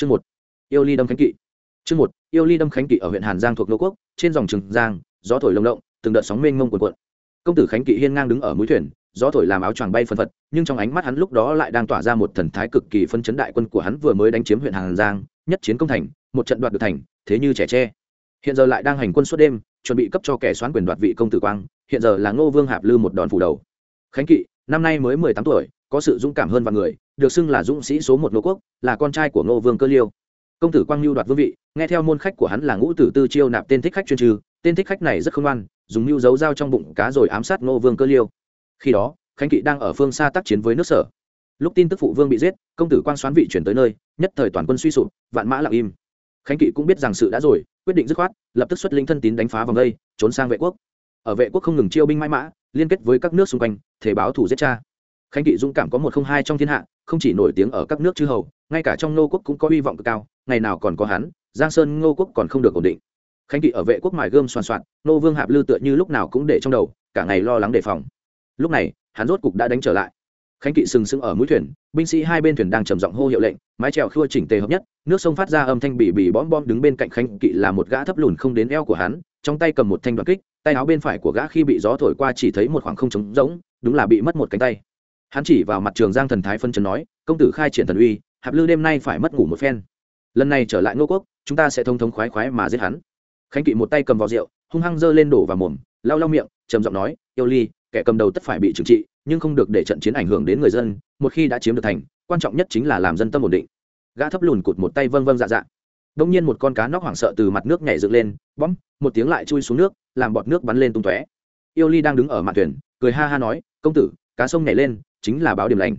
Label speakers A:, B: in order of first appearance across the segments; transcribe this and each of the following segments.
A: chương một, yêu ly đâm khánh kỵ. Chương một, yêu ly đâm khánh kỵ ở huyện hàn giang thuộc nô quốc, trên dòng trường giang, gió thổi lồng động từng đợt sóng mênh mông cuồn cuộn. Công tử khánh kỵ hiên ngang đứng ở mũi thuyền, gió thổi làm áo choàng bay phân phật, nhưng trong ánh mắt hắn lúc đó lại đang tỏa ra một thần thái cực kỳ phân chấn đại quân của hắn vừa mới đánh chiếm huyện hàn giang, nhất chiến công thành, một trận đoạt được thành, thế như trẻ tre. Hiện giờ lại đang hành quân suốt đêm, chuẩn bị cấp cho kẻ xoán quyền đoạt vị công tử quang, hiện giờ là ngô vương hạp lư một đòn phủ đầu. Khánh kỵ, năm nay mới mười tám tuổi, có sự dũng cảm hơn vạn người được xưng là dũng sĩ số một nô quốc, là con trai của ngô vương cơ liêu. Công tử quang lưu đoạt vương vị, nghe theo môn khách của hắn là ngũ tử tư chiêu nạp tên thích khách chuyên trừ, tên thích khách này rất khôn ngoan, dùng mưu dấu dao trong bụng cá rồi ám sát ngô vương cơ liêu. Khi đó, khánh kỵ đang ở phương xa tác chiến với nước sở. Lúc tin tức phụ vương bị giết, công tử quang xoán vị chuyển tới nơi, nhất thời toàn quân suy sụp, vạn mã lặng im. Khánh kỵ cũng biết rằng sự đã rồi, quyết định dứt khoát, lập tức xuất linh thân tín đánh phá vòng đây, trốn sang vệ quốc. Ở vệ quốc không ngừng chiêu binh mãi mã, liên kết với các nước xung quanh, thể báo thủ giết cha khánh kỵ dũng cảm có một không hai trong thiên hạ, không chỉ nổi tiếng ở các nước chư hầu, ngay cả trong nô quốc cũng có hy vọng cực cao, ngày nào còn có hắn, giang sơn ngô quốc còn không được ổn định. Khánh kỵ ở vệ quốc mài gươm soàn soạn nô vương hạp lư tựa như lúc nào cũng để trong đầu, cả ngày lo lắng đề phòng. Lúc này, hắn rốt cục đã đánh trở lại. Khánh kỵ sừng sững ở mũi thuyền, binh sĩ hai bên thuyền đang trầm giọng hô hiệu lệnh, mái trèo khua chỉnh tề hợp nhất, nước sông phát ra âm thanh bỉ bỉ bom bom đứng bên cạnh khánh kỵ là một gã thấp lùn không đến eo của hắn, trong tay cầm một thanh đoạn kích, tay áo bên phải của gã khi bị gió thổi qua chỉ thấy một khoảng không trống rỗng, đúng là bị mất một cánh tay hắn chỉ vào mặt trường giang thần thái phân trần nói, công tử khai triển thần uy, hạp lư đêm nay phải mất ngủ một phen. Lần này trở lại ngô quốc, chúng ta sẽ thông thống khoái khoái mà giết hắn. Khánh kỵ một tay cầm vào rượu, hung hăng giơ lên đổ vào mồm, lau lau miệng, trầm giọng nói, yêu ly, kẻ cầm đầu tất phải bị trừng trị, nhưng không được để trận chiến ảnh hưởng đến người dân, một khi đã chiếm được thành, quan trọng nhất chính là làm dân tâm ổn định. Gã thấp lùn cụt một tay vâng vâng dạ dạ. Đông nhiên một con cá nóc hoảng sợ từ mặt nước nhảy dựng lên, bõm, một tiếng lại chui xuống nước, làm bọt nước bắn lên tung tóe. Yêu ly đang đứng ở mặt thuyền, cười ha ha nói, công tử, cá sông nhảy lên chính là báo điểm lành.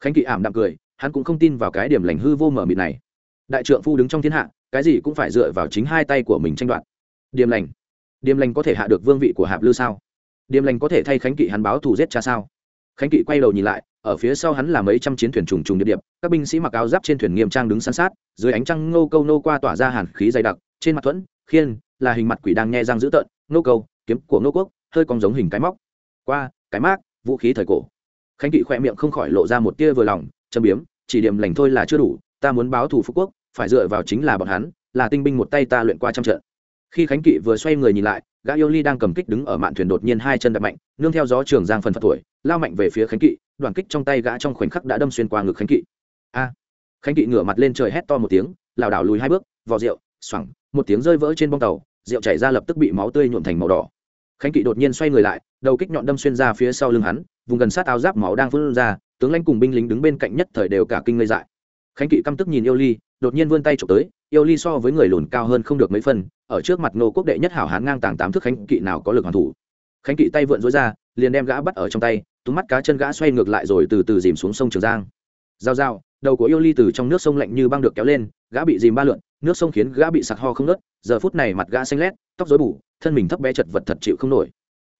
A: Khánh kỵ ảm đạm cười hắn cũng không tin vào cái điểm lành hư vô mở mịt này. Đại trượng phu đứng trong thiên hạ cái gì cũng phải dựa vào chính hai tay của mình tranh đoạt. Điểm lành. Điểm lành có thể hạ được vương vị của hạp lư sao? Điểm lành có thể thay khánh kỵ hắn báo thù giết cha sao? Khánh kỵ quay đầu nhìn lại ở phía sau hắn là mấy trăm chiến thuyền trùng trùng địa điểm, các binh sĩ mặc áo giáp trên thuyền nghiêm trang đứng san sát dưới ánh trăng nô câu nô qua tỏa ra hàn khí dày đặc trên mặt thuẫn khiên là hình mặt quỷ đang nghe răng dữ tợn nô câu kiếm của nô quốc hơi cong giống hình cái móc. Qua cái mác vũ khí thời cổ khánh kỵ khoe miệng không khỏi lộ ra một tia vừa lòng châm biếm, chỉ điểm lành thôi là chưa đủ, ta muốn báo thù phú quốc, phải dựa vào chính là bọn hắn, là tinh binh một tay ta luyện qua trăm trận. Khi khánh kỵ vừa xoay người nhìn lại, gã yêu ly đang cầm kích đứng ở mạn thuyền đột nhiên hai chân đập mạnh, nương theo gió trường giang phần phật tuổi, lao mạnh về phía khánh kỵ, đoàn kích trong tay gã trong khoảnh khắc đã đâm xuyên qua ngực khánh kỵ. A! Khánh kỵ ngửa mặt lên trời hét to một tiếng, lảo đảo lùi hai bước, vò rượu xoẳng một tiếng rơi vỡ trên bong tàu, rượu chảy ra lập tức bị máu tươi nhuộm thành màu đỏ. Khánh kỵ đột nhiên xoay người lại, đầu kích nhọn đâm xuyên ra phía sau lưng hắn vùng gần sát áo giáp máu đang phun ra, tướng lãnh cùng binh lính đứng bên cạnh nhất thời đều cả kinh ngây dại. Khánh kỵ căm tức nhìn yêu ly, đột nhiên vươn tay trộm tới, yêu ly so với người lùn cao hơn không được mấy phân ở trước mặt nô quốc đệ nhất hảo hán ngang tàng tám thước khánh kỵ nào có lực hoàn thủ. Khánh kỵ tay vượn dối ra, liền đem gã bắt ở trong tay, túm mắt cá chân gã xoay ngược lại rồi từ từ dìm xuống sông trường giang. Giao giao, đầu của yêu ly từ trong nước sông lạnh như băng được kéo lên, gã bị dìm ba lượn, nước sông khiến gã bị sặc ho không nớt, giờ phút này mặt gã xanh lét, tóc rối bù, thân mình thấp bé chật vật thật chịu không nổi.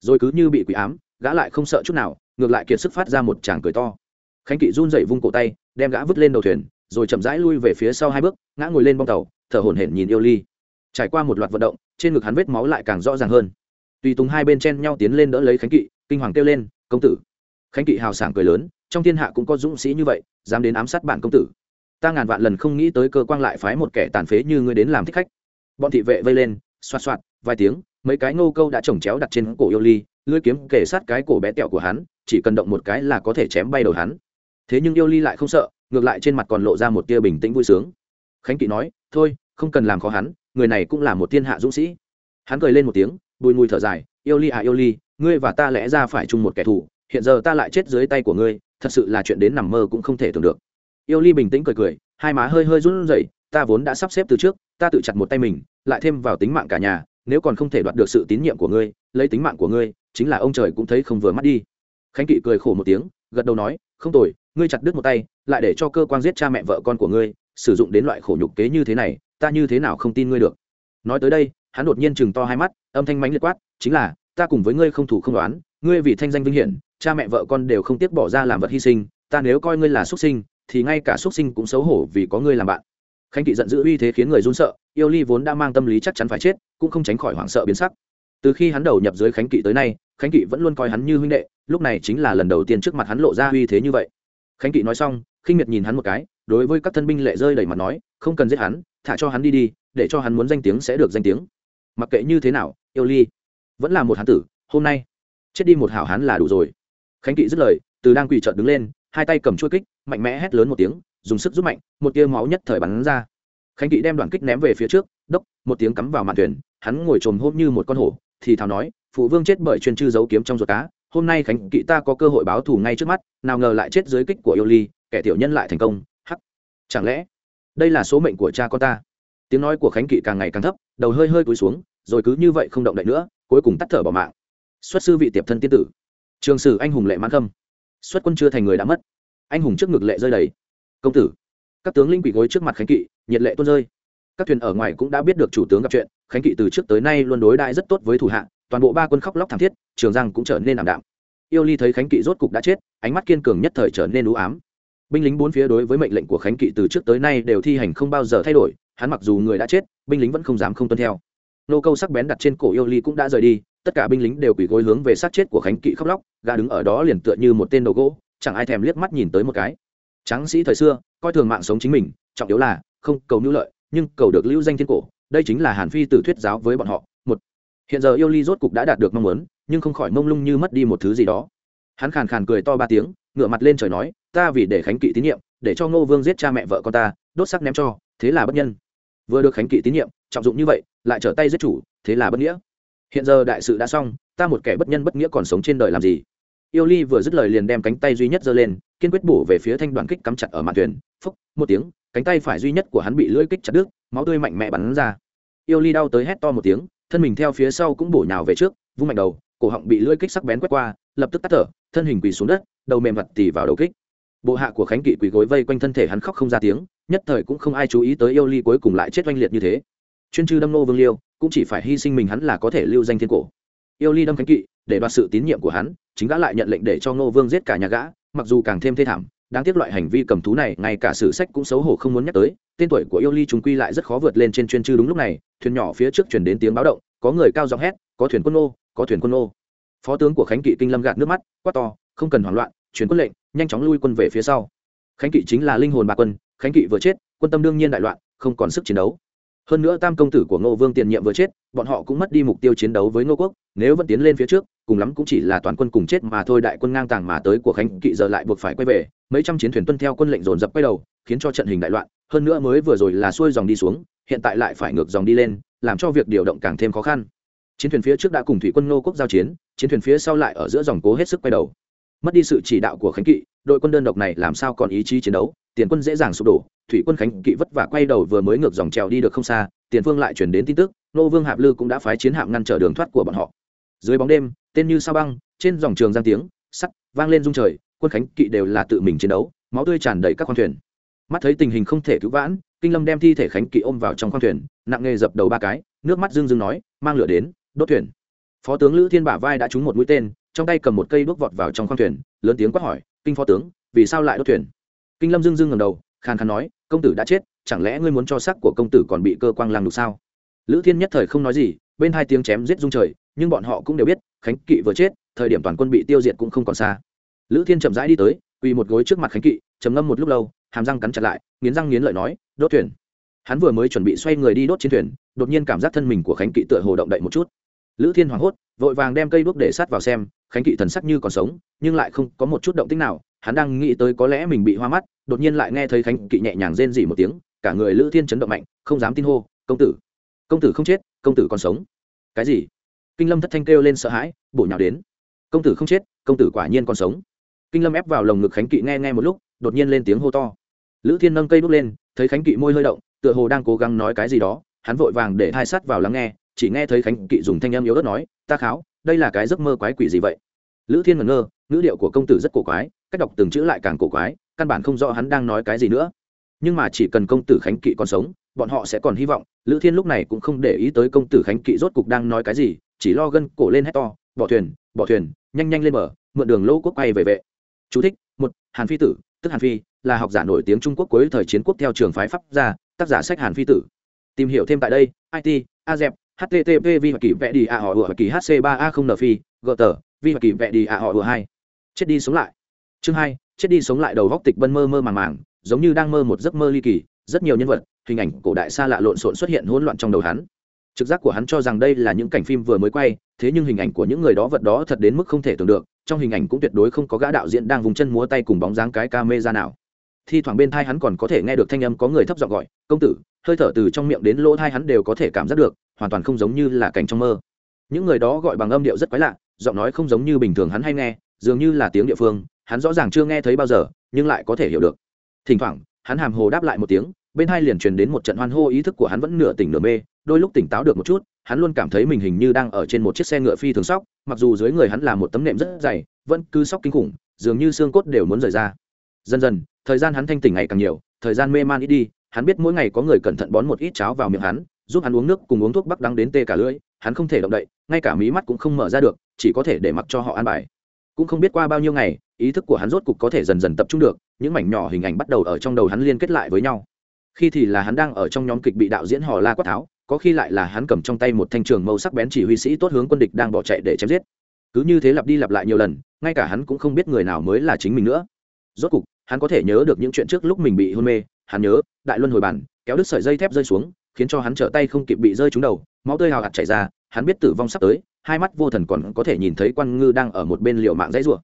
A: Rồi cứ như bị quỷ ám gã lại không sợ chút nào, ngược lại kiệt sức phát ra một tràng cười to. Khánh kỵ run dậy vung cổ tay, đem gã vứt lên đầu thuyền, rồi chậm rãi lui về phía sau hai bước, ngã ngồi lên bong tàu, thở hổn hển nhìn yêu ly. Trải qua một loạt vận động, trên ngực hắn vết máu lại càng rõ ràng hơn. Tùy tùng hai bên chen nhau tiến lên đỡ lấy khánh kỵ, kinh hoàng kêu lên, công tử! Khánh kỵ hào sảng cười lớn, trong thiên hạ cũng có dũng sĩ như vậy, dám đến ám sát bản công tử. Ta ngàn vạn lần không nghĩ tới cơ quan lại phái một kẻ tàn phế như ngươi đến làm thích khách. Bọn thị vệ vây lên, xoạt xoạt, vài tiếng, mấy cái ngô câu đã trồng chéo đặt trên cổ yêu ly lưỡi kiếm kể sát cái cổ bé tẹo của hắn, chỉ cần động một cái là có thể chém bay đầu hắn. Thế nhưng yêu ly lại không sợ, ngược lại trên mặt còn lộ ra một tia bình tĩnh vui sướng. Khánh kỵ nói, thôi, không cần làm khó hắn, người này cũng là một thiên hạ dũng sĩ. Hắn cười lên một tiếng, bùi mùi thở dài, yêu ly à yêu ly, ngươi và ta lẽ ra phải chung một kẻ thù, hiện giờ ta lại chết dưới tay của ngươi, thật sự là chuyện đến nằm mơ cũng không thể tưởng được. Yêu ly bình tĩnh cười cười, hai má hơi hơi run rẩy, ta vốn đã sắp xếp từ trước, ta tự chặt một tay mình, lại thêm vào tính mạng cả nhà, nếu còn không thể đoạt được sự tín nhiệm của ngươi, lấy tính mạng của ngươi chính là ông trời cũng thấy không vừa mắt đi. Khánh kỵ cười khổ một tiếng, gật đầu nói, không tồi, ngươi chặt đứt một tay, lại để cho cơ quan giết cha mẹ vợ con của ngươi, sử dụng đến loại khổ nhục kế như thế này, ta như thế nào không tin ngươi được? Nói tới đây, hắn đột nhiên chừng to hai mắt, âm thanh mánh liệt quát, chính là, ta cùng với ngươi không thủ không đoán, ngươi vì thanh danh vinh hiển, cha mẹ vợ con đều không tiếc bỏ ra làm vật hy sinh, ta nếu coi ngươi là xuất sinh, thì ngay cả xuất sinh cũng xấu hổ vì có ngươi làm bạn. Khánh kỵ giận dữ uy thế khiến người run sợ, yêu ly vốn đã mang tâm lý chắc chắn phải chết, cũng không tránh khỏi hoảng sợ biến sắc từ khi hắn đầu nhập dưới khánh kỵ tới nay, khánh kỵ vẫn luôn coi hắn như huynh đệ, lúc này chính là lần đầu tiên trước mặt hắn lộ ra uy thế như vậy. Khánh kỵ nói xong, khinh miệt nhìn hắn một cái, đối với các thân binh lệ rơi đầy mặt nói, không cần giết hắn, thả cho hắn đi đi, để cho hắn muốn danh tiếng sẽ được danh tiếng. Mặc kệ như thế nào, yêu ly, vẫn là một hán tử, hôm nay, chết đi một hảo hán là đủ rồi. Khánh kỵ dứt lời, từ đang quỳ trợn đứng lên, hai tay cầm chuôi kích, mạnh mẽ hét lớn một tiếng, dùng sức rút mạnh, một tia máu nhất thời bắn ra. Khánh kỵ đem đoàn kích ném về phía trước, đốc, một tiếng cắm vào mạn thuyền, hắn ngồi trồm hôm như một con hổ thì thào nói, phụ vương chết bởi chuyên chư giấu kiếm trong ruột cá, hôm nay khánh kỵ ta có cơ hội báo thù ngay trước mắt, nào ngờ lại chết dưới kích của yêu ly, kẻ tiểu nhân lại thành công. Hắc. Chẳng lẽ đây là số mệnh của cha con ta? Tiếng nói của khánh kỵ càng ngày càng thấp, đầu hơi hơi cúi xuống, rồi cứ như vậy không động đậy nữa, cuối cùng tắt thở bỏ mạng. Xuất sư vị tiệp thân tiên tử. Trường sử anh hùng lệ mãn khâm. Xuất quân chưa thành người đã mất. Anh hùng trước ngực lệ rơi đầy. Công tử. Các tướng linh quỷ gối trước mặt khánh kỵ, nhiệt lệ tuôn rơi. Các thuyền ở ngoài cũng đã biết được chủ tướng gặp chuyện khánh kỵ từ trước tới nay luôn đối đại rất tốt với thủ hạ, toàn bộ ba quân khóc lóc thảm thiết, trường giang cũng trở nên ảm đạm. Yêu ly thấy khánh kỵ rốt cục đã chết, ánh mắt kiên cường nhất thời trở nên ú ám. Binh lính bốn phía đối với mệnh lệnh của khánh kỵ từ trước tới nay đều thi hành không bao giờ thay đổi, hắn mặc dù người đã chết, binh lính vẫn không dám không tuân theo. Nô câu sắc bén đặt trên cổ yêu ly cũng đã rời đi, tất cả binh lính đều quỳ gối hướng về sát chết của khánh kỵ khóc lóc gà đứng ở đó liền tựa như một tên đầu gỗ, chẳng ai thèm liếc mắt nhìn tới một cái. Tráng sĩ thời xưa, coi thường mạng sống chính mình, trọng yếu là không cầu nữ lợi, nhưng cầu được lưu danh thiên cổ đây chính là hàn phi tử thuyết giáo với bọn họ, một. Hiện giờ yêu ly rốt cục đã đạt được mong muốn, nhưng không khỏi mông lung như mất đi một thứ gì đó. Hắn khàn khàn cười to ba tiếng ngựa mặt lên trời nói, ta vì để khánh kỵ tín nhiệm, để cho ngô vương giết cha mẹ vợ con ta, đốt sắc ném cho, thế là bất nhân. Vừa được khánh kỵ tín nhiệm, trọng dụng như vậy, lại trở tay giết chủ, thế là bất nghĩa. Hiện giờ đại sự đã xong, ta một kẻ bất nhân bất nghĩa còn sống trên đời làm gì? Yêu ly vừa dứt lời liền đem cánh tay duy nhất giơ lên, kiên quyết bổ về phía thanh đoàn kích cắm chặt ở mạn thuyền. Phúc, một tiếng, cánh tay phải duy nhất của hắn bị lưỡi kích chặt đứt, máu tươi mạnh mẽ bắn ra yêu ly đau tới hét to một tiếng, thân mình theo phía sau cũng bổ nhào về trước, vung mạnh đầu, cổ họng bị lưỡi kích sắc bén quét qua, lập tức tắt thở, thân hình quỳ xuống đất, đầu mềm mặt tỉ vào đầu kích. Bộ hạ của khánh kỵ quỳ gối vây quanh thân thể hắn khóc không ra tiếng, nhất thời cũng không ai chú ý tới yêu ly cuối cùng lại chết oanh liệt như thế. Chuyên chư đâm nô vương liêu, cũng chỉ phải hy sinh mình hắn là có thể lưu danh thiên cổ. Yêu ly đâm khánh kỵ, để đoạt sự tín nhiệm của hắn, chính gã lại nhận lệnh để cho Nô vương giết cả nhà gã, mặc dù càng thêm thê thảm đáng tiếc loại hành vi cầm thú này, ngay cả sử sách cũng xấu hổ không muốn nhắc tới. Tên tuổi của yêu ly chúng quy lại rất khó vượt lên trên chuyên chư đúng lúc này. Thuyền nhỏ phía trước chuyển đến tiếng báo động, có người cao giọng hét, có thuyền quân ô, có thuyền quân ô. Phó tướng của khánh kỵ kinh lâm gạt nước mắt, quát to, không cần hoảng loạn chuyển quân lệnh, nhanh chóng lui quân về phía sau. Khánh kỵ chính là linh hồn ba quân, khánh kỵ vừa chết, quân tâm đương nhiên đại loạn, không còn sức chiến đấu hơn nữa tam công tử của ngô vương tiền nhiệm vừa chết, bọn họ cũng mất đi mục tiêu chiến đấu với ngô quốc, nếu vẫn tiến lên phía trước, cùng lắm cũng chỉ là toàn quân cùng chết mà thôi, đại quân ngang tàng mà tới của khánh kỵ giờ lại buộc phải quay về, mấy trăm chiến thuyền tuân theo quân lệnh dồn dập quay đầu, khiến cho trận hình đại loạn, hơn nữa mới vừa rồi là xuôi dòng đi xuống, hiện tại lại phải ngược dòng đi lên, làm cho việc điều động càng thêm khó khăn. Chiến thuyền phía trước đã cùng thủy quân ngô quốc giao chiến chiến thuyền phía sau lại ở giữa dòng cố hết sức quay đầu. Mất đi sự chỉ đạo của khánh kỵ, đội quân đơn độc này làm sao còn ý chí chiến đấu, tiền quân dễ dàng sụp đổ thủy quân khánh kỵ vất vả quay đầu vừa mới ngược dòng trèo đi được không xa, tiền phương lại chuyển đến tin tức, nô vương hạp lư cũng đã phái chiến hạm ngăn trở đường thoát của bọn họ. Dưới bóng đêm, tên như sao băng, trên dòng trường giang tiếng, sắt, vang lên rung trời, quân khánh kỵ đều là tự mình chiến đấu, máu tươi tràn đầy các khoang thuyền. Mắt thấy tình hình không thể cứu vãn, kinh lâm đem thi thể khánh kỵ ôm vào trong khoang thuyền, nặng nghề dập đầu ba cái, nước mắt dưng dưng nói, mang lửa đến, đốt thuyền. Phó tướng lữ thiên bả vai đã trúng một mũi tên, trong tay cầm một cây đuốc vọt vào trong khoang thuyền, lớn tiếng quát hỏi, kinh phó tướng, vì sao lại đốt thuyền? Kinh lâm dưng dưng ngầm đầu, khàn khàn nói công tử đã chết, chẳng lẽ ngươi muốn cho xác của công tử còn bị cơ quang lăng đục sao? Lữ thiên nhất thời không nói gì, bên hai tiếng chém giết rung trời, nhưng bọn họ cũng đều biết, khánh kỵ vừa chết, thời điểm toàn quân bị tiêu diệt cũng không còn xa. Lữ thiên chậm rãi đi tới, quỳ một gối trước mặt khánh kỵ, trầm ngâm một lúc lâu, hàm răng cắn chặt lại, nghiến răng nghiến lợi nói, đốt thuyền. Hắn vừa mới chuẩn bị xoay người đi đốt chiến thuyền, đột nhiên cảm giác thân mình của khánh kỵ tựa hồ động đậy một chút. Lữ thiên hoảng hốt, vội vàng đem cây đuốc để sát vào xem, khánh kỵ thần sắc như còn sống, nhưng lại không có một chút động tích nào hắn đang nghĩ tới có lẽ mình bị hoa mắt, đột nhiên lại nghe thấy khánh kỵ nhẹ nhàng rên rỉ một tiếng, cả người lữ thiên chấn động mạnh, không dám tin hô, công tử công tử không chết, công tử còn sống. Cái gì? Kinh lâm thất thanh kêu lên sợ hãi, bổ nhào đến. Công tử không chết, công tử quả nhiên còn sống. Kinh lâm ép vào lồng ngực khánh kỵ nghe nghe một lúc, đột nhiên lên tiếng hô to. Lữ thiên nâng cây bước lên, thấy khánh kỵ môi hơi động, tựa hồ đang cố gắng nói cái gì đó, hắn vội vàng để hai sắt vào lắng nghe, chỉ nghe thấy khánh kỵ dùng thanh âm yếu ớt nói, ta kháo, đây là cái giấc mơ quái quỷ gì vậy? Lữ thiên ngẩn ngơ, ngữ điệu của công tử rất cổ quái cách đọc từng chữ lại càng cổ quái căn bản không rõ hắn đang nói cái gì nữa. Nhưng mà chỉ cần công tử khánh kỵ còn sống bọn họ sẽ còn hy vọng. Lữ thiên lúc này cũng không để ý tới công tử khánh kỵ rốt cục đang nói cái gì chỉ lo gân cổ lên hét to bỏ thuyền bỏ thuyền nhanh nhanh lên bờ mượn đường lỗ quốc quay về vệ. Chú thích, một hàn phi tử tức hàn phi là học giả nổi tiếng trung quốc cuối thời chiến quốc theo trường phái pháp gia tác giả sách hàn phi tử. Tìm hiểu thêm tại đây it a dẹp http vi hoặc kỳ vẽ đi a họ vừa kỳ hc 3 a không n phi gờ tờ vi hoặc kỳ vẽ đi a họ hai. Chết đi sống lại chương hai, chết đi sống lại đầu góc tịch bân mơ mơ màng màng, giống như đang mơ một giấc mơ ly kỳ, rất nhiều nhân vật, hình ảnh cổ đại xa lạ lộn xộn xuất hiện hỗn loạn trong đầu hắn. Trực giác của hắn cho rằng đây là những cảnh phim vừa mới quay, thế nhưng hình ảnh của những người đó vật đó thật đến mức không thể tưởng được, trong hình ảnh cũng tuyệt đối không có gã đạo diễn đang vùng chân múa tay cùng bóng dáng cái ca mê ra nào. Thi thoảng bên thai hắn còn có thể nghe được thanh âm có người thấp giọng gọi, công tử. Hơi thở từ trong miệng đến lỗ thai hắn đều có thể cảm giác được, hoàn toàn không giống như là cảnh trong mơ. Những người đó gọi bằng âm điệu rất quái lạ, giọng nói không giống như bình thường hắn hay nghe, dường như là tiếng địa phương hắn rõ ràng chưa nghe thấy bao giờ, nhưng lại có thể hiểu được. Thỉnh thoảng, hắn hàm hồ đáp lại một tiếng, bên hai liền truyền đến một trận hoan hô ý thức của hắn vẫn nửa tỉnh nửa mê, đôi lúc tỉnh táo được một chút, hắn luôn cảm thấy mình hình như đang ở trên một chiếc xe ngựa phi thường sóc, mặc dù dưới người hắn là một tấm nệm rất dày, vẫn cứ sóc kinh khủng, dường như xương cốt đều muốn rời ra. Dần dần, thời gian hắn thanh tỉnh ngày càng nhiều, thời gian mê man ít đi, hắn biết mỗi ngày có người cẩn thận bón một ít cháo vào miệng hắn, giúp hắn uống nước cùng uống thuốc bắc đắng đến tê cả lưỡi, hắn không thể động đậy, ngay cả mí mắt cũng không mở ra được, chỉ có thể để mặc cho họ ăn bài cũng không biết qua bao nhiêu ngày, ý thức của hắn rốt cục có thể dần dần tập trung được, những mảnh nhỏ hình ảnh bắt đầu ở trong đầu hắn liên kết lại với nhau. Khi thì là hắn đang ở trong nhóm kịch bị đạo diễn hò la quát tháo, có khi lại là hắn cầm trong tay một thanh trường mâu sắc bén chỉ huy sĩ tốt hướng quân địch đang bỏ chạy để chém giết. Cứ như thế lặp đi lặp lại nhiều lần, ngay cả hắn cũng không biết người nào mới là chính mình nữa. Rốt cục, hắn có thể nhớ được những chuyện trước lúc mình bị hôn mê, hắn nhớ, đại luân hồi bản, kéo đứt sợi dây thép rơi xuống, khiến cho hắn trở tay không kịp bị rơi trúng đầu, máu tươi hào hạt chảy ra hắn biết tử vong sắp tới hai mắt vô thần còn có thể nhìn thấy quan ngư đang ở một bên liều mạng dãy rủa.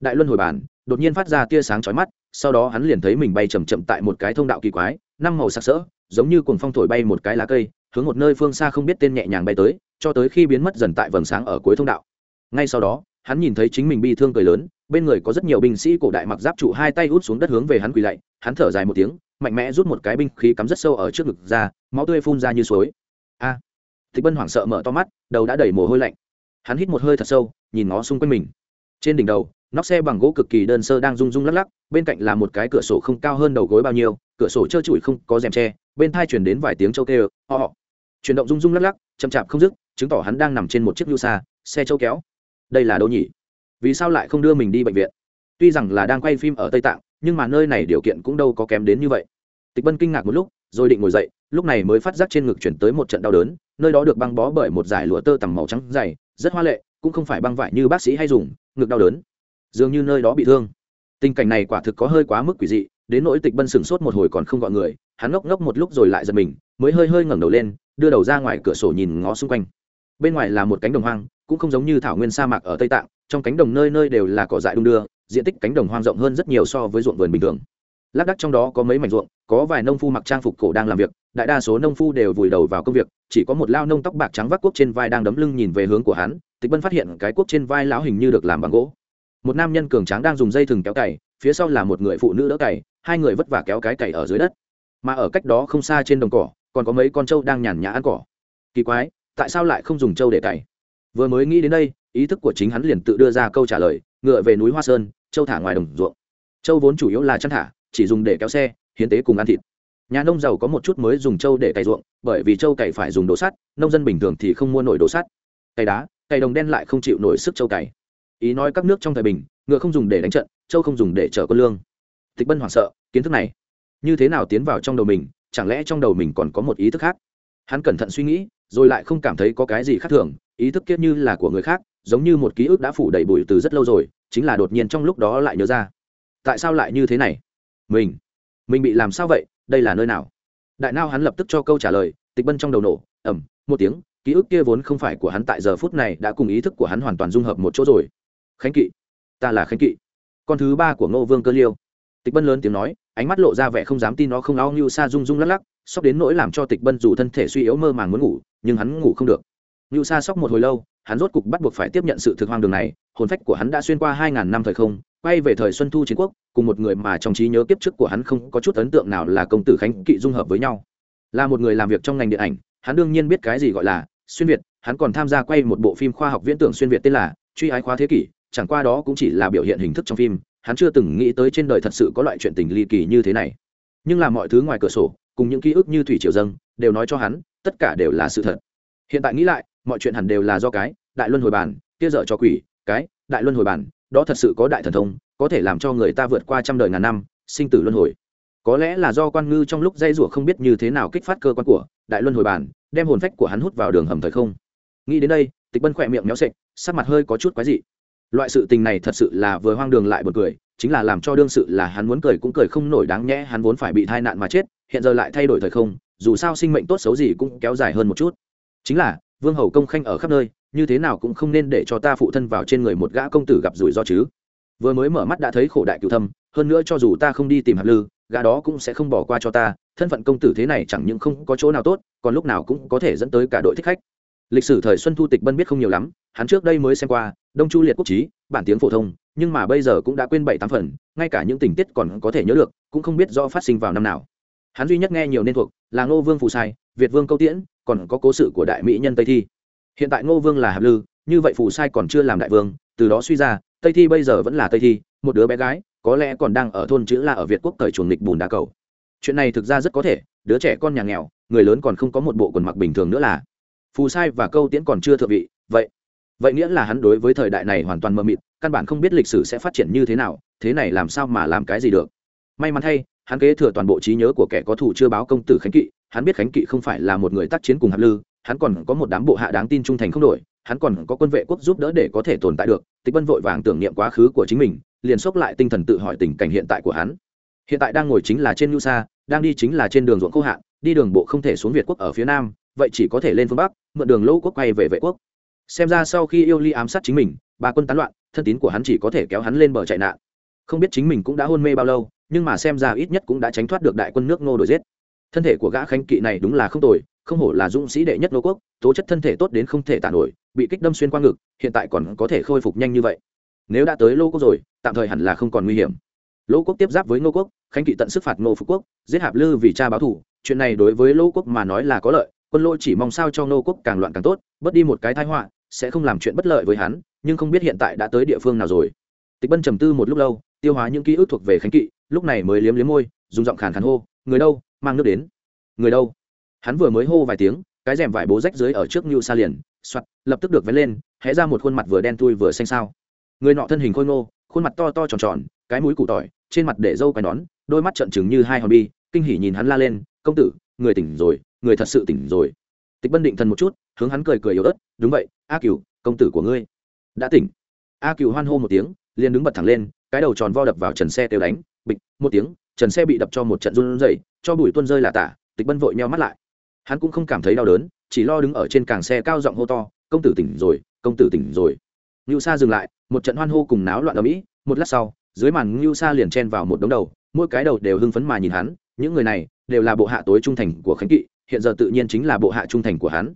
A: Đại luân hồi bản đột nhiên phát ra tia sáng chói mắt sau đó hắn liền thấy mình bay chầm chậm tại một cái thông đạo kỳ quái năm màu sặc sỡ giống như cuồng phong thổi bay một cái lá cây hướng một nơi phương xa không biết tên nhẹ nhàng bay tới cho tới khi biến mất dần tại vầng sáng ở cuối thông đạo. Ngay sau đó hắn nhìn thấy chính mình bi thương cười lớn bên người có rất nhiều binh sĩ cổ đại mặc giáp trụ hai tay út xuống đất hướng về hắn quỳ lạy hắn thở dài một tiếng mạnh mẽ rút một cái binh khí cắm rất sâu ở trước ngực ra máu tươi phun ra như suối. A! à, tịch bân hoảng sợ mở to mắt, đầu đã đẩy mồ hôi lạnh. Hắn hít một hơi thật sâu, nhìn ngó xung quanh mình. Trên đỉnh đầu, nóc xe bằng gỗ cực kỳ đơn sơ đang rung rung lắc lắc, bên cạnh là một cái cửa sổ không cao hơn đầu gối bao nhiêu, cửa sổ trơ trụi không có rèm tre, bên thai chuyển đến vài tiếng châu kêu họ họ chuyển động rung rung lắc lắc, chậm chạp không dứt, chứng tỏ hắn đang nằm trên một chiếc lưu xa, xe châu kéo. Đây là đâu nhỉ? Vì sao lại không đưa mình đi bệnh viện? Tuy rằng là đang quay phim ở tây tạng, nhưng mà nơi này điều kiện cũng đâu có kém đến như vậy. Tịch bân kinh ngạc một lúc rồi định ngồi dậy, lúc này mới phát giác trên ngực chuyển tới một trận đau đớn, nơi đó được băng bó bởi một dải lụa tơ tằm màu trắng dày, rất hoa lệ, cũng không phải băng vải như bác sĩ hay dùng, ngực đau đớn. Dường như nơi đó bị thương. Tình cảnh này quả thực có hơi quá mức quỷ dị, đến nỗi tịch bân sửng sốt một hồi còn không gọi người, hắn ngốc ngốc một lúc rồi lại giật mình, mới hơi hơi ngẩng đầu lên, đưa đầu ra ngoài cửa sổ nhìn ngó xung quanh. Bên ngoài là một cánh đồng hoang, cũng không giống như thảo nguyên sa mạc ở tây tạng, trong cánh đồng nơi nơi đều là cỏ dại đung đưa, diện tích cánh đồng hoang rộng hơn rất nhiều so với ruộng vườn bình thường lác đác trong đó có mấy mảnh ruộng, có vài nông phu mặc trang phục cổ đang làm việc, đại đa số nông phu đều vùi đầu vào công việc, chỉ có một lao nông tóc bạc trắng vác cuốc trên vai đang đấm lưng nhìn về hướng của hắn, tịch bân phát hiện cái cuốc trên vai lão hình như được làm bằng gỗ. Một nam nhân cường tráng đang dùng dây thừng kéo cày, phía sau là một người phụ nữ đỡ cày, hai người vất vả kéo cái cày ở dưới đất. Mà ở cách đó không xa trên đồng cỏ, còn có mấy con trâu đang nhàn nhã ăn cỏ. Kỳ quái, tại sao lại không dùng trâu để cày? Vừa mới nghĩ đến đây, ý thức của chính hắn liền tự đưa ra câu trả lời, ngựa về núi hoa sơn, trâu thả ngoài đồng ruộng. Trâu vốn chủ yếu là chăn thả chỉ dùng để kéo xe, hiến tế cùng ăn thịt. Nhà nông giàu có một chút mới dùng trâu để cày ruộng, bởi vì trâu cày phải dùng đồ sắt, nông dân bình thường thì không mua nổi đồ sắt. Cày đá, cày đồng đen lại không chịu nổi sức trâu cày. Ý nói các nước trong thời bình, ngựa không dùng để đánh trận, trâu không dùng để chở quân lương. Tịch bân hoảng sợ, kiến thức này, như thế nào tiến vào trong đầu mình, chẳng lẽ trong đầu mình còn có một ý thức khác? Hắn cẩn thận suy nghĩ, rồi lại không cảm thấy có cái gì khác thường, ý thức kiết như là của người khác, giống như một ký ức đã phủ đầy bụi từ rất lâu rồi, chính là đột nhiên trong lúc đó lại nhớ ra. Tại sao lại như thế này? Mình mình bị làm sao vậy? Đây là nơi nào? Đại nao hắn lập tức cho câu trả lời, tịch bân trong đầu nổ ẩm một tiếng, ký ức kia vốn không phải của hắn tại giờ phút này đã cùng ý thức của hắn hoàn toàn dung hợp một chỗ rồi. Khánh kỵ, ta là khánh kỵ, con thứ ba của ngô vương cơ liêu. Tịch bân lớn tiếng nói, ánh mắt lộ ra vẻ không dám tin nó không ao như sa rung rung lắc lắc sóc đến nỗi làm cho tịch bân dù thân thể suy yếu mơ màng muốn ngủ, nhưng hắn ngủ không được. Như sa sóc một hồi lâu, hắn rốt cục bắt buộc phải tiếp nhận sự thực hoang đường này, hồn phách của hắn đã xuyên qua hai ngàn năm thời không quay về thời xuân thu chiến quốc, cùng một người mà trong trí nhớ kiếp trước của hắn không có chút ấn tượng nào là công tử khánh kỵ dung hợp với nhau. Là một người làm việc trong ngành điện ảnh, hắn đương nhiên biết cái gì gọi là xuyên việt, hắn còn tham gia quay một bộ phim khoa học viễn tưởng xuyên việt tên là truy ái khóa thế kỷ, chẳng qua đó cũng chỉ là biểu hiện hình thức trong phim, hắn chưa từng nghĩ tới trên đời thật sự có loại chuyện tình ly kỳ như thế này. Nhưng là mọi thứ ngoài cửa sổ, cùng những ký ức như thủy triều dâng, đều nói cho hắn, tất cả đều là sự thật. Hiện tại nghĩ lại, mọi chuyện hẳn đều là do cái đại luân hồi bản, kia dở cho quỷ, cái đại luân hồi bản đó thật sự có đại thần thông, có thể làm cho người ta vượt qua trăm đời ngàn năm, sinh tử luân hồi. Có lẽ là do quan ngư trong lúc dây rủa không biết như thế nào kích phát cơ quan của đại luân hồi bản, đem hồn phách của hắn hút vào đường hầm thời không. Nghĩ đến đây, tịch bân khỏe miệng méo sệch sắc mặt hơi có chút quái dị. Loại sự tình này thật sự là vừa hoang đường lại bật cười, chính là làm cho đương sự là hắn muốn cười cũng cười không nổi đáng nhẽ hắn vốn phải bị tai nạn mà chết, hiện giờ lại thay đổi thời không, dù sao sinh mệnh tốt xấu gì cũng kéo dài hơn một chút. Chính là, vương hầu công khanh ở khắp nơi như thế nào cũng không nên để cho ta phụ thân vào trên người một gã công tử gặp rủi ro chứ. Vừa mới mở mắt đã thấy khổ đại cựu thâm, hơn nữa cho dù ta không đi tìm hạt lư, gã đó cũng sẽ không bỏ qua cho ta, thân phận công tử thế này chẳng những không có chỗ nào tốt, còn lúc nào cũng có thể dẫn tới cả đội thích khách. Lịch sử thời xuân thu tịch bân biết không nhiều lắm, hắn trước đây mới xem qua, đông chu liệt quốc trí bản tiếng phổ thông, nhưng mà bây giờ cũng đã quên bảy tám phần, ngay cả những tình tiết còn có thể nhớ được, cũng không biết do phát sinh vào năm nào. Hắn duy nhất nghe nhiều nên thuộc là ngô vương phù sai, việt vương câu tiễn, còn có cố sự của đại mỹ nhân tây thi hiện tại ngô vương là hạp lư, như vậy phù sai còn chưa làm đại vương, từ đó suy ra, tây thi bây giờ vẫn là tây thi, một đứa bé gái, có lẽ còn đang ở thôn chữ là ở việt quốc thời chuồng nghịch bùn đá cầu. Chuyện này thực ra rất có thể, đứa trẻ con nhà nghèo, người lớn còn không có một bộ quần mặc bình thường nữa là. Phù sai và câu tiễn còn chưa thượng vị, vậy vậy nghĩa là hắn đối với thời đại này hoàn toàn mơ mịt, căn bản không biết lịch sử sẽ phát triển như thế nào, thế này làm sao mà làm cái gì được. May mắn thay, hắn kế thừa toàn bộ trí nhớ của kẻ có thủ chưa báo công tử khánh kỵ, hắn biết khánh kỵ không phải là một người tác chiến cùng hạp lư hắn còn có một đám bộ hạ đáng tin trung thành không đổi, hắn còn có quân vệ quốc giúp đỡ để có thể tồn tại được. Tịch vân vội vàng tưởng niệm quá khứ của chính mình, liền xốc lại tinh thần tự hỏi tình cảnh hiện tại của hắn. Hiện tại đang ngồi chính là trên nhu sa, đang đi chính là trên đường ruộng khô hạn, đi đường bộ không thể xuống việt quốc ở phía nam, vậy chỉ có thể lên phương bắc, mượn đường lỗ quốc quay về vệ quốc. Xem ra sau khi yêu ly ám sát chính mình, ba quân tán loạn, thân tín của hắn chỉ có thể kéo hắn lên bờ chạy nạn. Không biết chính mình cũng đã hôn mê bao lâu, nhưng mà xem ra ít nhất cũng đã tránh thoát được đại quân nước ngô đổi giết. Thân thể của gã khánh kỵ này đúng là không tồi không hổ là dũng sĩ đệ nhất nô quốc, tố chất thân thể tốt đến không thể tả nổi, bị kích đâm xuyên qua ngực, hiện tại còn có thể khôi phục nhanh như vậy. Nếu đã tới lô quốc rồi, tạm thời hẳn là không còn nguy hiểm. Lô quốc tiếp giáp với nô quốc, khánh kỵ tận sức phạt nô phú quốc, giết hạp lư vì cha báo thủ chuyện này đối với lô quốc mà nói là có lợi, quân lô chỉ mong sao cho nô quốc càng loạn càng tốt, bớt đi một cái thái họa, sẽ không làm chuyện bất lợi với hắn, nhưng không biết hiện tại đã tới địa phương nào rồi. Tịch bân trầm tư một lúc lâu, tiêu hóa những ký ức thuộc về khánh kỵ, lúc này mới liếm liếm môi, dùng giọng khàn khàn hô, người đâu? Mang nước đến. Người đâu? Hắn vừa mới hô vài tiếng, cái rèm vải bố rách dưới ở trước như sa liền soặt lập tức được vén lên, hé ra một khuôn mặt vừa đen tui vừa xanh sao. Người nọ thân hình khôi ngô, khuôn mặt to to tròn tròn, cái mũi củ tỏi, trên mặt để râu quai nón, đôi mắt trợn trừng như hai hòn bi, kinh hỉ nhìn hắn la lên, công tử, người tỉnh rồi, người thật sự tỉnh rồi. Tịch bân định thần một chút, hướng hắn cười cười yếu ớt, đúng vậy, a cửu, công tử của ngươi đã tỉnh. A cửu hoan hô một tiếng, liền đứng bật thẳng lên, cái đầu tròn vo đập vào trần xe kêu đánh, bịch, một tiếng, trần xe bị đập cho một trận run rẩy, cho bụi tuôn rơi là tả, tịch bân vội meo mắt lại hắn cũng không cảm thấy đau đớn, chỉ lo đứng ở trên càng xe cao giọng hô to, công tử tỉnh rồi, công tử tỉnh rồi. Ngưu sa dừng lại, một trận hoan hô cùng náo loạn ở mỹ một lát sau, dưới màn ngưu sa liền chen vào một đống đầu, mỗi cái đầu đều hưng phấn mà nhìn hắn, những người này đều là bộ hạ tối trung thành của khánh kỵ, hiện giờ tự nhiên chính là bộ hạ trung thành của hắn.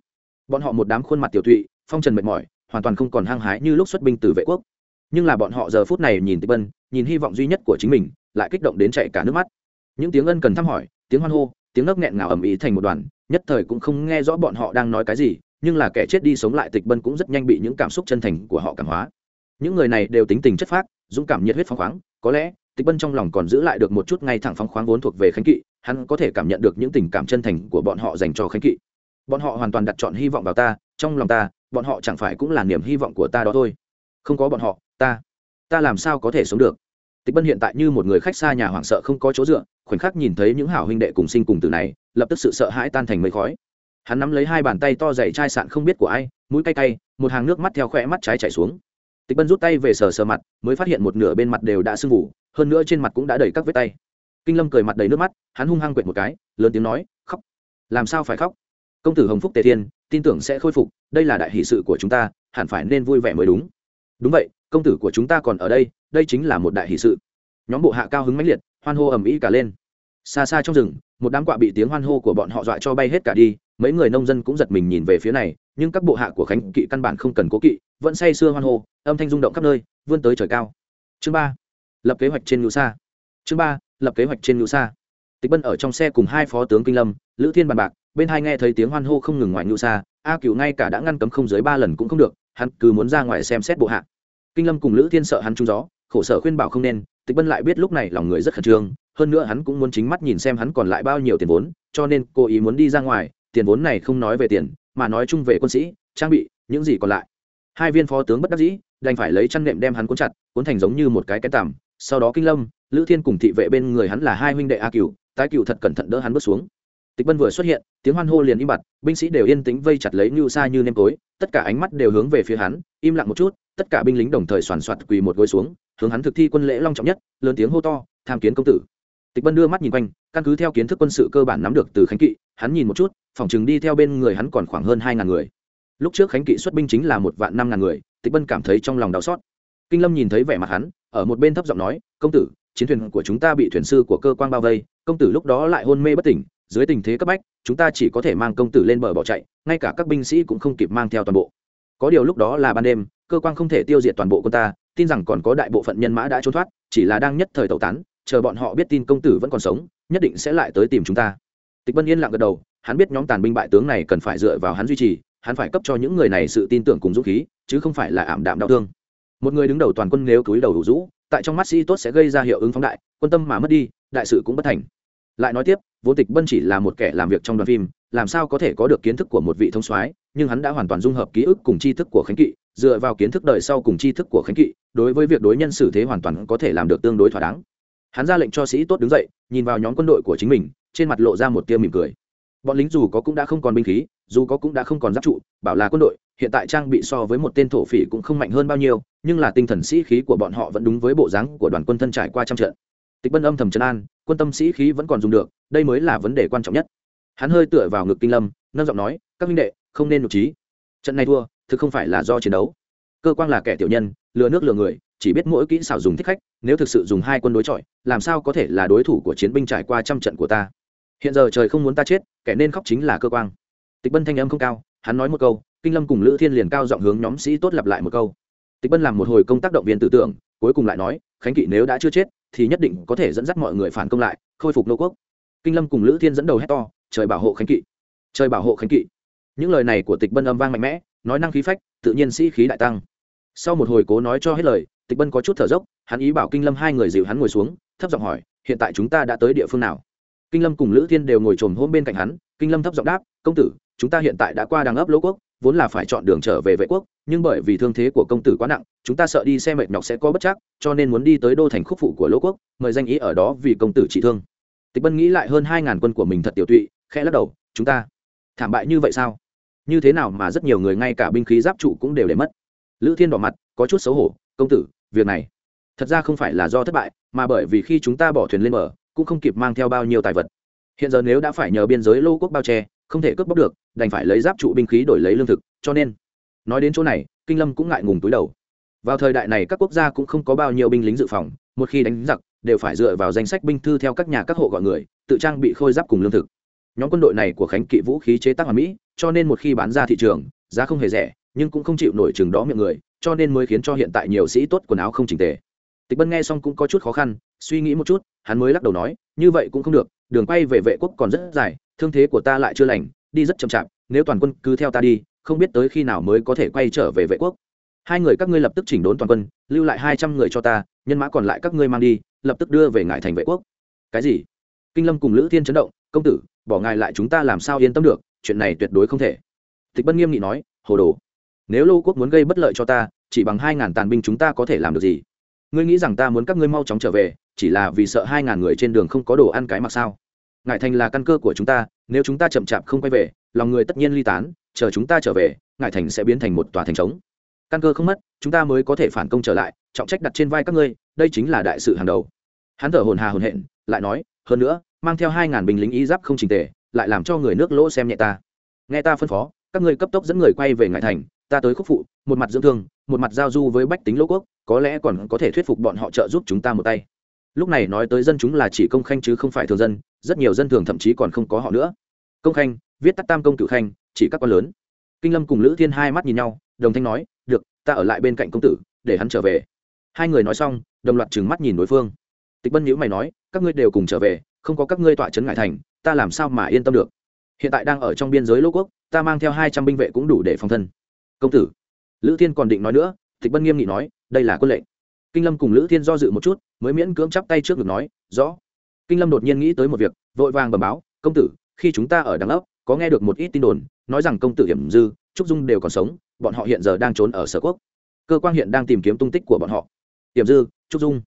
A: Bọn họ một đám khuôn mặt tiểu thụy phong trần mệt mỏi, hoàn toàn không còn hăng hái như lúc xuất binh từ vệ quốc. Nhưng là bọn họ giờ phút này nhìn tịch bân nhìn hy vọng duy nhất của chính mình, lại kích động đến chạy cả nước mắt. Những tiếng ân cần thăm hỏi, tiếng hoan hô, tiếng nấc nghẹn ngào ầm ĩ thành một đoàn nhất thời cũng không nghe rõ bọn họ đang nói cái gì, nhưng là kẻ chết đi sống lại tịch bân cũng rất nhanh bị những cảm xúc chân thành của họ cảm hóa. Những người này đều tính tình chất phác, dũng cảm nhiệt huyết phóng khoáng, có lẽ, tịch bân trong lòng còn giữ lại được một chút ngay thẳng phóng khoáng vốn thuộc về khánh kỵ, hắn có thể cảm nhận được những tình cảm chân thành của bọn họ dành cho khánh kỵ. Bọn họ hoàn toàn đặt chọn hy vọng vào ta, trong lòng ta, bọn họ chẳng phải cũng là niềm hy vọng của ta đó thôi. Không có bọn họ, ta ta làm sao có thể sống được? Tịch bân hiện tại như một người khách xa nhà hoảng sợ không có chỗ dựa, khoảnh khắc nhìn thấy những hảo huynh đệ cùng sinh cùng từ này lập tức sự sợ hãi tan thành mây khói. Hắn nắm lấy hai bàn tay to dày chai sạn không biết của ai mũi cay cay một hàng nước mắt theo khỏe mắt trái chảy xuống. Tịch bân rút tay về sờ sờ mặt mới phát hiện một nửa bên mặt đều đã sưng vù, hơn nữa trên mặt cũng đã đầy các vết tay. Kinh lâm cười mặt đầy nước mắt hắn hung hăng quệt một cái lớn tiếng nói khóc. Làm sao phải khóc? Công tử hồng phúc tề thiên tin tưởng sẽ khôi phục đây là đại hỷ sự của chúng ta hẳn phải nên vui vẻ mới đúng. Đúng vậy công tử của chúng ta còn ở đây đây chính là một đại hỷ sự. Nhóm bộ hạ cao hứng mãnh liệt hoan hô ầm ĩ cả lên. Xa xa trong rừng một đám quạ bị tiếng hoan hô của bọn họ dọa cho bay hết cả đi, mấy người nông dân cũng giật mình nhìn về phía này, nhưng các bộ hạ của khánh kỵ căn bản không cần cố kỵ, vẫn say sưa hoan hô, âm thanh rung động khắp nơi, vươn tới trời cao. Chương ba, lập kế hoạch trên ngự xa chương ba, lập kế hoạch trên ngự xa tịch bân ở trong xe cùng hai phó tướng kinh lâm, lữ thiên bàn bạc, bên hai nghe thấy tiếng hoan hô không ngừng ngoài ngự xa a cựu ngay cả đã ngăn cấm không dưới ba lần cũng không được, hắn cứ muốn ra ngoài xem xét bộ hạ. Kinh lâm cùng lữ thiên sợ hắn trúng gió, khổ sở khuyên bảo không nên, tịch bân lại biết lúc này lòng người rất khẩn trương hơn nữa hắn cũng muốn chính mắt nhìn xem hắn còn lại bao nhiêu tiền vốn, cho nên cô ý muốn đi ra ngoài, tiền vốn này không nói về tiền, mà nói chung về quân sĩ, trang bị, những gì còn lại. Hai viên phó tướng bất đắc dĩ, đành phải lấy chăn nệm đem hắn cuốn chặt, cuốn thành giống như một cái cái tằm, sau đó kinh lâm, lữ thiên cùng thị vệ bên người hắn là hai huynh đệ a cựu tái cựu thật cẩn thận đỡ hắn bước xuống. Tịch bân vừa xuất hiện, tiếng hoan hô liền im bặt, binh sĩ đều yên tĩnh vây chặt lấy ngưu xa như nêm tối, tất cả ánh mắt đều hướng về phía hắn, im lặng một chút, tất cả binh lính đồng thời soàn soạt quỳ một gối xuống, hướng hắn thực thi quân lễ long trọng nhất, lớn tiếng hô to, tham kiến công tử tịch bân đưa mắt nhìn quanh, căn cứ theo kiến thức quân sự cơ bản nắm được từ khánh kỵ, hắn nhìn một chút, phòng chừng đi theo bên người hắn còn khoảng hơn hai ngàn người. Lúc trước khánh kỵ xuất binh chính là một vạn năm ngàn người, tịch bân cảm thấy trong lòng đau xót. Kinh lâm nhìn thấy vẻ mặt hắn, ở một bên thấp giọng nói, công tử, chiến thuyền của chúng ta bị thuyền sư của cơ quan bao vây, công tử lúc đó lại hôn mê bất tỉnh, dưới tình thế cấp bách, chúng ta chỉ có thể mang công tử lên bờ bỏ chạy, ngay cả các binh sĩ cũng không kịp mang theo toàn bộ. Có điều lúc đó là ban đêm, cơ quan không thể tiêu diệt toàn bộ quân ta, tin rằng còn có đại bộ phận nhân mã đã trốn thoát, chỉ là đang nhất thời tẩu tán chờ bọn họ biết tin công tử vẫn còn sống, nhất định sẽ lại tới tìm chúng ta. Tịch bân yên lặng gật đầu, hắn biết nhóm tàn binh bại tướng này cần phải dựa vào hắn duy trì, hắn phải cấp cho những người này sự tin tưởng cùng dũng khí, chứ không phải là ảm đạm đau thương. Một người đứng đầu toàn quân nếu cúi đầu đủ rũ, tại trong mắt sĩ tốt sẽ gây ra hiệu ứng phóng đại, quân tâm mà mất đi, đại sự cũng bất thành. Lại nói tiếp vô tịch bân chỉ là một kẻ làm việc trong đoàn phim, làm sao có thể có được kiến thức của một vị thông soái, nhưng hắn đã hoàn toàn dung hợp ký ức cùng tri thức của khánh kỵ, dựa vào kiến thức đời sau cùng tri thức của khánh kỵ, đối với việc đối nhân xử thế hoàn toàn có thể làm được tương đối thỏa đáng hắn ra lệnh cho sĩ tốt đứng dậy, nhìn vào nhóm quân đội của chính mình, trên mặt lộ ra một tia mỉm cười. Bọn lính dù có cũng đã không còn binh khí, dù có cũng đã không còn giáp trụ, bảo là quân đội, hiện tại trang bị so với một tên thổ phỉ cũng không mạnh hơn bao nhiêu, nhưng là tinh thần sĩ khí của bọn họ vẫn đúng với bộ dáng của đoàn quân thân trải qua trăm trận. Tịch bân âm thầm trấn an, quân tâm sĩ khí vẫn còn dùng được, đây mới là vấn đề quan trọng nhất. Hắn hơi tựa vào ngực kinh lâm, nâng giọng nói, các minh đệ, không nên nhục trí. Trận này thua, thực không phải là do chiến đấu. Cơ quan là kẻ tiểu nhân, lừa nước lừa người chỉ biết mỗi kỹ xảo dùng thích khách, nếu thực sự dùng hai quân đối chọi, làm sao có thể là đối thủ của chiến binh trải qua trăm trận của ta? Hiện giờ trời không muốn ta chết, kẻ nên khóc chính là cơ quan tịch bân thanh âm không cao, hắn nói một câu, kinh lâm cùng lữ thiên liền cao giọng hướng nhóm sĩ tốt lặp lại một câu. Tịch bân làm một hồi công tác động viên tư tưởng, cuối cùng lại nói, khánh kỵ nếu đã chưa chết, thì nhất định có thể dẫn dắt mọi người phản công lại, khôi phục nô quốc. Kinh lâm cùng lữ thiên dẫn đầu hét to, trời bảo hộ khánh kỵ! Trời bảo hộ khánh kỵ! Những lời này của tịch bân âm vang mạnh mẽ, nói năng khí phách, tự nhiên sĩ khí đại tăng. Sau một hồi cố nói cho hết lời tịch bân có chút thở dốc, hắn ý bảo kinh lâm hai người dịu hắn ngồi xuống, thấp giọng hỏi, hiện tại chúng ta đã tới địa phương nào? Kinh lâm cùng lữ thiên đều ngồi trồm hôm bên cạnh hắn, kinh lâm thấp giọng đáp, công tử, chúng ta hiện tại đã qua đằng ấp lỗ quốc, vốn là phải chọn đường trở về vệ quốc, nhưng bởi vì thương thế của công tử quá nặng, chúng ta sợ đi xe mệt nhọc sẽ có bất chắc, cho nên muốn đi tới đô thành khúc phụ của lỗ quốc, mời danh ý ở đó vì công tử trị thương. Tịch bân nghĩ lại hơn hai ngàn quân của mình thật tiểu tụy, khẽ lắc đầu, chúng ta thảm bại như vậy sao? Như thế nào mà rất nhiều người ngay cả binh khí giáp trụ cũng đều để mất? Lữ thiên đỏ mặt, có chút xấu hổ, công tử việc này thật ra không phải là do thất bại, mà bởi vì khi chúng ta bỏ thuyền lên bờ, cũng không kịp mang theo bao nhiêu tài vật. Hiện giờ nếu đã phải nhờ biên giới lô quốc bao che, không thể cướp bóc được, đành phải lấy giáp trụ binh khí đổi lấy lương thực, cho nên, nói đến chỗ này, kinh lâm cũng ngại ngùng túi đầu. Vào thời đại này các quốc gia cũng không có bao nhiêu binh lính dự phòng, một khi đánh giặc, đều phải dựa vào danh sách binh thư theo các nhà các hộ gọi người, tự trang bị khôi giáp cùng lương thực. Nhóm quân đội này của khánh kỵ vũ khí chế tác ở mỹ, cho nên một khi bán ra thị trường, giá không hề rẻ, nhưng cũng không chịu nổi chừng đó miệng người cho nên mới khiến cho hiện tại nhiều sĩ tốt quần áo không chỉnh tề. Tịch bân nghe xong cũng có chút khó khăn, suy nghĩ một chút, hắn mới lắc đầu nói, như vậy cũng không được, đường quay về vệ quốc còn rất dài, thương thế của ta lại chưa lành, đi rất chậm chạp, nếu toàn quân cứ theo ta đi, không biết tới khi nào mới có thể quay trở về vệ quốc. Hai người các ngươi lập tức chỉnh đốn toàn quân, lưu lại hai trăm người cho ta, nhân mã còn lại các ngươi mang đi, lập tức đưa về ngại thành vệ quốc. Cái gì? Kinh lâm cùng lữ thiên chấn động, công tử, bỏ ngài lại chúng ta làm sao yên tâm được, chuyện này tuyệt đối không thể. Tịch bân nghiêm nghị nói, hồ đồ nếu lô quốc muốn gây bất lợi cho ta, chỉ bằng hai ngàn tàn binh chúng ta có thể làm được gì? Ngươi nghĩ rằng ta muốn các ngươi mau chóng trở về, chỉ là vì sợ hai ngàn người trên đường không có đồ ăn cái mặc sao? Ngại thành là căn cơ của chúng ta, nếu chúng ta chậm chạp không quay về, lòng người tất nhiên ly tán, chờ chúng ta trở về ngại thành sẽ biến thành một tòa thành trống. Căn cơ không mất, chúng ta mới có thể phản công trở lại, trọng trách đặt trên vai các ngươi, đây chính là đại sự hàng đầu. Hắn thở hồn hà hồn hện lại nói, hơn nữa, mang theo hai ngàn binh lính y giáp không trình tề, lại làm cho người nước lỗ xem nhẹ ta. Nghe ta phân phó, các ngươi cấp tốc dẫn người quay về ngại thành ta tới khúc phụ, một mặt dưỡng thương, một mặt giao du với bách tính lỗ quốc, có lẽ còn có thể thuyết phục bọn họ trợ giúp chúng ta một tay. Lúc này nói tới dân chúng là chỉ công khanh chứ không phải thường dân, rất nhiều dân thường thậm chí còn không có họ nữa. Công khanh, viết tắt tam công cử khanh, chỉ các con lớn. Kinh lâm cùng lữ thiên hai mắt nhìn nhau, đồng thanh nói, được, ta ở lại bên cạnh công tử, để hắn trở về. Hai người nói xong, đồng loạt trừng mắt nhìn đối phương. Tịch bân nhữ mày nói, các ngươi đều cùng trở về, không có các ngươi tọa trấn ngại thành, ta làm sao mà yên tâm được? Hiện tại đang ở trong biên giới lỗ quốc, ta mang theo hai trăm binh vệ cũng đủ để phòng thân công tử. Lữ thiên còn định nói nữa tịch bân nghiêm nghị nói, đây là quân lệnh. Kinh lâm cùng lữ thiên do dự một chút, mới miễn cưỡng chắp tay trước ngực nói, rõ. Kinh lâm đột nhiên nghĩ tới một việc, vội vàng bẩm báo, công tử, khi chúng ta ở đằng ấp có nghe được một ít tin đồn, nói rằng công tử hiểm dư, trúc dung đều còn sống, bọn họ hiện giờ đang trốn ở sở quốc. Cơ quan hiện đang tìm kiếm tung tích của bọn họ. Hiểm dư, trúc dung.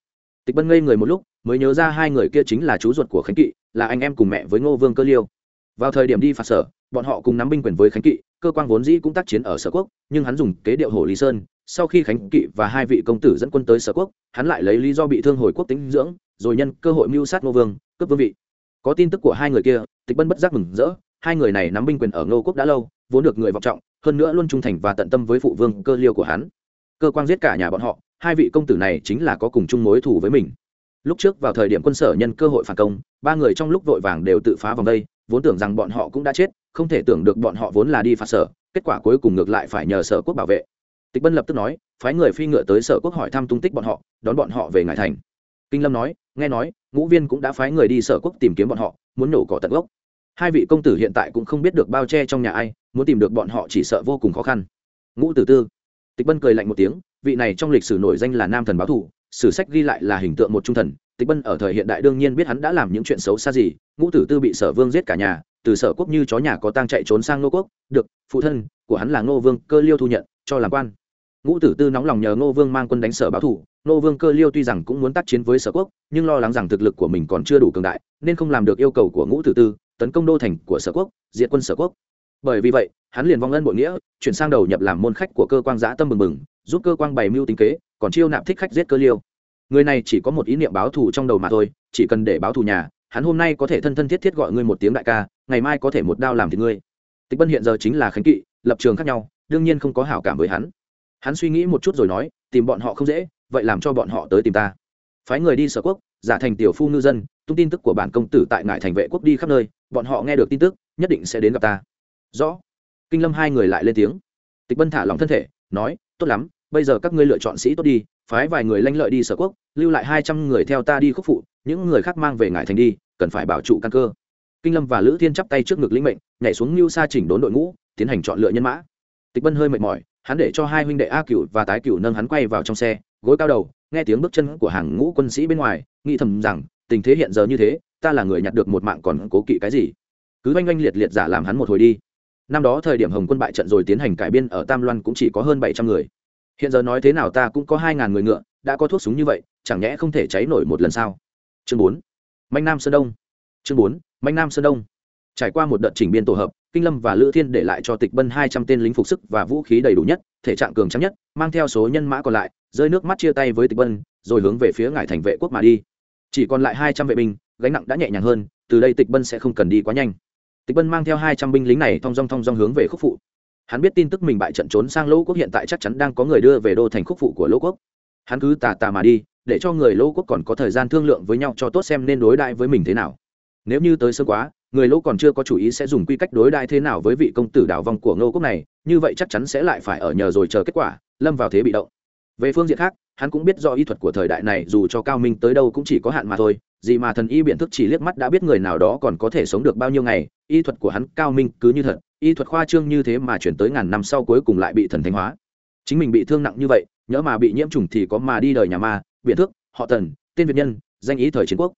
A: Tịch bân ngây người một lúc, mới nhớ ra hai người kia chính là chú ruột của khánh kỵ, là anh em cùng mẹ với ngô vương cơ liêu. Vào thời điểm đi phạt sở, bọn họ cùng nắm binh quyền với khánh kỵ cơ quan vốn dĩ cũng tác chiến ở sở quốc, nhưng hắn dùng kế điệu hồ lý sơn, sau khi khánh kỵ và hai vị công tử dẫn quân tới sở quốc, hắn lại lấy lý do bị thương hồi quốc tính dưỡng, rồi nhân cơ hội mưu sát ngô vương, cướp vương vị. Có tin tức của hai người kia, tịch bân bất giác mừng rỡ, hai người này nắm binh quyền ở ngô quốc đã lâu, vốn được người vọng trọng, hơn nữa luôn trung thành và tận tâm với phụ vương cơ liêu của hắn. Cơ quan giết cả nhà bọn họ, hai vị công tử này chính là có cùng chung mối thù với mình. Lúc trước vào thời điểm quân sở nhân cơ hội phản công, ba người trong lúc vội vàng đều tự phá vòng đây, vốn tưởng rằng bọn họ cũng đã chết không thể tưởng được bọn họ vốn là đi phạt sở, kết quả cuối cùng ngược lại phải nhờ sở quốc bảo vệ. Tịch bân lập tức nói, phái người phi ngựa tới sở quốc hỏi thăm tung tích bọn họ, đón bọn họ về ngải thành. Kinh lâm nói, nghe nói, ngũ viên cũng đã phái người đi sở quốc tìm kiếm bọn họ, muốn nổ cỏ tận gốc. Hai vị công tử hiện tại cũng không biết được bao che trong nhà ai, muốn tìm được bọn họ chỉ sợ vô cùng khó khăn. Ngũ tử tư. Tịch bân cười lạnh một tiếng, vị này trong lịch sử nổi danh là nam thần báo thủ sử sách ghi lại là hình tượng một trung thần. Tịch bân ở thời hiện đại đương nhiên biết hắn đã làm những chuyện xấu xa gì, ngũ tử tư bị sở vương giết cả nhà từ sở quốc như chó nhà có tang chạy trốn sang nô quốc, được, phụ thân của hắn là ngô vương cơ liêu thu nhận, cho làm quan. Ngũ tử tư nóng lòng nhờ ngô vương mang quân đánh sở báo thủ, ngô vương cơ liêu tuy rằng cũng muốn tác chiến với sở quốc, nhưng lo lắng rằng thực lực của mình còn chưa đủ cường đại, nên không làm được yêu cầu của ngũ tử tư, tấn công đô thành của sở quốc, diệt quân sở quốc. Bởi vì vậy, hắn liền vong ân bội nghĩa, chuyển sang đầu nhập làm môn khách của cơ quan giã tâm mừng mừng giúp cơ quan bày mưu tính kế, còn chiêu nạp thích khách giết cơ liêu. Người này chỉ có một ý niệm báo thù trong đầu mà thôi, chỉ cần để báo thù nhà hắn hôm nay có thể thân thân thiết thiết gọi ngươi một tiếng đại ca, ngày mai có thể một đao làm thì ngươi. Tịch bân hiện giờ chính là khánh kỵ, lập trường khác nhau, đương nhiên không có hảo cảm với hắn. Hắn suy nghĩ một chút rồi nói, tìm bọn họ không dễ, vậy làm cho bọn họ tới tìm ta. Phái người đi sở quốc, giả thành tiểu phu ngư dân, tung tin tức của bản công tử tại ngại thành vệ quốc đi khắp nơi, bọn họ nghe được tin tức, nhất định sẽ đến gặp ta. Rõ. Kinh lâm hai người lại lên tiếng. Tịch bân thả lòng thân thể, nói, tốt lắm, bây giờ các ngươi lựa chọn sĩ tốt đi phái vài người lanh lợi đi sở quốc, lưu lại hai trăm người theo ta đi khúc phụ, những người khác mang về ngải thành đi, cần phải bảo trụ căn cơ. Kinh lâm và lữ thiên chắp tay trước ngực lĩnh mệnh, nhảy xuống lưu xa chỉnh đốn đội ngũ, tiến hành chọn lựa nhân mã. Tịch bân hơi mệt mỏi, hắn để cho hai huynh đệ a cựu và tái cựu nâng hắn quay vào trong xe, gối cao đầu, nghe tiếng bước chân của hàng ngũ quân sĩ bên ngoài, nghĩ thầm rằng, tình thế hiện giờ như thế, ta là người nhặt được một mạng còn cố kỵ cái gì? Cứ oanh oanh liệt liệt giả làm hắn một hồi đi. Năm đó thời điểm hồng quân bại trận rồi tiến hành cải biên ở tam loan cũng chỉ có hơn bảy trăm người hiện giờ nói thế nào ta cũng có hai ngàn người ngựa, đã có thuốc súng như vậy, chẳng nhẽ không thể cháy nổi một lần sao? Chương bốn. Manh nam sơn đông. Chương bốn. Manh nam sơn đông. Trải qua một đợt chỉnh biên tổ hợp, kinh lâm và lữ thiên để lại cho tịch bân hai trăm tên lính phục sức và vũ khí đầy đủ nhất, thể trạng cường trắng nhất, mang theo số nhân mã còn lại, rơi nước mắt chia tay với tịch bân, rồi hướng về phía ngải thành vệ quốc mà đi. Chỉ còn lại hai trăm vệ binh, gánh nặng đã nhẹ nhàng hơn, từ đây tịch bân sẽ không cần đi quá nhanh. Tịch bân mang theo hai trăm binh lính này thong dong thong dong hướng về khúc phụ hắn biết tin tức mình bại trận trốn sang lỗ quốc hiện tại chắc chắn đang có người đưa về đô thành khúc phụ của lỗ quốc. Hắn cứ tà tà mà đi, để cho người lỗ quốc còn có thời gian thương lượng với nhau cho tốt xem nên đối đại với mình thế nào. Nếu như tới sớm quá, người lỗ còn chưa có chủ ý sẽ dùng quy cách đối đại thế nào với vị công tử đảo vong của ngô quốc này, như vậy chắc chắn sẽ lại phải ở nhờ rồi chờ kết quả, lâm vào thế bị động. Về phương diện khác, hắn cũng biết do y thuật của thời đại này, dù cho cao minh tới đâu cũng chỉ có hạn mà thôi, gì mà thần y biện thức chỉ liếc mắt đã biết người nào đó còn có thể sống được bao nhiêu ngày, y thuật của hắn cao minh cứ như thật y thuật khoa trương như thế mà chuyển tới ngàn năm sau cuối cùng lại bị thần thánh hóa. Chính mình bị thương nặng như vậy, nhỡ mà bị nhiễm trùng thì có mà đi đời nhà ma biện thước, họ tần, tên việt nhân, danh ý thời chiến quốc.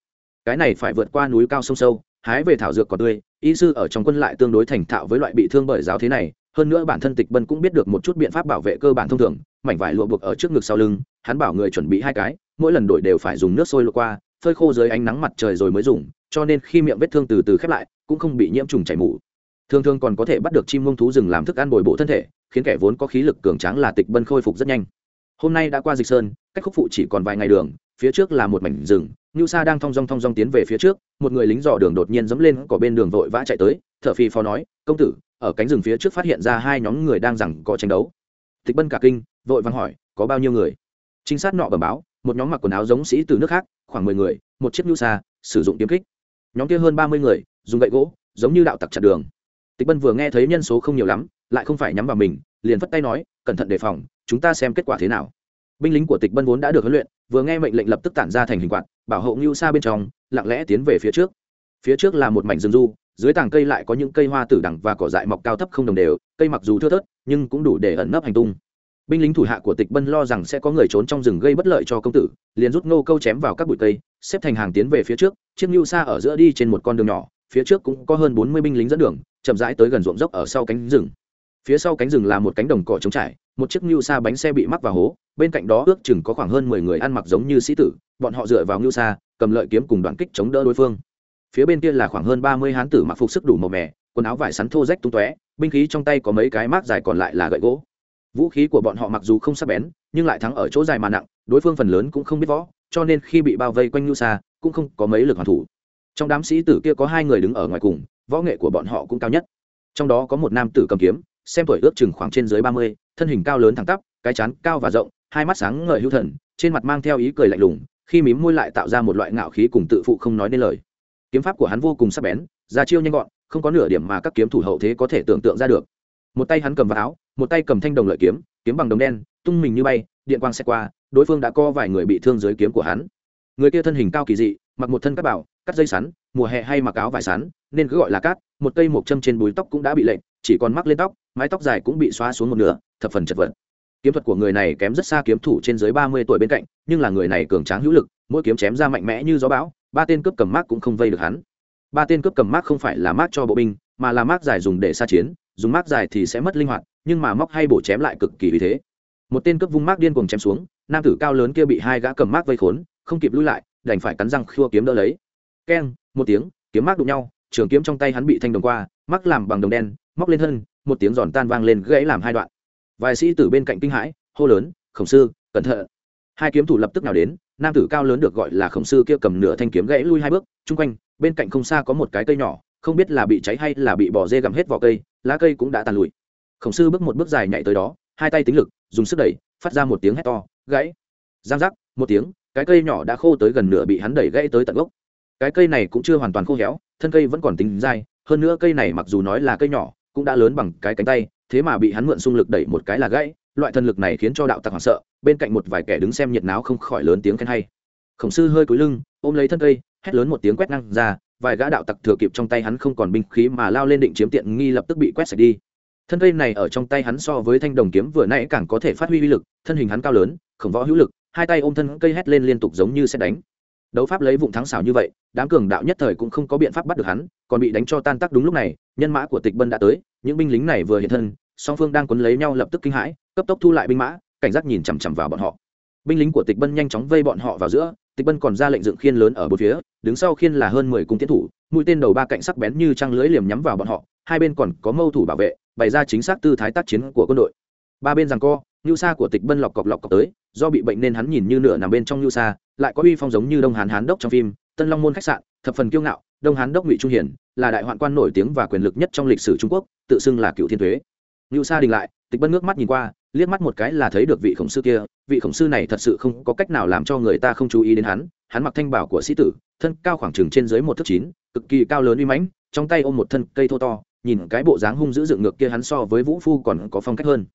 A: Cái này phải vượt qua núi cao sông sâu, hái về thảo dược còn tươi, y sư ở trong quân lại tương đối thành thạo với loại bị thương bởi giáo thế này, hơn nữa bản thân tịch bân cũng biết được một chút biện pháp bảo vệ cơ bản thông thường, mảnh vải lụa buộc ở trước ngực sau lưng, hắn bảo người chuẩn bị hai cái, mỗi lần đổi đều phải dùng nước sôi lụa qua, phơi khô dưới ánh nắng mặt trời rồi mới dùng, cho nên khi miệng vết thương từ từ khép lại, cũng không bị nhiễm trùng chảy mủ thường thường còn có thể bắt được chim mông thú rừng làm thức ăn bồi bổ thân thể khiến kẻ vốn có khí lực cường tráng là tịch bân khôi phục rất nhanh. Hôm nay đã qua dịch sơn cách khúc phụ chỉ còn vài ngày đường phía trước là một mảnh rừng ngưu sa đang thong dong thong dong tiến về phía trước một người lính dò đường đột nhiên dẫm lên cỏ bên đường vội vã chạy tới thợ phi phó nói công tử ở cánh rừng phía trước phát hiện ra hai nhóm người đang rằng có tranh đấu. Tịch bân cả kinh vội vàng hỏi có bao nhiêu người? Trinh sát nọ bẩm báo một nhóm mặc quần áo giống sĩ từ nước khác khoảng mười người một chiếc nhu Sa, sử dụng kiếm kích. Nhóm kia hơn ba mươi người dùng gậy gỗ giống như đạo tặc chặt đường tịch bân vừa nghe thấy nhân số không nhiều lắm, lại không phải nhắm vào mình, liền phất tay nói, cẩn thận đề phòng, chúng ta xem kết quả thế nào. Binh lính của tịch bân vốn đã được huấn luyện, vừa nghe mệnh lệnh lập tức tản ra thành hình quạt, bảo hộ ngưu xa bên trong, lặng lẽ tiến về phía trước. Phía trước là một mảnh rừng du, dưới tàng cây lại có những cây hoa tử đằng và cỏ dại mọc cao thấp không đồng đều, cây mặc dù thưa thớt, nhưng cũng đủ để ẩn nấp hành tung. Binh lính thủ hạ của tịch bân lo rằng sẽ có người trốn trong rừng gây bất lợi cho công tử, liền rút ngô câu chém vào các bụi cây, xếp thành hàng tiến về phía trước, chiếc ngưu xa ở giữa đi trên một con đường nhỏ phía trước cũng có hơn bốn mươi binh lính dẫn đường, chậm rãi tới gần ruộng dốc ở sau cánh rừng. Phía sau cánh rừng là một cánh đồng cỏ trống trải, một chiếc mưu xa bánh xe bị mắc vào hố, bên cạnh đó ước chừng có khoảng hơn mười người ăn mặc giống như sĩ tử, bọn họ dựa vào mưu xa cầm lợi kiếm cùng đoạn kích chống đỡ đối phương. Phía bên kia là khoảng hơn ba mươi hán tử mặc phục sức đủ màu mè, quần áo vải sắn thô rách tung tóe, binh khí trong tay có mấy cái mác dài còn lại là gậy gỗ. Vũ khí của bọn họ mặc dù không sắc bén, nhưng lại thắng ở chỗ dài mà nặng, đối phương phần lớn cũng không biết võ, cho nên khi bị bao vây quanh nhu xa cũng không có mấy lực hoàn thủ trong đám sĩ tử kia có hai người đứng ở ngoài cùng, võ nghệ của bọn họ cũng cao nhất. Trong đó có một nam tử cầm kiếm, xem tuổi ước chừng khoảng trên dưới ba mươi, thân hình cao lớn thẳng tắp, cái chán cao và rộng, hai mắt sáng ngời hữu thần, trên mặt mang theo ý cười lạnh lùng, khi mím môi lại tạo ra một loại ngạo khí cùng tự phụ không nói nên lời. Kiếm pháp của hắn vô cùng sắc bén, ra chiêu nhanh gọn, không có nửa điểm mà các kiếm thủ hậu thế có thể tưởng tượng ra được. Một tay hắn cầm vào áo, một tay cầm thanh đồng lợi kiếm kiếm bằng đồng đen, tung mình như bay, điện quang xe qua, đối phương đã co vài người bị thương dưới kiếm của hắn. Người kia thân hình cao kỳ dị mặc một thân cát bảo cắt dây sắn, mùa hè hay mặc áo vải sắn, nên cứ gọi là cát, một cây một châm trên búi tóc cũng đã bị lệnh chỉ còn mắc lên tóc, mái tóc dài cũng bị xóa xuống một nửa, thập phần chật vật. Kiếm thuật của người này kém rất xa kiếm thủ trên dưới ba mươi tuổi bên cạnh, nhưng là người này cường tráng hữu lực, mỗi kiếm chém ra mạnh mẽ như gió bão, ba tên cướp cầm mác cũng không vây được hắn. Ba tên cướp cầm mác không phải là mác cho bộ binh, mà là mác dài dùng để xa chiến, dùng mác dài thì sẽ mất linh hoạt, nhưng mà móc hay bổ chém lại cực kỳ vì thế. Một tên cướp vung mác điên cuồng chém xuống, nam tử cao lớn kia bị hai gã cầm mác vây khốn, không kịp lui lại đành phải cắn răng khua kiếm đỡ lấy. Keng, một tiếng, kiếm mác đụng nhau, trường kiếm trong tay hắn bị thanh đồng qua mắc làm bằng đồng đen, móc lên thân, một tiếng giòn tan vang lên gãy làm hai đoạn. Vài sĩ tử bên cạnh kinh hãi, hô lớn, khổng sư, cẩn thận. Hai kiếm thủ lập tức nào đến, nam tử cao lớn được gọi là khổng sư kia cầm nửa thanh kiếm gãy lui hai bước, chung quanh, bên cạnh không xa có một cái cây nhỏ, không biết là bị cháy hay là bị bỏ dê gặm hết vỏ cây, lá cây cũng đã tàn lụi. Khổng sư bước một bước dài nhảy tới đó, hai tay tính lực, dùng sức đẩy, phát ra một tiếng hét to, gãy. Giang giác, một tiếng cái cây nhỏ đã khô tới gần nửa bị hắn đẩy gãy tới tận gốc. Cái cây này cũng chưa hoàn toàn khô héo, thân cây vẫn còn tính dai, hơn nữa cây này mặc dù nói là cây nhỏ, cũng đã lớn bằng cái cánh tay, thế mà bị hắn mượn xung lực đẩy một cái là gãy, loại thần lực này khiến cho đạo tặc hoảng sợ, bên cạnh một vài kẻ đứng xem nhiệt náo không khỏi lớn tiếng khen hay. Khổng sư hơi cúi lưng, ôm lấy thân cây, hét lớn một tiếng quét năng ra, vài gã đạo tặc thừa kịp trong tay hắn không còn binh khí mà lao lên định chiếm tiện nghi lập tức bị quét sạch đi. Thân cây này ở trong tay hắn so với thanh đồng kiếm vừa nãy càng có thể phát huy uy lực, thân hình hắn cao lớn, khổng võ hữu lực hai tay ôm thân cây hét lên liên tục giống như sẽ đánh. Đấu pháp lấy vụng thắng xảo như vậy, đám cường đạo nhất thời cũng không có biện pháp bắt được hắn, còn bị đánh cho tan tác đúng lúc này, nhân mã của tịch bân đã tới, những binh lính này vừa hiện thân, song phương đang quấn lấy nhau lập tức kinh hãi, cấp tốc thu lại binh mã, cảnh giác nhìn chằm chằm vào bọn họ. Binh lính của tịch bân nhanh chóng vây bọn họ vào giữa, tịch bân còn ra lệnh dựng khiên lớn ở bốn phía, đứng sau khiên là hơn mười cung tiến thủ, mũi tên đầu ba cạnh sắc bén như trăng lưới liềm nhắm vào bọn họ, hai bên còn có mâu thủ bảo vệ, bày ra chính xác tư thái tác chiến của quân đội. Ba bên rằng co nhu sa của tịch bân lọc cọc lọc cọc tới do bị bệnh nên hắn nhìn như nửa nằm bên trong nhu sa, lại có uy phong giống như đông hán hán đốc trong phim, tân long môn khách sạn, thập phần kiêu ngạo, đông hán đốc ngụy trung hiển, là đại hoạn quan nổi tiếng và quyền lực nhất trong lịch sử trung quốc, tự xưng là cựu thiên thuế. Nhu sa đình lại, tịch bân nước mắt nhìn qua, liếc mắt một cái là thấy được vị khổng sư kia, vị khổng sư này thật sự không có cách nào làm cho người ta không chú ý đến hắn hắn mặc thanh bảo của sĩ tử, thân cao khoảng chừng trên dưới một thước chín, cực kỳ cao lớn uy mãnh, trong tay ôm một thân cây thô to, nhìn cái bộ dáng hung dữ dựng ngược kia hắn so với vũ phu còn có phong cách hơn.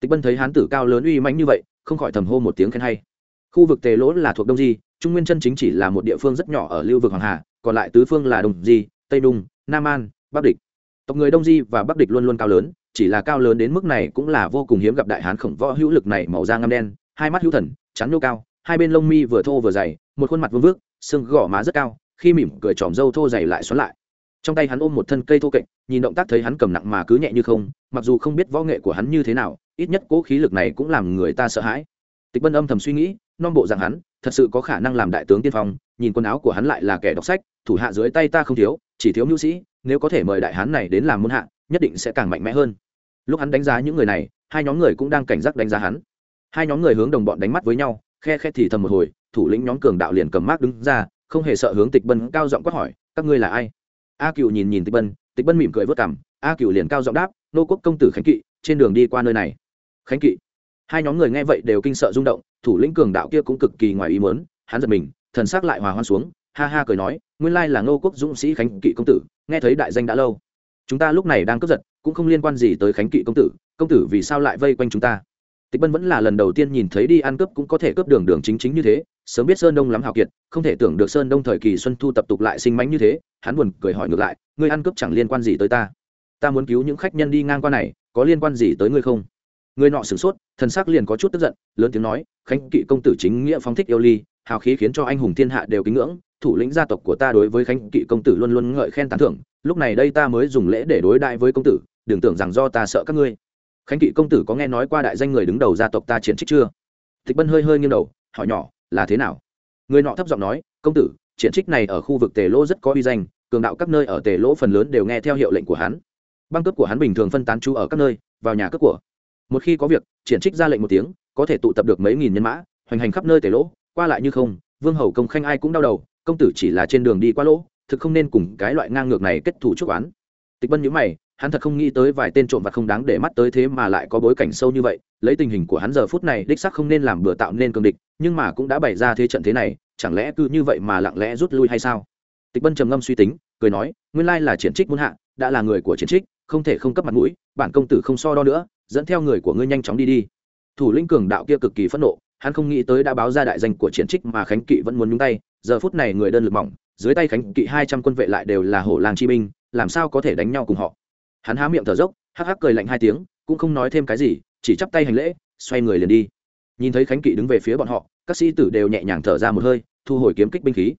A: Tịch bân thấy hắn tử cao lớn uy mãnh như vậy không khỏi thầm hô một tiếng khen hay. Khu vực tề lỗ là thuộc đông di, trung nguyên chân chính chỉ là một địa phương rất nhỏ ở lưu vực hoàng hà, còn lại tứ phương là đông di, tây đung, nam an, bắc địch. Tộc người đông di và bắc địch luôn luôn cao lớn, chỉ là cao lớn đến mức này cũng là vô cùng hiếm gặp đại hán khổng võ hữu lực này màu da ngăm đen, hai mắt hữu thần chắn nhô cao, hai bên lông mi vừa thô vừa dày, một khuôn mặt vương vước, xương gò má rất cao, khi mỉm cười tròm râu thô dày lại xoắn lại. Trong tay hắn ôm một thân cây thô kệch, nhìn động tác thấy hắn cầm nặng mà cứ nhẹ như không, mặc dù không biết võ nghệ của hắn như thế nào ít nhất cố khí lực này cũng làm người ta sợ hãi. Tịch bân âm thầm suy nghĩ, non bộ rằng hắn, thật sự có khả năng làm đại tướng tiên phong, nhìn quần áo của hắn lại là kẻ đọc sách, thủ hạ dưới tay ta không thiếu, chỉ thiếu nhu sĩ, nếu có thể mời đại hán này đến làm môn hạ, nhất định sẽ càng mạnh mẽ hơn. Lúc hắn đánh giá những người này, hai nhóm người cũng đang cảnh giác đánh giá hắn. Hai nhóm người hướng đồng bọn đánh mắt với nhau, khe khe thì thầm một hồi, thủ lĩnh nhóm cường đạo liền cầm mác đứng ra, không hề sợ hướng tịch bân cao giọng quát hỏi, các ngươi là ai? A cựu nhìn nhìn tịch bân tịch bân mỉm cười vớt cảm a cựu liền cao giọng đáp, nô quốc công tử khánh kỵ, trên đường đi qua nơi này khánh kỵ. Hai nhóm người nghe vậy đều kinh sợ rung động, thủ lĩnh cường đạo kia cũng cực kỳ ngoài ý muốn, hắn giật mình, thần sắc lại hòa hoan xuống, ha ha cười nói, nguyên lai là ngô quốc dũng sĩ khánh kỵ công tử, nghe thấy đại danh đã lâu. Chúng ta lúc này đang cướp giật, cũng không liên quan gì tới khánh kỵ công tử công tử vì sao lại vây quanh chúng ta? Tịch bân vẫn là lần đầu tiên nhìn thấy đi ăn cướp cũng có thể cướp đường đường chính chính như thế, sớm biết sơn đông lắm hào kiệt, không thể tưởng được sơn đông thời kỳ xuân thu tập tục lại sinh mánh như thế, hắn buồn cười hỏi ngược lại, ngươi ăn cướp chẳng liên quan gì tới ta? Ta muốn cứu những khách nhân đi ngang qua này, có liên quan gì tới ngươi không? Người nọ sửng sốt, thần sắc liền có chút tức giận, lớn tiếng nói, khánh kỵ công tử chính nghĩa phóng thích yêu ly, hào khí khiến cho anh hùng thiên hạ đều kính ngưỡng, thủ lĩnh gia tộc của ta đối với khánh kỵ công tử luôn luôn ngợi khen tán thưởng, lúc này đây ta mới dùng lễ để đối đại với công tử, đừng tưởng rằng do ta sợ các ngươi. Khánh kỵ công tử có nghe nói qua đại danh người đứng đầu gia tộc ta triển trích chưa? Tịch bân hơi hơi nghiêng đầu, hỏi nhỏ, là thế nào? Người nọ thấp giọng nói, công tử triển trích này ở khu vực tề lô rất có uy danh, cường đạo các nơi ở tề lỗ phần lớn đều nghe theo hiệu lệnh của hắn. Băng cướp của hắn bình thường phân tán trú ở các nơi, vào nhà cướp của một khi có việc, triển trích ra lệnh một tiếng, có thể tụ tập được mấy nghìn nhân mã, hoành hành khắp nơi tể lỗ, qua lại như không, vương hầu công khanh ai cũng đau đầu, công tử chỉ là trên đường đi qua lỗ, thực không nên cùng cái loại ngang ngược này kết thủ trước oán. Tịch bân nhữ mày, hắn thật không nghĩ tới vài tên trộm và không đáng để mắt tới thế mà lại có bối cảnh sâu như vậy, lấy tình hình của hắn giờ phút này đích sắc không nên làm bừa tạo nên cường địch, nhưng mà cũng đã bày ra thế trận thế này, chẳng lẽ cứ như vậy mà lặng lẽ rút lui hay sao? Tịch bân trầm ngâm suy tính, cười nói, nguyên lai là triển trích muốn hạ, đã là người của triển trích không thể không cấp mặt mũi, bản công tử không so đo nữa, dẫn theo người của ngươi nhanh chóng đi đi. Thủ lĩnh cường đạo kia cực kỳ phẫn nộ, hắn không nghĩ tới đã báo ra đại danh của triển trích mà khánh kỵ vẫn muốn nhúng tay, giờ phút này người đơn lực mỏng, dưới tay khánh kỵ hai trăm quân vệ lại đều là hổ làng chi binh, làm sao có thể đánh nhau cùng họ? Hắn há miệng thở dốc, hắc hắc cười lạnh hai tiếng, cũng không nói thêm cái gì, chỉ chắp tay hành lễ, xoay người liền đi. Nhìn thấy khánh kỵ đứng về phía bọn họ, các sĩ tử đều nhẹ nhàng thở ra một hơi, thu hồi kiếm kích binh khí.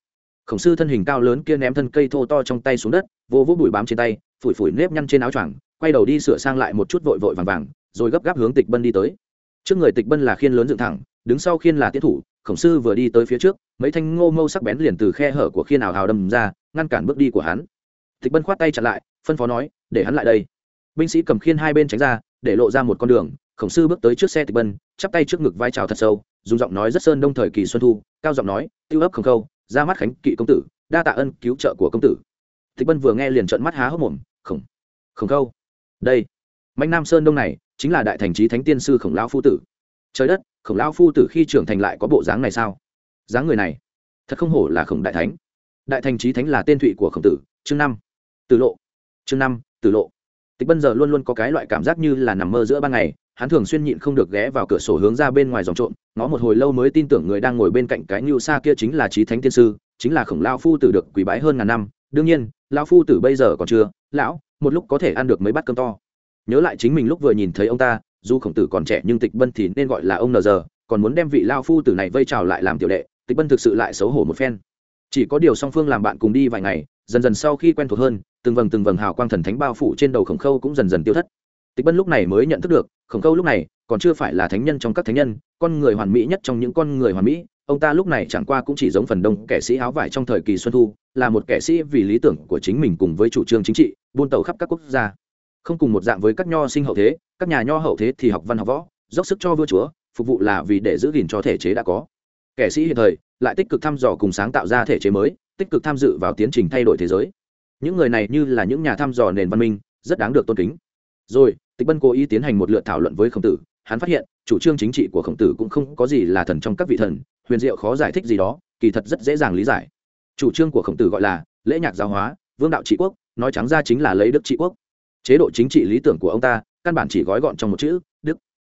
A: Khổng sư thân hình cao lớn kia ném thân cây thô to trong tay xuống đất, vô vũ bụi bám trên tay phủi phủi nếp nhăn trên áo choàng, quay đầu đi sửa sang lại một chút vội vội vàng vàng, rồi gấp gáp hướng tịch bân đi tới. Trước người tịch bân là khiên lớn dựng thẳng, đứng sau khiên là tiết thủ, khổng sư vừa đi tới phía trước, mấy thanh ngô mâu sắc bén liền từ khe hở của khiên ảo hào đâm ra, ngăn cản bước đi của hắn. Tịch bân khoát tay chặn lại, phân phó nói, để hắn lại đây. Binh sĩ cầm khiên hai bên tránh ra, để lộ ra một con đường, khổng sư bước tới trước xe tịch bân, chắp tay trước ngực vai trào thật sâu, dùng giọng nói rất sơn đông thời kỳ xuân thu, cao giọng nói, tiêu ấp khổng khâu, ra mắt khánh kỵ công tử, đa tạ ân cứu trợ của công tử. Tịch bân vừa nghe liền trợn mắt há hốc mồm khổng khâu. Đây mạnh nam sơn đông này chính là đại thành trí thánh tiên sư khổng lão phu tử. Trời đất, khổng lão phu tử khi trưởng thành lại có bộ dáng này sao? Dáng người này, thật không hổ là khổng đại thánh. Đại thành trí thánh là tên thụy của khổng tử, chương năm. Tử lộ. Chương năm, tử lộ. Tịch bân giờ luôn luôn có cái loại cảm giác như là nằm mơ giữa ban ngày, hắn thường xuyên nhịn không được ghé vào cửa sổ hướng ra bên ngoài dòng trộm, ngó một hồi lâu mới tin tưởng người đang ngồi bên cạnh cái ngưu xa kia chính là trí thánh tiên sư, chính là khổng lao phu tử được quỷ bái hơn ngàn năm. Đương nhiên lao phu tử bây giờ còn chưa, lão một lúc có thể ăn được mấy bát cơm to. Nhớ lại chính mình lúc vừa nhìn thấy ông ta, dù khổng tử còn trẻ nhưng tịch bân thì nên gọi là ông nờ giờ, còn muốn đem vị lao phu tử này vây trào lại làm tiểu đệ, tịch bân thực sự lại xấu hổ một phen. Chỉ có điều song phương làm bạn cùng đi vài ngày, dần dần sau khi quen thuộc hơn, từng vầng từng vầng hào quang thần thánh bao phủ trên đầu khổng khâu cũng dần dần tiêu thất. Tịch bân lúc này mới nhận thức được, khổng khâu lúc này còn chưa phải là thánh nhân trong các thánh nhân, con người hoàn mỹ nhất trong những con người hoàn mỹ, ông ta lúc này chẳng qua cũng chỉ giống phần đông kẻ sĩ áo vải trong thời kỳ xuân thu, là một kẻ sĩ vì lý tưởng của chính mình cùng với chủ trương chính trị buôn tàu khắp các quốc gia. Không cùng một dạng với các nho sinh hậu thế, các nhà nho hậu thế thì học văn học võ, dốc sức cho vua chúa, phục vụ là vì để giữ gìn cho thể chế đã có. Kẻ sĩ hiện thời lại tích cực thăm dò cùng sáng tạo ra thể chế mới, tích cực tham dự vào tiến trình thay đổi thế giới. Những người này như là những nhà thăm dò nền văn minh, rất đáng được tôn kính. Rồi, tịch bân cố ý tiến hành một lượt thảo luận với khổng tử, hắn phát hiện, chủ trương chính trị của khổng tử cũng không có gì là thần trong các vị thần, huyền diệu khó giải thích gì đó, kỳ thật rất dễ dàng lý giải. Chủ trương của khổng tử gọi là lễ nhạc giáo hóa, vương đạo trị quốc nói trắng ra chính là lấy đức trị quốc. Chế độ chính trị lý tưởng của ông ta căn bản chỉ gói gọn trong một chữ đức.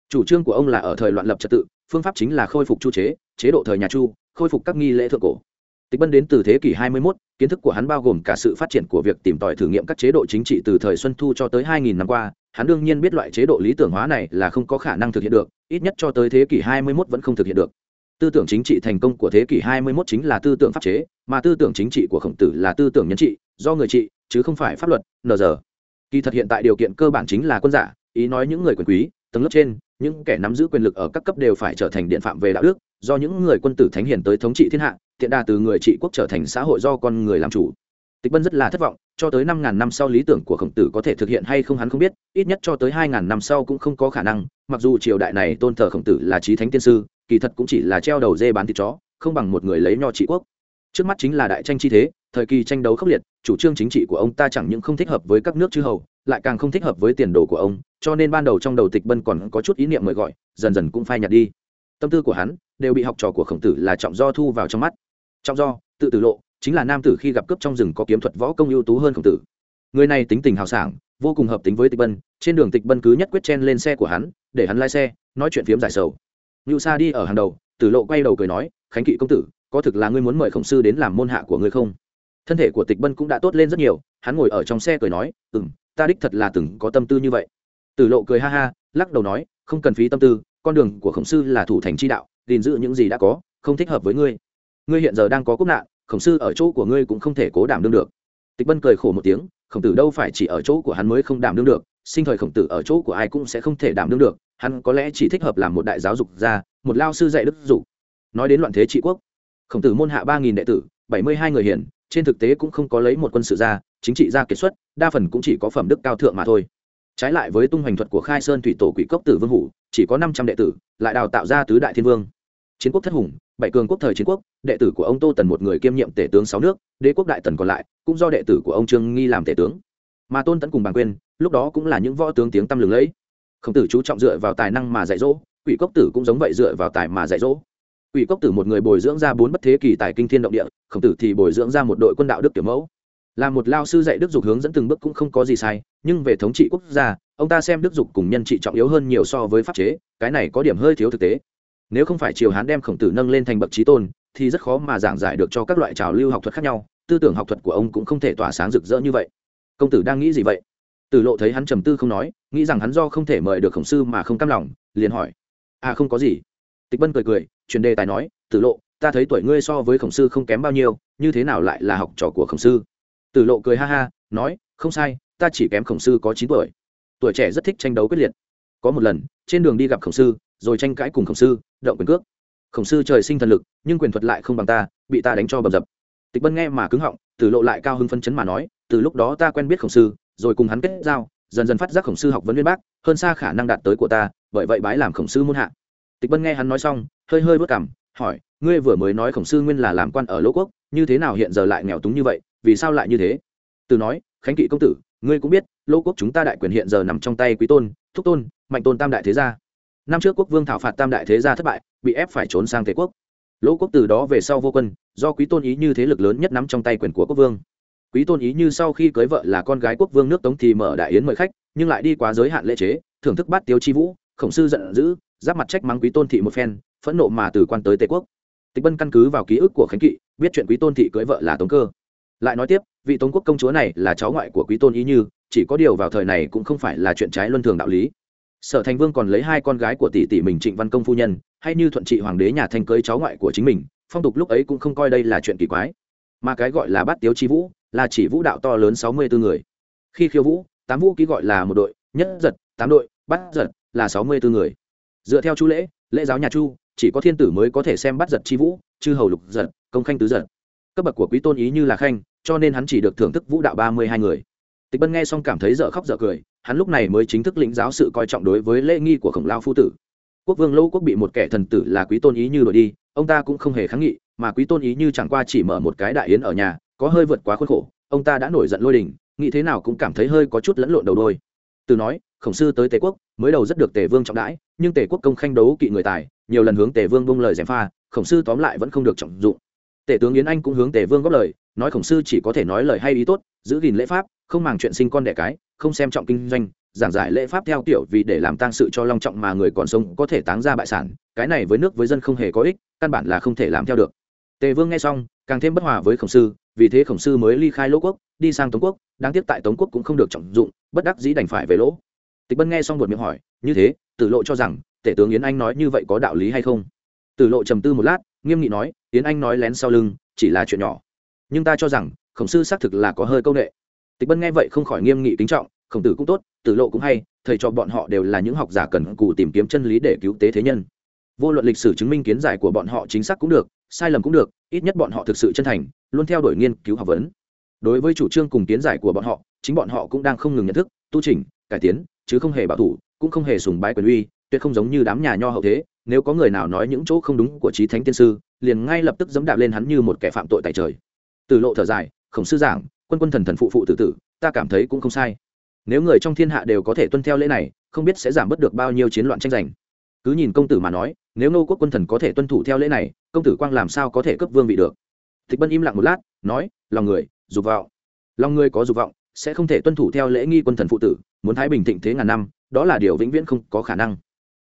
A: Chủ trương của ông là ở thời loạn lập trật tự phương pháp chính là khôi phục chu chế chế độ thời nhà chu khôi phục các nghi lễ thượng cổ. Tịch bân đến từ thế kỷ 21, kiến thức của hắn bao gồm cả sự phát triển của việc tìm tòi thử nghiệm các chế độ chính trị từ thời xuân thu cho tới 2000 năm qua. Hắn đương nhiên biết loại chế độ lý tưởng hóa này là không có khả năng thực hiện được ít nhất cho tới thế kỷ 21 vẫn không thực hiện được. Tư tưởng chính trị thành công của thế kỷ 21 chính là tư tưởng pháp chế mà tư tưởng chính trị của khổng tử là tư tưởng nhân trị. Do người trị chứ không phải pháp luật, nờ giờ. Kỳ thật hiện tại điều kiện cơ bản chính là quân giả, ý nói những người quyền quý, tầng lớp trên, những kẻ nắm giữ quyền lực ở các cấp đều phải trở thành điện phạm về đạo đức, do những người quân tử thánh hiền tới thống trị thiên hạ tiện đà từ người trị quốc trở thành xã hội do con người làm chủ. Tịch bân rất là thất vọng, cho tới năm ngàn năm sau lý tưởng của khổng tử có thể thực hiện hay không hắn không biết, ít nhất cho tới hai ngàn năm sau cũng không có khả năng, mặc dù triều đại này tôn thờ khổng tử là trí thánh tiên sư, kỳ thật cũng chỉ là treo đầu dê bán thịt chó, không bằng một người lấy nho trị quốc. Trước mắt chính là đại tranh chi thế thời kỳ tranh đấu khốc liệt, chủ trương chính trị của ông ta chẳng những không thích hợp với các nước chư hầu, lại càng không thích hợp với tiền đồ của ông, cho nên ban đầu trong đầu tịch bân còn có chút ý niệm mời gọi, dần dần cũng phai nhạt đi. Tâm tư của hắn đều bị học trò của khổng tử là trọng do thu vào trong mắt. Trọng do, tự tử lộ, chính là nam tử khi gặp cướp trong rừng có kiếm thuật võ công ưu tú hơn khổng tử. Người này tính tình hào sảng, vô cùng hợp tính với tịch bân, trên đường tịch bân cứ nhất quyết chen lên xe của hắn, để hắn lái xe, nói chuyện phiếm giải sầu. Ngưu sa đi ở hàng đầu, tử lộ quay đầu cười nói, khánh kỵ công tử, có thực là ngươi muốn mời khổng sư đến làm môn hạ của ngươi không? Thân thể của tịch bân cũng đã tốt lên rất nhiều, hắn ngồi ở trong xe cười nói ừ m ta đích thật là từng có tâm tư như vậy. Tử lộ cười ha ha, lắc đầu nói, không cần phí tâm tư, con đường của khổng sư là thủ thành chi đạo, gìn giữ những gì đã có, không thích hợp với ngươi. Ngươi hiện giờ đang có cúc nạn, khổng sư ở chỗ của ngươi cũng không thể cố đảm đương được. Tịch bân cười khổ một tiếng, khổng tử đâu phải chỉ ở chỗ của hắn mới không đảm đương được, sinh thời khổng tử ở chỗ của ai cũng sẽ không thể đảm đương được, hắn có lẽ chỉ thích hợp làm một đại giáo dục gia, một lao sư dạy đức dục. Nói đến loạn thế trị quốc, khổng tử môn hạ ba nghìn đệ tử, bảy mươi hai người hiền trên thực tế cũng không có lấy một quân sự gia chính trị gia kiệt xuất, đa phần cũng chỉ có phẩm đức cao thượng mà thôi. Trái lại với tung hoành thuật của khai sơn thủy tổ quỷ cốc tử vương hủ, chỉ có năm trăm đệ tử, lại đào tạo ra tứ đại thiên vương. Chiến quốc thất hùng, bảy cường quốc thời chiến quốc, đệ tử của ông tô tần một người kiêm nhiệm tể tướng sáu nước, đế quốc đại tần còn lại, cũng do đệ tử của ông trương nghi làm tể tướng. Mà tôn tấn cùng bàn quên lúc đó cũng là những võ tướng tiếng tăm lừng lẫy. Khổng tử chú trọng dựa vào tài năng mà dạy dỗ, quỷ cốc tử cũng giống vậy dựa vào tài mà dạy dỗ quỷ cốc tử một người bồi dưỡng ra bốn bất thế kỳ tài kinh thiên động địa, khổng tử thì bồi dưỡng ra một đội quân đạo đức kiểu mẫu. Là một lao sư dạy đức dục hướng dẫn từng bước cũng không có gì sai, nhưng về thống trị quốc gia, ông ta xem đức dục cùng nhân trị trọng yếu hơn nhiều so với pháp chế, cái này có điểm hơi thiếu thực tế. Nếu không phải triều hán đem khổng tử nâng lên thành bậc trí tôn, thì rất khó mà giảng giải được cho các loại trào lưu học thuật khác nhau, tư tưởng học thuật của ông cũng không thể tỏa sáng rực rỡ như vậy. Công tử đang nghĩ gì vậy? Tử lộ thấy hắn trầm tư không nói, nghĩ rằng hắn do không thể mời được khổng sư mà không cam lòng, liền hỏi. À không có gì tịch bân cười cười truyền đề tài nói, tử lộ, ta thấy tuổi ngươi so với khổng sư không kém bao nhiêu, như thế nào lại là học trò của khổng sư? Tử lộ cười ha ha, nói, không sai, ta chỉ kém khổng sư có chín tuổi. Tuổi trẻ rất thích tranh đấu quyết liệt. Có một lần, trên đường đi gặp khổng sư, rồi tranh cãi cùng khổng sư, động quyền cước. Khổng sư trời sinh thần lực, nhưng quyền thuật lại không bằng ta, bị ta đánh cho bầm dập. Tịch bân nghe mà cứng họng, tử lộ lại cao hưng phân chấn mà nói, từ lúc đó ta quen biết khổng sư, rồi cùng hắn kết giao, dần dần phát giác khổng sư học vấn viên bác, hơn xa khả năng đạt tới của ta, bởi vậy bái làm khổng sư muôn hạ tịch bân nghe hắn nói xong, hơi hơi vất cảm, hỏi, ngươi vừa mới nói khổng sư nguyên là làm quan ở lỗ quốc, như thế nào hiện giờ lại nghèo túng như vậy, vì sao lại như thế? Từ nói, khánh kỵ công tử, ngươi cũng biết, lỗ quốc chúng ta đại quyền hiện giờ nằm trong tay quý tôn, thúc tôn, mạnh tôn tam đại thế gia. Năm trước quốc vương thảo phạt tam đại thế gia thất bại, bị ép phải trốn sang thế quốc. Lỗ quốc từ đó về sau vô quân, do quý tôn ý như thế lực lớn nhất nắm trong tay quyền của quốc vương. Quý tôn ý như sau khi cưới vợ là con gái quốc vương nước tống thì mở đại yến mời khách, nhưng lại đi quá giới hạn lễ chế, thưởng thức bát tiêu chi vũ, khổng sư giận dữ giáp mặt trách mắng quý tôn thị một phen, phẫn nộ mà từ quan tới tề quốc. Tịch bân căn cứ vào ký ức của khánh kỵ, biết chuyện quý tôn thị cưới vợ là tống cơ. Lại nói tiếp, vị tống quốc công chúa này là cháu ngoại của quý tôn ý như, chỉ có điều vào thời này cũng không phải là chuyện trái luân thường đạo lý. Sở thành vương còn lấy hai con gái của tỷ tỷ mình trịnh văn công phu nhân, hay như thuận trị hoàng đế nhà thanh cưới cháu ngoại của chính mình, phong tục lúc ấy cũng không coi đây là chuyện kỳ quái. Mà cái gọi là bát tiếu chi vũ, là chỉ vũ đạo to lớn sáu mươi bốn người. Khi khiêu vũ, tám vũ ký gọi là một đội, nhất giật, tám đội bắt giật, là sáu mươi bốn người dựa theo chu lễ lễ giáo nhà chu, chỉ có thiên tử mới có thể xem bắt giật chi vũ, chư hầu lục giật, công khanh tứ giật. Cấp bậc của quý tôn ý như là khanh, cho nên hắn chỉ được thưởng thức vũ đạo ba mươi hai người. Tịch bân nghe xong cảm thấy dở khóc dở cười, hắn lúc này mới chính thức lĩnh giáo sự coi trọng đối với lễ nghi của khổng lao phu tử. Quốc vương lâu quốc bị một kẻ thần tử là quý tôn ý như đổi đi, ông ta cũng không hề kháng nghị, mà quý tôn ý như chẳng qua chỉ mở một cái đại yến ở nhà, có hơi vượt quá khuôn khổ, ông ta đã nổi giận lôi đình, nghĩ thế nào cũng cảm thấy hơi có chút lẫn lộn đầu đôi. Từ nói, khổng sư tới tề quốc, mới đầu rất được tề vương trọng đãi nhưng tề quốc công khanh đấu kỵ người tài, nhiều lần hướng tề vương bông lời gièm pha, khổng sư tóm lại vẫn không được trọng dụng. Tể tướng yến anh cũng hướng tề vương góp lời, nói khổng sư chỉ có thể nói lời hay ý tốt, giữ gìn lễ pháp, không màng chuyện sinh con đẻ cái, không xem trọng kinh doanh, giảng giải lễ pháp theo kiểu vì để làm tang sự cho long trọng mà người còn sống có thể táng ra bại sản, cái này với nước với dân không hề có ích, căn bản là không thể làm theo được. Tề vương nghe xong, càng thêm bất hòa với khổng sư, vì thế khổng sư mới ly khai lỗ quốc, đi sang tống quốc, đáng tiếc tại tống quốc cũng không được trọng dụng, bất đắc dĩ đành phải về lỗ. Tịch bân nghe xong một miệng hỏi như thế, tử lộ cho rằng, tể tướng yến anh nói như vậy có đạo lý hay không? Tử lộ trầm tư một lát, nghiêm nghị nói, yến anh nói lén sau lưng, chỉ là chuyện nhỏ. Nhưng ta cho rằng, khổng sư xác thực là có hơi công nghệ tịch bân nghe vậy không khỏi nghiêm nghị kính trọng, khổng tử cũng tốt, tử lộ cũng hay, thầy cho bọn họ đều là những học giả cần cù tìm kiếm chân lý để cứu tế thế nhân. Vô luận lịch sử chứng minh kiến giải của bọn họ chính xác cũng được, sai lầm cũng được, ít nhất bọn họ thực sự chân thành, luôn theo đuổi nghiên cứu học vấn. Đối với chủ trương cùng kiến giải của bọn họ chính bọn họ cũng đang không ngừng nhận thức, tu trình cải tiến, chứ không hề bảo thủ, cũng không hề sùng bái quyền uy, tuyệt không giống như đám nhà nho hậu thế, nếu có người nào nói những chỗ không đúng của trí thánh tiên sư, liền ngay lập tức dẫm đạp lên hắn như một kẻ phạm tội tại trời. Từ lộ thở dài, khổng sư giảng, quân quân thần thần phụ phụ tử tử, ta cảm thấy cũng không sai. Nếu người trong thiên hạ đều có thể tuân theo lễ này, không biết sẽ giảm bớt được bao nhiêu chiến loạn tranh giành. Cứ nhìn công tử mà nói, nếu nô quốc quân thần có thể tuân thủ theo lễ này, công tử quang làm sao có thể cấp vương vị được? Tịch bân im lặng một lát, nói, lòng người, dục vọng. Lòng người có dục vọng sẽ không thể tuân thủ theo lễ nghi quân thần phụ tử, muốn thái bình thịnh thế ngàn năm, đó là điều vĩnh viễn không có khả năng.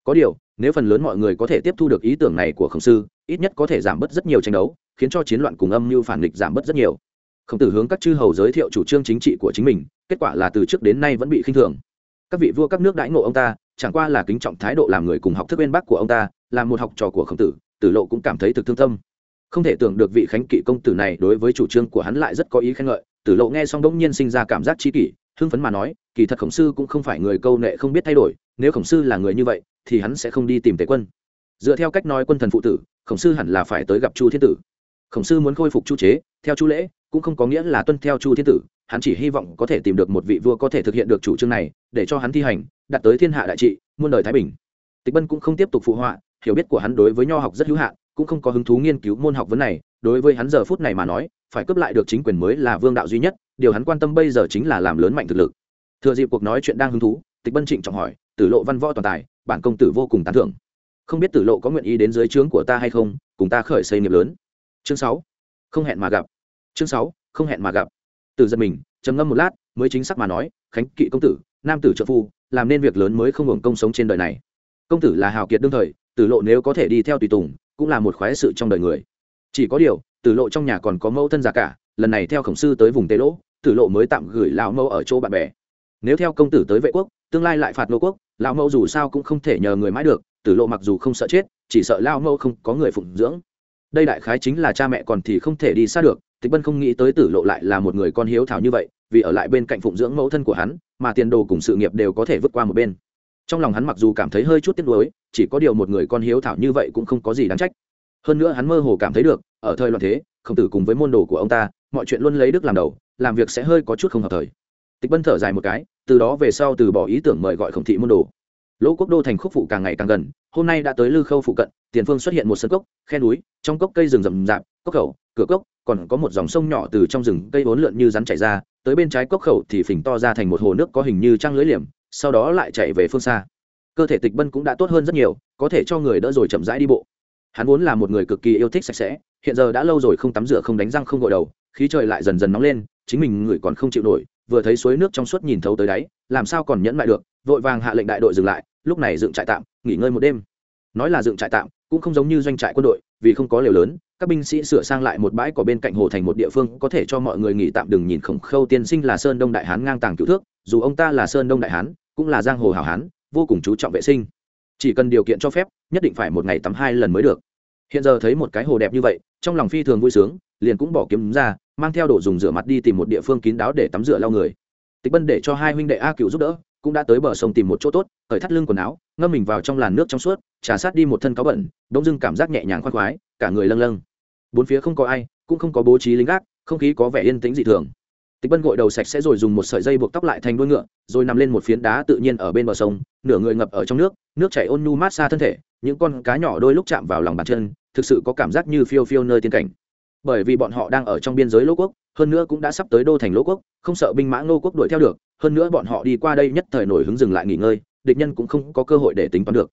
A: Có điều, nếu phần lớn mọi người có thể tiếp thu được ý tưởng này của khổng sư, ít nhất có thể giảm bớt rất nhiều tranh đấu, khiến cho chiến loạn cùng âm mưu phản nghịch giảm bớt rất nhiều. Khổng tử hướng các chư hầu giới thiệu chủ trương chính trị của chính mình, kết quả là từ trước đến nay vẫn bị khinh thường. Các vị vua các nước đãi ngộ ông ta, chẳng qua là kính trọng thái độ làm người cùng học thức bên bác của ông ta, là một học trò của khổng tử tử lộ cũng cảm thấy thực thương tâm. Không thể tưởng được vị khánh kỵ công tử này đối với chủ trương của hắn lại rất có ý khen ngợi tử lộ nghe xong đ ỗ n g nhiên sinh ra cảm giác trí kỷ, hưng phấn mà nói, kỳ thật khổng sư cũng không phải người câu nệ không biết thay đổi, nếu khổng sư là người như vậy, thì hắn sẽ không đi tìm tề quân. Dựa theo cách nói quân thần phụ tử, khổng sư hẳn là phải tới gặp chu thiên tử. Khổng sư muốn khôi phục chu chế, theo chu lễ, cũng không có nghĩa là tuân theo chu thiên tử, hắn chỉ hy vọng có thể tìm được một vị vua có thể thực hiện được chủ trương này, để cho hắn thi hành, đạt tới thiên hạ đại trị, muôn đời thái bình. Tịch bân cũng không tiếp tục phụ họa, hiểu biết của hắn đối với nho học rất hữu hạn cũng không có hứng thú nghiên cứu môn học vấn này, đối với hắn giờ phút này mà nói, phải cướp lại được chính quyền mới là vương đạo duy nhất, điều hắn quan tâm bây giờ chính là làm lớn mạnh thực lực. Thừa dịp cuộc nói chuyện đang hứng thú, tịch bân trịnh trọng hỏi, tử lộ văn võ toàn tài, bản công tử vô cùng tán thưởng. Không biết tử lộ có nguyện ý đến dưới trướng của ta hay không, cùng ta khởi xây nghiệp lớn. Chương sáu, không hẹn mà gặp. Chương sáu, không hẹn mà gặp. Từ giật mình, trầm ngâm một lát, mới chính xác mà nói, khánh kỵ công tử, nam tử trợ phu, làm nên việc lớn mới không hưởng công sống trên đời này. Công tử là hào kiệt đương thời, tử lộ nếu có thể đi theo tùy tùng cũng là một khoái sự trong đời người. Chỉ có điều, tử lộ trong nhà còn có mẫu thân già cả, lần này theo khổng sư tới vùng tây lỗ, tử lộ mới tạm gửi lão mẫu ở chỗ bạn bè. Nếu theo công tử tới vệ quốc, tương lai lại phạt nô quốc, lão mẫu dù sao cũng không thể nhờ người mãi được, tử lộ mặc dù không sợ chết, chỉ sợ lao mẫu không có người phụng dưỡng. Đây đại khái chính là cha mẹ còn thì không thể đi xa được, tịch bân không nghĩ tới tử lộ lại là một người con hiếu thảo như vậy, vì ở lại bên cạnh phụng dưỡng mẫu thân của hắn, mà tiền đồ cùng sự nghiệp đều có thể vượt qua một bên trong lòng hắn mặc dù cảm thấy hơi chút tiếc nuối, chỉ có điều một người con hiếu thảo như vậy cũng không có gì đáng trách. Hơn nữa hắn mơ hồ cảm thấy được, ở thời loạn thế không tử cùng với môn đồ của ông ta, mọi chuyện luôn lấy đức làm đầu, làm việc sẽ hơi có chút không hợp thời. Tịch bân thở dài một cái, từ đó về sau từ bỏ ý tưởng mời gọi khổng thị môn đồ. Lỗ quốc đô thành khúc phụ càng ngày càng gần, hôm nay đã tới lư khâu phụ cận, tiền phương xuất hiện một sân cốc, khe núi, trong cốc cây rừng rậm rạp, cốc khẩu, cửa cốc, còn có một dòng sông nhỏ từ trong rừng cây bốn lượn như rắn chảy ra, tới bên trái cốc khẩu thì phình to ra thành một hồ nước có hình như trăng lưới liềm sau đó lại chạy về phương xa. Cơ thể tịch bân cũng đã tốt hơn rất nhiều, có thể cho người đỡ rồi chậm rãi đi bộ. Hắn vốn là một người cực kỳ yêu thích sạch sẽ, hiện giờ đã lâu rồi không tắm rửa không đánh răng không gội đầu, khí trời lại dần dần nóng lên, chính mình người còn không chịu nổi, vừa thấy suối nước trong suốt nhìn thấu tới đáy, làm sao còn nhẫn lại được, vội vàng hạ lệnh đại đội dừng lại, lúc này dựng trại tạm, nghỉ ngơi một đêm. Nói là dựng trại tạm, cũng không giống như doanh trại quân đội, vì không có liều lớn, các binh sĩ sửa sang lại một bãi cỏ bên cạnh hồ thành một địa phương, có thể cho mọi người nghỉ tạm đừng nhìn khổng khâu tiên sinh là sơn đông đại hán ngang tàng cựu thước, dù ông ta là sơn đông đại hán cũng là giang hồ hảo hán, vô cùng chú trọng vệ sinh. Chỉ cần điều kiện cho phép, nhất định phải một ngày tắm hai lần mới được. Hiện giờ thấy một cái hồ đẹp như vậy, trong lòng phi thường vui sướng, liền cũng bỏ kiếm ra, mang theo đồ dùng rửa mặt đi tìm một địa phương kín đáo để tắm rửa lau người. Tịch bân để cho hai huynh đệ a cựu giúp đỡ, cũng đã tới bờ sông tìm một chỗ tốt, cởi thắt lưng quần áo, ngâm mình vào trong làn nước trong suốt, trà sát đi một thân cáo bẩn đông dưng cảm giác nhẹ nhàng khoan khoái, cả người lâng lâng. Bốn phía không có ai, cũng không có bố trí lính gác, không khí có vẻ yên tĩnh dị thường tịch bân gội đầu sạch sẽ rồi dùng một sợi dây buộc tóc lại thành đuôi ngựa, rồi nằm lên một phiến đá tự nhiên ở bên bờ sông, nửa người ngập ở trong nước nước chảy ôn nhu mát xa thân thể, những con cá nhỏ đôi lúc chạm vào lòng bàn chân, thực sự có cảm giác như phiêu phiêu nơi tiên cảnh. Bởi vì bọn họ đang ở trong biên giới lỗ quốc, hơn nữa cũng đã sắp tới đô thành lỗ quốc, không sợ binh mã ngô quốc đuổi theo được, hơn nữa bọn họ đi qua đây nhất thời nổi hứng dừng lại nghỉ ngơi, địch nhân cũng không có cơ hội để tính toán được.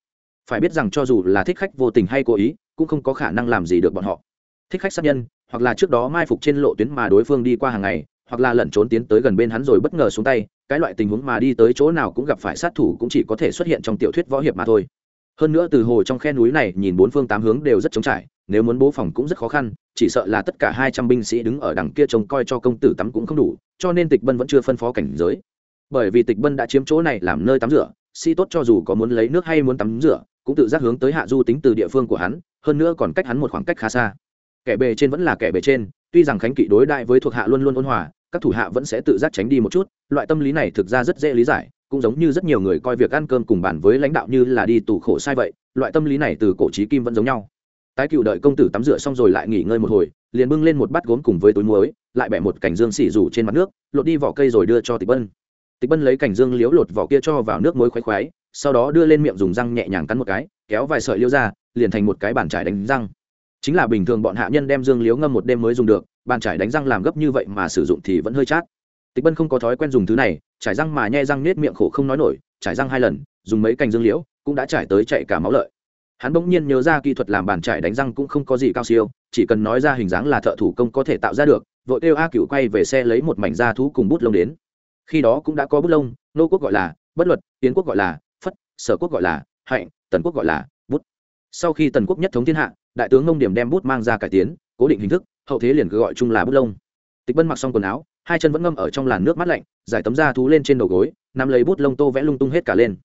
A: Phải biết rằng cho dù là thích khách vô tình hay cố ý, cũng không có khả năng làm gì được bọn họ. Thích khách sát nhân, hoặc là trước đó mai phục trên lộ tuyến mà đối phương đi qua hàng ngày hoặc là lẩn trốn tiến tới gần bên hắn rồi bất ngờ xuống tay, cái loại tình huống mà đi tới chỗ nào cũng gặp phải sát thủ cũng chỉ có thể xuất hiện trong tiểu thuyết võ hiệp mà thôi. Hơn nữa từ hồ trong khe núi này nhìn bốn phương tám hướng đều rất trống trải, nếu muốn bố phòng cũng rất khó khăn, chỉ sợ là tất cả hai trăm binh sĩ đứng ở đằng kia trông coi cho công tử tắm cũng không đủ, cho nên tịch bân vẫn chưa phân phó cảnh giới. Bởi vì tịch bân đã chiếm chỗ này làm nơi tắm rửa sĩ tốt cho dù có muốn lấy nước hay muốn tắm rửa, cũng tự giác hướng tới hạ du tính từ địa phương của hắn, hơn nữa còn cách hắn một khoảng cách khá xa. Kẻ bề trên vẫn là kẻ bề trên, tuy rằng khánh kỵ đối đại với thuộc hạ luôn luôn ôn hòa các thủ hạ vẫn sẽ tự giác tránh đi một chút, loại tâm lý này thực ra rất dễ lý giải, cũng giống như rất nhiều người coi việc ăn cơm cùng bàn với lãnh đạo như là đi tù khổ sai vậy, loại tâm lý này từ cổ trí kim vẫn giống nhau. Tái cựu đợi công tử tắm rửa xong rồi lại nghỉ ngơi một hồi, liền bưng lên một bát gốm cùng với túi muối, lại bẻ một cảnh dương xỉ rủ trên mặt nước, lột đi vỏ cây rồi đưa cho tịch bân. Tịch bân lấy cảnh dương liếu lột vỏ kia cho vào nước muối khoái khoái, sau đó đưa lên miệng dùng răng nhẹ nhàng cắn một cái, kéo vài sợi liêu ra, liền thành một cái bàn trải đánh răng. Chính là bình thường bọn hạ nhân đem dương liếu ngâm một đêm mới dùng được bàn trải đánh răng làm gấp như vậy mà sử dụng thì vẫn hơi chát. Tịch bân không có thói quen dùng thứ này, trải răng mà nhe răng nết miệng khổ không nói nổi, trải răng hai lần, dùng mấy cành dương liễu, cũng đã trải tới chạy cả máu lợi. Hắn bỗng nhiên nhớ ra kỹ thuật làm bàn trải đánh răng cũng không có gì cao siêu, chỉ cần nói ra hình dáng là thợ thủ công có thể tạo ra được, vội kêu a cựu quay về xe lấy một mảnh da thú cùng bút lông đến. Khi đó cũng đã có bút lông, nô quốc gọi là, bất luật, tiến quốc gọi là, phất, sở quốc gọi là, hạnh, tần quốc gọi là, bút. Sau khi tần quốc nhất thống thiên hạ, đại tướng ngông điểm đem bút mang ra cải tiến cố định hình thức, hậu thế liền cứ gọi chung là bút lông. Tịch bân mặc xong quần áo, hai chân vẫn ngâm ở trong làn nước mát lạnh, giải tấm da thú lên trên đầu gối, nắm lấy bút lông tô vẽ lung tung hết cả lên.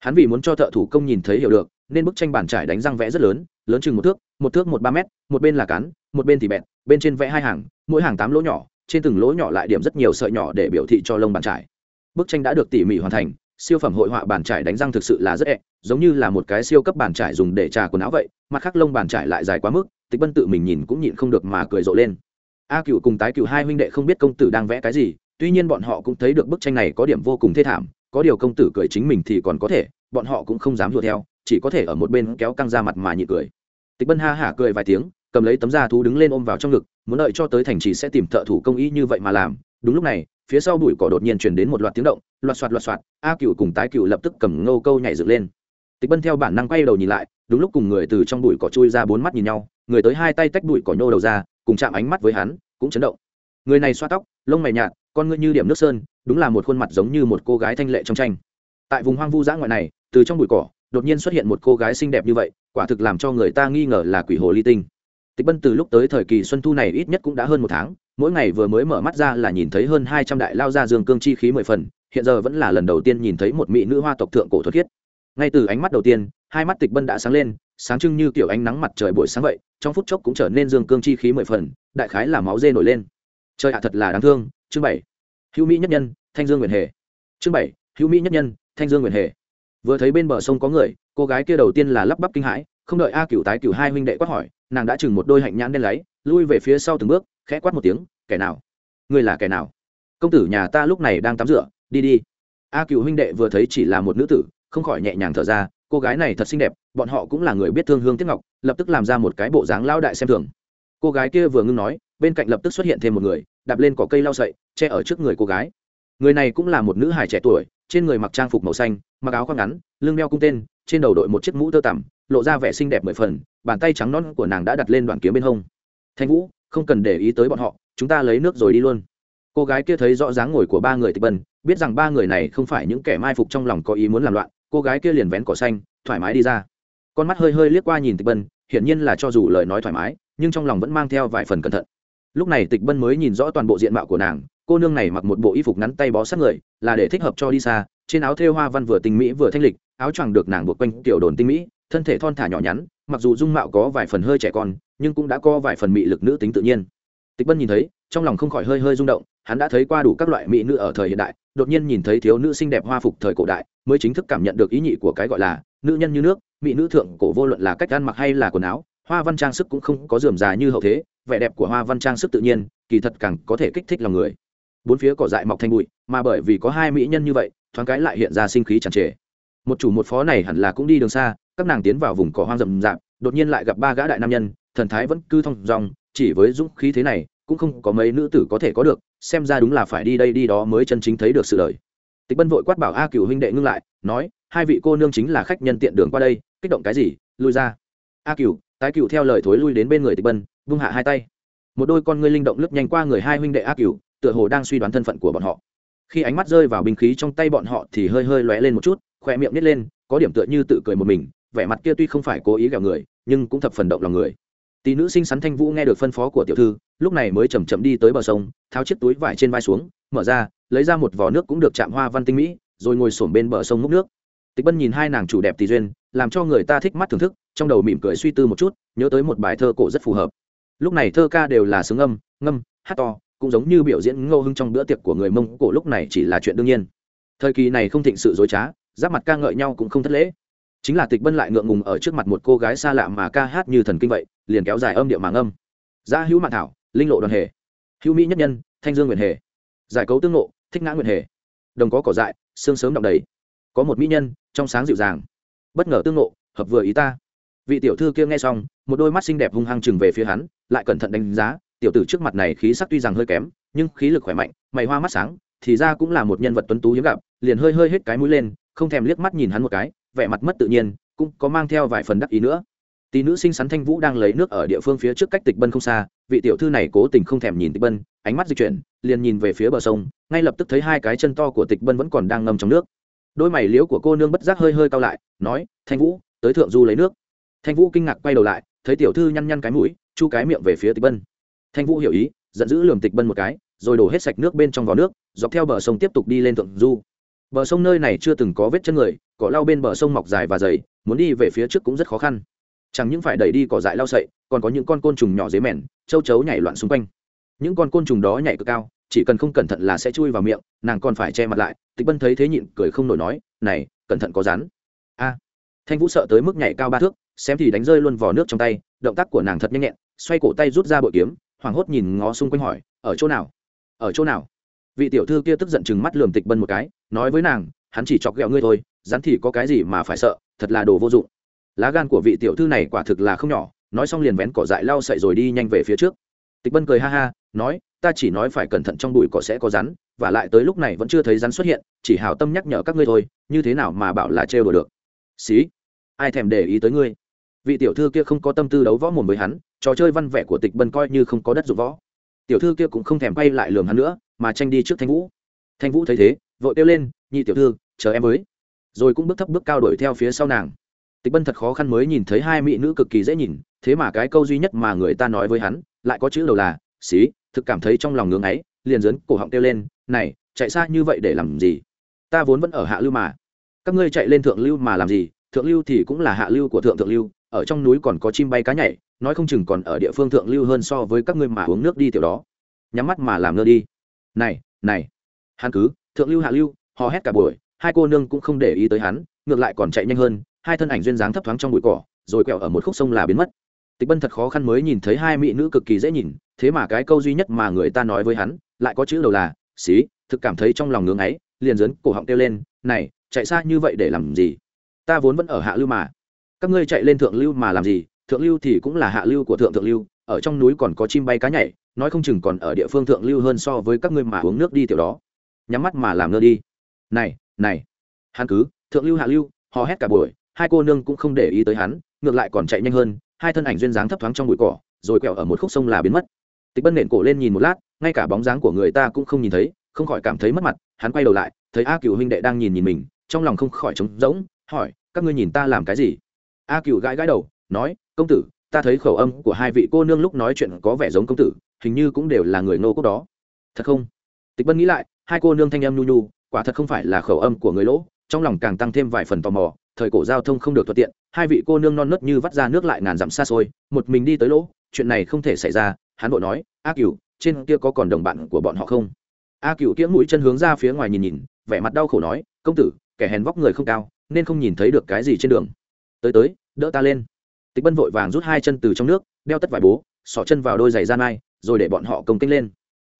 A: Hắn vì muốn cho thợ thủ công nhìn thấy hiểu được, nên bức tranh bản trải đánh răng vẽ rất lớn lớn chừng một thước một thước một ba mét, một bên là cán, một bên thì bẹn, bên trên vẽ hai hàng, mỗi hàng tám lỗ nhỏ, trên từng lỗ nhỏ lại điểm rất nhiều sợi nhỏ để biểu thị cho lông bàn trải. Bức tranh đã được tỉ mỉ hoàn thành, siêu phẩm hội họa bàn trải đánh răng thực sự là rất ẹ, giống như là một cái siêu cấp bàn trải dùng để trà quần áo vậy, mặt khác lông bàn trải lại dài quá mức tịch bân tự mình nhìn cũng nhịn không được mà cười rộ lên. A cựu cùng tái cựu hai huynh đệ không biết công tử đang vẽ cái gì, tuy nhiên bọn họ cũng thấy được bức tranh này có điểm vô cùng thê thảm, có điều công tử cười chính mình thì còn có thể, bọn họ cũng không dám đùa theo, chỉ có thể ở một bên kéo căng ra mặt mà nhịn cười. Tịch bân ha hả cười vài tiếng, cầm lấy tấm da thú đứng lên ôm vào trong ngực, muốn đợi cho tới thành trì sẽ tìm thợ thủ công ý như vậy mà làm. Đúng lúc này, phía sau bụi cỏ đột nhiên truyền đến một loạt tiếng động, loạt soạt loạt soạt, a cựu cùng tái cựu lập tức cầm ngâu câu nhảy dựng lên. Tịch bân theo bản năng quay đầu nhìn lại, đúng lúc cùng người từ trong bụi cỏ chui ra bốn mắt nhìn nhau người tới hai tay tách bụi cỏ nhô đầu ra, cùng chạm ánh mắt với hắn, cũng chấn động. Người này xoa tóc, lông mày nhạt, con ngươi như điểm nước sơn, đúng là một khuôn mặt giống như một cô gái thanh lệ trong tranh. Tại vùng hoang vu dã ngoại này, từ trong bụi cỏ, đột nhiên xuất hiện một cô gái xinh đẹp như vậy, quả thực làm cho người ta nghi ngờ là quỷ hồ ly tinh. Tịch bân từ lúc tới thời kỳ xuân thu này ít nhất cũng đã hơn một tháng, mỗi ngày vừa mới mở mắt ra là nhìn thấy hơn hai trăm đại lao ra dương cương chi khí mười phần, hiện giờ vẫn là lần đầu tiên nhìn thấy một mỹ nữ hoa tộc thượng cổ thuật khiết. Ngay từ ánh mắt đầu tiên, hai mắt tịch bân đã sáng lên sáng trưng như kiểu ánh nắng mặt trời buổi sáng vậy, trong phút chốc cũng trở nên dương cương chi khí mười phần, đại khái là máu dê nổi lên. Trời ạ, thật là đáng thương. Chương bảy. Hữu mỹ nhất nhân, thanh dương nguyện hề. Chương bảy. Hữu mỹ nhất nhân, thanh dương nguyện hề. Vừa thấy bên bờ sông có người, cô gái kia đầu tiên là lắp bắp kinh hãi, không đợi a cựu tái cựu hai huynh đệ quát hỏi, nàng đã chừng một đôi hạnh nhãn đen lấy lui về phía sau từng bước, khẽ quát một tiếng, kẻ nào? Ngươi là kẻ nào? Công tử nhà ta lúc này đang tắm rửa, đi đi. A cựu huynh đệ vừa thấy chỉ là một nữ tử, không khỏi nhẹ nhàng thở ra cô gái này thật xinh đẹp bọn họ cũng là người biết thương hương tiếc ngọc lập tức làm ra một cái bộ dáng lao đại xem thường. Cô gái kia vừa ngưng nói bên cạnh lập tức xuất hiện thêm một người đạp lên cỏ cây lao sậy che ở trước người cô gái. Người này cũng là một nữ hài trẻ tuổi trên người mặc trang phục màu xanh mặc áo khoác ngắn lưng đeo cung tên trên đầu đội một chiếc mũ tơ tằm lộ ra vẻ xinh đẹp mười phần bàn tay trắng non của nàng đã đặt lên đoạn kiếm bên hông. Thanh vũ không cần để ý tới bọn họ chúng ta lấy nước rồi đi luôn. Cô gái kia thấy rõ dáng ngồi của ba người tịch bần, biết rằng ba người này không phải những kẻ mai phục trong lòng có ý muốn làm loạn cô gái kia liền vén cỏ xanh, thoải mái đi ra. Con mắt hơi hơi liếc qua nhìn tịch bân, hiển nhiên là cho dù lời nói thoải mái, nhưng trong lòng vẫn mang theo vài phần cẩn thận. Lúc này tịch bân mới nhìn rõ toàn bộ diện mạo của nàng, cô nương này mặc một bộ y phục ngắn tay bó sát người, là để thích hợp cho đi xa, trên áo thêu hoa văn vừa tinh mỹ vừa thanh lịch, áo choàng được nàng buộc quanh tiểu đồn tinh mỹ, thân thể thon thả nhỏ nhắn, mặc dù dung mạo có vài phần hơi trẻ con, nhưng cũng đã có vài phần mị lực nữ tính tự nhiên. Tịch bân nhìn thấy, trong lòng không khỏi hơi hơi rung động, hắn đã thấy qua đủ các loại mỹ nữ ở thời hiện đại đột nhiên nhìn thấy thiếu nữ xinh đẹp hoa phục thời cổ đại, mới chính thức cảm nhận được ý nhị của cái gọi là nữ nhân như nước, mỹ nữ thượng cổ vô luận là cách ăn mặc hay là quần áo, hoa văn trang sức cũng không có dườm già như hậu thế, vẻ đẹp của hoa văn trang sức tự nhiên, kỳ thật càng có thể kích thích lòng người. Bốn phía cỏ dại mọc thành bụi, mà bởi vì có hai mỹ nhân như vậy, thoáng cái lại hiện ra sinh khí tràn trề. Một chủ một phó này hẳn là cũng đi đường xa, các nàng tiến vào vùng cỏ hoang rậm rạp, đột nhiên lại gặp ba gã đại nam nhân, thần thái vẫn cứ thong dong, chỉ với dũng khí thế này cũng không có mấy nữ tử có thể có được, xem ra đúng là phải đi đây đi đó mới chân chính thấy được sự đời. Tịch bân vội quát bảo a cửu huynh đệ ngưng lại, nói, hai vị cô nương chính là khách nhân tiện đường qua đây, kích động cái gì, lui ra. A cửu, tái cửu theo lời thối lui đến bên người tịch bân, vung hạ hai tay. Một đôi con ngươi linh động lướt nhanh qua người hai huynh đệ a cửu, tựa hồ đang suy đoán thân phận của bọn họ. Khi ánh mắt rơi vào binh khí trong tay bọn họ thì hơi hơi lóe lên một chút khoe miệng nít lên, có điểm tựa như tự cười một mình, vẻ mặt kia tuy không phải cố ý gẹo người, nhưng cũng thập phần động lòng người tỷ nữ xinh xắn thanh vũ nghe được phân phó của tiểu thư, lúc này mới chầm chậm đi tới bờ sông, tháo chiếc túi vải trên vai xuống, mở ra, lấy ra một vò nước cũng được chạm hoa văn tinh mỹ, rồi ngồi xổm bên bờ sông múc nước. Tịch bân nhìn hai nàng chủ đẹp tỷ duyên, làm cho người ta thích mắt thưởng thức, trong đầu mỉm cười suy tư một chút, nhớ tới một bài thơ cổ rất phù hợp. Lúc này thơ ca đều là sướng âm, ngâm, hát to, cũng giống như biểu diễn ngô hưng trong bữa tiệc của người mông cổ lúc này chỉ là chuyện đương nhiên. Thời kỳ này không thịnh sự dối trá, giáp mặt ca ngợi nhau cũng không thất lễ chính là tịch bân lại ngượng ngùng ở trước mặt một cô gái xa lạ mà ca hát như thần kinh vậy, liền kéo dài âm điệu màng âm gia hữu mạn thảo, linh lộ đoàn hề. Hữu mỹ nhất nhân, thanh dương nguyện hề. Giải cấu tương lộ thích ngã nguyện hề. Đồng có cỏ dại, sương sớm đọng đầy. Có một mỹ nhân, trong sáng dịu dàng. Bất ngờ tương lộ hợp vừa ý ta. Vị tiểu thư kia nghe xong, một đôi mắt xinh đẹp hung hăng chừng về phía hắn, lại cẩn thận đánh giá, tiểu tử trước mặt này khí sắc tuy rằng hơi kém, nhưng khí lực khỏe mạnh, mày hoa mắt sáng, thì ra cũng là một nhân vật tuấn tú hiếm gặp, liền hơi hơi hết cái mũi lên, không thèm liếc mắt nhìn hắn một cái vẻ mặt mất tự nhiên, cũng có mang theo vài phần đắc ý nữa. Tỷ nữ sinh sắn thanh vũ đang lấy nước ở địa phương phía trước cách tịch bân không xa, vị tiểu thư này cố tình không thèm nhìn tịch bân, ánh mắt di chuyển, liền nhìn về phía bờ sông, ngay lập tức thấy hai cái chân to của tịch bân vẫn còn đang ngâm trong nước. Đôi mày liếu của cô nương bất giác hơi hơi cao lại, nói, thanh vũ, tới thượng du lấy nước. Thanh vũ kinh ngạc quay đầu lại, thấy tiểu thư nhăn nhăn cái mũi, chu cái miệng về phía tịch bân. Thanh vũ hiểu ý, giận dữ lườm tịch bân một cái, rồi đổ hết sạch nước bên trong vò nước, dọc theo bờ sông tiếp tục đi lên thượng du bờ sông nơi này chưa từng có vết chân người, cỏ lau bên bờ sông mọc dài và dày, muốn đi về phía trước cũng rất khó khăn. Chẳng những phải đẩy đi cỏ dại lau sậy, còn có những con côn trùng nhỏ dế mèn, châu chấu nhảy loạn xung quanh. Những con côn trùng đó nhảy cực cao, chỉ cần không cẩn thận là sẽ chui vào miệng, nàng còn phải che mặt lại, tịch bân thấy thế nhịn cười không nổi nói, này, cẩn thận có rắn. A. Thanh vũ sợ tới mức nhảy cao ba thước, xem thì đánh rơi luôn vỏ nước trong tay, động tác của nàng thật nhanh nhẹn, xoay cổ tay rút ra bội kiếm, hoảng hốt nhìn ngó xung quanh hỏi, ở chỗ nào? Ở chỗ nào? Vị tiểu thư kia tức giận chừng mắt lườm tịch bân một cái, nói với nàng, hắn chỉ chọc ghẹo ngươi thôi, rắn thì có cái gì mà phải sợ, thật là đồ vô dụng. Lá gan của vị tiểu thư này quả thực là không nhỏ, nói xong liền vén cỏ dại lau sậy rồi đi nhanh về phía trước. Tịch bân cười ha ha, nói, ta chỉ nói phải cẩn thận trong bụi cỏ sẽ có rắn, và lại tới lúc này vẫn chưa thấy rắn xuất hiện, chỉ hào tâm nhắc nhở các ngươi thôi, như thế nào mà bảo là trêu đùa được. Xí, ai thèm để ý tới ngươi? Vị tiểu thư kia không có tâm tư đấu võ mồm với hắn, trò chơi văn vẻ của tịch bân coi như không có đất dụng võ. Tiểu thư kia cũng không thèm quay lại lường hắn nữa mà tranh đi trước thanh vũ. Thanh vũ thấy thế, vội kêu lên, nhị tiểu thư, chờ em với. Rồi cũng bước thấp bước cao đuổi theo phía sau nàng. Tịch bân thật khó khăn mới nhìn thấy hai mỹ nữ cực kỳ dễ nhìn, thế mà cái câu duy nhất mà người ta nói với hắn, lại có chữ đầu là, xí, thực cảm thấy trong lòng ngưỡng ấy, liền dấn cổ họng kêu lên, này, chạy xa như vậy để làm gì? Ta vốn vẫn ở hạ lưu mà. Các ngươi chạy lên thượng lưu mà làm gì? Thượng lưu thì cũng là hạ lưu của thượng thượng lưu, ở trong núi còn có chim bay cá nhảy, nói không chừng còn ở địa phương thượng lưu hơn so với các ngươi mà uống nước đi tiểu đó. Nhắm mắt mà làm ngơ đi này này. Hắn cứ, thượng lưu hạ lưu, hò hét cả buổi, hai cô nương cũng không để ý tới hắn, ngược lại còn chạy nhanh hơn, hai thân ảnh duyên dáng thấp thoáng trong bụi cỏ, rồi quẹo ở một khúc sông là biến mất. Tịch bân thật khó khăn mới nhìn thấy hai mỹ nữ cực kỳ dễ nhìn, thế mà cái câu duy nhất mà người ta nói với hắn, lại có chữ đầu là, xí, thực cảm thấy trong lòng ngưỡng ấy liền dấn cổ họng kêu lên, này, chạy xa như vậy để làm gì? Ta vốn vẫn ở hạ lưu mà. Các ngươi chạy lên thượng lưu mà làm gì? Thượng lưu thì cũng là hạ lưu của thượng thượng lưu, ở trong núi còn có chim bay cá nhảy nói không chừng còn ở địa phương thượng lưu hơn so với các ngươi mà uống nước đi tiểu đó. Nhắm mắt mà làm ngơ đi. Này này. Hắn cứ, thượng lưu hạ lưu, hò hét cả buổi, hai cô nương cũng không để ý tới hắn, ngược lại còn chạy nhanh hơn, hai thân ảnh duyên dáng thấp thoáng trong bụi cỏ, rồi quẹo ở một khúc sông là biến mất. Tịch bân nện cổ lên nhìn một lát, ngay cả bóng dáng của người ta cũng không nhìn thấy, không khỏi cảm thấy mất mặt, hắn quay đầu lại, thấy a cựu huynh đệ đang nhìn nhìn mình, trong lòng không khỏi trống rỗng, hỏi, các ngươi nhìn ta làm cái gì? A cựu gãi gãi đầu, nói, công tử, ta thấy khẩu âm của hai vị cô nương lúc nói chuyện có vẻ giống công tử hình như cũng đều là người nô quốc đó. Thật không? Tịch bân nghĩ lại, hai cô nương thanh âm nhu nhu, quả thật không phải là khẩu âm của người lỗ, trong lòng càng tăng thêm vài phần tò mò, thời cổ giao thông không được thuận tiện, hai vị cô nương non nớt như vắt ra nước lại ngàn dặm xa xôi, một mình đi tới lỗ, chuyện này không thể xảy ra, hắn vội nói, a cửu, trên kia có còn đồng bạn của bọn họ không? A cửu kiễng mũi chân hướng ra phía ngoài nhìn nhìn, vẻ mặt đau khổ nói, công tử, kẻ hèn vóc người không cao, nên không nhìn thấy được cái gì trên đường. Tới tới, đỡ ta lên. Tịch bân vội vàng rút hai chân từ trong nước, đeo tất vải bố, xỏ chân vào đôi giày da mai rồi để bọn họ công kích lên.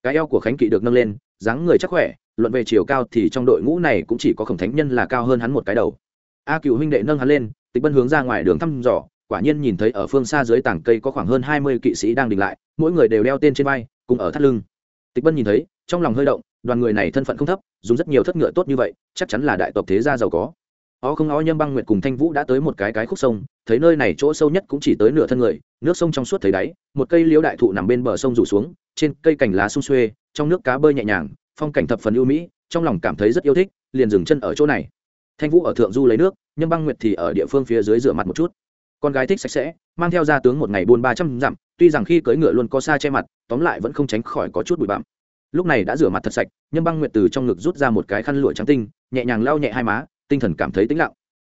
A: Cái eo của khánh kỵ được nâng lên, dáng người chắc khỏe, luận về chiều cao thì trong đội ngũ này cũng chỉ có khổng thánh nhân là cao hơn hắn một cái đầu. A cựu huynh đệ nâng hắn lên, tịch bân hướng ra ngoài đường thăm dò, quả nhiên nhìn thấy ở phương xa dưới tảng cây có khoảng hơn hai mươi kỵ sĩ đang đình lại, mỗi người đều đeo tên trên vai, cùng ở thắt lưng. Tịch bân nhìn thấy, trong lòng hơi động, đoàn người này thân phận không thấp, dùng rất nhiều thất ngựa tốt như vậy, chắc chắn là đại tộc thế gia giàu có ó không ó nhâm băng nguyệt cùng thanh vũ đã tới một cái cái khúc sông, thấy nơi này chỗ sâu nhất cũng chỉ tới nửa thân người, nước sông trong suốt thấy đáy, một cây liễu đại thụ nằm bên bờ sông rủ xuống, trên cây cành lá sung xuê, trong nước cá bơi nhẹ nhàng, phong cảnh thập phần ưu mỹ, trong lòng cảm thấy rất yêu thích, liền dừng chân ở chỗ này. Thanh vũ ở thượng du lấy nước, nhâm băng nguyệt thì ở địa phương phía dưới rửa mặt một chút. Con gái thích sạch sẽ, mang theo gia tướng một ngày buôn ba trăm dặm, tuy rằng khi cưỡi ngựa luôn có xa che mặt, tóm lại vẫn không tránh khỏi có chút bụi bặm. Lúc này đã rửa mặt thật sạch, nhâm băng nguyệt từ trong ngực rút ra một cái khăn lụa trắng tinh, nhẹ nhàng lau nhẹ hai má tinh thần cảm thấy tĩnh lặng.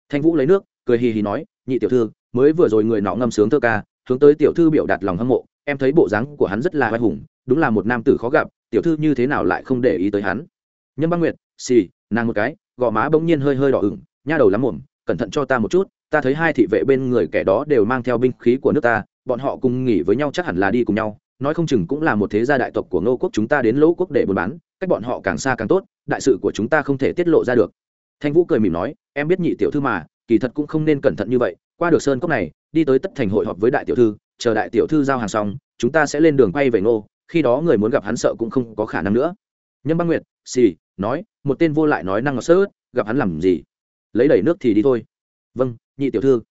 A: Thanh vũ lấy nước, cười hì hì nói, nhị tiểu thư, mới vừa rồi người nọ ngâm sướng thơ ca, hướng tới tiểu thư biểu đạt lòng hâm mộ, em thấy bộ dáng của hắn rất là vai hùng, đúng là một nam tử khó gặp, tiểu thư như thế nào lại không để ý tới hắn? Nhâm băng nguyệt, xì, nàng một cái. Gò má bỗng nhiên hơi hơi đỏ ửng, nha đầu lắm mồm, cẩn thận cho ta một chút, ta thấy hai thị vệ bên người kẻ đó đều mang theo binh khí của nước ta, bọn họ cùng nghỉ với nhau chắc hẳn là đi cùng nhau, nói không chừng cũng là một thế gia đại tộc của ngô quốc chúng ta đến lỗ quốc để buôn bán, cách bọn họ càng xa càng tốt, đại sự của chúng ta không thể tiết lộ ra được thanh vũ cười mỉm nói, em biết nhị tiểu thư mà, kỳ thật cũng không nên cẩn thận như vậy. Qua được sơn cốc này, đi tới tất thành hội họp với đại tiểu thư, chờ đại tiểu thư giao hàng xong, chúng ta sẽ lên đường quay về ngô. Khi đó người muốn gặp hắn sợ cũng không có khả năng nữa. Nhân băng nguyệt, xì, nói, một tên vô lại nói năng ngọt sơ gặp hắn làm gì? Lấy đầy nước thì đi thôi. Vâng nhị tiểu thư.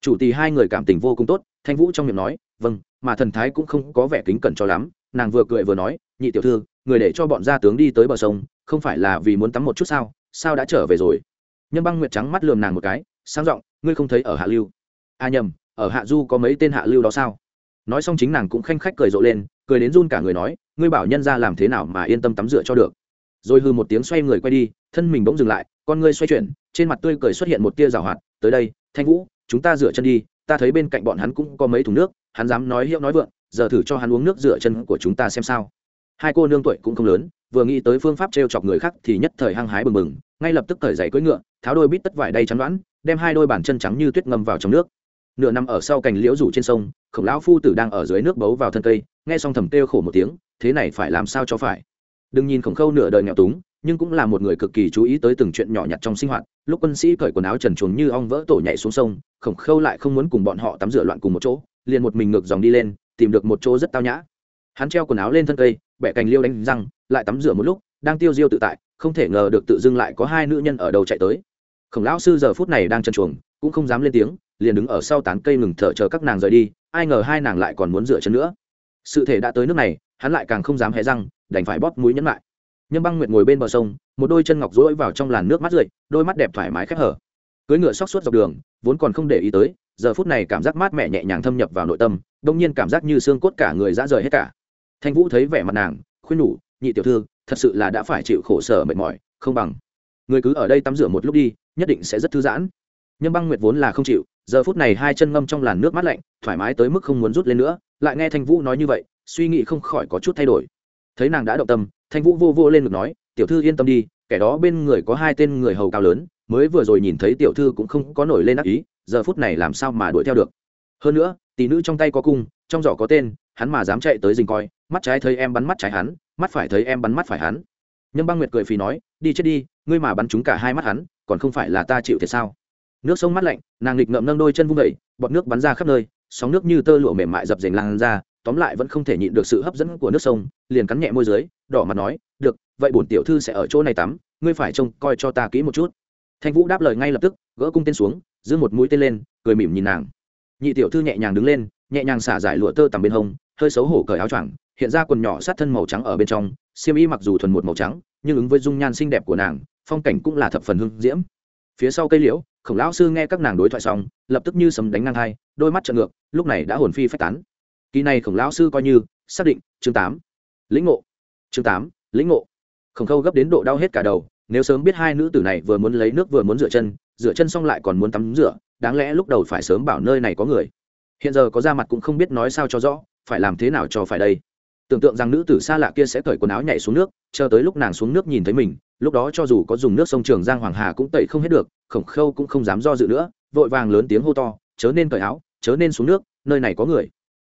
A: Chủ tì hai người cảm tình vô cùng tốt, thanh vũ trong miệng nói vâng mà thần thái cũng không có vẻ kính cẩn cho lắm. Nàng vừa cười vừa nói, nhị tiểu thư, người để cho bọn gia tướng đi tới bờ sông, không phải là vì muốn tắm một chút sao? Sao đã trở về rồi? Nhân băng nguyệt trắng mắt lườm nàng một cái sang giọng, ngươi không thấy ở hạ lưu? A à nhầm, ở hạ du có mấy tên hạ lưu đó sao? Nói xong chính nàng cũng khanh khách cười rộ lên, cười đến run cả người nói, ngươi bảo nhân ra làm thế nào mà yên tâm tắm rửa cho được? Rồi hư một tiếng xoay người quay đi, thân mình bỗng dừng lại, con ngươi xoay chuyển, trên mặt tươi cười xuất hiện một tia rào hoạt, tới đây, thanh vũ, chúng ta rửa chân đi, ta thấy bên cạnh bọn hắn cũng có mấy thùng nước, hắn dám nói hiệu nói vượng, giờ thử cho hắn uống nước rửa chân của chúng ta xem sao hai cô nương tuổi cũng không lớn, vừa nghĩ tới phương pháp t r e o chọc người khác thì nhất thời hăng hái bừng bừng, ngay lập tức thời giày cưỡi ngựa, tháo đôi bít tất vải đầy chắn đoán đem hai đôi bàn chân trắng như tuyết ngâm vào trong nước. Nửa năm ở sau cành liễu rủ trên sông, khổng lão phu tử đang ở dưới nước bấu vào thân cây, nghe xong thầm kêu khổ một tiếng, thế này phải làm sao cho phải? Đừng nhìn khổng khâu nửa đời nghèo túng, nhưng cũng là một người cực kỳ chú ý tới từng chuyện nhỏ nhặt trong sinh hoạt. Lúc quân sĩ cởi quần áo trần chuồng như ong vỡ tổ nhảy xuống sông, khổng khâu lại không muốn cùng bọn họ tắm rửa loạn cùng một chỗ, liền một mình ngược dòng đi lên, tìm được một chỗ rất tao nhã hắn treo quần áo lên thân cây, bẻ cành liêu đánh răng, lại tắm rửa một lúc, đang tiêu diêu tự tại, không thể ngờ được tự dưng lại có hai nữ nhân ở đầu chạy tới. Khổng lão sư giờ phút này đang chân chuồng, cũng không dám lên tiếng, liền đứng ở sau tán cây ngừng thở chờ các nàng rời đi, ai ngờ hai nàng lại còn muốn rửa chân nữa. Sự thể đã tới nước này, hắn lại càng không dám hé răng, đành phải bóp mũi nhẫn lại. Nhâm băng nguyệt ngồi bên bờ sông, một đôi chân ngọc rỗi vào trong làn nước mắt rượi, đôi mắt đẹp thoải mái khép hở. Cưới ngựa xóc suốt dọc đường, vốn còn không để ý tới, giờ phút này cảm giác mát mẻ nhẹ nhàng thâm nhập vào nội tâm, đông nhiên cảm giác như xương cốt cả người dã rời hết cả thanh vũ thấy vẻ mặt nàng, khuyên nhủ, nhị tiểu thư, thật sự là đã phải chịu khổ sở mệt mỏi, không bằng. Người cứ ở đây tắm rửa một lúc đi, nhất định sẽ rất thư giãn. Nhâm băng nguyệt vốn là không chịu, giờ phút này hai chân ngâm trong làn nước mát lạnh, thoải mái tới mức không muốn rút lên nữa, lại nghe thanh vũ nói như vậy, suy nghĩ không khỏi có chút thay đổi. Thấy nàng đã động tâm, thanh vũ vô vô lên ngực nói, tiểu thư yên tâm đi, kẻ đó bên người có hai tên người hầu cao lớn, mới vừa rồi nhìn thấy tiểu thư cũng không có nổi lên ác ý, giờ phút này làm sao mà đuổi theo được. Hơn nữa, tỷ nữ trong tay có cung, trong giỏ có tên, hắn mà dám chạy tới dình coi mắt trái thấy em bắn mắt trái hắn, mắt phải thấy em bắn mắt phải hắn. Nhâm băng nguyệt cười phì nói, đi chết đi, ngươi mà bắn trúng cả hai mắt hắn, còn không phải là ta chịu thiệt sao? Nước sông mắt lạnh, nàng nghịch ngậm nâng đôi chân vung vẩy bọt nước bắn ra khắp nơi, sóng nước như tơ lụa mềm mại dập dềnh lan ra, tóm lại vẫn không thể nhịn được sự hấp dẫn của nước sông, liền cắn nhẹ môi dưới, đỏ mặt nói, được, vậy bổn tiểu thư sẽ ở chỗ này tắm, ngươi phải trông coi cho ta kỹ một chút. Thanh vũ đáp lời ngay lập tức, gỡ cung tên xuống, giữ một mũi tên lên, cười mỉm nhìn nàng. Nhị tiểu thư nhẹ nhàng đứng lên, nhẹ nhàng xả giải lụa tơ tằm bên hông, hơi xấu hổ cởi áo choàng hiện ra quần nhỏ sát thân màu trắng ở bên trong, xiêm y mặc dù thuần một màu trắng, nhưng ứng với dung nhan xinh đẹp của nàng, phong cảnh cũng là thập phần hưng diễm. Phía sau cây liễu, khổng lão sư nghe các nàng đối thoại xong, lập tức như sấm đánh ngang hai, đôi mắt trợn ngược, lúc này đã hồn phi phách tán. Kỳ này khổng lão sư coi như, xác định, chương tám. Lĩnh ngộ. Chương tám, lĩnh ngộ. Khổng khâu gấp đến độ đau hết cả đầu, nếu sớm biết hai nữ tử này vừa muốn lấy nước vừa muốn rửa chân rửa chân xong lại còn muốn tắm rửa, đáng lẽ lúc đầu phải sớm bảo nơi này có người. Hiện giờ có ra mặt cũng không biết nói sao cho rõ, phải làm thế nào cho phải đây tưởng tượng rằng nữ tử xa lạ kia sẽ cởi quần áo nhảy xuống nước, chờ tới lúc nàng xuống nước nhìn thấy mình, lúc đó cho dù có dùng nước sông trường giang hoàng hà cũng tẩy không hết được, khổng khâu cũng không dám do dự nữa, vội vàng lớn tiếng hô to, chớ nên cởi áo, chớ nên xuống nước, nơi này có người.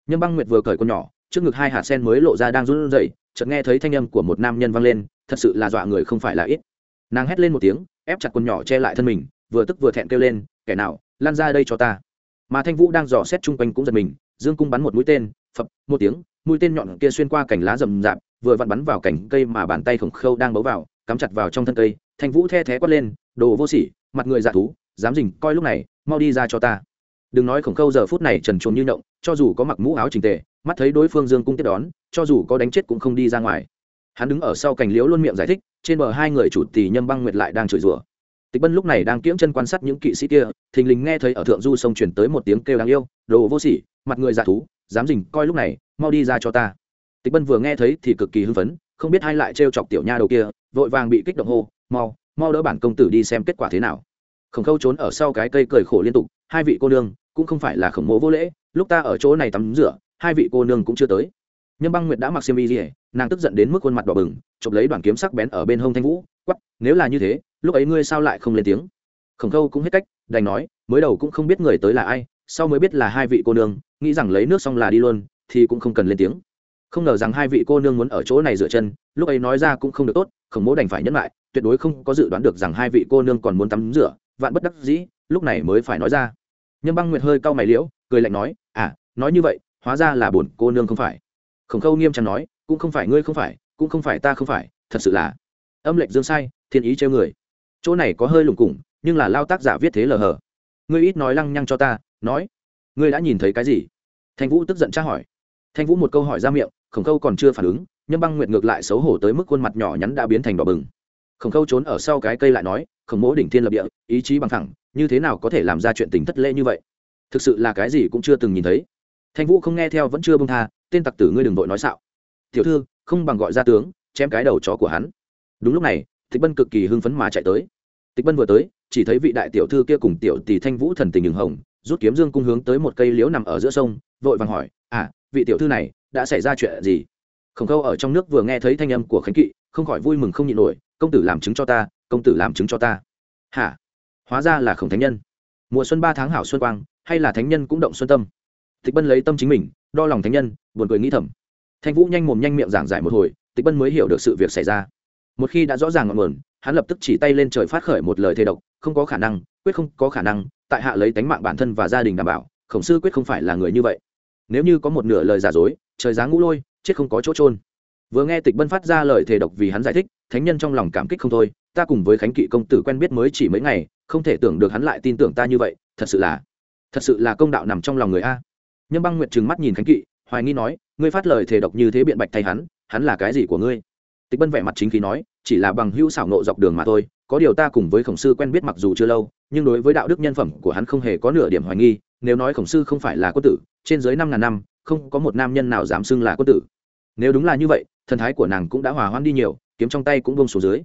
A: Nhâm băng nguyệt vừa cởi con nhỏ, trước ngực hai hạt sen mới lộ ra đang run rẩy, chợt nghe thấy thanh âm của một nam nhân vang lên, thật sự là dọa người không phải là ít. Nàng hét lên một tiếng, ép chặt con nhỏ che lại thân mình, vừa tức vừa thẹn kêu lên, kẻ nào lan ra đây cho ta. Mà thanh vũ đang dò xét chung quanh cũng giật mình, dương cung bắn một mũi tên, phập, một tiếng mũi tên nhọn kia xuyên qua cành lá rậm rạp, vừa vặn bắn vào cành cây mà bàn tay khổng khâu đang bấu vào, cắm chặt vào trong thân cây, thanh vũ the thé quát lên, đồ vô sỉ, mặt người dạ thú, dám dình coi lúc này, mau đi ra cho ta. Đừng nói khổng khâu giờ phút này trần truồng như nhộng, cho dù có mặc mũ áo trình tề, mắt thấy đối phương dương cung tiếp đón, cho dù có đánh chết cũng không đi ra ngoài. Hắn đứng ở sau cành liễu luôn miệng giải thích, trên bờ hai người chủ tỷ nhâm băng nguyệt lại đang chửi rủa. Tịch bân lúc này đang kiễng chân quan sát những kỵ sĩ kia, thình lình nghe thấy ở thượng du sông chuyển tới một tiếng kêu đáng yêu, đồ vô sỉ, mặt người dạ thú, dám dình coi lúc này mau đi ra cho ta. Tịch bân vừa nghe thấy thì cực kỳ hưng phấn, không biết hai lại trêu chọc tiểu nha đầu kia, vội vàng bị kích động hô, mau mau đỡ bản công tử đi xem kết quả thế nào. Khổng khâu trốn ở sau cái cây cười khổ liên tục, hai vị cô nương, cũng không phải là khổng mộ vô lễ, lúc ta ở chỗ này tắm rửa, hai vị cô nương cũng chưa tới. Nhâm băng nguyệt đã mặc xiêm y dỉa nàng tức giận đến mức khuôn mặt đỏ bừng, chụp lấy đoàn kiếm sắc bén ở bên hông thanh vũ quắp nếu là như thế, lúc ấy ngươi sao lại không lên tiếng? Khổng khâu cũng hết cách, đành nói, mới đầu cũng không biết người tới là ai, sau mới biết là hai vị cô nương, nghĩ rằng lấy nước xong là đi luôn thì cũng không cần lên tiếng. Không ngờ rằng hai vị cô nương muốn ở chỗ này dựa chân, lúc ấy nói ra cũng không được tốt, khổng mỗ đành phải nhấn lại, tuyệt đối không có dự đoán được rằng hai vị cô nương còn muốn tắm rửa, vạn bất đắc dĩ, lúc này mới phải nói ra. Nhâm băng nguyệt hơi cau mày liễu, cười lạnh nói à nói như vậy, hóa ra là bổn cô nương không phải. Khổng khâu nghiêm trọng nói, cũng không phải ngươi không phải, cũng không phải ta không phải, thật sự là âm lệnh dương sai, thiên ý trêu người. Chỗ này có hơi lùng củng, nhưng là lao tác giả viết thế lờ hờ. Ngươi ít nói lăng nhăng cho ta, nói, ngươi đã nhìn thấy cái gì? Thanh vũ tức giận tra hỏi thanh vũ một câu hỏi ra miệng, khổng khâu còn chưa phản ứng, nhâm băng nguyệt ngược lại xấu hổ tới mức khuôn mặt nhỏ nhắn đã biến thành đỏ bừng. Khổng khâu trốn ở sau cái cây lại nói, khổng mỗ đỉnh thiên lập địa, ý chí bằng thẳng như thế nào có thể làm ra chuyện tình thất lễ như vậy? Thực sự là cái gì cũng chưa từng nhìn thấy. Thanh vũ không nghe theo vẫn chưa bông tha, tên tặc tử ngươi đừng vội nói xạo. Tiểu thư, không bằng gọi ra tướng, chém cái đầu chó của hắn. Đúng lúc này, tịch bân cực kỳ hưng phấn mà chạy tới. Tịch bân vừa tới, chỉ thấy vị đại tiểu thư kia cùng tiểu tỷ thanh vũ thần tình đường hồng, rút kiếm dương cung hướng tới một cây liễu nằm ở giữa sông, vội vàng hỏi à vị tiểu thư này đã xảy ra chuyện gì? Khổng khâu ở trong nước vừa nghe thấy thanh âm của khánh kỵ, không khỏi vui mừng không nhịn nổi, công tử làm chứng cho ta, công tử làm chứng cho ta. Hả? Hóa ra là khổng thánh nhân. Mùa xuân ba tháng hảo xuân quang, hay là thánh nhân cũng động xuân tâm? Tịch bân lấy tâm chính mình, đo lòng thánh nhân, buồn cười nghĩ thầm. Thanh vũ nhanh mồm nhanh miệng giảng giải một hồi, tịch bân mới hiểu được sự việc xảy ra. Một khi đã rõ ràng ngọn nguồn, hắn lập tức chỉ tay lên trời phát khởi một lời thề độc, không có khả năng, quyết không có khả năng, tại hạ lấy tánh mạng bản thân và gia đình đảm bảo, khổng sư quyết không phải là người như vậy nếu như có một nửa lời giả dối, trời giá ngũ lôi, chết không có chỗ trôn vừa nghe tịch bân phát ra lời thề độc vì hắn giải thích, thánh nhân trong lòng cảm kích không thôi, ta cùng với khánh kỵ công tử quen biết mới chỉ mấy ngày, không thể tưởng được hắn lại tin tưởng ta như vậy, thật sự là, thật sự là công đạo nằm trong lòng người a. Nhâm băng nguyệt trừng mắt nhìn khánh kỵ, hoài nghi nói, ngươi phát lời thề độc như thế biện bạch thay hắn hắn là cái gì của ngươi? Tịch bân vẻ mặt chính khí nói, chỉ là bằng hữu xảo nộ dọc đường mà thôi, có điều ta cùng với khổng sư quen biết mặc dù chưa lâu, nhưng đối với đạo đức nhân phẩm của hắn không hề có nửa điểm hoài nghi nếu nói khổng sư không phải là quân tử, trên dưới năm ngàn năm, không có một nam nhân nào dám xưng là quân tử. Nếu đúng là như vậy, thần thái của nàng cũng đã hòa hoãn đi nhiều, kiếm trong tay cũng bông xuống dưới.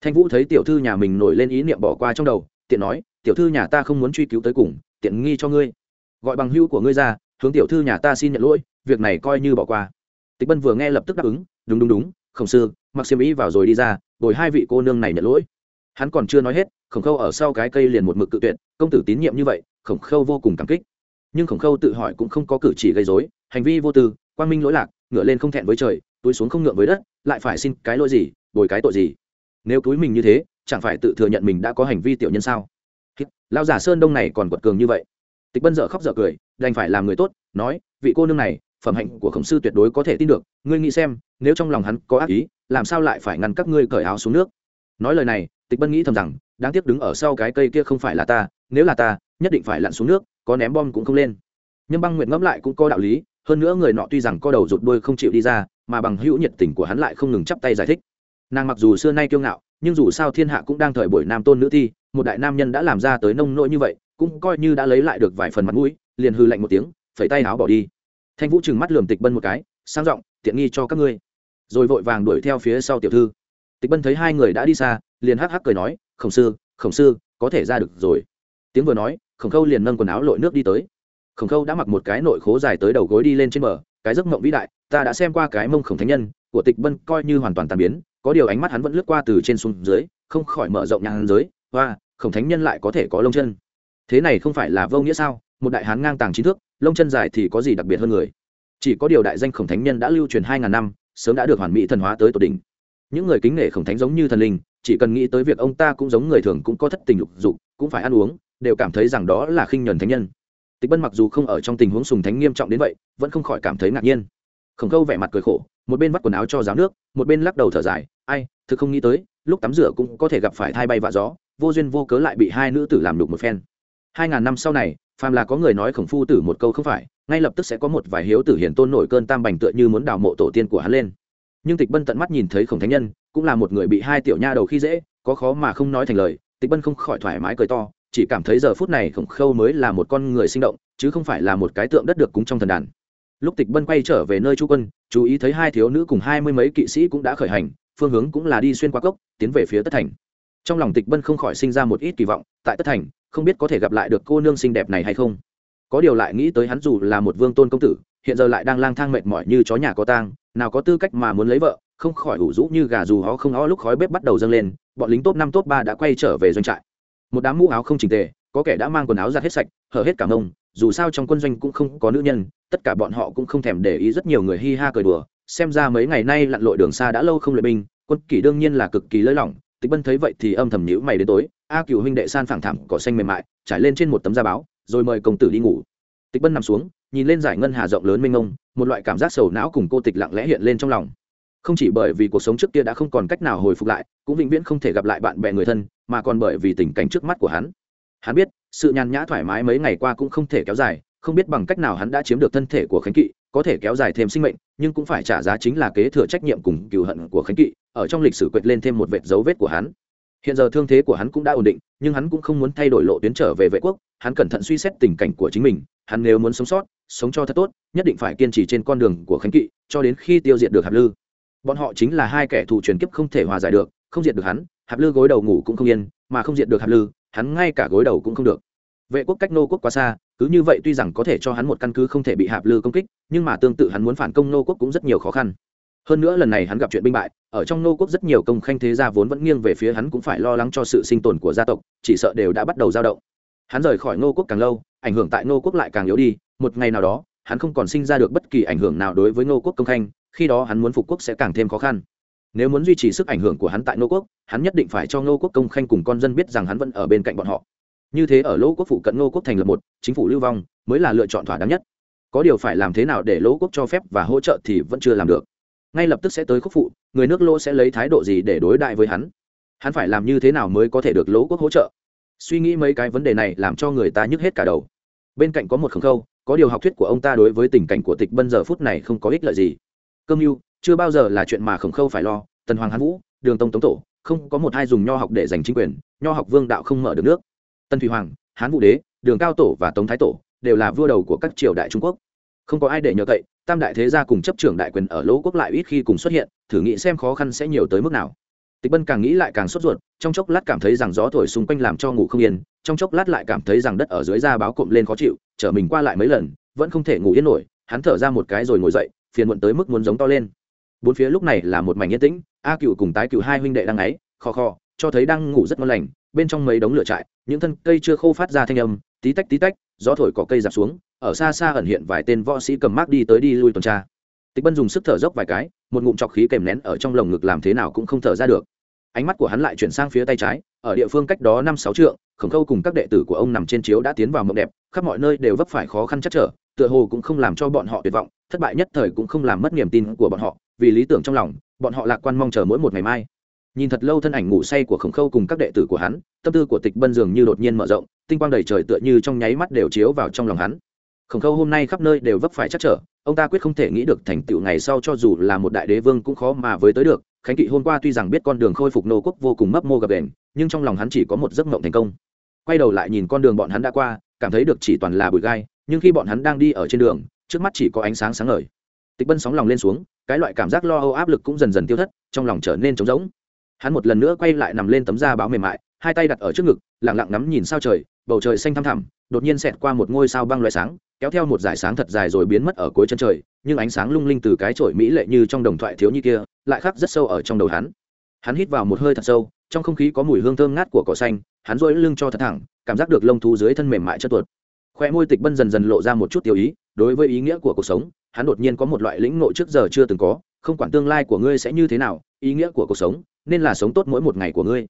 A: Thanh vũ thấy tiểu thư nhà mình nổi lên ý niệm bỏ qua trong đầu, tiện nói, tiểu thư nhà ta không muốn truy cứu tới cùng, tiện nghi cho ngươi. Gọi bằng hưu của ngươi ra, hướng tiểu thư nhà ta xin nhận lỗi, việc này coi như bỏ qua. Tịch bân vừa nghe lập tức đáp ứng, đúng đúng đúng, khổng sư, mặc xiêm ý vào rồi đi ra đổi hai vị cô nương này nhận lỗi. Hắn còn chưa nói hết, khổng khâu ở sau cái cây liền một mực cự tuyệt, công tử tín nhiệm như vậy khổng khâu vô cùng cảm kích. Nhưng khổng khâu tự hỏi cũng không có cử chỉ gây dối hành vi vô tư, quang minh lỗi lạc ngựa lên không thẹn với trời, túi xuống không ngượng với đất, lại phải xin cái lỗi gì, bồi cái tội gì? Nếu túi mình như thế, chẳng phải tự thừa nhận mình đã có hành vi tiểu nhân sao? Lao giả sơn đông này còn quật cường như vậy. Tịch bân dở khóc dở cười, đành phải làm người tốt, nói, vị cô nương này, phẩm hạnh của khổng sư tuyệt đối có thể tin được, ngươi nghĩ xem, nếu trong lòng hắn có ác ý, làm sao lại phải ngăn các ngươi cởi áo xuống nước? Nói lời này, tịch bân nghĩ thầm rằng, đáng tiếc đứng ở sau cái cây kia không phải là ta nếu là ta, nhất định phải lặn xuống nước, có ném bom cũng không lên. Nhưng băng nguyện ngẫm lại cũng có đạo lý, hơn nữa người nọ tuy rằng co đầu rụt đuôi không chịu đi ra, mà bằng hữu nhiệt tình của hắn lại không ngừng chắp tay giải thích. Nàng mặc dù xưa nay kiêu ngạo, nhưng dù sao thiên hạ cũng đang thời buổi nam tôn nữ thi, một đại nam nhân đã làm ra tới nông nỗi như vậy, cũng coi như đã lấy lại được vài phần mặt mũi, liền hư lạnh một tiếng, phẩy tay áo bỏ đi. Thanh vũ trừng mắt lườm tịch bân một cái, sang giọng, tiện nghi cho các ngươi. Rồi vội vàng đuổi theo phía sau tiểu thư. Tịch bân thấy hai người đã đi xa, liền hắc hắc cười nói, khổng sư khổng sư, có thể ra được rồi tiếng vừa nói, khổng khâu liền nâng quần áo lội nước đi tới. Khổng khâu đã mặc một cái nội khố dài tới đầu gối đi lên trên bờ, cái giấc mộng vĩ đại, ta đã xem qua cái mông khổng thánh nhân, của tịch bân coi như hoàn toàn tàn biến, có điều ánh mắt hắn vẫn lướt qua từ trên xuống dưới, không khỏi mở rộng nhang dưới và khổng thánh nhân lại có thể có lông chân. Thế này không phải là vô nghĩa sao? Một đại hán ngang tàng trí thước lông chân dài thì có gì đặc biệt hơn người? Chỉ có điều đại danh khổng thánh nhân đã lưu truyền hai ngàn năm, sớm đã được hoàn mỹ thần hóa tới tột đỉnh. Những người kính nể khổng thánh giống như thần linh, chỉ cần nghĩ tới việc ông ta cũng giống người thường cũng có thất tình lục dục, cũng phải ăn uống đều cảm thấy rằng đó là khinh nhuần thánh nhân. Tịch bân mặc dù không ở trong tình huống sùng thánh nghiêm trọng đến vậy, vẫn không khỏi cảm thấy ngạc nhiên. Khổng khâu vẻ mặt cười khổ, một bên vắt quần áo cho ráo nước, một bên lắc đầu thở dài, ai, thực không nghĩ tới, lúc tắm rửa cũng có thể gặp phải thai bay vạ gió, vô duyên vô cớ lại bị hai nữ tử làm đục một phen. Hai ngàn năm sau này, phàm là có người nói khổng phu tử một câu không phải, ngay lập tức sẽ có một vài hiếu tử hiền tôn nổi cơn tam bành tựa như muốn đào mộ tổ tiên của hắn lên. Nhưng tịch bân tận mắt nhìn thấy khổng thánh nhân, cũng là một người bị hai tiểu nha đầu khi dễ, có khó mà không nói thành lời, tịch bân không khỏi thoải mái cười to chỉ cảm thấy giờ phút này khổng khâu mới là một con người sinh động, chứ không phải là một cái tượng đất được cúng trong thần đàn. Lúc tịch bân quay trở về nơi chú quân, chú ý thấy hai thiếu nữ cùng hai mươi mấy kỵ sĩ cũng đã khởi hành, phương hướng cũng là đi xuyên qua cốc, tiến về phía tất thành. Trong lòng tịch bân không khỏi sinh ra một ít kỳ vọng, tại tất thành, không biết có thể gặp lại được cô nương xinh đẹp này hay không. Có điều lại nghĩ tới hắn dù là một vương tôn công tử, hiện giờ lại đang lang thang mệt mỏi như chó nhà có tang, nào có tư cách mà muốn lấy vợ, không khỏi ủ rũ như gà dù họ không ó lúc khói bếp bắt đầu dâng lên, bọn lính top năm, top ba đã quay trở về doanh trại một đám mũ áo không chỉnh tề, có kẻ đã mang quần áo ra hết sạch, hở hết cả mông, dù sao trong quân doanh cũng không có nữ nhân, tất cả bọn họ cũng không thèm để ý rất nhiều người hi ha cười đùa, xem ra mấy ngày nay lặn lội đường xa đã lâu không luyện binh, quân kỷ đương nhiên là cực kỳ lơi lỏng, tịch bân thấy vậy thì âm thầm nhữ mày đến tối, a cựu huynh đệ san phẳng thảm, cỏ xanh mềm mại, trải lên trên một tấm da báo, rồi mời công tử đi ngủ. Tịch bân nằm xuống, nhìn lên giải ngân hà rộng lớn mênh mông, một loại cảm giác sầu não cùng cô tịch lặng lẽ hiện lên trong lòng. Không chỉ bởi vì cuộc sống trước kia đã không còn cách nào hồi phục lại cũng vĩnh viễn không thể gặp lại bạn bè người thân, mà còn bởi vì tình cảnh trước mắt của hắn. Hắn biết, sự nhàn nhã thoải mái mấy ngày qua cũng không thể kéo dài, không biết bằng cách nào hắn đã chiếm được thân thể của khánh kỵ, có thể kéo dài thêm sinh mệnh, nhưng cũng phải trả giá chính là kế thừa trách nhiệm cùng cựu hận của khánh kỵ, ở trong lịch sử quệt lên thêm một vệt dấu vết của hắn. Hiện giờ thương thế của hắn cũng đã ổn định, nhưng hắn cũng không muốn thay đổi lộ tuyến trở về vệ quốc, hắn cẩn thận suy xét tình cảnh của chính mình, hắn nếu muốn sống sót, sống cho thật tốt, nhất định phải kiên trì trên con đường của khánh kỵ, cho đến khi tiêu diệt được hạp lư. Bọn họ chính là hai kẻ thù truyền kiếp không thể hòa giải được không diệt được hắn, hạp lư gối đầu ngủ cũng không yên, mà không diệt được hạp lư, hắn ngay cả gối đầu cũng không được. Vệ quốc cách nô quốc quá xa, cứ như vậy tuy rằng có thể cho hắn một căn cứ không thể bị hạp lư công kích, nhưng mà tương tự hắn muốn phản công nô quốc cũng rất nhiều khó khăn. Hơn nữa lần này hắn gặp chuyện binh bại, ở trong nô quốc rất nhiều công khanh thế gia vốn vẫn nghiêng về phía hắn cũng phải lo lắng cho sự sinh tồn của gia tộc, chỉ sợ đều đã bắt đầu dao động. Hắn rời khỏi nô quốc càng lâu, ảnh hưởng tại nô quốc lại càng yếu đi, một ngày nào đó, hắn không còn sinh ra được bất kỳ ảnh hưởng nào đối với Nô quốc công khanh, khi đó hắn muốn phục quốc sẽ càng thêm khó khăn nếu muốn duy trì sức ảnh hưởng của hắn tại Nô quốc, hắn nhất định phải cho Nô quốc công khanh cùng con dân biết rằng hắn vẫn ở bên cạnh bọn họ. Như thế ở lỗ quốc phụ cận Nô quốc thành lập một, chính phủ lưu vong mới là lựa chọn thỏa đáng nhất. Có điều phải làm thế nào để lỗ quốc cho phép và hỗ trợ thì vẫn chưa làm được. Ngay lập tức sẽ tới quốc phụ, người nước lỗ sẽ lấy thái độ gì để đối đại với hắn? Hắn phải làm như thế nào mới có thể được lỗ quốc hỗ trợ? Suy nghĩ mấy cái vấn đề này làm cho người ta nhức hết cả đầu. Bên cạnh có một khẩn khâu, có điều học thuyết của ông ta đối với tình cảnh của tịch bân giờ phút này không có ích lợi gì. Cơ mưu chưa bao giờ là chuyện mà khổng khâu phải lo, tần hoàng hán vũ, đường tông tống tổ, không có một ai dùng nho học để giành chính quyền, nho học vương đạo không mở được nước. Tân thủy hoàng, hán vũ đế, đường cao tổ và tống thái tổ đều là vua đầu của các triều đại trung quốc. Không có ai để nhờ cậy, tam đại thế gia cùng chấp trưởng đại quyền ở lỗ quốc lại ít khi cùng xuất hiện, thử nghĩ xem khó khăn sẽ nhiều tới mức nào. Tịch bân càng nghĩ lại càng sốt ruột, trong chốc lát cảm thấy rằng gió thổi xung quanh làm cho ngủ không yên, trong chốc lát lại cảm thấy rằng đất ở dưới da báo cụm lên khó chịu chở mình qua lại mấy lần, vẫn không thể ngủ yên nổi, hắn thở ra một cái rồi ngồi dậy, phiền muộn tới mức muốn giống to lên bốn phía lúc này là một mảnh yên tĩnh, a cựu cùng tái cựu hai huynh đệ đang ấy, kho kho, cho thấy đang ngủ rất ngon lành, bên trong mấy đống lửa trại, những thân cây chưa khô phát ra thanh âm, tí tách tí tách, gió thổi cỏ cây giặt xuống, ở xa xa ẩn hiện vài tên võ sĩ cầm mác đi tới đi lui tuần tra. Tịch bân dùng sức thở dốc vài cái, một ngụm trọc khí kèm nén ở trong lồng ngực làm thế nào cũng không thở ra được. Ánh mắt của hắn lại chuyển sang phía tay trái, ở địa phương cách đó năm sáu trượng, khổng khâu cùng các đệ tử của ông nằm trên chiếu đã tiến vào mộng đẹp, khắp mọi nơi đều vấp phải khó khăn chắc trở, tựa hồ cũng không làm cho bọn họ tuyệt vọng, thất bại nhất thời cũng không làm mất niềm tin của bọn họ vì lý tưởng trong lòng, bọn họ lạc quan mong chờ mỗi một ngày mai. Nhìn thật lâu thân ảnh ngủ say của khổng khâu cùng các đệ tử của hắn, tâm tư của tịch bân dường như đột nhiên mở rộng, tinh quang đầy trời tựa như trong nháy mắt đều chiếu vào trong lòng hắn. Khổng khâu hôm nay khắp nơi đều vấp phải chắc trở, ông ta quyết không thể nghĩ được thành tựu ngày sau cho dù là một đại đế vương cũng khó mà với tới được. Khánh kỵ hôm qua tuy rằng biết con đường khôi phục nô quốc vô cùng mấp mô gập đền nhưng trong lòng hắn chỉ có một giấc mộng thành công. Quay đầu lại nhìn con đường bọn hắn đã qua, cảm thấy được chỉ toàn là bụi gai, nhưng khi bọn hắn đang đi ở trên đường, trước mắt chỉ có ánh sáng sáng ngời. Tịch bân sóng lòng lên xuống cái loại cảm giác lo âu áp lực cũng dần dần tiêu thất, trong lòng trở nên trống rỗng. Hắn một lần nữa quay lại nằm lên tấm da báo mềm mại, hai tay đặt ở trước ngực lẳng lặng ngắm nhìn sao trời, bầu trời xanh thăm thẳm, đột nhiên xẹt qua một ngôi sao băng loại sáng, kéo theo một dải sáng thật dài rồi biến mất ở cuối chân trời, nhưng ánh sáng lung linh từ cái chổi mỹ lệ như trong đồng thoại thiếu nhi kia, lại khắc rất sâu ở trong đầu hắn. Hắn hít vào một hơi thật sâu, trong không khí có mùi hương thơm ngát của cỏ xanh, hắn rỗi lưng cho thật thẳng, cảm giác được lông thú dưới thân mềm mại chất tuột. Khoe môi tịch bân dần dần lộ ra một chút tiêu ý, đối với ý nghĩa của cuộc sống hắn đột nhiên có một loại lĩnh ngộ trước giờ chưa từng có, không quản tương lai của ngươi sẽ như thế nào, ý nghĩa của cuộc sống nên là sống tốt mỗi một ngày của ngươi.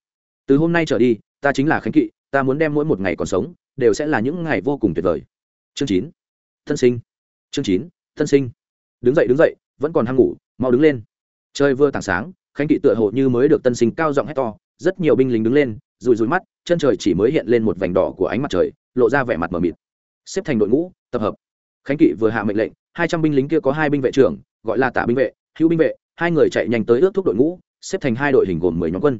A: Từ hôm nay trở đi, ta chính là khánh kỵ, ta muốn đem mỗi một ngày còn sống đều sẽ là những ngày vô cùng tuyệt vời. Chương chín. Thân sinh. Chương chín, thân sinh. Đứng dậy đứng dậy, vẫn còn hăng ngủ, mau đứng lên. Trời vừa tảng sáng, khánh kỵ tựa hồ như mới được tân sinh cao giọng hét to, rất nhiều binh lính đứng lên rùi rùi mắt, chân trời chỉ mới hiện lên một vành đỏ của ánh mặt trời, lộ ra vẻ mặt mờ mịt. Xếp thành đội ngũ, tập hợp. Khánh kỵ vừa hạ mệnh lệnh hai trăm binh lính kia có hai binh vệ trưởng, gọi là tả binh vệ, hữu binh vệ, hai người chạy nhanh tới ước thúc đội ngũ, xếp thành hai đội hình gồm mười nhóm quân.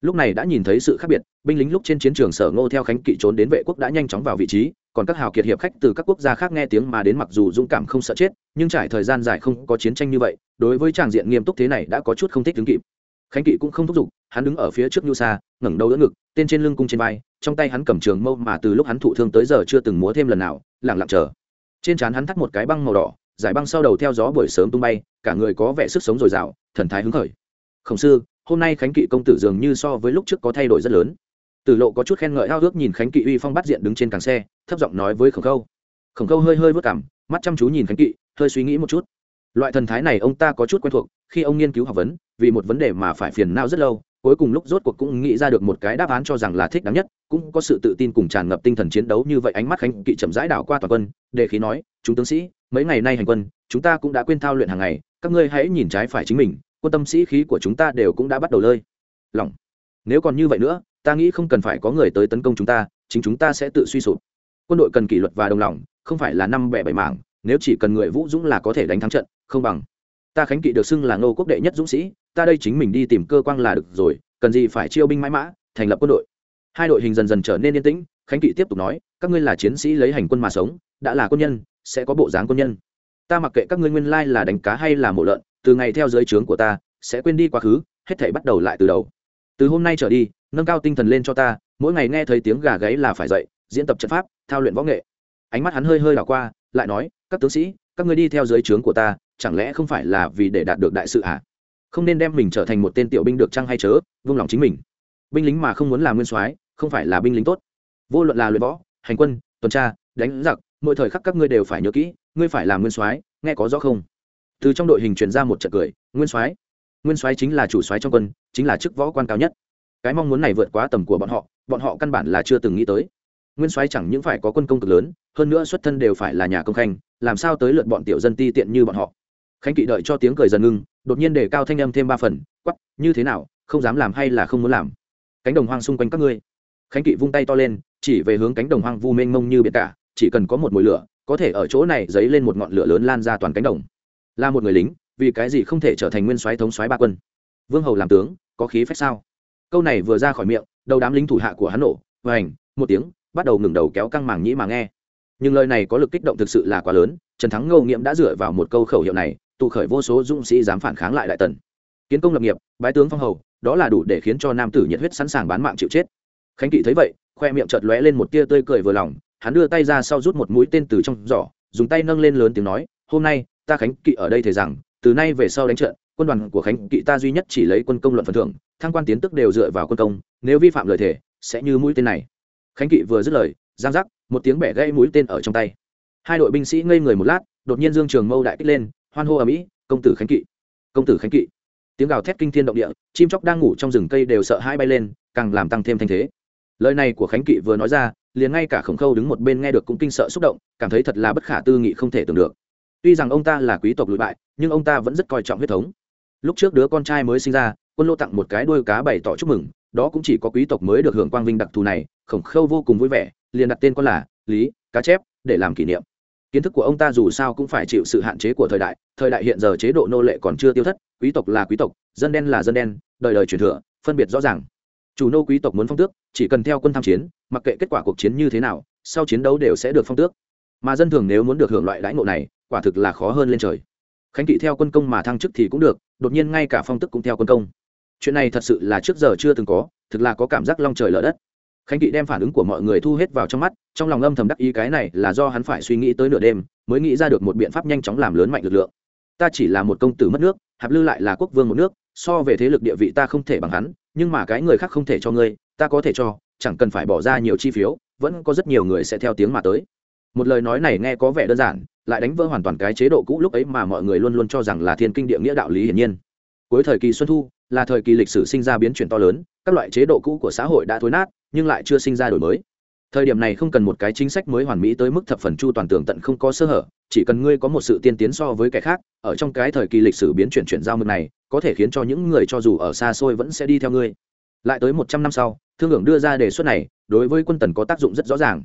A: Lúc này đã nhìn thấy sự khác biệt, binh lính lúc trên chiến trường sở ngô theo khánh kỵ trốn đến vệ quốc đã nhanh chóng vào vị trí, còn các hào kiệt hiệp khách từ các quốc gia khác nghe tiếng mà đến mặc dù dũng cảm không sợ chết, nhưng trải thời gian dài không có chiến tranh như vậy, đối với tràng diện nghiêm túc thế này đã có chút không thích đứng kịp. Khánh kỵ cũng không thúc giục, hắn đứng ở phía trước nhu xa ngẩng đầu đỡ ngực, tên trên lưng cung trên vai, trong tay hắn cầm trường mâu mà từ lúc hắn thụ thương tới giờ chưa từng múa thêm lần nào lẳng lặng chờ trên trán hắn thắt một cái băng màu đỏ, giải băng sau đầu theo gió buổi sớm tung bay, cả người có vẻ sức sống dồi dào, thần thái hứng khởi. Khổng sư, hôm nay khánh kỵ công tử dường như so với lúc trước có thay đổi rất lớn. Tử lộ có chút khen ngợi hao ước nhìn khánh kỵ uy phong bắt diện đứng trên càng xe, thấp giọng nói với khổng khâu. Khổng khâu hơi hơi vất cảm mắt chăm chú nhìn khánh kỵ, hơi suy nghĩ một chút. Loại thần thái này ông ta có chút quen thuộc, khi ông nghiên cứu học vấn, vì một vấn đề mà phải phiền não rất lâu cuối cùng lúc rốt cuộc cũng nghĩ ra được một cái đáp án cho rằng là thích đáng nhất, cũng có sự tự tin cùng tràn ngập tinh thần chiến đấu như vậy ánh mắt khánh kỵ chậm rãi đảo qua toàn quân, để khí nói, chúng tướng sĩ, mấy ngày nay hành quân, chúng ta cũng đã quên thao luyện hàng ngày, các ngươi hãy nhìn trái phải chính mình, quân tâm sĩ khí của chúng ta đều cũng đã bắt đầu lơi. Lỏng nếu còn như vậy nữa, ta nghĩ không cần phải có người tới tấn công chúng ta, chính chúng ta sẽ tự suy sụp. Quân đội cần kỷ luật và đồng lòng, không phải là năm bẻ bảy mảng, nếu chỉ cần người vũ dũng là có thể đánh thắng trận, không bằng. Ta khánh kỵ được xưng là ngô quốc đệ nhất dũng sĩ ta đây chính mình đi tìm cơ quan là được rồi, cần gì phải chiêu binh mãi mã, thành lập quân đội. Hai đội hình dần dần trở nên yên tĩnh, khánh kỵ tiếp tục nói, các ngươi là chiến sĩ lấy hành quân mà sống, đã là quân nhân, sẽ có bộ dáng quân nhân. Ta mặc kệ các ngươi nguyên lai là đánh cá hay là mổ lợn, từ ngày theo dưới trướng của ta, sẽ quên đi quá khứ, hết thể bắt đầu lại từ đầu. Từ hôm nay trở đi, nâng cao tinh thần lên cho ta, mỗi ngày nghe thấy tiếng gà gáy là phải dậy, diễn tập trận pháp, thao luyện võ nghệ. Ánh mắt hắn hơi hơi đảo qua, lại nói, các tướng sĩ, các ngươi đi theo dưới trướng của ta, chẳng lẽ không phải là vì để đạt được đại sự à? Không nên đem mình trở thành một tên tiểu binh được chăng hay chớ, vung lòng chính mình. Binh lính mà không muốn làm nguyên soái, không phải là binh lính tốt. Vô luận là luyện võ, hành quân, tuần tra, đánh giặc, mỗi thời khắc các ngươi đều phải nhớ kỹ, ngươi phải làm nguyên soái, nghe có rõ không? Từ trong đội hình truyền ra một trận cười, nguyên soái. Nguyên soái chính là chủ soái trong quân, chính là chức võ quan cao nhất. Cái mong muốn này vượt quá tầm của bọn họ bọn họ căn bản là chưa từng nghĩ tới. Nguyên soái chẳng những phải có quân công cực lớn, hơn nữa xuất thân đều phải là nhà công khanh, làm sao tới lượt bọn tiểu dân ti tiện như bọn họ? Khánh kỵ đợi cho tiếng cười dần ngưng, đột nhiên để cao thanh âm thêm ba phần quắp như thế nào, không dám làm hay là không muốn làm? Cánh đồng hoang xung quanh các ngươi. Khánh kỵ vung tay to lên, chỉ về hướng cánh đồng hoang vu mênh mông như biển cả, chỉ cần có một mùi lửa, có thể ở chỗ này dấy lên một ngọn lửa lớn lan ra toàn cánh đồng. Là một người lính, vì cái gì không thể trở thành nguyên soái thống soái ba quân? Vương hầu làm tướng, có khí phách sao? Câu này vừa ra khỏi miệng, đầu đám lính thủ hạ của hắn nổ và một tiếng, bắt đầu ngừng đầu kéo căng màng nhĩ mà nghe. Nhưng lời này có lực kích động thực sự là quá lớn, trần thắng ngô nghiệm đã dựa vào một câu khẩu hiệu này tụ khởi vô số dũng sĩ dám phản kháng lại đại tần. Kiến công lập nghiệp, bái tướng phong hầu, đó là đủ để khiến cho nam tử nhiệt huyết sẵn sàng bán mạng chịu chết. Khánh kỵ thấy vậy, khoe miệng chợt lóe lên một tia tươi cười vừa lòng, hắn đưa tay ra sau rút một mũi tên từ trong giỏ, dùng tay nâng lên lớn tiếng nói, hôm nay, ta khánh kỵ ở đây thề rằng, từ nay về sau đánh trận, quân đoàn của khánh kỵ ta duy nhất chỉ lấy quân công luận phần thưởng, thăng quan tiến tức đều dựa vào quân công, nếu vi phạm lời thề, sẽ như mũi tên này. Khánh kỵ vừa dứt lời, giang giác, một tiếng bẻ gãy mũi tên ở trong tay. Hai đội binh sĩ ngây người một lát, đột nhiên dương trường mâu đại kích lên hoan hô ở mỹ, công tử khánh kỵ. Công tử khánh kỵ. Tiếng gào thét kinh thiên động địa, chim chóc đang ngủ trong rừng cây đều sợ hai bay lên, càng làm tăng thêm thanh thế. Lời này của khánh kỵ vừa nói ra, liền ngay cả khổng khâu đứng một bên nghe được cũng kinh sợ xúc động, cảm thấy thật là bất khả tư nghị không thể tưởng được. Tuy rằng ông ta là quý tộc lụi bại, nhưng ông ta vẫn rất coi trọng huyết thống. Lúc trước đứa con trai mới sinh ra, quân lô tặng một cái đuôi cá bày tỏ chúc mừng, đó cũng chỉ có quý tộc mới được hưởng quang vinh đặc thù này, khổng khâu vô cùng vui vẻ, liền đặt tên con là lý cá chép để làm kỷ niệm kiến thức của ông ta dù sao cũng phải chịu sự hạn chế của thời đại thời đại hiện giờ chế độ nô lệ còn chưa tiêu thất, quý tộc là quý tộc, dân đen là dân đen, đời đời truyền thừa, phân biệt rõ ràng. Chủ nô quý tộc muốn phong tước, chỉ cần theo quân tham chiến, mặc kệ kết quả cuộc chiến như thế nào, sau chiến đấu đều sẽ được phong tước. Mà dân thường nếu muốn được hưởng loại đãi ngộ này, quả thực là khó hơn lên trời. Khánh kỵ theo quân công mà thăng chức thì cũng được, đột nhiên ngay cả phong tức cũng theo quân công. Chuyện này thật sự là trước giờ chưa từng có, thực là có cảm giác long trời lở đất khánh kỵ đem phản ứng của mọi người thu hết vào trong mắt, trong lòng âm thầm đắc ý cái này là do hắn phải suy nghĩ tới nửa đêm, mới nghĩ ra được một biện pháp nhanh chóng làm lớn mạnh lực lượng. Ta chỉ là một công tử mất nước, hạp lư lại là quốc vương một nước, so về thế lực địa vị ta không thể bằng hắn, nhưng mà cái người khác không thể cho ngươi, ta có thể cho, chẳng cần phải bỏ ra nhiều chi phiếu, vẫn có rất nhiều người sẽ theo tiếng mà tới. Một lời nói này nghe có vẻ đơn giản, lại đánh vỡ hoàn toàn cái chế độ cũ lúc ấy mà mọi người luôn luôn cho rằng là thiên kinh địa nghĩa đạo lý hiển nhiên. Cuối thời kỳ xuân thu, là thời kỳ lịch sử sinh ra biến chuyển to lớn, các loại chế độ cũ của xã hội đã thối nát nhưng lại chưa sinh ra đổi mới. Thời điểm này không cần một cái chính sách mới hoàn mỹ tới mức thập phần chu toàn tường tận không có sơ hở, chỉ cần ngươi có một sự tiên tiến so với kẻ khác, ở trong cái thời kỳ lịch sử biến chuyển chuyển giao mực này, có thể khiến cho những người cho dù ở xa xôi vẫn sẽ đi theo ngươi. Lại tới một trăm năm sau, thương hưởng đưa ra đề xuất này, đối với quân tần có tác dụng rất rõ ràng.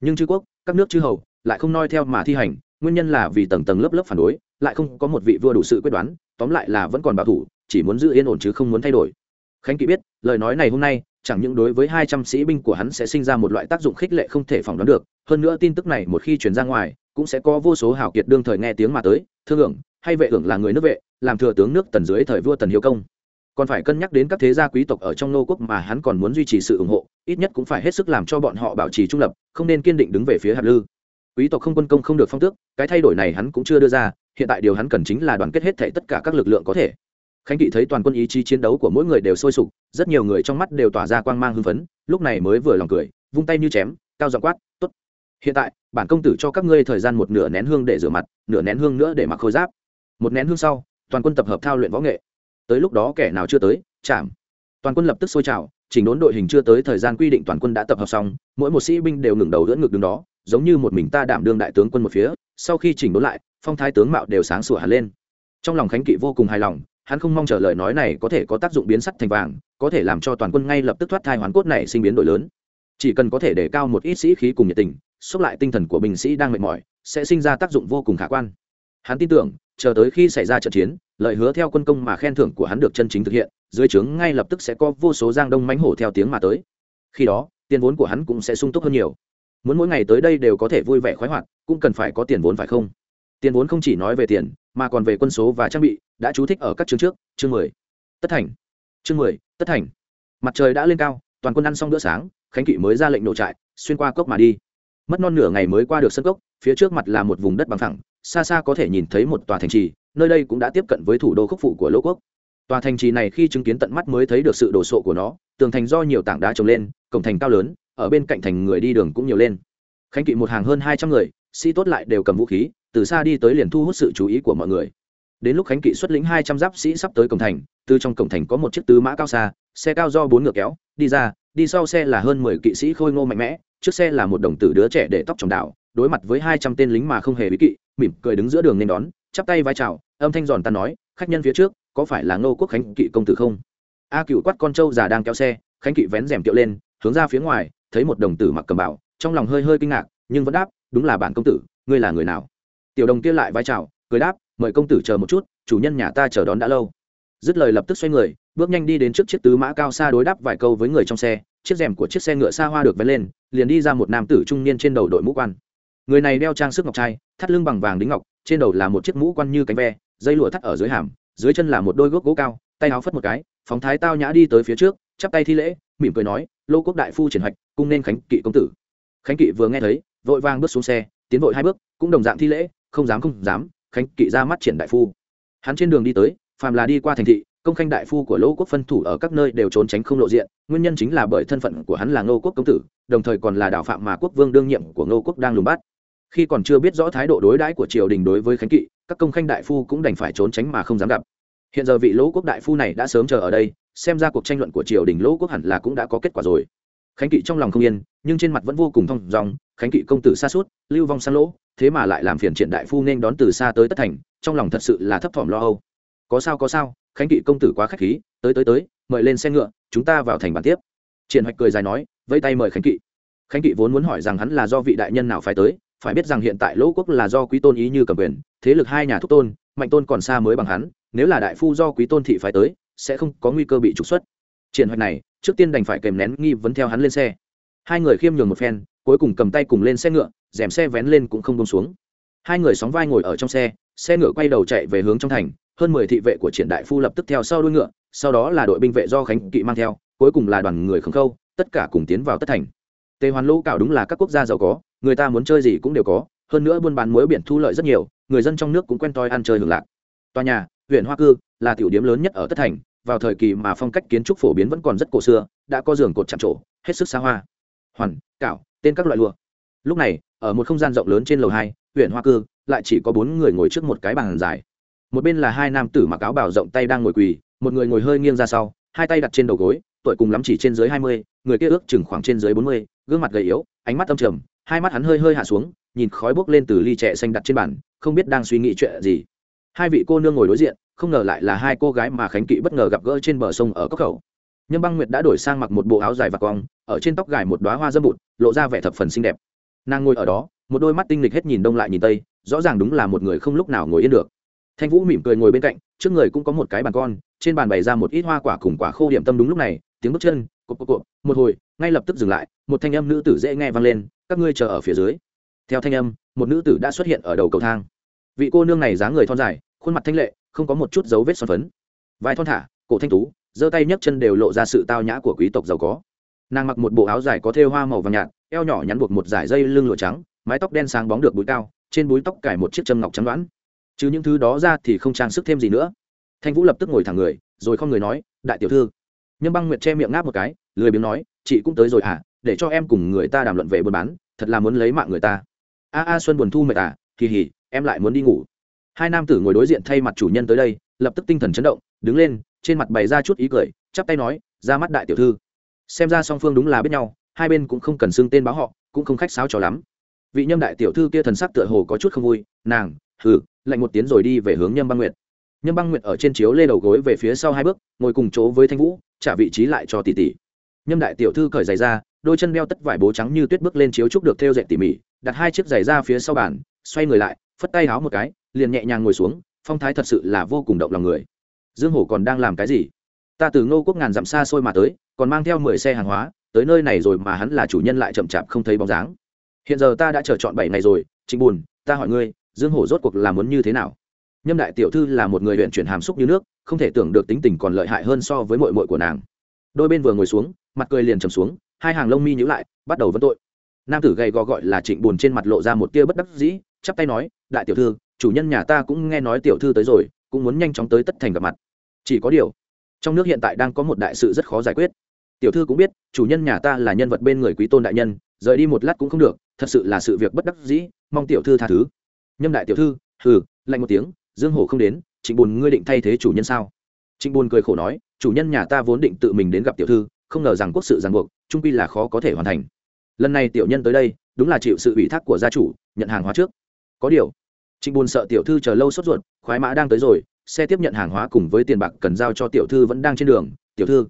A: Nhưng chư quốc, các nước chư hầu, lại không noi theo mà thi hành, nguyên nhân là vì tầng tầng lớp lớp phản đối, lại không có một vị vua đủ sự quyết đoán, tóm lại là vẫn còn bảo thủ, chỉ muốn giữ yên ổn chứ không muốn thay đổi. Khánh kỵ biết, lời nói này hôm nay chẳng những đối với hai trăm sĩ binh của hắn sẽ sinh ra một loại tác dụng khích lệ không thể phỏng đoán được, hơn nữa tin tức này một khi truyền ra ngoài, cũng sẽ có vô số hào kiệt đương thời nghe tiếng mà tới, thương hưởng, hay vệ hưởng là người nước vệ, làm thừa tướng nước tần dưới thời vua tần hiếu công. Còn phải cân nhắc đến các thế gia quý tộc ở trong nô quốc mà hắn còn muốn duy trì sự ủng hộ, ít nhất cũng phải hết sức làm cho bọn họ bảo trì trung lập, không nên kiên định đứng về phía hạt lư. Quý tộc không quân công không được phong tước, cái thay đổi này hắn cũng chưa đưa ra, hiện tại điều hắn cần chính là đoàn kết hết thảy tất cả các lực lượng có thể khánh kỵ thấy toàn quân ý chí chiến đấu của mỗi người đều sôi sục, rất nhiều người trong mắt đều tỏa ra quang mang hưng phấn, lúc này mới vừa lòng cười, vung tay như chém, cao giọng quát t ố t hiện tại, bản công tử cho các ngươi thời gian một nửa nén hương để rửa mặt, nửa nén hương nữa để mặc khôi giáp. Một nén hương sau, toàn quân tập hợp thao luyện võ nghệ. Tới lúc đó kẻ nào chưa tới, chạm. Toàn quân lập tức sôi trào, chỉnh đốn đội hình chưa tới thời gian quy định toàn quân đã tập hợp xong, mỗi một sĩ binh đều ngừng đầu đỡ ngực đứng đó, giống như một mình ta đảm đương đại tướng quân một phía. Sau khi chỉnh đốn lại, phong thái tướng mạo đều sáng sủa hẳn lên. Trong lòng khánh kỵ vô cùng hài lòng hắn không mong chờ lời nói này có thể có tác dụng biến sắt thành vàng, có thể làm cho toàn quân ngay lập tức thoát thai hoàn cốt này sinh biến đổi lớn. Chỉ cần có thể để cao một ít sĩ khí cùng nhiệt tình, xúc lại tinh thần của binh sĩ đang mệt mỏi, sẽ sinh ra tác dụng vô cùng khả quan. Hắn tin tưởng, chờ tới khi xảy ra trận chiến lợi hứa theo quân công mà khen thưởng của hắn được chân chính thực hiện, dưới trướng ngay lập tức sẽ có vô số giang đông mánh hổ theo tiếng mà tới. Khi đó, tiền vốn của hắn cũng sẽ sung túc hơn nhiều. Muốn mỗi ngày tới đây đều có thể vui vẻ khoái hoạt, cũng cần phải có tiền vốn phải không? Tiền vốn không chỉ nói về tiền, mà còn về quân số và trang bị, đã chú thích ở các chương trước, chương mười. Tất thành. Chương mười, tất thành. Mặt trời đã lên cao, toàn quân ăn xong bữa sáng, khánh kỵ mới ra lệnh nổ trại, xuyên qua cốc mà đi. Mất non nửa ngày mới qua được sân cốc, phía trước mặt là một vùng đất bằng thẳng xa xa có thể nhìn thấy một tòa thành trì, nơi đây cũng đã tiếp cận với thủ đô khúc phụ của lỗ quốc. Tòa thành trì này khi chứng kiến tận mắt mới thấy được sự đồ sộ của nó, tường thành do nhiều tảng đá trồng lên, cổng thành cao lớn, ở bên cạnh thành người đi đường cũng nhiều lên. Khánh kỵ một hàng hơn hai trăm người, sĩ tốt lại đều cầm vũ khí từ xa đi tới liền thu hút sự chú ý của mọi người. Đến lúc khánh kỵ xuất lĩnh hai trăm giáp sĩ sắp tới cổng thành, từ trong cổng thành có một chiếc tứ mã cao xa, xe cao do bốn ngựa kéo, đi ra, đi sau xe là hơn mười kỵ sĩ khôi ngô mạnh mẽ, trước xe là một đồng tử đứa trẻ để tóc trồng đạo đối mặt với hai trăm tên lính mà không hề bí kỵ, mỉm cười đứng giữa đường nên đón, chắp tay vai chào, âm thanh giòn ta nói, khách nhân phía trước, có phải là ngô quốc khánh kỵ công tử không? A cựu quát con trâu già đang kéo xe, khánh kỵ vén rèm tiệu lên, hướng ra phía ngoài, thấy một đồng tử mặc cầm bảo trong lòng hơi hơi kinh ngạc, nhưng vẫn đáp, đúng là bản công tử, ngươi là người nào? Tiểu đồng kia lại vai chào, cười đáp, mời công tử chờ một chút, chủ nhân nhà ta chờ đón đã lâu. Dứt lời lập tức xoay người, bước nhanh đi đến trước chiếc tứ mã cao xa đối đáp vài câu với người trong xe, chiếc rèm của chiếc xe ngựa xa hoa được vén lên, liền đi ra một nam tử trung niên trên đầu đội mũ quan. Người này đeo trang sức ngọc trai, thắt lưng bằng vàng đính ngọc, trên đầu là một chiếc mũ quan như cánh ve, dây lụa thắt ở dưới hàm, dưới chân là một đôi gốc gỗ cao, tay áo phất một cái, phóng thái tao nhã đi tới phía trước, chắp tay thi lễ, mỉm cười nói, lô quốc đại phu triển hoạch cung nên khánh kỵ công tử. Khánh kỵ vừa nghe thấy, vội vàng bước xuống xe, tiến vội hai bước, cũng đồng dạng thi lễ không dám không dám, khánh kỵ ra mắt triển đại phu. Hắn trên đường đi tới, phàm là đi qua thành thị, công khanh đại phu của lỗ quốc phân thủ ở các nơi đều trốn tránh không lộ diện, nguyên nhân chính là bởi thân phận của hắn là ngô quốc công tử, đồng thời còn là đạo phạm mà quốc vương đương nhiệm của ngô quốc đang lùng bắt. Khi còn chưa biết rõ thái độ đối đãi của triều đình đối với khánh kỵ, các công khanh đại phu cũng đành phải trốn tránh mà không dám gặp. Hiện giờ vị lỗ quốc đại phu này đã sớm chờ ở đây, xem ra cuộc tranh luận của triều đình lỗ quốc hẳn là cũng đã có kết quả rồi. Khánh kỵ trong lòng không yên, nhưng trên mặt vẫn vô cùng thong dòng khánh kỵ công tử xa suốt lưu vong sang lỗ thế mà lại làm phiền triển đại phu nên đón từ xa tới tất thành, trong lòng thật sự là thấp thỏm lo âu. Có sao có sao, khánh kỵ công tử quá khách khí, tới tới tới, mời lên xe ngựa, chúng ta vào thành bàn tiếp. Triển hoạch cười dài nói, vẫy tay mời khánh kỵ. Khánh kỵ vốn muốn hỏi rằng hắn là do vị đại nhân nào phải tới, phải biết rằng hiện tại lỗ quốc là do quý tôn ý như cầm quyền, thế lực hai nhà thúc tôn, mạnh tôn còn xa mới bằng hắn, nếu là đại phu do quý tôn thị phải tới, sẽ không có nguy cơ bị trục xuất. Triển hoạch này, trước tiên đành phải kèm nén nghi vấn theo hắn lên xe. Hai người khiêm nhường một phen, cuối cùng cầm tay cùng lên xe ngựa rèm xe vén lên cũng không bông xuống. Hai người sóng vai ngồi ở trong xe xe ngựa quay đầu chạy về hướng trong thành, hơn mười thị vệ của triển đại phu lập tức theo sau đuôi ngựa, sau đó là đội binh vệ do khánh kỵ mang theo, cuối cùng là đoàn người khổng khâu, tất cả cùng tiến vào tất thành. Tề hoàn lỗ cảo đúng là các quốc gia giàu có, người ta muốn chơi gì cũng đều có, hơn nữa buôn bán muối biển thu lợi rất nhiều, người dân trong nước cũng quen toi ăn chơi hưởng lạc. Tòa nhà, huyện hoa cư, là tiểu điểm lớn nhất ở tất thành, vào thời kỳ mà phong cách kiến trúc phổ biến vẫn còn rất cổ xưa, đã có giường cột chạm trổ, hết sức xa hoa. Hoàn, cảo, tên các loại lụa. Lúc này ở một không gian rộng lớn trên lầu hai, huyện hoa cư, lại chỉ có bốn người ngồi trước một cái bàn dài. Một bên là hai nam tử mặc áo bảo rộng tay đang ngồi quỳ, một người ngồi hơi nghiêng ra sau, hai tay đặt trên đầu gối, tuổi cùng lắm chỉ trên dưới hai mươi, người kia ước chừng khoảng trên dưới bốn mươi, gương mặt gầy yếu, ánh mắt âm trầm, hai mắt hắn hơi hơi hạ xuống, nhìn khói bốc lên từ ly trẻ xanh đặt trên bàn, không biết đang suy nghĩ chuyện gì. Hai vị cô nương ngồi đối diện, không ngờ lại là hai cô gái mà khánh kỵ bất ngờ gặp gỡ trên bờ sông ở cốc khẩu. Nhâm băng nguyệt đã đổi sang mặc một bộ áo dài và cong, ở trên tóc gài một đoá hoa dâm bụt, lộ ra vẻ thập phần xinh đẹp nàng ngồi ở đó, một đôi mắt tinh lịch hết nhìn đông lại nhìn tây, rõ ràng đúng là một người không lúc nào ngồi yên được. Thanh vũ mỉm cười ngồi bên cạnh, trước người cũng có một cái bàn con, trên bàn bày ra một ít hoa quả cùng quả khô điểm tâm đúng lúc này, tiếng bước chân, cộp cộp cộp, một hồi, ngay lập tức dừng lại, một thanh âm nữ tử dễ nghe vang lên, các ngươi chờ ở phía dưới. Theo thanh âm, một nữ tử đã xuất hiện ở đầu cầu thang. Vị cô nương này dáng người thon dài, khuôn mặt thanh lệ, không có một chút dấu vết son phấn. Vai thon thả, cổ thanh tú, giơ tay nhấc chân đều lộ ra sự tao nhã của quý tộc giàu có nàng mặc một bộ áo dài có thêu hoa màu vàng nhạt, eo nhỏ nhắn buộc một dải dây lưng lụa trắng, mái tóc đen sáng bóng được búi cao, trên búi tóc cài một chiếc châm ngọc trắng đoán. Chứ những thứ đó ra thì không trang sức thêm gì nữa. Thanh vũ lập tức ngồi thẳng người, rồi không người nói, đại tiểu thư. Nhâm băng nguyệt che miệng ngáp một cái, lười biếng nói, chị cũng tới rồi à để cho em cùng người ta đàm luận về buôn bán, thật là muốn lấy mạng người ta. A a, xuân buồn thu mệt à kỳ hỉ, em lại muốn đi ngủ. Hai nam tử ngồi đối diện thay mặt chủ nhân tới đây, lập tức tinh thần chấn động, đứng lên, trên mặt bày ra chút ý cười, chắp tay nói, ra mắt đại tiểu thư xem ra song phương đúng là biết nhau, hai bên cũng không cần xưng tên báo họ, cũng không khách sáo cho lắm. Vị nhâm đại tiểu thư kia thần sắc tựa hồ có chút không vui, nàng, hừ, lạnh một tiếng rồi đi về hướng nhâm băng nguyệt. Nhâm băng nguyệt ở trên chiếu lê đầu gối về phía sau hai bước, ngồi cùng chỗ với thanh vũ, trả vị trí lại cho tỷ tỷ. Nhâm đại tiểu thư cởi giày ra, đôi chân đeo tất vải bố trắng như tuyết bước lên chiếu trúc được thêu dệt tỉ mỉ, đặt hai chiếc giày ra phía sau bàn, xoay người lại, phất tay háo một cái, liền nhẹ nhàng ngồi xuống, phong thái thật sự là vô cùng động lòng người. Dương hổ còn đang làm cái gì? Ta từ ngô quốc ngàn dặm xa xôi mà tới còn mang theo mười xe hàng hóa, tới nơi này rồi mà hắn là chủ nhân lại chậm chạp không thấy bóng dáng. Hiện giờ ta đã chờ chọn bảy ngày rồi, trịnh buồn ta hỏi ngươi, dương hổ rốt cuộc là muốn như thế nào? Nhâm đại tiểu thư là một người huyện chuyển hàm xúc như nước, không thể tưởng được tính tình còn lợi hại hơn so với mội mội của nàng. Đôi bên vừa ngồi xuống, mặt cười liền trầm xuống, hai hàng lông mi nhữ lại, bắt đầu vấn tội. Nam tử gầy gò gọi là trịnh buồn trên mặt lộ ra một tia bất đắc dĩ, chắp tay nói, đại tiểu thư, chủ nhân nhà ta cũng nghe nói tiểu thư tới rồi, cũng muốn nhanh chóng tới tất thành gặp mặt. Chỉ có điều, trong nước hiện tại đang có một đại sự rất khó giải quyết tiểu thư cũng biết, chủ nhân nhà ta là nhân vật bên người quý tôn đại nhân, rời đi một lát cũng không được, thật sự là sự việc bất đắc dĩ, mong tiểu thư tha thứ. Nhâm đại tiểu thư, hừ, lạnh một tiếng, dương hổ không đến, trịnh bùn ngươi định thay thế chủ nhân sao? Trịnh bùn cười khổ nói, chủ nhân nhà ta vốn định tự mình đến gặp tiểu thư, không ngờ rằng quốc sự ràng buộc trung pi là khó có thể hoàn thành. Lần này tiểu nhân tới đây, đúng là chịu sự ủy thác của gia chủ, nhận hàng hóa trước. Có điều, trịnh bùn sợ tiểu thư chờ lâu sốt ruột, khoái mã đang tới rồi, xe tiếp nhận hàng hóa cùng với tiền bạc cần giao cho tiểu thư vẫn đang trên đường. Tiểu thư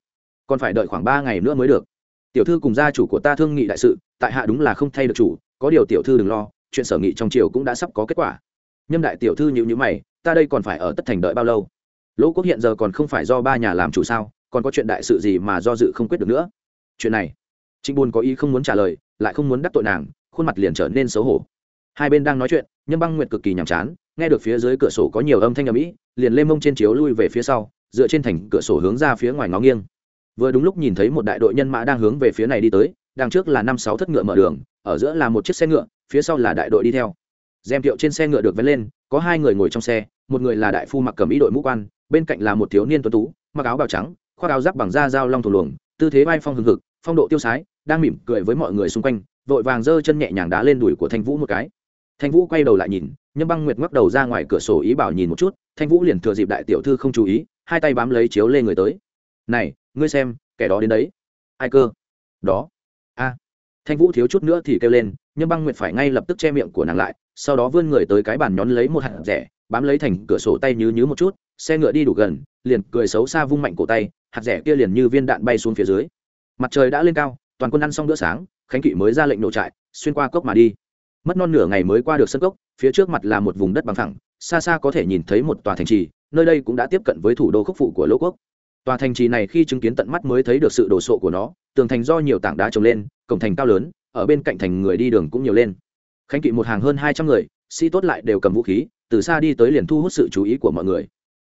A: còn phải đợi khoảng ba ngày nữa mới được. Tiểu thư cùng gia chủ của ta thương nghị đại sự, tại hạ đúng là không thay được chủ, có điều tiểu thư đừng lo, chuyện sở nghị trong triều cũng đã sắp có kết quả. Nhâm đại tiểu thư nhịu nhữ mày, ta đây còn phải ở tất thành đợi bao lâu? Lỗ quốc hiện giờ còn không phải do ba nhà làm chủ sao, còn có chuyện đại sự gì mà do dự không quyết được nữa? Chuyện này, trịnh buồn có ý không muốn trả lời, lại không muốn đắc tội nàng, khuôn mặt liền trở nên xấu hổ. Hai bên đang nói chuyện, nhâm băng nguyệt cực kỳ nhàm chán, nghe được phía dưới cửa sổ có nhiều âm thanh ầm ĩ, liền lê mông trên chiếu lui về phía sau, dựa trên thành cửa sổ hướng ra phía ngoài ngó nghiêng vừa đúng lúc nhìn thấy một đại đội nhân mã đang hướng về phía này đi tới, đằng trước là năm sáu thất ngựa mở đường, ở giữa là một chiếc xe ngựa, phía sau là đại đội đi theo. Dèm tiệu trên xe ngựa được vén lên, có hai người ngồi trong xe, một người là đại phu mặc cầm ý đội mũ quan, bên cạnh là một thiếu niên tuấn tú, mặc áo bào trắng, khoác áo giáp bằng da dao long thủ luồng, tư thế vai phong hừng hực, phong độ tiêu sái, đang mỉm cười với mọi người xung quanh, vội vàng giơ chân nhẹ nhàng đá lên đùi của thanh vũ một cái. Thanh vũ quay đầu lại nhìn, nhâm băng nguyệt ngóc đầu ra ngoài cửa sổ ý bảo nhìn một chút, thanh vũ liền thừa dịp đại tiểu thư không chú ý, hai tay bám lấy chiếu lên người tới. Này ngươi xem, kẻ đó đến đấy. Ai cơ? Đó. A. Thanh vũ thiếu chút nữa thì kêu lên nhâm băng nguyệt phải ngay lập tức che miệng của nàng lại, sau đó vươn người tới cái bàn nhón lấy một hạt rẻ, bám lấy thành cửa sổ tay nhứ nhứ một chút, xe ngựa đi đủ gần, liền cười xấu xa vung mạnh cổ tay, hạt rẻ kia liền như viên đạn bay xuống phía dưới. Mặt trời đã lên cao, toàn quân ăn xong bữa sáng, khánh kỵ mới ra lệnh nổ trại, xuyên qua cốc mà đi. Mất non nửa ngày mới qua được sân cốc, phía trước mặt là một vùng đất bằng thẳng xa xa có thể nhìn thấy một tòa thành trì, nơi đây cũng đã tiếp cận với thủ đô khúc phụ của lỗ quốc tòa thành trì này khi chứng kiến tận mắt mới thấy được sự đồ sộ của nó, tường thành do nhiều tảng đá trồng lên, cổng thành cao lớn, ở bên cạnh thành người đi đường cũng nhiều lên. Khánh kỵ một hàng hơn hai trăm người, sĩ tốt lại đều cầm vũ khí, từ xa đi tới liền thu hút sự chú ý của mọi người.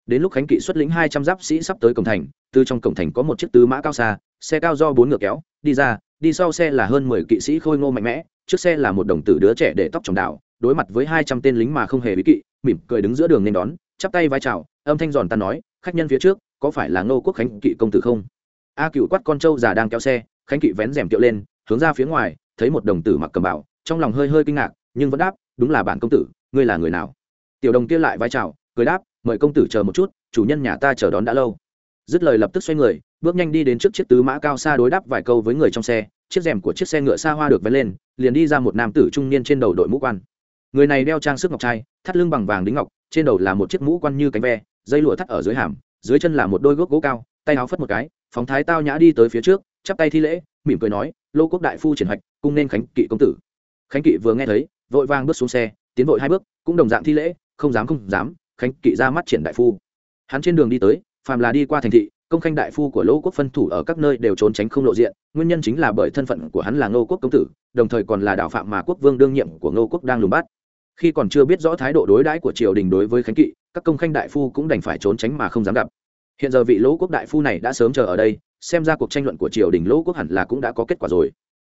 A: Đến lúc khánh kỵ xuất lĩnh hai trăm giáp sĩ sắp tới cổng thành, từ trong cổng thành có một chiếc tứ mã cao xa, xe cao do bốn ngựa kéo, đi ra, đi sau xe là hơn mười kỵ sĩ khôi ngô mạnh mẽ, trước xe là một đồng tử đứa trẻ để tóc trồng đảo, đối mặt với hai trăm tên lính mà không hề bí kỵ, mỉm cười đứng giữa đường nên đón, chắp tay vai chào, âm thanh giòn tan nói, khách nhân phía trước có phải là ngô quốc khánh kỵ công tử không? A cựu quát con trâu già đang kéo xe, khánh kỵ vén rèm kiệu lên, hướng ra phía ngoài, thấy một đồng tử mặc cầm bảo trong lòng hơi hơi kinh ngạc, nhưng vẫn đáp, đúng là bản công tử, ngươi là người nào? Tiểu đồng kia lại vai chào, cười đáp, mời công tử chờ một chút, chủ nhân nhà ta chờ đón đã lâu. Dứt lời lập tức xoay người, bước nhanh đi đến trước chiếc tứ mã cao xa đối đáp vài câu với người trong xe, chiếc rèm của chiếc xe ngựa xa hoa được vén lên, liền đi ra một nam tử trung niên trên đầu đội mũ quan. Người này đeo trang sức ngọc trai, thắt lưng bằng vàng đính ngọc, trên đầu là một chiếc mũ quan như cánh ve, dây lụa thắt ở dưới hàm dưới chân là một đôi gốc gỗ cao, tay áo phất một cái, phóng thái tao nhã đi tới phía trước, chắp tay thi lễ, mỉm cười nói, lô quốc đại phu triển hoạch, cung nên khánh kỵ công tử. Khánh kỵ vừa nghe thấy, vội vang bước xuống xe, tiến vội hai bước, cũng đồng dạng thi lễ, không dám không dám, khánh kỵ ra mắt triển đại phu. Hắn trên đường đi tới, phàm là đi qua thành thị, công khanh đại phu của Lô quốc phân thủ ở các nơi đều trốn tránh không lộ diện, nguyên nhân chính là bởi thân phận của hắn là ngô quốc công tử, đồng thời còn là đạo phạm mà quốc vương đương nhiệm của ngô quốc đang lùng bắt. Khi còn chưa biết rõ thái độ đối đãi của triều đình đối với khánh kỵ các công khanh đại phu cũng đành phải trốn tránh mà không dám gặp. Hiện giờ vị lỗ quốc đại phu này đã sớm chờ ở đây, xem ra cuộc tranh luận của triều đình lỗ quốc hẳn là cũng đã có kết quả rồi.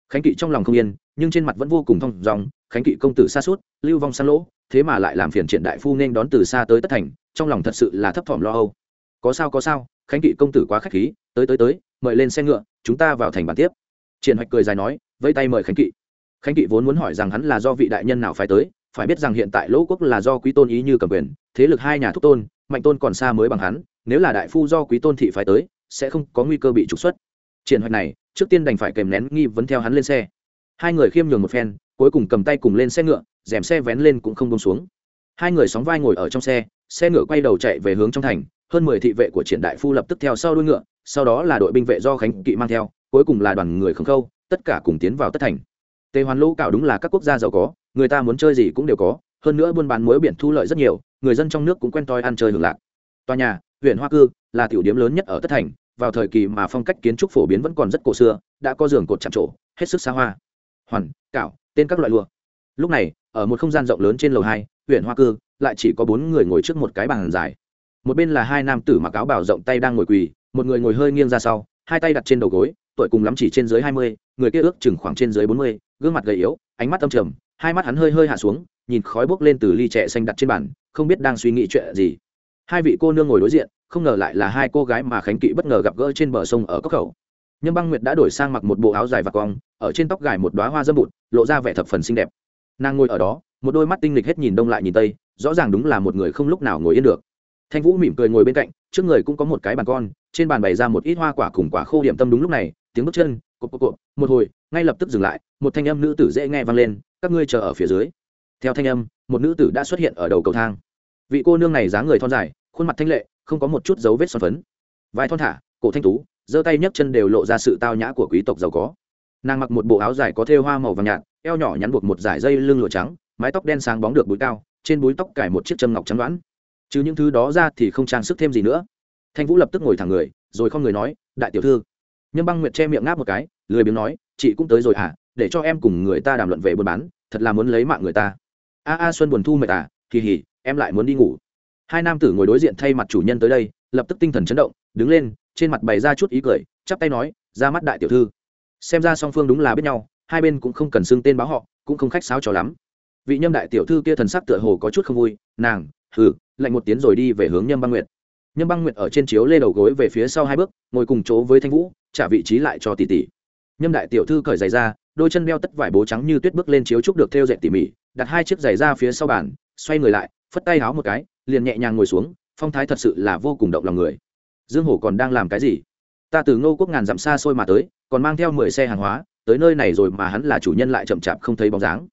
A: Khánh kỵ trong lòng không yên, nhưng trên mặt vẫn vô cùng thong dong, khánh kỵ công tử xa suốt lưu vong sang lỗ, thế mà lại làm phiền triển đại phu nên đón từ xa tới tất thành, trong lòng thật sự là thấp thỏm lo âu. Có sao có sao, khánh kỵ công tử quá khách khí, tới tới tới, mời lên xe ngựa, chúng ta vào thành bàn tiếp. Triển hoạch cười dài nói, vẫy tay mời khánh kỵ. Khánh kỵ vốn muốn hỏi rằng hắn là do vị đại nhân nào phải tới, phải biết rằng hiện tại lỗ quốc là do quý tôn ý như cầm quyền thế lực hai nhà thúc tôn, mạnh tôn còn xa mới bằng hắn, nếu là đại phu do quý tôn thị phải tới, sẽ không có nguy cơ bị trục xuất. Triển hoạch này, trước tiên đành phải kèm nén nghi vấn theo hắn lên xe. Hai người khiêm nhường một phen, cuối cùng cầm tay cùng lên xe ngựa, rèm xe vén lên cũng không bông xuống. Hai người sóng vai ngồi ở trong xe xe ngựa quay đầu chạy về hướng trong thành, hơn mười thị vệ của triển đại phu lập tức theo sau đuôi ngựa, sau đó là đội binh vệ do khánh kỵ mang theo, cuối cùng là đoàn người khẩn khâu, tất cả cùng tiến vào tất thành. Tề hoàn lỗ cạo đúng là các quốc gia giàu có, người ta muốn chơi gì cũng đều có hơn nữa buôn bán muối biển thu lợi rất nhiều, người dân trong nước cũng quen toi ăn chơi hưởng lạc. Tòa nhà, huyện hoa cư, là tiểu điểm lớn nhất ở tất thành, vào thời kỳ mà phong cách kiến trúc phổ biến vẫn còn rất cổ xưa, đã có giường cột chạm trổ, hết sức xa hoa. Hoàn cạo tên các loại lụa. Lúc này, ở một không gian rộng lớn trên lầu hai, huyện hoa cư, lại chỉ có bốn người ngồi trước một cái bàn dài. Một bên là hai nam tử mặc áo bảo rộng tay đang ngồi quỳ, một người ngồi hơi nghiêng ra sau, hai tay đặt trên đầu gối, tuổi cùng lắm chỉ trên dưới hai mươi, người kia ước chừng khoảng trên dưới bốn mươi, gương mặt gầy yếu, ánh mắt âm trầm hai mắt hắn hơi hơi hạ xuống, nhìn khói bốc lên từ ly trẻ xanh đặt trên bàn, không biết đang suy nghĩ chuyện gì. Hai vị cô nương ngồi đối diện, không ngờ lại là hai cô gái mà khánh kỵ bất ngờ gặp gỡ trên bờ sông ở cốc khẩu. Nhâm băng nguyệt đã đổi sang mặc một bộ áo dài và cong, ở trên tóc gài một đoá hoa dâm bụt, lộ ra vẻ thập phần xinh đẹp. Nàng ngồi ở đó, một đôi mắt tinh lịch hết nhìn đông lại nhìn tây, rõ ràng đúng là một người không lúc nào ngồi yên được. Thanh vũ mỉm cười ngồi bên cạnh, trước người cũng có một cái bàn con, trên bàn bày ra một ít hoa quả cùng quả khô điểm tâm đúng lúc này, tiếng bước chân, cộp cộp cộp, một hồi ngay lập tức dừng lại, một thanh âm nữ tử dễ nghe vang lên, các ngươi chờ ở phía dưới. Theo thanh âm, một nữ tử đã xuất hiện ở đầu cầu thang. Vị cô nương này dáng người thon dài, khuôn mặt thanh lệ, không có một chút dấu vết son phấn. Vai thon thả, cổ thanh tú, giơ tay nhấc chân đều lộ ra sự tao nhã của quý tộc giàu có. Nàng mặc một bộ áo dài có thêu hoa màu vàng nhạt, eo nhỏ nhắn buộc một dải dây lưng lụa trắng, mái tóc đen sáng bóng được búi cao, trên búi tóc cài một chiếc châm ngọc trắng đoán. Chứ những thứ đó ra thì không trang sức thêm gì nữa. Thanh vũ lập tức ngồi thẳng người, rồi không người nói, đại tiểu thư nhâm băng nguyệt che miệng ngáp một cái, lười biếng nói, chị cũng tới rồi hả để cho em cùng người ta đàm luận về buôn bán, thật là muốn lấy mạng người ta. A a, xuân buồn thu mệt à kỳ hỉ, em lại muốn đi ngủ. Hai nam tử ngồi đối diện thay mặt chủ nhân tới đây, lập tức tinh thần chấn động, đứng lên, trên mặt bày ra chút ý cười, chắp tay nói, ra mắt đại tiểu thư. Xem ra song phương đúng là biết nhau, hai bên cũng không cần xưng tên báo họ, cũng không khách sáo cho lắm. Vị nhâm đại tiểu thư kia thần sắc tựa hồ có chút không vui, nàng, hừ, lạnh một tiếng rồi đi về hướng nhâm băng nguyệt nhâm băng nguyệt ở trên chiếu lê đầu gối về phía sau hai bước, ngồi cùng chỗ với thanh vũ, trả vị trí lại cho tỷ tỷ. Nhâm đại tiểu thư cởi giày ra, đôi chân đeo tất vải bố trắng như tuyết bước lên chiếu trúc được thêu dệt tỉ mỉ, đặt hai chiếc giày ra phía sau bàn, xoay người lại, phất tay háo một cái, liền nhẹ nhàng ngồi xuống, phong thái thật sự là vô cùng động lòng người. Dương hổ còn đang làm cái gì? Ta từ ngô quốc ngàn dặm xa xôi mà tới, còn mang theo mười xe hàng hóa, tới nơi này rồi mà hắn là chủ nhân lại chậm chạp không thấy bóng dáng.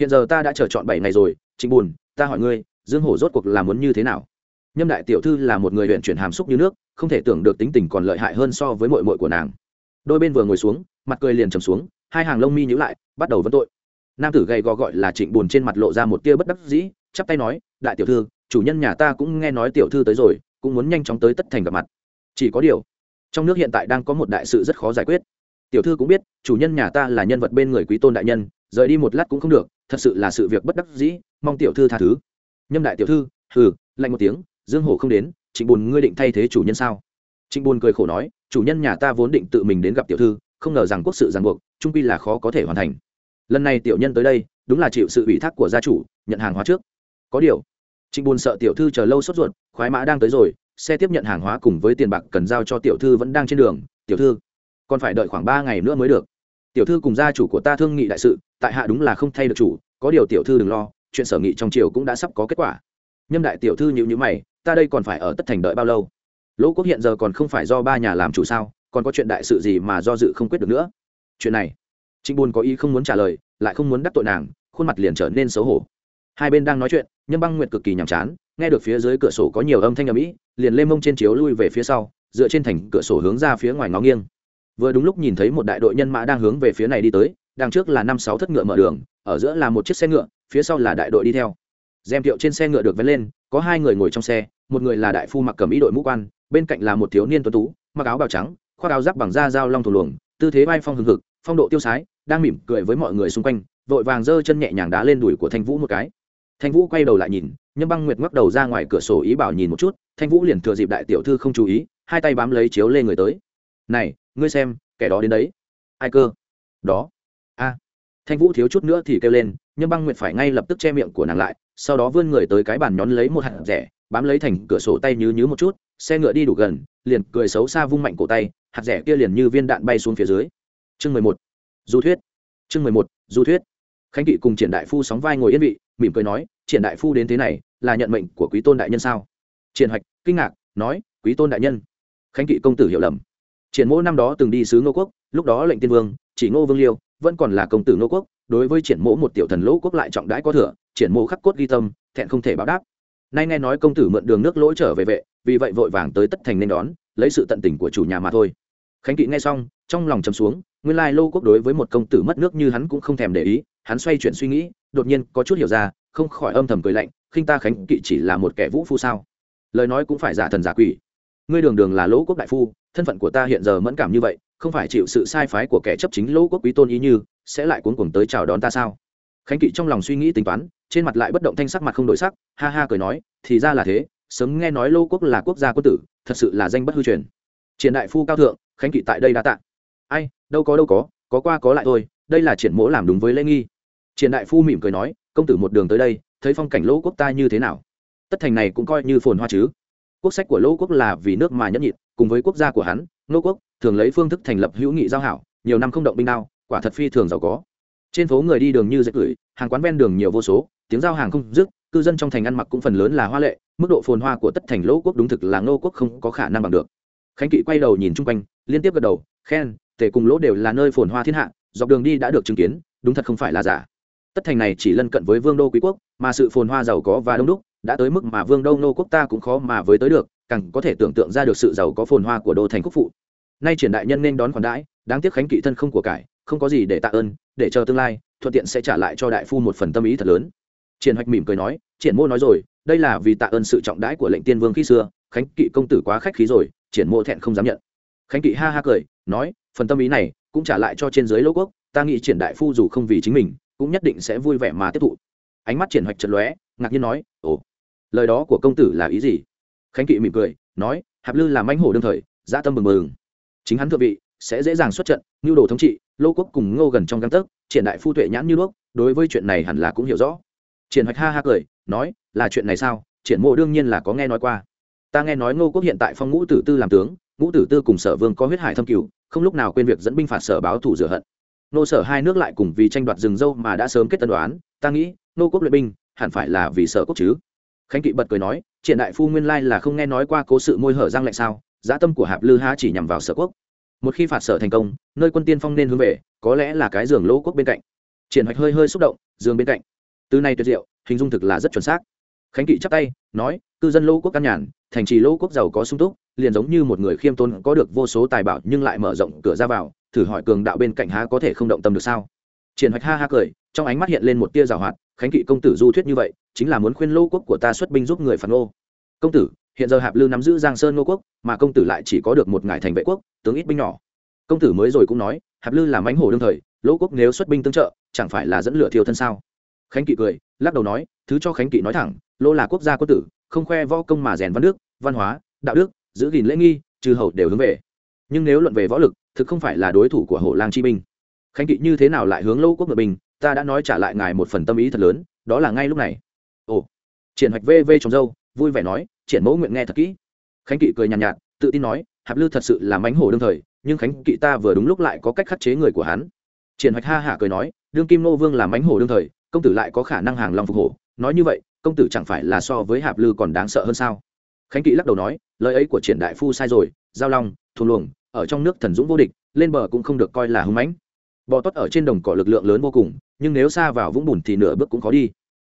A: Hiện giờ ta đã chờ chọn bảy ngày rồi, trịnh buồn ta hỏi ngươi, dương hổ rốt cuộc là muốn như thế nào? Nhâm đại tiểu thư là một người huyện chuyển hàm xúc như nước, không thể tưởng được tính tình còn lợi hại hơn so với mội mội của nàng. Đôi bên vừa ngồi xuống, mặt cười liền trầm xuống, hai hàng lông mi nhữ lại, bắt đầu vấn tội. Nam tử gầy gò gọi là trịnh buồn trên mặt lộ ra một tia bất đắc dĩ, chắp tay nói, đại tiểu thư, chủ nhân nhà ta cũng nghe nói tiểu thư tới rồi, cũng muốn nhanh chóng tới tất thành gặp mặt. Chỉ có điều, trong nước hiện tại đang có một đại sự rất khó giải quyết. Tiểu thư cũng biết, chủ nhân nhà ta là nhân vật bên người quý tôn đại nhân, rời đi một lát cũng không được, thật sự là sự việc bất đắc dĩ, mong tiểu thư tha thứ. Nhâm đại tiểu thư, hừ, lạnh một tiếng dương hổ không đến, trịnh bùn ngươi định thay thế chủ nhân sao? Trịnh bùn cười khổ nói, chủ nhân nhà ta vốn định tự mình đến gặp tiểu thư, không ngờ rằng quốc sự ràng buộc, trung pi là khó có thể hoàn thành. Lần này tiểu nhân tới đây, đúng là chịu sự ủy thác của gia chủ, nhận hàng hóa trước. Có điều, trịnh bùn sợ tiểu thư chờ lâu sốt ruột, khoái mã đang tới rồi, xe tiếp nhận hàng hóa cùng với tiền bạc cần giao cho tiểu thư vẫn đang trên đường. Tiểu thư, còn phải đợi khoảng ba ngày nữa mới được. Tiểu thư cùng gia chủ của ta thương nghị đại sự, tại hạ đúng là không thay được chủ, có điều tiểu thư đừng lo, chuyện sở nghị trong triều cũng đã sắp có kết quả. Nhâm đại tiểu thư nhịu nhữ mày ta đây còn phải ở tất thành đợi bao lâu? Lỗ quốc hiện giờ còn không phải do ba nhà làm chủ sao, còn có chuyện đại sự gì mà do dự không quyết được nữa? Chuyện này, trịnh bùn có ý không muốn trả lời, lại không muốn đắc tội nàng, khuôn mặt liền trở nên xấu hổ. Hai bên đang nói chuyện, nhâm băng nguyệt cực kỳ nhàm chán, nghe được phía dưới cửa sổ có nhiều âm thanh ầm ĩ, liền lê mông trên chiếu lui về phía sau, dựa trên thành cửa sổ hướng ra phía ngoài ngó nghiêng. Vừa đúng lúc nhìn thấy một đại đội nhân mã đang hướng về phía này đi tới, đằng trước là năm sáu thất ngựa mở đường, ở giữa là một chiếc xe ngựa, phía sau là đại đội đi theo. Dèm tiệu trên xe ngựa được vén lên có hai người ngồi trong xe, một người là đại phu mặc cầm ý đội mũ quan, bên cạnh là một thiếu niên tuấn tú, mặc áo bào trắng, khoác áo giáp bằng da dao long thủ luồng, tư thế vai phong hừng hực, phong độ tiêu sái, đang mỉm cười với mọi người xung quanh, vội vàng giơ chân nhẹ nhàng đá lên đùi của thanh vũ một cái. Thanh vũ quay đầu lại nhìn, nhâm băng nguyệt ngoắc đầu ra ngoài cửa sổ ý bảo nhìn một chút, thanh vũ liền thừa dịp đại tiểu thư không chú ý, hai tay bám lấy chiếu lên người tới. Này, ngươi xem, kẻ đó đến đấy. Ai cơ? Đó. A. Thanh vũ thiếu chút nữa thì kêu lên, nhâm băng nguyệt phải ngay lập tức che miệng của nàng lại sau đó vươn người tới cái bàn nhón lấy một hạt rẻ, bám lấy thành cửa sổ tay nhứ nhứ một chút, xe ngựa đi đủ gần, liền cười xấu xa vung mạnh cổ tay, hạt rẻ kia liền như viên đạn bay xuống phía dưới. Chương mười một. Du thuyết. Chương mười một, du thuyết. Khánh kỵ cùng triển đại phu sóng vai ngồi yên vị, mỉm cười nói, triển đại phu đến thế này, là nhận mệnh của quý tôn đại nhân sao? Triển hoạch kinh ngạc, nói, quý tôn đại nhân. Khánh kỵ công tử hiểu lầm. Triển mỗ năm đó từng đi sứ ngô quốc, lúc đó lệnh tiên vương, chỉ ngô vương liêu, vẫn còn là công tử ngô quốc, đối với triển mỗ một tiểu thần lỗ quốc lại trọng đãi có thừa triển mộ khắc cốt ghi tâm, thẹn không thể báo đáp. Nay nghe nói công tử mượn đường nước lỗi trở về vệ, vì vậy vội vàng tới tất thành nên đón, lấy sự tận tình của chủ nhà mà thôi. Khánh kỵ nghe xong, trong lòng chầm xuống, nguyên lai lô quốc đối với một công tử mất nước như hắn cũng không thèm để ý, hắn xoay chuyển suy nghĩ, đột nhiên có chút hiểu ra, không khỏi âm thầm cười lạnh, khinh ta khánh kỵ chỉ là một kẻ vũ phu sao? Lời nói cũng phải giả thần giả quỷ. Ngươi đường đường là lỗ quốc đại phu, thân phận của ta hiện giờ mẫn cảm như vậy, không phải chịu sự sai phái của kẻ chấp chính lỗ quốc quý tôn ý như, sẽ lại cuốn cuồng tới chào đón ta sao? Khánh kỵ trong lòng suy nghĩ tính toán trên mặt lại bất động thanh sắc mặt không đổi sắc, ha ha cười nói, thì ra là thế, sớm nghe nói lô quốc là quốc gia quân tử, thật sự là danh bất hư truyền. Triển đại phu cao thượng, khánh kỵ tại đây đã tạ. Ai, đâu có đâu có có qua có lại thôi, đây là triển mỗ làm đúng với lễ nghi. Triển đại phu mỉm cười nói, công tử một đường tới đây, thấy phong cảnh lỗ quốc ta như thế nào? Tất thành này cũng coi như phồn hoa chứ. Quốc sách của lỗ quốc là vì nước mà nhẫn nhịn, cùng với quốc gia của hắn nô quốc thường lấy phương thức thành lập hữu nghị giao hảo, nhiều năm không động binh nào quả thật phi thường giàu có. Trên phố người đi đường như dệt gửi hàng quán ven đường nhiều vô số tiếng giao hàng không dứt, cư dân trong thành ăn mặc cũng phần lớn là hoa lệ, mức độ phồn hoa của tất thành lỗ quốc đúng thực là ngô quốc không có khả năng bằng được. Khánh kỵ quay đầu nhìn chung quanh, liên tiếp gật đầu, khen, tề cùng lỗ đều là nơi phồn hoa thiên hạ, dọc đường đi đã được chứng kiến, đúng thật không phải là giả. Tất thành này chỉ lân cận với vương đô quý quốc, mà sự phồn hoa giàu có và đông đúc, đã tới mức mà vương đô nô quốc ta cũng khó mà với tới được, càng có thể tưởng tượng ra được sự giàu có phồn hoa của đô thành quốc phụ. Nay triển đại nhân nên đón khoản đãi, đáng tiếc khánh kỵ thân không của cải, không có gì để tạ ơn, để chờ tương lai, thuận tiện sẽ trả lại cho đại phu một phần tâm ý thật lớn triển hoạch mỉm cười nói, triển mô nói rồi, đây là vì tạ ơn sự trọng đãi của lệnh tiên vương khi xưa, khánh kỵ công tử quá khách khí rồi, triển mô thẹn không dám nhận. Khánh kỵ ha ha cười, nói, phần tâm ý này cũng trả lại cho trên dưới lỗ quốc, ta nghĩ triển đại phu dù không vì chính mình, cũng nhất định sẽ vui vẻ mà tiếp thụ. Ánh mắt triển hoạch chật lóe, ngạc nhiên nói, ồ, lời đó của công tử là ý gì? Khánh kỵ mỉm cười, nói, hạp lư làm anh hổ đương thời, dã tâm mừng mừng chính hắn thượng vị, sẽ dễ dàng xuất trận nhu đồ thống trị lô quốc cùng ngô gần trong găng tấc, triển đại phu tuệ nhãn như đuốc, đối với chuyện này hẳn là cũng hiểu rõ triển hoạch ha ha cười, nói, là chuyện này sao? Triển mộ đương nhiên là có nghe nói qua. Ta nghe nói ngô quốc hiện tại phong ngũ tử tư làm tướng, ngũ tử tư cùng sở vương có huyết hải thâm cửu, không lúc nào quên việc dẫn binh phạt sở báo thủ rửa hận. Nô sở hai nước lại cùng vì tranh đoạt rừng dâu mà đã sớm kết tân đoán, ta nghĩ nô quốc luyện binh, hẳn phải là vì sở quốc chứ. Khánh kỵ bật cười nói, triển đại phu nguyên lai là không nghe nói qua cố sự môi hở giang lạnh sao, giá tâm của hạp lư ha chỉ nhằm vào sở quốc. Một khi phạt sở thành công, nơi quân tiên phong nên hướng về, có lẽ là cái giường lỗ quốc bên cạnh. Triển hoạch hơi hơi xúc động, giường bên cạnh từ này tuyệt diệu, hình dung thực là rất chuẩn xác. Khánh kỵ chắp tay, nói, cư dân lô quốc căn nhàn, thành trì lô quốc giàu có sung túc, liền giống như một người khiêm tôn có được vô số tài bảo nhưng lại mở rộng cửa ra vào, thử hỏi cường đạo bên cạnh há có thể không động tâm được sao? Triển hoạch ha ha cười, trong ánh mắt hiện lên một tia rào hoạt, khánh kỵ công tử du thuyết như vậy, chính là muốn khuyên lô quốc của ta xuất binh giúp người phản ô. Công tử, hiện giờ hạp lư nắm giữ giang sơn nô quốc, mà công tử lại chỉ có được một ngải thành vệ quốc, tướng ít binh nhỏ. Công tử mới rồi cũng nói, hạp lư làm bánh hổ đương thời lỗ quốc nếu xuất binh tương trợ, chẳng phải là dẫn lửa thiêu thân sao? Khánh kỵ cười lắc đầu nói thứ cho khánh kỵ nói thẳng Lô là quốc gia quân tử không khoe võ công mà rèn văn đức văn hóa đạo đức giữ gìn lễ nghi trừ hầu đều hướng về. Nhưng nếu luận về võ lực thực không phải là đối thủ của hổ lang chi binh. Khánh kỵ như thế nào lại hướng Lô quốc ngựa binh ta đã nói trả lại ngài một phần tâm ý thật lớn đó là ngay lúc này. Ồ. Triển hoạch vê vê trồng dâu vui vẻ nói triển mẫu nguyện nghe thật kỹ. Khánh kỵ cười nhàn nhạt, nhạt tự tin nói hạp lư thật sự là mánh hổ đương thời nhưng khánh kỵ ta vừa đúng lúc lại có cách khắc chế người của hắn. Triển hoạch ha hả cười nói đương kim nô vương là mánh hổ đương thời công tử lại có khả năng hàng long phục hổ. Nói như vậy, công tử chẳng phải là so với hạp lư còn đáng sợ hơn sao? Khánh kỵ lắc đầu nói, lời ấy của triển đại phu sai rồi, giao long thù luồng, ở trong nước thần dũng vô địch, lên bờ cũng không được coi là hưng mãnh. Bò tót ở trên đồng cỏ lực lượng lớn vô cùng, nhưng nếu xa vào vũng bùn thì nửa bước cũng khó đi.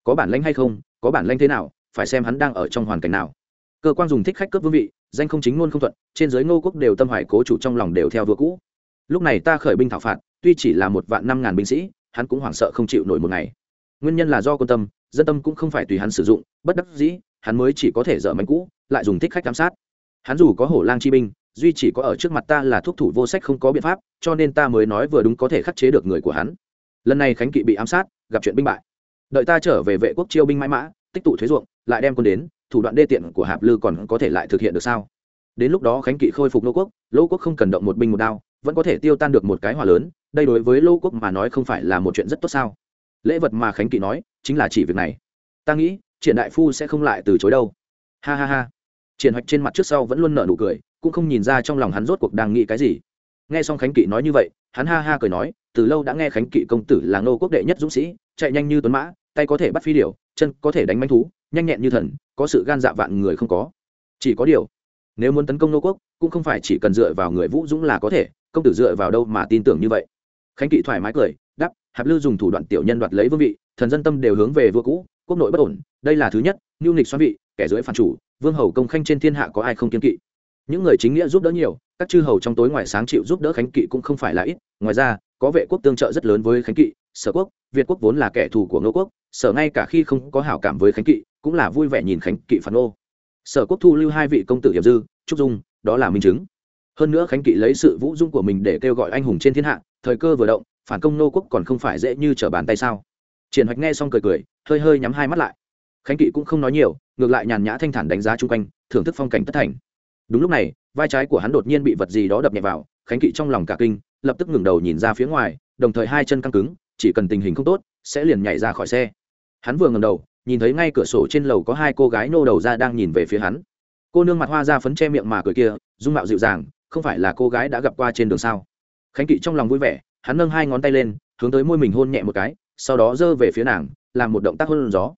A: Có bản lanh hay không, có bản lanh thế nào, phải xem hắn đang ở trong hoàn cảnh nào. Cơ quan dùng thích khách cướp vương vị, danh không chính luôn không thuận, trên giới ngô quốc đều tâm hoài cố chủ trong lòng đều theo vua cũ. Lúc này ta khởi binh thảo phạt, tuy chỉ là một vạn năm ngàn binh sĩ, hắn cũng hoảng sợ không chịu nổi một ngày nguyên nhân là do quân tâm, dân tâm cũng không phải tùy hắn sử dụng, bất đắc dĩ, hắn mới chỉ có thể dở mánh cũ, lại dùng thích khách giám sát. Hắn dù có hổ lang chi binh, duy chỉ có ở trước mặt ta là thuốc thủ vô sách không có biện pháp, cho nên ta mới nói vừa đúng có thể khắc chế được người của hắn. Lần này khánh kỵ bị ám sát, gặp chuyện binh bại. Đợi ta trở về vệ quốc chiêu binh mãi mã, tích tụ thuế ruộng, lại đem quân đến, thủ đoạn đê tiện của hạp lư còn có thể lại thực hiện được sao? Đến lúc đó khánh kỵ khôi phục lô quốc lô quốc không cần động một binh một đao, vẫn có thể tiêu tan được một cái hòa lớn, đây đối với lô quốc mà nói không phải là một chuyện rất tốt sao? Lễ vật mà khánh kỵ nói, chính là chỉ việc này. Ta nghĩ, triển đại phu sẽ không lại từ chối đâu. Ha ha ha. Triển hoạch trên mặt trước sau vẫn luôn nở nụ cười, cũng không nhìn ra trong lòng hắn rốt cuộc đang nghĩ cái gì. Nghe xong khánh kỵ nói như vậy, hắn ha ha cười nói, từ lâu đã nghe khánh kỵ công tử là nô quốc đệ nhất dũng sĩ, chạy nhanh như tuấn mã, tay có thể bắt phi điều chân có thể đánh manh thú, nhanh nhẹn như thần, có sự gan dạ vạn người không có. Chỉ có điều, nếu muốn tấn công nô quốc, cũng không phải chỉ cần dựa vào người vũ dũng là có thể, công tử dựa vào đâu mà tin tưởng như vậy. Khánh kỵ thoải mái cười hạp lư dùng thủ đoạn tiểu nhân đoạt lấy vương vị, thần dân tâm đều hướng về vua cũ, quốc nội bất ổn. Đây là thứ nhất nhu nghịch xoan vị, kẻ dưới phản chủ, vương hầu công khanh trên thiên hạ có ai không kiên kỵ. Những người chính nghĩa giúp đỡ nhiều, các chư hầu trong tối ngoài sáng chịu giúp đỡ khánh kỵ cũng không phải là ít. Ngoài ra, có vệ quốc tương trợ rất lớn với khánh kỵ, sở quốc, việt quốc vốn là kẻ thù của ngô quốc, sở ngay cả khi không có hảo cảm với khánh kỵ, cũng là vui vẻ nhìn khánh kỵ phản ô. Sở quốc thu lưu hai vị công tử hiệp dư, trúc dung, đó là minh chứng. Hơn nữa khánh kỵ lấy sự vũ dung của mình để kêu gọi anh hùng trên thiên hạ, thời cơ vừa động phản công nô quốc còn không phải dễ như trở bàn tay sao? Triển hoạch nghe xong cười cười, hơi hơi nhắm hai mắt lại. Khánh kỵ cũng không nói nhiều, ngược lại nhàn nhã thanh thản đánh giá chung quanh, thưởng thức phong cảnh tất thành. Đúng lúc này, vai trái của hắn đột nhiên bị vật gì đó đập nhẹ vào, khánh kỵ trong lòng cả kinh, lập tức ngừng đầu nhìn ra phía ngoài, đồng thời hai chân căng cứng, chỉ cần tình hình không tốt, sẽ liền nhảy ra khỏi xe. Hắn vừa ngầm đầu, nhìn thấy ngay cửa sổ trên lầu có hai cô gái nô đầu ra đang nhìn về phía hắn. Cô nương mặt hoa ra phấn che miệng mà cười kia, dung mạo dịu dàng, không phải là cô gái đã gặp qua trên đường sao? Khánh kỵ trong lòng vui vẻ hắn nâng hai ngón tay lên, hướng tới môi mình hôn nhẹ một cái, sau đó giơ về phía nàng, làm một động tác hôn gió.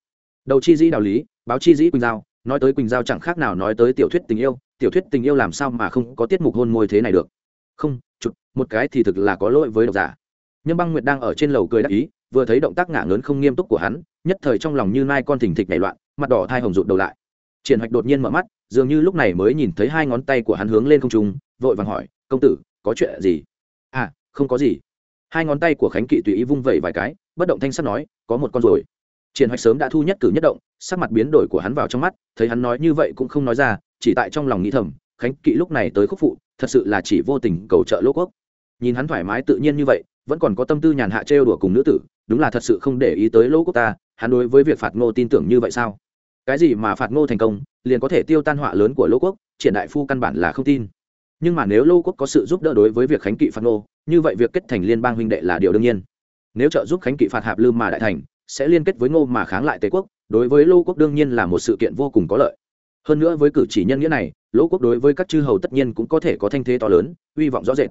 A: Đầu chi dĩ đạo lý, báo chi dĩ quỳnh giao, nói tới quỳnh giao chẳng khác nào nói tới tiểu thuyết tình yêu, tiểu thuyết tình yêu làm sao mà không có tiết mục hôn môi thế này được? Không chụt một cái thì thực là có lỗi với độc giả. Nhưng băng nguyệt đang ở trên lầu cười đắc ý, vừa thấy động tác ngả lớn không nghiêm túc của hắn, nhất thời trong lòng như nai con thình thịch nảy loạn, mặt đỏ thai hồng rụt đầu lại. Triển hoạch đột nhiên mở mắt, dường như lúc này mới nhìn thấy hai ngón tay của hắn hướng lên không trung, vội vàng hỏi, công tử, có chuyện gì? À không có gì hai ngón tay của khánh kỵ tùy ý vung vẩy vài cái, bất động thanh sắt nói, có một con rồi. Triển hoạch sớm đã thu nhất cử nhất động, sắc mặt biến đổi của hắn vào trong mắt, thấy hắn nói như vậy cũng không nói ra, chỉ tại trong lòng nghĩ thầm, khánh kỵ lúc này tới khúc phụ, thật sự là chỉ vô tình cầu trợ lỗ quốc. Nhìn hắn thoải mái tự nhiên như vậy, vẫn còn có tâm tư nhàn hạ trêu đùa cùng nữ tử, đúng là thật sự không để ý tới lỗ quốc ta, hắn đối với việc phạt ngô tin tưởng như vậy sao? Cái gì mà phạt ngô thành công, liền có thể tiêu tan họa lớn của lỗ quốc, triển đại phu căn bản là không tin. Nhưng mà nếu Lô quốc có sự giúp đỡ đối với việc khánh kỵ phạt ngô như vậy việc kết thành liên bang huynh đệ là điều đương nhiên. Nếu trợ giúp khánh kỵ phạt hạp lư mà đại thành, sẽ liên kết với ngô mà kháng lại tề quốc, đối với lô quốc đương nhiên là một sự kiện vô cùng có lợi. Hơn nữa với cử chỉ nhân nghĩa này lỗ quốc đối với các chư hầu tất nhiên cũng có thể có thanh thế to lớn hy vọng rõ rệt.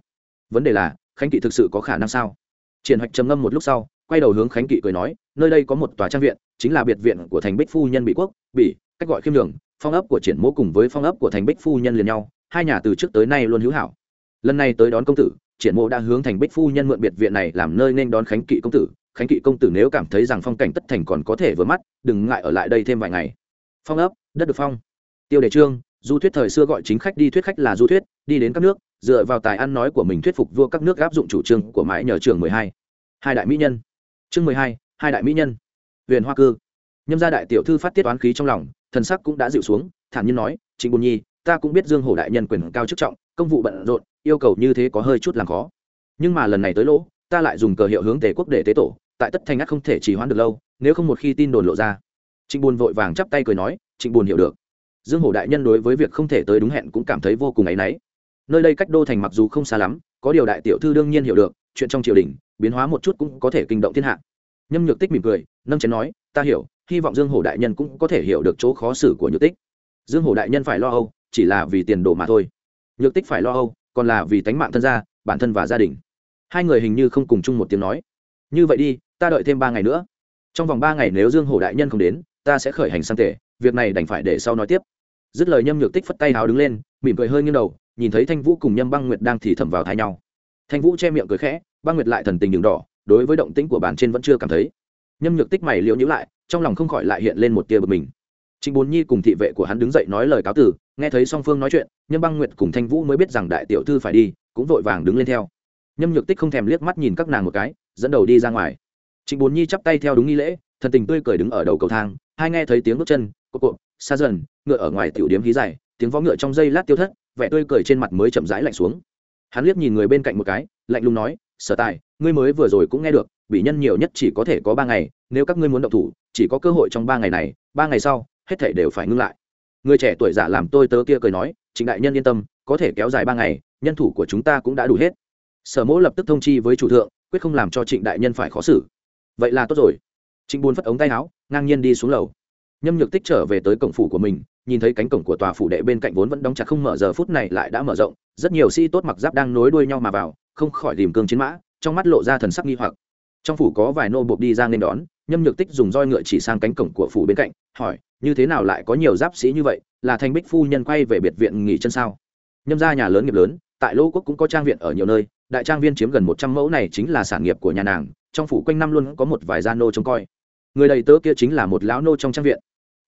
A: Vấn đề là, khánh kỵ thực sự có khả năng sao? Triển hoạch trầm ngâm một lúc sau, quay đầu hướng khánh kỵ cười nói, nơi đây có một tòa trang viện, chính là biệt viện của thành bích phu nhân bị quốc bị cách gọi khiêm đường phong ấp của triển mỗ cùng với phong ấp của thành bích phu nhân liền nhau, hai nhà từ trước tới nay luôn hữu hảo lần này tới đón công tử, triển mộ đã hướng thành bích phu nhân mượn biệt viện này làm nơi nên đón khánh kỵ công tử. Khánh kỵ công tử nếu cảm thấy rằng phong cảnh tất thành còn có thể vừa mắt, đừng ngại ở lại đây thêm vài ngày. Phong ấp, đất được phong. Tiêu đề trương du thuyết thời xưa gọi chính khách đi thuyết khách là du thuyết, đi đến các nước, dựa vào tài ăn nói của mình thuyết phục vua các nước áp dụng chủ trương của mãi nhờ trường mười hai. Hai đại mỹ nhân. Chương mười hai hai đại mỹ nhân. Huyền hoa cư. Nhâm gia đại tiểu thư phát tiết oán khí trong lòng, thần sắc cũng đã dịu xuống, thản nhiên nói, trịnh bồn nhi ta cũng biết dương hổ đại nhân quyền cao chức trọng, công vụ bận rộn, yêu cầu như thế có hơi chút làm khó. Nhưng mà lần này tới lỗ, ta lại dùng cờ hiệu hướng tề quốc để tế tổ, tại tất thành ngắt không thể trì hoãn được lâu, nếu không một khi tin đồn lộ ra. Trịnh bùn vội vàng chắp tay cười nói, trịnh bùn hiểu được. Dương hổ đại nhân đối với việc không thể tới đúng hẹn cũng cảm thấy vô cùng áy náy. Nơi đây cách đô thành mặc dù không xa lắm, có điều đại tiểu thư đương nhiên hiểu được, chuyện trong triều đình, biến hóa một chút cũng có thể kinh động thiên hạ. Nhâm nhược tích mỉm cười, nâng chén nói, ta hiểu, hy vọng dương hổ đại nhân cũng có thể hiểu được chỗ khó xử của nhược tích. Dương hổ đại nhân phải lo âu chỉ là vì tiền đồ mà thôi. Nhược tích phải lo âu, còn là vì tánh mạng thân gia, bản thân và gia đình. Hai người hình như không cùng chung một tiếng nói. Như vậy đi, ta đợi thêm ba ngày nữa. Trong vòng ba ngày nếu dương hổ đại nhân không đến, ta sẽ khởi hành sang tể, việc này đành phải để sau nói tiếp. Dứt lời nhâm nhược tích phất tay hào đứng lên, mỉm cười hơi nghiêng đầu, nhìn thấy thanh vũ cùng nhâm băng nguyệt đang thì thầm vào thai nhau. Thanh vũ che miệng cười khẽ, băng nguyệt lại thần tình đường đỏ, đối với động tĩnh của bàn trên vẫn chưa cảm thấy. Nhâm nhược tích mày liễu nhữ lại, trong lòng không khỏi lại hiện lên một tia bực mình. Trịnh Bốn Nhi cùng thị vệ của hắn đứng dậy nói lời cáo từ, nghe thấy song phương nói chuyện, Nhâm Băng Nguyệt cùng Thanh Vũ mới biết rằng đại tiểu thư phải đi, cũng vội vàng đứng lên theo. Nhâm Nhược Tích không thèm liếc mắt nhìn các nàng một cái, dẫn đầu đi ra ngoài. Trịnh Bốn Nhi chắp tay theo đúng nghi lễ, thần tình tươi cười đứng ở đầu cầu thang, hai nghe thấy tiếng bước chân, cộp cộp, xa dần, ngựa ở ngoài tiểu điếm hí dài, tiếng vó ngựa trong giây lát tiêu thất, vẻ tươi cười trên mặt mới chậm rãi lạnh xuống. Hắn liếc nhìn người bên cạnh một cái, lạnh lùng nói, "Sở Tài, ngươi mới vừa rồi cũng nghe được, bị nhân nhiều nhất chỉ có thể có ba ngày, nếu các ngươi muốn động thủ, chỉ có cơ hội trong ba ngày này, ba ngày sau, hết thảy đều phải ngưng lại. Người trẻ tuổi giả làm tôi tớ kia cười nói, trịnh đại nhân yên tâm, có thể kéo dài ba ngày, nhân thủ của chúng ta cũng đã đủ hết. Sở mỗ lập tức thông chi với chủ thượng, quyết không làm cho trịnh đại nhân phải khó xử. Vậy là tốt rồi. Trịnh buồn phất ống tay áo, ngang nhiên đi xuống lầu. Nhâm nhược tích trở về tới cổng phủ của mình, nhìn thấy cánh cổng của tòa phủ đệ bên cạnh vốn vẫn đóng chặt không mở, giờ phút này lại đã mở rộng, rất nhiều sĩ tốt mặc giáp đang nối đuôi nhau mà vào, không khỏi tìm cương chiến mã, trong mắt lộ ra thần sắc nghi hoặc. Trong phủ có vài nô buộc đi ra nên đón, nhâm nhược tích dùng roi ngựa chỉ sang cánh cổng của phủ bên cạnh, hỏi như thế nào lại có nhiều giáp sĩ như vậy, là thành bích phu nhân quay về biệt viện nghỉ chân sao? Nhâm ra nhà lớn nghiệp lớn, tại lô quốc cũng có trang viện ở nhiều nơi, đại trang viên chiếm gần một trăm mẫu này chính là sản nghiệp của nhà nàng, trong phủ quanh năm luôn có một vài gia nô trông coi. Người đầy tớ kia chính là một lão nô trong trang viện.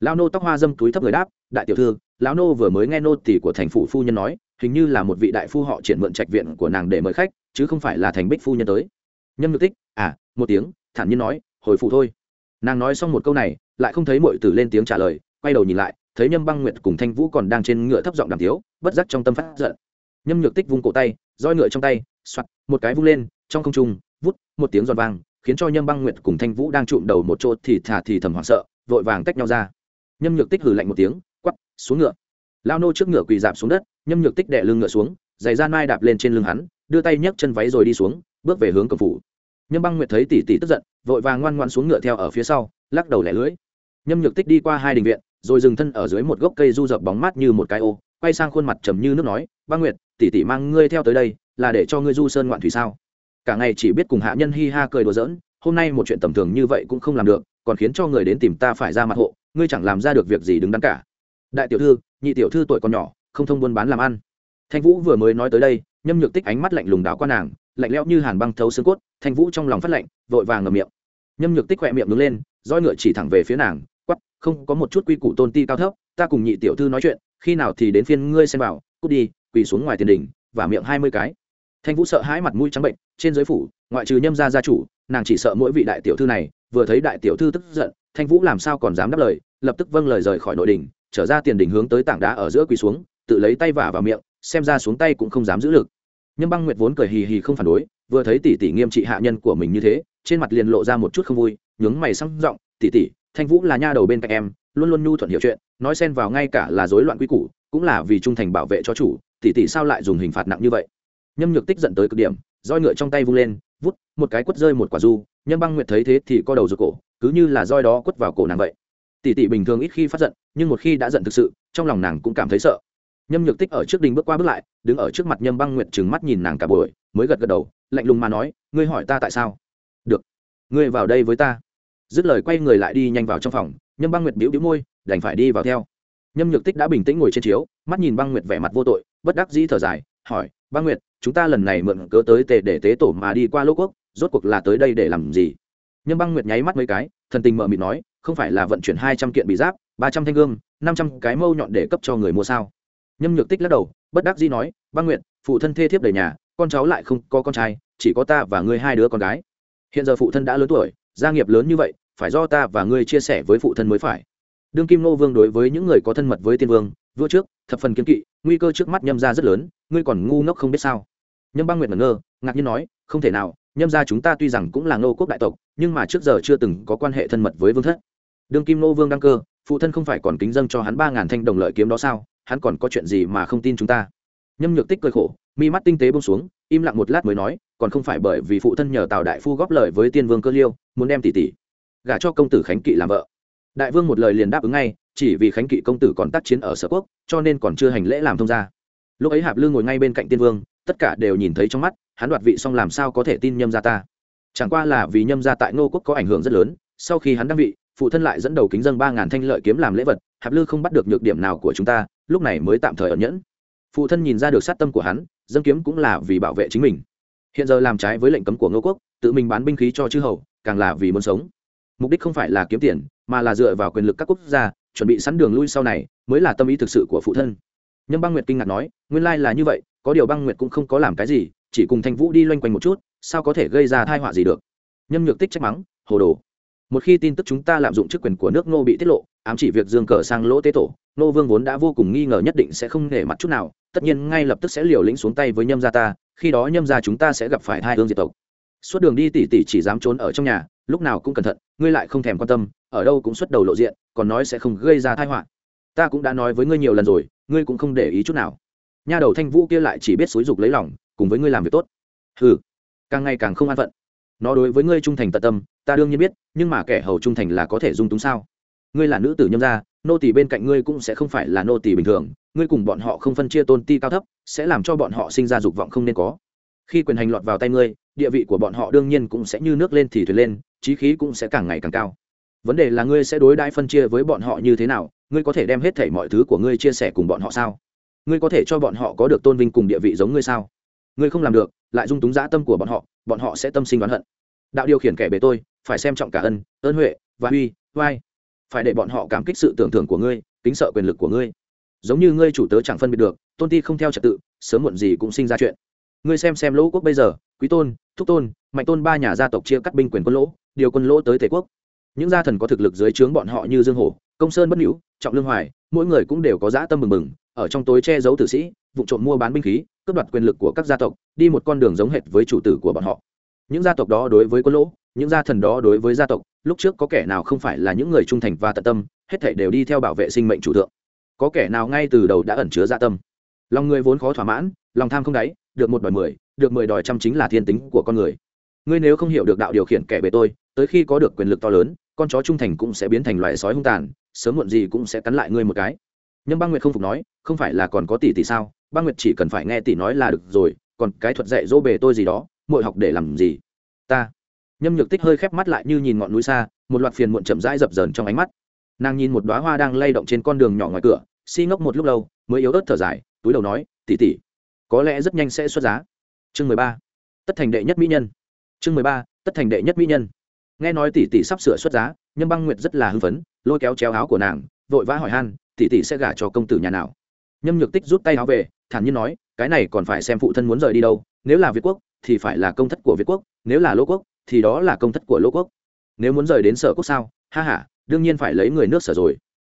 A: Lão nô tóc hoa dâm túi thấp người đáp, đại tiểu thư, lão nô vừa mới nghe nô tỷ của thành phủ phu nhân nói, hình như là một vị đại phu họ triển mượn trạch viện của nàng để mời khách, chứ không phải là thành bích phu nhân tới. Nhâm nhược tích à một tiếng, thản nhiên nói, hồi phụ thôi nàng nói xong một câu này, lại không thấy mọi tử lên tiếng trả lời, quay đầu nhìn lại, thấy nhâm băng nguyệt cùng thanh vũ còn đang trên ngựa thấp giọng đàm tiếu, bất giác trong tâm phát giận. Nhâm nhược tích vung cổ tay, roi ngựa trong tay soặt một cái vung lên, trong không trung, vút, một tiếng giòn vang, khiến cho nhâm băng nguyệt cùng thanh vũ đang trụm đầu một chỗ thì thả thì thầm hoảng sợ, vội vàng tách nhau ra. Nhâm nhược tích hừ lạnh một tiếng, quắp, xuống ngựa. Lao nô trước ngựa quỳ dạp xuống đất, nhâm nhược tích đẻ lưng ngựa xuống, giày da mai đạp lên trên lưng hắn, đưa tay nhấc chân váy rồi đi xuống, bước về hướng cầm phủ nhâm băng nguyệt thấy tỷ tỷ tức giận, vội vàng ngoan ngoan xuống ngựa theo ở phía sau, lắc đầu lẻ lưỡi. Nhâm nhược tích đi qua hai đình viện, rồi dừng thân ở dưới một gốc cây du dập bóng mát như một cái ô, quay sang khuôn mặt trầm như nước nói băng nguyệt, tỷ tỷ mang ngươi theo tới đây, là để cho ngươi du sơn ngoạn thủy sao? Cả ngày chỉ biết cùng hạ nhân hi ha cười đùa giỡn, hôm nay một chuyện tầm thường như vậy cũng không làm được, còn khiến cho người đến tìm ta phải ra mặt hộ, ngươi chẳng làm ra được việc gì đứng đắn cả. Đại tiểu thư, nhị tiểu thư tuổi còn nhỏ, không thông buôn bán làm ăn. Thanh vũ vừa mới nói tới đây, nhâm nhược tích ánh mắt lạnh lùng đảo qua nàng lạnh lẽo như hàn băng thấu xương cốt, thanh vũ trong lòng phát lạnh, vội vàng ngầm miệng. Nhâm nhược tích khỏe miệng đứng lên, roi ngựa chỉ thẳng về phía nàng quắp không, có một chút quy củ tôn ti cao thấp, ta cùng nhị tiểu thư nói chuyện, khi nào thì đến phiên ngươi xem vào cút đi, quỳ xuống ngoài tiền đình và miệng hai mươi cái. Thanh vũ sợ hãi mặt mũi trắng bệnh, trên giới phủ, ngoại trừ nhâm gia gia chủ, nàng chỉ sợ mỗi vị đại tiểu thư này, vừa thấy đại tiểu thư tức giận, thanh vũ làm sao còn dám đáp lời, lập tức vâng lời rời khỏi nội đình trở ra tiền đình hướng tới tảng đá ở giữa quỳ xuống, tự lấy tay vả vào miệng, xem ra xuống tay cũng không dám giữ lực nhâm băng nguyệt vốn cười hì hì không phản đối, vừa thấy tỷ tỷ nghiêm trị hạ nhân của mình như thế, trên mặt liền lộ ra một chút không vui, nhướng mày sang giọng, tỷ tỷ, thanh vũ là nha đầu bên cạnh em, luôn luôn nhu thuận hiểu chuyện, nói xen vào ngay cả là rối loạn quy củ, cũng là vì trung thành bảo vệ cho chủ, tỷ tỷ sao lại dùng hình phạt nặng như vậy? Nhâm nhược tích giận tới cực điểm, roi ngựa trong tay vung lên, vút, một cái quất rơi một quả du nhâm băng nguyệt thấy thế thì co đầu rụt cổ, cứ như là roi đó quất vào cổ nàng vậy. Tỷ tỷ bình thường ít khi phát giận, nhưng một khi đã giận thực sự, trong lòng nàng cũng cảm thấy sợ nhâm nhược tích ở trước đình bước qua bước lại đứng ở trước mặt nhâm băng nguyệt trừng mắt nhìn nàng cả buổi mới gật gật đầu lạnh lùng mà nói ngươi hỏi ta tại sao? Được ngươi vào đây với ta. Dứt lời quay người lại đi nhanh vào trong phòng nhâm băng nguyệt bĩu bĩu môi đành phải đi vào theo. Nhâm nhược tích đã bình tĩnh ngồi trên chiếu mắt nhìn băng nguyệt vẻ mặt vô tội bất đắc dĩ thở dài hỏi băng nguyệt chúng ta lần này mượn cớ tới tề để tế tổ mà đi qua lô quốc rốt cuộc là tới đây để làm gì? Nhâm băng nguyệt nháy mắt mấy cái thần tình mờ mịt nói không phải là vận chuyển hai trăm kiện bị giáp ba trăm thanh gương, năm trăm cái mâu nhọn để cấp cho người mua sao? Nhâm nhược tích lắc đầu, bất đắc dĩ nói, băng nguyệt, phụ thân thê thiếp đầy nhà, con cháu lại không có con trai, chỉ có ta và ngươi hai đứa con gái. Hiện giờ phụ thân đã lớn tuổi, gia nghiệp lớn như vậy, phải do ta và ngươi chia sẻ với phụ thân mới phải. Đương kim nô vương đối với những người có thân mật với tiên vương, vua trước, thập phần kiếm kỵ, nguy cơ trước mắt nhâm ra rất lớn, ngươi còn ngu ngốc không biết sao. Nhâm băng nguyệt ngẩn ngơ, ngạc nhiên nói, không thể nào, nhâm ra chúng ta tuy rằng cũng là nô quốc đại tộc, nhưng mà trước giờ chưa từng có quan hệ thân mật với vương thất. Đương kim nô vương đăng cơ, phụ thân không phải còn kính dâng cho hắn ba ngàn thanh đồng lợi kiếm đó sao? Hắn còn có chuyện gì mà không tin chúng ta? Nhâm nhược tích cười khổ, mi mắt tinh tế bông xuống, im lặng một lát mới nói, còn không phải bởi vì phụ thân nhờ tào đại phu góp lời với tiên vương cơ liêu, muốn đem tỷ tỷ gả cho công tử khánh kỵ làm vợ. Đại vương một lời liền đáp ứng ngay, chỉ vì khánh kỵ công tử còn tác chiến ở sở quốc, cho nên còn chưa hành lễ làm thông gia. Lúc ấy hạp lương ngồi ngay bên cạnh tiên vương, tất cả đều nhìn thấy trong mắt, hắn đoạt vị xong làm sao có thể tin nhâm gia ta. Chẳng qua là vì nhâm gia tại ngô quốc có ảnh hưởng rất lớn, sau khi hắn đăng vị phụ thân lại dẫn đầu kính dân ba ngàn thanh lợi kiếm làm lễ vật, hạp lư không bắt được nhược điểm nào của chúng ta, lúc này mới tạm thời ẩn nhẫn. Phụ thân nhìn ra được sát tâm của hắn dân kiếm cũng là vì bảo vệ chính mình. Hiện giờ làm trái với lệnh cấm của ngô quốc, tự mình bán binh khí cho chư hầu, càng là vì muốn sống. Mục đích không phải là kiếm tiền, mà là dựa vào quyền lực các quốc gia, chuẩn bị sẵn đường lui sau này, mới là tâm ý thực sự của phụ thân. Nhưng băng nguyệt kinh ngạc nói, nguyên lai là như vậy, có điều băng nguyệt cũng không có làm cái gì, chỉ cùng thanh vũ đi loanh quanh một chút, sao có thể gây ra thai họa gì được? Nhâm nhược tích trách mắng, hồ đồ một khi tin tức chúng ta lạm dụng chức quyền của nước ngô bị tiết lộ, ám chỉ việc dương cờ sang lỗ tế tổ, Ngô vương vốn đã vô cùng nghi ngờ nhất định sẽ không nể mặt chút nào, tất nhiên ngay lập tức sẽ liều lĩnh xuống tay với nhâm gia ta, khi đó nhâm gia chúng ta sẽ gặp phải hai hương diệt tộc. Suốt đường đi tỉ tỉ chỉ dám trốn ở trong nhà, lúc nào cũng cẩn thận, ngươi lại không thèm quan tâm, ở đâu cũng xuất đầu lộ diện, còn nói sẽ không gây ra tai họa. Ta cũng đã nói với ngươi nhiều lần rồi, ngươi cũng không để ý chút nào. Nha đầu thanh vũ kia lại chỉ biết xúi dục lấy lòng, cùng với ngươi làm việc tốt. Ừ càng ngày càng không an phận. Nó đối với ngươi trung thành tận tâm ta đương nhiên biết, nhưng mà kẻ hầu trung thành là có thể dung túng sao? Ngươi là nữ tử nhâm gia, nô tỳ bên cạnh ngươi cũng sẽ không phải là nô tỳ bình thường, ngươi cùng bọn họ không phân chia tôn ti cao thấp, sẽ làm cho bọn họ sinh ra dục vọng không nên có. Khi quyền hành lọt vào tay ngươi, địa vị của bọn họ đương nhiên cũng sẽ như nước lên thì thuyền lên trí khí cũng sẽ càng ngày càng cao. Vấn đề là ngươi sẽ đối đãi phân chia với bọn họ như thế nào, ngươi có thể đem hết thảy mọi thứ của ngươi chia sẻ cùng bọn họ sao? Ngươi có thể cho bọn họ có được tôn vinh cùng địa vị giống ngươi sao? Ngươi không làm được, lại dung túng dã tâm của bọn họ bọn họ sẽ tâm sinh oán hận. Đạo điều khiển kẻ bề tôi phải xem trọng cả ân, ơn huệ, và uy vai phải để bọn họ cảm kích sự tưởng thưởng của ngươi, kính sợ quyền lực của ngươi. Giống như ngươi chủ tớ chẳng phân biệt được, tôn ti không theo trật tự, sớm muộn gì cũng sinh ra chuyện. Ngươi xem xem lỗ quốc bây giờ, quý tôn, thúc tôn, mạnh tôn ba nhà gia tộc chia cắt binh quyền quân lỗ, điều quân lỗ tới tề quốc. Những gia thần có thực lực dưới trướng bọn họ như dương hổ, công sơn bất hữu, trọng lương hoài, mỗi người cũng đều có dã tâm mừng mừng, ở trong tối che giấu tử sĩ, vụ trộm mua bán binh khí, cướp đoạt quyền lực của các gia tộc, đi một con đường giống hệt với chủ tử của bọn họ. Những gia tộc đó đối với quân lỗ những gia thần đó đối với gia tộc, lúc trước có kẻ nào không phải là những người trung thành và tận tâm, hết thể đều đi theo bảo vệ sinh mệnh chủ thượng. Có kẻ nào ngay từ đầu đã ẩn chứa dạ tâm. Lòng người vốn khó thỏa mãn, lòng tham không đáy, được một đòi mười, được mười đòi trăm chính là thiên tính của con người. Ngươi nếu không hiểu được đạo điều khiển kẻ bề tôi, tới khi có được quyền lực to lớn, con chó trung thành cũng sẽ biến thành loài sói hung tàn, sớm muộn gì cũng sẽ cắn lại ngươi một cái. Nhưng băng nguyệt không phục nói, không phải là còn có tỷ tỷ sao? Băng nguyệt chỉ cần phải nghe tỷ nói là được rồi, còn cái thuật dạy dỗ bề tôi gì đó mỗi học để làm gì? Ta nhâm nhược tích hơi khép mắt lại như nhìn ngọn núi xa, một loạt phiền muộn chậm rãi dập dờn trong ánh mắt. Nàng nhìn một đoá hoa đang lay động trên con đường nhỏ ngoài cửa, si ngốc một lúc lâu, mới yếu ớt thở dài, túi đầu nói tỉ tỉ có lẽ rất nhanh sẽ xuất giá. Chương mười ba. Tất thành đệ nhất mỹ nhân. Chương mười ba, tất thành đệ nhất mỹ nhân. Nghe nói tỷ tỷ sắp sửa xuất giá, nhâm băng nguyệt rất là hưng phấn, lôi kéo chéo áo của nàng, vội vã hỏi han, tỷ tỷ sẽ gả cho công tử nhà nào? Nhâm nhược tích rút tay áo về, thản nhiên nói, cái này còn phải xem phụ thân muốn rời đi đâu, nếu là việt quốc, thì phải là công thất của việt quốc, nếu là lỗ quốc thì đó là công thất của lỗ quốc. Nếu muốn rời đến sở quốc sao? Ha h a đương nhiên phải lấy người nước sở rồi.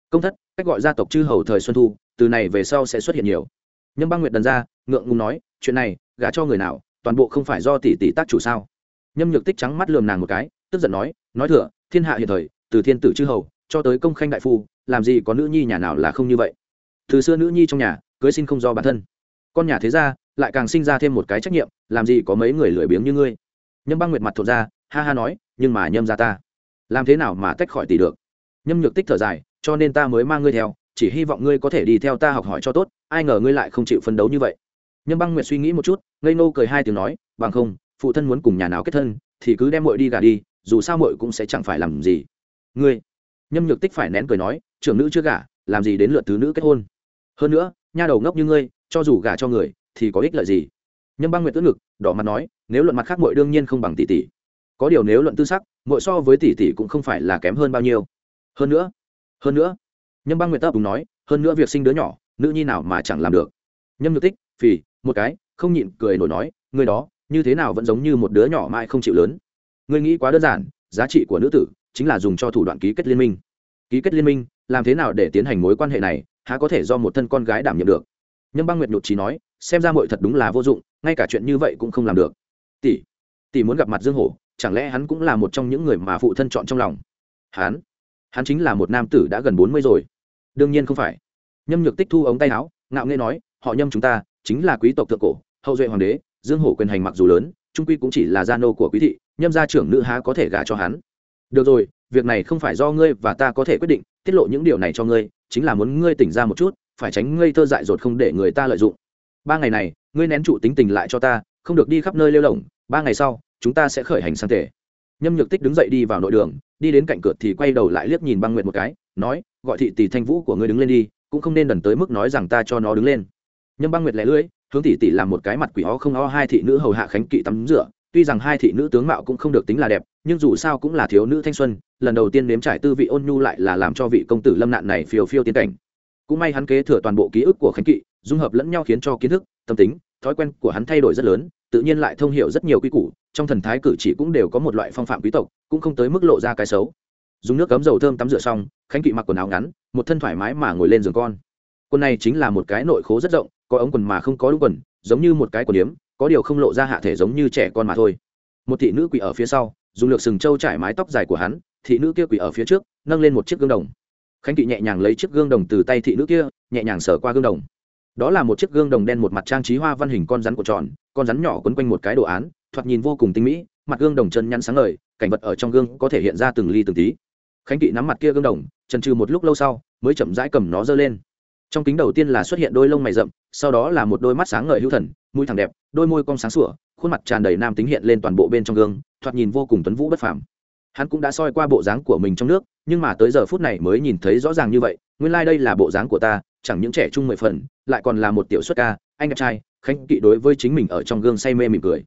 A: Công thất, cách gọi gia tộc chư hầu thời xuân thu, từ này về sau sẽ xuất hiện nhiều. Nhâm băng nguyệt đần ra, ngượng ngùng nói, chuyện này, gả cho người nào, toàn bộ không phải do tỷ tỷ tác chủ sao? Nhâm nhược tích trắng mắt lườm nàng một cái, tức giận nói nói thừa, thiên hạ hiện thời, từ thiên tử chư hầu, cho tới công khanh đại phu, làm gì có nữ nhi nhà nào là không như vậy? Từ xưa nữ nhi trong nhà, cưới xin không do bản thân. Con nhà thế ra lại càng sinh ra thêm một cái trách nhiệm, làm gì có mấy người lười biếng như ngươi? Nhâm băng nguyệt mặt thột ra, ha ha nói, nhưng mà nhâm ra ta, làm thế nào mà tách khỏi tỷ được? Nhâm nhược tích thở dài, cho nên ta mới mang ngươi theo, chỉ hy vọng ngươi có thể đi theo ta học hỏi cho tốt, ai ngờ ngươi lại không chịu phấn đấu như vậy. Nhâm băng nguyệt suy nghĩ một chút, ngây nô cười hai tiếng nói, bằng không, phụ thân muốn cùng nhà nào kết thân, thì cứ đem muội đi gả đi, dù sao muội cũng sẽ chẳng phải làm gì. Ngươi? Nhâm nhược tích phải nén cười nói, trưởng nữ chưa gả, làm gì đến lượt thứ nữ kết hôn? Hơn nữa, nha đầu ngốc như ngươi, cho dù gả cho người, thì có ích lợi gì? Nhâm băng nguyệt tức ngực, đỏ mặt nói, nếu luận mặt khác muội đương nhiên không bằng tỷ tỷ. Có điều nếu luận tư sắc, muội so với tỷ tỷ cũng không phải là kém hơn bao nhiêu. Hơn nữa hơn nữa. Nhâm băng nguyệt tấp đúng nói, hơn nữa việc sinh đứa nhỏ, nữ nhi nào mà chẳng làm được. Nhâm nhược tích, phì, một cái, không nhịn cười nổi nói, người đó, như thế nào vẫn giống như một đứa nhỏ mãi không chịu lớn. Người nghĩ quá đơn giản, giá trị của nữ tử chính là dùng cho thủ đoạn ký kết liên minh. Ký kết liên minh, làm thế nào để tiến hành mối quan hệ này, há có thể do một thân con gái đảm nhiệm được? Nhâm băng nguyệt nhụt trí nói xem ra mội thật đúng là vô dụng, ngay cả chuyện như vậy cũng không làm được. Tỷ tỷ muốn gặp mặt dương hổ, chẳng lẽ hắn cũng là một trong những người mà phụ thân chọn trong lòng? Hắn hắn chính là một nam tử đã gần bốn mươi rồi. Đương nhiên không phải. Nhâm nhược tích thu ống tay áo, ngạo nghê nói, họ nhâm chúng ta, chính là quý tộc thượng cổ, hậu duệ hoàng đế, dương hổ quyền hành mặc dù lớn, trung quy cũng chỉ là gia nô của quý thị, nhâm gia trưởng nữ há có thể gả cho hắn? Được rồi, việc này không phải do ngươi và ta có thể quyết định, tiết lộ những điều này cho ngươi, chính là muốn ngươi tỉnh ra một chút, phải tránh ngây thơ dại dột không để người ta lợi dụng ba ngày này, ngươi nén trụ tính tình lại cho ta, không được đi khắp nơi lêu lỏng ba ngày sau, chúng ta sẽ khởi hành sang thể nhâm nhược tích đứng dậy đi vào nội đường, đi đến cạnh cửa thì quay đầu lại liếc nhìn băng nguyệt một cái, nói, gọi thị tỷ thanh vũ của ngươi đứng lên đi, cũng không nên đần tới mức nói rằng ta cho nó đứng lên. Nhâm băng nguyệt lẻ lưỡi, hướng tỷ tỷ làm một cái mặt quỷ ho không ho hai thị nữ hầu hạ khánh kỵ tắm rửa, tuy rằng hai thị nữ tướng mạo cũng không được tính là đẹp, nhưng dù sao cũng là thiếu nữ thanh xuân, lần đầu tiên nếm trải tư vị ôn nhu lại là làm cho vị công tử lâm nạn này phiêu phiêu tiến cảnh. Cũng may hắn kế thừa toàn bộ ký ức của khánh kỵ dung hợp lẫn nhau khiến cho kiến thức, tâm tính, thói quen của hắn thay đổi rất lớn, tự nhiên lại thông hiểu rất nhiều quy củ, trong thần thái cử chỉ cũng đều có một loại phong phạm quý tộc, cũng không tới mức lộ ra cái xấu. Dùng nước cấm dầu thơm tắm rửa xong, khánh kỵ mặc quần áo ngắn, một thân thoải mái mà ngồi lên giường con. Quần này chính là một cái nội khố rất rộng, có ống quần mà không có đúng quần, giống như một cái quần yếm, có điều không lộ ra hạ thể giống như trẻ con mà thôi. Một thị nữ quỷ ở phía sau, dùng lược sừng trâu trải mái tóc dài của hắn, thị nữ kia quỷ ở phía trước, nâng lên một chiếc gương đồng. Khánh kỵ nhẹ nhàng lấy chiếc gương đồng từ tay thị nữ kia, nhẹ nhàng sờ qua gương đồng đó là một chiếc gương đồng đen một mặt trang trí hoa văn hình con rắn của tròn, con rắn nhỏ quấn quanh một cái đồ án, thoạt nhìn vô cùng tinh mỹ, mặt gương đồng chân nhăn sáng ngời, cảnh vật ở trong gương có thể hiện ra từng ly từng tí. Khánh kỵ nắm mặt kia gương đồng trần trừ một lúc lâu sau, mới chậm rãi cầm nó giơ lên. Trong kính đầu tiên là xuất hiện đôi lông mày rậm, sau đó là một đôi mắt sáng ngời hữu thần, mũi thẳng đẹp, đôi môi cong sáng sủa, khuôn mặt tràn đầy nam tính hiện lên toàn bộ bên trong gương, thoạt nhìn vô cùng tuấn vũ bất phàm. Hắn cũng đã soi qua bộ dáng của mình trong nước, nhưng mà tới giờ phút này mới nhìn thấy rõ ràng như vậy, nguyên lai、like、đây là bộ dáng của ta chẳng những trẻ trung mười phần, lại còn là một tiểu xuất ca, anh đẹp trai, khánh kỵ đối với chính mình ở trong gương say mê mỉm cười.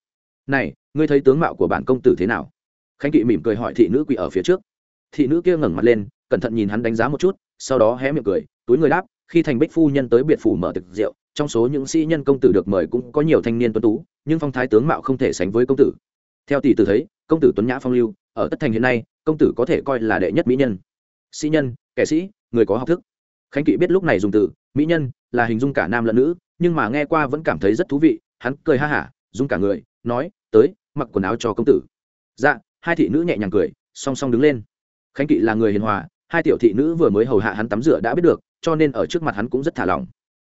A: Này, ngươi thấy tướng mạo của bản công tử thế nào? Khánh kỵ mỉm cười hỏi thị nữ quỳ ở phía trước. Thị nữ kia ngẩng mặt lên, cẩn thận nhìn hắn đánh giá một chút, sau đó hé miệng cười, túi người đáp, khi thành bích phu nhân tới biệt phủ mở thực rượu, trong số những sĩ nhân công tử được mời cũng có nhiều thanh niên tuấn tú, nhưng phong thái tướng mạo không thể sánh với công tử. Theo tỷ tử thấy, công tử tuấn nhã phong lưu, ở tất thành hiện nay, công tử có thể coi là đệ nhất mỹ nhân. Sĩ nhân, kẻ sĩ, người có học thức khánh kỵ biết lúc này dùng từ, mỹ nhân là hình dung cả nam lẫn nữ, nhưng mà nghe qua vẫn cảm thấy rất thú vị, hắn cười ha hả, dùng cả người, nói, tới, mặc quần áo cho công tử. Dạ hai thị nữ nhẹ nhàng cười, song song đứng lên. Khánh kỵ là người hiền hòa, hai tiểu thị nữ vừa mới hầu hạ hắn tắm rửa đã biết được, cho nên ở trước mặt hắn cũng rất thả lỏng.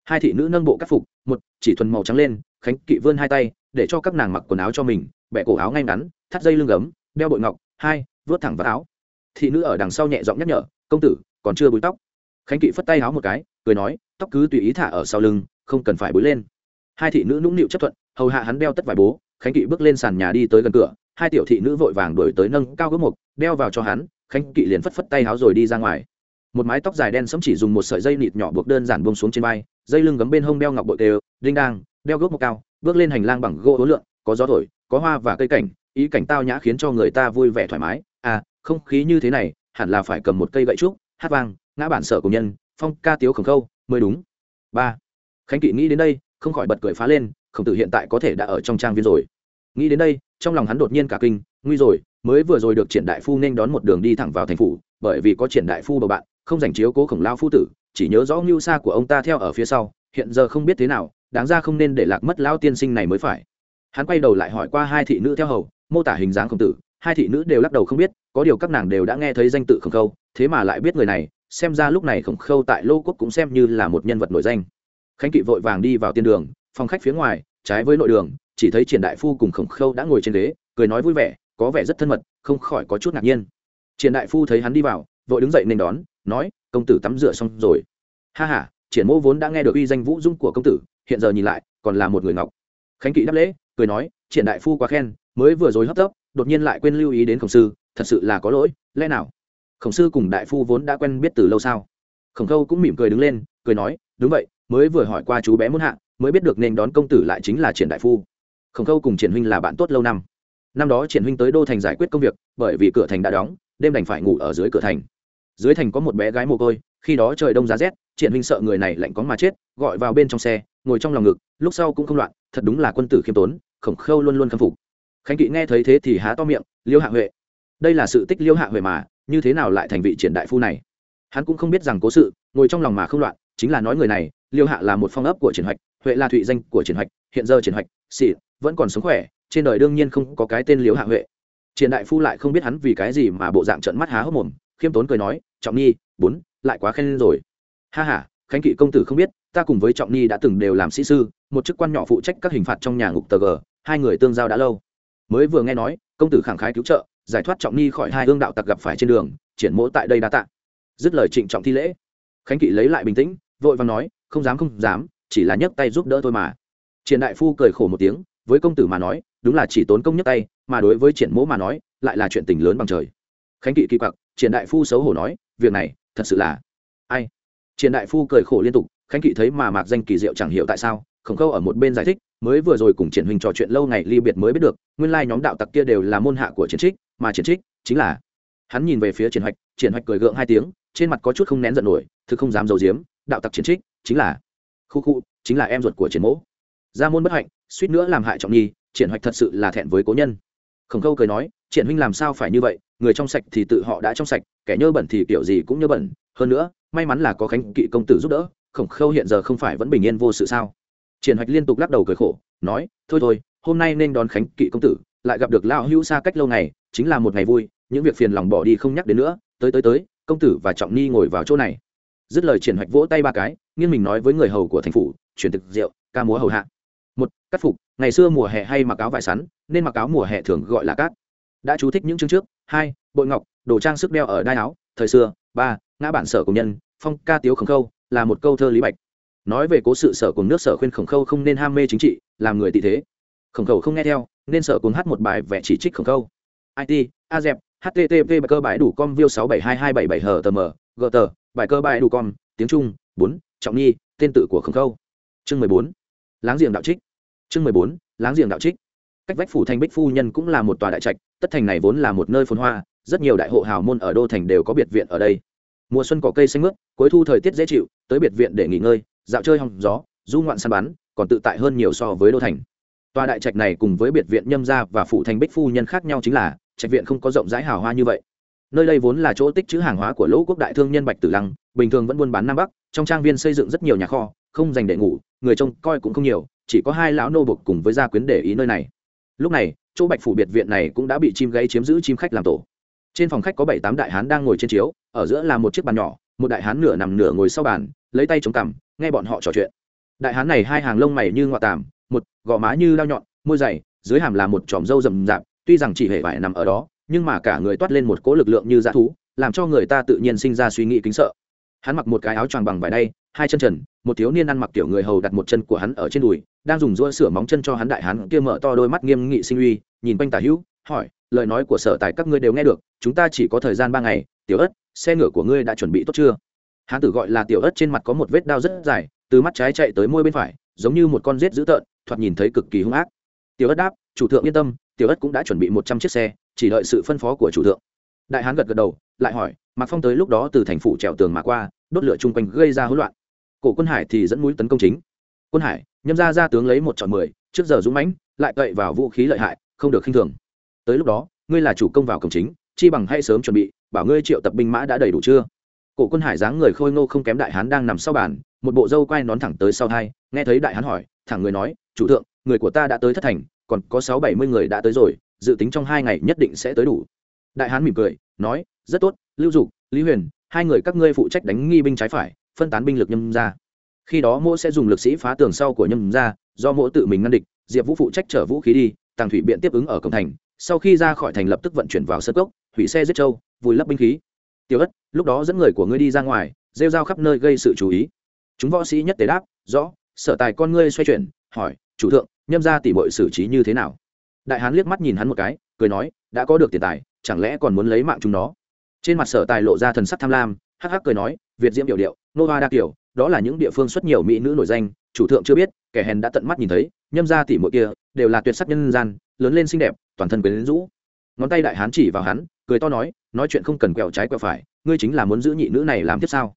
A: Hai thị nữ nâng bộ c phục, một, chỉ thuần màu trắng lên, khánh kỵ vươn hai tay, để cho các nàng mặc quần áo cho mình, bẻ cổ áo ngay ngắn, thắt dây lưng gấm, đeo bội ngọc, hai, vớt thẳng vào áo. Thị nữ ở đằng sau nhẹ giọng nhắc nhở, công tử, còn chưa búi tóc khánh kỵ phất tay háo một cái, cười nói, tóc cứ tùy ý thả ở sau lưng, không cần phải búi lên. Hai thị nữ nũng nịu chấp thuận, hầu hạ hắn đeo tất vải bố, khánh kỵ bước lên sàn nhà đi tới gần cửa, hai tiểu thị nữ vội vàng đổi tới nâng cao gốc mục đeo vào cho hắn, khánh kỵ liền phất phất tay háo rồi đi ra ngoài. Một mái tóc dài đen sẫm chỉ dùng một sợi dây nịt nhỏ buộc đơn giản buông xuống trên vai, dây lưng gấm bên hông đeo ngọc bội đều, đinh đang, đeo gốc mục cao, bước lên hành lang bằng gỗ hối lượng có gió thổi, có hoa và cây cảnh, ý cảnh tao nhã khiến cho người ta vui vẻ thoải mái. À không khí như thế này, hẳn là phải cầm một cây gậy trúc, hát vang ngã bản sở của nhân, phong ca tiếu khổng khâu, mới đúng. Ba. Khánh kỵ nghĩ đến đây, không khỏi bật cười phá lên, khổng tử hiện tại có thể đã ở trong trang viên rồi. Nghĩ đến đây, trong lòng hắn đột nhiên cả kinh, nguy rồi, mới vừa rồi được triển đại phu nên đón một đường đi thẳng vào thành phủ, bởi vì có triển đại phu bầu bạn, không dành chiếu cố khổng lao phu tử, chỉ nhớ rõ ngưu xa của ông ta theo ở phía sau, hiện giờ không biết thế nào, đáng ra không nên để lạc mất lao tiên sinh này mới phải. Hắn quay đầu lại hỏi qua hai thị nữ theo hầu, mô tả hình dáng khổng tử, hai thị nữ đều lắc đầu không biết, có điều các nàng đều đã nghe thấy danh tự khổng khâu, thế mà lại biết người này xem ra lúc này khổng khâu tại lô quốc cũng xem như là một nhân vật nổi danh. Khánh kỵ vội vàng đi vào tiên đường, phòng khách phía ngoài, trái với nội đường, chỉ thấy triển đại phu cùng khổng khâu đã ngồi trên ghế, cười nói vui vẻ, có vẻ rất thân mật, không khỏi có chút ngạc nhiên. Triển đại phu thấy hắn đi vào, vội đứng dậy nên đón, nói, công tử tắm rửa xong rồi. Ha h a triển mô vốn đã nghe được uy danh vũ dung của công tử, hiện giờ nhìn lại, còn là một người ngọc. Khánh kỵ đáp lễ, cười nói, triển đại phu quá khen, mới vừa rồi hấp tấp, đột nhiên lại quên lưu ý đến khổng sư, thật sự là có lỗi, lẽ nào? Khổng sư cùng đại phu vốn đã quen biết từ lâu sao? Khổng khâu cũng mỉm cười đứng lên, cười nói, đúng vậy, mới vừa hỏi qua chú bé muốn hạ, mới biết được nên đón công tử lại chính là triển đại phu. Khổng khâu cùng triển huynh là bạn tốt lâu năm. Năm đó triển huynh tới đô thành giải quyết công việc, bởi vì cửa thành đã đóng, đêm đành phải ngủ ở dưới cửa thành. Dưới thành có một bé gái mồ côi, khi đó trời đông giá rét, triển huynh sợ người này lạnh có mà chết, gọi vào bên trong xe, ngồi trong lòng ngực, lúc sau cũng không loạn, thật đúng là quân tử khiêm tốn, khổng khâu luôn luôn khâm phục. Khánh kỵ nghe thấy thế thì há to miệng, liêu hạ huệ. Đây là sự tích liêu hạ huệ mà như thế nào lại thành vị triển đại phu này? Hắn cũng không biết rằng cố sự, ngồi trong lòng mà không loạn, chính là nói người này, liêu hạ là một phong ấp của triển hoạch, huệ là thụy danh của triển hoạch, hiện giờ triển hoạch xị vẫn còn sống khỏe, trên đời đương nhiên không có cái tên liêu hạ huệ. Triển đại phu lại không biết hắn vì cái gì mà bộ dạng trận mắt há hốc mồm, khiêm tốn cười nói, trọng nhi, bốn, lại quá khen rồi. Ha ha, khánh kỵ công tử không biết, ta cùng với trọng nhi đã từng đều làm sĩ sư, một chức quan nhỏ phụ trách các hình phạt trong nhà ngục tờ g, hai người tương giao đã lâu. Mới vừa nghe nói, công tử khẳng khái cứu trợ giải thoát trọng ni khỏi hai hương đạo tặc gặp phải trên đường, triển mỗ tại đây đã tạ. Dứt lời trịnh trọng thi lễ. Khánh kỵ lấy lại bình tĩnh, vội vàng nói, không dám không dám, chỉ là nhấc tay giúp đỡ thôi mà. Triển đại phu cười khổ một tiếng, với công tử mà nói, đúng là chỉ tốn công nhấc tay, mà đối với triển mỗ mà nói, lại là chuyện tình lớn bằng trời. Khánh kỵ kỳ quặc, triển đại phu xấu hổ nói, việc này, thật sự là ai? Triển đại phu cười khổ liên tục, khánh kỵ thấy mà mạc danh kỳ diệu chẳng hiểu tại sao, khổng khâu ở một bên giải thích, mới vừa rồi cùng triển huynh trò chuyện lâu ngày ly biệt mới biết được, nguyên lai nhóm đạo tặc kia đều là môn hạ của triển trích mà triển trích chính là hắn nhìn về phía triển hoạch triển hoạch cười gượng hai tiếng trên mặt có chút không nén giận nổi thứ không dám dầu diếm, đạo tặc triển trích chính là khu khu chính là em ruột của triển mỗ. Gia môn bất hạnh suýt nữa làm hại trọng nhi triển hoạch thật sự là thẹn với cố nhân. Khổng khâu cười nói triển huynh làm sao phải như vậy người trong sạch thì tự họ đã trong sạch kẻ nhơ bẩn thì kiểu gì cũng nhơ bẩn hơn nữa may mắn là có khánh kỵ công tử giúp đỡ khổng khâu hiện giờ không phải vẫn bình yên vô sự sao? Triển hoạch liên tục lắc đầu cười khổ nói thôi thôi hôm nay nên đón khánh kỵ công tử lại gặp được lão hữu xa cách lâu ngày chính là một ngày vui, những việc phiền lòng bỏ đi không nhắc đến nữa, tới tới tới, công tử và trọng ni ngồi vào chỗ này. Dứt lời triển hoạch vỗ tay ba cái, nghiêng mình nói với người hầu của thành phủ, chuyển thực rượu, ca múa hầu hạ. Một cắt phục, ngày xưa mùa hè hay mặc áo vải sắn, nên mặc áo mùa hè thường gọi là cát. Đã chú thích những chương trước. Hai, bội ngọc, đồ trang sức đeo ở đai áo, thời xưa. Ba, ngã bản sở công nhân, phong ca tiếu khổng khâu, là một câu thơ lý bạch. Nói về cố sự sở cùng nước sở khuyên khổng khâu không nên ham mê chính trị, làm người tị thế. Khổng khâu không nghe theo, nên sở cùng hát một bài vẽ chỉ trích khổng khâu it a dẹp http bài cơ bài đủ com, view sáu bảy hai hai bảy bảy hờ tờ mờ gờ tờ bài cơ bài đủ com, tiếng trung, bốn, trọng nhi tên tự của khổng khâu. Chương mười bốn, láng giềng đạo trích. Chương mười bốn, láng giềng đạo trích. Cách vách phủ thành bích phu nhân cũng là một tòa đại trạch, tất thành này vốn là một nơi phồn hoa, rất nhiều đại hộ hào môn ở đô thành đều có biệt viện ở đây. Mùa xuân có cây xanh mướt, cuối thu thời tiết dễ chịu, tới biệt viện để nghỉ ngơi, dạo chơi hòng gió, du ngoạn săn bắn, còn tự tại hơn nhiều so với đô thành. Tòa đại trạch này cùng với biệt viện nhâm gia và phủ thành bích phu nhân khác nhau chính là trạch viện không có rộng rãi hào hoa như vậy. Nơi đây vốn là chỗ tích trữ hàng hóa của lỗ quốc đại thương nhân bạch tử lăng, bình thường vẫn buôn bán nam bắc, trong trang viên xây dựng rất nhiều nhà kho, không dành để ngủ, người trông coi cũng không nhiều, chỉ có hai lão nô bộc cùng với gia quyến để ý nơi này. Lúc này, chỗ bạch phủ biệt viện này cũng đã bị chim gáy chiếm giữ chim khách làm tổ. Trên phòng khách có bảy tám đại hán đang ngồi trên chiếu, ở giữa là một chiếc bàn nhỏ, một đại hán nửa nằm nửa ngồi sau bàn, lấy tay chống cằm, nghe bọn họ trò chuyện. Đại hán này hai hàng lông mày như ngọa tàm, một gò má như lao nhọn, môi dày, dưới hàm là một tròm râu rậm rạp tuy rằng chỉ hề vải nằm ở đó, nhưng mà cả người toát lên một cỗ lực lượng như dã thú, làm cho người ta tự nhiên sinh ra suy nghĩ kính sợ. Hắn mặc một cái áo choàng bằng vải đay, hai chân trần, một thiếu niên ăn mặc kiểu người hầu đặt một chân của hắn ở trên đùi, đang dùng rũa sửa móng chân cho hắn đại hắn kia mở to đôi mắt nghiêm nghị sinh uy, nhìn quanh tả hữu, hỏi, lời nói của sở tài các ngươi đều nghe được, chúng ta chỉ có thời gian ba ngày, tiểu ất, xe ngựa của ngươi đã chuẩn bị tốt chưa? Hắn tử gọi là tiểu ất trên mặt có một vết đao rất dài, từ mắt trái chạy tới môi bên phải, giống như một con rết dữ tợn, thoạt nhìn thấy cực kỳ hung ác. Tiểu ất đáp, chủ thượng yên tâm tiểu ất cũng đã chuẩn bị một trăm chiếc xe, chỉ đợi sự phân phó của chủ thượng. Đại hán gật gật đầu, lại hỏi, mạc phong tới lúc đó từ thành phủ trèo tường mà qua, đốt lửa chung quanh gây ra hỗn loạn. Cổ quân hải thì dẫn mũi tấn công chính. Quân hải, nhâm ra ra tướng lấy một chọn mười, trước giờ dũng mãnh, lại cậy vào vũ khí lợi hại, không được khinh thường. Tới lúc đó, ngươi là chủ công vào cổng chính, chi bằng hay sớm chuẩn bị, bảo ngươi triệu tập binh mã đã đầy đủ chưa? Cổ quân hải dáng người khôi ngô không kém đại hán đang nằm sau bàn, một bộ râu quai nón thẳng tới sau hai, nghe thấy đại hán hỏi, thẳng người nói, chủ thượng, người của ta đã tới thất thành còn có sáu bảy mươi người đã tới rồi, dự tính trong hai ngày nhất định sẽ tới đủ. Đại hán mỉm cười, nói, rất tốt, lưu dục, lý huyền, hai người các ngươi phụ trách đánh nghi binh trái phải, phân tán binh lực nhâm ra khi đó mỗ sẽ dùng lực sĩ phá tường sau của nhâm ra do mỗ tự mình ngăn địch, diệp vũ phụ trách chở vũ khí đi, tàng thủy biện tiếp ứng ở cổng thành, sau khi ra khỏi thành lập tức vận chuyển vào sân cốc, hủy xe giết trâu, vùi lấp binh khí. Tiêu ất, lúc đó dẫn người của ngươi đi ra ngoài, rêu rao khắp nơi gây sự chú ý. Chúng võ sĩ nhất tế đáp, rõ, sở tài con ngươi xoay chuyển, hỏi chủ thượng, nhâm ra tỉ mọi xử trí như thế nào? Đại hán liếc mắt nhìn hắn một cái, cười nói, đã có được tiền tài, chẳng lẽ còn muốn lấy mạng chúng nó? Trên mặt sở tài lộ ra thần sắc tham lam, hắc hắc cười nói, việt diễm điệu điệu, nô hoa đa kiểu đó là những địa phương xuất nhiều mỹ nữ nổi danh, chủ thượng chưa biết, kẻ hèn đã tận mắt nhìn thấy, nhâm ra tỉ mỗi kia, đều là tuyệt sắc nhân gian, lớn lên xinh đẹp, toàn thân quyến rũ. Ngón tay đại hán chỉ vào hắn, cười to nói nói chuyện không cần quẹo trái quẹo phải, ngươi chính là muốn giữ nhị nữ này làm tiếp sao?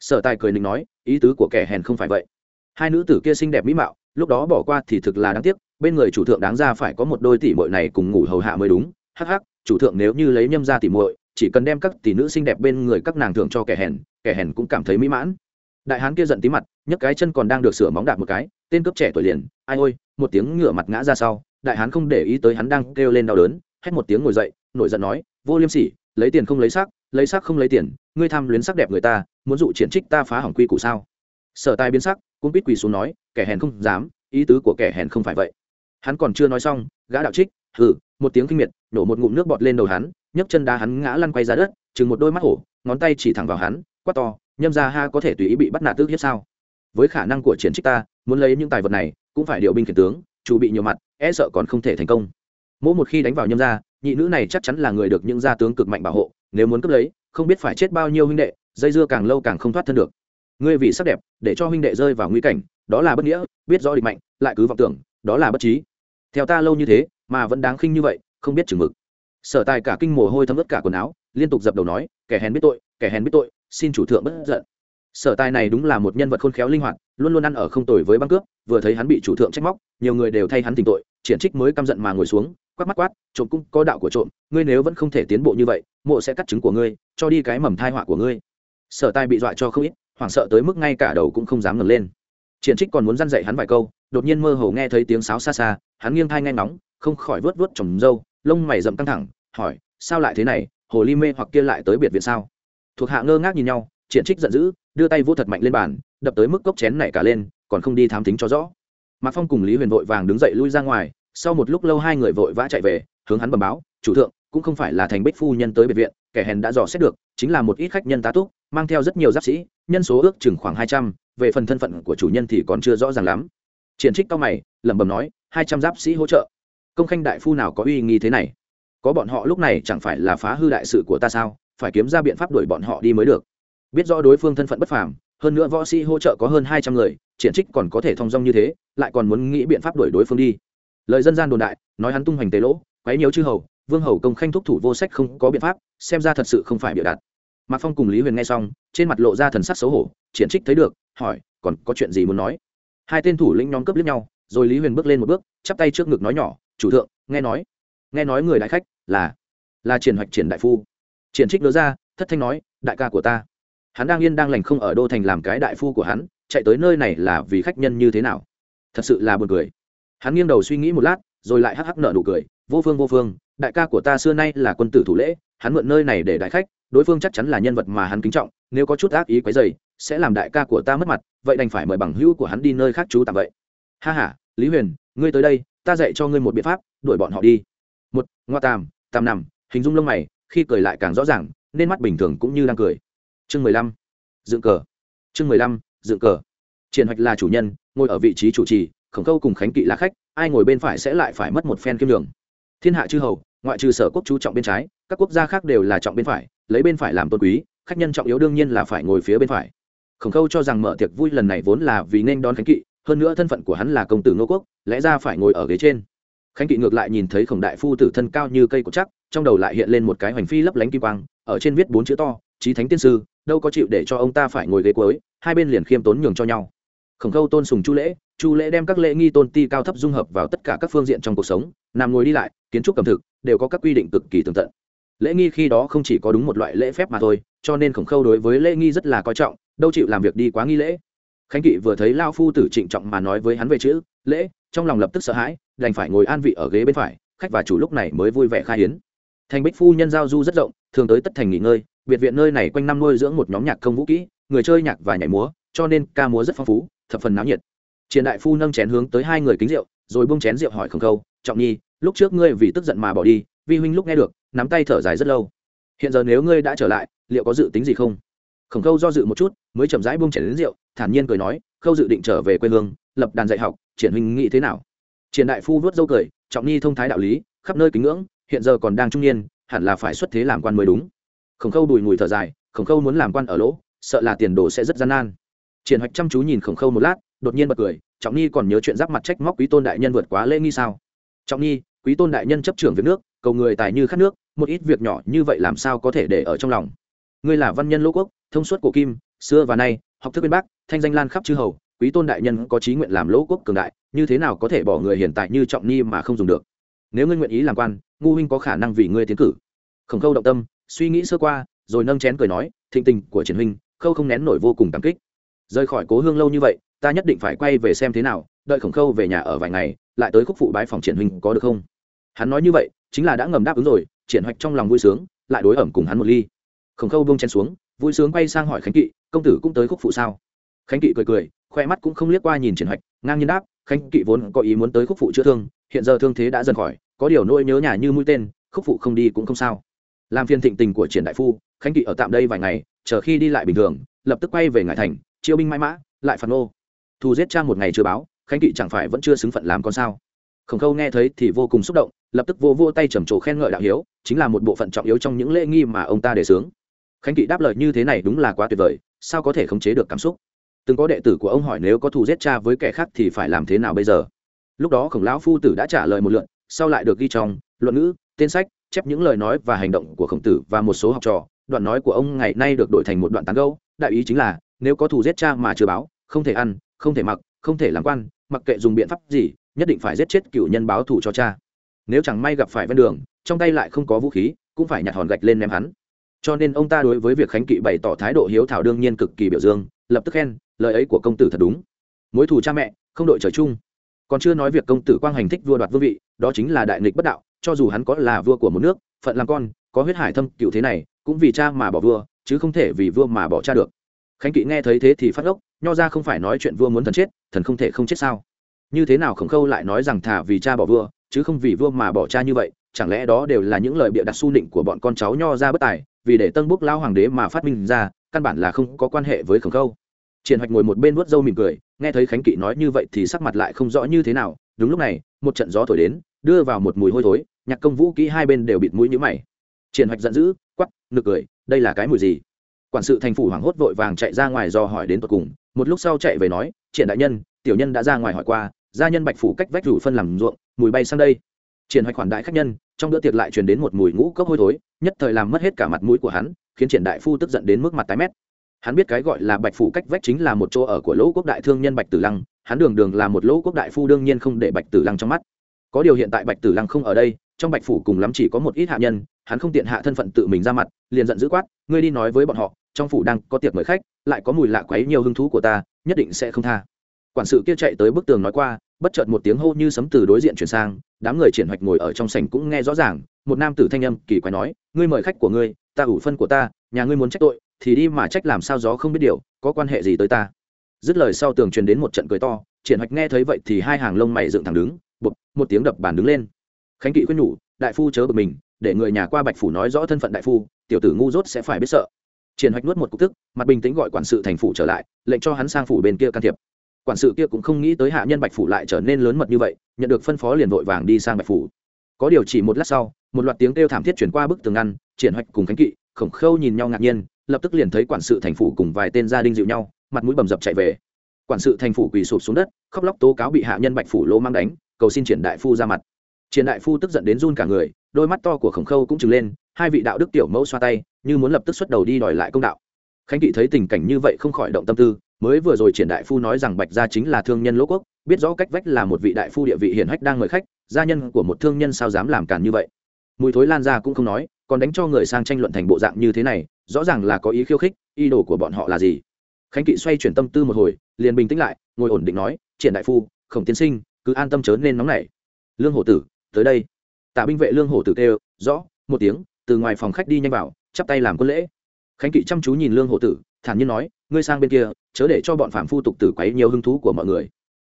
A: Sở tài cười nịnh nói, ý tứ của kẻ hèn không phải vậy. Hai nữ tử kia xinh đẹp mỹ mạo lúc đó bỏ qua thì thực là đáng tiếc, bên người chủ thượng đáng ra phải có một đôi tỷ muội này cùng ngủ hầu hạ mới đúng. Hắc hắc, chủ thượng nếu như lấy nhâm ra tỷ muội, chỉ cần đem các tỷ nữ xinh đẹp bên người các nàng thưởng cho kẻ hèn kẻ hèn cũng cảm thấy mỹ mãn. Đại hán kia giận tí mặt, nhấc cái chân còn đang được sửa móng đạp một cái, tên cướp trẻ tuổi liền, ai ôi! Một tiếng ngửa mặt ngã ra sau, đại hán không để ý tới hắn đang kêu lên đau đớn, hét một tiếng ngồi dậy, nổi giận nói, vô liêm sỉ, lấy tiền không lấy sắc lấy sắc không lấy tiền, ngươi tham luyến sắc đẹp người ta, muốn dụ triển trích ta phá hỏng quy củ sao? Sở tài biến sắc cũng biết quỳ xuống nói, kẻ hèn không dám, ý tứ của kẻ hèn không phải vậy. Hắn còn chưa nói xong, gã đạo trích, hừ, một tiếng kinh miệt, nổ một ngụm nước bọt lên đầu hắn, nhấc chân đá hắn ngã lăn quay ra đất, chừng một đôi mắt hổ, ngón tay chỉ thẳng vào hắn, quát to, nhâm ra ha có thể tùy ý bị bắt nạt tước hiếp sao? Với khả năng của chiến trích ta, muốn lấy những tài vật này, cũng phải điều binh khiển tướng, chủ bị nhiều mặt e sợ còn không thể thành công. Mỗi một khi đánh vào nhâm ra nhị nữ này chắc chắn là người được những gia tướng cực mạnh bảo hộ, nếu muốn cướp lấy, không biết phải chết bao nhiêu huynh đệ, dây dưa càng lâu càng không thoát thân được ngươi vì sắc đẹp, để cho huynh đệ rơi vào nguy cảnh, đó là bất nghĩa, biết rõ địch mạnh, lại cứ vọng tưởng, đó là bất trí. Theo ta lâu như thế, mà vẫn đáng khinh như vậy, không biết chừng mực. Sở tài cả kinh mồ hôi thấm ướt cả quần áo, liên tục dập đầu nói, kẻ hèn biết tội, kẻ hèn biết tội, xin chủ thượng bất giận. Sở tài này đúng là một nhân vật khôn khéo linh hoạt, luôn luôn ăn ở không tồi với băng cướp, vừa thấy hắn bị chủ thượng trách móc, nhiều người đều thay hắn tình tội, triển trích mới căm giận mà ngồi xuống, quát mắt quát, trộm cũng có đạo của trộm, ngươi nếu vẫn không thể tiến bộ như vậy, mộ sẽ cắt trứng của ngươi, cho đi cái mầm thai họa của ngươi. Sở tài bị dọa cho không ít hoảng sợ tới mức ngay cả đầu cũng không dám ngẩng lên. Triển trích còn muốn răn dạy hắn vài câu, đột nhiên mơ hồ nghe thấy tiếng sáo xa xa, hắn nghiêng thai nghe ngóng, không khỏi vớt vớt trồng râu, lông mày rậm căng thẳng, hỏi, sao lại thế này? Hồ ly mê hoặc kia lại tới biệt viện sao? Thuộc hạ ngơ ngác nhìn nhau, triển trích giận dữ, đưa tay vô thật mạnh lên bàn, đập tới mức cốc chén này cả lên, còn không đi thám tính cho rõ. Mạc phong cùng lý huyền vội vàng đứng dậy lui ra ngoài, sau một lúc lâu hai người vội vã chạy về, hướng hắn bẩm báo, chủ thượng, cũng không phải là thành bích phu nhân tới biệt viện, kẻ hèn đã dò xét được, chính là một ít khách nhân tá túc mang theo rất nhiều giáp sĩ, nhân số ước chừng khoảng hai trăm, về phần thân phận của chủ nhân thì còn chưa rõ ràng lắm. Triển trích cao mày, lẩm bẩm nói, hai trăm giáp sĩ hỗ trợ. Công khanh đại phu nào có uy nghi thế này? Có bọn họ lúc này chẳng phải là phá hư đại sự của ta sao? Phải kiếm ra biện pháp đuổi bọn họ đi mới được. Biết rõ đối phương thân phận bất phàm, hơn nữa võ sĩ hỗ trợ có hơn hai trăm người, triển trích còn có thể thong dong như thế, lại còn muốn nghĩ biện pháp đuổi đối phương đi. Lời dân gian đồn đại, nói hắn tung hoành tế lỗ, quấy nhiều chư hầu, vương hầu công khanh thúc thủ vô sách không có biện pháp, xem ra thật sự không phải bịa đặt mạc phong cùng lý huyền nghe xong, trên mặt lộ ra thần sắc xấu hổ, triển trích thấy được, hỏi, còn có chuyện gì muốn nói? Hai tên thủ lĩnh nhóm cướp liếc nhau, rồi lý huyền bước lên một bước, chắp tay trước ngực nói nhỏ, chủ thượng, nghe nói nghe nói người đại khách là là triển hoạch triển đại phu. Triển trích đưa ra, thất thanh nói, đại ca của ta. Hắn đang yên đang lành không ở đô thành làm cái đại phu của hắn, chạy tới nơi này là vì khách nhân như thế nào? Thật sự là buồn cười. Hắn nghiêng đầu suy nghĩ một lát, rồi lại hắc hắc nợ nụ cười, vô phương vô phương, đại ca của ta xưa nay là quân tử thủ lễ hắn mượn nơi này để đại khách, đối phương chắc chắn là nhân vật mà hắn kính trọng, nếu có chút ác ý quấy dày sẽ làm đại ca của ta mất mặt, vậy đành phải mời bằng hữu của hắn đi nơi khác trú tạm vậy. Ha h a lý huyền, ngươi tới đây, ta dạy cho ngươi một biện pháp, đuổi bọn họ đi. Một, ngoa tàm tàm nằm, hình dung lông mày, khi cười lại càng rõ ràng, nên mắt bình thường cũng như đang cười. Chương mười lăm, dựng cờ. Chương mười lăm, dựng cờ. Triển hoạch là chủ nhân, ngồi ở vị trí chủ trì, khổng khâu cùng khánh kỵ là khách, ai ngồi bên phải sẽ lại phải mất một phen kim đường thiên hạ chư hầu, ngoại trừ sở quốc chú trọng bên trái, các quốc gia khác đều là trọng bên phải, lấy bên phải làm tôn quý, khách nhân trọng yếu đương nhiên là phải ngồi phía bên phải. Khổng khâu cho rằng mở tiệc vui lần này vốn là vì nên đón khánh kỵ, hơn nữa thân phận của hắn là công tử ngô quốc, lẽ ra phải ngồi ở ghế trên. Khánh kỵ ngược lại nhìn thấy khổng đại phu tử thân cao như cây cột chắc, trong đầu lại hiện lên một cái hoành phi lấp lánh kim quang, ở trên viết bốn chữ to trí thánh tiên sư, đâu có chịu để cho ông ta phải ngồi ghế cuối, hai bên liền khiêm tốn nhường cho nhau. Khổng khâu tôn sùng chu lễ chu lễ đem các lễ nghi tôn ti cao thấp dung hợp vào tất cả các phương diện trong cuộc sống, nằm ngồi đi lại, kiến trúc cầm thực, đều có các quy định cực kỳ tường tận. Lễ nghi khi đó không chỉ có đúng một loại lễ phép mà thôi, cho nên khổng khâu đối với lễ nghi rất là coi trọng, đâu chịu làm việc đi quá nghi lễ. Khánh kỵ vừa thấy lao phu tử trịnh trọng mà nói với hắn về chữ, lễ. Trong lòng lập tức sợ hãi, đành phải ngồi an vị ở ghế bên phải, khách và chủ lúc này mới vui vẻ khai hiến thành bích phu nhân giao du rất rộng, thường tới tất thành nghỉ ngơi, biệt viện nơi này quanh năm nuôi dưỡng một nhóm nhạc công vũ kỹ, người chơi nhạc và nhảy múa, cho nên ca múa rất phong phú, thập phần náo nhiệt triển đại phu nâng chén hướng tới hai người kính rượu, rồi bung chén rượu hỏi khổng khâu trọng nhi, lúc trước ngươi vì tức giận mà bỏ đi, vi huynh lúc nghe được, nắm tay thở dài rất lâu. Hiện giờ nếu ngươi đã trở lại, liệu có dự tính gì không? Khổng khâu do dự một chút, mới chậm rãi bung chén đến rượu, thản nhiên cười nói, khâu dự định trở về quê hương, lập đàn dạy học, triển huynh nghĩ thế nào? Triển đại phu vớt dâu cười, trọng nhi thông thái đạo lý, khắp nơi kính ngưỡng, hiện giờ còn đang trung niên, hẳn là phải xuất thế làm quan mới đúng. Khổng khâu đùi ngùi thở dài, khổng khâu muốn làm quan ở lỗ, sợ là tiền đồ sẽ rất gian nan. Triển hoạch chăm chú nhìn khổng khâu một lát đột nhiên bật cười, trọng nhi còn nhớ chuyện giáp mặt trách móc quý tôn đại nhân vượt quá lễ nghi sao? Trọng nhi, quý tôn đại nhân chấp trưởng việc nước, cầu người tài như khát nước, một ít việc nhỏ như vậy làm sao có thể để ở trong lòng? Ngươi là văn nhân lỗ quốc, thông suốt cổ kim, xưa và nay, học thức bên bắc, thanh danh lan khắp chư hầu, quý tôn đại nhân có trí nguyện làm lỗ quốc cường đại, như thế nào có thể bỏ người hiện tại như trọng nhi mà không dùng được? Nếu ngươi nguyện ý làm quan, ngu huynh có khả năng vì ngươi tiến cử. Khổng khâu động tâm, suy nghĩ sơ qua, rồi nâng chén cười nói, thịnh tình của triển huynh, khâu không nén nổi vô cùng cảm kích. Rời khỏi cố hương lâu như vậy ta nhất định phải quay về xem thế nào, đợi khổng khâu về nhà ở vài ngày, lại tới khúc phụ bái phòng triển huynh có được không? Hắn nói như vậy, chính là đã ngầm đáp ứng rồi, triển hoạch trong lòng vui sướng, lại đối ẩm cùng hắn một ly. Khổng khâu bông chen xuống, vui sướng quay sang hỏi khánh kỵ, công tử cũng tới khúc phụ sao? Khánh kỵ cười cười, khoe mắt cũng không liếc qua nhìn triển hoạch, ngang nhiên đáp, khánh kỵ vốn có ý muốn tới khúc phụ chữa thương, hiện giờ thương thế đã dần khỏi, có điều nỗi nhớ nhà như mũi tên, khúc phụ không đi cũng không sao. Làm phiên thịnh tình của triển đại phu, khánh kỵ ở tạm đây vài ngày, chờ khi đi lại bình thường, lập tức quay về ngải thành, chiêu binh mãi mã, lại phản ô thù giết cha một ngày chưa báo, khánh kỵ chẳng phải vẫn chưa xứng phận làm con sao? Khổng khâu nghe thấy thì vô cùng xúc động, lập tức vô vô tay trầm trồ khen ngợi đạo hiếu, chính là một bộ phận trọng yếu trong những lễ nghi mà ông ta đề xướng. Khánh kỵ đáp lời như thế này đúng là quá tuyệt vời, sao có thể khống chế được cảm xúc? Từng có đệ tử của ông hỏi nếu có thù giết cha với kẻ khác thì phải làm thế nào bây giờ? Lúc đó khổng lão phu tử đã trả lời một lượn sau lại được ghi trong, luận ngữ, tên sách, chép những lời nói và hành động của khổng tử và một số học trò. Đoạn nói của ông ngày nay được đổi thành một đoạn tán gâu đại ý chính là, nếu có thù giết cha mà chưa báo, không thể ăn không thể mặc, không thể làm quan, mặc kệ dùng biện pháp gì, nhất định phải giết chết cựu nhân báo thù cho cha. Nếu chẳng may gặp phải ven đường, trong tay lại không có vũ khí, cũng phải nhặt hòn gạch lên ném hắn. Cho nên ông ta đối với việc khánh kỵ bày tỏ thái độ hiếu thảo đương nhiên cực kỳ biểu dương, lập tức khen, lời ấy của công tử thật đúng. Mối thù cha mẹ, không đội trời chung. Còn chưa nói việc công tử quang hành thích vua đoạt vương vị, đó chính là đại nghịch bất đạo, cho dù hắn có là vua của một nước, phận làm con, có huyết hải thâm cựu thế này, cũng vì cha mà bỏ vua, chứ không thể vì vua mà bỏ cha được khánh kỵ nghe thấy thế thì phát ốc, nho ra không phải nói chuyện vua muốn thần chết, thần không thể không chết sao? Như thế nào khổng khâu lại nói rằng thả vì cha bỏ vua, chứ không vì vua mà bỏ cha như vậy, chẳng lẽ đó đều là những lời bịa đặt su nịnh của bọn con cháu nho ra bất tài, vì để tân búc lao hoàng đế mà phát minh ra, căn bản là không có quan hệ với khổng khâu. Triển hoạch ngồi một bên vuốt râu mỉm cười, nghe thấy khánh kỵ nói như vậy thì sắc mặt lại không rõ như thế nào. Đúng lúc này, một trận gió thổi đến, đưa vào một mùi hôi thối, nhạc công vũ kỹ hai bên đều bịt mũi nhữ mày. Triển hoạch giận dữ quắp nực cười, đây là cái mùi gì? Quản sự thành phủ hoảng hốt vội vàng chạy ra ngoài do hỏi đến tột cùng. Một lúc sau chạy về nói, triển đại nhân, tiểu nhân đã ra ngoài hỏi qua, gia nhân bạch phủ cách vách rủ phân làm ruộng, mùi bay sang đây. Triển hoạch khoản đại khách nhân, trong bữa tiệc lại truyền đến một mùi ngũ cốc hôi thối, nhất thời làm mất hết cả mặt mũi của hắn, khiến triển đại phu tức giận đến mức mặt tái mét. Hắn biết cái gọi là bạch phủ cách vách chính là một chỗ ở của lỗ quốc đại thương nhân bạch tử lăng, hắn đường đường là một lỗ quốc đại phu đương nhiên không để bạch tử lăng trong mắt. Có điều hiện tại bạch tử lăng không ở đây, trong bạch phủ cùng lắm chỉ có một ít hạ nhân, hắn không tiện hạ thân phận tự mình ra mặt, liền giận dữ quát, ngươi đi nói với bọn họ trong phủ đang có tiệc mời khách, lại có mùi lạ quấy nhiều hứng thú của ta, nhất định sẽ không tha. Quản sự kia chạy tới bức tường nói qua, bất chợt một tiếng hô như sấm từ đối diện chuyển sang, đám người triển hoạch ngồi ở trong sảnh cũng nghe rõ ràng, một nam tử thanh âm kỳ quái nói, ngươi mời khách của ngươi, ta ủ phân của ta, nhà ngươi muốn trách tội, thì đi mà trách làm sao gió không biết điều, có quan hệ gì tới ta? Dứt lời sau tường truyền đến một trận cười to, triển hoạch nghe thấy vậy thì hai hàng lông mày dựng thẳng đứng, bụp, một tiếng đập bàn đứng lên. Khánh kỵ khuyên nhủ, đại phu chớ bực mình, để người nhà qua bạch phủ nói rõ thân phận đại phu, tiểu tử ngu dốt sẽ phải biết sợ triển hoạch nuốt một cục tức mặt bình tĩnh gọi quản sự thành phủ trở lại, lệnh cho hắn sang phủ bên kia can thiệp. Quản sự kia cũng không nghĩ tới hạ nhân bạch phủ lại trở nên lớn mật như vậy, nhận được phân phó liền vội vàng đi sang bạch phủ. Có điều chỉ một lát sau, một loạt tiếng kêu thảm thiết chuyển qua bức tường ngăn, triển hoạch cùng khánh kỵ, khổng khâu nhìn nhau ngạc nhiên, lập tức liền thấy quản sự thành phủ cùng vài tên gia đình dịu nhau, mặt mũi bầm dập chạy về. Quản sự thành phủ quỳ sụp xuống đất, khóc lóc tố cáo bị hạ nhân bạch phủ lỗ mang đánh, cầu xin triển đại phu ra mặt. Triển đại phu tức giận đến run cả người, đôi mắt to của khổng khâu cũng trừng lên, hai vị đạo đức tiểu mẫu xoa tay như muốn lập tức xuất đầu đi đòi lại công đạo. Khánh kỵ thấy tình cảnh như vậy không khỏi động tâm tư, mới vừa rồi triển đại phu nói rằng bạch gia chính là thương nhân lỗ quốc, biết rõ cách vách là một vị đại phu địa vị hiển hách đang mời khách, gia nhân của một thương nhân sao dám làm cản như vậy. Mùi thối lan ra cũng không nói, còn đánh cho người sang tranh luận thành bộ dạng như thế này, rõ ràng là có ý khiêu khích, ý đồ của bọn họ là gì? Khánh kỵ xoay chuyển tâm tư một hồi, liền bình tĩnh lại, ngồi ổn định nói, triển đại phu, khổng tiến sinh, cứ an tâm chớ nên nóng nảy. Lương hổ tử, tới đây. Tạ binh vệ lương hổ tử kêu, rõ, một tiếng, từ ngoài phòng khách đi nhanh vào chắp tay làm quân lễ. Khánh kỵ chăm chú nhìn lương hổ tử, thản nhiên nói, ngươi sang bên kia, chớ để cho bọn phạm phu tục tử quấy nhiều hứng thú của mọi người.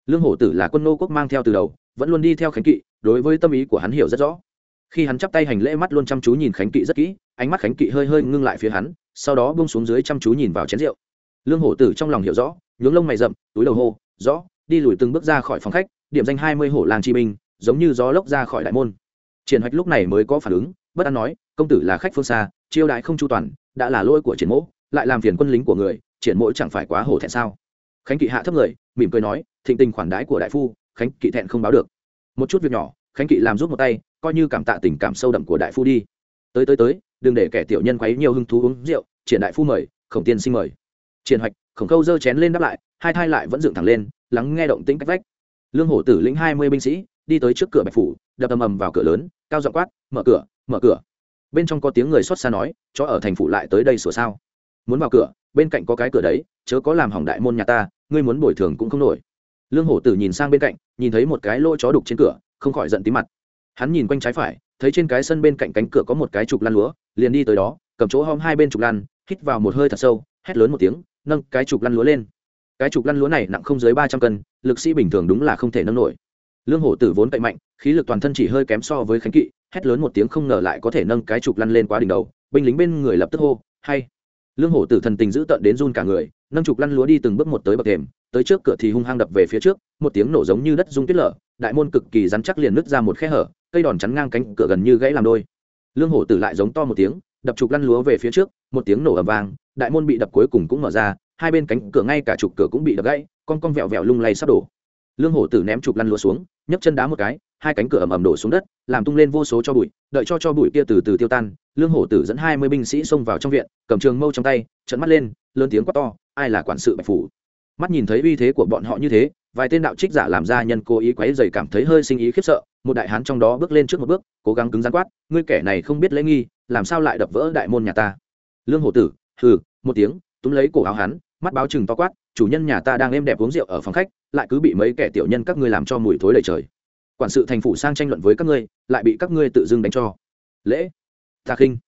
A: Lương hổ tử là quân nô quốc mang theo từ đầu, vẫn luôn đi theo khánh kỵ, đối với tâm ý của hắn hiểu rất rõ. Khi hắn chắp tay hành lễ mắt luôn chăm chú nhìn khánh kỵ rất kỹ, ánh mắt khánh kỵ hơi hơi ngưng lại phía hắn, sau đó bông xuống dưới chăm chú nhìn vào chén rượu. Lương hổ tử trong lòng hiểu rõ, nhướng lông mày rậm, túi đầu hô, rõ, đi lùi từng bước ra khỏi phòng khách, điểm danh hai mươi hổ làng chi binh, giống như gió lốc ra khỏi đại môn. Triển hoạch lúc này mới có phản ứng, bất an nói, công tử là khách phương xa chiêu đại không chu toàn, đã là lỗi của triển mỗ, lại làm phiền quân lính của người, triển mỗ chẳng phải quá hổ thẹn sao? Khánh kỵ hạ thấp người, mỉm cười nói, thịnh tình khoản đái của đại phu, khánh kỵ thẹn không báo được. Một chút việc nhỏ, khánh kỵ làm rút một tay, coi như cảm tạ tình cảm sâu đậm của đại phu đi. Tới tới tới, đừng để kẻ tiểu nhân quấy nhiều hứng thú uống rượu, triển đại phu mời, khổng tiên sinh mời. Triển hoạch, khổng khâu giơ chén lên đáp lại, hai thai lại vẫn dựng thẳng lên, lắng nghe động tĩnh cách vách. Lương hổ tử lĩnh hai mươi binh sĩ, đi tới trước cửa bạch phủ, đập ầm ầm vào cửa lớn, cao giọng quát, mở cửa mở cửa bên trong có tiếng người xót xa nói, chó ở thành phủ lại tới đây sửa sao? Muốn vào cửa, bên cạnh có cái cửa đấy, chớ có làm hỏng đại môn nhà ta, ngươi muốn bồi thường cũng không nổi. Lương hổ tử nhìn sang bên cạnh, nhìn thấy một cái lỗ chó đục trên cửa, không khỏi giận tí mặt. Hắn nhìn quanh trái phải, thấy trên cái sân bên cạnh cánh cửa có một cái trục lăn lúa, liền đi tới đó, cầm chỗ hom hai bên trục lăn, hít vào một hơi thật sâu, hét lớn một tiếng, nâng cái trục lăn lúa lên. Cái trục lăn lúa này nặng không dưới ba trăm cân, lực sĩ bình thường đúng là không thể nâng nổi. Lương hổ tử vốn cậy mạnh, khí lực toàn thân chỉ hơi kém so với khánh kỵ hét lớn một tiếng không ngờ lại có thể nâng cái trục lăn lên quá đỉnh đầu, binh lính bên người lập tức hô, hay! Lương hổ tử thần tình giữ tận đến run cả người, nâng trục lăn lúa đi từng bước một tới bậc thềm, tới trước cửa thì hung hăng đập về phía trước, một tiếng nổ giống như đất rung tuyết lở, đại môn cực kỳ rắn chắc liền nứt ra một khe hở, cây đòn chắn ngang cánh cửa gần như gãy làm đôi. Lương hổ tử lại giống to một tiếng, đập trục lăn lúa về phía trước, một tiếng nổ ầm vang, đại môn bị đập cuối cùng cũng mở ra, hai bên cánh cửa ngay cả trục cửa cũng bị đập gãy, con con vẹo vẹo lung lay sắp đổ. Lương hổ tử ném trục lăn lúa xuống, nhấc chân đá một cái hai cánh cửa ầm ầm đổ xuống đất, làm tung lên vô số cho bụi, đợi cho cho bụi kia từ từ tiêu tan, lương hổ tử dẫn hai mươi binh sĩ xông vào trong viện, cầm trường mâu trong tay trận mắt lên, lớn tiếng quát to, ai là quản sự bạch phủ? Mắt nhìn thấy uy thế của bọn họ như thế, vài tên đạo trích giả làm ra nhân cố ý quấy dày cảm thấy hơi sinh ý khiếp sợ, một đại hán trong đó bước lên trước một bước, cố gắng cứng rắn quát, ngươi kẻ này không biết lễ nghi, làm sao lại đập vỡ đại môn nhà ta? Lương hổ tử, hừ, một tiếng, túm lấy cổ áo hắn, mắt báo chừng to quát, chủ nhân nhà ta đang êm đẹp uống rượu ở phòng khách, lại cứ bị mấy kẻ tiểu nhân các ngươi làm cho mùi thối đầy trời quản sự thành phủ sang tranh luận với các ngươi, lại bị các ngươi tự dưng đánh cho. Lễ. Ta khinh.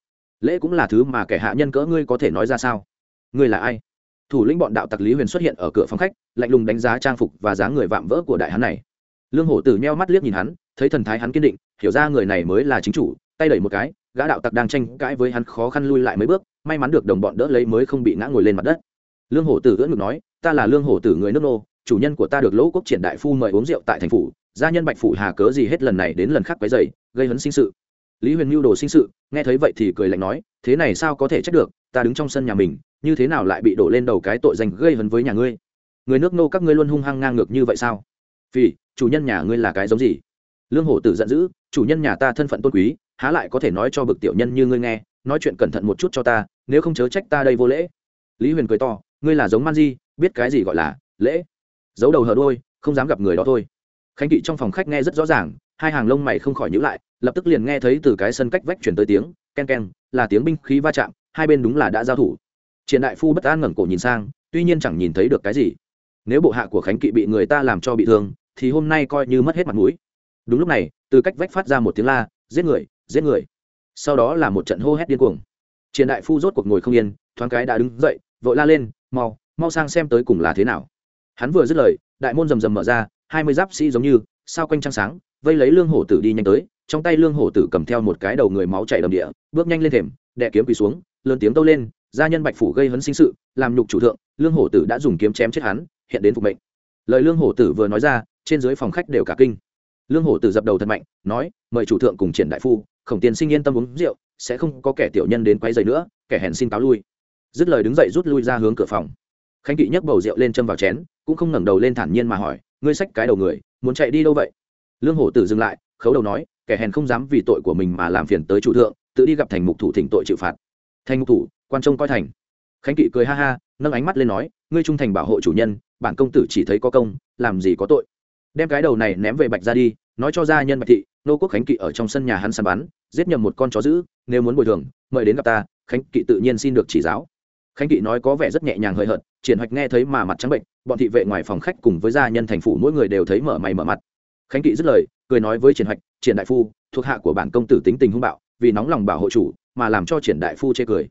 A: Lễ cũng là thứ mà kẻ hạ nhân cỡ ngươi có thể nói ra sao? Ngươi là ai? Thủ lĩnh bọn đạo tặc lý huyền xuất hiện ở cửa phòng khách, lạnh lùng đánh giá trang phục và dáng người vạm vỡ của đại hắn này. Lương hổ tử meo mắt liếc nhìn hắn, thấy thần thái hắn kiên định, hiểu ra người này mới là chính chủ, tay đẩy một cái, gã đạo tặc đang tranh cãi với hắn khó khăn lui lại mấy bước, may mắn được đồng bọn đỡ lấy mới không bị ngã ngồi lên mặt đất. Lương hổ tử ưỡn ngực nói, ta là lương hổ tử người nước nô, chủ nhân của ta được lỗ quốc triển đại phu mời uống rượu tại thành phủ gia nhân bạch phủ hà cớ gì hết lần này đến lần khác quấy dày gây hấn sinh sự? Lý huyền mưu đồ sinh sự, nghe thấy vậy thì cười lạnh nói, thế này sao có thể trách được? Ta đứng trong sân nhà mình, như thế nào lại bị đổ lên đầu cái tội danh gây hấn với nhà ngươi? Người nước nô các ngươi luôn hung hăng ngang ngược như vậy sao? Vì chủ nhân nhà ngươi là cái giống gì? Lương hổ tử giận dữ, chủ nhân nhà ta thân phận tôn quý, há lại có thể nói cho bực tiểu nhân như ngươi nghe, nói chuyện cẩn thận một chút cho ta, nếu không chớ trách ta đây vô lễ. Lý huyền cười to, ngươi là giống man di, biết cái gì gọi là lễ? Giấu đầu hờ đôi không dám gặp người đó thôi khánh kỵ trong phòng khách nghe rất rõ ràng, hai hàng lông mày không khỏi nhữ lại, lập tức liền nghe thấy từ cái sân cách vách chuyển tới tiếng ken ken là tiếng binh khí va chạm, hai bên đúng là đã giao thủ. Triển đại phu bất an ngẩng cổ nhìn sang, tuy nhiên chẳng nhìn thấy được cái gì. Nếu bộ hạ của khánh kỵ bị người ta làm cho bị thương, thì hôm nay coi như mất hết mặt mũi. Đúng lúc này, từ cách vách phát ra một tiếng la, giết người giết người. Sau đó là một trận hô hét điên cuồng. Triển đại phu rốt cuộc ngồi không yên, thoáng cái đã đứng dậy, vội la lên, mau mau sang xem tới cùng là thế nào. Hắn vừa dứt lời, đại môn rầm rầm mở ra hai mươi giáp sĩ giống như, sao quanh trăng sáng, vây lấy lương hổ tử đi nhanh tới, trong tay lương hổ tử cầm theo một cái đầu người máu chảy đầm địa, bước nhanh lên thềm, đè kiếm quỳ xuống, lớn tiếng tâu lên, gia nhân bạch phủ gây hấn sinh sự, làm nhục chủ thượng, lương hổ tử đã dùng kiếm chém chết hắn, hiện đến phục mệnh. Lời lương hổ tử vừa nói ra, trên dưới phòng khách đều cả kinh. Lương hổ tử dập đầu thật mạnh, nói, mời chủ thượng cùng triển đại phu, khổng tiền sinh yên tâm uống rượu, sẽ không có kẻ tiểu nhân đến quay dày nữa, kẻ hèn xin cáo lui. Dứt lời đứng dậy rút lui ra hướng cửa phòng. Khánh kỵ nhấc bầu rượu lên châm vào chén, cũng không ngẩng đầu lên thản nhiên mà hỏi ngươi xách cái đầu người, muốn chạy đi đâu vậy? Lương hổ tử dừng lại, khấu đầu nói, kẻ hèn không dám vì tội của mình mà làm phiền tới chủ thượng, tự đi gặp thành mục thủ thỉnh tội chịu phạt. Thành mục thủ, quan trông coi thành. Khánh kỵ cười ha ha, nâng ánh mắt lên nói, ngươi trung thành bảo hộ chủ nhân, bản công tử chỉ thấy có công, làm gì có tội. Đem cái đầu này ném về bạch ra đi, nói cho gia nhân bạch thị, nô quốc khánh kỵ ở trong sân nhà hắn săn bắn, giết nhầm một con chó dữ, nếu muốn bồi thường, mời đến gặp ta, khánh kỵ tự nhiên xin được chỉ giáo khánh kỵ nói có vẻ rất nhẹ nhàng hơi hợt, triển hoạch nghe thấy mà mặt trắng bệnh, bọn thị vệ ngoài phòng khách cùng với gia nhân thành phủ mỗi người đều thấy mở mày mở mặt. Khánh kỵ dứt lời, cười nói với triển hoạch, triển đại phu, thuộc hạ của bản công tử tính tình hung bạo, vì nóng lòng bảo hộ chủ, mà làm cho triển đại phu chê cười.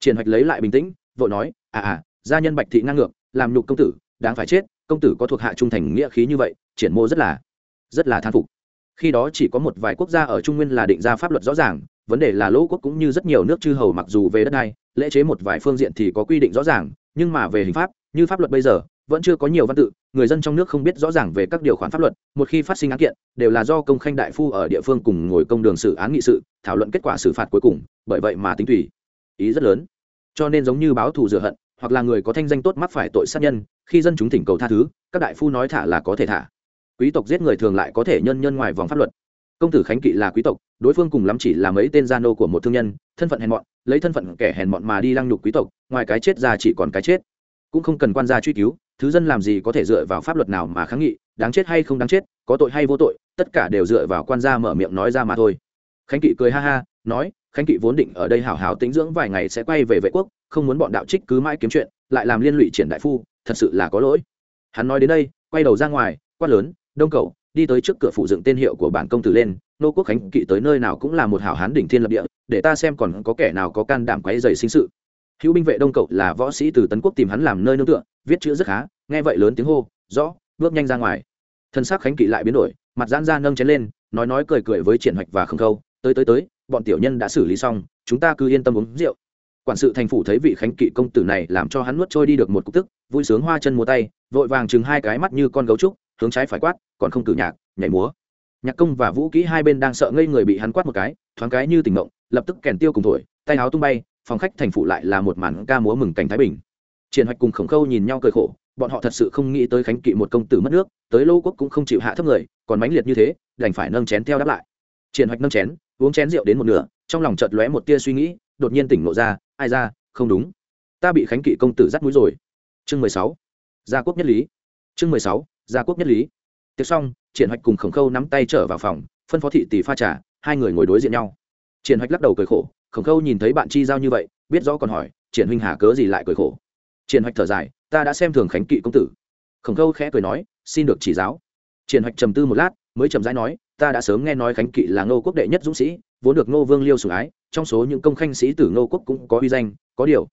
A: Triển hoạch lấy lại bình tĩnh, vội nói à à gia nhân bạch thị ngang ngược, làm nhục công tử, đáng phải chết, công tử có thuộc hạ trung thành nghĩa khí như vậy, triển mô rất là rất là than phục. Khi đó chỉ có một vài quốc gia ở trung nguyên là định ra pháp luật rõ ràng, vấn đề là lỗ quốc cũng như rất nhiều nước chư hầu mặc dù về đất này lễ chế một vài phương diện thì có quy định rõ ràng, nhưng mà về hình pháp, như pháp luật bây giờ, vẫn chưa có nhiều văn tự, người dân trong nước không biết rõ ràng về các điều khoản pháp luật, một khi phát sinh án kiện, đều là do công khanh đại phu ở địa phương cùng ngồi công đường xử án nghị sự, thảo luận kết quả xử phạt cuối cùng, bởi vậy mà tính tùy. Ý rất lớn. Cho nên giống như báo thù rửa hận, hoặc là người có thanh danh tốt mắc phải tội sát nhân, khi dân chúng thỉnh cầu tha thứ, các đại phu nói thả là có thể thả. Quý tộc giết người thường lại có thể nhân nhân ngoài vòng pháp luật công tử khánh kỵ là quý tộc, đối phương cùng lắm chỉ là mấy tên gia nô của một thương nhân, thân phận hèn mọn, lấy thân phận kẻ hèn mọn mà đi lăng nhục quý tộc, ngoài cái chết ra chỉ còn cái chết. Cũng không cần quan gia truy cứu, thứ dân làm gì có thể dựa vào pháp luật nào mà kháng nghị, đáng chết hay không đáng chết, có tội hay vô tội, tất cả đều dựa vào quan gia mở miệng nói ra mà thôi. Khánh kỵ cười ha ha, nói, khánh kỵ vốn định ở đây hảo hảo tính dưỡng vài ngày sẽ quay về vệ quốc, không muốn bọn đạo trích cứ mãi kiếm chuyện, lại làm liên lụy triển đại phu, thật sự là có lỗi. Hắn nói đến đây, quay đầu ra ngoài, quát lớn, đông cầu đi tới trước cửa phụ dựng tên hiệu của bản công tử lên, nô quốc khánh kỵ tới nơi nào cũng là một hảo hán đỉnh thiên lập địa, để ta xem còn có kẻ nào có can đảm quấy dày sinh sự. Hữu binh vệ đông cậu là võ sĩ từ tấn quốc tìm hắn làm nơi nương tựa, viết chữ rất khá, nghe vậy lớn tiếng hô, rõ, bước nhanh ra ngoài. Thân xác khánh kỵ lại biến đổi, mặt giãn ra nâng chén lên, nói nói cười cười với triển hoạch và khương khâu, tới tới tới, bọn tiểu nhân đã xử lý xong, chúng ta cứ yên tâm uống rượu. Quản sự thành phủ thấy vị khánh kỵ công tử này làm cho hắn nuốt trôi đi được một cục tức, vui sướng hoa chân múa tay vội vàng chừng hai cái mắt như con gấu trúc, hướng trái phải quát, còn không cử nhạc, nhảy múa. Nhạc công và vũ kỹ hai bên đang sợ ngây người bị hắn quát một cái, thoáng cái như tỉnh mộng lập tức kèn tiêu cùng thổi, tay áo tung bay, phòng khách thành phụ lại là một màn ca múa mừng cảnh thái bình. Triển hoạch cùng khổng khâu nhìn nhau cười khổ, bọn họ thật sự không nghĩ tới khánh kỵ một công tử mất nước, tới lô quốc cũng không chịu hạ thấp người, còn mãnh liệt như thế, đành phải nâng chén theo đáp lại. Triển hoạch nâng chén, uống chén rượu đến một nửa, trong lòng chợt lóe một tia suy nghĩ, đột nhiên tỉnh ngộ ra, ai ra, không đúng. Ta bị khánh kỵ công tử dắt mũi rồi. Chương mười sáu gia quốc nhất lý. Chương mười sáu, gia quốc nhất lý. Tiệc xong, triển hoạch cùng khổng khâu nắm tay trở vào phòng, phân phó thị tỷ pha trà, hai người ngồi đối diện nhau. Triển hoạch lắc đầu cười khổ, khổng khâu nhìn thấy bạn chi giao như vậy, biết rõ còn hỏi, triển huynh hà cớ gì lại cười khổ? Triển hoạch thở dài, ta đã xem thường khánh kỵ công tử. Khổng khâu khẽ cười nói, xin được chỉ giáo. Triển hoạch trầm tư một lát, mới trầm rãi nói, ta đã sớm nghe nói khánh kỵ là ngô quốc đệ nhất dũng sĩ, vốn được ngô vương liêu sủng ái, trong số những công khanh sĩ tử ngô quốc cũng có uy danh, có điều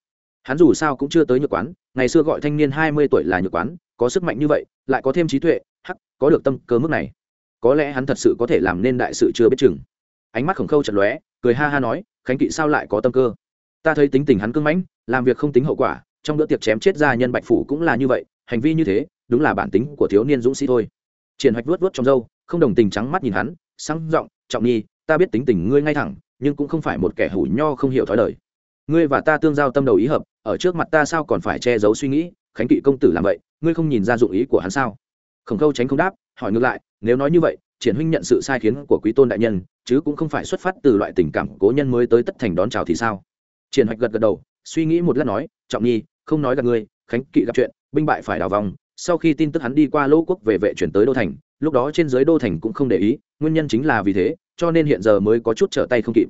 A: hắn dù sao cũng chưa tới nhược quán, ngày xưa gọi thanh niên hai mươi tuổi là nhược quán, có sức mạnh như vậy, lại có thêm trí tuệ, hắc, có được tâm cơ mức này. Có lẽ hắn thật sự có thể làm nên đại sự chưa biết chừng. Ánh mắt khổng khâu chật lóe, cười ha ha nói, khánh kỵ sao lại có tâm cơ? Ta thấy tính tình hắn cưng mãnh, làm việc không tính hậu quả, trong bữa tiệc chém chết gia nhân bạch phủ cũng là như vậy, hành vi như thế, đúng là bản tính của thiếu niên dũng sĩ thôi. Triển hoạch vuốt vuốt trong râu, không đồng tình trắng mắt nhìn hắn, sang giọng, trọng nhi, ta biết tính tình ngươi ngay thẳng, nhưng cũng không phải một kẻ hủ nho không hiểu thói đời. Ngươi và ta tương giao tâm đầu ý hợp ở trước mặt ta sao còn phải che giấu suy nghĩ, khánh kỵ công tử làm vậy, ngươi không nhìn ra dụng ý của hắn sao? Khổng khâu tránh không đáp, hỏi ngược lại, nếu nói như vậy, triển huynh nhận sự sai khiến của quý tôn đại nhân, chứ cũng không phải xuất phát từ loại tình cảm cố nhân mới tới tất thành đón chào thì sao? Triển hoạch gật gật đầu, suy nghĩ một lát nói, trọng nhi, không nói gặp ngươi, khánh kỵ gặp chuyện, binh bại phải đào vòng, sau khi tin tức hắn đi qua lỗ quốc về vệ chuyển tới đô thành, lúc đó trên dưới đô thành cũng không để ý, nguyên nhân chính là vì thế, cho nên hiện giờ mới có chút trở tay không kịp.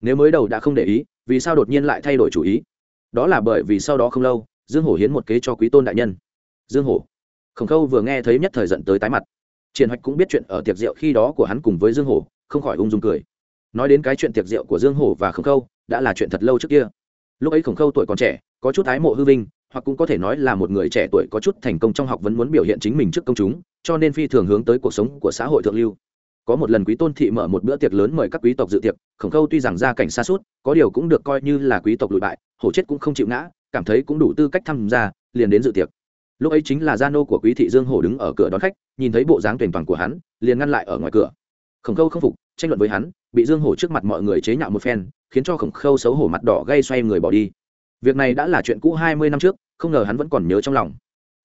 A: Nếu mới đầu đã không để ý, vì sao đột nhiên lại thay đổi chủ ý? Đó là bởi vì sau đó không lâu, dương hổ hiến một kế cho quý tôn đại nhân. Dương hổ. Khổng khâu vừa nghe thấy nhất thời giận tới tái mặt. Triển hoạch cũng biết chuyện ở tiệc rượu khi đó của hắn cùng với dương hổ, không khỏi ung dung cười. Nói đến cái chuyện tiệc rượu của dương hổ và khổng khâu, đã là chuyện thật lâu trước kia. Lúc ấy khổng khâu tuổi còn trẻ, có chút ái mộ hư vinh, hoặc cũng có thể nói là một người trẻ tuổi có chút thành công trong học vẫn muốn biểu hiện chính mình trước công chúng, cho nên phi thường hướng tới cuộc sống của xã hội thượng lưu có một lần quý tôn thị mở một bữa tiệc lớn mời các quý tộc dự tiệc, khổng khâu tuy rằng gia cảnh xa suốt, có điều cũng được coi như là quý tộc lụi bại, hổ chết cũng không chịu ngã, cảm thấy cũng đủ tư cách tham gia, liền đến dự tiệc. Lúc ấy chính là gia nô của quý thị dương hổ đứng ở cửa đón khách, nhìn thấy bộ dáng tuyển toàn của hắn, liền ngăn lại ở ngoài cửa. Khổng khâu không phục, tranh luận với hắn, bị dương hổ trước mặt mọi người chế nhạo một phen, khiến cho khổng khâu xấu hổ mặt đỏ gây xoay người bỏ đi. Việc này đã là chuyện cũ hai mươi năm trước, không ngờ hắn vẫn còn nhớ trong lòng.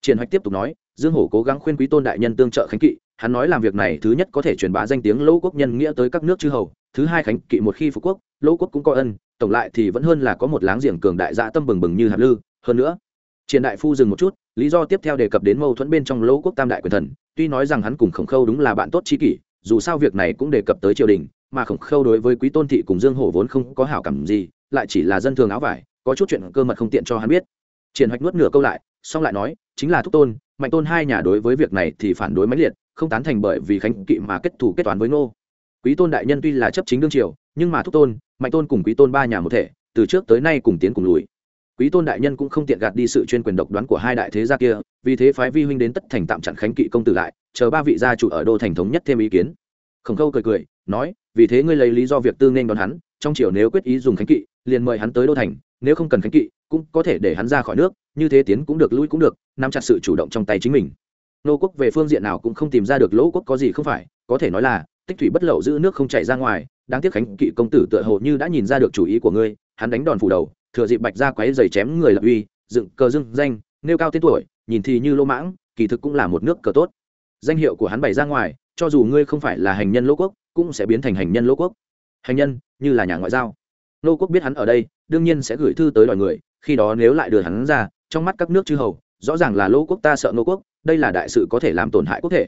A: Triển hoạch tiếp tục nói, dương hổ cố gắng khuyên quý tôn đại nhân tương trợ khánh kỵ hắn nói làm việc này thứ nhất có thể truyền bá danh tiếng lỗ quốc nhân nghĩa tới các nước chư hầu, thứ hai khánh kỵ một khi phú quốc, lỗ quốc cũng có ân, tổng lại thì vẫn hơn là có một láng giềng cường đại dạ tâm bừng bừng như hạt lư. Hơn nữa triển đại phu dừng một chút, lý do tiếp theo đề cập đến mâu thuẫn bên trong lỗ quốc tam đại quyền thần, tuy nói rằng hắn cùng khổng khâu đúng là bạn tốt tri kỷ, dù sao việc này cũng đề cập tới triều đình, mà khổng khâu đối với quý tôn thị cùng dương hổ vốn không có hảo cảm gì, lại chỉ là dân thường áo vải, có chút chuyện cơ mật không tiện cho hắn biết. Triển hoạch nuốt nửa câu lại xong lại nói, chính là thúc tôn, mạnh tôn hai nhà đối với việc này thì phản đối mãnh liệt không tán thành bởi vì khánh kỵ mà kết thủ kết toán với ngô. Quý tôn đại nhân tuy là chấp chính đương triều, nhưng mà thúc tôn, mạnh tôn cùng quý tôn ba nhà một thể, từ trước tới nay cùng tiến cùng lùi. Quý tôn đại nhân cũng không tiện gạt đi sự chuyên quyền độc đoán của hai đại thế gia kia, vì thế phái vi huynh đến tất thành tạm chặn khánh kỵ công tử lại, chờ ba vị gia chủ ở đô thành thống nhất thêm ý kiến. Khổng khâu cười cười, nói, vì thế ngươi lấy lý do việc tư nên đón hắn, trong triều nếu quyết ý dùng khánh kỵ, liền mời hắn tới đô thành, nếu không cần khánh kỵ, cũng có thể để hắn ra khỏi nước, như thế tiến cũng được, lui cũng được, nắm chặt sự chủ động trong tay chính mình nô quốc về phương diện nào cũng không tìm ra được lỗ quốc có gì không phải, có thể nói là, tích thủy bất lậu giữ nước không chảy ra ngoài, đáng tiếc khánh kỵ công tử tựa hồ như đã nhìn ra được chủ ý của ngươi, hắn đánh đòn phủ đầu, thừa dịp bạch ra quấy giày chém người lập uy, dựng cờ dưng danh, nêu cao tên tuổi, nhìn thì như lô mãng, kỳ thực cũng là một nước cờ tốt. Danh hiệu của hắn bày ra ngoài, cho dù ngươi không phải là hành nhân lỗ quốc, cũng sẽ biến thành hành nhân lỗ quốc. Hành nhân, như là nhà ngoại giao. Nô quốc biết hắn ở đây, đương nhiên sẽ gửi thư tới đòi người, khi đó nếu lại đưa hắn ra, trong mắt các nước chư hầu, rõ ràng là lỗ quốc ta sợ nô quốc đây là đại sự có thể làm tổn hại quốc thể.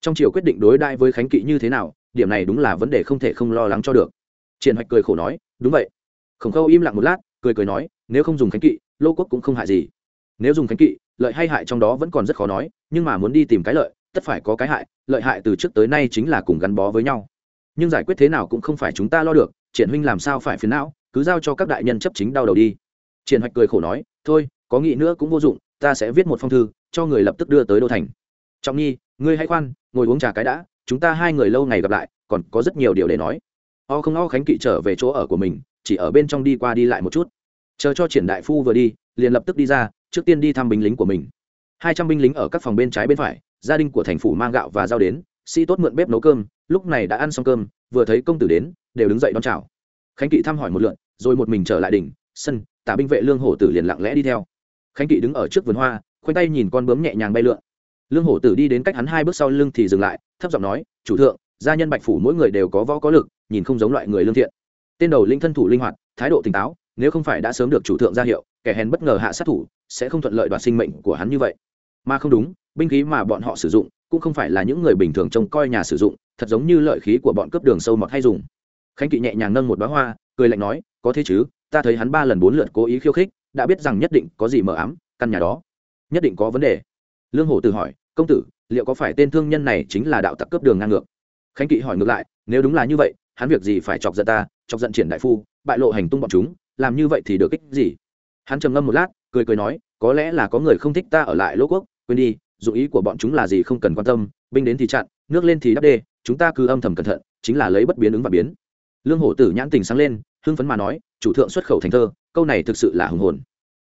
A: Trong triều quyết định đối đãi với khánh kỵ như thế nào, điểm này đúng là vấn đề không thể không lo lắng cho được. Triển hoạch cười khổ nói, đúng vậy. Khổng khâu im lặng một lát, cười cười nói, nếu không dùng khánh kỵ, lô quốc cũng không hại gì. Nếu dùng khánh kỵ, lợi hay hại trong đó vẫn còn rất khó nói, nhưng mà muốn đi tìm cái lợi, tất phải có cái hại, lợi hại từ trước tới nay chính là cùng gắn bó với nhau. Nhưng giải quyết thế nào cũng không phải chúng ta lo được, triển huynh làm sao phải phiền não, cứ giao cho các đại nhân chấp chính đau đầu đi. Triển hoạch cười khổ nói, thôi, có nghĩ nữa cũng vô dụng, ta sẽ viết một phong thư cho người lập tức đưa tới đô thành. Trọng nhi, ngươi hãy khoan, ngồi uống trà cái đã, chúng ta hai người lâu ngày gặp lại, còn có rất nhiều điều để nói. O không o khánh kỵ trở về chỗ ở của mình, chỉ ở bên trong đi qua đi lại một chút. Chờ cho triển đại phu vừa đi, liền lập tức đi ra, trước tiên đi thăm binh lính của mình. Hai trăm binh lính ở các phòng bên trái bên phải, gia đình của thành phủ mang gạo và rau đến, sĩ tốt mượn bếp nấu cơm, lúc này đã ăn xong cơm, vừa thấy công tử đến, đều đứng dậy đón chào. Khánh kỵ thăm hỏi một lượn, rồi một mình trở lại đỉnh, sân, tả binh vệ lương hổ tử liền lặng lẽ đi theo. Khánh kỵ đứng ở trước vườn hoa khoanh tay nhìn con bướm nhẹ nhàng bay lượn. Lương hổ tử đi đến cách hắn hai bước sau lưng thì dừng lại, thấp giọng nói, chủ thượng, gia nhân bạch phủ mỗi người đều có võ có lực, nhìn không giống loại người lương thiện. Tên đầu linh thân thủ linh hoạt, thái độ tỉnh táo, nếu không phải đã sớm được chủ thượng ra hiệu, kẻ hèn bất ngờ hạ sát thủ, sẽ không thuận lợi đoạt sinh mệnh của hắn như vậy. Mà không đúng, binh khí mà bọn họ sử dụng, cũng không phải là những người bình thường trông coi nhà sử dụng, thật giống như lợi khí của bọn cướp đường sâu mọt hay dùng. Khánh kỵ nhẹ nhàng nâng một bá hoa, cười lạnh nói, có thế chứ, ta thấy hắn ba lần bốn lượt cố ý khiêu khích, đã biết rằng nhất định có gì mờ ám, căn nhà đó nhất định có vấn đề. Lương hổ từ hỏi, công tử, liệu có phải tên thương nhân này chính là đạo tặc cướp đường ngang ngược? Khánh kỵ hỏi ngược lại, nếu đúng là như vậy, hắn việc gì phải chọc giận ta, chọc giận triển đại phu, bại lộ hành tung bọn chúng, làm như vậy thì được ích gì? Hắn trầm ngâm một lát, cười cười nói, có lẽ là có người không thích ta ở lại lỗ quốc, quên đi, dù ý của bọn chúng là gì không cần quan tâm, binh đến thì chặn, nước lên thì đắp đê, chúng ta cứ âm thầm cẩn thận, chính là lấy bất biến ứng và biến. Lương hổ tử nhãn tình sáng lên, hưng phấn mà nói, chủ thượng xuất khẩu thành thơ, câu này thực sự là hùng hồn.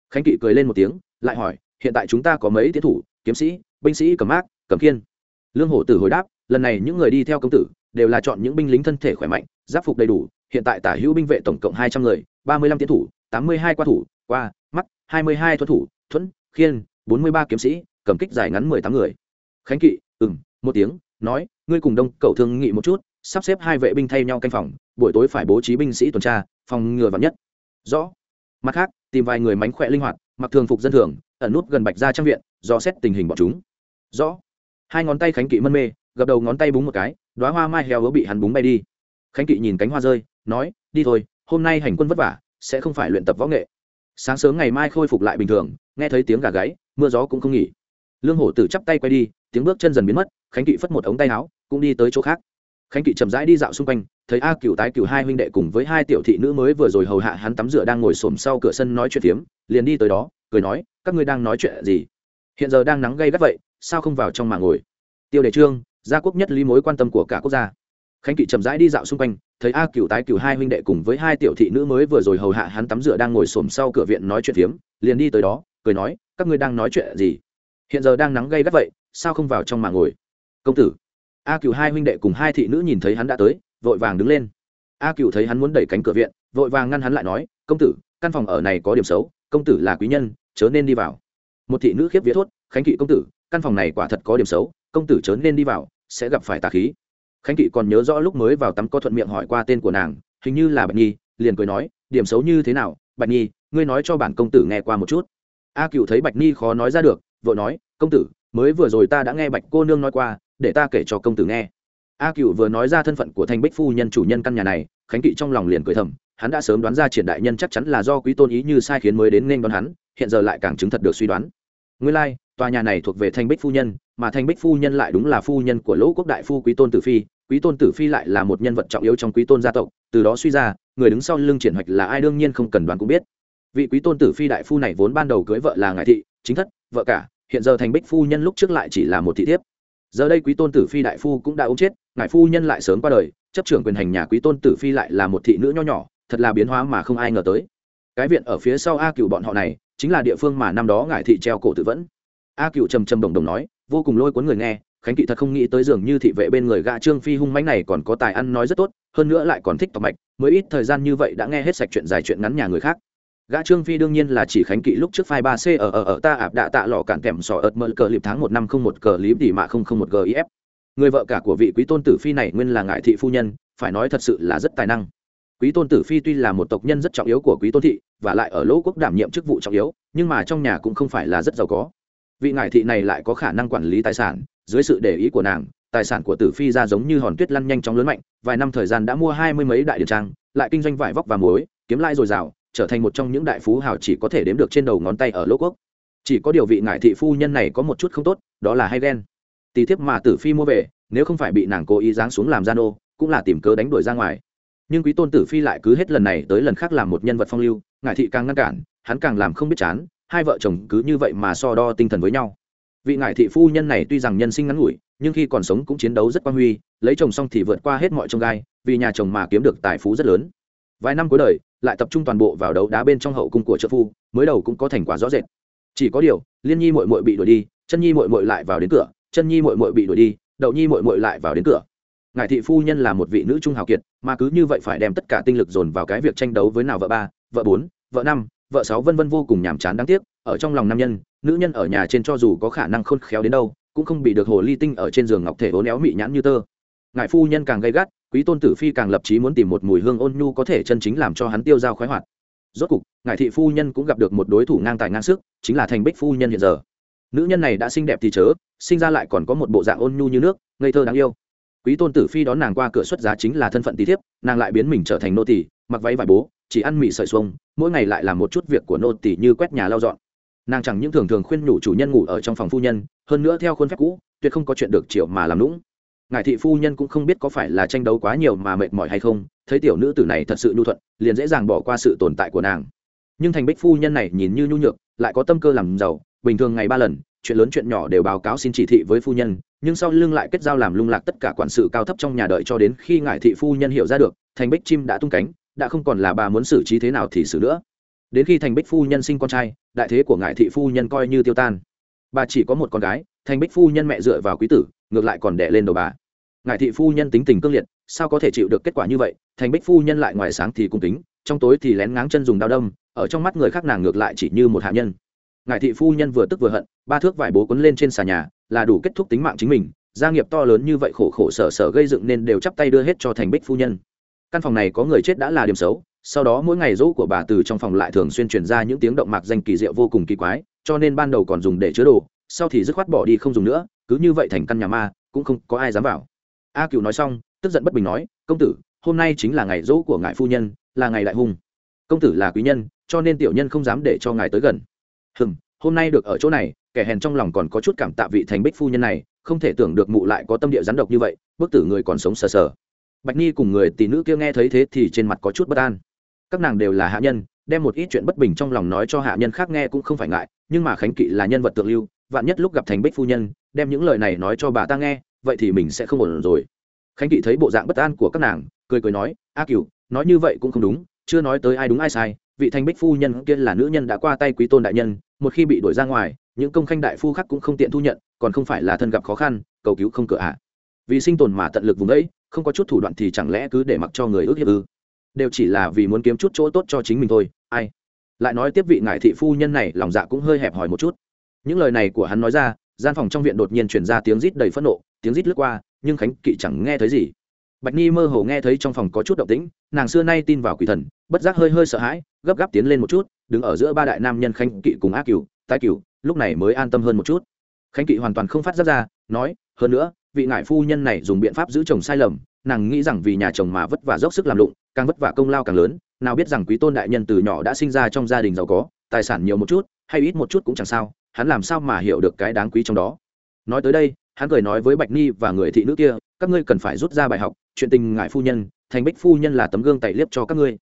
A: Khánh kỵ cười lên một tiếng, lại hỏi hiện tại chúng ta có mấy tiến thủ, kiếm sĩ, binh sĩ, cầm mác, cầm kiên lương hổ tử hồi đáp, lần này những người đi theo công tử đều là chọn những binh lính thân thể khỏe mạnh, giáp phục đầy đủ, hiện tại tả hữu binh vệ tổng cộng hai trăm người, ba mươi lăm tiến thủ, tám mươi hai qua thủ, qua mắt hai mươi hai thuẫn thủ, thuẫn, khiên, bốn mươi ba kiếm sĩ, cầm kích dài ngắn mười tám người. Khánh kỵ ừng một tiếng, nói, ngươi cùng đông cậu thương nghị một chút, sắp xếp hai vệ binh thay nhau canh phòng, buổi tối phải bố trí binh sĩ tuần tra, phòng ngừa vắn nhất. Rõ. Mặt khác, tìm vài người mánh khỏe linh hoạt, mặc thường phục dân thường ẩn nút gần bạch ra trang viện do xét tình hình bọn chúng. Rõ. Hai ngón tay khánh kỵ mân mê, gập đầu ngón tay búng một cái đoá hoa mai heo hứa bị hắn búng bay đi. Khánh kỵ nhìn cánh hoa rơi, nói, đi thôi, hôm nay hành quân vất vả, sẽ không phải luyện tập võ nghệ. Sáng sớm ngày mai khôi phục lại bình thường, nghe thấy tiếng gà gáy, mưa gió cũng không nghỉ. Lương hổ tử chắp tay quay đi, tiếng bước chân dần biến mất, khánh kỵ phất một ống tay áo, cũng đi tới chỗ khác. Khánh kỵ chậm rãi đi dạo xung quanh thấy a cựu tái cựu hai huynh đệ cùng với hai tiểu thị nữ mới vừa rồi hầu hạ hắn tắm rửa đang ngồi xổm sau cửa sân nói chuyện phiếm, liền đi tới đó, cười nói, các ngươi đang nói chuyện gì? Hiện giờ đang nắng gây gắt vậy, sao không vào trong mạng ngồi? Tiêu đề trương, gia quốc nhất lý mối quan tâm của cả quốc gia. Khánh kỵ chậm rãi đi dạo xung quanh, thấy a cựu tái cựu hai huynh đệ cùng với hai tiểu thị nữ mới vừa rồi hầu hạ hắn tắm rửa đang ngồi xổm sau cửa viện nói chuyện phiếm, liền đi tới đó, cười nói, các ngươi đang nói chuyện gì? Hiện giờ đang nắng gây gắt vậy, sao không vào trong mạng ngồi? Công tử. A cựu hai huynh đệ cùng hai thị nữ nhìn thấy hắn đã tới vội vàng đứng lên. A cựu thấy hắn muốn đẩy cánh cửa viện, vội vàng ngăn hắn lại nói, công tử, căn phòng ở này có điểm xấu, công tử là quý nhân, chớ nên đi vào. Một thị nữ khiếp viết thốt, khánh kỵ công tử, căn phòng này quả thật có điểm xấu, công tử chớ nên đi vào, sẽ gặp phải tà khí. Khánh kỵ còn nhớ rõ lúc mới vào tắm có thuận miệng hỏi qua tên của nàng, hình như là bạch nhi, liền cười nói, điểm xấu như thế nào? Bạch nhi, ngươi nói cho bản công tử nghe qua một chút. A cựu thấy bạch nhi khó nói ra được vợ nói, công tử, mới vừa rồi ta đã nghe bạch cô nương nói qua, để ta kể cho công tử nghe a cựu vừa nói ra thân phận của thanh bích phu nhân chủ nhân căn nhà này, khánh kỵ trong lòng liền cười thầm, hắn đã sớm đoán ra triển đại nhân chắc chắn là do quý tôn ý như sai khiến mới đến nên đón hắn, hiện giờ lại càng chứng thật được suy đoán. Nguyên lai, tòa nhà này thuộc về thanh bích phu nhân, mà thanh bích phu nhân lại đúng là phu nhân của lỗ quốc đại phu quý tôn tử phi, quý tôn tử phi lại là một nhân vật trọng yếu trong quý tôn gia tộc, từ đó suy ra, người đứng sau lưng triển hoạch là ai đương nhiên không cần đoán cũng biết. Vị quý tôn tử phi đại phu này vốn ban đầu cưới vợ là ngài thị, chính thất, vợ cả, hiện giờ thành bích phu nhân lúc trước lại chỉ là một thị thiếp. Giờ đây quý tôn tử phi đại phu cũng đã ốm chết ngài phu nhân lại sớm qua đời, chấp trưởng quyền hành nhà quý tôn tử phi lại là một thị nữ nho nhỏ, thật là biến hóa mà không ai ngờ tới. Cái viện ở phía sau a cựu bọn họ này, chính là địa phương mà năm đó ngài thị treo cổ tự vẫn. A cựu trầm trầm đồng đồng nói, vô cùng lôi cuốn người nghe, khánh kỵ thật không nghĩ tới dường như thị vệ bên người gã trương phi hung mánh này còn có tài ăn nói rất tốt, hơn nữa lại còn thích tọc mạch, mới ít thời gian như vậy đã nghe hết sạch chuyện dài chuyện ngắn nhà người khác. Gã trương phi đương nhiên là chỉ khánh kỵ lúc trước phai ba c ở ở ở ta ạp đạ tạ lò cản kèm sò ợt mỡ cờ lịp tháng một năm không một cờ lịp tỉ mạ không không một gif người vợ cả của vị quý tôn tử phi này nguyên là ngại thị phu nhân, phải nói thật sự là rất tài năng. Quý tôn tử phi tuy là một tộc nhân rất trọng yếu của quý tôn thị, và lại ở lỗ quốc đảm nhiệm chức vụ trọng yếu, nhưng mà trong nhà cũng không phải là rất giàu có. Vị ngại thị này lại có khả năng quản lý tài sản, dưới sự để ý của nàng, tài sản của tử phi ra giống như hòn tuyết lăn nhanh chóng lớn mạnh, vài năm thời gian đã mua hai mươi mấy đại điện trang, lại kinh doanh vải vóc và muối, kiếm lãi dồi dào, trở thành một trong những đại phú hào chỉ có thể đếm được trên đầu ngón tay ở lỗ quốc. Chỉ có điều vị ngại thị phu nhân này có một chút không tốt, đó là hay ghen tì thiếp mà tử phi mua về, nếu không phải bị nàng cố ý giáng xuống làm gian ô cũng là tìm cớ đánh đuổi ra ngoài. Nhưng quý tôn tử phi lại cứ hết lần này tới lần khác làm một nhân vật phong lưu ngại thị càng ngăn cản, hắn càng làm không biết chán, hai vợ chồng cứ như vậy mà so đo tinh thần với nhau. Vị ngại thị phu nhân này tuy rằng nhân sinh ngắn ngủi, nhưng khi còn sống cũng chiến đấu rất quan huy, lấy chồng xong thì vượt qua hết mọi trông gai, vì nhà chồng mà kiếm được tài phú rất lớn. Vài năm cuối đời, lại tập trung toàn bộ vào đấu đá bên trong hậu cung của trợ phu, mới đầu cũng có thành quả rõ rệt. Chỉ có điều, liên nhi mội mội bị đuổi đi, chân nhi mội mội lại vào đến cửa chân nhi mội mội bị đuổi đi, đậu nhi mội mội lại vào đến cửa. Ngài thị phu nhân là một vị nữ trung hào kiệt, mà cứ như vậy phải đem tất cả tinh lực dồn vào cái việc tranh đấu với nào vợ ba, vợ bốn, vợ năm, vợ sáu vân vân vô cùng nhàm chán đáng tiếc, ở trong lòng nam nhân, nữ nhân ở nhà trên cho dù có khả năng khôn khéo đến đâu, cũng không bị được hồ ly tinh ở trên giường ngọc thể ố néo mị nhãn như tơ. Ngài phu nhân càng gay gắt, quý tôn tử phi càng lập trí muốn tìm một mùi hương ôn nhu có thể chân chính làm cho hắn tiêu dao khoái hoạt. Rốt cục ngài thị phu nhân cũng gặp được một đối thủ ngang tài ngang sức, chính là thành bích phu nhân hiện giờ nữ nhân này đã xinh đẹp thì chớ, sinh ra lại còn có một bộ dạng ôn nhu như nước, ngây thơ đáng yêu. Quý tôn tử phi đón nàng qua cửa xuất giá chính là thân phận tí thiếp, nàng lại biến mình trở thành nô tỳ, mặc váy vải bố, chỉ ăn mì sợi xuông, mỗi ngày lại làm một chút việc của nô tỳ như quét nhà lau dọn. Nàng chẳng những thường thường khuyên nhủ chủ nhân ngủ ở trong phòng phu nhân, hơn nữa theo khuôn phép cũ, tuyệt không có chuyện được chịu mà làm lũng ngài thị phu nhân cũng không biết có phải là tranh đấu quá nhiều mà mệt mỏi hay không, thấy tiểu nữ tử này thật sự nhu thuận, liền dễ dàng bỏ qua sự tồn tại của nàng. Nhưng thành bích phu nhân này nhìn như nhu nhược, lại có tâm cơ làm giàu bình thường ngày ba lần, chuyện lớn chuyện nhỏ đều báo cáo xin chỉ thị với phu nhân, nhưng sau lưng lại kết giao làm lung lạc tất cả quản sự cao thấp trong nhà đợi cho đến khi ngài thị phu nhân hiểu ra được, thành bích chim đã tung cánh, đã không còn là bà muốn xử trí thế nào thì xử nữa. Đến khi thành bích phu nhân sinh con trai, đại thế của ngài thị phu nhân coi như tiêu tan. Bà chỉ có một con gái, thành bích phu nhân mẹ dựa vào quý tử, ngược lại còn đẻ lên đầu bà. Ngài thị phu nhân tính tình cương liệt, sao có thể chịu được kết quả như vậy? Thành bích phu nhân lại ngoài sáng thì cung kính, trong tối thì lén ngáng chân dùng đao đâm, ở trong mắt người khác nàng ngược lại chỉ như một hạ nhân ngài thị phu nhân vừa tức vừa hận, ba thước vải bố quấn lên trên xà nhà, là đủ kết thúc tính mạng chính mình, gia nghiệp to lớn như vậy khổ khổ sở sở gây dựng nên đều chắp tay đưa hết cho thành bích phu nhân. Căn phòng này có người chết đã là điểm xấu, sau đó mỗi ngày dỗ của bà từ trong phòng lại thường xuyên truyền ra những tiếng động mạc danh kỳ diệu vô cùng kỳ quái, cho nên ban đầu còn dùng để chứa đồ, sau thì dứt khoát bỏ đi không dùng nữa, cứ như vậy thành căn nhà ma, cũng không có ai dám vào. A cựu nói xong, tức giận bất bình nói, công tử, hôm nay chính là ngày dỗ của ngài phu nhân, là ngày đại hung công tử là quý nhân, cho nên tiểu nhân không dám để cho ngài tới gần hừm, hôm nay được ở chỗ này, kẻ hèn trong lòng còn có chút cảm tạ vị thành bích phu nhân này, không thể tưởng được mụ lại có tâm địa rắn độc như vậy, bức tử người còn sống sờ sờ. Bạch ni cùng người tỷ nữ kia nghe thấy thế thì trên mặt có chút bất an. Các nàng đều là hạ nhân, đem một ít chuyện bất bình trong lòng nói cho hạ nhân khác nghe cũng không phải ngại, nhưng mà khánh kỵ là nhân vật tượng lưu, vạn nhất lúc gặp thành bích phu nhân, đem những lời này nói cho bà ta nghe, vậy thì mình sẽ không ổn rồi. Khánh kỵ thấy bộ dạng bất an của các nàng, cười cười nói, a cựu nói như vậy cũng không đúng, chưa nói tới ai đúng ai sai vị thành bích phu nhân kia là nữ nhân đã qua tay quý tôn đại nhân, một khi bị đuổi ra ngoài, những công khanh đại phu khác cũng không tiện thu nhận, còn không phải là thân gặp khó khăn, cầu cứu không cửa ạ. À. vì sinh tồn mà tận lực vùng đấy không có chút thủ đoạn thì chẳng lẽ cứ để mặc cho người ước hiếp ư? Đều chỉ là vì muốn kiếm chút chỗ tốt cho chính mình thôi, ai? Lại nói tiếp vị ngải thị phu nhân này, lòng dạ cũng hơi hẹp hòi một chút. Những lời này của hắn nói ra, gian phòng trong viện đột nhiên chuyển ra tiếng rít đầy phẫn nộ, tiếng rít lướt qua, nhưng khánh kỵ chẳng nghe thấy gì bạch ni mơ hồ nghe thấy trong phòng có chút động tĩnh, nàng xưa nay tin vào quỷ thần, bất giác hơi hơi sợ hãi, gấp gáp tiến lên một chút, đứng ở giữa ba đại nam nhân khánh kỵ cùng Á cửu, tái cửu, lúc này mới an tâm hơn một chút. Khánh kỵ hoàn toàn không phát giác ra, nói, hơn nữa, vị ngải phu nhân này dùng biện pháp giữ chồng sai lầm, nàng nghĩ rằng vì nhà chồng mà vất vả dốc sức làm lụng, càng vất vả công lao càng lớn, nào biết rằng quý tôn đại nhân từ nhỏ đã sinh ra trong gia đình giàu có, tài sản nhiều một chút, hay ít một chút cũng chẳng sao, hắn làm sao mà hiểu được cái đáng quý trong đó. Nói tới đây hắn cười nói với bạch ni và người thị nữ kia, các ngươi cần phải rút ra bài học, chuyện tình ngại phu nhân, thành bích phu nhân là tấm gương tẩy liếp cho các ngươi.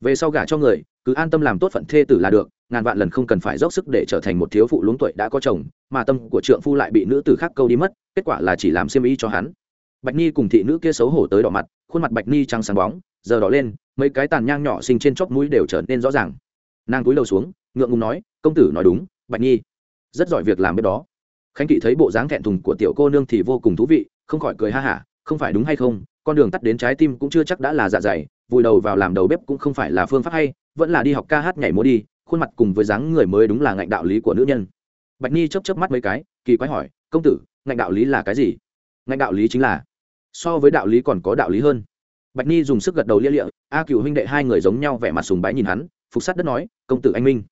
A: Về sau gả cho người, cứ an tâm làm tốt phận thê tử là được, ngàn vạn lần không cần phải dốc sức để trở thành một thiếu phụ luống tuổi đã có chồng, mà tâm của trượng phu lại bị nữ tử khác câu đi mất, kết quả là chỉ làm xiêm y cho hắn. Bạch ni cùng thị nữ kia xấu hổ tới đỏ mặt, khuôn mặt bạch ni trắng sáng bóng, giờ đỏ lên, mấy cái tàn nhang nhỏ sinh trên chóp mũi đều trở nên rõ ràng. Nàng cúi đầu xuống, ngượng ngùng nói, công tử nói đúng, bạch nhi rất giỏi việc làm biết đó khánh kỵ thấy bộ dáng thẹn thùng của tiểu cô nương thì vô cùng thú vị, không khỏi cười ha hả, không phải đúng hay không, con đường tắt đến trái tim cũng chưa chắc đã là dạ dày, vùi đầu vào làm đầu bếp cũng không phải là phương pháp hay, vẫn là đi học ca hát nhảy múa đi, khuôn mặt cùng với dáng người mới đúng là ngạnh đạo lý của nữ nhân. Bạch nhi chấp chấp mắt mấy cái, kỳ quái hỏi, công tử, ngạnh đạo lý là cái gì? Ngạnh đạo lý chính là, so với đạo lý còn có đạo lý hơn. Bạch nhi dùng sức gật đầu lia lịa, a cựu huynh đệ hai người giống nhau vẻ mặt sùng bái nhìn hắn, phục sát đất nói, công tử anh minh.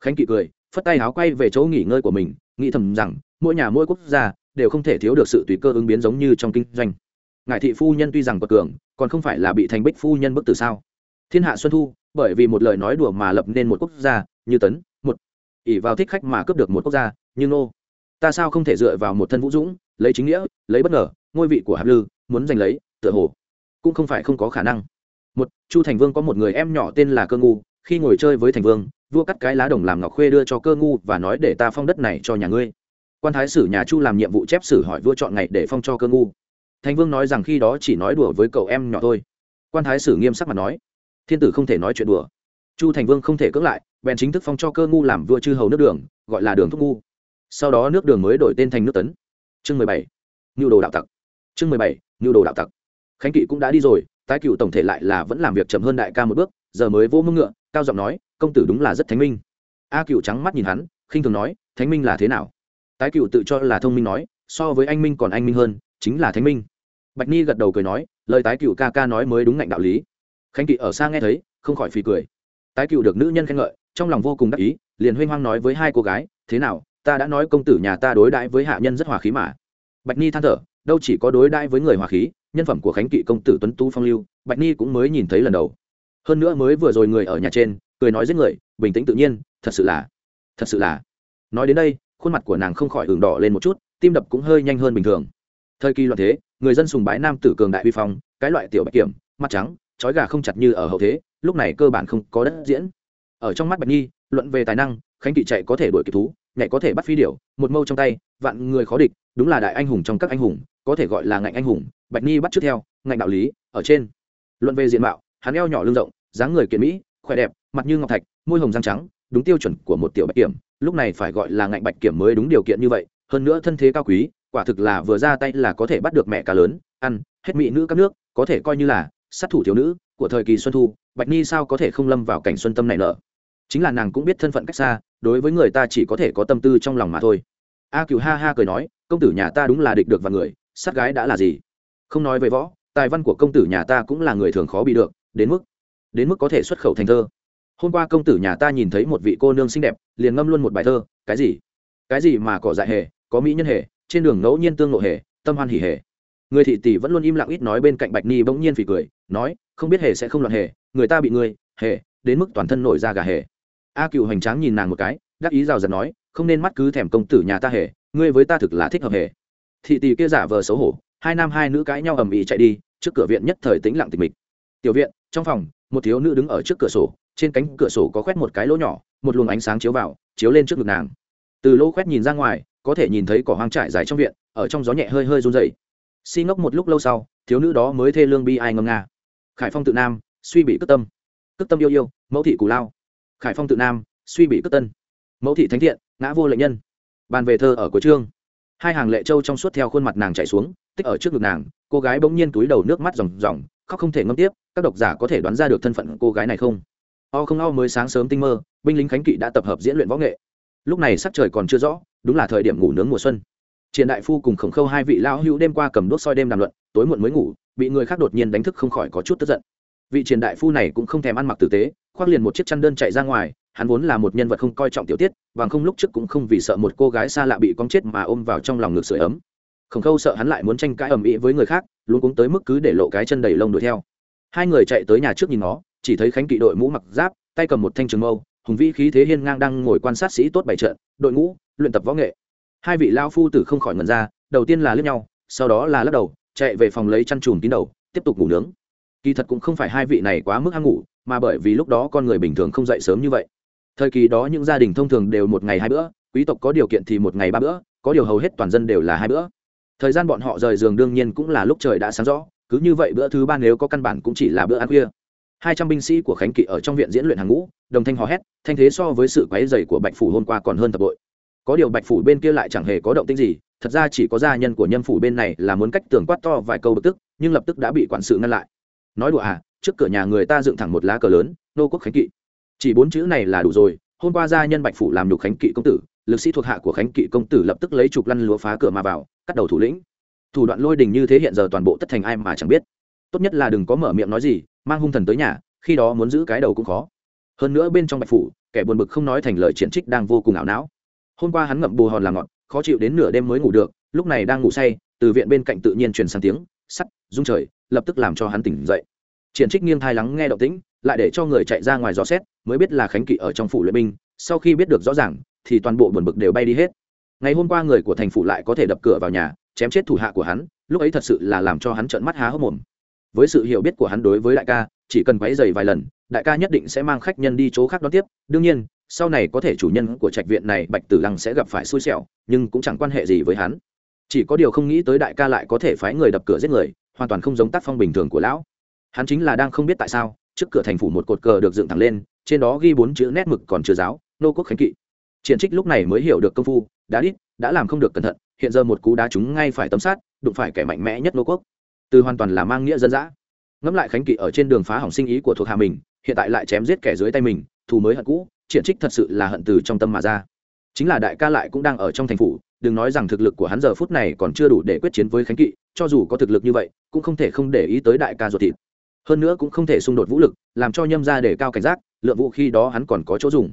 A: Khánh kỵ cười, phất tay áo quay về chỗ nghỉ ngơi của mình, nghĩ thầm rằng mỗi nhà mỗi quốc gia đều không thể thiếu được sự tùy cơ ứng biến giống như trong kinh doanh. Ngài thị phu nhân tuy rằng bậc cường, còn không phải là bị thành bích phu nhân bức từ sao? Thiên hạ xuân thu, bởi vì một lời nói đùa mà lập nên một quốc gia, như tấn, một ỷ vào thích khách mà cướp được một quốc gia, như nô ta sao không thể dựa vào một thân vũ dũng, lấy chính nghĩa, lấy bất ngờ, ngôi vị của hạp lư, muốn giành lấy, tựa hồ cũng không phải không có khả năng. Một, chu thành vương có một người em nhỏ tên là cơ ngu, khi ngồi chơi với thành vương, vua cắt cái lá đồng làm ngọc khuê đưa cho cơ ngu và nói để ta phong đất này cho nhà ngươi quan thái sử nhà chu làm nhiệm vụ chép sử hỏi vua chọn ngày để phong cho cơ ngu. Thành vương nói rằng khi đó chỉ nói đùa với cậu em nhỏ thôi. Quan thái sử nghiêm sắc mà nói, thiên tử không thể nói chuyện đùa. Chu thành vương không thể cưỡng lại, bèn chính thức phong cho cơ ngu làm vua chư hầu nước đường, gọi là đường thúc ngu. Sau đó nước đường mới đổi tên thành nước tấn. Chương mười bảy nhu đồ đạo tặc. Chương mười bảy nhu đồ đạo tặc. Khánh kỵ cũng đã đi rồi, tái cựu tổng thể lại là vẫn làm việc chậm hơn đại ca một bước, giờ mới vô mưng ngựa, cao giọng nói, công tử đúng là rất thánh minh. A cựu trắng mắt nhìn hắn, khinh thường nói, thánh minh là thế nào? Tái cựu tự cho là thông minh nói, so với anh minh còn anh minh hơn, chính là thánh minh. Bạch ni gật đầu cười nói, lời tái cựu ca ca nói mới đúng ngạnh đạo lý. Khánh kỵ ở xa nghe thấy, không khỏi phì cười. Tái cựu được nữ nhân khen ngợi, trong lòng vô cùng đắc ý, liền huênh hoang nói với hai cô gái, thế nào, ta đã nói công tử nhà ta đối đãi với hạ nhân rất hòa khí mà. Bạch ni than thở, đâu chỉ có đối đãi với người hòa khí, nhân phẩm của khánh kỵ công tử tuấn tu phong lưu, bạch ni cũng mới nhìn thấy lần đầu. Hơn nữa mới vừa rồi người ở nhà trên, cười nói giết người, bình tĩnh tự nhiên, thật sự là, thật sự là. Nói đến đây khuôn mặt của nàng không khỏi hưởng đỏ lên một chút, tim đập cũng hơi nhanh hơn bình thường. Thời kỳ loạn thế, người dân sùng bái nam tử cường đại uy phong, cái loại tiểu bạch kiểm, mặt trắng, trói gà không chặt như ở hậu thế, lúc này cơ bản không có đất diễn. Ở trong mắt bạch nhi, luận về tài năng, khánh kỵ chạy có thể đuổi kịp thú, nhảy có thể bắt phi điểu, một mâu trong tay, vạn người khó địch, đúng là đại anh hùng trong các anh hùng, có thể gọi là ngạnh anh hùng, bạch nhi bắt trước theo, ngạnh đạo lý, ở trên. Luận về diện mạo, hắn eo nhỏ lưng rộng, dáng người kiện mỹ, khỏe đẹp, mặt như ngọc thạch, môi hồng răng trắng, đúng tiêu chuẩn của một tiểu bạch kiểm lúc này phải gọi là ngạnh bạch kiểm mới đúng điều kiện như vậy, hơn nữa thân thế cao quý, quả thực là vừa ra tay là có thể bắt được mẹ cá lớn, ăn hết mỹ nữ các nước, có thể coi như là sát thủ thiếu nữ của thời kỳ xuân thu, bạch ni sao có thể không lâm vào cảnh xuân tâm này nở. Chính là nàng cũng biết thân phận cách xa, đối với người ta chỉ có thể có tâm tư trong lòng mà thôi. A cựu ha ha cười nói, công tử nhà ta đúng là địch được và người, sát gái đã là gì? Không nói về võ, tài văn của công tử nhà ta cũng là người thường khó bị được, đến mức đến mức có thể xuất khẩu thành thơ hôm qua công tử nhà ta nhìn thấy một vị cô nương xinh đẹp, liền ngâm luôn một bài thơ, cái gì? Cái gì mà cỏ dại hề, có mỹ nhân hề, trên đường ngẫu nhiên tương lộ hề, tâm hoan hỉ hề. Người thị tỷ vẫn luôn im lặng ít nói bên cạnh bạch ni bỗng nhiên phì cười, nói, không biết hề sẽ không loạn hề, người ta bị người hề, đến mức toàn thân nổi ra gà hề. A cựu hoành tráng nhìn nàng một cái, đắc ý rào rạt nói, không nên mắt cứ thèm công tử nhà ta hề, ngươi với ta thực là thích hợp hề. Thị tỷ kia giả vờ xấu hổ, hai nam hai nữ cãi nhau ầm ĩ chạy đi, trước cửa viện nhất thời tĩnh lặng tịch mịch. Tiểu viện, trong phòng, một thiếu nữ đứng ở trước cửa sổ trên cánh cửa sổ có khoét một cái lỗ nhỏ, một luồng ánh sáng chiếu vào, chiếu lên trước ngực nàng. Từ lỗ khoét nhìn ra ngoài, có thể nhìn thấy cỏ hoang trải dài trong viện, ở trong gió nhẹ hơi hơi run dày si ngốc một lúc lâu sau, thiếu nữ đó mới thê lương bi ai ngâm nga. Khải phong tự nam, suy bị cất tâm. Cất tâm yêu yêu, mẫu thị cù lao. Khải phong tự nam, suy bị cất tân. Mẫu thị thánh thiện, ngã vô lệnh nhân. Bàn về thơ ở cuối chương. Hai hàng lệ châu trong suốt theo khuôn mặt nàng chạy xuống, tích ở trước ngực nàng, cô gái bỗng nhiên túi đầu nước mắt ròng ròng, khóc không thể ngâm tiếp, các độc giả có thể đoán ra được thân phận cô gái này không? O không o mới sáng sớm tinh mơ, binh lính khánh kỵ đã tập hợp diễn luyện võ nghệ. Lúc này sắc trời còn chưa rõ, đúng là thời điểm ngủ nướng mùa xuân. Triển đại phu cùng khổng khâu hai vị lão hữu đêm qua cầm đốt soi đêm đàm luận, tối muộn mới ngủ, bị người khác đột nhiên đánh thức không khỏi có chút tức giận. Vị triển đại phu này cũng không thèm ăn mặc tử tế, khoác liền một chiếc chăn đơn chạy ra ngoài, hắn vốn là một nhân vật không coi trọng tiểu tiết và không lúc trước cũng không vì sợ một cô gái xa lạ bị con chết mà ôm vào trong lòng ngực sưởi ấm. Khổng khâu sợ hắn lại muốn tranh cãi ầm ĩ với người khác luôn cũng tới mức cứ để lộ cái chân đầy lông đuổi theo. Hai người chạy tới nhà trước nhìn nó chỉ thấy khánh kỵ đội mũ mặc giáp, tay cầm một thanh trường mâu, hùng vĩ khí thế hiên ngang đang ngồi quan sát sĩ tốt bảy trận, đội ngũ, luyện tập võ nghệ. Hai vị lao phu tử không khỏi ngần ra, đầu tiên là lướt nhau, sau đó là lắc đầu, chạy về phòng lấy chăn chùm kín đầu, tiếp tục ngủ nướng. Kỳ thật cũng không phải hai vị này quá mức ăn ngủ, mà bởi vì lúc đó con người bình thường không dậy sớm như vậy. Thời kỳ đó những gia đình thông thường đều một ngày hai bữa, quý tộc có điều kiện thì một ngày ba bữa, có điều hầu hết toàn dân đều là hai bữa. Thời gian bọn họ rời giường đương nhiên cũng là lúc trời đã sáng rõ, cứ như vậy bữa thứ ba nếu có căn bản cũng chỉ là bữa ăn khuya hai trăm binh sĩ của khánh kỵ ở trong viện diễn luyện hàng ngũ, đồng thanh hò hét, thanh thế so với sự quáy dày của bạch phủ hôm qua còn hơn thập bội. Có điều bạch phủ bên kia lại chẳng hề có động tĩnh gì, thật ra chỉ có gia nhân của nhân phủ bên này là muốn cách tường quát to vài câu bực tức, nhưng lập tức đã bị quản sự ngăn lại. Nói đùa à trước cửa nhà người ta dựng thẳng một lá cờ lớn, nô quốc khánh kỵ. Chỉ bốn chữ này là đủ rồi, hôm qua gia nhân bạch phủ làm nhục khánh kỵ công tử, lực sĩ thuộc hạ của khánh kỵ công tử lập tức lấy chục lăn lúa phá cửa mà vào, cắt đầu thủ lĩnh. Thủ đoạn lôi đình như thế hiện giờ toàn bộ tất thành ai mà chẳng biết tốt nhất là đừng có mở miệng nói gì, mang hung thần tới nhà, khi đó muốn giữ cái đầu cũng khó. Hơn nữa bên trong bạch phủ, kẻ buồn bực không nói thành lời triển trích đang vô cùng ảo não. Hôm qua hắn ngậm bù hòn làm ngọt, khó chịu đến nửa đêm mới ngủ được, lúc này đang ngủ say, từ viện bên cạnh tự nhiên truyền sang tiếng, sắt, rung trời, lập tức làm cho hắn tỉnh dậy. Triển trích nghiêng thai lắng nghe động tĩnh, lại để cho người chạy ra ngoài dò xét, mới biết là khánh kỵ ở trong phủ luyện binh, sau khi biết được rõ ràng, thì toàn bộ buồn bực đều bay đi hết. Ngày hôm qua người của thành phủ lại có thể đập cửa vào nhà, chém chết thủ hạ của hắn, lúc ấy thật sự là làm cho hắn trợn mắt há hốc mồm với sự hiểu biết của hắn đối với đại ca, chỉ cần quấy dày vài lần, đại ca nhất định sẽ mang khách nhân đi chỗ khác đón tiếp. Đương nhiên, sau này có thể chủ nhân của trạch viện này, bạch tử lăng sẽ gặp phải xui xẻo, nhưng cũng chẳng quan hệ gì với hắn. Chỉ có điều không nghĩ tới đại ca lại có thể phái người đập cửa giết người, hoàn toàn không giống tác phong bình thường của lão. Hắn chính là đang không biết tại sao, trước cửa thành phủ một cột cờ được dựng thẳng lên, trên đó ghi bốn chữ nét mực còn chưa giáo, nô quốc khánh kỵ. Triển trích lúc này mới hiểu được công phu, đã đít, đã làm không được cẩn thận, hiện giờ một cú đá trúng ngay phải tấm sát, đụng phải kẻ mạnh mẽ nhất nô quốc từ hoàn toàn là mang nghĩa dân dã. Ngẫm lại khánh kỵ ở trên đường phá hỏng sinh ý của thuộc hạ mình, hiện tại lại chém giết kẻ dưới tay mình, thù mới hận cũ, triển trích thật sự là hận từ trong tâm mà ra. Chính là đại ca lại cũng đang ở trong thành phủ, đừng nói rằng thực lực của hắn giờ phút này còn chưa đủ để quyết chiến với khánh kỵ, cho dù có thực lực như vậy, cũng không thể không để ý tới đại ca ruột thịt. Hơn nữa cũng không thể xung đột vũ lực, làm cho nhâm ra để cao cảnh giác, lượng vũ khi đó hắn còn có chỗ dùng.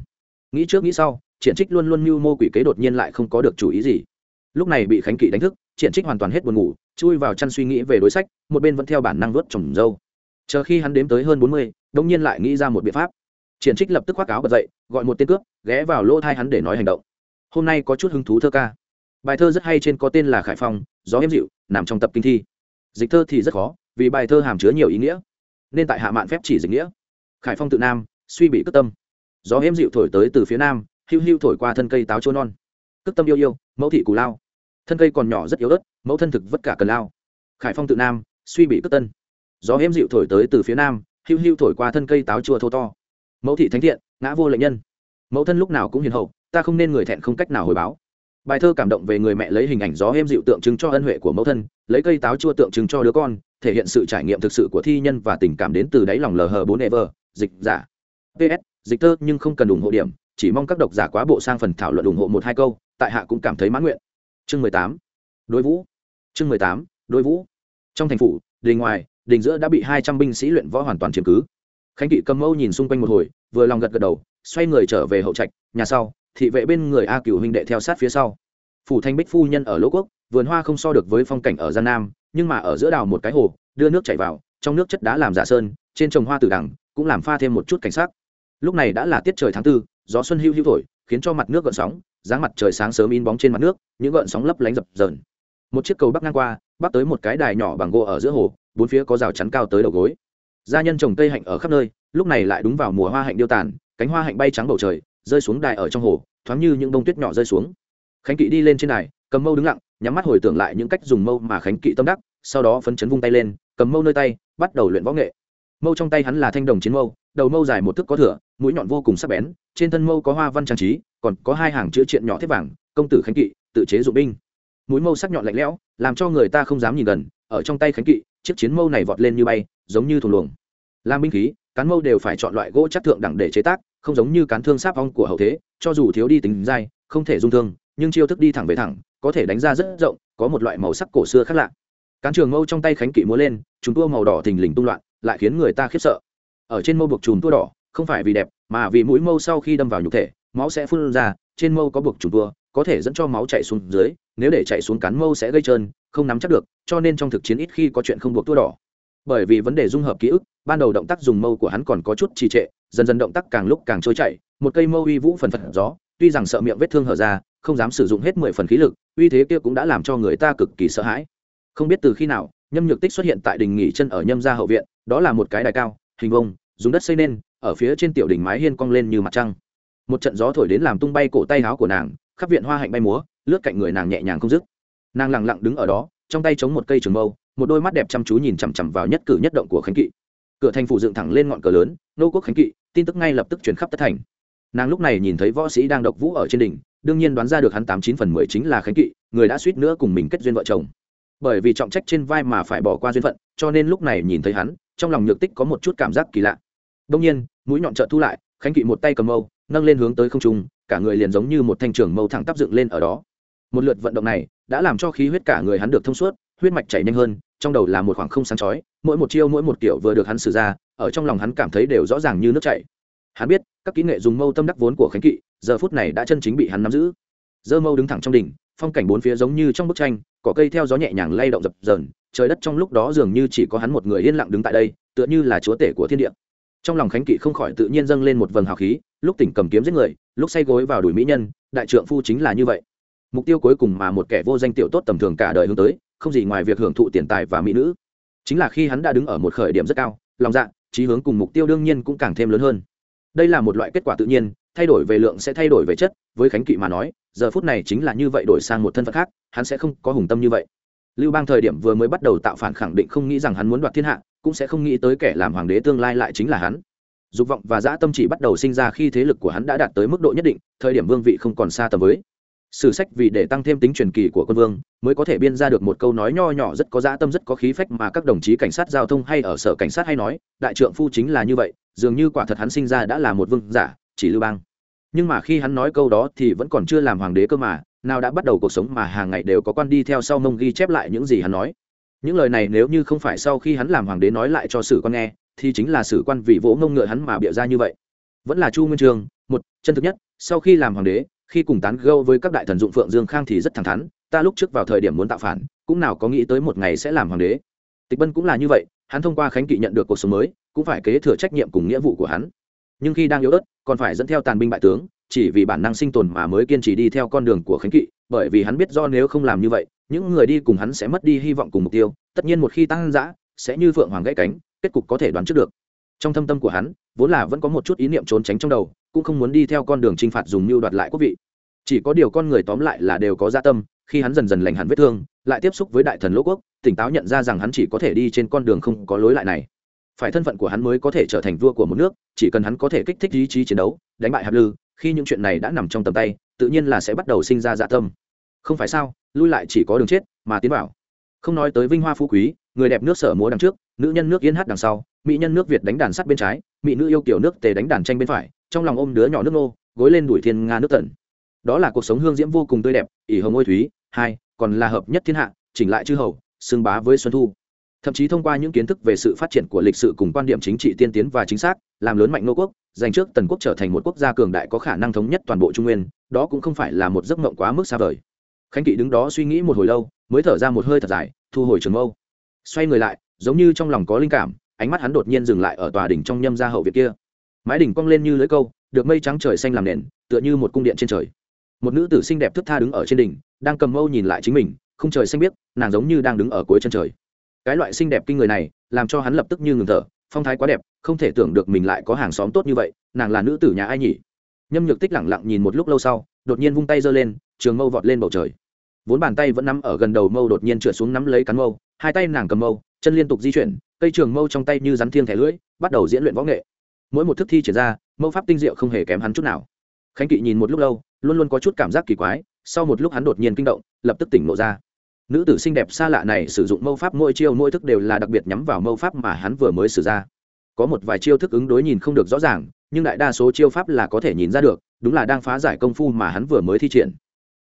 A: Nghĩ trước nghĩ sau, triển trích luôn luôn mưu mô quỷ kế đột nhiên lại không có được chủ ý gì lúc này bị khánh kỵ đánh thức, triển trích hoàn toàn hết buồn ngủ, chui vào chăn suy nghĩ về đối sách, một bên vẫn theo bản năng vớt trồng dâu. Chờ khi hắn đếm tới hơn bốn mươi đông nhiên lại nghĩ ra một biện pháp. Triển trích lập tức khoác áo bật dậy, gọi một tên cướp, ghé vào lỗ thai hắn để nói hành động. Hôm nay có chút hứng thú thơ ca. Bài thơ rất hay trên có tên là khải phong, gió hiếm dịu, nằm trong tập kinh thi. Dịch thơ thì rất khó, vì bài thơ hàm chứa nhiều ý nghĩa, nên tại hạ mạn phép chỉ dịch nghĩa. Khải phong tự nam, suy bị cất tâm. Gió hiếm dịu thổi tới từ phía nam hưu hưu thổi qua thân cây táo chua non. Cất tâm yêu yêu, mẫu thị cù lao thân cây còn nhỏ rất yếu ớt, mẫu thân thực vất cả cần lao. Khải phong tự nam, suy bị cất tân. Gió êm dịu thổi tới từ phía nam hưu hưu thổi qua thân cây táo chua thô to. Mẫu thị thánh thiện, ngã vô lệnh nhân. Mẫu thân lúc nào cũng hiền hậu, ta không nên người thẹn không cách nào hồi báo. Bài thơ cảm động về người mẹ lấy hình ảnh gió êm dịu tượng trưng cho ân huệ của mẫu thân, lấy cây táo chua tượng trưng cho đứa con, thể hiện sự trải nghiệm thực sự của thi nhân và tình cảm đến từ đáy lòng lờ hờ bốn ever dịch giả. Ps dịch thơ nhưng không cần ủng hộ điểm, chỉ mong các độc giả quá bộ sang phần thảo luận ủng hộ một hai câu, tại hạ cũng cảm thấy mãn nguyện chương mười tám đối vũ. Chương mười tám đối vũ. Trong thành phủ, đình ngoài, đình giữa đã bị hai trăm binh sĩ luyện võ hoàn toàn chiếm cứ. Khánh kỵ cầm mâu nhìn xung quanh một hồi, vừa lòng gật gật đầu, xoay người trở về hậu trạch, nhà sau, thị vệ bên người a cửu huynh đệ theo sát phía sau. Phủ thanh bích phu nhân ở lỗ quốc, vườn hoa không so được với phong cảnh ở giang nam, nhưng mà ở giữa đào một cái hồ, đưa nước chảy vào, trong nước chất đá làm giả sơn, trên trồng hoa tử đằng, cũng làm pha thêm một chút cảnh sắc. Lúc này đã là tiết trời tháng tư, gió xuân hưu hưu thổi, khiến cho mặt nước gợn sóng dáng mặt trời sáng sớm in bóng trên mặt nước, những gợn sóng lấp lánh dập dờn. Một chiếc cầu bắc ngang qua, bắc tới một cái đài nhỏ bằng gỗ ở giữa hồ, bốn phía có rào chắn cao tới đầu gối. Gia nhân trồng cây hạnh ở khắp nơi, lúc này lại đúng vào mùa hoa hạnh điêu tàn, cánh hoa hạnh bay trắng bầu trời, rơi xuống đài ở trong hồ, thoáng như những bông tuyết nhỏ rơi xuống. Khánh kỵ đi lên trên đài, cầm mâu đứng lặng, nhắm mắt hồi tưởng lại những cách dùng mâu mà khánh kỵ tâm đắc, sau đó phấn chấn vung tay lên, cầm mâu nơi tay, bắt đầu luyện võ nghệ. Mâu trong tay hắn là thanh đồng chiến mâu, đầu mâu dài một thước có thửa, mũi nhọn vô cùng sắc bén, trên thân mâu có hoa văn trang trí còn có hai hàng chữ triện nhỏ thép vàng, công tử khánh kỵ, tự chế dụng binh. Mũi mâu sắc nhọn lạnh lẽo, làm cho người ta không dám nhìn gần, ở trong tay khánh kỵ, chiếc chiến mâu này vọt lên như bay, giống như thùng luồng. Làm binh khí, cán mâu đều phải chọn loại gỗ chắc thượng đẳng để chế tác, không giống như cán thương sáp ong của hậu thế, cho dù thiếu đi tính dai, không thể dung thương, nhưng chiêu thức đi thẳng về thẳng, có thể đánh ra rất rộng, có một loại màu sắc cổ xưa khác lạ. Cán trường mâu trong tay khánh kỵ múa lên chúng tua màu đỏ thình lình tung loạn, lại khiến người ta khiếp sợ. Ở trên mâu buộc chùm tua đỏ, không phải vì đẹp, mà vì mũi mâu sau khi đâm vào nhục thể máu sẽ phun ra, trên mâu có buộc trùng tua có thể dẫn cho máu chạy xuống dưới, nếu để chạy xuống cán mâu sẽ gây trơn, không nắm chắc được, cho nên trong thực chiến ít khi có chuyện không buộc tua đỏ. Bởi vì vấn đề dung hợp ký ức, ban đầu động tác dùng mâu của hắn còn có chút trì trệ, dần dần động tác càng lúc càng trôi chảy, một cây mâu uy vũ phần phật gió, tuy rằng sợ miệng vết thương hở ra, không dám sử dụng hết mười phần khí lực, uy thế kia cũng đã làm cho người ta cực kỳ sợ hãi. Không biết từ khi nào, nhâm nhược tích xuất hiện tại đình nghỉ chân ở nhâm gia hậu viện, đó là một cái đài cao, hình vông dùng đất xây nên, ở phía trên tiểu đỉnh mái hiên cong lên như mặt trăng một trận gió thổi đến làm tung bay cổ tay áo của nàng, khắp viện hoa hạnh bay múa, lướt cạnh người nàng nhẹ nhàng không dứt. Nàng lặng lặng đứng ở đó, trong tay chống một cây trường mâu, một đôi mắt đẹp chăm chú nhìn chằm chằm vào nhất cử nhất động của khánh kỵ. Cửa thành phủ dựng thẳng lên ngọn cờ lớn, nô quốc khánh kỵ, tin tức ngay lập tức truyền khắp tất thành. Nàng lúc này nhìn thấy võ sĩ đang độc vũ ở trên đỉnh, đương nhiên đoán ra được hắn tám chín phần mười chính là khánh kỵ, người đã suýt nữa cùng mình kết duyên vợ chồng. Bởi vì trọng trách trên vai mà phải bỏ qua duyên phận, cho nên lúc này nhìn thấy hắn, trong lòng nhược tích có một chút cảm giác kỳ lạ. Đông nhiên, mũi nhọn trợ thu lại, khánh kỵ một tay cầm mâu nâng lên hướng tới không trung, cả người liền giống như một thanh trường mâu thẳng tắp dựng lên ở đó. Một lượt vận động này đã làm cho khí huyết cả người hắn được thông suốt, huyết mạch chảy nhanh hơn, trong đầu là một khoảng không sáng chói, mỗi một chiêu mỗi một kiểu vừa được hắn sử ra, ở trong lòng hắn cảm thấy đều rõ ràng như nước chảy. Hắn biết, các kỹ nghệ dùng mâu tâm đắc vốn của khánh kỵ, giờ phút này đã chân chính bị hắn nắm giữ. Dơ mâu đứng thẳng trong đỉnh, phong cảnh bốn phía giống như trong bức tranh, cỏ cây theo gió nhẹ nhàng lay động dập dờn, trời đất trong lúc đó dường như chỉ có hắn một người yên lặng đứng tại đây, tựa như là chúa tể của thiên địa. Trong lòng khánh kỵ không khỏi tự nhiên dâng lên một vầng hào khí lúc tỉnh cầm kiếm giết người, lúc say gối vào đùi mỹ nhân, đại trượng phu chính là như vậy. Mục tiêu cuối cùng mà một kẻ vô danh tiểu tốt tầm thường cả đời hướng tới, không gì ngoài việc hưởng thụ tiền tài và mỹ nữ. Chính là khi hắn đã đứng ở một khởi điểm rất cao, lòng dạ trí hướng cùng mục tiêu đương nhiên cũng càng thêm lớn hơn. Đây là một loại kết quả tự nhiên, thay đổi về lượng sẽ thay đổi về chất, với khánh kỵ mà nói, giờ phút này chính là như vậy đổi sang một thân phận khác, hắn sẽ không có hùng tâm như vậy. Lưu bang thời điểm vừa mới bắt đầu tạo phản khẳng định không nghĩ rằng hắn muốn đoạt thiên hạ, cũng sẽ không nghĩ tới kẻ làm hoàng đế tương lai lại chính là hắn dục vọng và dã tâm chỉ bắt đầu sinh ra khi thế lực của hắn đã đạt tới mức độ nhất định, thời điểm vương vị không còn xa tầm với. Sử sách vì để tăng thêm tính truyền kỳ của quân vương, mới có thể biên ra được một câu nói nho nhỏ rất có dã tâm rất có khí phách mà các đồng chí cảnh sát giao thông hay ở sở cảnh sát hay nói, đại trượng phu chính là như vậy, dường như quả thật hắn sinh ra đã là một vương giả, chỉ lưu bang. Nhưng mà khi hắn nói câu đó thì vẫn còn chưa làm hoàng đế cơ mà, nào đã bắt đầu cuộc sống mà hàng ngày đều có quan đi theo sau mông ghi chép lại những gì hắn nói. Những lời này nếu như không phải sau khi hắn làm hoàng đế nói lại cho sử quan nghe thì chính là sử quan vì vỗ ngông ngựa hắn mà bịa ra như vậy. Vẫn là chu nguyên trường, một, chân thực nhất, sau khi làm hoàng đế, khi cùng tán gâu với các đại thần dụng phượng dương khang thì rất thẳng thắn, ta lúc trước vào thời điểm muốn tạo phản, cũng nào có nghĩ tới một ngày sẽ làm hoàng đế. Tịch bân cũng là như vậy, hắn thông qua khánh kỵ nhận được cuộc sống mới, cũng phải kế thừa trách nhiệm cùng nghĩa vụ của hắn. Nhưng khi đang yếu ớt, còn phải dẫn theo tàn binh bại tướng, chỉ vì bản năng sinh tồn mà mới kiên trì đi theo con đường của khánh kỵ, bởi vì hắn biết do nếu không làm như vậy, những người đi cùng hắn sẽ mất đi hy vọng cùng mục tiêu, tất nhiên một khi tăng giã sẽ như phượng hoàng gãy cánh kết cục có thể đoán trước được. Trong thâm tâm của hắn, vốn là vẫn có một chút ý niệm trốn tránh trong đầu, cũng không muốn đi theo con đường t r i n h phạt dùng mưu đoạt lại quốc vị. Chỉ có điều con người tóm lại là đều có gia tâm, khi hắn dần dần lành hẳn vết thương, lại tiếp xúc với đại thần lỗ quốc, tỉnh táo nhận ra rằng hắn chỉ có thể đi trên con đường không có lối lại này. Phải thân phận của hắn mới có thể trở thành vua của một nước, chỉ cần hắn có thể kích thích ý chí chiến đấu, đánh bại hạp lư, khi những chuyện này đã nằm trong tầm tay, tự nhiên là sẽ bắt đầu sinh ra dạ tâm. Không phải sao, lui lại chỉ có đường chết, mà tiến vào. Không nói tới vinh hoa phú quý, người đẹp nước sở múa đằng trước nữ nhân nước yên hát đằng sau mỹ nhân nước việt đánh đàn sắt bên trái mỹ nữ yêu kiểu nước tề đánh đàn tranh bên phải trong lòng ôm đứa nhỏ nước nô gối lên đuổi thiên nga nước tận đó là cuộc sống hương diễm vô cùng tươi đẹp ỷ hồng ôi thúy hai còn là hợp nhất thiên hạ chỉnh lại chư hầu xưng bá với xuân thu. Thậm chí thông qua những kiến thức về sự phát triển của lịch sử cùng quan điểm chính trị tiên tiến và chính xác làm lớn mạnh nô quốc giành trước tần quốc trở thành một quốc gia cường đại có khả năng thống nhất toàn bộ trung nguyên đó cũng không phải là một giấc mộng quá mức xa vời. Khánh kỵ đứng đó suy nghĩ một hồi lâu mới thở ra một hơi thật dài thu hồi trường âu, xoay người lại giống như trong lòng có linh cảm ánh mắt hắn đột nhiên dừng lại ở tòa đỉnh trong nhâm gia hậu việt kia. Mái đỉnh cong lên như lưới câu được mây trắng trời xanh làm nền tựa như một cung điện trên trời. Một nữ tử xinh đẹp thức tha đứng ở trên đỉnh đang cầm mâu nhìn lại chính mình không trời xanh biết, nàng giống như đang đứng ở cuối chân trời. Cái loại xinh đẹp kinh người này làm cho hắn lập tức như ngừng thở phong thái quá đẹp không thể tưởng được mình lại có hàng xóm tốt như vậy nàng là nữ tử nhà ai nhỉ? Nhâm nhược tích lẳng lặng nhìn một lúc lâu sau đột nhiên vung tay giơ lên trường mâu vọt lên bầu trời. Vốn bàn tay vẫn nắm ở gần đầu mâu đột nhiên trượt xuống nắm lấy cắn mâu hai tay nàng cầm mâu chân liên tục di chuyển, cây trường mâu trong tay như rắn thiêng thẻ lưỡi, bắt đầu diễn luyện võ nghệ. Mỗi một thức thi triển ra, mâu pháp tinh diệu không hề kém hắn chút nào. Khánh kỵ nhìn một lúc lâu, luôn luôn có chút cảm giác kỳ quái, sau một lúc hắn đột nhiên kinh động, lập tức tỉnh ngộ ra. Nữ tử xinh đẹp xa lạ này sử dụng mâu pháp mỗi chiêu mỗi thức đều là đặc biệt nhắm vào mâu pháp mà hắn vừa mới sử ra. Có một vài chiêu thức ứng đối nhìn không được rõ ràng, nhưng đại đa số chiêu pháp là có thể nhìn ra được, đúng là đang phá giải công phu mà hắn vừa mới thi triển.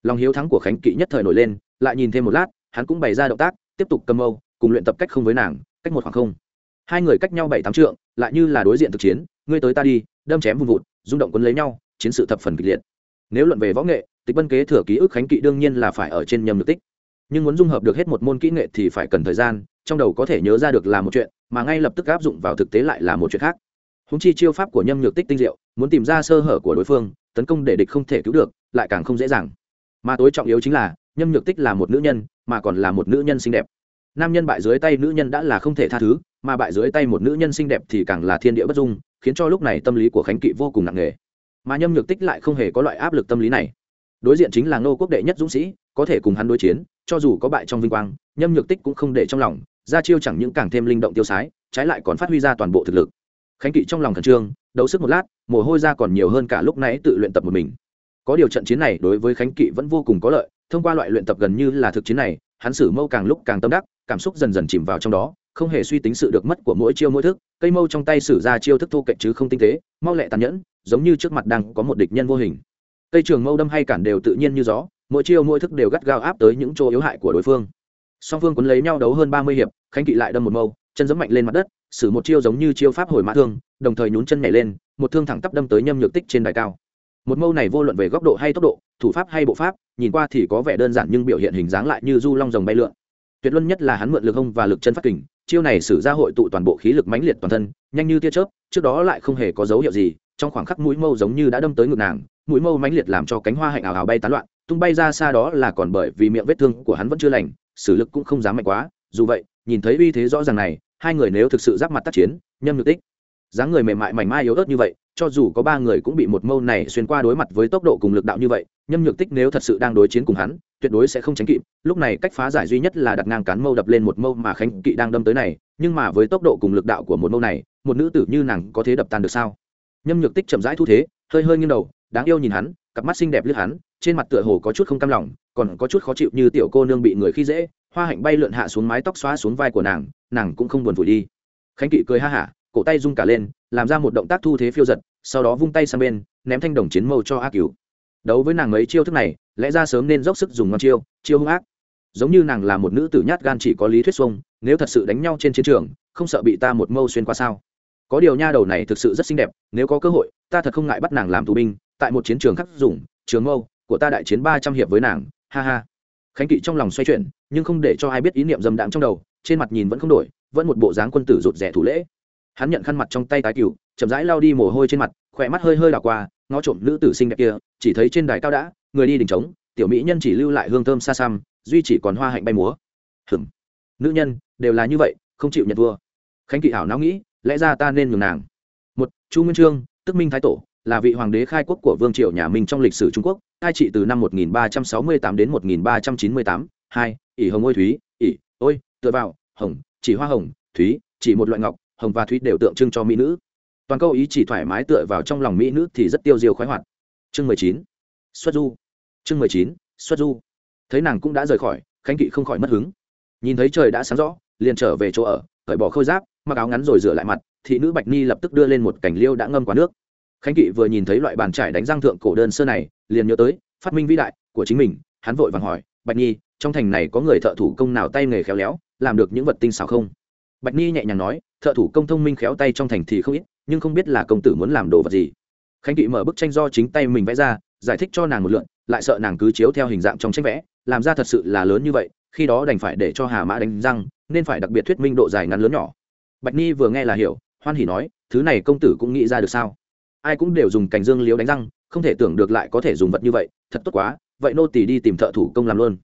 A: Lòng hiếu thắng của khánh kỵ nhất thời nổi lên, lại nhìn thêm một lát, hắn cũng bày ra động tác, tiếp tục cầm mâu cùng luyện tập cách không với nàng, cách một khoảng không. Hai người cách nhau bảy tám trượng, lại như là đối diện thực chiến, ngươi tới ta đi, đâm chém vùng vụt, rung động quấn lấy nhau, chiến sự thập phần kịch liệt. Nếu luận về võ nghệ, tịch bân kế thừa ký ức khánh kỵ đương nhiên là phải ở trên nhầm nhược tích. Nhưng muốn dung hợp được hết một môn kỹ nghệ thì phải cần thời gian, trong đầu có thể nhớ ra được là một chuyện, mà ngay lập tức áp dụng vào thực tế lại là một chuyện khác. Húng chi chiêu pháp của nhâm nhược tích tinh diệu, muốn tìm ra sơ hở của đối phương, tấn công để địch không thể cứu được, lại càng không dễ dàng. Mà tối trọng yếu chính là, nhâm nhược tích là một nữ nhân, mà còn là một nữ nhân xinh đẹp nam nhân bại dưới tay nữ nhân đã là không thể tha thứ, mà bại dưới tay một nữ nhân xinh đẹp thì càng là thiên địa bất dung, khiến cho lúc này tâm lý của khánh kỵ vô cùng nặng nề. Mà nhâm nhược tích lại không hề có loại áp lực tâm lý này. Đối diện chính là ngô quốc đệ nhất dũng sĩ, có thể cùng hắn đối chiến, cho dù có bại trong vinh quang, nhâm nhược tích cũng không để trong lòng, ra chiêu chẳng những càng thêm linh động tiêu sái, trái lại còn phát huy ra toàn bộ thực lực. Khánh kỵ trong lòng khẩn trương, đấu sức một lát, mồ hôi ra còn nhiều hơn cả lúc nãy tự luyện tập một mình. Có điều trận chiến này đối với khánh kỵ vẫn vô cùng có lợi, thông qua loại luyện tập gần như là thực chiến này, hắn xử mâu càng lúc càng tâm đắc cảm xúc dần dần chìm vào trong đó, không hề suy tính sự được mất của mỗi chiêu mỗi thức, cây mâu trong tay sử ra chiêu thức thô cạnh chứ không tinh tế, mau lẹ tàn nhẫn, giống như trước mặt đang có một địch nhân vô hình. Cây trường mâu đâm hay cản đều tự nhiên như gió, mỗi chiêu mỗi thức đều gắt gao áp tới những chỗ yếu hại của đối phương. Song phương quấn lấy nhau đấu hơn ba mươi hiệp, khánh kỵ lại đâm một mâu, chân giấm mạnh lên mặt đất xử một chiêu giống như chiêu pháp hồi mã thương, đồng thời nhún chân nhảy lên, một thương thẳng tắp đâm tới nhâm nhược tích trên đài cao. Một mâu này vô luận về góc độ hay tốc độ, thủ pháp hay bộ pháp, nhìn qua thì có vẻ đơn giản nhưng biểu hiện hình dáng lại như du long rồng bay lượn tuyệt luân nhất là hắn mượn lực hông và lực chân phát kình, chiêu này sử ra hội tụ toàn bộ khí lực mãnh liệt toàn thân, nhanh như tia chớp, trước đó lại không hề có dấu hiệu gì, trong khoảng khắc mũi mâu giống như đã đâm tới ngực nàng, mũi mâu mãnh liệt làm cho cánh hoa hạnh ảo ảo bay tán loạn, tung bay ra xa đó là còn bởi vì miệng vết thương của hắn vẫn chưa lành, sử lực cũng không dám mạnh quá, dù vậy, nhìn thấy uy thế rõ ràng này, hai người nếu thực sự giáp mặt tác chiến, nhâm nhược tích. Dáng người mềm mại mảnh mai yếu ớt như vậy, cho dù có ba người cũng bị một mâu này xuyên qua đối mặt với tốc độ cùng lực đạo như vậy, nhâm nhược tích nếu thật sự đang đối chiến cùng hắn tuyệt đối sẽ không tránh kịp. Lúc này cách phá giải duy nhất là đặt ngang cán mâu đập lên một mâu mà khánh kỵ đang đâm tới này, nhưng mà với tốc độ cùng lực đạo của một mâu này, một nữ tử như nàng có thể đập tan được sao? Nhâm nhược tích chậm rãi thu thế, hơi hơi nghiêng đầu, đáng yêu nhìn hắn, cặp mắt xinh đẹp lướt hắn, trên mặt tựa hồ có chút không cam lòng, còn có chút khó chịu như tiểu cô nương bị người khi dễ, hoa hạnh bay lượn hạ xuống mái tóc xóa xuống vai của nàng nàng cũng không buồn vùi đi. Khánh kỵ cười ha hả, cổ tay rung cả lên, làm ra một động tác thu thế phiêu giật, sau đó vung tay sang bên, ném thanh đồng chiến mâu cho ác cứu đấu với nàng mấy chiêu thức này, lẽ ra sớm nên dốc sức dùng ngon chiêu chiêu hung ác. Giống như nàng là một nữ tử nhát gan chỉ có lý thuyết xuông, nếu thật sự đánh nhau trên chiến trường, không sợ bị ta một mâu xuyên qua sao? Có điều nha đầu này thực sự rất xinh đẹp, nếu có cơ hội, ta thật không ngại bắt nàng làm tù binh, tại một chiến trường khắc dùng, trường mâu, của ta đại chiến ba trăm hiệp với nàng, ha ha. Khánh kỵ trong lòng xoay chuyển, nhưng không để cho ai biết ý niệm dâm đạm trong đầu, trên mặt nhìn vẫn không đổi, vẫn một bộ dáng quân tử rụt rẻ thủ lễ. Hắn nhận khăn mặt trong tay tái cựu chậm rãi lao đi mồ hôi trên mặt, khỏe mắt hơi hơi đảo qua ngó trộm nữ tử xinh đẹp kia, chỉ thấy trên đài cao đã, người đi đình trống, tiểu mỹ nhân chỉ lưu lại hương thơm xa xăm, duy chỉ còn hoa hạnh bay múa. Hừm nữ nhân, đều là như vậy, không chịu nhận thua. Khánh kỵ hảo não nghĩ, lẽ ra ta nên nhường nàng. Một, chu nguyên trương, tức minh thái tổ, là vị hoàng đế khai quốc của vương triều nhà minh trong lịch sử trung quốc, cai trị từ năm 1368 đến 1398. hai, ỷ hồng ôi thúy, ỷ, ôi, tựa vào, hồng, chỉ hoa hồng, thúy, chỉ một loại ngọc, hồng và thúy đều tượng trưng cho mỹ nữ toàn câu ý chỉ thoải mái tựa vào trong lòng mỹ nữ thì rất tiêu diêu khoái hoạt. Chương mười chín. Xuất du. Chương mười chín, xuất du. Thấy nàng cũng đã rời khỏi, khánh kỵ không khỏi mất hứng. Nhìn thấy trời đã sáng rõ, liền trở về chỗ ở, cởi bỏ khôi giáp, mặc áo ngắn rồi rửa lại mặt, thị nữ bạch ni lập tức đưa lên một cảnh liêu đã ngâm qua nước. Khánh kỵ vừa nhìn thấy loại bàn trải đánh răng thượng cổ đơn sơ này, liền nhớ tới, phát minh vĩ đại của chính mình, hắn vội vàng hỏi, bạch nhi trong thành này có người thợ thủ công nào tay nghề khéo léo, làm được những vật tinh xảo không? Bạch nhi nhẹ nhàng nói, thợ thủ công thông minh khéo tay trong thành thì không ít, nhưng không biết là công tử muốn làm đồ vật gì. Khánh kỵ mở bức tranh do chính tay mình vẽ ra, giải thích cho nàng một lượn, lại sợ nàng cứ chiếu theo hình dạng trong tranh vẽ, làm ra thật sự là lớn như vậy, khi đó đành phải để cho hà mã đánh răng, nên phải đặc biệt thuyết minh độ dài ngắn lớn nhỏ. Bạch ni vừa nghe là hiểu, hoan hỉ nói, thứ này công tử cũng nghĩ ra được sao? Ai cũng đều dùng cành dương liếu đánh răng, không thể tưởng được lại có thể dùng vật như vậy, thật tốt quá, vậy nô tỳ đi tìm thợ thủ công làm luôn.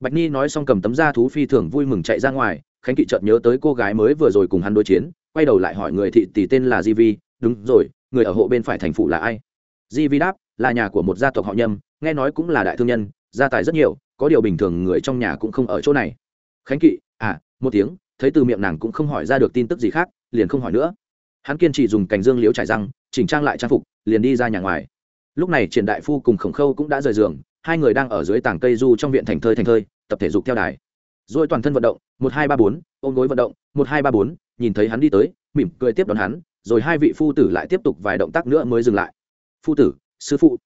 A: Bạch ni nói xong cầm tấm da thú phi thường vui mừng chạy ra ngoài khánh kỵ chợt nhớ tới cô gái mới vừa rồi cùng hắn đối chiến, quay đầu lại hỏi người thị tỷ tên là di vi, đúng rồi, người ở hộ bên phải thành phủ là ai? Di vi đáp, là nhà của một gia tộc họ nhâm, nghe nói cũng là đại thương nhân, gia tài rất nhiều, có điều bình thường người trong nhà cũng không ở chỗ này. Khánh kỵ à một tiếng, thấy từ miệng nàng cũng không hỏi ra được tin tức gì khác, liền không hỏi nữa. Hắn kiên trì dùng cành dương liễu trải răng, chỉnh trang lại trang phục, liền đi ra nhà ngoài. Lúc này triển đại phu cùng khổng khâu cũng đã rời giường, hai người đang ở dưới tảng cây du trong viện thành thơi thành thơi, tập thể dục theo đài rồi toàn thân vận động, một hai ba bốn, ôm gối vận động, một hai ba bốn, nhìn thấy hắn đi tới, mỉm cười tiếp đón hắn, rồi hai vị phu tử lại tiếp tục vài động tác nữa mới dừng lại. Phu tử, sư phụ.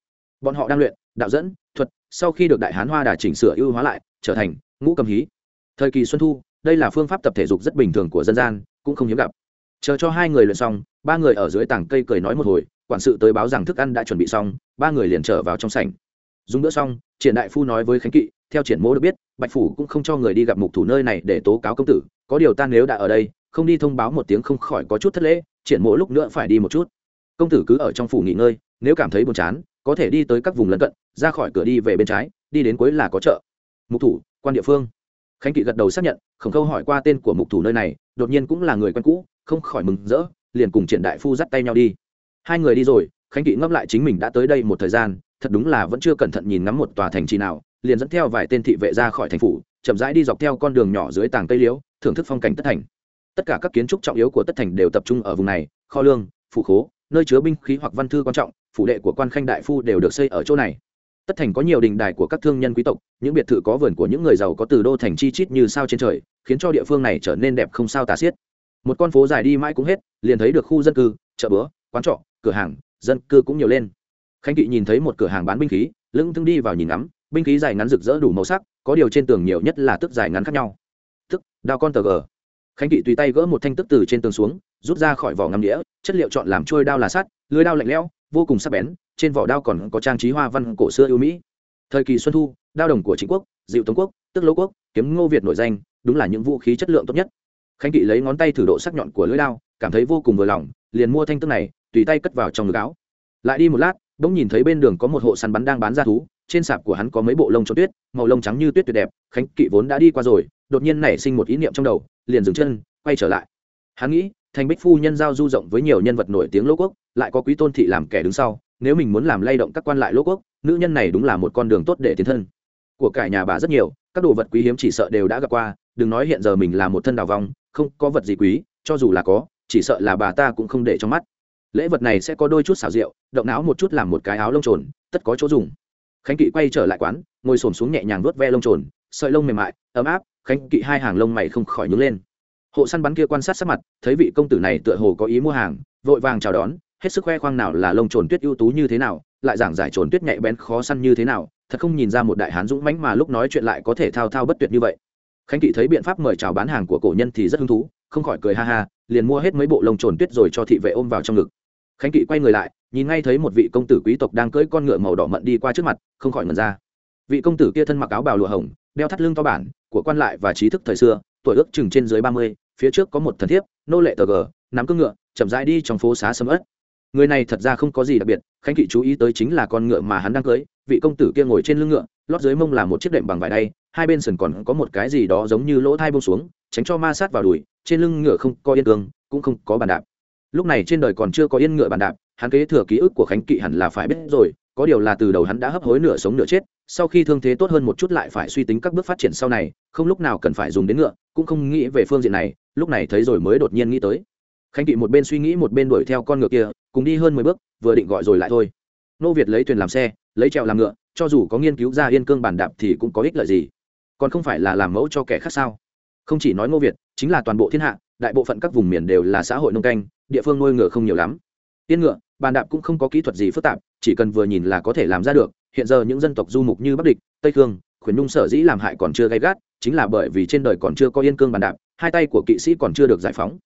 A: Bọn họ đang luyện, đạo dẫn, thuật, sau khi được đại hán hoa đà chỉnh sửa ưu hóa lại, trở thành ngũ cầm hí. Thời kỳ xuân thu, đây là phương pháp tập thể dục rất bình thường của dân gian, cũng không hiếm gặp. Chờ cho hai người luyện xong, ba người ở dưới tảng cây cười nói một hồi, quản sự tới báo rằng thức ăn đã chuẩn bị xong, ba người liền trở vào trong sảnh. Dùng bữa xong, triển đại phu nói với khánh kỵ theo triển mỗ được biết, bạch phủ cũng không cho người đi gặp mục thủ nơi này để tố cáo công tử, có điều ta nếu đã ở đây, không đi thông báo một tiếng không khỏi có chút thất lễ, triển mỗ lúc nữa phải đi một chút. Công tử cứ ở trong phủ nghỉ ngơi, nếu cảm thấy buồn chán, có thể đi tới các vùng lân cận, ra khỏi cửa đi về bên trái, đi đến cuối là có chợ. Mục thủ, quan địa phương. Khánh kỵ gật đầu xác nhận, khổng khâu hỏi qua tên của mục thủ nơi này, đột nhiên cũng là người quen cũ, không khỏi mừng rỡ, liền cùng triển đại phu dắt tay nhau đi. Hai người đi rồi, khánh kỵ ngấp lại chính mình đã tới đây một thời gian, thật đúng là vẫn chưa cẩn thận nhìn ngắm một tòa thành trì nào liền dẫn theo vài tên thị vệ ra khỏi thành phủ, chậm rãi đi dọc theo con đường nhỏ dưới tàng cây liễu, thưởng thức phong cảnh tất thành. Tất cả các kiến trúc trọng yếu của tất thành đều tập trung ở vùng này, kho lương, phủ khố, nơi chứa binh khí hoặc văn thư quan trọng, phủ đệ của quan khanh đại phu đều được xây ở chỗ này. Tất thành có nhiều đình đài của các thương nhân quý tộc, những biệt thự có vườn của những người giàu có từ đô thành chi chít như sao trên trời, khiến cho địa phương này trở nên đẹp không sao tả xiết. Một con phố dài đi mãi cũng hết, liền thấy được khu dân cư, chợ bữa quán trọ, cửa hàng, dân cư cũng nhiều lên. Khánh kỵ nhìn thấy một cửa hàng bán binh khí lưng thương đi vào nhìn ngắm binh khí dài ngắn rực rỡ đủ màu sắc, có điều trên tường nhiều nhất là tức dài ngắn khác nhau. Tức đao con tờ g khánh kỵ tùy tay gỡ một thanh tức từ trên tường xuống, rút ra khỏi vỏ ngắm đĩa, chất liệu chọn làm trôi đao là sắt, lưới đao lạnh lẽo, vô cùng sắc bén, trên vỏ đao còn có trang trí hoa văn cổ xưa ưu mỹ. Thời kỳ xuân thu, đao đồng của chính quốc dịu tống quốc tức lỗ quốc, kiếm ngô việt nổi danh, đúng là những vũ khí chất lượng tốt nhất. Khánh kỵ lấy ngón tay thử độ sắc nhọn của lưỡi đao, cảm thấy vô cùng vừa lòng, liền mua thanh tức này, tùy tay cất vào trong ngực áo. Lại đi một lát, bỗng nhìn thấy bên đường có một hộ săn bắn đang bán ra thú trên sạp của hắn có mấy bộ lông cho tuyết, màu lông trắng như tuyết tuyệt đẹp, khánh kỵ vốn đã đi qua rồi, đột nhiên nảy sinh một ý niệm trong đầu, liền dừng chân, quay trở lại. Hắn nghĩ, thành bích phu nhân giao du rộng với nhiều nhân vật nổi tiếng lỗ quốc, lại có quý tôn thị làm kẻ đứng sau, nếu mình muốn làm lay động các quan lại lỗ quốc, nữ nhân này đúng là một con đường tốt để tiến thân. Của cải nhà bà rất nhiều, các đồ vật quý hiếm chỉ sợ đều đã gặp qua, đừng nói hiện giờ mình là một thân đào vong, không có vật gì quý, cho dù là có, chỉ sợ là bà ta cũng không để trong mắt. Lễ vật này sẽ có đôi chút xảo rượu động não một chút làm một cái áo lông trồn, tất có chỗ dùng khánh kỵ quay trở lại quán, ngồi xổm xuống nhẹ nhàng vớt ve lông trồn, sợi lông mềm mại, ấm áp, khánh kỵ hai hàng lông mày không khỏi nhướng lên. Hộ săn bắn kia quan sát sắc mặt, thấy vị công tử này tựa hồ có ý mua hàng, vội vàng chào đón, hết sức khoe khoang nào là lông trồn tuyết ưu tú như thế nào, lại giảng giải trồn tuyết nhạy bén khó săn như thế nào, thật không nhìn ra một đại hán dũng mãnh mà lúc nói chuyện lại có thể thao thao bất tuyệt như vậy. Khánh kỵ thấy biện pháp mời chào bán hàng của cổ nhân thì rất hứng thú, không khỏi cười ha ha, liền mua hết mấy bộ lông trồn tuyết rồi cho thị vệ ôm vào trong ngực. Khánh kỵ quay người lại nhìn ngay thấy một vị công tử quý tộc đang cưỡi con ngựa màu đỏ mận đi qua trước mặt, không khỏi ngần ra vị công tử kia thân mặc áo bào lụa hồng, đeo thắt lưng to bản, của quan lại và trí thức thời xưa, tuổi ước chừng trên dưới ba mươi, phía trước có một thần thiếp, nô lệ tờ gờ nắm cưỡng ngựa, chậm rãi đi trong phố xá sầm ớt người này thật ra không có gì đặc biệt, khánh kỵ chú ý tới chính là con ngựa mà hắn đang cưỡi. vị công tử kia ngồi trên lưng ngựa, lót dưới mông là một chiếc đệm bằng vải đay, hai bên sườn còn có một cái gì đó giống như lỗ thai bông xuống, tránh cho ma sát vào đùi, trên lưng ngựa không có yên cương, cũng không có bàn đạp lúc này trên đời còn chưa có yên ngựa bàn đạp hắn kế thừa ký ức của khánh kỵ hẳn là phải biết rồi, có điều là từ đầu hắn đã hấp hối nửa sống nửa chết, sau khi thương thế tốt hơn một chút lại phải suy tính các bước phát triển sau này, không lúc nào cần phải dùng đến ngựa, cũng không nghĩ về phương diện này, lúc này thấy rồi mới đột nhiên nghĩ tới. Khánh kỵ một bên suy nghĩ một bên đuổi theo con ngựa kia, cùng đi hơn mười bước, vừa định gọi rồi lại thôi. Nô việt lấy thuyền làm xe, lấy trèo làm ngựa, cho dù có nghiên cứu ra yên cương bàn đạp thì cũng có ích lợi gì. Còn không phải là làm mẫu cho kẻ khác sao? Không chỉ nói ngô việt, chính là toàn bộ thiên hạ, đại bộ phận các vùng miền đều là xã hội nông canh, địa phương nuôi ngựa không nhiều lắm. Tiên ngựa bàn đạp cũng không có kỹ thuật gì phức tạp, chỉ cần vừa nhìn là có thể làm ra được. Hiện giờ những dân tộc du mục như bắc địch, tây khương, khuyển nhung sở dĩ làm hại còn chưa gay gắt, chính là bởi vì trên đời còn chưa có yên cương bàn đạp, hai tay của kỵ sĩ còn chưa được giải phóng.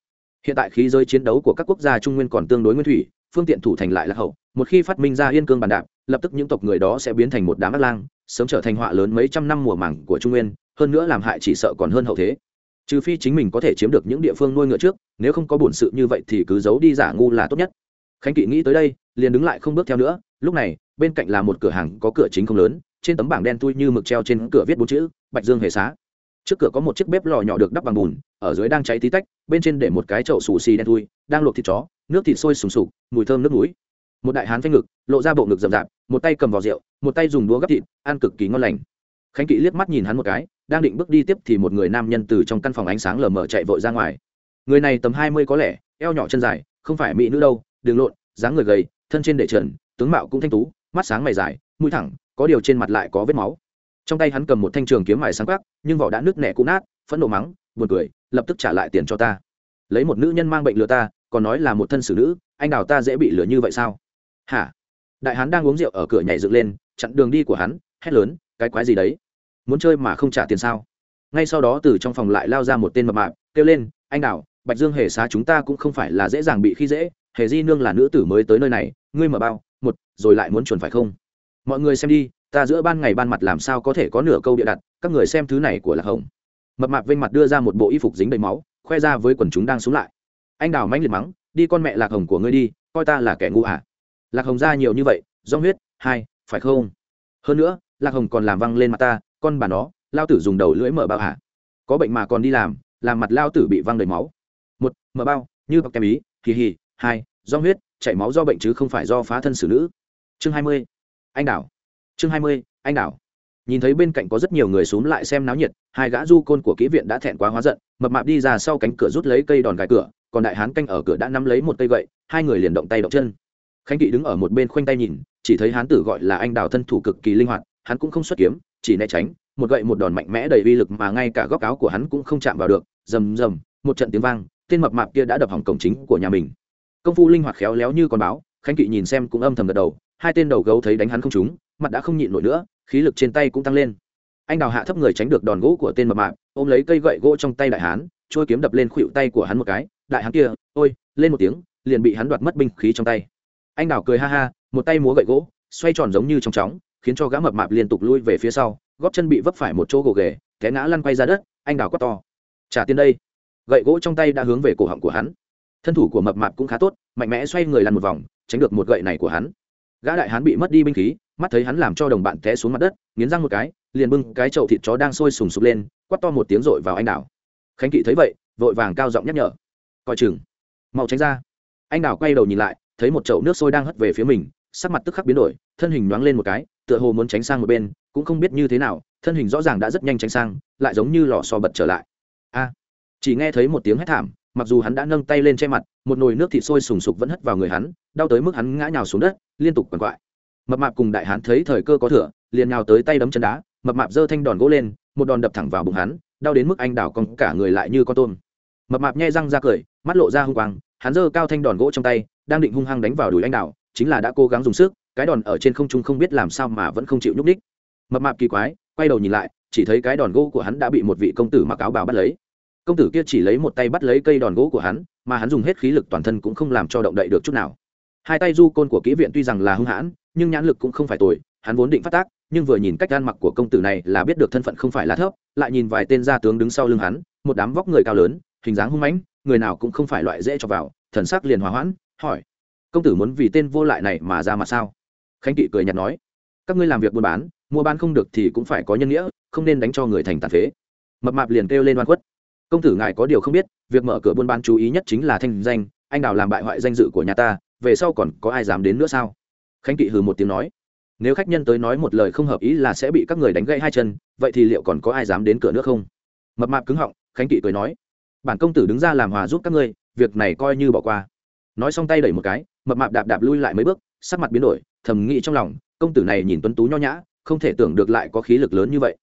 A: Hiện tại khí giới chiến đấu của các quốc gia trung nguyên còn tương đối nguyên thủy, phương tiện thủ thành lại là hậu. Một khi phát minh ra yên cương bàn đạp, lập tức những tộc người đó sẽ biến thành một đám ác lang, sớm trở thành họa lớn mấy trăm năm mùa màng của trung nguyên, hơn nữa làm hại chỉ sợ còn hơn hậu thế. Trừ phi chính mình có thể chiếm được những địa phương nuôi ngựa trước, nếu không có bổn sự như vậy thì cứ giấu đi giả ngu là tốt nhất khánh kỵ nghĩ tới đây, liền đứng lại không bước theo nữa, lúc này, bên cạnh là một cửa hàng có cửa chính không lớn, trên tấm bảng đen tui như mực treo trên cửa viết bốn chữ, bạch dương hề xá. Trước cửa có một chiếc bếp lò nhỏ được đắp bằng bùn, ở dưới đang cháy tí tách, bên trên để một cái chậu xù xì đen thui đang luộc thịt chó, nước thịt sôi sùng sục, mùi thơm nước núi. Một đại hán phanh ngực, lộ ra bộ ngực rậm rạp, một tay cầm vào rượu, một tay dùng đũa gắp thịt, ăn cực kỳ ngon lành. Khánh kỵ liếc mắt nhìn hắn một cái, đang định bước đi tiếp thì một người nam nhân từ trong căn phòng ánh sáng lờ mờ chạy vội ra ngoài. Người này tầm hai mươi có lẽ, eo nhỏ chân dài, không phải mỹ nữ đâu đường lộn, dáng người gầy, thân trên đệ trần, tướng mạo cũng thanh tú, mắt sáng mày dài, mũi thẳng, có điều trên mặt lại có vết máu. Trong tay hắn cầm một thanh trường kiếm mài sáng quắc, nhưng vỏ đã nứt nẻ cũ nát, phẫn nộ mắng, buồn cười, lập tức trả lại tiền cho ta. Lấy một nữ nhân mang bệnh lừa ta, còn nói là một thân xử nữ, anh đào ta dễ bị lừa như vậy sao? Hả? Đại hán đang uống rượu ở cửa nhảy dựng lên, chặn đường đi của hắn, hét lớn, cái quái gì đấy? Muốn chơi mà không trả tiền sao? Ngay sau đó từ trong phòng lại lao ra một tên mập mạp, kêu lên, anh đào, bạch dương hề xá chúng ta cũng không phải là dễ dàng bị khi dễ hề di nương là nữ tử mới tới nơi này, ngươi mở bao, một, rồi lại muốn chuẩn phải không? Mọi người xem đi, ta giữa ban ngày ban mặt làm sao có thể có nửa câu địa đặt, các người xem thứ này của lạc hồng. Mập mạp vênh mặt đưa ra một bộ y phục dính đầy máu, khoe ra với quần chúng đang xuống lại. Anh đào manh liệt mắng, đi con mẹ lạc hồng của ngươi đi, coi ta là kẻ ngu à. lạc hồng ra nhiều như vậy do huyết, hai, phải không? Hơn nữa, lạc hồng còn làm văng lên mặt ta, con bà nó, lao tử dùng đầu lưỡi mở bao hả có bệnh mà còn đi làm làm mặt lao tử bị văng đầy máu. Một, mở bao, như bọc kem ý kỳ hì hai, do huyết, chảy máu do bệnh chứ không phải do phá thân xử nữ. Chương hai mươi, anh đảo. Chương hai mươi, anh đảo. Nhìn thấy bên cạnh có rất nhiều người xúm lại xem náo nhiệt, hai gã du côn của kỹ viện đã thẹn quá hóa giận, mập mạp đi ra sau cánh cửa rút lấy cây đòn gài cửa, còn đại hán canh ở cửa đã nắm lấy một cây gậy, hai người liền động tay động chân. Khánh kỵ đứng ở một bên khoanh tay nhìn, chỉ thấy hán tử gọi là anh đào thân thủ cực kỳ linh hoạt, hắn cũng không xuất kiếm, chỉ né tránh, một gậy một đòn mạnh mẽ đầy uy lực mà ngay cả góc áo của hắn cũng không chạm vào được, rầm rầm, một trận tiếng vang, tên mập mạp kia đã đập hỏng cổng chính của nhà mình công phu linh hoạt khéo léo như con báo, khánh kỵ nhìn xem cũng âm thầm gật đầu, hai tên đầu gấu thấy đánh hắn không trúng, mặt đã không nhịn nổi nữa, khí lực trên tay cũng tăng lên. Anh đào hạ thấp người tránh được đòn gỗ của tên mập mạp, ôm lấy cây gậy gỗ trong tay đại hán, trôi kiếm đập lên khuỵu tay của hắn một cái, đại hán kia, ôi! Lên một tiếng, liền bị hắn đoạt mất binh khí trong tay. Anh đào cười ha ha, một tay múa gậy gỗ, xoay tròn giống như trong chóng, khiến cho gã mập mạp liên tục lui về phía sau, góp chân bị vấp phải một chỗ gồ ghề, té ngã lăn quay ra đất, anh đào quát to, trả tiền đây. Gậy gỗ trong tay đã hướng về cổ họng của hắn thân thủ của mập mạp cũng khá tốt, mạnh mẽ xoay người lăn một vòng, tránh được một gậy này của hắn. Gã đại hán bị mất đi binh khí, mắt thấy hắn làm cho đồng bạn té xuống mặt đất, nghiến răng một cái, liền bưng cái chậu thịt chó đang sôi sùng sục lên quắt to một tiếng rội vào anh đảo. Khánh kỵ thấy vậy, vội vàng cao giọng nhắc nhở. Coi chừng. Mau tránh ra. Anh đảo quay đầu nhìn lại, thấy một chậu nước sôi đang hất về phía mình, sắc mặt tức khắc biến đổi, thân hình nhoáng lên một cái, tựa hồ muốn tránh sang một bên, cũng không biết như thế nào, thân hình rõ ràng đã rất nhanh tránh sang, lại giống như lò so bật trở lại. A. Chỉ nghe thấy một tiếng hét thảm mặc dù hắn đã nâng tay lên che mặt, một nồi nước thịt sôi sùng sục vẫn hất vào người hắn, đau tới mức hắn ngã nhào xuống đất, liên tục quằn quại. Mập mạp cùng đại hán thấy thời cơ có thừa, liền nhào tới tay đấm chân đá, mập mạp giơ thanh đòn gỗ lên, một đòn đập thẳng vào bụng hắn, đau đến mức anh đảo còn cả người lại như con tôm. Mập mạp nhai răng ra cười, mắt lộ ra hung quang, hắn giơ cao thanh đòn gỗ trong tay, đang định hung hăng đánh vào đùi anh đảo chính là đã cố gắng dùng sức, cái đòn ở trên không trung không biết làm sao mà vẫn không chịu nhúc ních mập mạp kỳ quái, quay đầu nhìn lại, chỉ thấy cái đòn gỗ của hắn đã bị một vị công tử mặc áo bào bắt lấy công tử kia chỉ lấy một tay bắt lấy cây đòn gỗ của hắn, mà hắn dùng hết khí lực toàn thân cũng không làm cho động đậy được chút nào. Hai tay du côn của kỹ viện tuy rằng là hung hãn, nhưng nhãn lực cũng không phải tồi, hắn vốn định phát tác, nhưng vừa nhìn cách gan mặc của công tử này là biết được thân phận không phải là thấp, lại nhìn vài tên gia tướng đứng sau lưng hắn, một đám vóc người cao lớn, hình dáng hung mãnh, người nào cũng không phải loại dễ cho vào, thần sắc liền hòa hoãn, hỏi, công tử muốn vì tên vô lại này mà ra mà sao? Khánh kỵ cười nhạt nói, các ngươi làm việc buôn bán, mua bán không được thì cũng phải có nhân nghĩa, không nên đánh cho người thành tàn phế. Mập mạp liền kêu lên oan khuất công tử ngài có điều không biết, việc mở cửa buôn bán chú ý nhất chính là thanh danh, anh đào làm bại hoại danh dự của nhà ta, về sau còn có ai dám đến nữa sao? Khánh kỵ hừ một tiếng nói. Nếu khách nhân tới nói một lời không hợp ý là sẽ bị các người đánh gãy hai chân, vậy thì liệu còn có ai dám đến cửa nữa không? Mập mạp cứng họng, khánh kỵ cười nói. Bản công tử đứng ra làm hòa giúp các ngươi, việc này coi như bỏ qua. Nói xong tay đẩy một cái, mập mạp đạp đạp lui lại mấy bước, sắc mặt biến đổi, thầm nghĩ trong lòng, công tử này nhìn tuấn tú nho nhã, không thể tưởng được lại có khí lực lớn như vậy.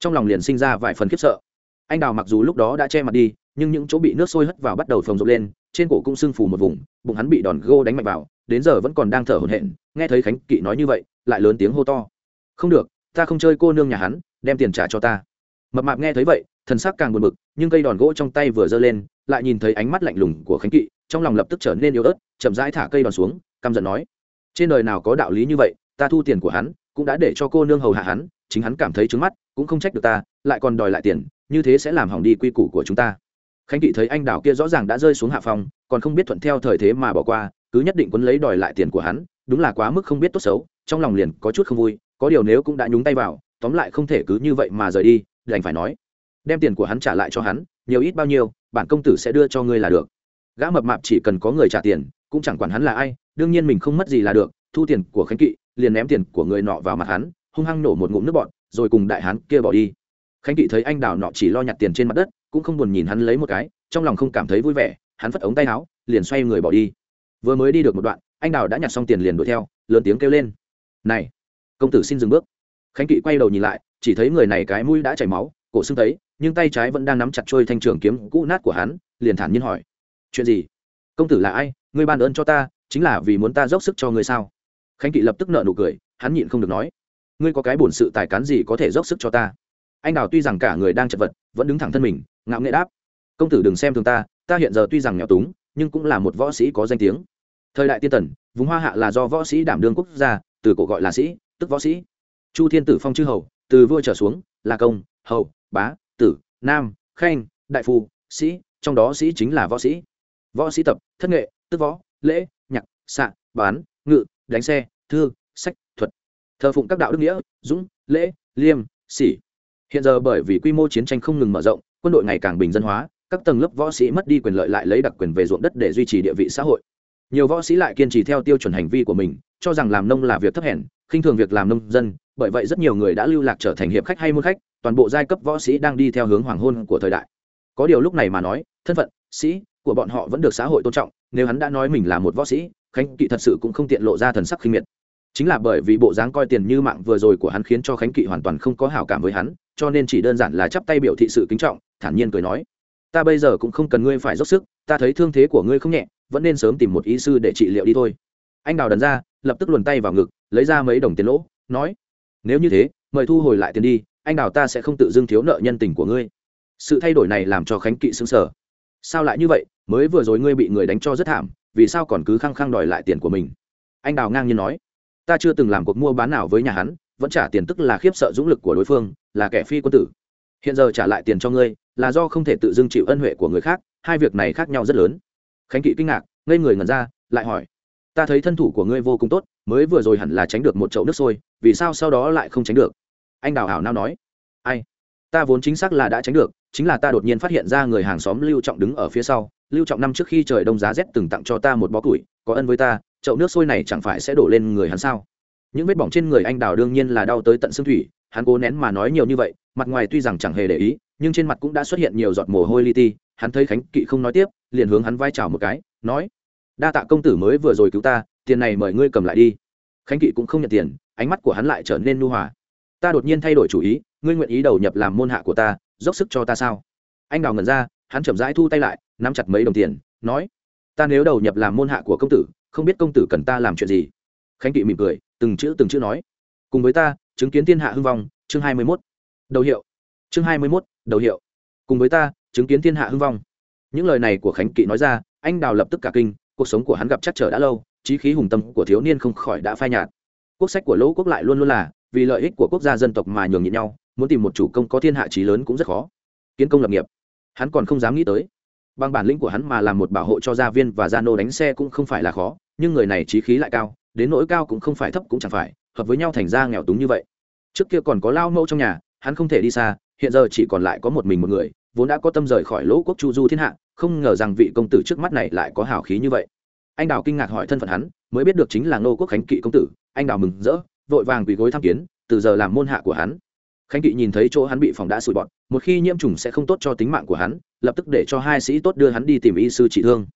A: Trong lòng liền sinh ra vài phần khiếp sợ anh đào mặc dù lúc đó đã che mặt đi, nhưng những chỗ bị nước sôi hất vào bắt đầu phồng rộp lên, trên cổ cũng sưng phù một vùng, bụng hắn bị đòn gô đánh mạnh vào, đến giờ vẫn còn đang thở hổn hển, nghe thấy khánh kỵ nói như vậy, lại lớn tiếng hô to. Không được, ta không chơi cô nương nhà hắn, đem tiền trả cho ta. Mập mạp nghe thấy vậy, thần sắc càng buồn bực, nhưng cây đòn gỗ trong tay vừa giơ lên, lại nhìn thấy ánh mắt lạnh lùng của khánh kỵ, trong lòng lập tức trở nên yếu ớt, chậm rãi thả cây đòn xuống, căm giận nói, trên đời nào có đạo lý như vậy, ta thu tiền của hắn, cũng đã để cho cô nương hầu hạ hắn, chính hắn cảm thấy trứng mắt, cũng không trách được ta, lại còn đòi lại tiền như thế sẽ làm hỏng đi quy củ của chúng ta. Khánh kỵ thấy anh đào kia rõ ràng đã rơi xuống hạ phòng còn không biết thuận theo thời thế mà bỏ qua, cứ nhất định quấn lấy đòi lại tiền của hắn, đúng là quá mức không biết tốt xấu, trong lòng liền có chút không vui, có điều nếu cũng đã nhúng tay vào, tóm lại không thể cứ như vậy mà rời đi, đành phải nói, đem tiền của hắn trả lại cho hắn, nhiều ít bao nhiêu, bản công tử sẽ đưa cho ngươi là được. Gã mập mạp chỉ cần có người trả tiền, cũng chẳng quản hắn là ai, đương nhiên mình không mất gì là được, thu tiền của khánh kỵ, liền ném tiền của người nọ vào mặt hắn, hung hăng nổ một ngụm nước bọt, rồi cùng đại hắn kia bỏ đi khánh kỵ thấy anh đào nọ chỉ lo nhặt tiền trên mặt đất, cũng không buồn nhìn hắn lấy một cái, trong lòng không cảm thấy vui vẻ, hắn phất ống tay áo, liền xoay người bỏ đi. Vừa mới đi được một đoạn, anh đào đã nhặt xong tiền liền đuổi theo, lớn tiếng kêu lên. Này, công tử xin dừng bước. Khánh kỵ quay đầu nhìn lại, chỉ thấy người này cái mũi đã chảy máu, cổ xương thấy, nhưng tay trái vẫn đang nắm chặt trôi thanh trường kiếm cũ nát của hắn, liền thản nhiên hỏi, chuyện gì? Công tử là ai? Ngươi ban ơn cho ta, chính là vì muốn ta dốc sức cho ngươi sao? Khánh kỵ lập tức nợ nụ cười, hắn nhịn không được nói, ngươi có cái bổn sự tài cán gì có thể dốc sức cho ta? Anh đào tuy rằng cả người đang chật vật, vẫn đứng thẳng thân mình, ngạo nghệ đáp. Công tử đừng xem thường ta ta hiện giờ tuy rằng nghèo túng, nhưng cũng là một võ sĩ có danh tiếng. Thời đại tiên tần, vùng hoa hạ là do võ sĩ đảm đương quốc gia, từ cổ gọi là sĩ, tức võ sĩ. Chu thiên tử phong chư hầu, từ vua trở xuống, là công, hầu, bá, tử, nam, khanh, đại phu, sĩ, trong đó sĩ chính là võ sĩ. Võ sĩ tập, thất nghệ, tức võ, lễ, nhạc, xạ, bán, ngự, đánh xe, thư, sách, thuật. Thờ phụng các đạo đức nghĩa, dũng, lễ, liêm sĩ hiện giờ bởi vì quy mô chiến tranh không ngừng mở rộng, quân đội ngày càng bình dân hóa, các tầng lớp võ sĩ mất đi quyền lợi lại lấy đặc quyền về ruộng đất để duy trì địa vị xã hội. Nhiều võ sĩ lại kiên trì theo tiêu chuẩn hành vi của mình, cho rằng làm nông là việc thấp hèn, khinh thường việc làm nông dân, bởi vậy rất nhiều người đã lưu lạc trở thành hiệp khách hay môn khách, toàn bộ giai cấp võ sĩ đang đi theo hướng hoàng hôn của thời đại. Có điều lúc này mà nói, thân phận, sĩ của bọn họ vẫn được xã hội tôn trọng, nếu hắn đã nói mình là một võ sĩ, khánh kỵ thật sự cũng không tiện lộ ra thần sắc khinh miệt. Chính là bởi vì bộ dáng coi tiền như mạng vừa rồi của hắn khiến cho khánh kỵ hoàn toàn không có hảo cảm với hắn cho nên chỉ đơn giản là chắp tay biểu thị sự kính trọng, thản nhiên cười nói, ta bây giờ cũng không cần ngươi phải dốc sức, ta thấy thương thế của ngươi không nhẹ, vẫn nên sớm tìm một y sư để trị liệu đi thôi. Anh đào đần ra, lập tức luồn tay vào ngực, lấy ra mấy đồng tiền lỗ, nói, nếu như thế, mời thu hồi lại tiền đi, anh đào ta sẽ không tự dưng thiếu nợ nhân tình của ngươi. Sự thay đổi này làm cho khánh kỵ xứng sở sao lại như vậy? Mới vừa rồi ngươi bị người đánh cho rất thảm, vì sao còn cứ khăng khăng đòi lại tiền của mình? Anh đào ngang nhiên nói, ta chưa từng làm cuộc mua bán nào với nhà hắn vẫn trả tiền tức là khiếp sợ dũng lực của đối phương, là kẻ phi quân tử. Hiện giờ trả lại tiền cho ngươi, là do không thể tự dưng chịu ân huệ của người khác, hai việc này khác nhau rất lớn. Khánh kỵ kinh ngạc, ngây người ngẩn ra, lại hỏi, ta thấy thân thủ của ngươi vô cùng tốt, mới vừa rồi hẳn là tránh được một chậu nước sôi, vì sao sau đó lại không tránh được? Anh đào hảo nao nói, ai, ta vốn chính xác là đã tránh được, chính là ta đột nhiên phát hiện ra người hàng xóm lưu trọng đứng ở phía sau. Lưu trọng năm trước khi trời đông giá rét từng tặng cho ta một bó củi, có ân với ta, chậu nước sôi này chẳng phải sẽ đổ lên người hắn sao? Những vết bỏng trên người anh đào đương nhiên là đau tới tận xương thủy, hắn cố nén mà nói nhiều như vậy, mặt ngoài tuy rằng chẳng hề để ý, nhưng trên mặt cũng đã xuất hiện nhiều giọt mồ hôi li ti. Hắn thấy khánh kỵ không nói tiếp, liền hướng hắn vai trào một cái, nói, đa tạ công tử mới vừa rồi cứu ta, tiền này mời ngươi cầm lại đi. Khánh kỵ cũng không nhận tiền, ánh mắt của hắn lại trở nên nu hòa. Ta đột nhiên thay đổi chủ ý, ngươi nguyện ý đầu nhập làm môn hạ của ta, dốc sức cho ta sao? Anh đào ngẩn ra, hắn chậm rãi thu tay lại, nắm chặt mấy đồng tiền, nói, ta nếu đầu nhập làm môn hạ của công tử, không biết công tử cần ta làm chuyện gì. Khánh kỵ mỉm cười từng chữ từng chữ nói. Cùng với ta, chứng kiến thiên hạ hưng vong, chương hai mươi mốt. Đầu hiệu. Chương hai mươi mốt, đầu hiệu. Cùng với ta, chứng kiến thiên hạ hưng vong. Những lời này của khánh kỵ nói ra, anh đào lập tức cả kinh, cuộc sống của hắn gặp chắc trở đã lâu trí khí hùng tâm của thiếu niên không khỏi đã phai nhạt. Quốc sách của lỗ quốc lại luôn luôn là, vì lợi ích của quốc gia dân tộc mà nhường nhịn nhau, muốn tìm một chủ công có thiên hạ trí lớn cũng rất khó. Kiến công lập nghiệp. Hắn còn không dám nghĩ tới. Bằng bản lĩnh của hắn mà làm một bảo hộ cho gia viên và gia nô đánh xe cũng không phải là khó, nhưng người này trí khí lại cao đến nỗi cao cũng không phải thấp cũng chẳng phải, hợp với nhau thành ra nghèo túng như vậy. Trước kia còn có lao mâu trong nhà, hắn không thể đi xa, hiện giờ chỉ còn lại có một mình một người, vốn đã có tâm rời khỏi lỗ quốc chu du thiên hạ, không ngờ rằng vị công tử trước mắt này lại có hào khí như vậy. Anh đào kinh ngạc hỏi thân phận hắn, mới biết được chính là ngô quốc khánh kỵ công tử, anh đào mừng rỡ, vội vàng quỳ gối tham kiến, từ giờ làm môn hạ của hắn. Khánh kỵ nhìn thấy chỗ hắn bị phòng đã sụi bọt, một khi nhiễm trùng sẽ không tốt cho tính mạng của hắn, lập tức để cho hai sĩ tốt đưa hắn đi tìm y sư trị thương.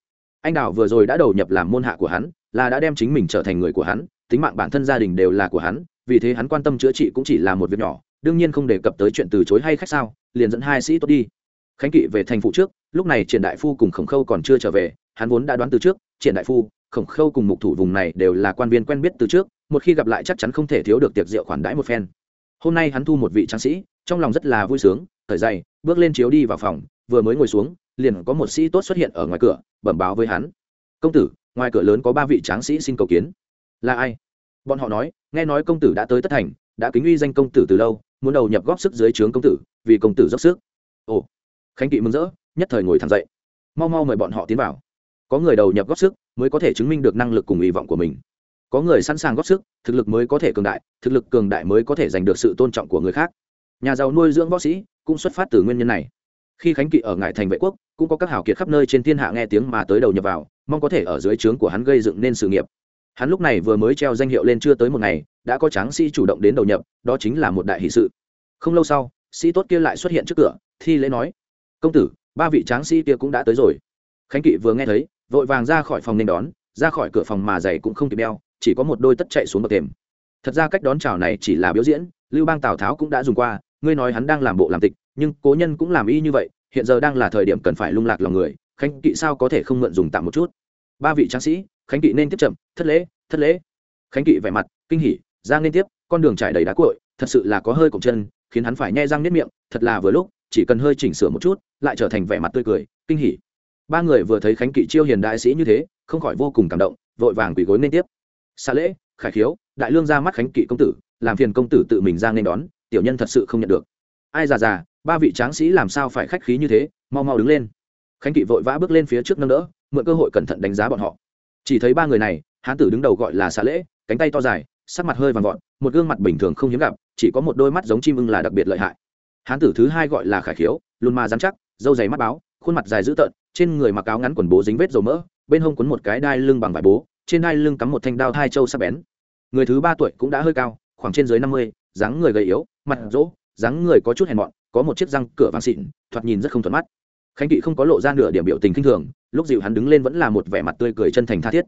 A: Anh đào vừa rồi đã đầu nhập làm môn hạ của hắn là đã đem chính mình trở thành người của hắn, tính mạng bản thân gia đình đều là của hắn, vì thế hắn quan tâm chữa trị cũng chỉ là một việc nhỏ, đương nhiên không đề cập tới chuyện từ chối hay khách sao, liền dẫn hai sĩ tốt đi. Khánh kỵ về thành phụ trước, lúc này triển đại phu cùng khổng khâu còn chưa trở về, hắn vốn đã đoán từ trước, triển đại phu, khổng khâu cùng mục thủ vùng này đều là quan viên quen biết từ trước, một khi gặp lại chắc chắn không thể thiếu được tiệc rượu khoản đãi một phen. Hôm nay hắn thu một vị tráng sĩ, trong lòng rất là vui sướng thời dày bước lên chiếu đi vào phòng, vừa mới ngồi xuống, liền có một sĩ tốt xuất hiện ở ngoài cửa, bẩm báo với hắn. Công tử ngoài cửa lớn có ba vị tráng sĩ xin cầu kiến. Là ai? Bọn họ nói, nghe nói công tử đã tới tất thành, đã kính uy danh công tử từ lâu, muốn đầu nhập góp sức dưới trướng công tử, vì công tử dốc sức. Ồ, khánh kỵ mừng rỡ, nhất thời ngồi thẳng dậy. Mau mau mời bọn họ tiến vào. Có người đầu nhập góp sức mới có thể chứng minh được năng lực cùng hy vọng của mình. Có người sẵn sàng góp sức, thực lực mới có thể cường đại, thực lực cường đại mới có thể giành được sự tôn trọng của người khác. Nhà giàu nuôi dưỡng võ sĩ cũng xuất phát từ nguyên nhân này. Khi khánh kỵ ở ngại thành vệ quốc, cũng có các hảo kiệt khắp nơi trên thiên hạ nghe tiếng mà tới đầu nhập vào mong có thể ở dưới trướng của hắn gây dựng nên sự nghiệp. Hắn lúc này vừa mới treo danh hiệu lên chưa tới một ngày, đã có tráng sĩ chủ động đến đầu nhập, đó chính là một đại hỷ sự. Không lâu sau, sĩ tốt kia lại xuất hiện trước cửa, thi lễ nói, công tử, ba vị tráng sĩ kia cũng đã tới rồi. Khánh kỵ vừa nghe thấy, vội vàng ra khỏi phòng nên đón, ra khỏi cửa phòng mà giày cũng không kịp đeo, chỉ có một đôi tất chạy xuống bậc thềm. Thật ra cách đón chào này chỉ là biểu diễn, lưu bang tào tháo cũng đã dùng qua, ngươi nói hắn đang làm bộ làm tịch, nhưng cố nhân cũng làm y như vậy, hiện giờ đang là thời điểm cần phải lung lạc lòng người khánh kỵ sao có thể không mượn dùng tạm một chút? Ba vị tráng sĩ, khánh kỵ nên tiếp chậm, thất lễ thất lễ. Khánh kỵ vẻ mặt kinh hỉ, ra nên tiếp, con đường trải đầy đá cội thật sự là có hơi cổng chân, khiến hắn phải nhai răng nếp miệng, thật là vừa lúc, chỉ cần hơi chỉnh sửa một chút, lại trở thành vẻ mặt tươi cười, kinh hỉ. Ba người vừa thấy khánh kỵ chiêu hiền đại sĩ như thế, không khỏi vô cùng cảm động, vội vàng quỳ gối nên tiếp. Xa lễ, khải khiếu, đại lương ra mắt khánh kỵ công tử, làm phiền công tử tự mình ra nên đón, tiểu nhân thật sự không nhận được. Ai già già, ba vị tráng sĩ làm sao phải khách khí như thế, mau mau đứng lên khánh kỵ vội vã bước lên phía trước nâng đỡ, mượn cơ hội cẩn thận đánh giá bọn họ. Chỉ thấy ba người này, hán tử đứng đầu gọi là xạ lễ, cánh tay to dài, sắc mặt hơi vàng vọt, một gương mặt bình thường không hiếm gặp, chỉ có một đôi mắt giống chim ưng là đặc biệt lợi hại. Hán tử thứ hai gọi là khải khiếu, luôn ma dán chắc dâu dày mắt báo, khuôn mặt dài dữ tợn, trên người mặc áo ngắn quần bố dính vết dầu mỡ, bên hông quấn một cái đai lưng bằng vải bố, trên đai lưng cắm một thanh đao hai châu sắc bén. Người thứ ba tuổi cũng đã hơi cao, khoảng trên dưới năm mươi, dáng người gầy yếu, mặt rỗ, dáng người có chút hèn mọn, có một chiếc răng cửa vàng xịn, thoạt nhìn rất không thuận mắt khánh kỵ không có lộ ra nửa điểm biểu tình kinh thường, lúc dịu hắn đứng lên vẫn là một vẻ mặt tươi cười chân thành tha thiết.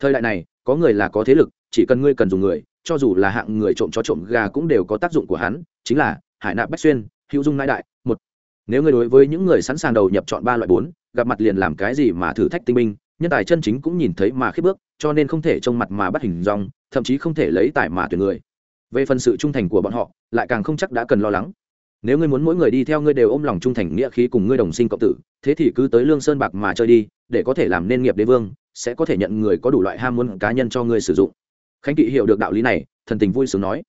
A: Thời đại này, có người là có thế lực, chỉ cần ngươi cần dùng người, cho dù là hạng người trộm chó trộm gà cũng đều có tác dụng của hắn, chính là hải nạp bách xuyên, hữu dung nãi đại, một. Nếu ngươi đối với những người sẵn sàng đầu nhập chọn ba loại bốn, gặp mặt liền làm cái gì mà thử thách tinh minh nhân tài chân chính cũng nhìn thấy mà khiếp bước, cho nên không thể trông mặt mà bắt hình dong, thậm chí không thể lấy tài mà tuyển người. Về phần sự trung thành của bọn họ, lại càng không chắc đã cần lo lắng nếu ngươi muốn mỗi người đi theo ngươi đều ôm lòng trung thành nghĩa khí cùng ngươi đồng sinh cộng tử, thế thì cứ tới lương sơn bạc mà chơi đi, để có thể làm nên nghiệp đế vương, sẽ có thể nhận người có đủ loại ham muốn cá nhân cho ngươi sử dụng. Khánh kỵ hiểu được đạo lý này, thần tình vui sướng nói.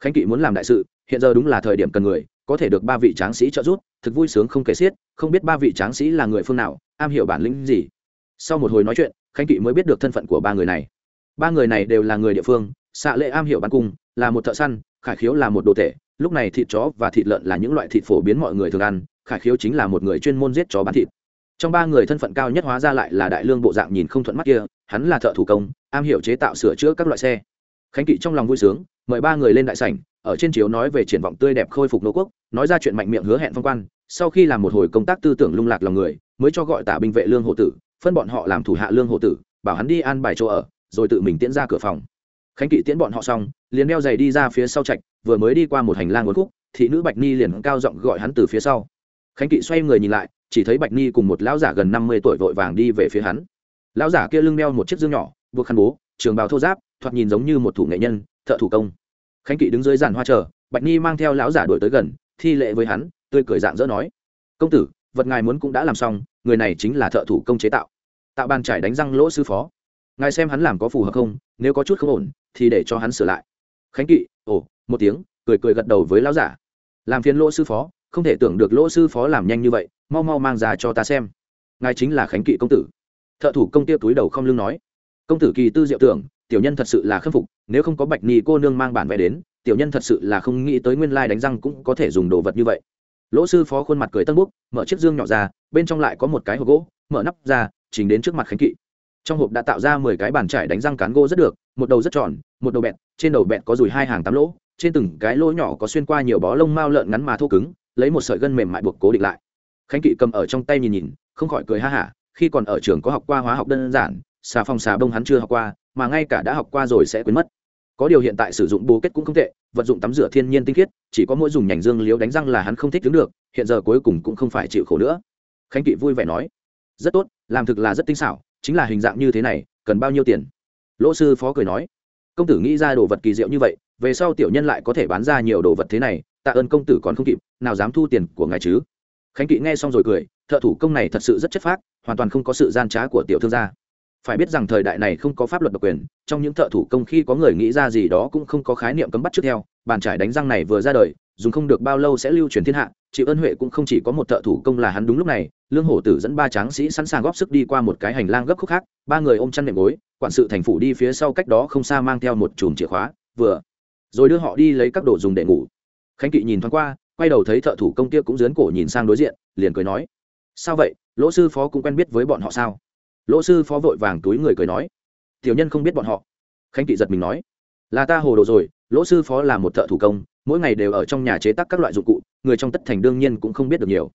A: Khánh kỵ muốn làm đại sự, hiện giờ đúng là thời điểm cần người, có thể được ba vị tráng sĩ trợ giúp, thực vui sướng không kể xiết, không biết ba vị tráng sĩ là người phương nào, am hiểu bản lĩnh gì. Sau một hồi nói chuyện, khánh kỵ mới biết được thân phận của ba người này. Ba người này đều là người địa phương, xạ lệ am hiểu bắn cung, là một thợ săn, khải khiếu là một đồ tể lúc này thịt chó và thịt lợn là những loại thịt phổ biến mọi người thường ăn, khải khiếu chính là một người chuyên môn giết chó bán thịt. Trong ba người thân phận cao nhất hóa ra lại là đại lương bộ dạng nhìn không thuận mắt kia, hắn là thợ thủ công, am hiểu chế tạo sửa chữa các loại xe. Khánh kỵ trong lòng vui sướng, mời ba người lên đại sảnh, ở trên chiếu nói về triển vọng tươi đẹp khôi phục nô quốc, nói ra chuyện mạnh miệng hứa hẹn phong quan, sau khi làm một hồi công tác tư tưởng lung lạc lòng người, mới cho gọi tả binh vệ lương hộ tử, phân bọn họ làm thủ hạ lương hộ tử, bảo hắn đi an bài chỗ ở, rồi tự mình tiễn ra cửa phòng. Khánh kỵ tiễn bọn họ xong, liền đeo giày đi ra phía sau trạch vừa mới đi qua một hành lang uốn khúc, thị nữ bạch ni liền cao giọng gọi hắn từ phía sau. Khánh kỵ xoay người nhìn lại, chỉ thấy bạch ni cùng một lão giả gần năm mươi tuổi vội vàng đi về phía hắn. Lão giả kia lưng đeo một chiếc dương nhỏ, buộc khăn bố, trường bào thô giáp, thoạt nhìn giống như một thủ nghệ nhân, thợ thủ công. Khánh kỵ đứng dưới giàn hoa chờ, bạch ni mang theo lão giả đổi tới gần, thi lệ với hắn, tươi cười dạng dỡ nói, công tử, vật ngài muốn cũng đã làm xong, người này chính là thợ thủ công chế tạo. Tạo bàn trải đánh răng lỗ sư phó. Ngài xem hắn làm có phù hợp không, nếu có chút không ổn, thì để cho hắn sửa lại. Khánh kỵ, ồ một tiếng, cười cười gật đầu với lão giả. Làm phiền lỗ sư phó, không thể tưởng được lỗ sư phó làm nhanh như vậy, mau mau mang ra cho ta xem. Ngài chính là khánh kỵ công tử. Thợ thủ công tiêu túi đầu không lưng nói. Công tử kỳ tư diệu tưởng, tiểu nhân thật sự là khâm phục, nếu không có bạch ni cô nương mang bản vẽ đến, tiểu nhân thật sự là không nghĩ tới nguyên lai đánh răng cũng có thể dùng đồ vật như vậy. Lỗ sư phó khuôn mặt cười tân búc mở chiếc dương nhỏ ra, bên trong lại có một cái hộp gỗ, mở nắp ra chính đến trước mặt khánh kỵ. Trong hộp đã tạo ra mười cái bàn trải đánh răng cán gỗ rất được, một đầu rất tròn, một đầu bẹt, trên đầu bẹt có dùi hai hàng tám lỗ trên từng cái lỗ nhỏ có xuyên qua nhiều bó lông mao lợn ngắn mà thô cứng, lấy một sợi gân mềm mại buộc cố định lại. Khánh kỵ cầm ở trong tay nhìn nhìn, không khỏi cười ha hả, khi còn ở trường có học qua hóa học đơn giản, xà phòng xà bông hắn chưa học qua, mà ngay cả đã học qua rồi sẽ quên mất. Có điều hiện tại sử dụng bố kết cũng không tệ, vật dụng tắm rửa thiên nhiên tinh khiết, chỉ có mỗi dùng nhành dương liếu đánh răng là hắn không thích đứng được, hiện giờ cuối cùng cũng không phải chịu khổ nữa. Khánh kỵ vui vẻ nói, rất tốt, làm thực là rất tinh xảo, chính là hình dạng như thế này, cần bao nhiêu tiền? Lỗ sư phó cười nói công tử nghĩ ra đồ vật kỳ diệu như vậy, về sau tiểu nhân lại có thể bán ra nhiều đồ vật thế này, tạ ơn công tử còn không kịp, nào dám thu tiền của ngài chứ? Khánh kỵ nghe xong rồi cười, thợ thủ công này thật sự rất chất phác, hoàn toàn không có sự gian trá của tiểu thương gia. Phải biết rằng thời đại này không có pháp luật độc quyền, trong những thợ thủ công khi có người nghĩ ra gì đó cũng không có khái niệm cấm bắt trước theo, bàn trải đánh răng này vừa ra đời dùng không được bao lâu sẽ lưu truyền thiên hạ chị ơn huệ cũng không chỉ có một thợ thủ công là hắn đúng lúc này, lương hổ tử dẫn ba tráng sĩ sẵn sàng góp sức đi qua một cái hành lang gấp khúc khác, ba người ôm chăn nệm gối, quản sự thành phủ đi phía sau cách đó không xa mang theo một chùm chìa khóa, vừa, rồi đưa họ đi lấy các đồ dùng để ngủ. Khánh kỵ nhìn thoáng qua, quay đầu thấy thợ thủ công kia cũng dướn cổ nhìn sang đối diện, liền cười nói, sao vậy? Lỗ sư phó cũng quen biết với bọn họ sao? Lỗ sư phó vội vàng túi người cười nói, tiểu nhân không biết bọn họ. Khánh kỵ giật mình nói, là ta hồ đồ rồi, lỗ sư phó là một thợ thủ công mỗi ngày đều ở trong nhà chế tác các loại dụng cụ, người trong tất thành đương nhiên cũng không biết được nhiều.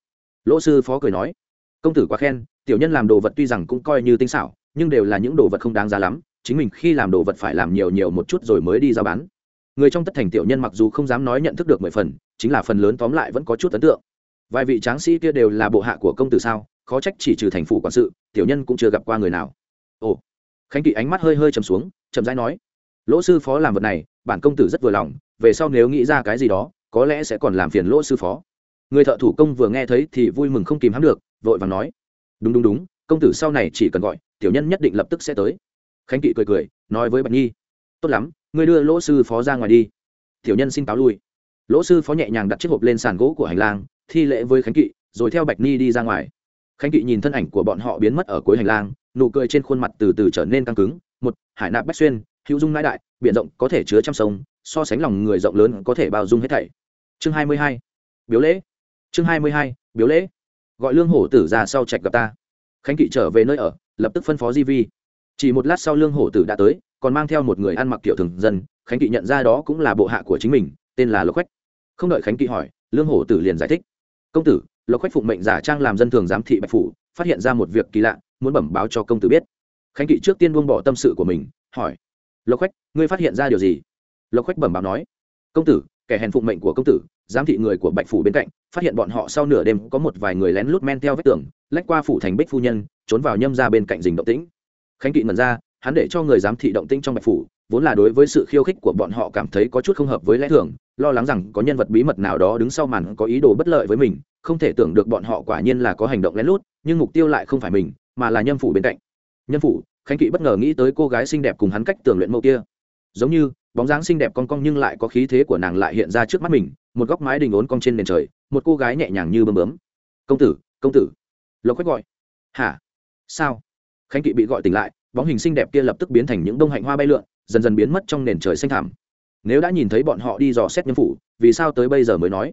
A: Lỗ sư phó cười nói, công tử quá khen, tiểu nhân làm đồ vật tuy rằng cũng coi như tinh xảo, nhưng đều là những đồ vật không đáng giá lắm, chính mình khi làm đồ vật phải làm nhiều nhiều một chút rồi mới đi ra bán. Người trong tất thành tiểu nhân mặc dù không dám nói nhận thức được mười phần, chính là phần lớn tóm lại vẫn có chút ấn tượng. Vài vị tráng sĩ kia đều là bộ hạ của công tử sao, khó trách chỉ trừ thành phủ quản sự, tiểu nhân cũng chưa gặp qua người nào. Ồ, khánh kỵ ánh mắt hơi hơi chầm xuống, chậm rãi nói, lỗ sư phó làm vật này, bản công tử rất vừa lòng về sau nếu nghĩ ra cái gì đó, có lẽ sẽ còn làm phiền lỗ sư phó. Người thợ thủ công vừa nghe thấy thì vui mừng không kìm hãm được, vội vàng nói. Đúng đúng đúng, công tử sau này chỉ cần gọi, tiểu nhân nhất định lập tức sẽ tới. Khánh kỵ cười cười, nói với bạch nhi. Tốt lắm, ngươi đưa lỗ sư phó ra ngoài đi. Tiểu nhân xin cáo lui. Lỗ sư phó nhẹ nhàng đặt chiếc hộp lên sàn gỗ của hành lang, thi lễ với khánh kỵ, rồi theo bạch ni đi ra ngoài. Khánh kỵ nhìn thân ảnh của bọn họ biến mất ở cuối hành lang, nụ cười trên khuôn mặt từ từ trở nên căng cứng. Một, hải nạp bách xuyên, hữu dung nãi đại b i ể n rộng có thể chứa trăm sông so sánh lòng người rộng lớn có thể bao dung hết thảy. Chương hai mươi hai, biếu lễ. Chương hai mươi hai, biếu lễ. Gọi lương hổ tử ra sau trạch gặp ta. Khánh kỵ trở về nơi ở, lập tức phân phó di vi. Chỉ một lát sau lương hổ tử đã tới, còn mang theo một người ăn mặc kiểu thường dân. Khánh kỵ nhận ra đó cũng là bộ hạ của chính mình, tên là lộc khoách không đợi khánh kỵ hỏi, lương hổ tử liền giải thích. Công tử, lộc khoách phụng mệnh giả trang làm dân thường giám thị bạch phủ, phát hiện ra một việc kỳ lạ, muốn bẩm báo cho công tử biết. Khánh kỵ trước tiên buông bỏ tâm sự của mình, hỏi, lộc khoách ngươi phát hiện ra điều gì? Lộc khoách bẩm báo nói, công tử, kẻ hèn phụng mệnh của công tử, giám thị người của bạch phủ bên cạnh, phát hiện bọn họ sau nửa đêm có một vài người lén lút men theo vách tường, lách qua phủ thành bích phu nhân, trốn vào nhâm ra bên cạnh dình động tĩnh. Khánh kỵ mật ra, hắn để cho người giám thị động tĩnh trong bạch phủ, vốn là đối với sự khiêu khích của bọn họ cảm thấy có chút không hợp với lẽ thường, lo lắng rằng có nhân vật bí mật nào đó đứng sau màn có ý đồ bất lợi với mình, không thể tưởng được bọn họ quả nhiên là có hành động lén lút, nhưng mục tiêu lại không phải mình, mà là nhân phủ bên cạnh. Nhân phủ, khánh kỵ bất ngờ nghĩ tới cô gái xinh đẹp cùng hắn cách tường luyện mẫu kia. Giống như bóng dáng xinh đẹp con cong nhưng lại có khí thế của nàng lại hiện ra trước mắt mình, một góc mái đình ốn cong trên nền trời, một cô gái nhẹ nhàng như bơm bướm. Công tử công tử. Lộc khách gọi. Hả? Sao? Khánh kỵ bị gọi tỉnh lại, bóng hình xinh đẹp kia lập tức biến thành những bông hạnh hoa bay lượn, dần dần biến mất trong nền trời xanh thẳm. Nếu đã nhìn thấy bọn họ đi dò xét nhân phủ, vì sao tới bây giờ mới nói?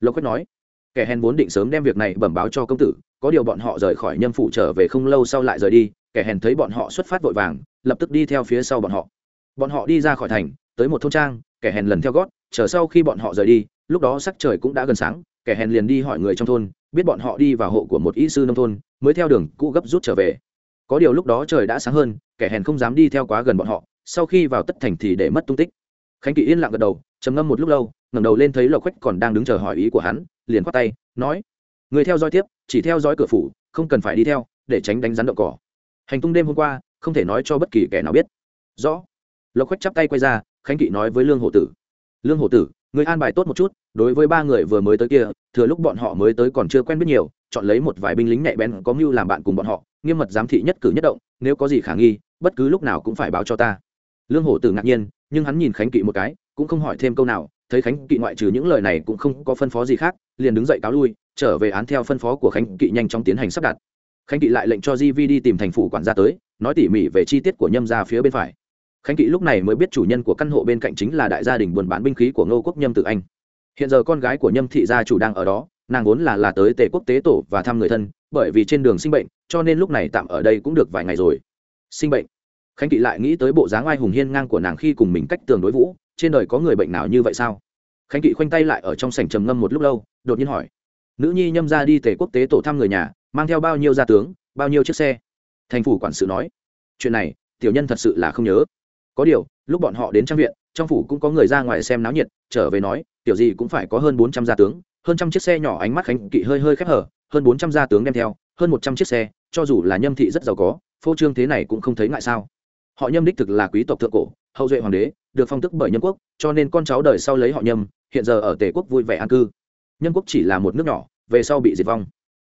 A: Lộc khách nói. Kẻ hèn vốn định sớm đem việc này bẩm báo cho công tử, có điều bọn họ rời khỏi nhân phủ trở về không lâu sau lại rời đi, kẻ hèn thấy bọn họ xuất phát vội vàng, lập tức đi theo phía sau bọn họ. Bọn họ đi ra khỏi thành tới một thôn trang, kẻ hèn lần theo gót, chờ sau khi bọn họ rời đi, lúc đó sắc trời cũng đã gần sáng, kẻ hèn liền đi hỏi người trong thôn, biết bọn họ đi vào hộ của một y sư nông thôn, mới theo đường cũ gấp rút trở về. Có điều lúc đó trời đã sáng hơn, kẻ hèn không dám đi theo quá gần bọn họ, sau khi vào tất thành thì để mất tung tích. Khánh kỵ yên lặng gật đầu, trầm ngâm một lúc lâu, ngẩng đầu lên thấy lộc khoách còn đang đứng chờ hỏi ý của hắn, liền khoát tay, nói, người theo dõi tiếp, chỉ theo dõi cửa phủ, không cần phải đi theo, để tránh đánh rắn đậu cỏ. Hành tung đêm hôm qua, không thể nói cho bất kỳ kẻ nào biết. Rõ. Lộc khoách chắp tay quay ra khánh kỵ nói với lương hổ tử. Lương hổ tử, người an bài tốt một chút, đối với ba người vừa mới tới kia, thừa lúc bọn họ mới tới còn chưa quen biết nhiều, chọn lấy một vài binh lính nhạy bén có mưu làm bạn cùng bọn họ, nghiêm mật giám thị nhất cử nhất động, nếu có gì khả nghi, bất cứ lúc nào cũng phải báo cho ta. Lương hổ tử ngạc nhiên, nhưng hắn nhìn khánh kỵ một cái, cũng không hỏi thêm câu nào, thấy khánh kỵ ngoại trừ những lời này cũng không có phân phó gì khác, liền đứng dậy cáo lui, trở về án theo phân phó của khánh kỵ nhanh chóng tiến hành sắp đặt. Khánh kỵ lại lệnh cho di vi đi tìm thành phủ quản gia tới, nói tỉ mỉ về chi tiết của nhâm ra phía bên phải khánh kỵ lúc này mới biết chủ nhân của căn hộ bên cạnh chính là đại gia đình buôn bán binh khí của ngô quốc nhâm tự anh. Hiện giờ con gái của nhâm thị gia chủ đang ở đó, nàng vốn là là tới tề quốc tế tổ và thăm người thân, bởi vì trên đường sinh bệnh, cho nên lúc này tạm ở đây cũng được vài ngày rồi. Sinh bệnh. Khánh kỵ lại nghĩ tới bộ dáng oai hùng hiên ngang của nàng khi cùng mình cách tường đối vũ, trên đời có người bệnh nào như vậy sao? Khánh kỵ khoanh tay lại ở trong sảnh trầm ngâm một lúc lâu, đột nhiên hỏi. Nữ nhi nhâm ra đi tề quốc tế tổ thăm người nhà, mang theo bao nhiêu gia tướng, bao nhiêu chiếc xe? Thành phủ quản sự nói. Chuyện này, tiểu nhân thật sự là không nhớ có điều, lúc bọn họ đến trang viện, trong phủ cũng có người ra ngoài xem náo nhiệt, trở về nói, tiểu gì cũng phải có hơn bốn trăm gia tướng, hơn trăm chiếc xe nhỏ ánh mắt khánh kỵ hơi hơi khép hở, hơn bốn trăm gia tướng đem theo, hơn một trăm chiếc xe, cho dù là nhâm thị rất giàu có, phô trương thế này cũng không thấy ngại sao. Họ nhâm đích thực là quý tộc thượng cổ, hậu duệ hoàng đế, được phong tức bởi nhân quốc, cho nên con cháu đời sau lấy họ nhâm, hiện giờ ở tề quốc vui vẻ an cư. Nhân quốc chỉ là một nước nhỏ, về sau bị diệt vong.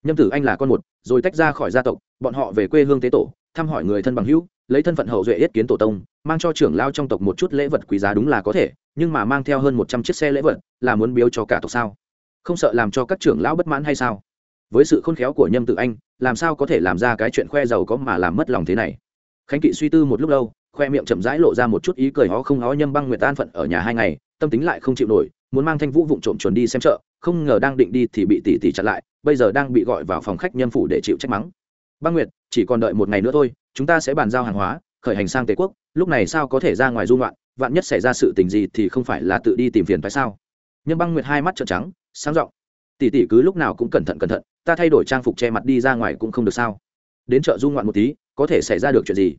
A: Nhâm tử anh là con một, rồi tách ra khỏi gia tộc, bọn họ về quê hương tế tổ thăm hỏi người thân bằng hữu, lấy thân phận hậu duệ yết kiến tổ tông, mang cho trưởng lao trong tộc một chút lễ vật quý giá đúng là có thể, nhưng mà mang theo hơn một trăm chiếc xe lễ vật, là muốn biếu cho cả tộc sao? Không sợ làm cho các trưởng lão bất mãn hay sao? Với sự khôn khéo của nhâm tự anh, làm sao có thể làm ra cái chuyện khoe giàu có mà làm mất lòng thế này? Khánh kỵ suy tư một lúc lâu, khoe miệng chậm rãi lộ ra một chút ý cười ho không ho nhâm băng nguyệt an phận ở nhà hai ngày, tâm tính lại không chịu nổi, muốn mang thanh vũ vụng trộm chuẩn đi xem chợ, không ngờ đang định đi thì bị tỷ tỷ chặn lại, bây giờ đang bị gọi vào phòng khách nhâm phủ để chịu trách mắng băng nguyệt, chỉ còn đợi một ngày nữa thôi, chúng ta sẽ bàn giao hàng hóa, khởi hành sang tề quốc, lúc này sao có thể ra ngoài dung loạn vạn nhất xảy ra sự tình gì thì không phải là tự đi tìm phiền phải sao? Nhưng băng nguyệt hai mắt trợn trắng, sáng rộng tỷ tỷ cứ lúc nào cũng cẩn thận cẩn thận, ta thay đổi trang phục che mặt đi ra ngoài cũng không được sao? Đến chợ dung ngoạn một tí, có thể xảy ra được chuyện gì?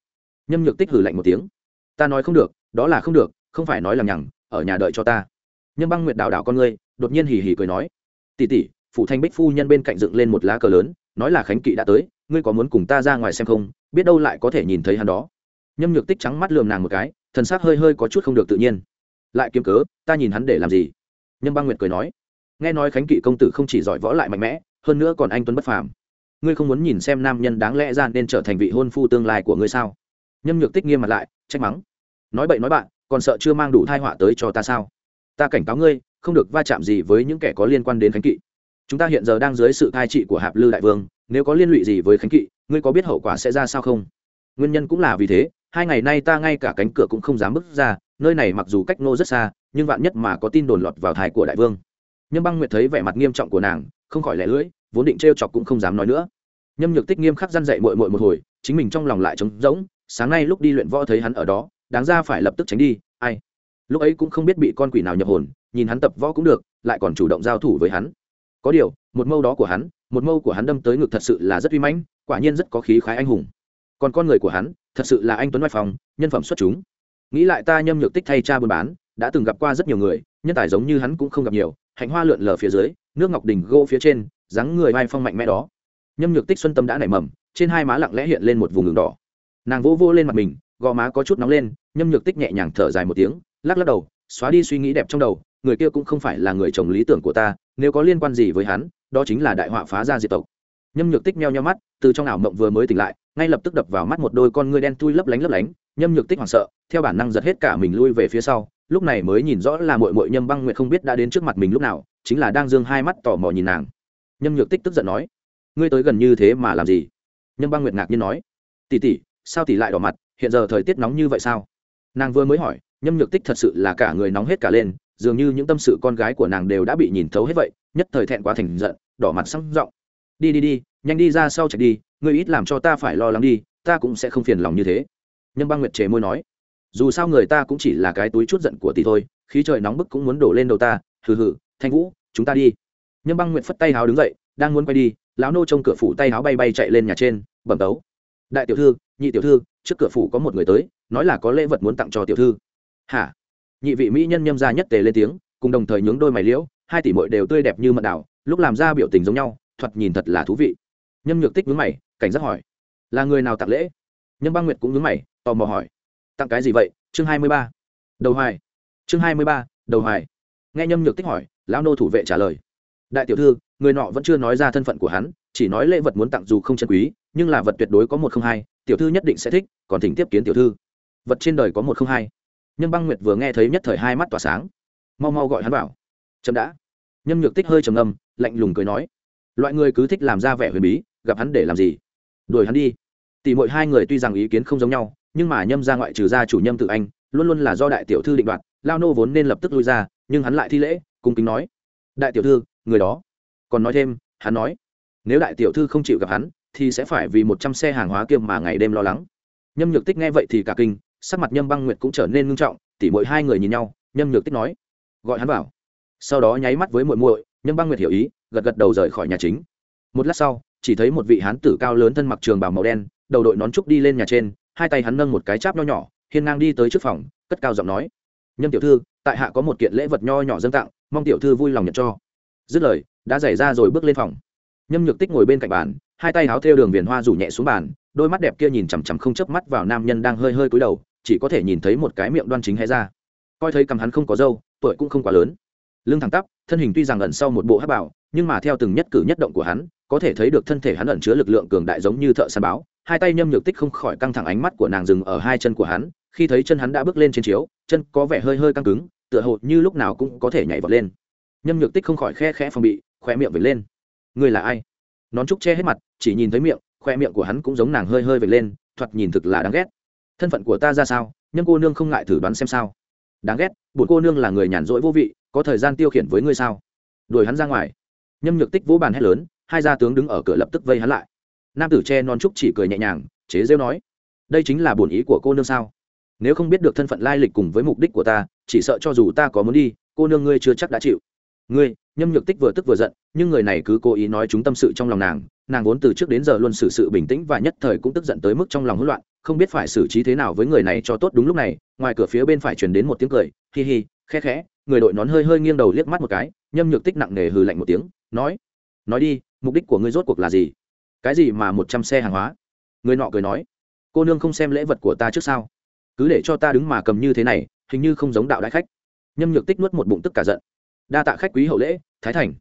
A: Nhâm nhược tích hử lạnh một tiếng. Ta nói không được, đó là không được, không phải nói làm nhằng, ở nhà đợi cho ta. Nhâm băng nguyệt đào đảo con ngươi, đột nhiên hì hì cười nói. Tỉ tỉ phụ thanh bích phu nhân bên cạnh dựng lên một lá cờ lớn nói là khánh kỵ đã tới, ngươi có muốn cùng ta ra ngoài xem không? Biết đâu lại có thể nhìn thấy hắn đó. Nhâm nhược tích trắng mắt lườm nàng một cái, thần s ắ c hơi hơi có chút không được tự nhiên. Lại kiếm cớ, ta nhìn hắn để làm gì? Nhâm băng nguyệt cười nói. Nghe nói khánh kỵ công tử không chỉ giỏi võ lại mạnh mẽ, hơn nữa còn anh tuấn bất phàm. Ngươi không muốn nhìn xem nam nhân đáng lẽ ra nên trở thành vị hôn phu tương lai của ngươi sao? Nhâm nhược tích nghiêm mặt lại, trách mắng. Nói bậy nói bạn, còn sợ chưa mang đủ thai họa tới cho ta sao? Ta cảnh cáo ngươi, không được va chạm gì với những kẻ có liên quan đến khánh kỵ chúng ta hiện giờ đang dưới sự cai trị của hạp lư đại vương, nếu có liên lụy gì với khánh kỵ, ngươi có biết hậu quả sẽ ra sao không? Nguyên nhân cũng là vì thế, hai ngày nay ta ngay cả cánh cửa cũng không dám bước ra, nơi này mặc dù cách nô rất xa, nhưng vạn nhất mà có tin đồn lọt vào thai của đại vương. Nhâm băng nguyệt thấy vẻ mặt nghiêm trọng của nàng, không khỏi lẻ lưỡi, vốn định t chọc cũng không dám nói nữa. Nhâm nhược tích nghiêm khắc răn dậy mội mội một hồi, chính mình trong lòng lại trống rỗng, sáng nay lúc đi luyện võ thấy hắn ở đó, đáng ra phải lập tức tránh đi, ai? Lúc ấy cũng không biết bị con quỷ nào nhập hồn, nhìn hắn tập võ cũng được, lại còn chủ động giao thủ với hắn có điều, một mâu đó của hắn, một mâu của hắn đâm tới ngực thật sự là rất uy mãnh, quả nhiên rất có khí khái anh hùng. Còn con người của hắn, thật sự là anh tuấn ngoại phòng nhân phẩm xuất chúng. Nghĩ lại ta nhâm nhược tích thay cha buôn bán, đã từng gặp qua rất nhiều người, nhân tài giống như hắn cũng không gặp nhiều, hạnh hoa lượn lờ phía dưới, nước ngọc đình gỗ phía trên, dáng người vai phong mạnh mẽ đó. Nhâm nhược tích xuân tâm đã nảy mầm, trên hai má lặng lẽ hiện lên một vùng đường đỏ. Nàng vỗ vô lên mặt mình, gò má có chút nóng lên, nhâm nhược tích nhẹ nhàng thở dài một tiếng, lắc lắc đầu, xóa đi suy nghĩ đẹp trong đầu, người kia cũng không phải là người chồng lý tưởng của ta nếu có liên quan gì với hắn, đó chính là đại họa phá ra diệt tộc. Nhâm nhược tích meo nheo mắt, từ trong ảo mộng vừa mới tỉnh lại, ngay lập tức đập vào mắt một đôi con ngươi đen thui lấp lánh lấp lánh. Nhâm nhược tích hoảng sợ, theo bản năng giật hết cả mình lui về phía sau, lúc này mới nhìn rõ là mội mội nhâm băng nguyệt không biết đã đến trước mặt mình lúc nào, chính là đang dương hai mắt tò mò nhìn nàng. Nhâm nhược tích tức giận nói, ngươi tới gần như thế mà làm gì? Nhâm băng nguyệt ngạc nhiên nói tỉ tỉ sao tỉ lại đỏ mặt, hiện giờ thời tiết nóng như vậy sao? Nàng vừa mới hỏi, nhâm nhược tích thật sự là cả người nóng hết cả lên dường như những tâm sự con gái của nàng đều đã bị nhìn thấu hết vậy, nhất thời thẹn quá thành giận, đỏ mặt sắc giọng. Đi đi đi, nhanh đi ra sau chạy đi, ngươi ít làm cho ta phải lo lắng đi, ta cũng sẽ không phiền lòng như thế. Nhân băng nguyệt chế môi nói, dù sao người ta cũng chỉ là cái túi chút giận của tỷ thôi, khí trời nóng bức cũng muốn đổ lên đầu ta, hừ hừ, thanh vũ, chúng ta đi. Nhân băng nguyệt phất tay háo đứng dậy, đang muốn quay đi, lão nô trông cửa phủ tay háo bay bay chạy lên nhà trên, bẩm tấu. Đại tiểu thư, nhị tiểu thư, trước cửa phủ có một người tới, nói là có lễ vật muốn tặng cho tiểu thư. Hả? Nhị vị mỹ nhân nhâm ra nhất tề lên tiếng, cùng đồng thời nhướng đôi mày liễu, hai tỷ mội đều tươi đẹp như mận đảo lúc làm ra biểu tình giống nhau, thoạt nhìn thật là thú vị. Nhâm nhược tích nhướng mày, cảnh giác hỏi, là người nào tặng lễ? Nhâm băng nguyệt cũng nhướng mày, tò mò hỏi, tặng cái gì vậy? Chương hai mươi ba. Đầu hoài. Chương hai mươi ba, đầu hoài. Nghe nhâm nhược tích hỏi, lão nô thủ vệ trả lời, đại tiểu thư, người nọ vẫn chưa nói ra thân phận của hắn, chỉ nói lễ vật muốn tặng dù không chân quý, nhưng là vật tuyệt đối có một không hai, tiểu thư nhất định sẽ thích, còn thỉnh tiếp kiến tiểu thư. Vật trên đời có một không hai nhâm băng nguyệt vừa nghe thấy nhất thời hai mắt tỏa sáng. Mau mau gọi hắn vào. Chậm đã. Nhâm nhược tích hơi trầm ngâm, lạnh lùng cười nói, loại người cứ thích làm ra vẻ huyền bí, gặp hắn để làm gì? Đuổi hắn đi. Tỷ mỗi hai người tuy rằng ý kiến không giống nhau, nhưng mà nhâm ra ngoại trừ gia chủ nhâm tự anh, luôn luôn là do đại tiểu thư định đoạt, lao nô vốn nên lập tức lui ra, nhưng hắn lại thi lễ, cung kính nói, đại tiểu thư, người đó. Còn nói thêm, hắn nói, nếu đại tiểu thư không chịu gặp hắn, thì sẽ phải vì một trăm xe hàng hóa kiêm mà ngày đêm lo lắng. Nhâm nhược tích nghe vậy thì cả kinh sắc mặt nhâm băng nguyệt cũng trở nên ngưng trọng, tỉ mỗi hai người nhìn nhau, nhâm nhược tích nói, gọi hắn vào. Sau đó nháy mắt với muội muội, nhâm băng nguyệt hiểu ý, gật gật đầu rời khỏi nhà chính. Một lát sau, chỉ thấy một vị hán tử cao lớn thân mặc trường bào màu đen, đầu đội nón trúc đi lên nhà trên, hai tay hắn nâng một cái cháp nho nhỏ, hiên ngang đi tới trước phòng, cất cao giọng nói, nhâm tiểu thư, tại hạ có một kiện lễ vật nho nhỏ dâng tặng, mong tiểu thư vui lòng nhận cho. Dứt lời, đã giải ra rồi bước lên phòng. Nhâm nhược tích ngồi bên cạnh bàn, hai tay háo theo đường viền hoa rủ nhẹ xuống bàn đôi mắt đẹp kia nhìn chằm chằm không chớp mắt vào nam nhân đang hơi hơi cúi đầu, chỉ có thể nhìn thấy một cái miệng đoan chính hé ra. Coi thấy cầm hắn không có dâu tuổi cũng không quá lớn. Lưng thẳng tắp, thân hình tuy rằng ẩn sau một bộ hát bảo nhưng mà theo từng nhất cử nhất động của hắn, có thể thấy được thân thể hắn ẩn chứa lực lượng cường đại giống như thợ săn báo. Hai tay nhâm nhược tích không khỏi căng thẳng ánh mắt của nàng dừng ở hai chân của hắn, khi thấy chân hắn đã bước lên trên chiếu, chân có vẻ hơi hơi căng cứng, tựa hồ như lúc nào cũng có thể nhảy vọt lên. Nhâm nhược tích không khỏi khe khẽ phòng bị khoe miệng vệt lên. Người là ai? Nón trúc che hết mặt, chỉ nhìn thấy miệng khoe miệng của hắn cũng giống nàng hơi hơi vệt lên, thoạt nhìn thực là đáng ghét. Thân phận của ta ra sao? Nhưng cô nương không ngại thử đoán xem sao. Đáng ghét bụt cô nương là người nhàn rỗi vô vị, có thời gian tiêu khiển với ngươi sao? Đuổi hắn ra ngoài. Nhâm nhược tích vỗ bàn hét lớn, hai gia tướng đứng ở cửa lập tức vây hắn lại. Nam tử che non trúc chỉ cười nhẹ nhàng, chế rêu nói, đây chính là bổn ý của cô nương sao? Nếu không biết được thân phận lai lịch cùng với mục đích của ta, chỉ sợ cho dù ta có muốn đi, cô nương ngươi chưa chắc đã chịu ngươi, nhâm nhược tích vừa tức vừa giận, nhưng người này cứ cố ý nói chúng tâm sự trong lòng nàng nàng vốn từ trước đến giờ luôn xử sự bình tĩnh và nhất thời cũng tức giận tới mức trong lòng hỗn loạn, không biết phải xử trí thế nào với người này cho tốt đúng lúc này, ngoài cửa phía bên phải truyền đến một tiếng cười, hi hi khe khẽ, người đội nón hơi hơi nghiêng đầu liếc mắt một cái, nhâm nhược tích nặng nề hừ lạnh một tiếng, nói nói đi, mục đích của ngươi rốt cuộc là gì? Cái gì mà một trăm xe hàng hóa? Người nọ cười nói, cô nương không xem lễ vật của ta trước sao? Cứ để cho ta đứng mà cầm như thế này, hình như không giống đạo đại khách. Nhâm nhược tích nuốt một bụng tức cả giận đa tạ khách quý hậu lễ, thái thành.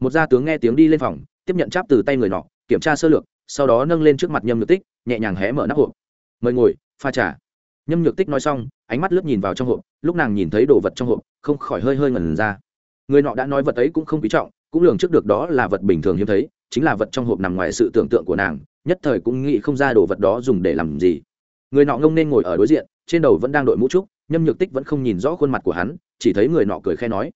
A: Một gia tướng nghe tiếng đi lên phòng, tiếp nhận cháp từ tay người nọ, kiểm tra sơ lược, sau đó nâng lên trước mặt nhâm nhược tích, nhẹ nhàng hé mở nắp hộp. Mời ngồi, pha trà. Nhâm nhược tích nói xong, ánh mắt lướt nhìn vào trong hộp, lúc nàng nhìn thấy đồ vật trong hộp, không khỏi hơi hơi ngẩn ra. Người nọ đã nói vật ấy cũng không quý trọng, cũng lường trước được đó là vật bình thường hiếm thấy, chính là vật trong hộp nằm ngoài sự tưởng tượng của nàng, nhất thời cũng nghĩ không ra đồ vật đó dùng để làm gì. Người nọ ngông nên ngồi ở đối diện, trên đầu vẫn đang đội mũ trúc, nhâm nhược tích vẫn không nhìn rõ khuôn mặt của hắn, chỉ thấy người nọ cười khe nói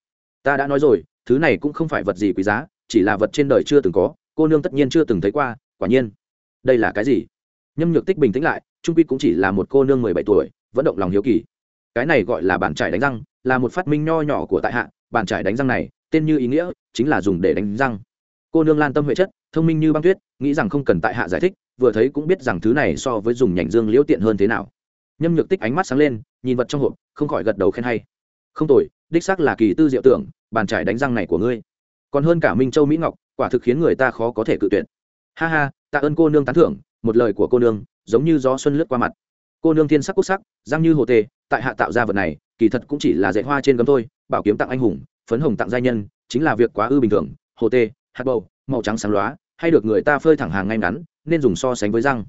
A: ta đã nói rồi, thứ này cũng không phải vật gì quý giá, chỉ là vật trên đời chưa từng có, cô nương tất nhiên chưa từng thấy qua, quả nhiên. Đây là cái gì? Nhâm nhược tích bình tĩnh lại, trung quy cũng chỉ là một cô nương mười bảy tuổi, vẫn động lòng hiếu kỳ. Cái này gọi là bàn trải đánh răng, là một phát minh nho nhỏ của tại hạ, bàn trải đánh răng này, tên như ý nghĩa, chính là dùng để đánh răng. Cô nương lan tâm huệ chất, thông minh như băng tuyết, nghĩ rằng không cần tại hạ giải thích, vừa thấy cũng biết rằng thứ này so với dùng nhành dương liễu tiện hơn thế nào. Nhâm nhược tích ánh mắt sáng lên, nhìn vật trong hộp, không khỏi gật đầu khen hay không tồi, đích xác là kỳ tư diệu tưởng, bàn trải đánh răng này của ngươi. Còn hơn cả minh châu mỹ ngọc, quả thực khiến người ta khó có thể cự tuyệt. Ha ha, tạ ơn cô nương tán thưởng, một lời của cô nương, giống như gió xuân lướt qua mặt. Cô nương thiên sắc quốc sắc, răng như hồ tê, tại hạ tạo ra vật này, kỳ thật cũng chỉ là dạy hoa trên gấm thôi, bảo kiếm tặng anh hùng, phấn hồng tặng giai nhân, chính là việc quá ư bình thường, hồ tê, hạt bầu, màu trắng sáng loá hay được người ta phơi thẳng hàng ngay ngắn, nên dùng so sánh với răng.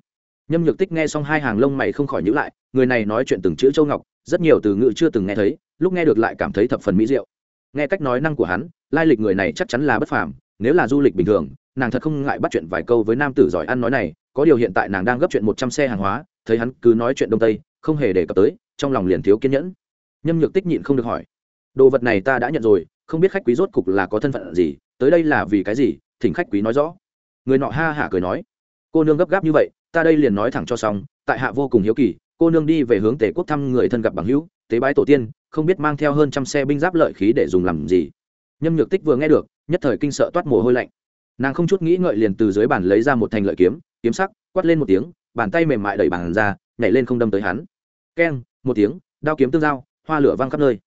A: Nhâm nhược tích nghe xong hai hàng lông mày không khỏi nhữ lại, người này nói chuyện từng chữ châu ngọc rất nhiều từ ngữ chưa từng nghe thấy, lúc nghe được lại cảm thấy thập phần mỹ diệu. Nghe cách nói năng của hắn, lai lịch người này chắc chắn là bất phàm, nếu là du lịch bình thường, nàng thật không ngại bắt chuyện vài câu với nam tử giỏi ăn nói này, có điều hiện tại nàng đang gấp chuyện một trăm xe hàng hóa, thấy hắn cứ nói chuyện đông tây, không hề đề cập tới, trong lòng liền thiếu kiên nhẫn. Nhâm nhược tích nhịn không được hỏi, đồ vật này ta đã nhận rồi, không biết khách quý rốt cục là có thân phận gì, tới đây là vì cái gì? Thỉnh khách quý nói rõ. Người nọ ha hả cười nói, cô nương gấp gáp như vậy, ta đây liền nói thẳng cho xong, tại hạ vô cùng hiếu kỳ cô nương đi về hướng Tề quốc thăm người thân gặp bằng hữu, tế bái tổ tiên, không biết mang theo hơn trăm xe binh giáp lợi khí để dùng làm gì. Nhâm nhược tích vừa nghe được, nhất thời kinh sợ toát mồ hôi lạnh. Nàng không chút nghĩ ngợi liền từ dưới bàn lấy ra một thành lợi kiếm kiếm sắc, quát lên một tiếng, bàn tay mềm mại đẩy bàn ra, nhảy lên không đâm tới hắn. Keng, một tiếng, đao kiếm tương giao, hoa lửa văng khắp nơi.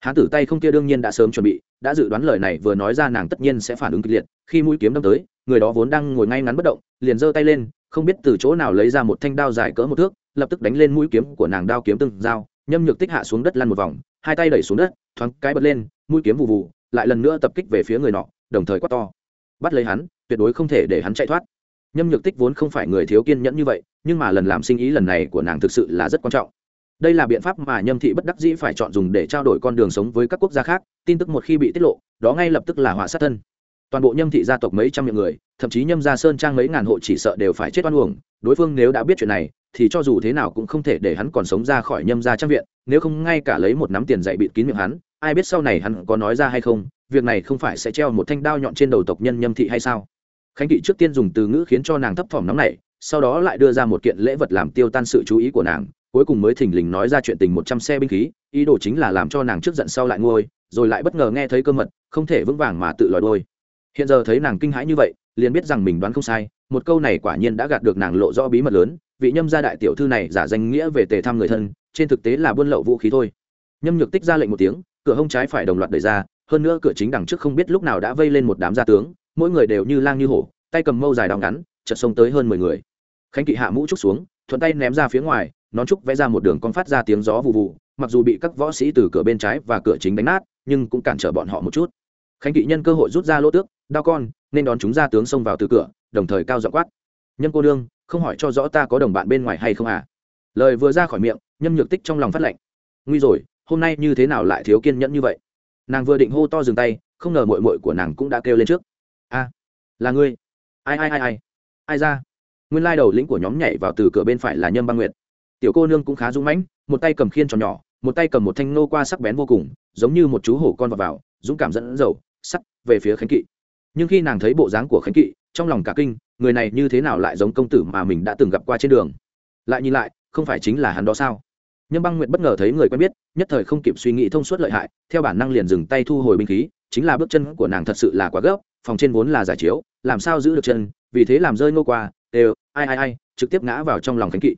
A: Hán tử tay không kia đương nhiên đã sớm chuẩn bị, đã dự đoán lời này vừa nói ra nàng tất nhiên sẽ phản ứng kịch liệt, khi mũi kiếm đâm tới, người đó vốn đang ngồi ngay ngắn bất động, liền giơ tay lên, không biết từ chỗ nào lấy ra một thanh đao dài cỡ một thước lập tức đánh lên mũi kiếm của nàng đao kiếm từng giao, nhâm nhược tích hạ xuống đất lăn một vòng, hai tay đẩy xuống đất, thoáng cái bật lên, mũi kiếm vụ vụ lại lần nữa tập kích về phía người nọ, đồng thời quát to. Bắt lấy hắn, tuyệt đối không thể để hắn chạy thoát. Nhâm nhược tích vốn không phải người thiếu kiên nhẫn như vậy, nhưng mà lần làm sinh ý lần này của nàng thực sự là rất quan trọng. Đây là biện pháp mà nhâm thị bất đắc dĩ phải chọn dùng để trao đổi con đường sống với các quốc gia khác, tin tức một khi bị tiết lộ, đó ngay lập tức là họa sát thân toàn bộ nhâm thị gia tộc mấy trăm miệng người, thậm chí nhâm gia sơn trang mấy ngàn hộ chỉ sợ đều phải chết oan uổng. Đối phương nếu đã biết chuyện này, thì cho dù thế nào cũng không thể để hắn còn sống ra khỏi nhâm gia trang viện, nếu không ngay cả lấy một nắm tiền dạy bịt kín miệng hắn, ai biết sau này hắn có nói ra hay không, việc này không phải sẽ treo một thanh đao nhọn trên đầu tộc nhân nhâm thị hay sao? Khánh thị trước tiên dùng từ ngữ khiến cho nàng thấp thỏm nóng nảy, sau đó lại đưa ra một kiện lễ vật làm tiêu tan sự chú ý của nàng, cuối cùng mới thình lình nói ra chuyện tình một trăm xe binh khí, ý đồ chính là làm cho nàng trước giận sau lại ngôi rồi lại bất ngờ nghe thấy cơ mật, không thể vững vàng mà tự lòi đôi hiện giờ thấy nàng kinh hãi như vậy, liền biết rằng mình đoán không sai, một câu này quả nhiên đã gạt được nàng lộ rõ bí mật lớn, vị nhâm gia đại tiểu thư này giả danh nghĩa về tề thăm người thân, trên thực tế là buôn lậu vũ khí thôi. Nhâm nhược tích ra lệnh một tiếng, cửa hông trái phải đồng loạt đẩy ra, hơn nữa cửa chính đằng trước không biết lúc nào đã vây lên một đám gia tướng, mỗi người đều như lang như hổ, tay cầm mâu dài đào ngắn chật sông tới hơn mười người. Khánh kỵ hạ mũ trúc xuống, thuận tay ném ra phía ngoài, nón trúc vẽ ra một đường con phát ra tiếng gió vụ vụ mặc dù bị các võ sĩ từ cửa bên trái và cửa chính đánh nát, nhưng cũng cản trở bọn họ một chút. Khánh kỵ nhân cơ hội rút ra lỗ tước đao con, nên đón chúng ra tướng xông vào từ cửa, đồng thời cao dọ quát. Nhân cô đương không hỏi cho rõ ta có đồng bạn bên ngoài hay không à? Lời vừa ra khỏi miệng, nhâm nhược tích trong lòng phát lệnh. Nguy rồi, hôm nay như thế nào lại thiếu kiên nhẫn như vậy? Nàng vừa định hô to dừng tay, không ngờ mội mội của nàng cũng đã kêu lên trước. A, là ngươi. Ai ai ai ai? Ai ra? Nguyên lai đầu lĩnh của nhóm nhảy vào từ cửa bên phải là nhâm băng nguyệt. Tiểu cô nương cũng khá dũng mãnh, một tay cầm khiên tròn nhỏ, một tay cầm một thanh nô qua sắc bén vô cùng, giống như một chú hổ con vào vào, dũng cảm dẫn dầu, sắt, về phía khánh kỵ nhưng khi nàng thấy bộ dáng của khánh kỵ, trong lòng cả kinh, người này như thế nào lại giống công tử mà mình đã từng gặp qua trên đường? Lại nhìn lại, không phải chính là hắn đó sao? Nhâm băng nguyệt bất ngờ thấy người quen biết, nhất thời không kịp suy nghĩ thông suốt lợi hại, theo bản năng liền dừng tay thu hồi binh khí, chính là bước chân của nàng thật sự là quá gấp, phòng trên vốn là giải chiếu, làm sao giữ được chân, vì thế làm rơi ngô qua, đều, ai ai ai, trực tiếp ngã vào trong lòng khánh kỵ.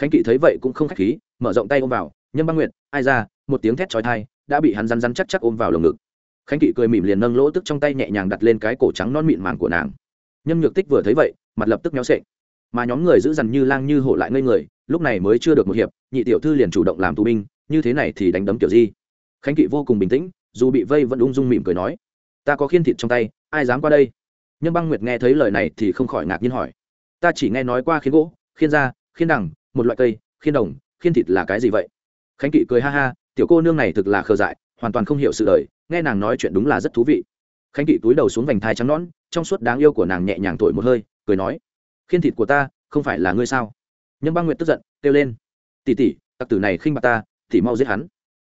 A: Khánh kỵ thấy vậy cũng không khách khí, mở rộng tay ôm vào, nhâm băng nguyệt, ai ra? Một tiếng thét trói thai đã bị hắn rắn rắn chắc chắc ôm vào lồng ngực khánh kỵ cười mỉm liền nâng lỗ tức trong tay nhẹ nhàng đặt lên cái cổ trắng non mịn màng của nàng. Nhâm nhược tích vừa thấy vậy, mặt lập tức méo sệ mà nhóm người giữ dằn như lang như hổ lại ngây người, lúc này mới chưa được một hiệp, nhị tiểu thư liền chủ động làm tù binh, như thế này thì đánh đấm kiểu gì? Khánh kỵ vô cùng bình tĩnh, dù bị vây vẫn ung dung mỉm cười nói, ta có khiên thịt trong tay, ai dám qua đây? Nhâm băng nguyệt nghe thấy lời này thì không khỏi ngạc nhiên hỏi, ta chỉ nghe nói qua khiên gỗ, khiên da, khiên đằng, một loại cây, khiên đồng, khiên thịt là cái gì vậy? Khánh kỵ cười ha ha, tiểu cô nương này thực là khờ dại, hoàn toàn không hiểu sự đời nghe nàng nói chuyện đúng là rất thú vị. Khánh kỵ túi đầu xuống vành thai trắng nón trong suốt đáng yêu của nàng nhẹ nhàng thổi một hơi, cười nói, khiên thịt của ta, không phải là ngươi sao? Nhâm băng nguyệt tức giận, kêu lên tỉ tỉ tặc tử này khinh bạc ta, thì mau giết hắn.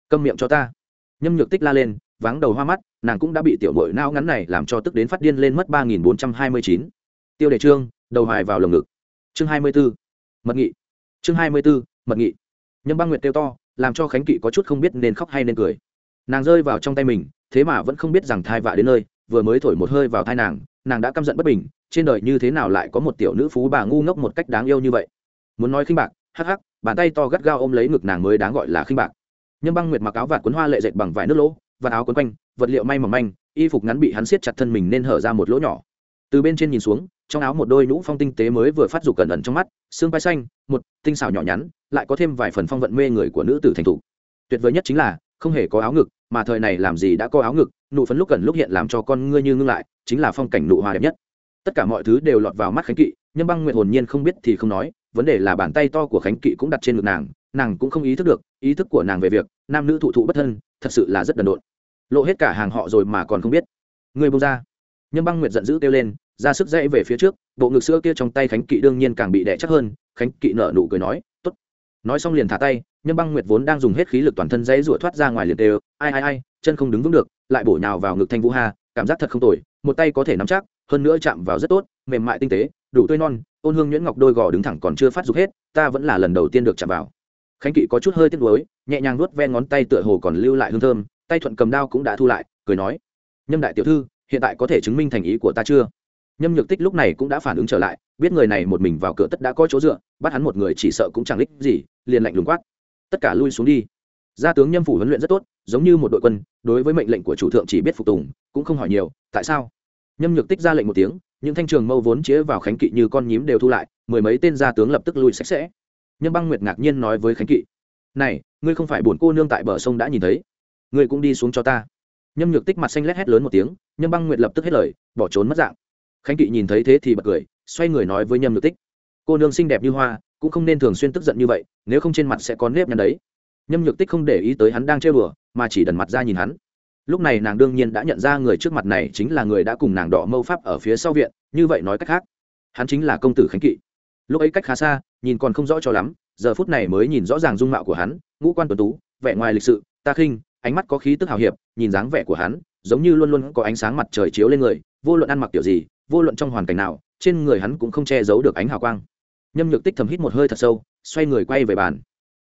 A: Câm miệng cho ta. Nhâm nhược tích la lên, váng đầu hoa mắt, nàng cũng đã bị tiểu bội nao ngắn này làm cho tức đến phát điên lên mất ba nghìn bốn trăm hai mươi chín. Tiêu đề trương đầu hoài vào lồng ngực. Chương hai mươi b ố mật nghị. Chương hai mươi b ố mật nghị. Nhâm băng nguyệt kêu to, làm cho khánh kỵ có chút không biết nên khóc hay nên cười nàng rơi vào trong tay mình, thế mà vẫn không biết rằng thai vạ đến nơi, vừa mới thổi một hơi vào thai nàng nàng đã căm giận bất bình, trên đời như thế nào lại có một tiểu nữ phú bà ngu ngốc một cách đáng yêu như vậy? Muốn nói khinh bạc, hắc hắc, bàn tay to gắt gao ôm lấy ngực nàng mới đáng gọi là khinh bạc. Nhâm băng nguyệt mặc áo vạt quấn hoa lệ dệt bằng vải nước lỗ và áo quấn quanh, vật liệu may mỏng manh, y phục ngắn bị hắn siết chặt thân mình nên hở ra một lỗ nhỏ. Từ bên trên nhìn xuống, trong áo một đôi nhũ phong tinh tế mới vừa phát dục cẩn ẩn trong mắt, xương vai xanh, một tinh xào nhỏ nhắn, lại có thêm vài phần phong vận mê người của nữ tử thành thục. Tuyệt vời nhất chính là, không hề có áo ngực mà thời này làm gì đã có áo ngực, nụ phấn lúc gần lúc hiện làm cho con ngươi như ngưng lại, chính là phong cảnh nụ hoa đẹp nhất. Tất cả mọi thứ đều lọt vào mắt khánh kỵ nhưng băng nguyệt hồn nhiên không biết thì không nói, vấn đề là bàn tay to của khánh kỵ cũng đặt trên ngực nàng nàng cũng không ý thức được, ý thức của nàng về việc, nam nữ thụ thụ bất thân, thật sự là rất đần độn. Lộ hết cả hàng họ rồi mà còn không biết. Người bông ra. Nhâm băng nguyệt giận dữ kêu lên, ra sức dãy về phía trước, bộ ngực sữa kia trong tay khánh kỵ đương nhiên càng bị đẻ chắc hơn, khánh kỵ nở nụ cười nói nói xong liền thả tay, nhâm băng nguyệt vốn đang dùng hết khí lực toàn thân dãy rủa thoát ra ngoài liền đều, ai ai ai, chân không đứng vững được, lại bổ nhào vào ngực thanh vũ hà cảm giác thật không tồi, một tay có thể nắm chắc, hơn nữa chạm vào rất tốt, mềm mại tinh tế, đủ tươi non, ôn hương nhuyễn ngọc đôi gò đứng thẳng còn chưa phát dục hết, ta vẫn là lần đầu tiên được chạm vào. Khánh kỵ có chút hơi tiếc nuối, nhẹ nhàng nuốt ven ngón tay tựa hồ còn lưu lại hương thơm, tay thuận cầm đao cũng đã thu lại, cười nói, nhâm đại tiểu thư, hiện tại có thể chứng minh thành ý của ta chưa? Nhâm nhược tích lúc này cũng đã phản ứng trở lại, biết người này một mình vào cửa tất đã có chỗ dựa, bắt hắn một người chỉ sợ cũng chẳng lích gì, liền lạnh lùng quát. Tất cả lui xuống đi. Gia tướng nhâm phủ huấn luyện rất tốt, giống như một đội quân, đối với mệnh lệnh của chủ thượng chỉ biết phục tùng, cũng không hỏi nhiều, tại sao? Nhâm nhược tích ra lệnh một tiếng, những thanh trường mâu vốn chĩa vào khánh kỵ như con nhím đều thu lại, mười mấy tên gia tướng lập tức lui sạch sẽ. Nhâm băng nguyệt ngạc nhiên nói với khánh kỵ, này, ngươi không phải buồn cô nương tại bờ sông đã nhìn thấy, ngươi cũng đi xuống cho ta. Nhâm nhược tích mặt xanh lét hét lớn một tiếng, nhâm băng nguyệt lập tức hết lời, bỏ trốn mất dạng khánh kỵ nhìn thấy thế thì bật cười, xoay người nói với nhâm nhược tích. Cô nương xinh đẹp như hoa, cũng không nên thường xuyên tức giận như vậy, nếu không trên mặt sẽ có nếp nhăn đấy. Nhâm nhược tích không để ý tới hắn đang chơi bừa mà chỉ đần mặt ra nhìn hắn. Lúc này nàng đương nhiên đã nhận ra người trước mặt này chính là người đã cùng nàng đỏ mâu pháp ở phía sau viện, như vậy nói cách khác, hắn chính là công tử khánh kỵ. Lúc ấy cách khá xa, nhìn còn không rõ cho lắm, giờ phút này mới nhìn rõ ràng dung mạo của hắn, ngũ quan tuấn tú, vẻ ngoài lịch sự, ta khinh, ánh mắt có khí tức hào hiệp, nhìn dáng vẻ của hắn, giống như luôn luôn có ánh sáng mặt trời chiếu lên người, vô luận ăn mặc kiểu gì vô luận trong hoàn cảnh nào, trên người hắn cũng không che giấu được ánh hào quang. Nhâm nhược tích thầm hít một hơi thật sâu, xoay người quay về bàn.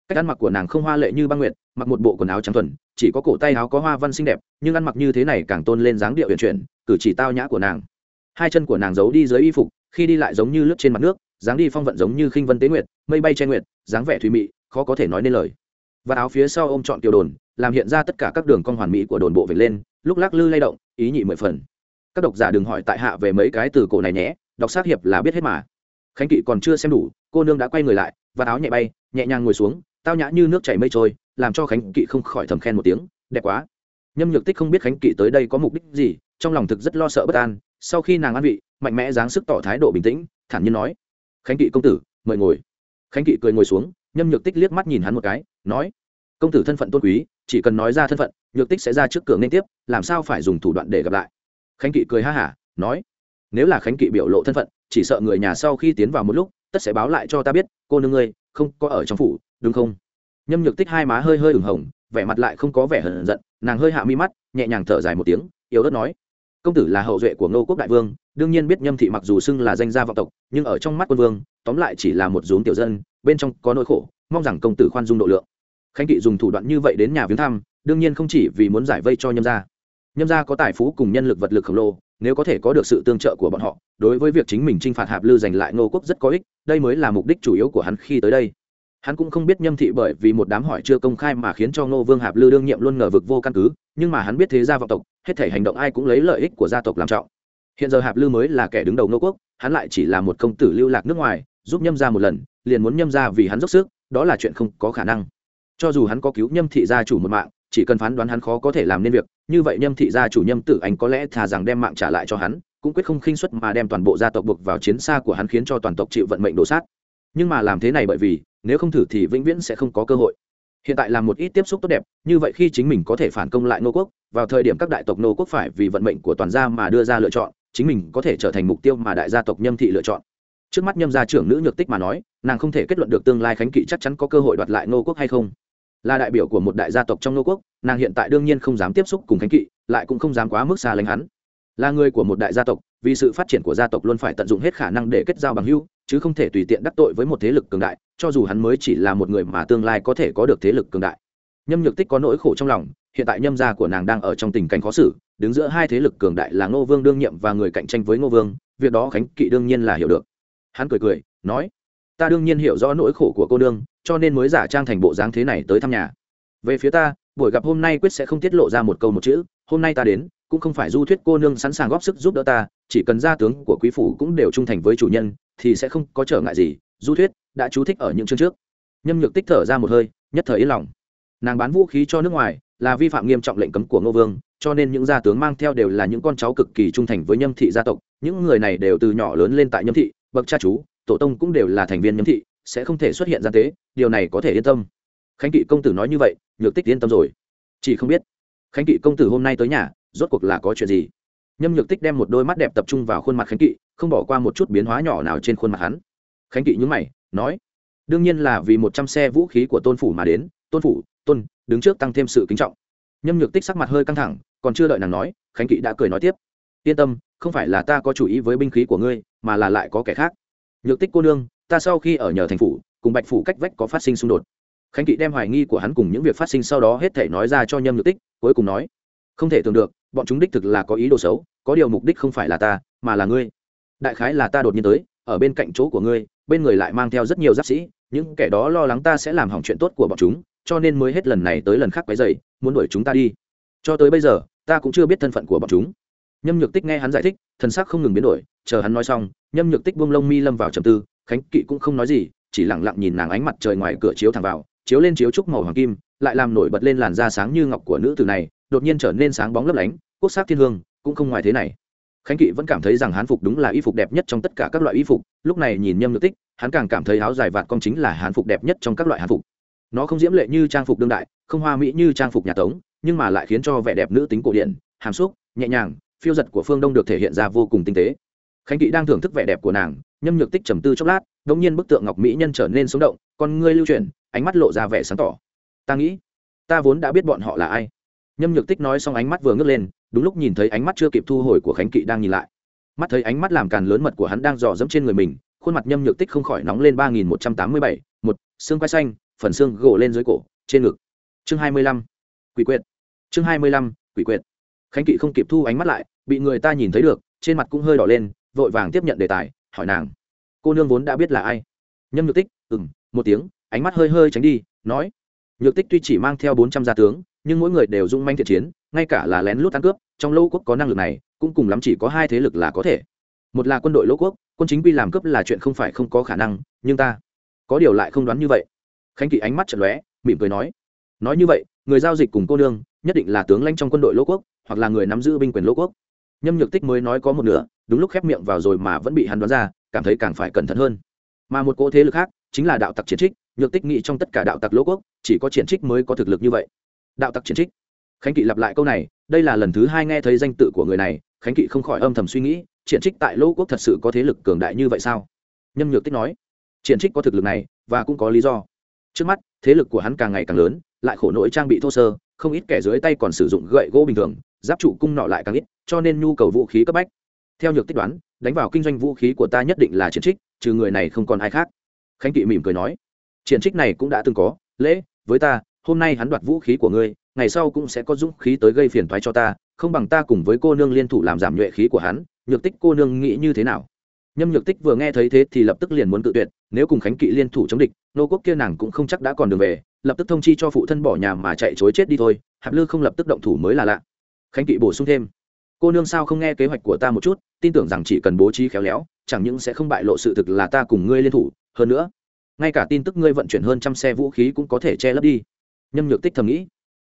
A: Cách ăn mặc của nàng không hoa lệ như băng nguyệt, mặc một bộ quần áo trắng thuần, chỉ có cổ tay áo có hoa văn xinh đẹp, nhưng ăn mặc như thế này càng tôn lên dáng điệu huyền chuyển, cử chỉ tao nhã của nàng. Hai chân của nàng giấu đi dưới y phục, khi đi lại giống như lướt trên mặt nước, dáng đi phong vận giống như khinh vân tế nguyệt, mây bay che nguyệt, dáng vẻ thùy mị, khó có thể nói nên lời. Và áo phía sau ôm chọn tiểu đồn, làm hiện ra tất cả các đường cong hoàn mỹ của đồn bộ về lên, lúc lắc lư lay động, ý nhị mười phần các độc giả đừng hỏi tại hạ về mấy cái từ cổ này nhé, đọc sát hiệp là biết hết mà. Khánh kỵ còn chưa xem đủ, cô nương đã quay người lại và áo nhẹ bay, nhẹ nhàng ngồi xuống, tao nhã như nước chảy mây trôi, làm cho khánh kỵ không khỏi thầm khen một tiếng, đẹp quá. Nhâm nhược tích không biết khánh kỵ tới đây có mục đích gì, trong lòng thực rất lo sợ bất an, sau khi nàng an vị, mạnh mẽ dáng sức tỏ thái độ bình tĩnh, thản nhiên nói, khánh kỵ công tử, mời ngồi. Khánh kỵ cười ngồi xuống, nhâm nhược tích liếc mắt nhìn hắn một cái, nói, công tử thân phận tôn quý, chỉ cần nói ra thân phận, nhược tích sẽ ra trước cửa nên tiếp, làm sao phải dùng thủ đoạn để gặp lại? Khánh kỵ cười ha hả, nói, nếu là khánh kỵ biểu lộ thân phận, chỉ sợ người nhà sau khi tiến vào một lúc, tất sẽ báo lại cho ta biết, cô nương ngươi, không có ở trong phủ, đúng không? Nhâm nhược tích hai má hơi hơi ửng hồng, vẻ mặt lại không có vẻ hờn giận, nàng hơi hạ mi mắt, nhẹ nhàng thở dài một tiếng, yếu ớt nói, công tử là hậu duệ của ngô quốc đại vương, đương nhiên biết nhâm thị mặc dù xưng là danh gia vọng tộc, nhưng ở trong mắt quân vương, tóm lại chỉ là một rốn tiểu dân, bên trong có nỗi khổ, mong rằng công tử khoan dung độ lượng. Khánh kỵ dùng thủ đoạn như vậy đến nhà viếng thăm, đương nhiên không chỉ vì muốn giải vây cho nhâm gia nhâm gia có tài phú cùng nhân lực vật lực khổng lồ, nếu có thể có được sự tương trợ của bọn họ, đối với việc chính mình t r i n h phạt hạp lư giành lại ngô quốc rất có ích, đây mới là mục đích chủ yếu của hắn khi tới đây. Hắn cũng không biết nhâm thị bởi vì một đám hỏi chưa công khai mà khiến cho ngô vương hạp lư đương nhiệm luôn ngờ vực vô căn cứ, nhưng mà hắn biết thế gia vọng tộc, hết thể hành động ai cũng lấy lợi ích của gia tộc làm trọng. Hiện giờ hạp lư mới là kẻ đứng đầu Ngô quốc, hắn lại chỉ là một công tử lưu lạc nước ngoài, giúp nhâm ra một lần, liền muốn nhâm ra vì hắn dốc sức, đó là chuyện không có khả năng. Cho dù hắn có cứu nhâm thị gia chủ một mạng chỉ cần phán đoán hắn khó có thể làm nên việc, như vậy nhâm thị gia chủ nhâm tử anh có lẽ thà rằng đem mạng trả lại cho hắn, cũng quyết không khinh suất mà đem toàn bộ gia tộc buộc vào chiến xa của hắn khiến cho toàn tộc chịu vận mệnh đổ sát. Nhưng mà làm thế này bởi vì, nếu không thử thì vĩnh viễn sẽ không có cơ hội. Hiện tại làm một ít tiếp xúc tốt đẹp, như vậy khi chính mình có thể phản công lại nô quốc, vào thời điểm các đại tộc nô quốc phải vì vận mệnh của toàn gia mà đưa ra lựa chọn, chính mình có thể trở thành mục tiêu mà đại gia tộc nhâm thị lựa chọn. Trước mắt nhâm gia trưởng nữ nhược tích mà nói, nàng không thể kết luận được tương lai khánh kỵ chắc chắn có cơ hội đoạt lại nô quốc hay không là đại biểu của một đại gia tộc trong nô quốc, nàng hiện tại đương nhiên không dám tiếp xúc cùng khánh kỵ, lại cũng không dám quá mức xa lánh hắn là người của một đại gia tộc, vì sự phát triển của gia tộc luôn phải tận dụng hết khả năng để kết giao bằng hữu, chứ không thể tùy tiện đắc tội với một thế lực cường đại, cho dù hắn mới chỉ là một người mà tương lai có thể có được thế lực cường đại nhâm nhược tích có nỗi khổ trong lòng, hiện tại nhâm gia của nàng đang ở trong tình cảnh khó xử, đứng giữa hai thế lực cường đại là ngô vương đương nhiệm và người cạnh tranh với ngô vương, việc đó khánh kỵ đương nhiên là hiểu được hắn cười cười, nói, ta đương nhiên hiểu rõ nỗi khổ của cô đương cho nên mới giả trang thành bộ dáng thế này tới thăm nhà. Về phía ta, buổi gặp hôm nay quyết sẽ không tiết lộ ra một câu một chữ, hôm nay ta đến, cũng không phải du thuyết cô nương sẵn sàng góp sức giúp đỡ ta, chỉ cần gia tướng của quý phủ cũng đều trung thành với chủ nhân, thì sẽ không có trở ngại gì, du thuyết đã chú thích ở những chương trước. Nhâm nhược tích thở ra một hơi, nhất thời yên lòng. Nàng bán vũ khí cho nước ngoài, là vi phạm nghiêm trọng lệnh cấm của ngô vương, cho nên những gia tướng mang theo đều là những con cháu cực kỳ trung thành với nhâm thị gia tộc, những người này đều từ nhỏ lớn lên tại nhâm thị, bậc cha chú, tổ tông cũng đều là thành viên nhâm thị sẽ không thể xuất hiện gian tế, điều này có thể yên tâm. Khánh kỵ công tử nói như vậy, nhược tích yên tâm rồi. Chỉ không biết, khánh kỵ công tử hôm nay tới nhà, rốt cuộc là có chuyện gì? Nhâm nhược tích đem một đôi mắt đẹp tập trung vào khuôn mặt khánh kỵ, không bỏ qua một chút biến hóa nhỏ nào trên khuôn mặt hắn. Khánh kỵ nhúng mày, nói, đương nhiên là vì một trăm xe vũ khí của tôn phủ mà đến, tôn phủ, tôn, đứng trước tăng thêm sự kính trọng. Nhâm nhược tích sắc mặt hơi căng thẳng, còn chưa đợi nàng nói, khánh kỵ đã cười nói tiếp, yên tâm, không phải là ta có chủ ý với binh khí của ngươi, mà là lại có kẻ khác. Nhược tích cô nương ta sau khi ở nhờ thành phủ, cùng bạch phủ cách vách có phát sinh xung đột. Khánh kỵ đem hoài nghi của hắn cùng những việc phát sinh sau đó hết thể nói ra cho nhâm nhược tích, cuối cùng nói, không thể tưởng được, bọn chúng đích thực là có ý đồ xấu, có điều mục đích không phải là ta, mà là ngươi. Đại khái là ta đột nhiên tới, ở bên cạnh chỗ của ngươi, bên người lại mang theo rất nhiều giáp sĩ, những kẻ đó lo lắng ta sẽ làm hỏng chuyện tốt của bọn chúng, cho nên mới hết lần này tới lần khác quấy dày muốn đuổi chúng ta đi. Cho tới bây giờ, ta cũng chưa biết thân phận của bọn chúng. Nhâm nhược tích nghe hắn giải thích, thần sắc không ngừng biến đổi, chờ hắn nói xong, nhâm nhược tích buông lông mi lâm vào trầm tư khánh kỵ cũng không nói gì, chỉ lẳng lặng nhìn nàng ánh mặt trời ngoài cửa chiếu thẳng vào, chiếu lên chiếu trúc màu hoàng kim, lại làm nổi bật lên làn da sáng như ngọc của nữ tử này, đột nhiên trở nên sáng bóng lấp lánh, quốc sắc thiên hương, cũng không ngoài thế này. Khánh kỵ vẫn cảm thấy rằng hán phục đúng là y phục đẹp nhất trong tất cả các loại y phục, lúc này nhìn nhâm nhược tích, hắn càng cảm thấy áo dài vạt con chính là hán phục đẹp nhất trong các loại hán phục. Nó không diễm lệ như trang phục đương đại, không hoa mỹ như trang phục nhà tống, nhưng mà lại khiến cho vẻ đẹp nữ tính cổ điển, hàm xúc, nhẹ nhàng, phiêu giật của phương đông được thể hiện ra vô cùng tinh tế. Khánh kỵ đang thưởng thức vẻ đẹp của nàng nhâm nhược tích trầm tư chốc lát đ ỗ n g nhiên bức tượng ngọc mỹ nhân trở nên sống động, con ngươi lưu chuyển, ánh mắt lộ ra vẻ sáng tỏ. Ta nghĩ, ta vốn đã biết bọn họ là ai. Nhâm nhược tích nói xong ánh mắt vừa ngước lên, đúng lúc nhìn thấy ánh mắt chưa kịp thu hồi của khánh kỵ đang nhìn lại. Mắt thấy ánh mắt làm càn lớn mật của hắn đang dò dẫm trên người mình, khuôn mặt nhâm nhược tích không khỏi nóng lên ba nghìn một trăm tám mươi bảy, một, xương quai xanh, phần xương gỗ lên dưới cổ, trên ngực. Chương hai mươi lăm, quỷ quyệt. Chương hai mươi lăm, quỷ quyệt. Khánh kỵ không kịp thu ánh mắt lại, bị người ta nhìn thấy được, trên mặt cũng hơi đỏ lên, vội vàng tiếp nhận đề tài hỏi nàng. Cô nương vốn đã biết là ai. Nhâm nhược tích ừ m một tiếng, ánh mắt hơi hơi tránh đi, nói. Nhược tích tuy chỉ mang theo bốn trăm gia tướng, nhưng mỗi người đều dung manh thiện chiến, ngay cả là lén lút ăn cướp, trong lô quốc có năng lực này, cũng cùng lắm chỉ có hai thế lực là có thể. Một là quân đội lô quốc, quân chính quy làm cướp là chuyện không phải không có khả năng, nhưng ta có điều lại không đoán như vậy. Khánh kỵ ánh mắt chật lóe, mỉm cười nói. Nói như vậy, người giao dịch cùng cô nương, nhất định là tướng lãnh trong quân đội lỗ quốc, hoặc là người nắm giữ binh quyền lỗ quốc. Nhâm nhược tích mới nói có một nửa đúng lúc khép miệng vào rồi mà vẫn bị hắn đoán ra, cảm thấy càng phải cẩn thận hơn. Mà một cỗ thế lực khác, chính là đạo tặc chiến trích, nhược tích nghĩ trong tất cả đạo tặc lỗ quốc, chỉ có chiến trích mới có thực lực như vậy. Đạo tặc chiến trích. Khánh kỵ lặp lại câu này, đây là lần thứ hai nghe thấy danh tự của người này, khánh kỵ không khỏi âm thầm suy nghĩ triển trích tại lỗ quốc thật sự có thế lực cường đại như vậy sao? Nhâm nhược tích nói triển trích có thực lực này, và cũng có lý do. Trước mắt, thế lực của hắn càng ngày càng lớn, lại khổ nỗi trang bị thô sơ, không ít kẻ dưới tay còn sử dụng gậy gỗ bình thường, giáp trụ cung nọ lại càng ít, cho nên nhu cầu vũ khí cấp bách theo nhược tích đoán, đánh vào kinh doanh vũ khí của ta nhất định là Chiến trích, trừ người này không còn ai khác. Khánh kỵ mỉm cười nói, Chiến trích này cũng đã từng có, lễ, với ta, hôm nay hắn đoạt vũ khí của ngươi, ngày sau cũng sẽ có dũng khí tới gây phiền toái cho ta, không bằng ta cùng với cô nương liên thủ làm giảm nhuệ khí của hắn, nhược tích cô nương nghĩ như thế nào? Nhâm nhược tích vừa nghe thấy thế thì lập tức liền muốn tự tuyệt, nếu cùng khánh kỵ liên thủ chống địch, nô quốc kia nàng cũng không chắc đã còn đường về, lập tức thông chi cho phụ thân bỏ nhà mà chạy chối chết đi thôi, hạp lư không lập tức động thủ mới là lạ. Khánh kỵ bổ sung thêm cô nương sao không nghe kế hoạch của ta một chút, tin tưởng rằng chỉ cần bố trí khéo léo, chẳng những sẽ không bại lộ sự thực là ta cùng ngươi liên thủ. Hơn nữa, ngay cả tin tức ngươi vận chuyển hơn trăm xe vũ khí cũng có thể che lấp đi. Nhâm nhược tích thầm nghĩ.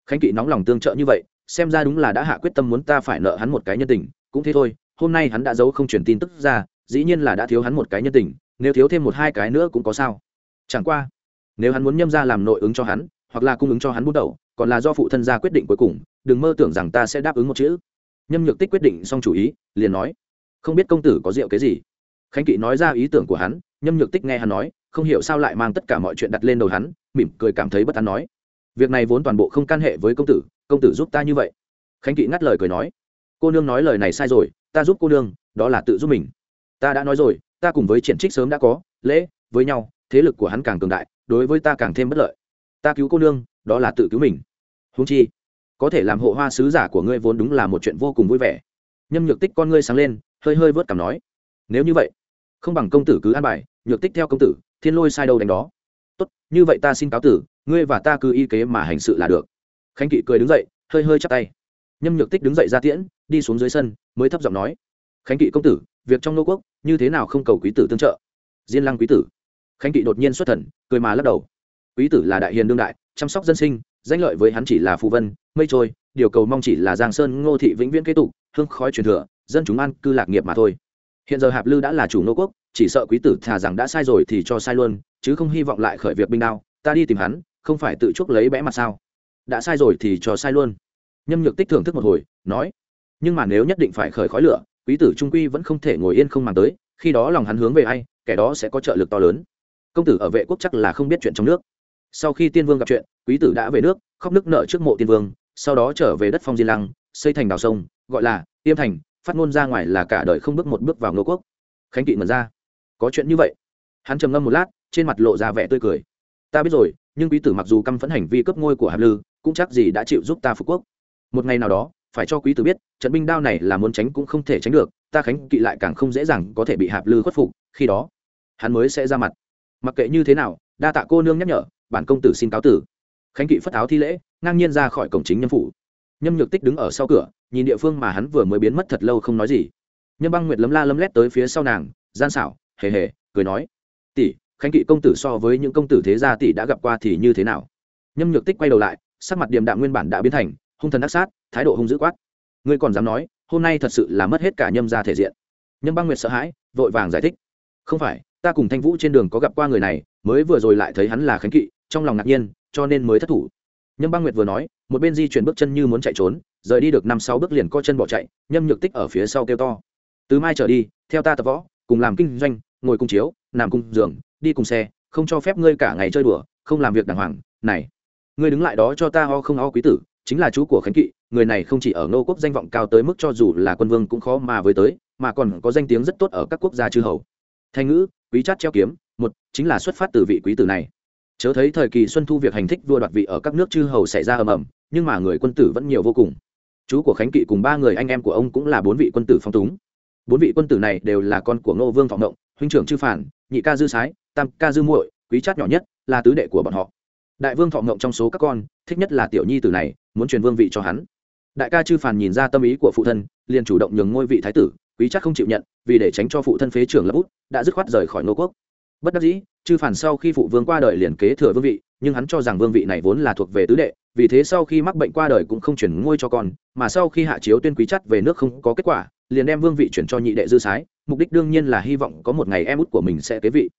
A: Khánh kỵ nóng lòng tương trợ như vậy, xem ra đúng là đã hạ quyết tâm muốn ta phải nợ hắn một cái nhân tình, cũng thế thôi, hôm nay hắn đã giấu không truyền tin tức ra, dĩ nhiên là đã thiếu hắn một cái nhân tình, nếu thiếu thêm một hai cái nữa cũng có sao. Chẳng qua, nếu hắn muốn nhâm ra làm nội ứng cho hắn, hoặc là cung ứng cho hắn bút đầu, còn là do phụ thân ra quyết định cuối cùng, đừng mơ tưởng rằng ta sẽ đáp ứng một chữ nhâm nhược tích quyết định xong chủ ý, liền nói, không biết công tử có rượu cái gì? Khánh kỵ nói ra ý tưởng của hắn, nhâm nhược tích nghe hắn nói, không hiểu sao lại mang tất cả mọi chuyện đặt lên đầu hắn, mỉm cười cảm thấy bất an nói, việc này vốn toàn bộ không can hệ với công tử công tử giúp ta như vậy. Khánh kỵ ngắt lời cười nói, cô nương nói lời này sai rồi, ta giúp cô nương, đó là tự giúp mình. Ta đã nói rồi, ta cùng với triển trích sớm đã có, lễ, với nhau, thế lực của hắn càng cường đại, đối với ta càng thêm bất lợi. Ta cứu cô nương, đó là tự cứu mình. Húng chi có thể làm hộ hoa sứ giả của ngươi vốn đúng là một chuyện vô cùng vui vẻ. Nhâm nhược tích con ngươi sáng lên, hơi hơi vớt cảm nói, nếu như vậy, không bằng công tử cứ an bài, nhược tích theo công tử, thiên lôi sai đâu đánh đó. Tốt, như vậy ta xin cáo tử, ngươi và ta cứ y kế mà hành sự là được. Khánh kỵ cười đứng dậy, hơi hơi chắp tay. Nhâm nhược tích đứng dậy ra tiễn, đi xuống dưới sân, mới thấp giọng nói, khánh kỵ công tử, việc trong nô quốc, như thế nào không cầu quý tử tương trợ? Diên lăng quý tử. Khánh kỵ đột nhiên xuất thần, cười mà lắc đầu. Quý tử là đại hiền đương đại, chăm sóc dân sinh danh lợi với hắn chỉ là phù vân, mây trôi, điều cầu mong chỉ là giang sơn ngô thị vĩnh viễn kế tục, hương khói truyền thừa, dân chúng an cư lạc nghiệp mà thôi. Hiện giờ hạp lư đã là chủ nô quốc, chỉ sợ quý tử thà rằng đã sai rồi thì cho sai luôn, chứ không hy vọng lại khởi việc binh đao, ta đi tìm hắn, không phải tự chuốc lấy bẽ mặt sao? Đã sai rồi thì cho sai luôn. Nhâm nhược tích thưởng thức một hồi, nói, nhưng mà nếu nhất định phải khởi khói lửa, quý tử trung quy vẫn không thể ngồi yên không màng tới, khi đó lòng hắn hướng về ai, kẻ đó sẽ có trợ lực to lớn. Công tử ở vệ quốc chắc là không biết chuyện trong nước sau khi tiên vương gặp chuyện, quý tử đã về nước, khóc nước nợ trước mộ tiên vương, sau đó trở về đất phong diên lăng, xây thành đào sông, gọi là tiêm thành, phát ngôn ra ngoài là cả đời không bước một bước vào ngô quốc. Khánh kỵ mật ra. Có chuyện như vậy? Hắn trầm ngâm một lát, trên mặt lộ ra vẻ tươi cười. Ta biết rồi, nhưng quý tử mặc dù căm phẫn hành vi cấp ngôi của hàm lư, cũng chắc gì đã chịu giúp ta phục quốc. Một ngày nào đó, phải cho quý tử biết, trận binh đao này là muốn tránh cũng không thể tránh được, ta khánh kỵ lại càng không dễ dàng có thể bị hạp lư khuất phục, khi đó, hắn mới sẽ ra mặt. Mặc kệ như thế nào, đa tạ cô nương nhắc nhở bản công tử xin cáo tử. Khánh kỵ phất áo thi lễ, ngang nhiên ra khỏi cổng chính nhâm phủ. Nhâm nhược tích đứng ở sau cửa, nhìn địa phương mà hắn vừa mới biến mất thật lâu không nói gì. Nhâm băng nguyệt lấm la lấm lét tới phía sau nàng, gian xảo, hề hề, cười nói, tỷ, khánh kỵ công tử so với những công tử thế gia tỷ đã gặp qua thì như thế nào? Nhâm nhược tích quay đầu lại, sắc mặt điềm đạm nguyên bản đã biến thành, hung thần ác sát, thái độ hung dữ quát, ngươi còn dám nói, hôm nay thật sự là mất hết cả nhâm gia thể diện. Nhâm băng nguyệt sợ hãi, vội vàng giải thích, không phải, ta cùng thanh vũ trên đường có gặp qua người này, mới vừa rồi lại thấy hắn là khánh kỵ trong lòng ngạc nhiên, cho nên mới thất thủ. Nhâm băng nguyệt vừa nói, một bên di chuyển bước chân như muốn chạy trốn, rời đi được năm sáu bước liền co chân bỏ chạy, nhâm nhược tích ở phía sau kêu to. Từ mai trở đi, theo ta tập võ, cùng làm kinh doanh, ngồi cùng chiếu, nằm cùng giường, đi cùng xe, không cho phép ngươi cả ngày chơi đùa, không làm việc đàng hoàng, này. Ngươi đứng lại đó cho ta ho không ho quý tử, chính là chú của khánh kỵ, người này không chỉ ở nô quốc danh vọng cao tới mức cho dù là quân vương cũng khó mà với tới, mà còn có danh tiếng rất tốt ở các quốc gia chư hầu. Thanh ngữ, quý chát treo kiếm, một, chính là xuất phát từ vị quý tử này chớ thấy thời kỳ xuân thu việc hành thích vua đoạt vị ở các nước chư hầu xảy ra ầm ầm, nhưng mà người quân tử vẫn nhiều vô cùng. Chú của khánh kỵ cùng ba người anh em của ông cũng là bốn vị quân tử phong túng. Bốn vị quân tử này đều là con của ngô vương phạm động huynh trưởng chư phản, nhị ca dư sái, tam ca dư muội, quý chát nhỏ nhất, là tứ đệ của bọn họ. Đại vương thọ ngộng trong số các con, thích nhất là tiểu nhi tử này, muốn truyền vương vị cho hắn. Đại ca chư phàn nhìn ra tâm ý của phụ thân, liền chủ động nhường ngôi vị thái tử, quý chắc không chịu nhận, vì để tránh cho phụ thân phế trưởng lập út đã dứt khoát rời khỏi nô quốc bất đắc dĩ, chư phản sau khi phụ vương qua đời liền kế thừa vương vị, nhưng hắn cho rằng vương vị này vốn là thuộc về tứ đệ, vì thế sau khi mắc bệnh qua đời cũng không chuyển ngôi cho con, mà sau khi hạ chiếu tuyên quý chắt về nước không có kết quả, liền đem vương vị chuyển cho nhị đệ dư sái, mục đích đương nhiên là hy vọng có một ngày em út của mình sẽ kế vị.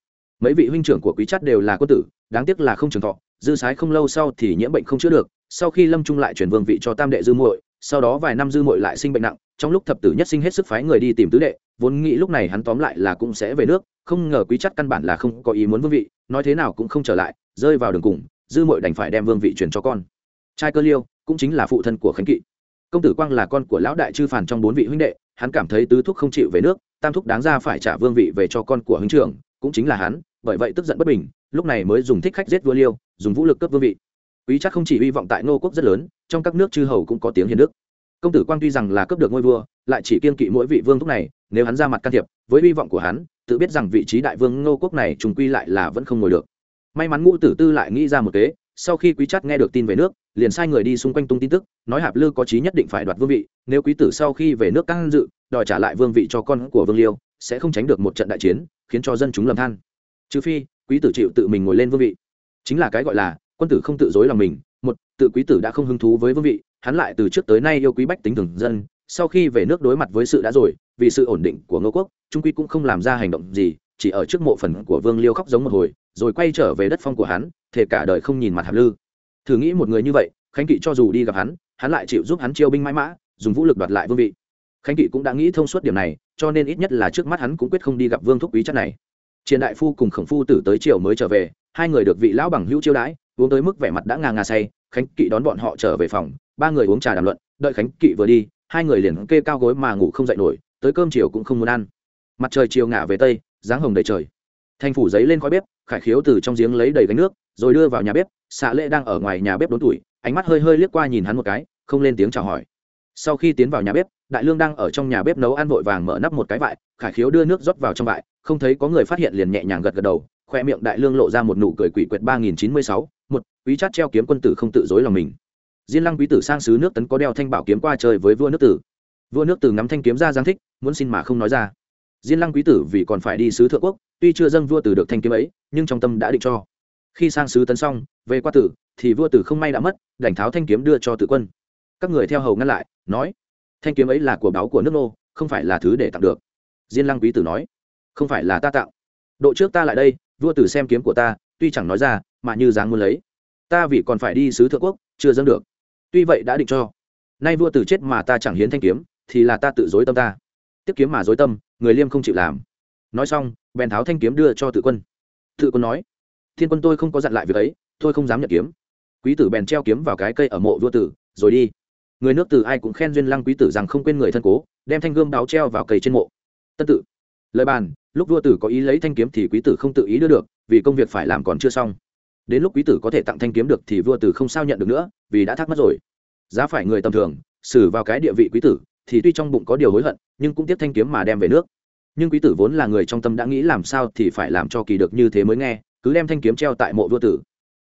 A: Mấy vị huynh trưởng của quý chắt đều là quân tử, đáng tiếc là không trường thọ, dư sái không lâu sau thì nhiễm bệnh không chữa được, sau khi lâm trung lại chuyển vương vị cho tam đệ dư muội, sau đó vài năm dư muội lại sinh bệnh nặng trong lúc thập tử nhất sinh hết sức phái người đi tìm tứ đệ, vốn nghĩ lúc này hắn tóm lại là cũng sẽ về nước, không ngờ quý chắc căn bản là không có ý muốn vương vị, nói thế nào cũng không trở lại, rơi vào đường cùng, dư mội đành phải đem vương vị truyền cho con. Trai cơ liêu, cũng chính là phụ thân của khánh kỵ. Công tử quang là con của lão đại chư phản trong bốn vị huynh đệ, hắn cảm thấy tứ thúc không chịu về nước, tam thúc đáng ra phải trả vương vị về cho con của huynh trưởng, cũng chính là hắn, bởi vậy tức giận bất bình, lúc này mới dùng thích khách giết vua liêu, dùng vũ lực cướp vương vị. Quý chắc không chỉ hy vọng tại ngô quốc rất lớn, trong các nước chư hầu cũng có tiếng hiền đức công tử quang tuy rằng là cướp được ngôi vua, lại chỉ kiên kỵ mỗi vị vương thúc này, nếu hắn ra mặt can thiệp, với hy vọng của hắn, tự biết rằng vị trí đại vương ngô quốc này trùng quy lại là vẫn không ngồi được. May mắn ngũ tử tư lại nghĩ ra một kế, sau khi quý chắt nghe được tin về nước, liền sai người đi xung quanh tung tin tức, nói hạp lư có chí nhất định phải đoạt vương vị, nếu quý tử sau khi về nước căng dự, đòi trả lại vương vị cho con của vương liêu, sẽ không tránh được một trận đại chiến, khiến cho dân chúng lầm than. Trừ phi, quý tử chịu tự mình ngồi lên vương vị. Chính là cái gọi là, quân tử không tự dối lòng mình, một, tự quý tử đã không hứng thú với vương vị hắn lại từ trước tới nay yêu quý bách tính thường dân, sau khi về nước đối mặt với sự đã rồi, vì sự ổn định của ngô quốc, trung quy cũng không làm ra hành động gì, chỉ ở trước mộ phần của vương liêu khóc giống một hồi, rồi quay trở về đất phong của hắn thể cả đời không nhìn mặt hạp lư. Thử nghĩ một người như vậy, khánh kỵ cho dù đi gặp hắn hắn lại chịu giúp hắn chiêu binh mãi mã, dùng vũ lực đoạt lại vương vị. Khánh kỵ cũng đã nghĩ thông suốt điểm này, cho nên ít nhất là trước mắt hắn cũng quyết không đi gặp vương thúc quý chất này. Triền đại phu cùng khổng phu tử tới triều mới trở về, hai người được vị lão bằng hữu chiêu đãi uống tới mức vẻ mặt đã ngà ngà say, khánh kỵ đón bọn họ trở về phòng, ba người uống trà đàm luận, đợi khánh kỵ vừa đi, hai người liền kê cao gối mà ngủ không dậy nổi, tới cơm chiều cũng không muốn ăn. Mặt trời chiều ngả về tây, dáng hồng đầy trời. Thành phủ giấy lên khói bếp, khải khiếu từ trong giếng lấy đầy gánh nước, rồi đưa vào nhà bếp xạ lệ đang ở ngoài nhà bếp đốn tuổi, ánh mắt hơi hơi liếc qua nhìn hắn một cái, không lên tiếng chào hỏi. Sau khi tiến vào nhà bếp, đại lương đang ở trong nhà bếp nấu ăn vội vàng mở nắp một cái vại, khải khiếu đưa nước rót vào trong vại, không thấy có người phát hiện liền nhẹ nhàng gật gật đầu khoe miệng đại lương lộ ra một nụ cười quỷ quyệt ba nghìn chín mươi sáu, một, quý chát treo kiếm quân tử không tự dối lòng mình. Diên lăng quý tử sang sứ nước tấn có đeo thanh bảo kiếm qua chơi với vua nước tử. Vua nước tử ngắm thanh kiếm ra giang thích, muốn xin mà không nói ra. Diên lăng quý tử vì còn phải đi sứ thượng quốc, tuy chưa dâng vua tử được thanh kiếm ấy, nhưng trong tâm đã định cho. Khi sang sứ tấn xong, về qua tử, thì vua tử không may đã mất, đành tháo thanh kiếm đưa cho tự quân. Các người theo hầu ngăn lại, nói, thanh kiếm ấy là của báo của nước nô, không phải là thứ để tặng được. Diên lăng quý tử nói, không phải là ta tặng. Độ trước ta lại đây vua tử xem kiếm của ta, tuy chẳng nói ra, mà như dáng muốn lấy. Ta vì còn phải đi sứ thượng quốc, chưa dâng được. Tuy vậy đã định cho. Nay vua tử chết mà ta chẳng hiến thanh kiếm, thì là ta tự dối tâm ta. Tiếp kiếm mà dối tâm, người liêm không chịu làm. Nói xong, bèn tháo thanh kiếm đưa cho tự quân. Tự quân nói, thiên quân tôi không có dặn lại việc ấy, tôi không dám nhận kiếm. Quý tử bèn treo kiếm vào cái cây ở mộ vua tử, rồi đi. Người nước tử ai cũng khen duyên lăng quý tử rằng không quên người thân cố, đem thanh gươm đáo treo vào cây trên mộ. Tân tự lời bàn, lúc vua tử có ý lấy thanh kiếm thì quý tử không tự ý đưa được, vì công việc phải làm còn chưa xong. Đến lúc quý tử có thể tặng thanh kiếm được thì vua tử không sao nhận được nữa, vì đã thắc mất rồi. Giá phải người tầm thường, xử vào cái địa vị quý tử, thì tuy trong bụng có điều hối hận, nhưng cũng tiếp thanh kiếm mà đem về nước. Nhưng quý tử vốn là người trong tâm đã nghĩ làm sao thì phải làm cho kỳ được như thế mới nghe, cứ đem thanh kiếm treo tại mộ vua tử.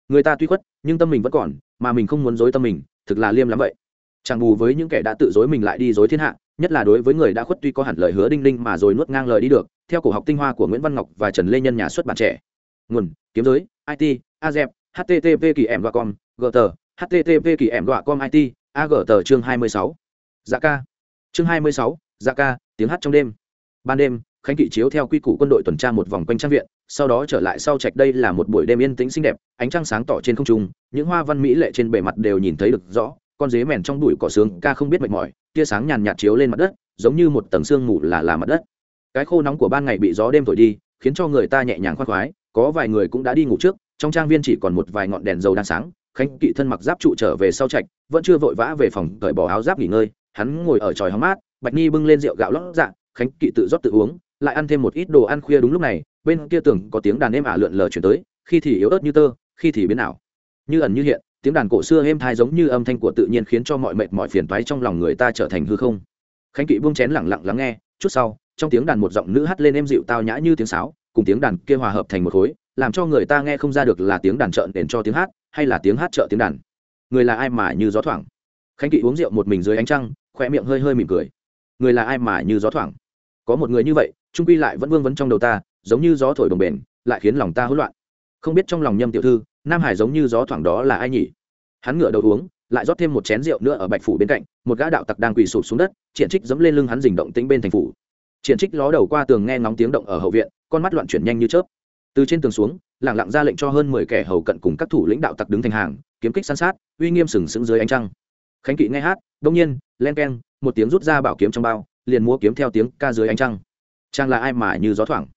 A: Người ta tuy khuất, nhưng tâm mình vẫn còn, mà mình không muốn dối tâm mình, thực là liêm lắm vậy. Chẳng bù với những kẻ đã tự dối mình lại đi dối thiên hạ nhất là đối với người đã khuất tuy có hẳn lời hứa đinh đinh mà rồi nuốt ngang lời đi được, theo cổ học tinh hoa của nguyễn văn ngọc và trần lê nhân nhà xuất bản trẻ. Nguồn, kiếm giới it azep http kỳ em com gt http kỳ em com it agt chương hai mươi sáu. Dạ ca. Chương hai mươi sáu dạ ca, tiếng hát trong đêm. Ban đêm, khánh kỵ chiếu theo quy củ quân đội tuần tra một vòng quanh trang viện, sau đó trở lại sau trạch đây là một buổi đêm yên tĩnh xinh đẹp, ánh trăng sáng tỏ trên không trung, những hoa văn mỹ lệ trên bề mặt đều nhìn thấy được rõ con dế mèn trong bụi cỏ sướng, ca không biết mệt mỏi, tia sáng nhàn nhạt chiếu lên mặt đất, giống như một tầng sương mù là là mặt đất. Cái khô nóng của ban ngày bị gió đêm thổi đi, khiến cho người ta nhẹ nhàng khoác khoái, có vài người cũng đã đi ngủ trước, trong trang viên chỉ còn một vài ngọn đèn dầu đang sáng, khánh kỵ thân mặc giáp trụ trở về sau trạch, vẫn chưa vội vã về phòng, cởi bỏ áo giáp nghỉ ngơi, hắn ngồi ở tròi hóng mát, bạch ni bưng lên rượu gạo lót dạ khánh kỵ tự rót tự uống, lại ăn thêm một ít đồ ăn khuya đúng lúc này, bên kia tưởng có tiếng đàn êm ả lượn lờ chuyển tới, khi thì yếu ớt như tơ, khi thì biến ảo. Như ẩn như hiện tiếng đàn cổ xưa êm thai giống như âm thanh của tự nhiên khiến cho mọi mệt mọi phiền toái trong lòng người ta trở thành hư không. Khánh kỵ buông chén lẳng lặng lắng nghe, chút sau, trong tiếng đàn một giọng nữ hát lên êm dịu tao nhã như tiếng sáo, cùng tiếng đàn kia hòa hợp thành một khối, làm cho người ta nghe không ra được là tiếng đàn trợn đền cho tiếng hát, hay là tiếng hát trợ tiếng đàn. Người là ai mà như gió thoảng? Khánh kỵ uống rượu một mình dưới ánh trăng khoe miệng hơi hơi mỉm cười. Người là ai mà như gió thoảng? Có một người như vậy, trung quy lại vẫn vương vấn trong đầu ta, giống như gió thổi đồng bền lại khiến lòng ta hỗn loạn. Không biết trong lòng nhâm tiểu thư nam hải giống như gió thoảng đó là ai nhỉ? Hắn ngửa đầu uống, lại rót thêm một chén rượu nữa ở bạch phủ bên cạnh, một gã đạo tặc đang quỳ sụp xuống đất, triển trích dẫm lên lưng hắn dình động tĩnh bên thành phủ. Triển trích ló đầu qua tường nghe ngóng tiếng động ở hậu viện, con mắt loạn chuyển nhanh như chớp. Từ trên tường xuống lẳng lặng ra lệnh cho hơn mười kẻ hầu cận cùng các thủ lĩnh đạo tặc đứng thành hàng, kiếm kích san sát, uy nghiêm sừng sững dưới ánh trăng. Khánh kỵ nghe hát, đông nhiên, len keng, một tiếng rút ra bảo kiếm trong bao, liền múa kiếm theo tiếng ca dưới ánh trăng. Trang là ai mà như gió thoảng?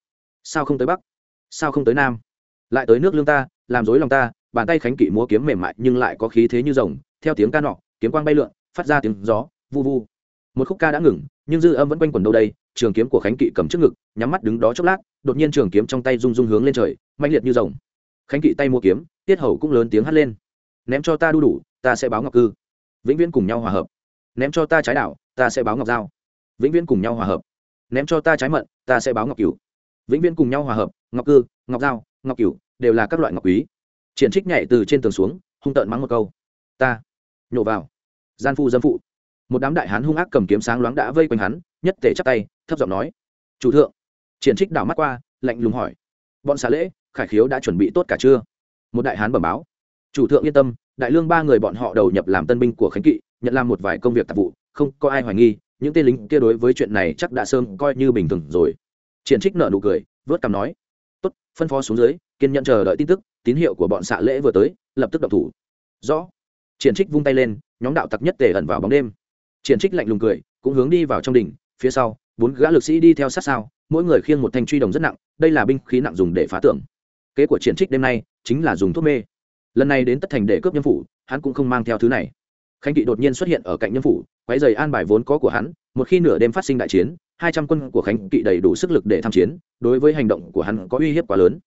A: Sao không tới bắc? Sao không tới nam? Lại tới nước lương ta làm dối lòng ta, bàn tay khánh kỵ múa kiếm mềm mại nhưng lại có khí thế như rồng, theo tiếng ca nọ, kiếm quang bay lượn, phát ra tiếng gió, vu vu. Một khúc ca đã ngừng, nhưng dư âm vẫn quanh quẩn đâu đây, trường kiếm của khánh kỵ cầm trước ngực, nhắm mắt đứng đó chốc lát, đột nhiên trường kiếm trong tay rung rung hướng lên trời mạnh liệt như rồng. Khánh kỵ tay mua kiếm, tiết hầu cũng lớn tiếng hắt lên. Ném cho ta đu đủ, ta sẽ báo ngọc cư. Vĩnh viễn cùng nhau hòa hợp. Ném cho ta trái đảo, ta sẽ báo ngọc giao. Vĩnh viễn cùng nhau hòa hợp. Ném cho ta trái mận, ta sẽ báo ngọc cửu. Vĩnh viễn cùng nhau hòa hợp, ngọc cư, ngọc giao, ngọc cửu đều là các loại ngọc quý. Triển trích nhảy từ trên tường xuống, hung tợn mắng một câu. Ta nhổ vào. Gian phu dâm phụ. Một đám đại hán hung ác cầm kiếm sáng loáng đã vây quanh hắn, nhất tề chắp tay, thấp giọng nói. Chủ thượng. Triển trích đảo mắt qua, lạnh lùng hỏi. Bọn xá lễ, khải khiếu đã chuẩn bị tốt cả chưa? Một đại hán bẩm báo. Chủ thượng yên tâm, đại lương ba người bọn họ đầu nhập làm tân binh của khánh kỵ, nhận làm một vài công việc tạp vụ, không có ai hoài nghi, những tên lính kia đối với chuyện này chắc đã sơn coi như bình thường rồi. Triển trích nợ nụ cười, vớt cằm nói. Tốt, phân phó xuống dưới kiên nhận chờ đợi tin tức, tín hiệu của bọn xạ lễ vừa tới, lập tức động thủ. Rõ. Triển trích vung tay lên, nhóm đạo tặc nhất tề ẩn vào bóng đêm. Triển trích lạnh lùng cười, cũng hướng đi vào trong đỉnh, phía sau, bốn gã lực sĩ đi theo sát sao, mỗi người khiêng một thanh truy đồng rất nặng, đây là binh khí nặng dùng để phá tưởng kế của triển trích đêm nay, chính là dùng thuốc mê. Lần này đến tất thành để cướp nhân phủ, hắn cũng không mang theo thứ này. Khánh kỵ đột nhiên xuất hiện ở cạnh nhân phủ quái dày an bài vốn có của hắn, một khi nửa đêm phát sinh đại chiến, hai trăm quân của khánh kỵ đầy đủ sức lực để tham chiến, đối với hành động của hắn có uy hiếp quá lớn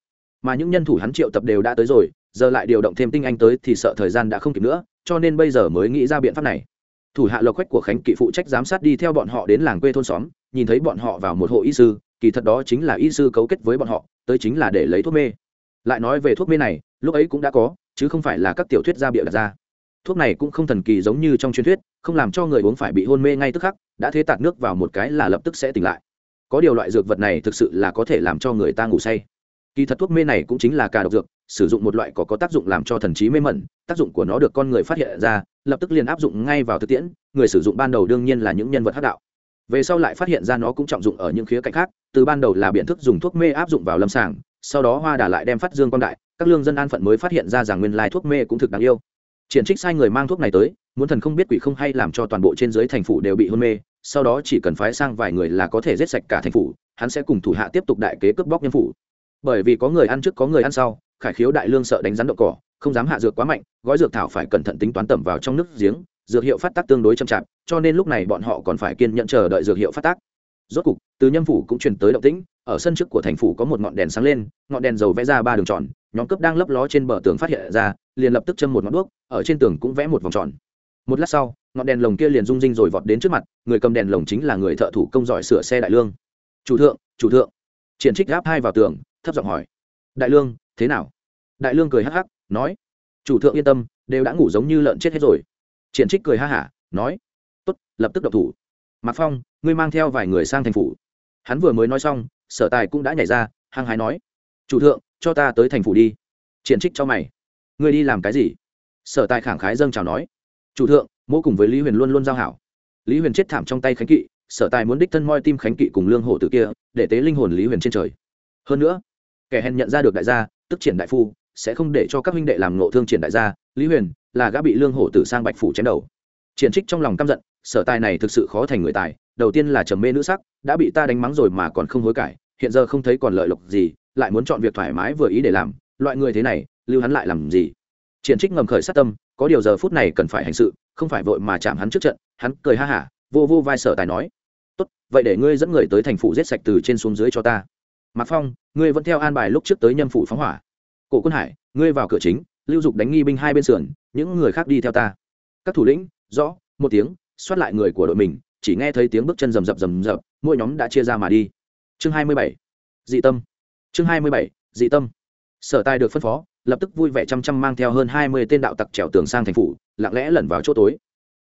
A: mà những nhân thủ hắn triệu tập đều đã tới rồi, giờ lại điều động thêm tinh anh tới thì sợ thời gian đã không kịp nữa, cho nên bây giờ mới nghĩ ra biện pháp này. Thủ hạ lộc quách của khánh kỵ phụ trách giám sát đi theo bọn họ đến làng quê thôn xóm, nhìn thấy bọn họ vào một hộ y sư, kỳ thật đó chính là y sư cấu kết với bọn họ, tới chính là để lấy thuốc mê. Lại nói về thuốc mê này, lúc ấy cũng đã có, chứ không phải là các tiểu thuyết gia bịa đặt ra. Thuốc này cũng không thần kỳ giống như trong truyền thuyết, không làm cho người uống phải bị hôn mê ngay tức khắc, đã thế tạt nước vào một cái là lập tức sẽ tỉnh lại. Có điều loại dược vật này thực sự là có thể làm cho người ta ngủ say kỳ thật thuốc mê này cũng chính là cả độc dược, sử dụng một loại có có tác dụng làm cho thần trí mê mẩn, tác dụng của nó được con người phát hiện ra, lập tức liền áp dụng ngay vào thực tiễn, người sử dụng ban đầu đương nhiên là những nhân vật hắc đạo. Về sau lại phát hiện ra nó cũng trọng dụng ở những khía cạnh khác, từ ban đầu là biện thức dùng thuốc mê áp dụng vào lâm sàng, sau đó hoa đà lại đem phát dương quan đại, các lương dân an phận mới phát hiện ra rằng nguyên lai thuốc mê cũng thực đáng yêu. Triển trích sai người mang thuốc này tới, muốn thần không biết quỷ không hay làm cho toàn bộ trên dưới thành phủ đều bị hôn mê, sau đó chỉ cần phái sang vài người là có thể giết sạch cả thành phủ, hắn sẽ cùng thủ hạ tiếp tục đại kế cướp bóc nhân phủ bởi vì có người ăn trước có người ăn sau, khải khiếu đại lương sợ đánh rắn đậu cỏ, không dám hạ dược quá mạnh, gói dược thảo phải cẩn thận tính toán tẩm vào trong nước giếng, dược hiệu phát tác tương đối chậm chạp, cho nên lúc này bọn họ còn phải kiên nhẫn chờ đợi dược hiệu phát tác. Rốt cục, từ nhâm phủ cũng truyền tới động tĩnh, ở sân trước của thành phủ có một ngọn đèn sáng lên, ngọn đèn dầu vẽ ra ba đường tròn, nhóm cướp đang lấp ló trên bờ tường phát hiện ra, liền lập tức châm một ngọn đuốc, ở trên tường cũng vẽ một vòng tròn. Một lát sau, ngọn đèn lồng kia liền rung rinh rồi vọt đến trước mặt, người cầm đèn lồng chính là người thợ thủ công giỏi sửa xe đại lương. Chủ thượng chủ thượng. Triển trích gáp hai vào tường thấp giọng hỏi. Đại lương, thế nào? Đại lương cười hắc hắc, nói. Chủ thượng yên tâm, đều đã ngủ giống như lợn chết hết rồi. Triển trích cười ha hả, nói. Tốt, lập tức độc thủ. Mạc phong, ngươi mang theo vài người sang thành phủ. Hắn vừa mới nói xong, sở tài cũng đã nhảy ra, hăng hái nói. Chủ thượng, cho ta tới thành phủ đi. Triển trích cho mày. Ngươi đi làm cái gì? Sở tài khẳng khái dâng chào nói. Chủ thượng, mô cùng với lý huyền luôn luôn giao hảo. Lý huyền chết thảm trong tay khánh kỵ, sở tài muốn đích thân moi tim khánh kỵ cùng lương hổ tử kia, để tế linh hồn lý huyền trên trời. Hơn nữa kẻ hèn nhận ra được đại gia, tức triển đại phu, sẽ không để cho các huynh đệ làm nộ thương triển đại gia. Lý huyền là gã bị lương hổ tử sang bạch phủ chém đầu. Triển trích trong lòng căm giận, sở tài này thực sự khó thành người tài, đầu tiên là trầm mê nữ sắc, đã bị ta đánh mắng rồi mà còn không hối cải, hiện giờ không thấy còn lợi lộc gì, lại muốn chọn việc thoải mái vừa ý để làm, loại người thế này, lưu hắn lại làm gì? Triển trích ngầm khởi sát tâm, có điều giờ phút này cần phải hành sự, không phải vội mà chạm hắn trước trận, hắn cười ha hả, vô vô vai sở tài nói, tốt, vậy để ngươi dẫn người tới thành phủ giết sạch từ trên xuống dưới cho ta mạc phong, ngươi vẫn theo an bài lúc trước tới nhân phủ phóng hỏa. Cổ quân hải, ngươi vào cửa chính, lưu dục đánh nghi binh hai bên sườn, những người khác đi theo ta. Các thủ lĩnh, rõ, một tiếng, xoát lại người của đội mình, chỉ nghe thấy tiếng bước chân rầm rập rầm rập, mỗi nhóm đã chia ra mà đi. Chương hai mươi bảy, dị tâm. Chương hai mươi bảy, dị tâm. Sở tài được phân phó, lập tức vui vẻ chăm chăm mang theo hơn hai mươi tên đạo tặc trèo tường sang thành phủ, lặng lẽ lẩn vào chỗ tối.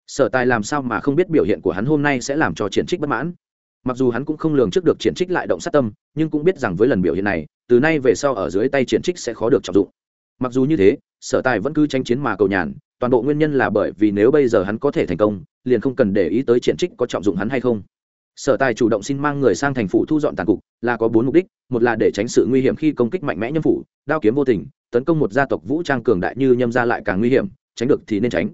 A: Sở tài làm sao mà không biết biểu hiện của hắn hôm nay sẽ làm cho triển trích bất mãn? Mặc dù hắn cũng không lường trước được triển trích lại động sát tâm, nhưng cũng biết rằng với lần biểu hiện này, từ nay về sau ở dưới tay triển trích sẽ khó được trọng dụng. Mặc dù như thế, sở tài vẫn cứ tranh chiến mà cầu nhàn, toàn bộ nguyên nhân là bởi vì nếu bây giờ hắn có thể thành công, liền không cần để ý tới triển trích có trọng dụng hắn hay không. Sở tài chủ động xin mang người sang thành phủ thu dọn tàn cục, là có bốn mục đích, một là để tránh sự nguy hiểm khi công kích mạnh mẽ nhâm phủ, đao kiếm vô tình, tấn công một gia tộc vũ trang cường đại như nhâm gia lại càng nguy hiểm, tránh được thì nên tránh.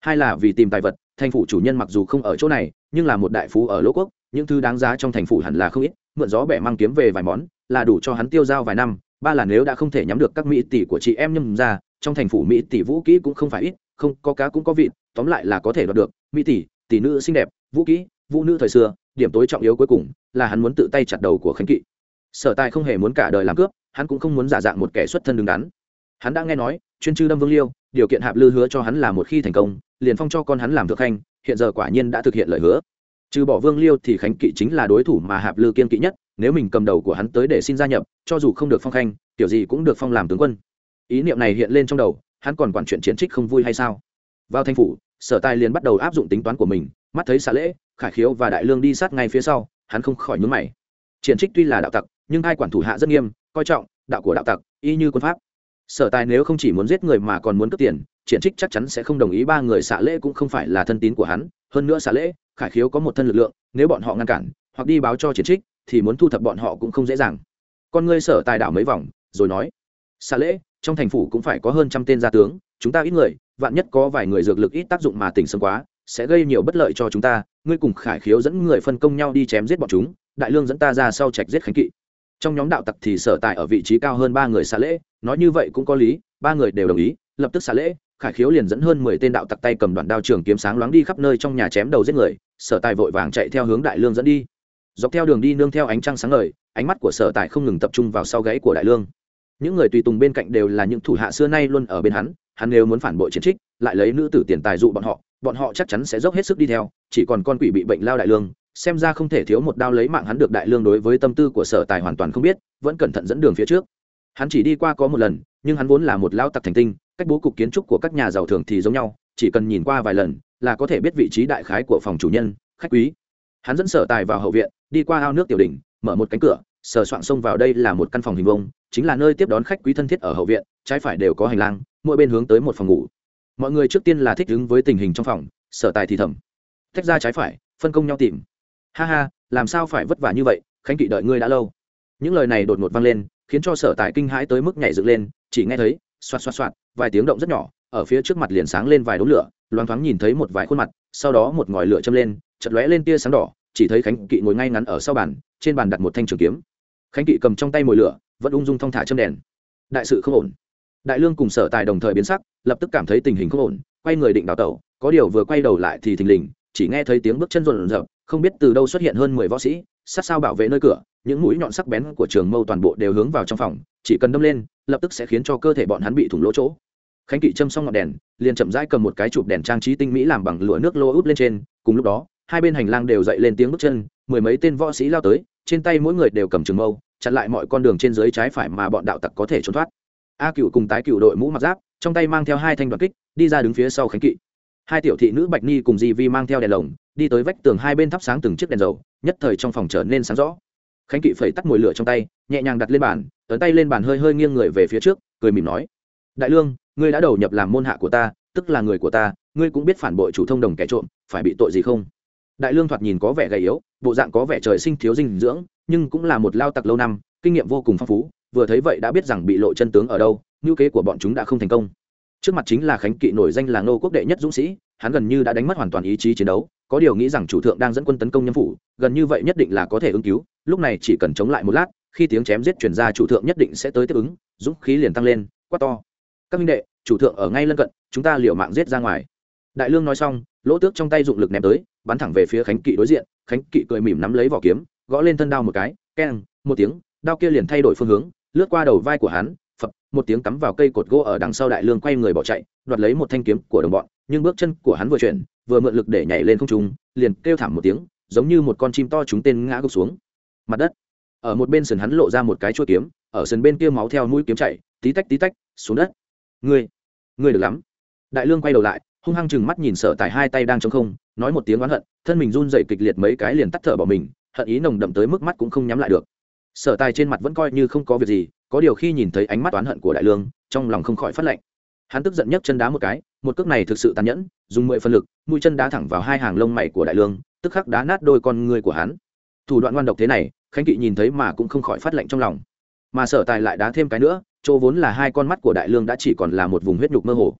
A: Hai là vì tìm tài vật thành phủ chủ nhân mặc dù không ở chỗ này, nhưng là một đại phú ở lỗ quốc, những thứ đáng giá trong thành phủ hẳn là không ít, mượn gió bẻ mang kiếm về vài món, là đủ cho hắn tiêu dao vài năm, ba là nếu đã không thể nhắm được các mỹ tỷ của chị em nhâm ra, trong thành phủ mỹ tỷ vũ kỹ cũng không phải ít, không, có cá cũng có vịt, tóm lại là có thể đoạt được, mỹ tỷ tỷ nữ xinh đẹp, vũ kỹ, vũ nữ thời xưa, điểm tối trọng yếu cuối cùng là hắn muốn tự tay chặt đầu của khánh kỵ. Sở tài không hề muốn cả đời làm cướp, hắn cũng không muốn giả dạng một kẻ xuất thân đứng đắn. Hắn đã nghe nói, chuyên chư đâm vương liêu điều kiện hạp lư hứa cho hắn là một khi thành công, liền phong cho con hắn làm thượng khanh, hiện giờ quả nhiên đã thực hiện lời hứa. Trừ bỏ vương liêu thì khánh kỵ chính là đối thủ mà hạp lư kiên kỵ nhất, nếu mình cầm đầu của hắn tới để xin gia nhập, cho dù không được phong khanh, kiểu gì cũng được phong làm tướng quân. Ý niệm này hiện lên trong đầu, hắn còn quản chuyện chiến trích không vui hay sao? Vào thành phủ, sở tài liền bắt đầu áp dụng tính toán của mình, mắt thấy xạ lễ, khải khiếu và đại lương đi sát ngay phía sau, hắn không khỏi nhúng mày. Triển trích tuy là đạo tặc, nhưng hai quản thủ hạ rất nghiêm, coi trọng, đạo của đạo tặc, y như quân pháp sở tài nếu không chỉ muốn giết người mà còn muốn cướp tiền, triển trích chắc chắn sẽ không đồng ý ba người xạ lễ cũng không phải là thân tín của hắn. Hơn nữa xạ lễ, Khải khiếu có một thân lực lượng, nếu bọn họ ngăn cản, hoặc đi báo cho triển trích, thì muốn thu thập bọn họ cũng không dễ dàng. Con ngươi sở tài đảo mấy vòng, rồi nói xạ lễ, trong thành phủ cũng phải có hơn trăm tên gia tướng, chúng ta ít người, vạn nhất có vài người dược lực ít tác dụng mà tỉnh sớm quá, sẽ gây nhiều bất lợi cho chúng ta. Ngươi cùng khải khiếu dẫn người phân công nhau đi chém giết bọn chúng, đại lương dẫn ta ra sau trạch giết khánh kỵ trong nhóm đạo tặc thì sở tài ở vị trí cao hơn ba người xa lễ, nói như vậy cũng có lý, ba người đều đồng ý, lập tức xa lễ, khải khiếu liền dẫn hơn mười tên đạo tặc tay cầm đoạn đao trường kiếm sáng loáng đi khắp nơi trong nhà chém đầu giết người, sở tài vội vàng chạy theo hướng đại lương dẫn đi. Dọc theo đường đi nương theo ánh trăng sáng ngời, ánh mắt của sở tài không ngừng tập trung vào sau gáy của đại lương. Những người tùy tùng bên cạnh đều là những thủ hạ xưa nay luôn ở bên hắn hắn nếu muốn phản bội chiến trích, lại lấy nữ tử tiền tài dụ bọn họ bọn họ chắc chắn sẽ dốc hết sức đi theo, chỉ còn con quỷ bị bệnh lao đại lương xem ra không thể thiếu một đao lấy mạng hắn được đại lương đối với tâm tư của sở tài hoàn toàn không biết, vẫn cẩn thận dẫn đường phía trước. Hắn chỉ đi qua có một lần, nhưng hắn vốn là một lao tặc thành tinh, cách bố cục kiến trúc của các nhà giàu thường thì giống nhau, chỉ cần nhìn qua vài lần là có thể biết vị trí đại khái của phòng chủ nhân, khách quý. Hắn dẫn sở tài vào hậu viện, đi qua ao nước tiểu đình mở một cánh cửa, sờ soạn xông vào đây là một căn phòng hình vông chính là nơi tiếp đón khách quý thân thiết ở hậu viện, trái phải đều có hành lang, mỗi bên hướng tới một phòng ngủ. Mọi người trước tiên là thích ứng với tình hình trong phòng, sở tài thì thầm. Tách ra trái phải, phân công nhau tìm ha ha, làm sao phải vất vả như vậy, khánh kỵ đợi ngươi đã lâu. Những lời này đột ngột vang lên, khiến cho sở tài kinh hãi tới mức nhảy dựng lên, chỉ nghe thấy, xoạt xoạt xoạt, vài tiếng động rất nhỏ, ở phía trước mặt liền sáng lên vài đống lửa, loáng thoáng nhìn thấy một vài khuôn mặt, sau đó một ngòi lửa châm lên chật lóe lên tia sáng đỏ, chỉ thấy khánh kỵ ngồi ngay ngắn ở sau bàn, trên bàn đặt một thanh trường kiếm. Khánh kỵ cầm trong tay mồi lửa, vẫn ung dung thong thả châm đèn. Đại sự không ổn. Đại lương cùng sở tài đồng thời biến sắc, lập tức cảm thấy tình hình không ổn, quay người định đào tẩu, có điều vừa quay đầu lại thì thình lình, chỉ nghe thấy tiếng bước chân rộn rộn không biết từ đâu xuất hiện hơn mười võ sĩ, sát sao bảo vệ nơi cửa, những mũi nhọn sắc bén của trường mâu toàn bộ đều hướng vào trong phòng, chỉ cần đâm lên, lập tức sẽ khiến cho cơ thể bọn hắn bị thủng lỗ chỗ. Khánh kỵ châm xong ngọn đèn, liền chậm rãi cầm một cái chụp đèn trang trí tinh mỹ làm bằng lụa nước lô úp lên trên, cùng lúc đó, hai bên hành lang đều dậy lên tiếng bước chân, mười mấy tên võ sĩ lao tới, trên tay mỗi người đều cầm trường mâu, chặn lại mọi con đường trên dưới trái phải mà bọn đạo tặc có thể trốn thoát. A cựu cùng tái cựu đội mũ mặc giáp, trong tay mang theo hai thanh đoàn kích, đi ra đứng phía sau khánh kỵ hai tiểu thị nữ bạch ni cùng di vi mang theo đèn lồng, đi tới vách tường hai bên thắp sáng từng chiếc đèn dầu, nhất thời trong phòng trở nên sáng rõ. Khánh kỵ phẩy tắt mồi lửa trong tay, nhẹ nhàng đặt lên bàn, ấn tay lên bàn hơi hơi nghiêng người về phía trước, cười mỉm nói, đại lương, ngươi đã đầu nhập làm môn hạ của ta, tức là người của ta, ngươi cũng biết phản bội chủ thông đồng kẻ trộm, phải bị tội gì không? Đại lương thoạt nhìn có vẻ gầy yếu, bộ dạng có vẻ trời sinh thiếu dinh dưỡng, nhưng cũng là một lao tặc lâu năm, kinh nghiệm vô cùng phong phú, vừa thấy vậy đã biết rằng bị lộ chân tướng ở đâu, ngữ kế của bọn chúng đã không thành công trước mặt chính là khánh kỵ nổi danh là ngô quốc đệ nhất dũng sĩ, hắn gần như đã đánh mất hoàn toàn ý chí chiến đấu, có điều nghĩ rằng chủ thượng đang dẫn quân tấn công nhân phủ, gần như vậy nhất định là có thể ứng cứu, lúc này chỉ cần chống lại một lát, khi tiếng chém giết chuyển ra chủ thượng nhất định sẽ tới tiếp ứng, dũng khí liền tăng lên, quát to. Các minh đệ, chủ thượng ở ngay lân cận, chúng ta liều mạng giết ra ngoài. Đại lương nói xong, lỗ tước trong tay dụng lực ném tới, bắn thẳng về phía khánh kỵ đối diện, khánh kỵ cười mỉm nắm lấy vỏ kiếm, gõ lên thân đao một cái, keng, một tiếng, đao kia liền thay đổi phương hướng, lướt qua đầu vai của hắn phập, một tiếng cắm vào cây cột gỗ ở đằng sau đại lương quay người bỏ chạy, đoạt lấy một thanh kiếm của đồng bọn, nhưng bước chân của hắn vừa chuyển, vừa mượn lực để nhảy lên không trung, liền kêu thảm một tiếng, giống như một con chim to trúng tên ngã gục xuống. Mặt đất. Ở một bên sườn hắn lộ ra một cái chuôi kiếm, ở sườn bên kia máu theo mũi kiếm chạy, tí tách tí tách, xuống đất. Ngươi ngươi được lắm. Đại lương quay đầu lại, hung hăng chừng mắt nhìn sở tài hai tay đang trống không, nói một tiếng oán hận, thân mình run dậy kịch liệt mấy cái liền tắt thở bỏ mình, hận ý nồng đậm tới mức mắt cũng không nhắm lại được. Sở tài trên mặt vẫn coi như không có việc gì có điều khi nhìn thấy ánh mắt oán hận của đại lương trong lòng không khỏi phát lệnh, hắn tức giận nhấc chân đá một cái một cước này thực sự tàn nhẫn dùng mười phân lực mũi chân đá thẳng vào hai hàng lông mày của đại lương tức khắc đá nát đôi con người của hắn. Thủ đoạn ngoan độc thế này khánh kỵ nhìn thấy mà cũng không khỏi phát lệnh trong lòng. Mà sở tài lại đá thêm cái nữa chỗ vốn là hai con mắt của đại lương đã chỉ còn là một vùng huyết nhục mơ hồ.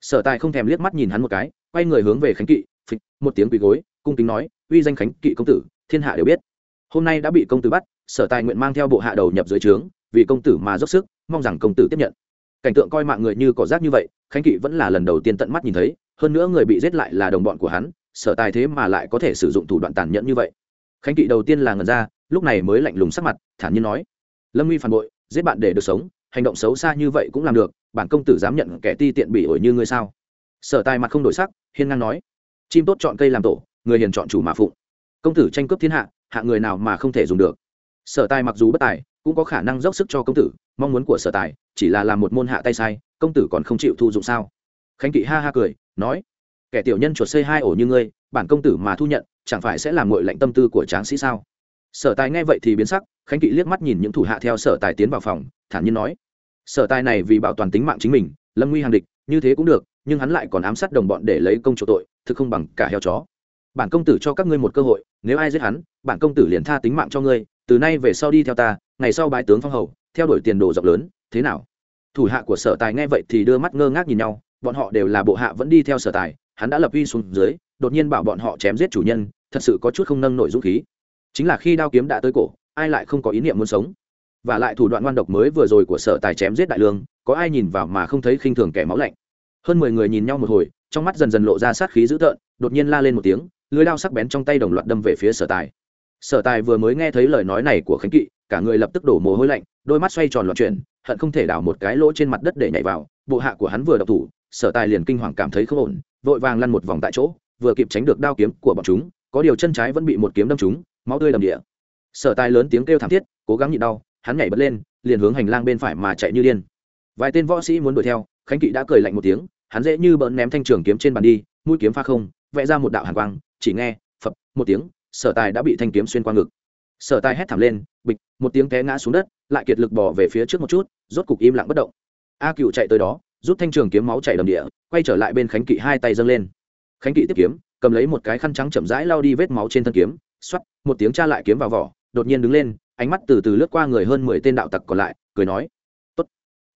A: Sở tài không thèm liếc mắt nhìn hắn một cái quay người hướng về khánh kỵ phịch một tiếng quỳ gối cung kính nói uy danh khánh kỵ công tử thiên hạ đều biết. Hôm nay đã bị công tử bắt sở tài nguyện mang theo bộ hạ đầu nhập dưới trướng vì công tử mà dốc sức, mong rằng công tử tiếp nhận. Cảnh tượng coi mạng người như cỏ rác như vậy, khánh kỵ vẫn là lần đầu tiên tận mắt nhìn thấy, hơn nữa người bị giết lại là đồng bọn của hắn, sở tài thế mà lại có thể sử dụng thủ đoạn tàn nhẫn như vậy. Khánh kỵ đầu tiên là ngần ra, lúc này mới lạnh lùng sắc mặt, thản nhiên nói, lâm nguy phản bội, giết bạn để được sống, hành động xấu xa như vậy cũng làm được, bản công tử dám nhận kẻ ti tiện bị ổi như ngươi sao? Sở tài mặt không đổi sắc, hiên ngang nói, chim tốt chọn cây làm tổ, người hiền chọn chủ mà phụng. Công tử tranh cướp thiên hạ hạ người nào mà không thể dùng được. Sở tài mặc dù bất tài cũng có khả năng dốc sức cho công tử, mong muốn của sở tài chỉ là làm một môn hạ tay sai, công tử còn không chịu thu dụng sao? Khánh kỵ ha ha cười, nói, kẻ tiểu nhân chuột xây hai ổ như ngươi, bản công tử mà thu nhận, chẳng phải sẽ làm ngội lạnh tâm tư của tráng sĩ sao? Sở tài nghe vậy thì biến sắc, khánh kỵ liếc mắt nhìn những thủ hạ theo sở tài tiến vào phòng, thản nhiên nói, sở tài này vì bảo toàn tính mạng chính mình, lâm nguy hàng địch, như thế cũng được, nhưng hắn lại còn ám sát đồng bọn để lấy công chủ tội, thực không bằng cả heo chó. Bản công tử cho các ngươi một cơ hội, nếu ai giết hắn, bản công tử liền tha tính mạng cho ngươi từ nay về sau đi theo ta, ngày sau bái tướng phong hầu, theo đuổi tiền đồ rộng lớn, thế nào? Thủ hạ của sở tài nghe vậy thì đưa mắt ngơ ngác nhìn nhau, bọn họ đều là bộ hạ vẫn đi theo sở tài, hắn đã lập uy xuống dưới, đột nhiên bảo bọn họ chém giết chủ nhân, thật sự có chút không nâng nổi dũng khí. Chính là khi đao kiếm đã tới cổ, ai lại không có ý niệm muốn sống? Và lại thủ đoạn ngoan độc mới vừa rồi của sở tài chém giết đại lương, có ai nhìn vào mà không thấy khinh thường kẻ máu lạnh? Hơn mười người nhìn nhau một hồi, trong mắt dần dần lộ ra sát khí dữ tợn, đột nhiên la lên một tiếng lưới lao sắc bén trong tay đồng loạt đâm về phía sở tài sở tài vừa mới nghe thấy lời nói này của khánh kỵ, cả người lập tức đổ mồ hôi lạnh, đôi mắt xoay tròn loạn chuyển, hận không thể đào một cái lỗ trên mặt đất để nhảy vào, bộ hạ của hắn vừa đập thủ, sở tài liền kinh hoàng cảm thấy không ổn, vội vàng lăn một vòng tại chỗ, vừa kịp tránh được đao kiếm của bọn chúng, có điều chân trái vẫn bị một kiếm đâm trúng, máu tươi đầm địa. Sở tài lớn tiếng kêu thảm thiết, cố gắng nhịn đau, hắn nhảy bật lên, liền hướng hành lang bên phải mà chạy như điên. Vài tên võ sĩ muốn đuổi theo, khánh kỵ đã cười lạnh một tiếng, hắn dễ như bỡn ném thanh trường kiếm trên bàn đi, mũi kiếm pha không, vẽ ra một đạo hàn quang, chỉ nghe phập, một tiếng sở tài đã bị thanh kiếm xuyên qua ngực. Sở tài hét thảm lên, bịch, một tiếng té ngã xuống đất, lại kiệt lực bỏ về phía trước một chút, rốt cục im lặng bất động. A cựu chạy tới đó rút thanh trường kiếm máu chảy đầm địa, quay trở lại bên khánh kỵ hai tay dâng lên. Khánh kỵ tiếp kiếm, cầm lấy một cái khăn trắng chậm rãi lao đi vết máu trên thân kiếm xoắt một tiếng tra lại kiếm vào vỏ, đột nhiên đứng lên, ánh mắt từ từ lướt qua người hơn mười tên đạo tặc còn lại, cười nói, tốt,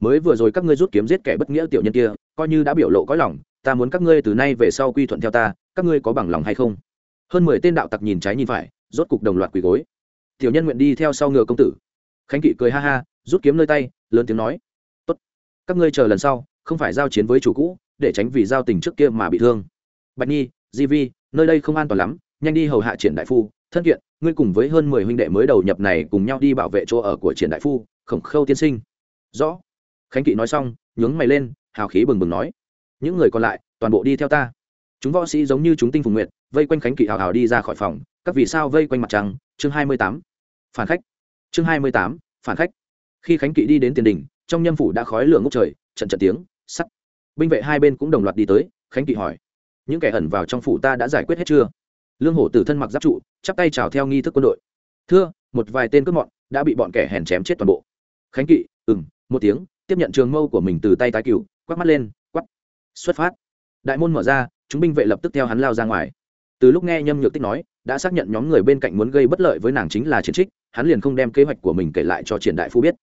A: mới vừa rồi các ngươi rút kiếm giết kẻ bất nghĩa tiểu nhân kia, coi như đã biểu lộ có lòng, ta muốn các ngươi từ nay về sau quy thuận theo ta, các ngươi có bằng lòng hay không? Hơn mười tên đạo tặc nhìn trái nhìn phải, rốt cục đồng loạt quỳ gối. Tiểu nhân nguyện đi theo sau ngựa công tử. Khánh kỵ cười ha ha, rút kiếm nơi tay, lớn tiếng nói, tốt, các ngươi chờ lần sau, không phải giao chiến với chủ cũ, để tránh vì giao tình trước kia mà bị thương. Bạch nhi, di vi, nơi đây không an toàn lắm, nhanh đi hầu hạ triển đại phu. Thân kiện, ngươi cùng với hơn mười huynh đệ mới đầu nhập này cùng nhau đi bảo vệ chỗ ở của triển đại phu, khổng khâu tiên sinh. Rõ. Khánh kỵ nói xong, nhướng mày lên, hào khí bừng bừng nói, những người còn lại, toàn bộ đi theo ta. Chúng võ sĩ giống như chúng tinh phùng nguyện vây quanh khánh kỵ hào hào đi ra khỏi phòng, các vì sao vây quanh mặt trăng? Chương hai mươi tám. Phản khách. Chương hai mươi tám. Phản khách. Khi khánh kỵ đi đến tiền đình trong nhâm phủ đã khói lửa ngốc trời, trận trận tiếng, sắt. Binh vệ hai bên cũng đồng loạt đi tới, khánh kỵ hỏi, những kẻ ẩn vào trong phủ ta đã giải quyết hết chưa? Lương hổ tử thân mặc giáp trụ, chắp tay chào theo nghi thức quân đội. Thưa, một vài tên cướp mọn đã bị bọn kẻ hèn chém chết toàn bộ. Khánh kỵ ừng một tiếng, tiếp nhận trường mâu của mình từ tay tái cựu quắc mắt lên quắp xuất phát. Đại môn mở ra, chúng binh vệ lập tức theo hắn lao ra ngoài từ lúc nghe nhâm nhược tích nói, đã xác nhận nhóm người bên cạnh muốn gây bất lợi với nàng chính là chiến trích, hắn liền không đem kế hoạch của mình kể lại cho triển đại phu biết.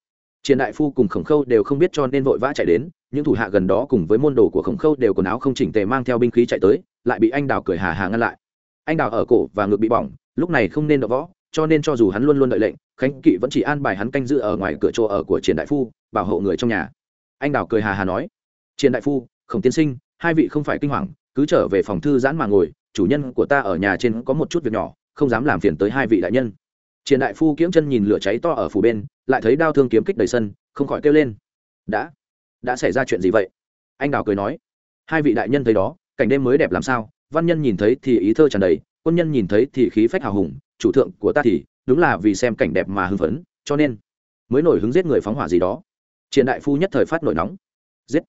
A: Triển đại phu cùng khổng khâu đều không biết cho nên vội vã chạy đến, những thủ hạ gần đó cùng với môn đồ của khổng khâu đều quần áo không chỉnh tề mang theo binh khí chạy tới, lại bị anh đào cười hà hà ngăn lại. Anh đào ở cổ và ngực bị bỏng, lúc này không nên đỡ võ, cho nên cho dù hắn luôn luôn đợi lệnh, khánh kỵ vẫn chỉ an bài hắn canh giữ ở ngoài cửa chỗ ở của triển đại phu, bảo hộ người trong nhà. Anh đào cười hà hà nói, triển đại phu, khổng tiên sinh, hai vị không phải kinh hoàng cứ trở về phòng thư giãn mà ngồi, chủ nhân của ta ở nhà trên có một chút việc nhỏ, không dám làm phiền tới hai vị đại nhân. Triển đại phu kiếm chân nhìn lửa cháy to ở phủ bên, lại thấy đao thương kiếm kích đầy sân, không khỏi kêu lên. Đã đã xảy ra chuyện gì vậy? Anh đào cười nói. Hai vị đại nhân thấy đó, cảnh đêm mới đẹp làm sao, văn nhân nhìn thấy thì ý thơ tràn đầy, quân nhân nhìn thấy thì khí phách hào hùng, chủ thượng của ta thì đúng là vì xem cảnh đẹp mà hưng phấn, cho nên mới nổi hứng giết người phóng hỏa gì đó. Triển đại phu nhất thời phát nổi nóng. Giết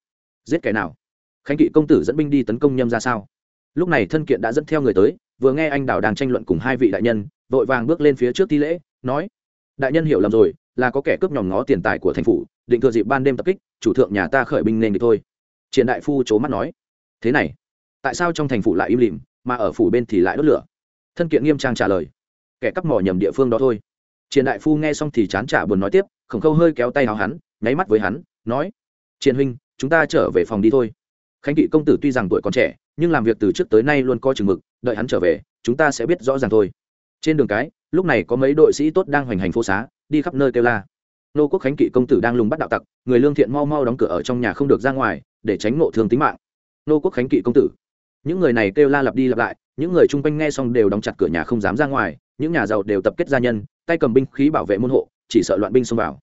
A: giết kẻ nào? Khánh kỵ công tử dẫn binh đi tấn công nhâm ra sao? Lúc này thân kiện đã dẫn theo người tới, vừa nghe anh đào đang tranh luận cùng hai vị đại nhân, vội vàng bước lên phía trước thi lễ, nói, đại nhân hiểu lầm rồi, là có kẻ cướp nhòm ngó tiền tài của thành phủ, định thừa dịp ban đêm tập kích, chủ thượng nhà ta khởi binh nên thì thôi. Triển đại phu c mắt nói, thế này, tại sao trong thành phủ lại im lìm, mà ở phủ bên thì lại đốt lửa? Thân kiện nghiêm trang trả lời, kẻ cắp mỏ nhầm địa phương đó thôi. Triển đại phu nghe xong thì chán trả buồn nói tiếp, khổng khâu hơi kéo tay áo hắn, nháy mắt với hắn, nói, triển huynh, chúng ta trở về phòng đi thôi khánh kỵ công tử tuy rằng tuổi còn trẻ, nhưng làm việc từ trước tới nay luôn coi chừng mực, đợi hắn trở về, chúng ta sẽ biết rõ ràng thôi. Trên đường cái, lúc này có mấy đội sĩ tốt đang hoành hành phố xá, đi khắp nơi kêu la. Nô quốc khánh kỵ công tử đang lùng bắt đạo tặc, người lương thiện mau mau đóng cửa ở trong nhà không được ra ngoài, để tránh nộ thương tính mạng. Nô quốc khánh kỵ công tử. Những người này kêu la lặp đi lặp lại, những người chung quanh nghe xong đều đóng chặt cửa nhà không dám ra ngoài, những nhà giàu đều tập kết gia nhân, tay cầm binh khí bảo vệ môn hộ, chỉ sợ loạn binh xông vào.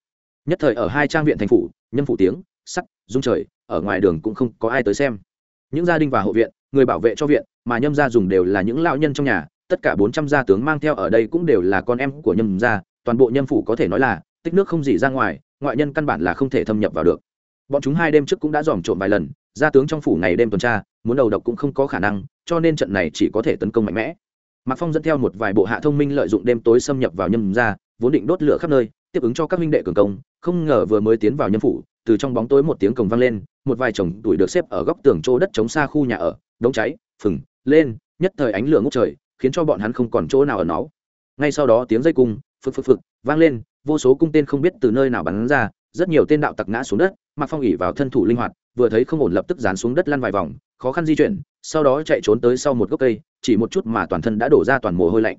A: Nhất thời ở hai trang viện thành phủ nhân phủ tiếng, sắt dung trời ở ngoài đường cũng không có ai tới xem. Những gia đình và hộ viện, người bảo vệ cho viện, mà nhâm gia dùng đều là những lão nhân trong nhà, tất cả bốn trăm gia tướng mang theo ở đây cũng đều là con em của nhâm gia, toàn bộ nhâm phủ có thể nói là tích nước không gì ra ngoài, ngoại nhân căn bản là không thể thâm nhập vào được. Bọn chúng hai đêm trước cũng đã dòm trộm vài lần, gia tướng trong phủ ngày đêm tuần tra, muốn đầu độc cũng không có khả năng, cho nên trận này chỉ có thể tấn công mạnh mẽ. Mạc phong dẫn theo một vài bộ hạ thông minh lợi dụng đêm tối xâm nhập vào nhâm ra vốn định đốt lửa khắp nơi, tiếp ứng cho các minh đệ cường công, không ngờ vừa mới tiến vào nhâm phủ từ trong bóng tối một tiếng cồng vang lên, một vài chồng tuổi được xếp ở góc tường chỗ đất chống xa khu nhà ở, đống cháy, phừng, lên, nhất thời ánh lửa ngốc trời, khiến cho bọn hắn không còn chỗ nào ở nó. Ngay sau đó tiếng dây cung, phực phực phực, vang lên, vô số cung tên không biết từ nơi nào bắn ra, rất nhiều tên đạo tặc ngã xuống đất mặc phong ỉ vào thân thủ linh hoạt, vừa thấy không ổn lập tức dán xuống đất lăn vài vòng, khó khăn di chuyển, sau đó chạy trốn tới sau một gốc cây, chỉ một chút mà toàn thân đã đổ ra toàn mồ hôi lạnh.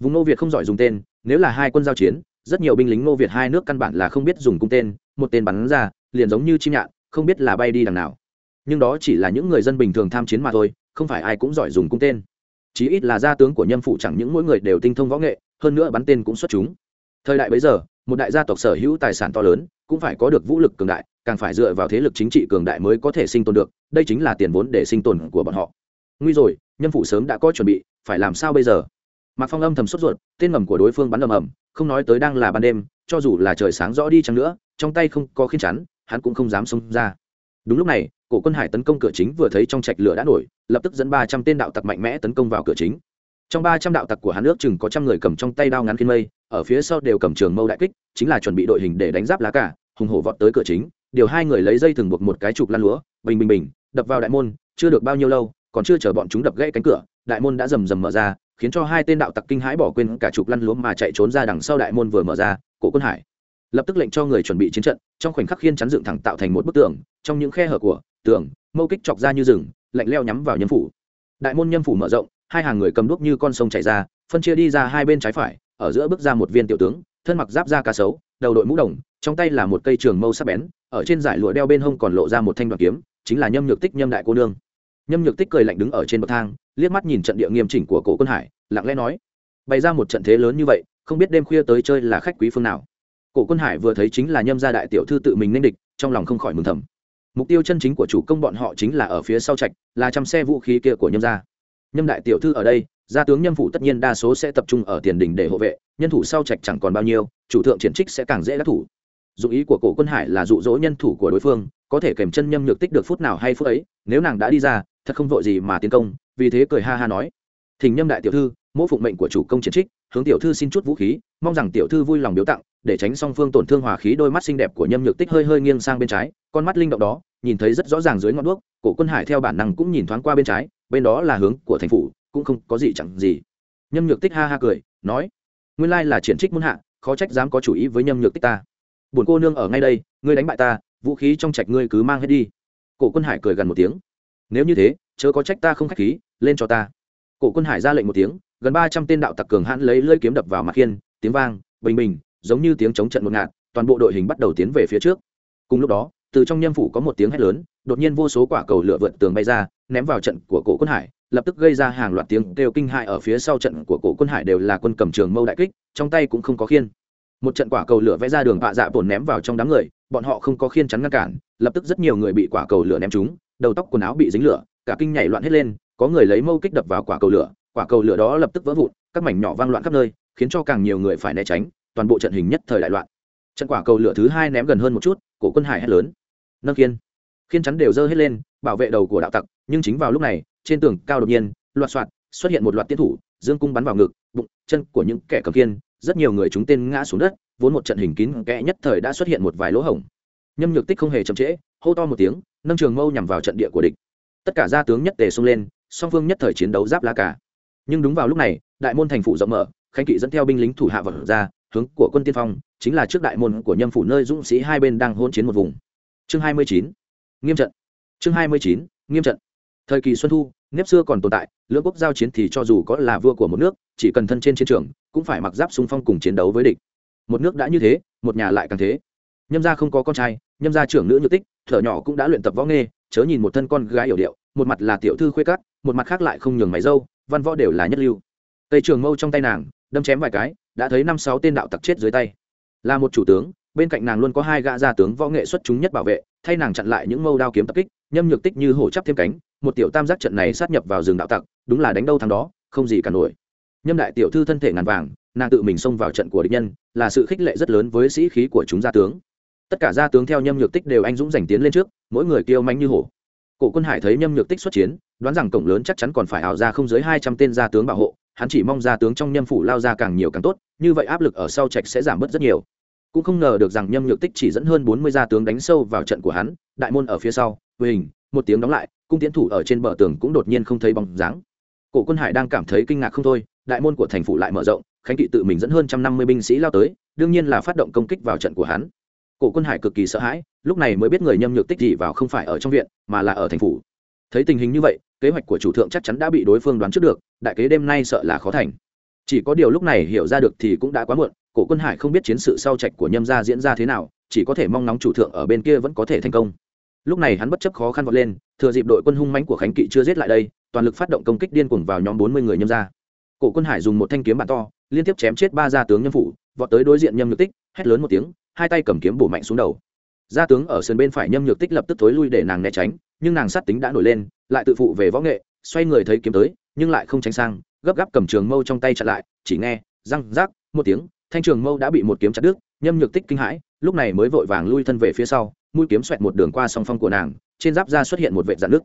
A: Vùng nô việt không giỏi dùng tên, nếu là hai quân giao chiến, rất nhiều binh lính nô việt hai nước căn bản là không biết dùng cung tên một tên bắn ra, liền giống như chim nhạn, không biết là bay đi đằng nào. Nhưng đó chỉ là những người dân bình thường tham chiến mà thôi, không phải ai cũng giỏi dùng cung tên. Chí ít là gia tướng của nhâm phụ chẳng những mỗi người đều tinh thông võ nghệ, hơn nữa bắn tên cũng xuất chúng. Thời đại bấy giờ, một đại gia tộc sở hữu tài sản to lớn, cũng phải có được vũ lực cường đại, càng phải dựa vào thế lực chính trị cường đại mới có thể sinh tồn được, đây chính là tiền vốn để sinh tồn của bọn họ. Nguy rồi nhân phụ sớm đã có chuẩn bị, phải làm sao bây giờ? Mạc phong âm thầm sốt ruột, tên ngầm của đối phương bắn ầm ầm, không nói tới đang là ban đêm, cho dù là trời sáng rõ đi chăng nữa trong tay không có khiên chắn, hắn cũng không dám xông ra. Đúng lúc này, cổ quân hải tấn công cửa chính vừa thấy trong trạch lửa đã nổi, lập tức dẫn ba trăm tên đạo tặc mạnh mẽ tấn công vào cửa chính. Trong ba trăm đạo tặc của hắn nước chừng có trăm người cầm trong tay đao ngắn khiên mây, ở phía sau đều cầm trường mâu đại kích, chính là chuẩn bị đội hình để đánh giáp lá cả hùng hổ vọt tới cửa chính, điều hai người lấy dây thừng buộc một cái chụp lăn lúa, bình bình bình, đập vào đại môn, chưa được bao nhiêu lâu, còn chưa chờ bọn chúng đập gãy cánh cửa, đại môn đã rầm rầm mở ra, khiến cho hai tên đạo tặc kinh hãi bỏ quên cả chụp lăn lúa mà chạy trốn ra đằng sau đại môn vừa mở ra, cổ quân hải lập tức lệnh cho người chuẩn bị chiến trận, trong khoảnh khắc khiên chắn dựng thẳng tạo thành một bức tường, trong những khe hở của tường, mâu kích chọc ra như rừng, lạnh leo nhắm vào nhân phủ. Đại môn nhân phủ mở rộng, hai hàng người cầm đuốc như con sông chảy ra, phân chia đi ra hai bên trái phải, ở giữa bước ra một viên tiểu tướng, thân mặc giáp da cá sấu, đầu đội mũ đồng, trong tay là một cây trường mâu sắc bén, ở trên giải lụa đeo bên hông còn lộ ra một thanh đoàn kiếm, chính là nhâm nhược tích nhâm đại cô nương. Nhâm nhược tích cười lạnh đứng ở trên bậc thang, liếc mắt nhìn trận địa nghiêm chỉnh của cổ quân hải, lặng lẽ nói, bày ra một trận thế lớn như vậy, không biết đêm khuya tới chơi là khách quý phương nào cổ quân hải vừa thấy chính là nhâm gia đại tiểu thư tự mình nên địch, trong lòng không khỏi mừng thầm. Mục tiêu chân chính của chủ công bọn họ chính là ở phía sau trạch, là chăm xe vũ khí kia của nhâm gia. Nhâm đại tiểu thư ở đây, gia tướng nhâm phủ tất nhiên đa số sẽ tập trung ở tiền đình để hộ vệ, nhân thủ sau trạch chẳng còn bao nhiêu, chủ thượng triển trích sẽ càng dễ đắc thủ. Dụ ý của cổ quân hải là dụ dỗ nhân thủ của đối phương, có thể kèm chân nhâm nhược tích được phút nào hay phút ấy, nếu nàng đã đi ra, thật không vội gì mà tiến công, vì thế cười ha ha nói. Thỉnh nhâm đại tiểu thư mỗi phụng mệnh của chủ công triển trích, hướng tiểu thư xin chút vũ khí, mong rằng tiểu thư vui lòng biếu tặng để tránh song phương tổn thương hòa khí đôi mắt xinh đẹp của nhâm nhược tích hơi hơi nghiêng sang bên trái, con mắt linh động đó, nhìn thấy rất rõ ràng dưới ngọn đuốc, cổ quân hải theo bản năng cũng nhìn thoáng qua bên trái, bên đó là hướng của thành phủ, cũng không có gì chẳng gì. Nhâm nhược tích ha ha cười, nói, nguyên lai là triển trích muôn hạ, khó trách dám có chủ ý với nhâm nhược tích ta. Buồn cô nương ở ngay đây, ngươi đánh bại ta, vũ khí trong trạch ngươi cứ mang hết đi. Cổ quân hải cười gần một tiếng, nếu như thế, chớ có trách ta không khách khí, lên cho ta. Cổ quân hải ra lệnh một tiếng, gần ba trăm tên đạo tặc cường hãn lấy lưỡi kiếm đập vào mặt khiên tiếng vang, bình bình giống như tiếng chống trận một ngạt, toàn bộ đội hình bắt đầu tiến về phía trước. Cùng lúc đó, từ trong nhâm phủ có một tiếng hét lớn, đột nhiên vô số quả cầu lửa vượt tường bay ra, ném vào trận của cổ quân hải, lập tức gây ra hàng loạt tiếng kêu kinh hại ở phía sau trận của cổ quân hải đều là quân cầm trường mâu đại kích, trong tay cũng không có khiên. Một trận quả cầu lửa vẽ ra đường bạ dạ bổn ném vào trong đám người, bọn họ không có khiên chắn ngăn cản, lập tức rất nhiều người bị quả cầu lửa ném trúng, đầu tóc quần áo bị dính lửa, cả kinh nhảy loạn hết lên, có người lấy mâu kích đập vào quả cầu lửa, quả cầu lửa đó lập tức vỡ vụn, các mảnh nhỏ vang loạn khắp nơi, khiến cho càng nhiều người phải né tránh toàn bộ trận hình nhất thời đại loạn. Trận quả cầu lửa thứ hai ném gần hơn một chút, cổ quân hải hét lớn. Nâng khiên. Khiên chắn đều dơ hết lên, bảo vệ đầu của đạo tặc, nhưng chính vào lúc này, trên tường cao đột nhiên, loạt soạt, xuất hiện một loạt tiến thủ, dương cung bắn vào ngực, bụng, chân của những kẻ cầm khiên, rất nhiều người chúng tên ngã xuống đất, vốn một trận hình kín kẽ nhất thời đã xuất hiện một vài lỗ hổng. Nhâm nhược tích không hề chậm trễ, hô to một tiếng, nâng trường mâu nhằm vào trận địa của địch. Tất cả gia tướng nhất tề xông lên, song phương nhất thời chiến đấu giáp lá cả nhưng đúng vào lúc này, đại môn thành phủ rộng mở, khánh kỵ dẫn theo binh lính thủ hạ vật ra hướng của quân tiên phong, chính là trước đại môn của nhâm phủ nơi dũng sĩ hai bên đang hôn chiến một vùng. Chương hai mươi chín, nghiêm trận. Chương hai mươi chín, nghiêm trận. Thời kỳ xuân thu, nếp xưa còn tồn tại, lưỡng quốc giao chiến thì cho dù có là vua của một nước, chỉ cần thân trên chiến trường, cũng phải mặc giáp xung phong cùng chiến đấu với địch. Một nước đã như thế, một nhà lại càng thế. Nhâm gia không có con trai, nhâm gia trưởng nữ nhược tích, thở nhỏ cũng đã luyện tập võ nghê chớ nhìn một thân con gái hiểu điệu, một mặt là tiểu thư khuê cắt một mặt khác lại không nhường máy dâu, văn võ đều là nhất lưu. Tây trường mâu trong tay nàng, đâm chém vài cái đã thấy năm sáu tên đạo tặc chết dưới tay. Là một chủ tướng, bên cạnh nàng luôn có hai gã gia tướng võ nghệ xuất chúng nhất bảo vệ, thay nàng chặn lại những mâu đao kiếm tập kích, nhâm nhược tích như hổ chắp thêm cánh, một tiểu tam giác trận này sát nhập vào rừng đạo tặc, đúng là đánh đâu thằng đó, không gì cả nổi. Nhâm đại tiểu thư thân thể ngàn vàng, nàng tự mình xông vào trận của địch nhân, là sự khích lệ rất lớn với sĩ khí của chúng gia tướng. Tất cả gia tướng theo nhâm nhược tích đều anh dũng giành tiến lên trước, mỗi người kêu manh như hổ. Cổ quân hải thấy nhâm nhược tích xuất chiến, đoán rằng cổng lớn chắc chắn còn phải ảo ra không dưới hai trăm tên gia tướng bảo hộ hắn chỉ mong gia tướng trong nhâm phủ lao ra càng nhiều càng tốt, như vậy áp lực ở sau trạch sẽ giảm bớt rất nhiều. Cũng không ngờ được rằng nhâm nhược tích chỉ dẫn hơn bốn mươi gia tướng đánh sâu vào trận của hắn, đại môn ở phía sau Vô hình, một tiếng đóng lại, cung tiến thủ ở trên bờ tường cũng đột nhiên không thấy bóng dáng. Cổ quân hải đang cảm thấy kinh ngạc không thôi, đại môn của thành phủ lại mở rộng, khánh kỵ tự mình dẫn hơn trăm năm mươi binh sĩ lao tới, đương nhiên là phát động công kích vào trận của hắn. Cổ quân hải cực kỳ sợ hãi, lúc này mới biết người nhâm nhược tích gì vào không phải ở trong viện, mà là ở thành phủ thấy tình hình như vậy, kế hoạch của chủ thượng chắc chắn đã bị đối phương đoán trước được, đại kế đêm nay sợ là khó thành. Chỉ có điều lúc này hiểu ra được thì cũng đã quá muộn, cổ quân hải không biết chiến sự sau trạch của nhâm gia diễn ra thế nào, chỉ có thể mong nóng chủ thượng ở bên kia vẫn có thể thành công. Lúc này hắn bất chấp khó khăn vọt lên, thừa dịp đội quân hung mãnh của khánh kỵ chưa giết lại đây, toàn lực phát động công kích điên cuồng vào nhóm bốn mươi người nhâm gia. Cổ quân hải dùng một thanh kiếm bản to, liên tiếp chém chết ba gia tướng nhâm phủ, vọt tới đối diện nhâm nhược tích, hét lớn một tiếng, hai tay cầm kiếm bổ mạnh xuống đầu. Gia tướng ở sườn bên phải nhâm nhược tích lập tức thối lui để nàng né tránh nhưng nàng sát tính đã nổi lên, lại tự phụ về võ nghệ, xoay người thấy kiếm tới, nhưng lại không tránh sang, gấp gáp cầm trường mâu trong tay chặn lại, chỉ nghe, răng rác một tiếng, thanh trường mâu đã bị một kiếm chặt đứt, nhâm nhược tích kinh hãi, lúc này mới vội vàng lui thân về phía sau, mũi kiếm xoẹt một đường qua song phong của nàng, trên giáp da xuất hiện một vệt dạn nước.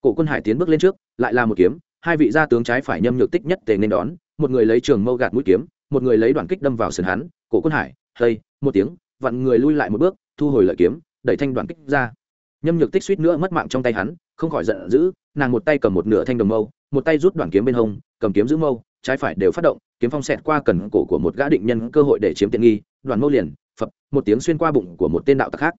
A: Cổ quân hải tiến bước lên trước, lại là một kiếm, hai vị gia tướng trái phải nhâm nhược tích nhất tề nên đón, một người lấy trường mâu gạt mũi kiếm, một người lấy đoạn kích đâm vào sườn hắn, cổ quân hải hây một tiếng, vặn người lui lại một bước, thu hồi lợi kiếm, đẩy thanh đoạn kích ra nhâm nhược tích suýt nữa mất mạng trong tay hắn, không khỏi giận dữ, nàng một tay cầm một nửa thanh đồng mâu, một tay rút đoạn kiếm bên hông, cầm kiếm giữ mâu, trái phải đều phát động, kiếm phong xẹt qua cần cổ của một gã định nhân cơ hội để chiếm tiện nghi đoàn mâu liền, phập, một tiếng xuyên qua bụng của một tên đạo tặc khác.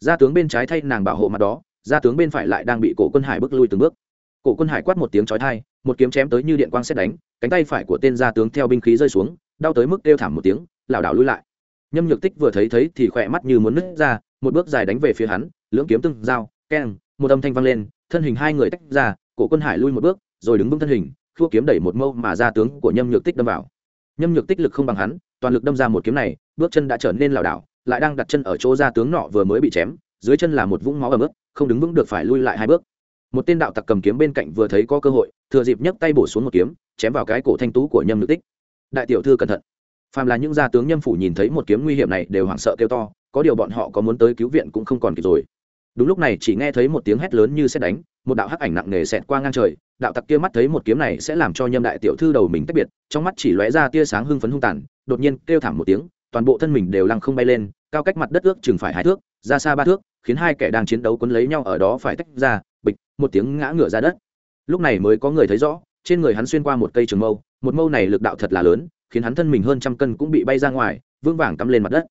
A: Gia tướng bên trái thay nàng bảo hộ mặt đó, gia tướng bên phải lại đang bị cổ quân hải bước lui từng bước. Cổ quân hải quát một tiếng chói thai một kiếm chém tới như điện quang xét đánh, cánh tay phải của tên gia tướng theo binh khí rơi xuống, đau tới mức đêu thảm một tiếng, lảo đảo lui lại. Nhâm nhược tích vừa thấy thấy thì khỏe mắt như muốn nứt ra, một bước dài đánh về phía hắn lưỡng kiếm tương dao keng, một âm thanh vang lên, thân hình hai người tách ra, cổ quân hải lui một bước, rồi đứng vững thân hình thua kiếm đẩy một mâu mà ra tướng của nhâm nhược tích đâm vào. Nhâm nhược tích lực không bằng hắn, toàn lực đâm ra một kiếm này, bước chân đã trở nên lảo đảo, lại đang đặt chân ở chỗ ra tướng nọ vừa mới bị chém, dưới chân là một vũng máu ẩm ướt, không đứng vững được phải lui lại hai bước. Một tên đạo tặc cầm kiếm bên cạnh vừa thấy có cơ hội, thừa dịp nhấc tay bổ xuống một kiếm, chém vào cái cổ thanh tú của nhâm nhược tích. Đại tiểu thư cẩn thận. Phàm là những gia tướng nhâm phủ nhìn thấy một kiếm nguy hiểm này đều hoảng sợ kêu to, có điều bọn họ có muốn tới cứu viện cũng không còn kịp rồi đúng lúc này chỉ nghe thấy một tiếng hét lớn như xét đánh, một đạo hắc ảnh nặng nề xẹt qua ngang trời, đạo tặc kia mắt thấy một kiếm này sẽ làm cho nhâm đại tiểu thư đầu mình tách biệt, trong mắt chỉ lóe ra tia sáng hưng phấn hung tàn, đột nhiên kêu thảm một tiếng, toàn bộ thân mình đều lăng không bay lên, cao cách mặt đất ước chừng phải hai thước, ra xa ba thước, khiến hai kẻ đang chiến đấu quấn lấy nhau ở đó phải tách ra, bịch, một tiếng ngã ngửa ra đất. Lúc này mới có người thấy rõ, trên người hắn xuyên qua một cây trường mâu, một mâu này lực đạo thật là lớn, khiến hắn thân mình hơn trăm cân cũng bị bay ra ngoài vương vàng cắm lên mặt đất.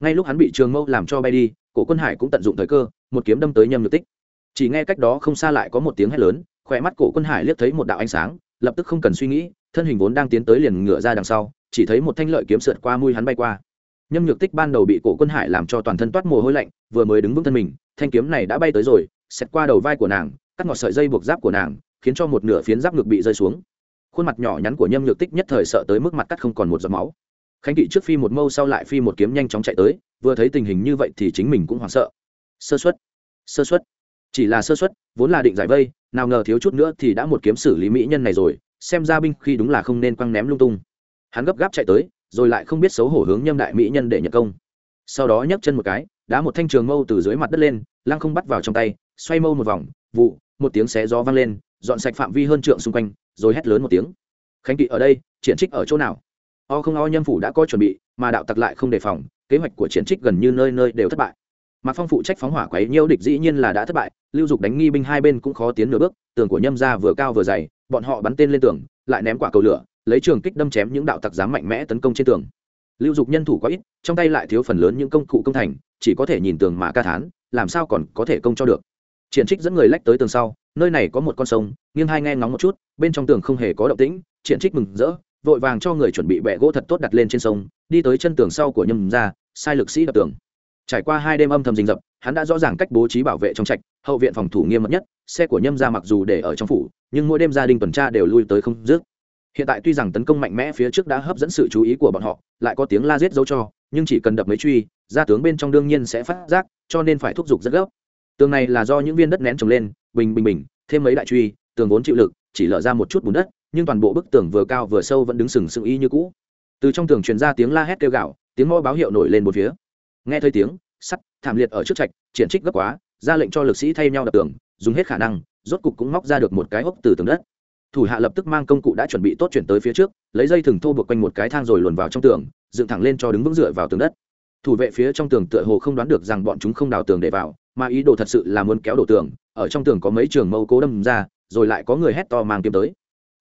A: Ngay lúc hắn bị trường mâu làm cho bay đi, cổ quân hải cũng tận dụng thời cơ một kiếm đâm tới nhâm nhược tích. Chỉ nghe cách đó không xa lại có một tiếng hét lớn khỏe mắt cổ quân hải liếc thấy một đạo ánh sáng, lập tức không cần suy nghĩ, thân hình vốn đang tiến tới liền ngựa ra đằng sau, chỉ thấy một thanh lợi kiếm sượt qua mũi hắn bay qua. Nhâm nhược tích ban đầu bị cổ quân hải làm cho toàn thân toát mồ hôi lạnh, vừa mới đứng vững thân mình, thanh kiếm này đã bay tới rồi, xẹt qua đầu vai của nàng, cắt ngọt sợi dây buộc giáp của nàng, khiến cho một nửa phiến giáp ngực bị rơi xuống. Khuôn mặt nhỏ nhắn của nhâm nhược tích nhất thời sợ tới mức mặt cắt không còn một giọt máu. Khánh kỵ trước phi một mâu sau lại phi một kiếm nhanh chóng chạy tới, vừa thấy tình hình như vậy thì chính mình cũng hoảng sợ sơ xuất sơ xuất chỉ là sơ xuất vốn là định giải vây, nào ngờ thiếu chút nữa thì đã một kiếm xử lý mỹ nhân này rồi, xem ra binh khi đúng là không nên quăng ném lung tung. Hắn gấp gáp chạy tới, rồi lại không biết xấu hổ hướng nhâm đại mỹ nhân để nhận công. Sau đó nhấc chân một cái, đá một thanh trường mâu từ dưới mặt đất lên, lăng không bắt vào trong tay, xoay mâu một vòng, vụ, một tiếng xé gió vang lên, dọn sạch phạm vi hơn trượng xung quanh, rồi hét lớn một tiếng. Khánh kỵ ở đây, triển trích ở chỗ nào? O không, o nhâm phủ đã có chuẩn bị, mà đạo tặc lại không đề phòng, kế hoạch của triển trích gần như nơi nơi đều thất bại mạc phong phụ trách phóng hỏa quấy nhiêu địch dĩ nhiên là đã thất bại, lưu dục đánh nghi binh hai bên cũng khó tiến nửa bước, tường của nhâm ra vừa cao vừa dày, bọn họ bắn tên lên tường, lại ném quả cầu lửa, lấy trường kích đâm chém những đạo tặc dám mạnh mẽ tấn công trên tường. Lưu dục nhân thủ quá ít, trong tay lại thiếu phần lớn những công cụ công thành, chỉ có thể nhìn tường mà ca thán, làm sao còn có thể công cho được. Triển trích dẫn người lách tới tường sau, nơi này có một con sông, nghiêng hai nghe ngóng một chút, bên trong tường không hề có động tĩnh, triển trích mừng rỡ, vội vàng cho người chuẩn bị bẹ gỗ thật tốt đặt lên trên sông, đi tới chân tường sau của nhâm ra sai lực sĩ đập tường trải qua hai đêm âm thầm rình rập, hắn đã rõ ràng cách bố trí bảo vệ trong trạch, hậu viện phòng thủ nghiêm mật nhất, xe của nhâm ra mặc dù để ở trong phủ, nhưng mỗi đêm gia đình tuần tra đều lui tới không dứt. Hiện tại tuy rằng tấn công mạnh mẽ phía trước đã hấp dẫn sự chú ý của bọn họ, lại có tiếng la giết dấu cho, nhưng chỉ cần đập mấy truy, gia tướng bên trong đương nhiên sẽ phát giác, cho nên phải thúc giục rất gấp. Tường này là do những viên đất nén trồng lên, bình bình bình, thêm mấy đại truy, tường vốn chịu lực, chỉ lở ra một chút bùn đất, nhưng toàn bộ bức tường vừa cao vừa sâu vẫn đứng sừng sững y như cũ. Từ trong tường truyền ra tiếng la hét kêu gạo tiếng mõ báo hiệu nổi lên một phía nghe thấy tiếng, sắt, thảm liệt ở trước trạch, triển trích gấp quá, ra lệnh cho lực sĩ thay nhau đập tường, dùng hết khả năng, rốt cục cũng móc ra được một cái hốc từ tường đất. Thủ hạ lập tức mang công cụ đã chuẩn bị tốt chuyển tới phía trước, lấy dây thừng thô buộc quanh một cái thang rồi luồn vào trong tường, dựng thẳng lên cho đứng vững dựa vào tường đất. Thủ vệ phía trong tường tựa hồ không đoán được rằng bọn chúng không đào tường để vào, mà ý đồ thật sự là muốn kéo đổ tường, ở trong tường có mấy trường mâu cố đâm ra, rồi lại có người hét to mang kiếm tới.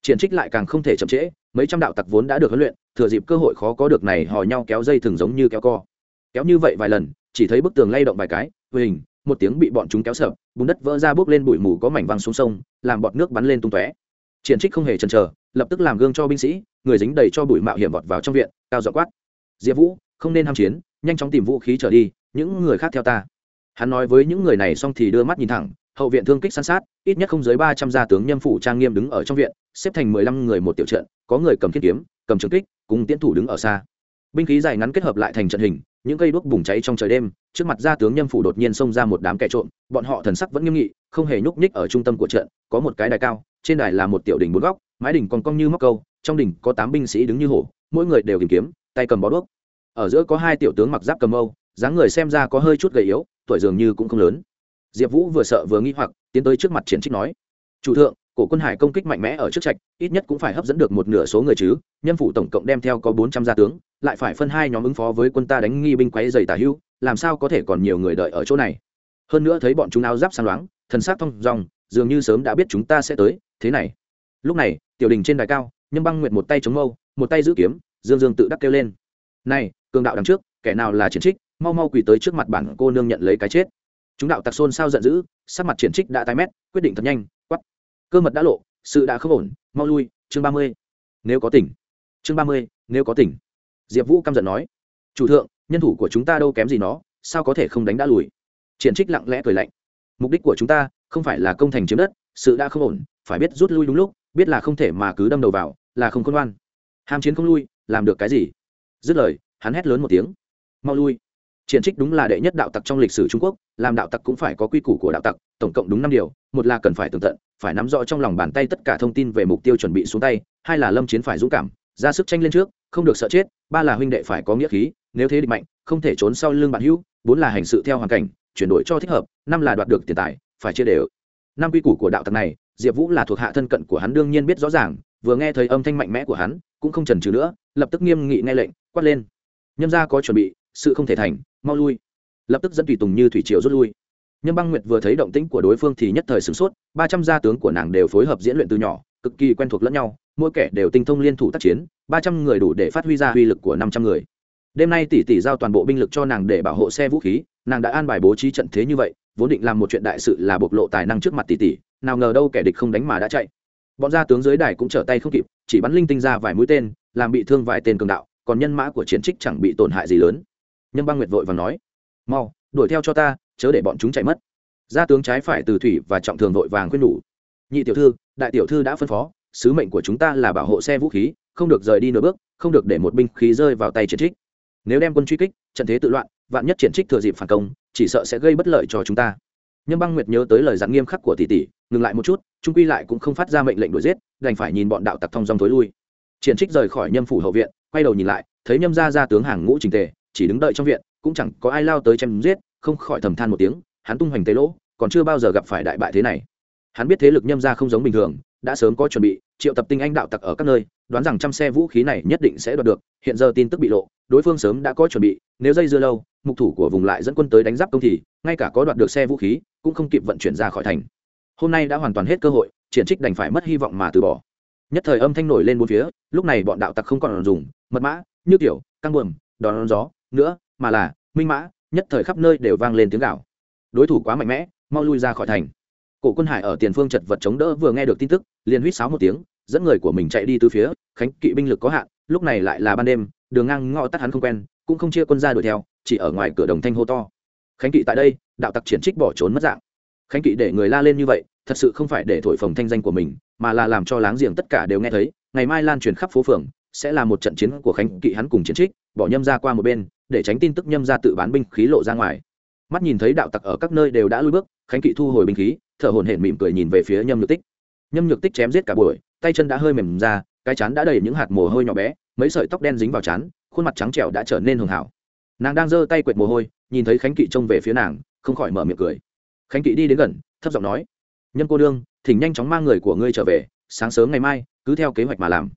A: Triển trích lại càng không thể chậm trễ, mấy trăm đạo tặc vốn đã được huấn luyện, thừa dịp cơ hội khó có được này hò nhau kéo dây thừng giống như kéo co kéo như vậy vài lần, chỉ thấy bức tường lay động vài cái hình một tiếng bị bọn chúng kéo sập, bùn đất vỡ ra bốc lên bụi mù có mảnh văng xuống sông, làm bọt nước bắn lên tung tóe. Triển trích không hề chần chờ, lập tức làm gương cho binh sĩ, người dính đầy cho bụi mạo hiểm vọt vào trong viện, cao dọ quát. Diệp vũ, không nên ham chiến, nhanh chóng tìm vũ khí trở đi, những người khác theo ta. Hắn nói với những người này xong thì đưa mắt nhìn thẳng, hậu viện thương kích san sát, ít nhất không dưới ba trăm gia tướng nhâm phủ trang nghiêm đứng ở trong viện, xếp thành mười lăm người một tiểu trận, có người cầm thiên kiếm, cầm trường kích, cùng tiến thủ đứng ở xa. Binh khí dài ngắn kết hợp lại thành trận hình những cây đuốc bùng cháy trong trời đêm, trước mặt gia tướng nhâm phủ đột nhiên xông ra một đám kẻ trộm, bọn họ thần sắc vẫn nghiêm nghị, không hề nhúc nhích ở trung tâm của trận, có một cái đài cao, trên đài là một tiểu đỉnh bốn góc, mái đỉnh còn cong như móc câu, trong đỉnh có tám binh sĩ đứng như hổ, mỗi người đều tìm kiếm, tay cầm bó đuốc. Ở giữa có hai tiểu tướng mặc giáp cầm âu, dáng người xem ra có hơi chút gầy yếu, tuổi dường như cũng không lớn. Diệp vũ vừa sợ vừa nghi hoặc, tiến tới trước mặt triển trích nói, chủ thượng, cổ quân hải công kích mạnh mẽ ở trước trạch, ít nhất cũng phải hấp dẫn được một nửa số người chứ nhân phủ tổng cộng đem theo có bốn trăm gia tướng lại phải phân hai nhóm ứng phó với quân ta đánh nghi binh quấy dày tả hưu làm sao có thể còn nhiều người đợi ở chỗ này? Hơn nữa thấy bọn chúng áo giáp sáng loáng, thần sát thong dong, dường như sớm đã biết chúng ta sẽ tới, thế này. Lúc này, tiểu đình trên đài cao, nhâm băng nguyệt một tay chống mâu, một tay giữ kiếm, dương dương tự đắc kêu lên. Này, cường đạo đằng trước, kẻ nào là chiến trích, mau mau quỳ tới trước mặt bản cô nương nhận lấy cái chết. Chúng đạo tặc xôn sao giận dữ, sắc mặt triển trích đã tái mét, quyết định thật nhanh quắp cơ mật đã lộ, sự đã không ổn, mau lui, chương ba mươi. Nếu có tỉnh. Chương ba mươi, nếu có tỉnh diệp vũ căm giận nói, chủ thượng, nhân thủ của chúng ta đâu kém gì nó, sao có thể không đánh đã lùi? Triển trích lặng lẽ cười lạnh, mục đích của chúng ta không phải là công thành chiếm đất, sự đã không ổn, phải biết rút lui đúng lúc, biết là không thể mà cứ đâm đầu vào, là không khôn ngoan. Ham chiến không lui, làm được cái gì? Dứt lời, hắn hét lớn một tiếng, mau lui. Triển trích đúng là đệ nhất đạo tặc trong lịch sử trung quốc, làm đạo tặc cũng phải có quy củ của đạo tặc, tổng cộng đúng năm điều, một là cần phải tường tận, phải nắm rõ trong lòng bàn tay tất cả thông tin về mục tiêu chuẩn bị xuống tay, hai là lâm chiến phải dũng cảm, ra sức tranh lên trước không được sợ chết, ba là huynh đệ phải có nghĩa khí, nếu thế địch mạnh, không thể trốn sau lưng bạn hữu, bốn là hành sự theo hoàn cảnh, chuyển đổi cho thích hợp, năm là đoạt được tiền tài, phải chia đều. Năm quy củ của đạo tặc này, diệp vũ là thuộc hạ thân cận của hắn đương nhiên biết rõ ràng, vừa nghe thấy âm thanh mạnh mẽ của hắn, cũng không chần chừ nữa, lập tức nghiêm nghị nghe lệnh, quát lên. Nhâm ra có chuẩn bị, sự không thể thành, mau lui. Lập tức dẫn tùy tùng như thủy triều rút lui. Nhâm băng nguyệt vừa thấy động tĩnh của đối phương thì nhất thời sửng sốt, ba trăm gia tướng của nàng đều phối hợp diễn luyện từ nhỏ cực kỳ quen thuộc lẫn nhau, mỗi kẻ đều tinh thông liên thủ tác chiến, ba trăm người đủ để phát huy ra uy lực của năm trăm người. Đêm nay tỷ tỷ giao toàn bộ binh lực cho nàng để bảo hộ xe vũ khí, nàng đã an bài bố trí trận thế như vậy, vốn định làm một chuyện đại sự là bộc lộ tài năng trước mặt tỷ tỷ, nào ngờ đâu kẻ địch không đánh mà đã chạy. Bọn gia tướng dưới đài cũng trở tay không kịp, chỉ bắn linh tinh ra vài mũi tên, làm bị thương vài tên cường đạo, còn nhân mã của chiến trích chẳng bị tổn hại gì lớn. Nhân băng nguyệt vội và nói, mau, đuổi theo cho ta, chớ để bọn chúng chạy mất. Gia tướng trái phải từ thủy và trọng thường vội vàng khuyên nhủ nhị tiểu thư, đại tiểu thư đã phân phó, sứ mệnh của chúng ta là bảo hộ xe vũ khí, không được rời đi nửa bước, không được để một binh khí rơi vào tay triển trích. Nếu đem quân truy kích, trận thế tự loạn, vạn nhất triển trích thừa dịp phản công, chỉ sợ sẽ gây bất lợi cho chúng ta. Nhâm băng nguyệt nhớ tới lời dặn nghiêm khắc của tỷ tỷ, ngừng lại một chút, trung quy lại cũng không phát ra mệnh lệnh đuổi giết, đành phải nhìn bọn đạo tặc thông dong thối lui. Triển trích rời khỏi nhâm phủ hậu viện, quay đầu nhìn lại, thấy nhâm gia gia tướng hàng ngũ trình tề, chỉ đứng đợi trong viện, cũng chẳng có ai lao tới chém giết, không khỏi thầm than một tiếng, hắn tung hoành tế lỗ, còn chưa bao giờ gặp phải đại bại thế này hắn biết thế lực nhâm gia không giống bình thường, đã sớm có chuẩn bị, triệu tập tinh anh đạo tặc ở các nơi, đoán rằng trăm xe vũ khí này nhất định sẽ đoạt được, hiện giờ tin tức bị lộ, đối phương sớm đã có chuẩn bị, nếu dây dưa lâu, mục thủ của vùng lại dẫn quân tới đánh giáp công thì, ngay cả có đoạt được xe vũ khí, cũng không kịp vận chuyển ra khỏi thành. Hôm nay đã hoàn toàn hết cơ hội, triển trích đành phải mất hy vọng mà từ bỏ. Nhất thời âm thanh nổi lên bốn phía, lúc này bọn đạo tặc không còn dùng, mật mã, như kiểu, căng buồm, đón gió, nữa, mà là, minh mã, nhất thời khắp nơi đều vang lên tiếng gạo đối thủ quá mạnh mẽ, mau lui ra khỏi thành cổ quân hải ở tiền phương chật vật chống đỡ vừa nghe được tin tức, liền huýt sáo một tiếng, dẫn người của mình chạy đi từ phía, khánh kỵ binh lực có hạn, lúc này lại là ban đêm, đường ngang ngõ tắt hắn không quen, cũng không chia quân ra đuổi theo, chỉ ở ngoài cửa đồng thanh hô to. Khánh kỵ tại đây, đạo tặc triển trích bỏ trốn mất dạng. Khánh kỵ để người la lên như vậy, thật sự không phải để thổi phồng thanh danh của mình, mà là làm cho láng giềng tất cả đều nghe thấy, ngày mai lan truyền khắp phố phường, sẽ là một trận chiến của khánh kỵ hắn cùng chiến trích, bỏ nhâm ra qua một bên, để tránh tin tức nhâm ra tự bán binh khí lộ ra ngoài. Mắt nhìn thấy đạo tặc ở các nơi đều đã lui bước, khánh kỵ thu hồi binh khí thở hồn hển mỉm cười nhìn về phía nhâm nhược tích. Nhâm nhược tích chém giết cả buổi, tay chân đã hơi mềm ra, cái chán đã đầy những hạt mồ hôi nhỏ bé, mấy sợi tóc đen dính vào trán khuôn mặt trắng trẻo đã trở nên hường hảo. Nàng đang giơ tay quệt mồ hôi, nhìn thấy khánh kỵ trông về phía nàng, không khỏi mở miệng cười. Khánh kỵ đi đến gần, thấp giọng nói, nhâm cô đương thỉnh nhanh chóng mang người của ngươi trở về, sáng sớm ngày mai, cứ theo kế hoạch mà làm.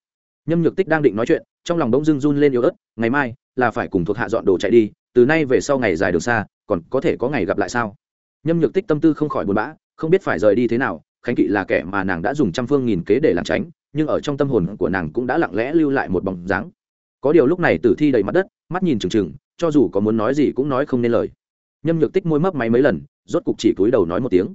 A: Nhâm nhược tích đang định nói chuyện, trong lòng bỗng dưng run lên yếu ớt, ngày mai, là phải cùng thuộc hạ dọn đồ chạy đi, từ nay về sau ngày dài đường xa, còn có thể có ngày gặp lại sao? Nhâm nhược tích tâm tư không khỏi buồn bã không biết phải rời đi thế nào, khánh kỵ là kẻ mà nàng đã dùng trăm phương nghìn kế để làm tránh, nhưng ở trong tâm hồn của nàng cũng đã lặng lẽ lưu lại một bóng dáng. Có điều lúc này tử thi đầy mặt đất, mắt nhìn trừng trừng, cho dù có muốn nói gì cũng nói không nên lời. Nhâm nhược tích môi mấp máy mấy lần, rốt cục chỉ cúi đầu nói một tiếng.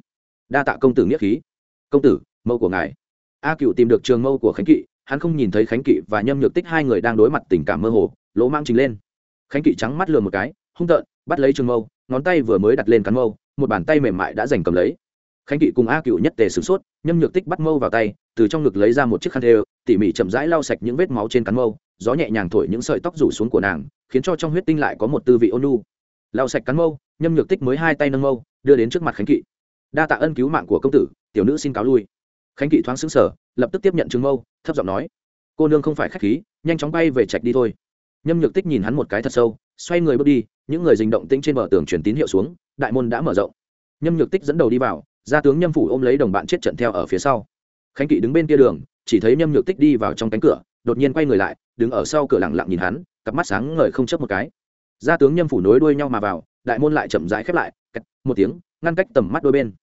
A: Đa tạ công tử nghĩa khí. Công tử, mâu của ngài. A cựu tìm được trường mâu của khánh kỵ, hắn không nhìn thấy khánh kỵ và nhâm nhược tích hai người đang đối mặt tình cảm mơ hồ, lỗ mang trình lên. Khánh kỵ trắng mắt lừa một cái, hung tợn, bắt lấy trường mâu, ngón tay vừa mới đặt lên cắn mâu, một bàn tay mềm mại đã giành cầm lấy khánh kỵ cùng a cựu nhất tề sửng sốt, nhâm nhược tích bắt mâu vào tay, từ trong ngực lấy ra một chiếc khăn thê tỉ mỉ chậm rãi lau sạch những vết máu trên cắn mâu, gió nhẹ nhàng thổi những sợi tóc rủ xuống của nàng, khiến cho trong huyết tinh lại có một tư vị ôn nu lau sạch cắn mâu, nhâm nhược tích mới hai tay nâng mâu, đưa đến trước mặt khánh kỵ. Đa tạ ân cứu mạng của công tử, tiểu nữ xin cáo lui. Khánh kỵ thoáng xứng sở lập tức tiếp nhận chứng mâu, thấp giọng nói, cô nương không phải khách khí, nhanh chóng bay về trạch đi thôi. Nhâm nhược tích nhìn hắn một cái thật sâu, xoay người bước đi, những người dình động tĩnh trên bờ tường truyền tín hiệu xuống, đại môn đã mở rộng. Nhâm nhược tích dẫn đầu đi vào gia tướng nhâm phủ ôm lấy đồng bạn chết trận theo ở phía sau. Khánh kỵ đứng bên kia đường, chỉ thấy nhâm nhược tích đi vào trong cánh cửa, đột nhiên quay người lại, đứng ở sau cửa lặng lặng nhìn hắn, cặp mắt sáng ngời không chấp một cái. Gia tướng nhâm phủ nối đuôi nhau mà vào, đại môn lại chậm rãi khép lại một tiếng, ngăn cách tầm mắt đôi bên.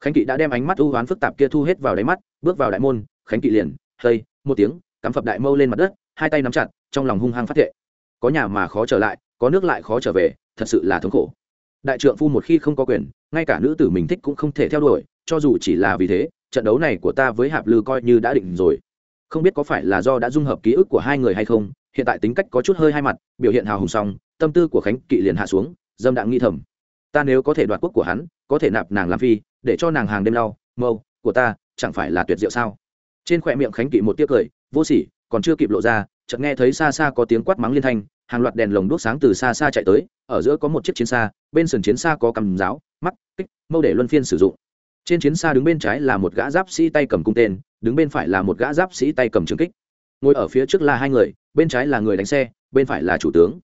A: Khánh kỵ đã đem ánh mắt ưu hoán phức tạp kia thu hết vào đáy mắt, bước vào đại môn, khánh kỵ liền hây một tiếng, cắm phập đại mâu lên mặt đất, hai tay nắm chặt, trong lòng hung hăng phát thệ. Có nhà mà khó trở lại, có nước lại khó trở về, thật sự là thống khổ. Đại trượng phu một khi không có quyền ngay cả nữ tử mình thích cũng không thể theo đuổi, cho dù chỉ là vì thế, trận đấu này của ta với hạp lư coi như đã định rồi. Không biết có phải là do đã dung hợp ký ức của hai người hay không, hiện tại tính cách có chút hơi hai mặt, biểu hiện hào hùng xong, tâm tư của khánh kỵ liền hạ xuống, dâm đạm nghi thầm. Ta nếu có thể đoạt quốc của hắn, có thể nạp nàng làm phi, để cho nàng hàng đêm lau, mâu, của ta, chẳng phải là tuyệt diệu sao? Trên khỏe miệng khánh kỵ một tiếc cười, vô sỉ, còn chưa kịp lộ ra, chợt nghe thấy xa xa có tiếng quát mắng liên thanh, hàng loạt đèn lồng đuốc sáng từ xa xa chạy tới, ở giữa có một chiếc chiến xa, bên sườn chiến xa có cầm giáo mắt kích, mâu để luân phiên sử dụng. Trên chiến xa đứng bên trái là một gã giáp sĩ tay cầm cung tên, đứng bên phải là một gã giáp sĩ tay cầm trường kích. Ngồi ở phía trước là hai người, bên trái là người đánh xe, bên phải là chủ tướng.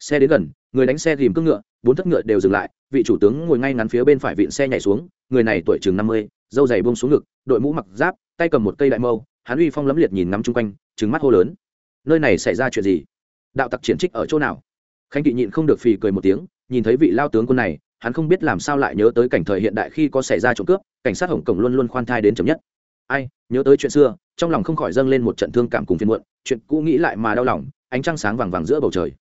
A: Xe đến gần, người đánh xe ghìm cưng ngựa, bốn thất ngựa đều dừng lại, vị chủ tướng ngồi ngay ngắn phía bên phải vịn xe nhảy xuống, người này tuổi chừng năm mươi dâu dày buông xuống ngực, đội mũ mặc giáp, tay cầm một cây đại mâu, hắn uy phong lấm liệt nhìn ngắm chung quanh trứng mắt hô lớn. Nơi này xảy ra chuyện gì? Đạo tặc triển trích ở chỗ nào? Khánh kỵ nhịn không được phì cười một tiếng, nhìn thấy vị lao tướng quân này hắn không biết làm sao lại nhớ tới cảnh thời hiện đại khi có xảy ra trộm cướp, cảnh sát hồng cổng luôn luôn khoan thai đến chấm nhất. Ai, nhớ tới chuyện xưa, trong lòng không khỏi dâng lên một trận thương cảm cùng phiền muộn, chuyện cũ nghĩ lại mà đau lòng, ánh trăng sáng vàng vàng giữa bầu trời.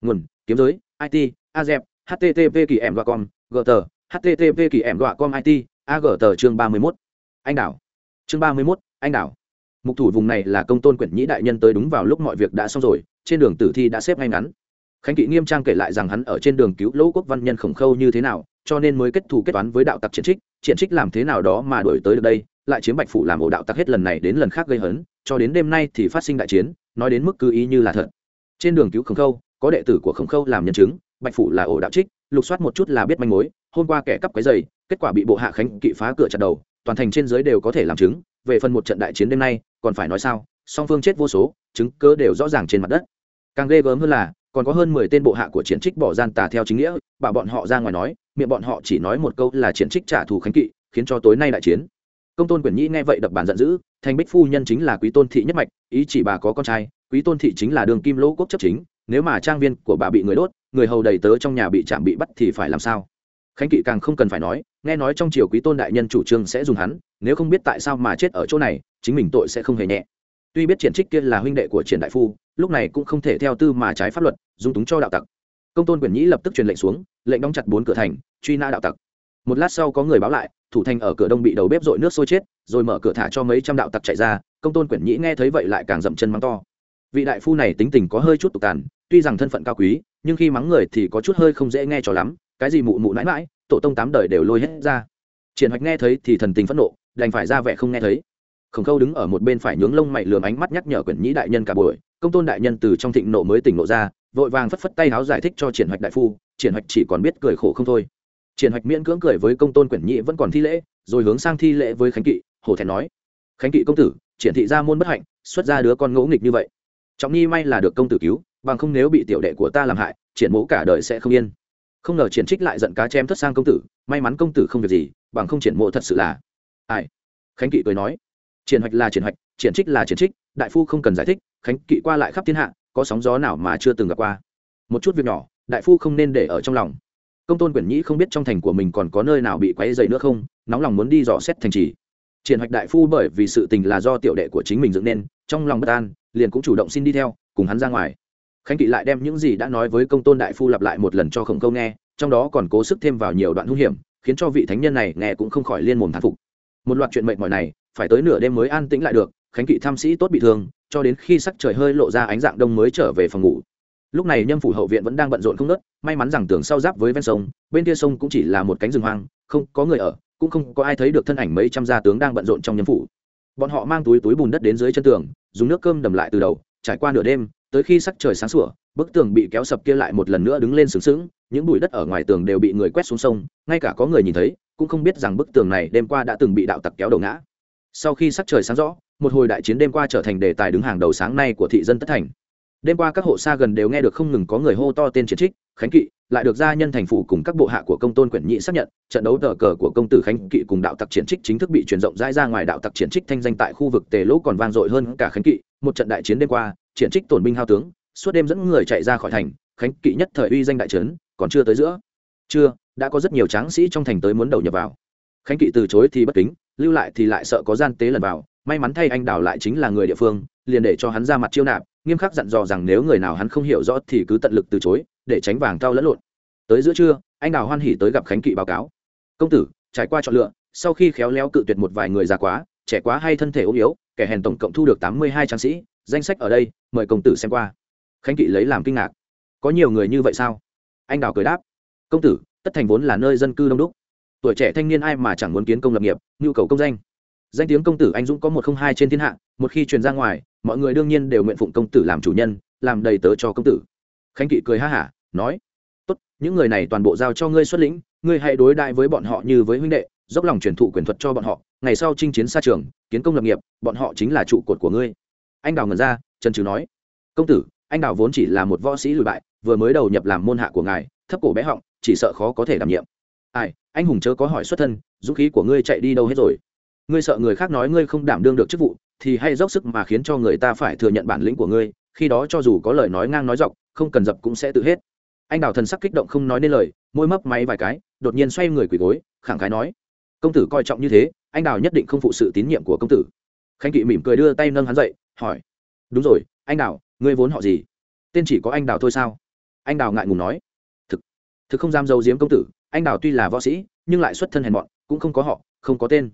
A: Nguồn, kiếm giới it azep http kỳ em com gt http kỳ em com it agt chương ba mươi mốt, anh đảo. Chương ba mươi mốt, anh đảo. Mục thủ vùng này là công tôn quyển nhĩ đại nhân tới đúng vào lúc mọi việc đã xong rồi, trên đường tử thi đã xếp ngay ngắn khánh kỵ nghiêm trang kể lại rằng hắn ở trên đường cứu lỗ quốc văn nhân khổng khâu như thế nào, cho nên mới kết thù kết toán với đạo tặc triển trích. Triển trích làm thế nào đó mà đổi tới được đây, lại chiếm bạch phủ làm ổ đạo tặc hết lần này đến lần khác gây hấn, cho đến đêm nay thì phát sinh đại chiến, nói đến mức cứ ý như là thật. Trên đường cứu khổng khâu, có đệ tử của khổng khâu làm nhân chứng, bạch phủ là ổ đạo trích, lục soát một chút là biết manh mối, hôm qua kẻ cắp cái giày, kết quả bị bộ hạ khánh kỵ phá cửa chặt đầu, toàn thành trên dưới đều có thể làm chứng, về phần một trận đại chiến đêm nay, còn phải nói sao, song phương chết vô số, chứng cớ đều rõ ràng trên mặt đất. Càng ghê gớm hơn là còn có hơn mười tên bộ hạ của triển trích bỏ gian tà theo chính nghĩa, bảo bọn họ ra ngoài nói, miệng bọn họ chỉ nói một câu là triển trích trả thù khánh kỵ, khiến cho tối nay đại chiến. Công tôn quyển nhi nghe vậy đập bàn giận dữ, thành bích phu nhân chính là quý tôn thị nhất mạch, ý chỉ bà có con trai, quý tôn thị chính là đường kim lỗ quốc chấp chính, nếu mà trang viên của bà bị người đốt, người hầu đầy tớ trong nhà bị chạm bị bắt thì phải làm sao? Khánh kỵ càng không cần phải nói, nghe nói trong triều quý tôn đại nhân chủ trương sẽ dùng hắn, nếu không biết tại sao mà chết ở chỗ này, chính mình tội sẽ không hề nhẹ tuy biết triển trích kia là huynh đệ của triển đại phu, lúc này cũng không thể theo tư mà trái pháp luật, dung túng cho đạo tặc. Công tôn quyền nhĩ lập tức truyền lệnh xuống, lệnh đóng chặt bốn cửa thành, truy nã đạo tặc. Một lát sau có người báo lại, thủ thành ở cửa đông bị đầu bếp dội nước sôi chết, rồi mở cửa thả cho mấy trăm đạo tặc chạy ra, công tôn quyển nhĩ nghe thấy vậy lại càng dậm chân mắng to. Vị đại phu này tính tình có hơi chút tục tàn, tuy rằng thân phận cao quý, nhưng khi mắng người thì có chút hơi không dễ nghe cho lắm, cái gì mụ mụ mãi mãi tổ tông tám đời đều lôi hết ra. Triển hoạch nghe thấy thì thần tình phẫn nộ, đành phải ra vẻ không nghe thấy khổng khâu đứng ở một bên phải nhướng lông mày lườm ánh mắt nhắc nhở quyển nhĩ đại nhân cả buổi. Công tôn đại nhân từ trong thịnh nộ mới tỉnh nộ ra, vội vàng phất phất tay háo giải thích cho triển hoạch đại phu, triển hoạch chỉ còn biết cười khổ không thôi. Triển hoạch miễn cưỡng cười với công tôn quyển nhĩ vẫn còn thi lễ, rồi hướng sang thi lễ với khánh kỵ, hổ thẹn nói, khánh kỵ công tử, triển thị ra môn bất hạnh, xuất ra đứa con ngỗ nghịch như vậy. Trọng nhi may là được công tử cứu, bằng không nếu bị tiểu đệ của ta làm hại, triển mỗ cả đời sẽ không yên. Không ngờ triển trích lại giận cá chém thất sang công tử, may mắn công tử không việc gì, bằng không triển mộ thật sự là. Ai? Khánh kỵ cười nói triển hoạch là triển hoạch, triển trích là triển trích, đại phu không cần giải thích, khánh kỵ qua lại khắp thiên hạ, có sóng gió nào mà chưa từng gặp qua. Một chút việc nhỏ, đại phu không nên để ở trong lòng. Công tôn quyển nhĩ không biết trong thành của mình còn có nơi nào bị quấy dày nữa không, nóng lòng muốn đi dò xét thành trì. Triển hoạch đại phu bởi vì sự tình là do tiểu đệ của chính mình dựng nên, trong lòng bất an, liền cũng chủ động xin đi theo, cùng hắn ra ngoài. Khánh kỵ lại đem những gì đã nói với công tôn đại phu lặp lại một lần cho khổng câu nghe, trong đó còn cố sức thêm vào nhiều đoạn hữu hiểm, khiến cho vị thánh nhân này nghe cũng không khỏi liên mồm thán phục. Một loạt chuyện mệnh mỏi này phải tới nửa đêm mới an tĩnh lại được, khánh kỵ tham sĩ tốt bị thương, cho đến khi sắc trời hơi lộ ra ánh dạng đông mới trở về phòng ngủ. Lúc này nhâm phủ hậu viện vẫn đang bận rộn không nớt may mắn rằng tường sau giáp với ven sông, bên kia sông cũng chỉ là một cánh rừng hoang, không có người ở, cũng không có ai thấy được thân ảnh mấy trăm gia tướng đang bận rộn trong nhâm phủ. Bọn họ mang túi túi bùn đất đến dưới chân tường, dùng nước cơm đầm lại từ đầu, trải qua nửa đêm, tới khi sắc trời sáng sủa, bức tường bị kéo sập kia lại một lần nữa đứng lên sướng sướng những bụi đất ở ngoài tường đều bị người quét xuống sông, ngay cả có người nhìn thấy, cũng không biết rằng bức tường này đêm qua đã từng bị đạo tặc kéo đầu ngã sau khi sắc trời sáng rõ, một hồi đại chiến đêm qua trở thành đề tài đứng hàng đầu sáng nay của thị dân tất thành. Đêm qua các hộ xa gần đều nghe được không ngừng có người hô to tên chiến trích, khánh kỵ, lại được gia nhân thành phủ cùng các bộ hạ của công tôn quyển nhị xác nhận, trận đấu tờ cờ của công tử khánh kỵ cùng đạo tặc chiến trích chính thức bị truyền rộng rãi ra ngoài đạo tặc chiến trích thanh danh tại khu vực tề lỗ còn vang dội hơn cả khánh kỵ. Một trận đại chiến đêm qua, chiến trích tổn binh hao tướng, suốt đêm dẫn người chạy ra khỏi thành, khánh kỵ nhất thời uy danh đại trấn, còn chưa tới giữa. Chưa, đã có rất nhiều tráng sĩ trong thành tới muốn đầu nhập vào khánh kỵ từ chối thì bất kính, lưu lại thì lại sợ có gian tế lần vào. May mắn thay anh đào lại chính là người địa phương, liền để cho hắn ra mặt chiêu nạp, nghiêm khắc dặn dò rằng nếu người nào hắn không hiểu rõ thì cứ tận lực từ chối, để tránh vàng thao lẫn lộn. Tới giữa trưa, anh đào hoan hỉ tới gặp khánh kỵ báo cáo. Công tử, trải qua chọn lựa, sau khi khéo léo cự tuyệt một vài người già quá, trẻ quá hay thân thể ốm yếu, kẻ hèn tổng cộng thu được tám mươi hai tráng sĩ, danh sách ở đây, mời công tử xem qua. Khánh kỵ lấy làm kinh ngạc. Có nhiều người như vậy sao? Anh đào cười đáp. Công tử, tất thành vốn là nơi dân cư đông đúc tuổi trẻ thanh niên ai mà chẳng muốn kiến công lập nghiệp, nhu cầu công danh. Danh tiếng công tử anh dũng có một không hai trên thiên hạ, một khi truyền ra ngoài, mọi người đương nhiên đều nguyện phụng công tử làm chủ nhân, làm đầy tớ cho công tử. Khánh kỵ cười ha hả, nói, tốt, những người này toàn bộ giao cho ngươi xuất lĩnh, ngươi hãy đối đại với bọn họ như với huynh đệ, dốc lòng truyền thụ quyền thuật cho bọn họ, ngày sau chinh chiến xa trường, kiến công lập nghiệp, bọn họ chính là trụ cột của ngươi. Anh đào ngần ra trần trừ nói, công tử, anh đào vốn chỉ là một võ sĩ lùi bại, vừa mới đầu nhập làm môn hạ của ngài, thấp cổ bé họng, chỉ sợ khó có thể đảm nhiệm ai, anh hùng chớ có hỏi xuất thân, dũng khí của ngươi chạy đi đâu hết rồi? Ngươi sợ người khác nói ngươi không đảm đương được chức vụ, thì hay dốc sức mà khiến cho người ta phải thừa nhận bản lĩnh của ngươi, khi đó cho dù có lời nói ngang nói dọc, không cần dập cũng sẽ tự hết. Anh đào thần sắc kích động không nói nên lời, môi mấp máy vài cái, đột nhiên xoay người quỳ gối, khẳng khái nói, công tử coi trọng như thế, anh đào nhất định không phụ sự tín nhiệm của công tử. Khánh kỵ mỉm cười đưa tay nâng hắn dậy, hỏi, đúng rồi, anh đào, ngươi vốn họ gì? Tên chỉ có anh đào thôi sao? Anh đào ngại ngùng nói, thực thực không dám dâu diếm công tử anh đào tuy là võ sĩ, nhưng lại xuất thân hèn mọn, cũng không có họ, không có tên.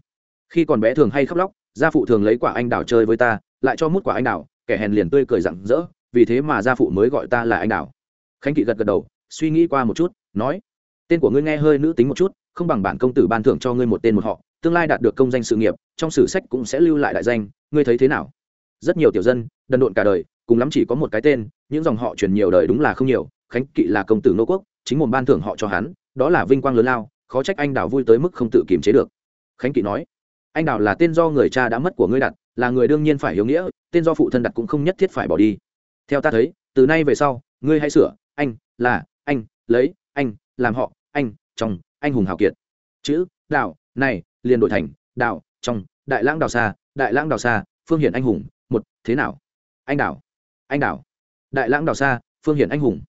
A: Khi còn bé thường hay khóc lóc, gia phụ thường lấy quả anh đào chơi với ta, lại cho mút quả anh đào, kẻ hèn liền tươi cười rặng rỡ, vì thế mà gia phụ mới gọi ta là anh đào. Khánh kỵ gật gật đầu, suy nghĩ qua một chút, nói, tên của ngươi nghe hơi nữ tính một chút, không bằng bản công tử ban thưởng cho ngươi một tên một họ, tương lai đạt được công danh sự nghiệp, trong sử sách cũng sẽ lưu lại đại danh, ngươi thấy thế nào? Rất nhiều tiểu dân, đần độn cả đời, cùng lắm chỉ có một cái tên, những dòng họ truyền nhiều đời đúng là không nhiều, khánh kỵ là công tử nô quốc, chính một ban thưởng họ cho hắn đó là vinh quang lớn lao, khó trách anh đào vui tới mức không tự kiềm chế được. Khánh kỵ nói, anh đào là tên do người cha đã mất của ngươi đặt, là người đương nhiên phải hiếu nghĩa, tên do phụ thân đặt cũng không nhất thiết phải bỏ đi. Theo ta thấy, từ nay về sau, ngươi hãy sửa, anh, là, anh, lấy, anh, làm họ, anh trong anh hùng hào kiệt. Chữ đạo này, liền đổi thành đạo trong đại lãng đào xa, đại lãng đào xa, phương hiển anh hùng, một, thế nào? Anh đào anh đào, đại lãng đào xa, phương hiển anh hùng.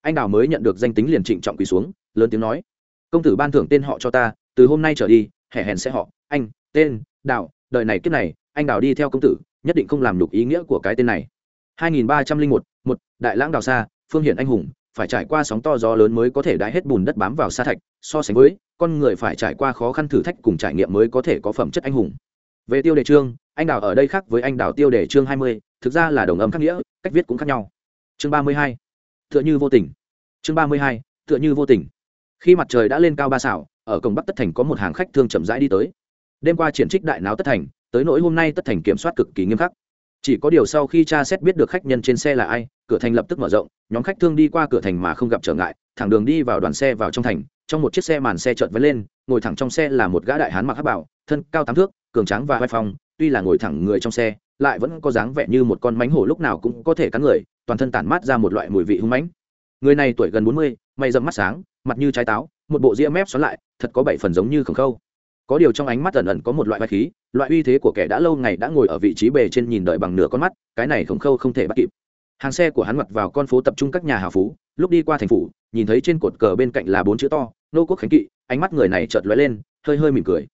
A: Anh đào mới nhận được danh tính liền trịnh trọng quỳ xuống lớn tiếng nói công tử ban thưởng tên họ cho ta từ hôm nay trở đi hẻ hèn sẽ họ anh tên đạo đời này kiếp này anh đào đi theo công tử nhất định không làm nhục ý nghĩa của cái tên này. 2301, một đại lãng đào xa phương hiển anh hùng phải trải qua sóng to gió lớn mới có thể đái hết bùn đất bám vào sa thạch so sánh với con người phải trải qua khó khăn thử thách cùng trải nghiệm mới có thể có phẩm chất anh hùng. Về tiêu đề chương anh đào ở đây khác với anh đào tiêu đề chương 20, thực ra là đồng âm khác nghĩa cách viết cũng khác nhau. Chương 32, tựa như vô tình. Chương 32, tựa như vô tình khi mặt trời đã lên cao ba xảo ở cổng bắc tất thành có một hàng khách thương chậm rãi đi tới. Đêm qua triển trích đại náo tất thành, tới nỗi hôm nay tất thành kiểm soát cực kỳ nghiêm khắc. Chỉ có điều sau khi cha xét biết được khách nhân trên xe là ai, cửa thành lập tức mở rộng, nhóm khách thương đi qua cửa thành mà không gặp trở ngại, thẳng đường đi vào đoàn xe vào trong thành, trong một chiếc xe màn xe chợt vén lên, ngồi thẳng trong xe là một gã đại hán mặc hắc bảo, thân cao tám thước, cường tráng và vai phong, tuy là ngồi thẳng người trong xe, lại vẫn có dáng vẻ như một con mánh hổ lúc nào cũng có thể cắn người, toàn thân tản mát ra một loại mùi vị hung mãnh. Người này tuổi gần bốn mươi mày rậm mắt sáng mặt như trái táo, một bộ ria mép xoắn lại, thật có bảy phần giống như khổng khâu. Có điều trong ánh mắt ẩn ẩn có một loại vai khí, loại uy thế của kẻ đã lâu ngày đã ngồi ở vị trí bề trên nhìn đợi bằng nửa con mắt, cái này khổng khâu không thể bắt kịp. Hàng xe của hắn mặt vào con phố tập trung các nhà hào phú, lúc đi qua thành phủ, nhìn thấy trên cột cờ bên cạnh là bốn chữ to, nô quốc khánh kỵ, ánh mắt người này chợt lóe lên, hơi hơi mỉm cười.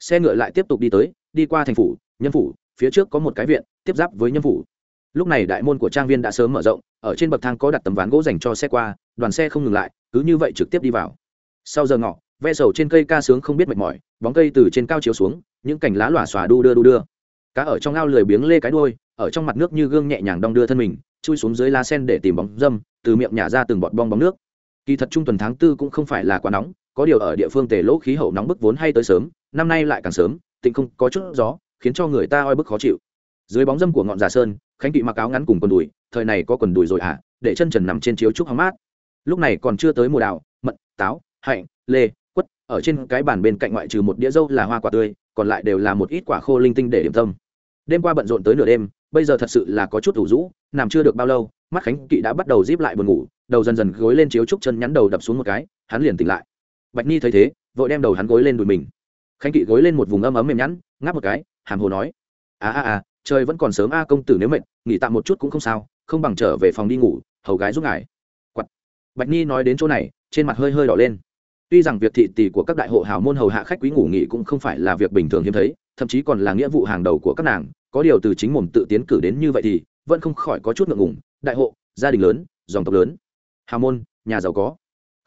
A: Xe ngựa lại tiếp tục đi tới, đi qua thành phủ, nhân phủ, phía trước có một cái viện, tiếp giáp với nhân phủ lúc này đại môn của trang viên đã sớm mở rộng, ở trên bậc thang có đặt tấm ván gỗ dành cho xe qua, đoàn xe không ngừng lại, cứ như vậy trực tiếp đi vào. Sau giờ ngọ, ve sầu trên cây ca sướng không biết mệt mỏi, bóng cây từ trên cao chiếu xuống, những cành lá lòa xòa đu đưa đu đưa. Cá ở trong ao lười biếng lê cái đuôi, ở trong mặt nước như gương nhẹ nhàng đong đưa thân mình, chui xuống dưới lá sen để tìm bóng dâm, từ miệng nhả ra từng bọt bong bóng nước. Kỳ thật trung tuần tháng tư cũng không phải là quá nóng, có điều ở địa phương tề lỗ khí hậu nóng bức vốn hay tới sớm, năm nay lại càng sớm, tịnh không có chút gió, khiến cho người ta oi bức khó chịu. Dưới bóng dâm của ngọn già sơn khánh kỵ mặc áo ngắn cùng quần đùi, thời này có quần đùi rồi à để chân trần nằm trên chiếu trúc hóng mát. Lúc này còn chưa tới mùa đào, mận, táo, hạnh, lê, quất, ở trên cái bàn bên cạnh ngoại trừ một đĩa dâu là hoa quả tươi, còn lại đều là một ít quả khô linh tinh để điểm tâm. Đêm qua bận rộn tới nửa đêm, bây giờ thật sự là có chút thủ rũ, nằm chưa được bao lâu, mắt khánh kỵ đã bắt đầu díp lại buồn ngủ, đầu dần dần gối lên chiếu trúc chân nhắn đầu đập xuống một cái, hắn liền tỉnh lại. Bạch ni thấy thế, vội đem đầu hắn gối lên đùi mình. Khánh kỵ gối lên một vùng âm ấm mềm nhẵn ngáp một cái, hàm hồ nói à à à trời vẫn còn sớm a, công tử nếu mệt, nghỉ tạm một chút cũng không sao, không bằng trở về phòng đi ngủ, hầu gái giúp ngài. Quạt. bạch ni nói đến chỗ này, trên mặt hơi hơi đỏ lên. Tuy rằng việc thị tỷ của các đại hộ hào môn hầu hạ khách quý ngủ nghỉ cũng không phải là việc bình thường hiếm thấy, thậm chí còn là nghĩa vụ hàng đầu của các nàng, có điều từ chính mồm tự tiến cử đến như vậy thì vẫn không khỏi có chút ngượng ngùng. Đại hộ, gia đình lớn, dòng tộc lớn. Hào môn, nhà giàu có.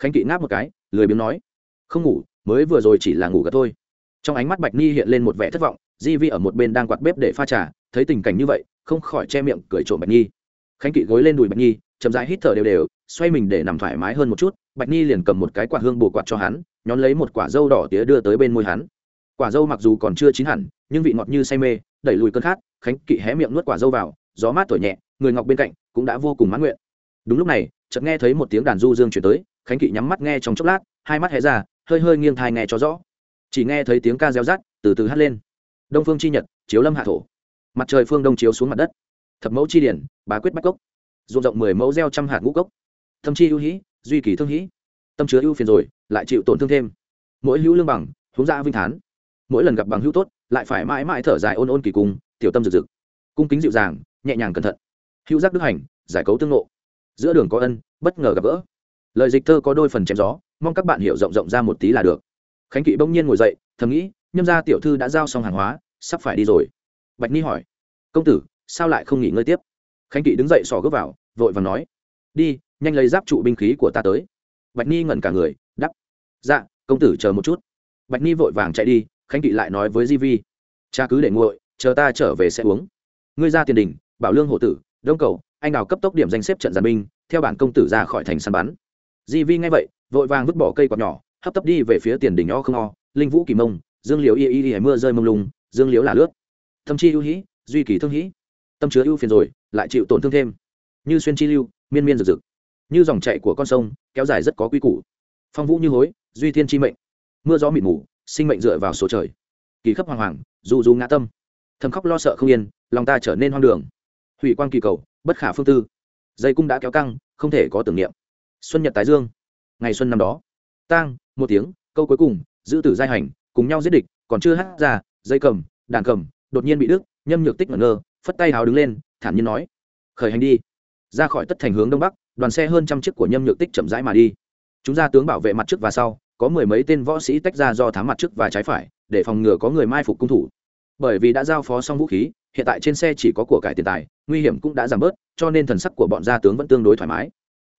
A: Khánh kỵ ngáp một cái, lười biếng nói, không ngủ, mới vừa rồi chỉ là ngủ gật thôi. Trong ánh mắt bạch ni hiện lên một vẻ thất vọng di vi ở một bên đang quạt bếp để pha trà, thấy tình cảnh như vậy, không khỏi che miệng cười trộm bạch nhi. Khánh kỵ gối lên đùi bạch nhi, chậm rãi hít thở đều đều, xoay mình để nằm thoải mái hơn một chút, bạch nhi liền cầm một cái quạt hương bồ quạt cho hắn, nhón lấy một quả dâu đỏ tía đưa tới bên môi hắn. Quả dâu mặc dù còn chưa chín hẳn, nhưng vị ngọt như say mê, đẩy lùi cơn khát, khánh kỵ hé miệng nuốt quả dâu vào, gió mát thổi nhẹ, người ngọc bên cạnh cũng đã vô cùng mãn nguyện. Đúng lúc này, chợt nghe thấy một tiếng đàn du dương chuyển tới, khánh kỵ nhắm mắt nghe trong chốc lát, hai mắt hé ra, hơi hơi nghiêng thai nghe cho rõ. Chỉ nghe thấy tiếng ca reo rắt, từ từ hát lên đông phương chi nhật, chiếu lâm hạ thổ. Mặt trời phương đông chiếu xuống mặt đất. Thập mẫu chi điển, bá quyết bách cốc. Ruộng rộng mười mẫu gieo trăm hạt ngũ cốc. Thâm chi ưu hĩ duy kỳ thương hĩ tâm chứa ưu phiền rồi, lại chịu tổn thương thêm. Mỗi hữu lương bằng hướng ra vinh thán. Mỗi lần gặp bằng hữu tốt, lại phải mãi mãi thở dài ôn ôn kỳ cung tiểu tâm rực rực. Cung kính dịu dàng, nhẹ nhàng cẩn thận. Hữu giác đức hành, giải cấu tương nộ giữa đường có ân, bất ngờ gặp gỡ. Lời dịch thơ có đôi phần chém gió, mong các bạn hiểu rộng rộng ra một tí là được. Khánh kỵ bỗng nhiên ngồi dậy, thầm nghĩ nhâm ra tiểu thư đã giao xong hàng hóa, sắp phải đi rồi. Bạch ni hỏi. Công tử, sao lại không nghỉ ngơi tiếp? Khánh kỵ đứng dậy sỏ gấp vào, vội và nói. Đi, nhanh lấy giáp trụ binh khí của ta tới. Bạch ni ngẩn cả người đắp dạ công tử chờ một chút. Bạch ni vội vàng chạy đi, khánh kỵ lại nói với di vi. Cha cứ để nguội, chờ ta trở về sẽ uống. Ngươi ra tiền đình bảo lương hộ tử, đông cầu, anh đào cấp tốc điểm danh xếp trận giàn binh, theo bản công tử ra khỏi thành săn bắn. Di vi nghe vậy, vội vàng vứt bỏ cây quạt nhỏ, hấp tấp đi về phía tiền đình o không o, linh vũ kỳ mông dương liễu y y y mưa rơi mông lung, dương liễu là lướt. Tâm chi ưu hĩ, duy kỳ thương hĩ. Tâm chứa ưu phiền rồi, lại chịu tổn thương thêm. Như xuyên chi lưu, miên miên rực rực. Như dòng chạy của con sông, kéo dài rất có quy củ. Phong vũ như hối, duy thiên chi mệnh. Mưa gió mịt mù, sinh mệnh dựa vào số trời. Kỳ khắp hoàng hoàng dù dù ngã tâm. Thầm khóc lo sợ không yên, lòng ta trở nên hoang đường. Hủy quang kỳ cầu, bất khả phương tư. Dây cung đã kéo căng, không thể có tưởng niệm. Xuân nhật tái dương. Ngày xuân năm đó. Tang, một tiếng, câu cuối cùng, giữ tử giai hành cùng nhau giết địch, còn chưa hát ra, dây cầm, đàn cầm, đột nhiên bị đứt, nhâm nhược tích ngẩn ngơ, phất tay hào đứng lên, thản nhiên nói, khởi hành đi. Ra khỏi tất thành hướng đông bắc, đoàn xe hơn trăm chiếc của nhâm nhược tích chậm rãi mà đi. Chúng ra tướng bảo vệ mặt trước và sau, có mười mấy tên võ sĩ tách ra do thám mặt trước và trái phải, để phòng ngừa có người mai phục cung thủ. Bởi vì đã giao phó xong vũ khí, hiện tại trên xe chỉ có của cải tiền tài, nguy hiểm cũng đã giảm bớt, cho nên thần sắc của bọn gia tướng vẫn tương đối thoải mái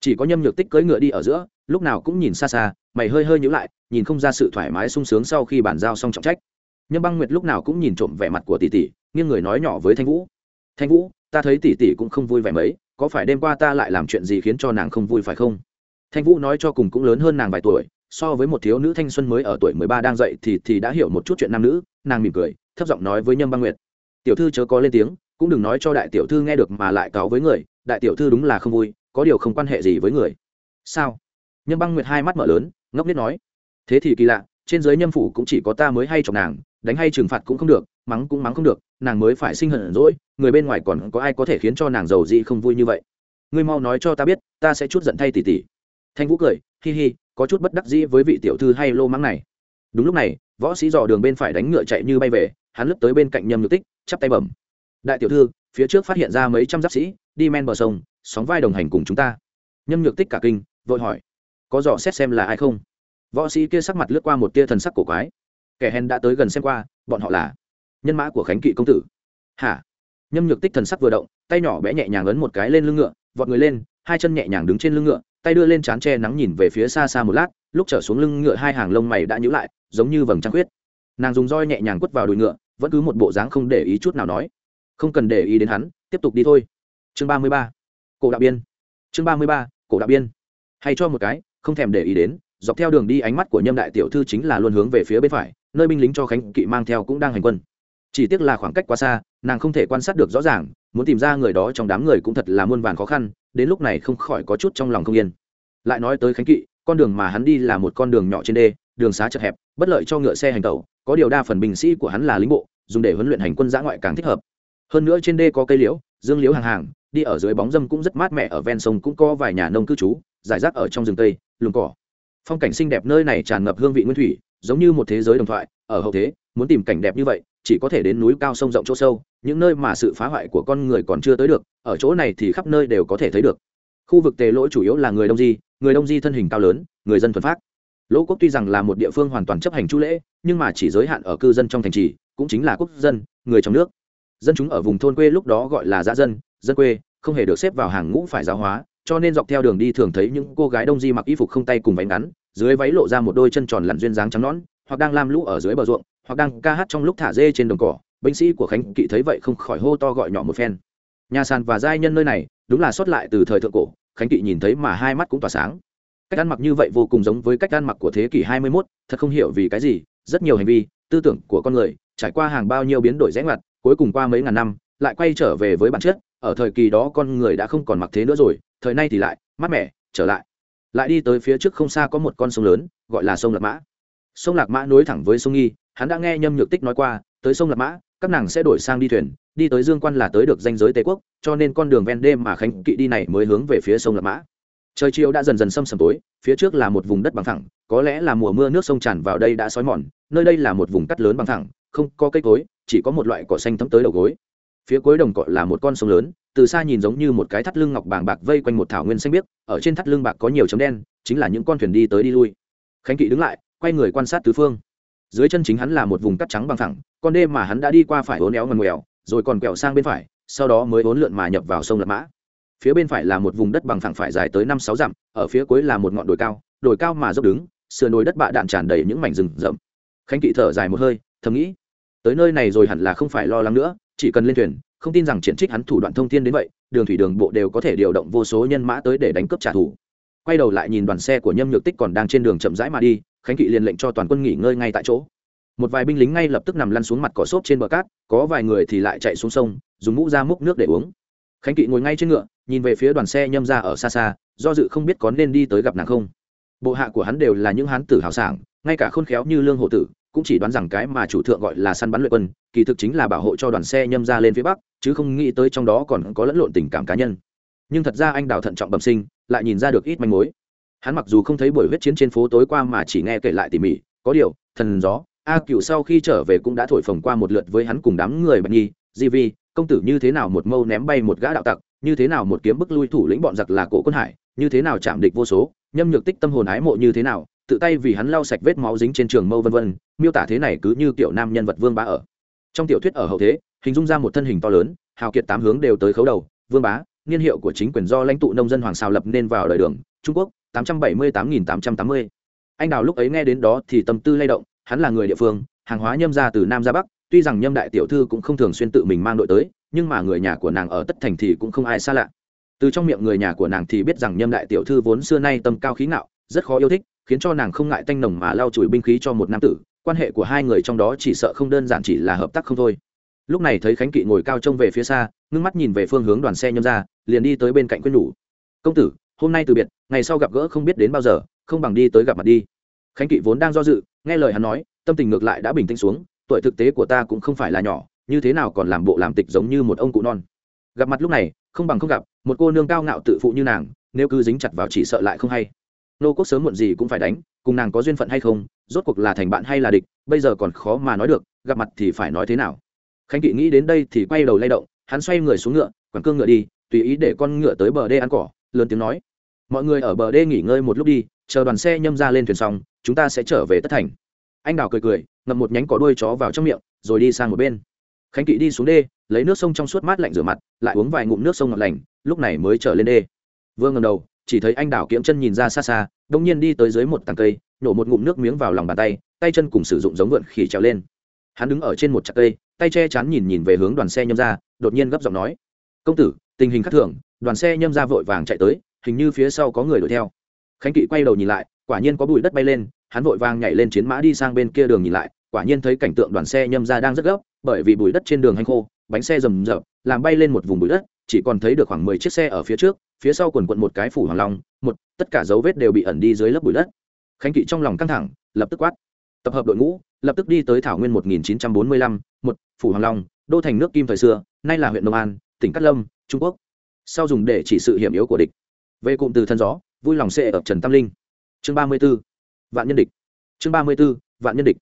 A: chỉ có nhâm nhược tích cưỡi ngựa đi ở giữa, lúc nào cũng nhìn xa xa, mày hơi hơi nhữ lại, nhìn không ra sự thoải mái sung sướng sau khi bàn giao xong trọng trách. Nhâm băng nguyệt lúc nào cũng nhìn trộm vẻ mặt của tỷ tỷ, nghiêng người nói nhỏ với thanh vũ. Thanh vũ, ta thấy tỷ tỷ cũng không vui vẻ mấy, có phải đêm qua ta lại làm chuyện gì khiến cho nàng không vui phải không? Thanh vũ nói cho cùng cũng lớn hơn nàng vài tuổi, so với một thiếu nữ thanh xuân mới ở tuổi mười ba đang dậy thì thì đã hiểu một chút chuyện nam nữ, nàng mỉm cười, thấp giọng nói với nhâm băng nguyệt. Tiểu thư chớ có lên tiếng, cũng đừng nói cho đại tiểu thư nghe được mà lại cáo với người, đại tiểu thư đúng là không vui có điều không quan hệ gì với người. Sao? Nhâm băng nguyệt hai mắt mở lớn, ngốc nghếch nói. Thế thì kỳ lạ, trên giới nhâm phủ cũng chỉ có ta mới hay chọc nàng, đánh hay trừng phạt cũng không được, mắng cũng mắng không được, nàng mới phải sinh hận rỗi người bên ngoài còn có ai có thể khiến cho nàng giàu dị không vui như vậy? Ngươi mau nói cho ta biết, ta sẽ chút giận thay tỉ tỉ thanh vũ cười, hi hi, có chút bất đắc dĩ với vị tiểu thư hay lô mắng này. Đúng lúc này, võ sĩ dò đường bên phải đánh ngựa chạy như bay về, hắn lướt tới bên cạnh nhâm nhược tích, chắp tay bẩm. Đại tiểu thư phía trước phát hiện ra mấy trăm giáp sĩ, đi men bờ sông, sóng vai đồng hành cùng chúng ta. Nhâm nhược tích cả kinh, vội hỏi, có dò xét xem là ai không? Võ sĩ kia sắc mặt lướt qua một tia thần sắc cổ quái. Kẻ hèn đã tới gần xem qua, bọn họ là nhân mã của khánh kỵ công tử. Hả? Nhâm nhược tích thần sắc vừa động, tay nhỏ bé nhẹ nhàng ấn một cái lên lưng ngựa, vọt người lên, hai chân nhẹ nhàng đứng trên lưng ngựa, tay đưa lên trán tre nắng nhìn về phía xa xa một lát, lúc trở xuống lưng ngựa hai hàng lông mày đã nhữ lại, giống như vầng trăng khuyết. Nàng dùng roi nhẹ nhàng quất vào đùi ngựa, vẫn cứ một bộ dáng không để ý chút nào nói không cần để ý đến hắn, tiếp tục đi thôi. Chương ba mươi ba. Cổ đạo biên. Chương ba mươi ba, cổ đạo biên. Hay cho một cái, không thèm để ý đến, dọc theo đường đi ánh mắt của nhâm đại tiểu thư chính là luôn hướng về phía bên phải, nơi binh lính cho khánh kỵ mang theo cũng đang hành quân. Chỉ tiếc là khoảng cách quá xa, nàng không thể quan sát được rõ ràng, muốn tìm ra người đó trong đám người cũng thật là muôn vàn khó khăn, đến lúc này không khỏi có chút trong lòng không yên. Lại nói tới khánh kỵ, con đường mà hắn đi là một con đường nhỏ trên đê, đường xá chật hẹp, bất lợi cho ngựa xe hành tẩu, có điều đa phần binh sĩ của hắn là lính bộ, dùng để huấn luyện hành quân giã ngoại càng thích hợp hơn nữa trên đê có cây liễu, dương liễu hàng hàng, đi ở dưới bóng dâm cũng rất mát mẻ, ở ven sông cũng có vài nhà nông cư trú, giải rác ở trong rừng tây lùm cỏ. Phong cảnh xinh đẹp nơi này tràn ngập hương vị nguyên thủy, giống như một thế giới đồng thoại, ở hậu thế, muốn tìm cảnh đẹp như vậy, chỉ có thể đến núi cao sông rộng chỗ sâu, những nơi mà sự phá hoại của con người còn chưa tới được, ở chỗ này thì khắp nơi đều có thể thấy được. Khu vực tề lỗi chủ yếu là người đông di, người đông di thân hình cao lớn, người dân thuần phát lỗ quốc tuy rằng là một địa phương hoàn toàn chấp hành chu lễ, nhưng mà chỉ giới hạn ở cư dân trong thành trì, cũng chính là quốc dân, người trong nước dân chúng ở vùng thôn quê lúc đó gọi là giã dân dân quê không hề được xếp vào hàng ngũ phải giáo hóa cho nên dọc theo đường đi thường thấy những cô gái đông di mặc y phục không tay cùng váy ngắn dưới váy lộ ra một đôi chân tròn lặn duyên dáng trắng nõn hoặc đang lam lũ ở dưới bờ ruộng hoặc đang ca hát trong lúc thả dê trên đồng cỏ. Binh sĩ của khánh kỵ thấy vậy không khỏi hô to gọi nhỏ một phen. Nhà sàn và giai nhân nơi này đúng là xuất lại từ thời thượng cổ khánh kỵ nhìn thấy mà hai mắt cũng tỏa sáng. Cách ăn mặc như vậy vô cùng giống với cách ăn mặc của thế kỷ 21, thật không hiểu vì cái gì rất nhiều hành vi tư tưởng của con người trải qua hàng bao nhiêu biến đổi rẽ ngoặt, cuối cùng qua mấy ngàn năm, lại quay trở về với bản chất, ở thời kỳ đó con người đã không còn mặc thế nữa rồi, thời nay thì lại, mát mẻ, trở lại. Lại đi tới phía trước không xa có một con sông lớn, gọi là sông lạc mã. Sông lạc mã nối thẳng với sông nghi, hắn đã nghe nhâm nhược tích nói qua, tới sông lạc mã, các nàng sẽ đổi sang đi thuyền, đi tới dương quan là tới được danh giới tây quốc, cho nên con đường ven đêm mà khánh kỵ đi này mới hướng về phía sông lạc mã. Trời chiều đã dần dần sâm sầm tối, phía trước là một vùng đất bằng thẳng, có lẽ là mùa mưa nước sông tràn vào đây đã xói mòn, nơi đây là một vùng cắt lớn bằng thẳng không có cây cối, chỉ có một loại cỏ xanh thấm tới đầu gối. Phía cuối đồng cỏ là một con sông lớn, từ xa nhìn giống như một cái thắt lưng ngọc bàng bạc vây quanh một thảo nguyên xanh biếc, ở trên thắt lưng bạc có nhiều chấm đen, chính là những con thuyền đi tới đi lui. Khánh kỵ đứng lại, quay người quan sát tứ phương. Dưới chân chính hắn là một vùng cắt trắng bằng thẳng con đê mà hắn đã đi qua phải hố néo ngoằn ngoèo rồi còn quẹo sang bên phải, sau đó mới hốn lượn mà nhập vào sông lật mã. Phía bên phải là một vùng đất bằng thẳng phải dài tới năm sáu dặm, ở phía cuối là một ngọn đồi cao đồi cao mà dốc đứng, sườn đồi đất bạ đạn tràn đầy những mảnh rừng rậm. Khánh kỵ thở dài một hơi, thầm nghĩ tới nơi này rồi hẳn là không phải lo lắng nữa, chỉ cần lên thuyền, không tin rằng triển trích hắn thủ đoạn thông tin đến vậy, đường thủy đường bộ đều có thể điều động vô số nhân mã tới để đánh cướp trả thù. Quay đầu lại nhìn đoàn xe của nhâm nhược tích còn đang trên đường chậm rãi mà đi, khánh kỵ liền lệnh cho toàn quân nghỉ ngơi ngay tại chỗ. Một vài binh lính ngay lập tức nằm lăn xuống mặt cỏ xốp trên bờ cát, có vài người thì lại chạy xuống sông, dùng mũ ra múc nước để uống. Khánh kỵ ngồi ngay trên ngựa, nhìn về phía đoàn xe nhâm ra ở xa xa, do dự không biết có nên đi tới gặp nàng không. Bộ hạ của hắn đều là những hán tử hào sảng, ngay cả khôn khéo như lương hộ tử cũng chỉ đoán rằng cái mà chủ thượng gọi là săn bắn luyện quân, kỳ thực chính là bảo hộ cho đoàn xe nhâm ra lên phía bắc, chứ không nghĩ tới trong đó còn có lẫn lộn tình cảm cá nhân. Nhưng thật ra anh đào thận trọng bẩm sinh, lại nhìn ra được ít manh mối. Hắn mặc dù không thấy buổi huyết chiến trên phố tối qua mà chỉ nghe kể lại tỉ mỉ, có điều, thần gió, a cựu sau khi trở về cũng đã thổi phồng qua một lượt với hắn cùng đám người bạch nhi, di vi, công tử như thế nào một mâu ném bay một gã đạo tặc, như thế nào một kiếm bức lui thủ lĩnh bọn giặc là cổ quân hải, như thế nào chạm địch vô số, nhâm nhược tích tâm hồn ái mộ như thế nào tự tay vì hắn lau sạch vết máu dính trên trường mâu vân vân, miêu tả thế này cứ như kiểu nam nhân vật vương bá ở. Trong tiểu thuyết ở hậu thế, hình dung ra một thân hình to lớn, hào kiệt tám hướng đều tới khấu đầu, vương bá, niên hiệu của chính quyền do lãnh tụ nông dân hoàng sao lập nên vào đời đường, trung quốc, tám trăm bảy mươi tám nghìn tám trăm tám mươi. Anh đào lúc ấy nghe đến đó thì tâm tư lay động, hắn là người địa phương, hàng hóa nhâm ra từ nam ra bắc, tuy rằng nhâm đại tiểu thư cũng không thường xuyên tự mình mang đội tới, nhưng mà người nhà của nàng ở tất thành thì cũng không ai xa lạ. Từ trong miệng người nhà của nàng thì biết rằng nhâm đại tiểu thư vốn xưa nay tâm cao khí ngạo, rất khó yêu thích khiến cho nàng không ngại tanh nồng mà lau chùi binh khí cho một nam tử, quan hệ của hai người trong đó chỉ sợ không đơn giản chỉ là hợp tác không thôi. Lúc này thấy khánh kỵ ngồi cao trông về phía xa, ngưng mắt nhìn về phương hướng đoàn xe nhâm ra, liền đi tới bên cạnh quyên nhủ. Công tử, hôm nay từ biệt, ngày sau gặp gỡ không biết đến bao giờ, không bằng đi tới gặp mặt đi. Khánh kỵ vốn đang do dự, nghe lời hắn nói, tâm tình ngược lại đã bình tĩnh xuống, tuổi thực tế của ta cũng không phải là nhỏ, như thế nào còn làm bộ làm tịch giống như một ông cụ non. Gặp mặt lúc này, không bằng không gặp, một cô nương cao ngạo tự phụ như nàng, nếu cứ dính chặt vào chỉ sợ lại không hay nô quốc sớm muộn gì cũng phải đánh, cùng nàng có duyên phận hay không, rốt cuộc là thành bạn hay là địch, bây giờ còn khó mà nói được, gặp mặt thì phải nói thế nào. Khánh kỵ nghĩ đến đây thì quay đầu lay động, hắn xoay người xuống ngựa, quẳng cương ngựa đi, tùy ý để con ngựa tới bờ đê ăn cỏ, lớn tiếng nói. Mọi người ở bờ đê nghỉ ngơi một lúc đi, chờ đoàn xe nhâm ra lên thuyền xong, chúng ta sẽ trở về tất thành. Anh đào cười cười, ngậm một nhánh cỏ đuôi chó vào trong miệng, rồi đi sang một bên. Khánh kỵ đi xuống đê, lấy nước sông trong suốt mát lạnh rửa mặt, lại uống vài ngụm nước sông ngọt lành, lúc này mới trở lên đê. Vương ngầm đầu chỉ thấy anh đảo kiếm chân nhìn ra xa xa đông nhiên đi tới dưới một tàng cây, nổ một ngụm nước miếng vào lòng bàn tay tay chân cùng sử dụng giống vượn khỉ trèo lên. Hắn đứng ở trên một chặt cây, tay che chắn nhìn nhìn về hướng đoàn xe nhâm ra, đột nhiên gấp giọng nói, công tử, tình hình khắc thường, đoàn xe nhâm ra vội vàng chạy tới, hình như phía sau có người đuổi theo. Khánh kỵ quay đầu nhìn lại, quả nhiên có bụi đất bay lên, hắn vội vàng nhảy lên chiến mã đi sang bên kia đường nhìn lại, quả nhiên thấy cảnh tượng đoàn xe nhâm ra đang rất gấp, bởi vì bụi đất trên đường hành khô, bánh xe rầm rập, làm bay lên một vùng bụi đất chỉ còn thấy được khoảng mười chiếc xe ở phía trước, phía sau quần quận một cái phủ hoàng long, một, tất cả dấu vết đều bị ẩn đi dưới lớp bụi đất. Khánh kỵ trong lòng căng thẳng, lập tức quát. Tập hợp đội ngũ, lập tức đi tới thảo nguyên một nghìn chín trăm bốn mươi lăm, một, phủ hoàng long, đô thành nước kim thời xưa, nay là huyện đông an, tỉnh cát lâm, trung quốc. Sau dùng để chỉ sự hiểm yếu của địch. Về cụm từ thân gió, vui lòng xe ở trần tam linh. Chương ba mươi b ố vạn nhân địch. Chương ba mươi b ố vạn nhân địch.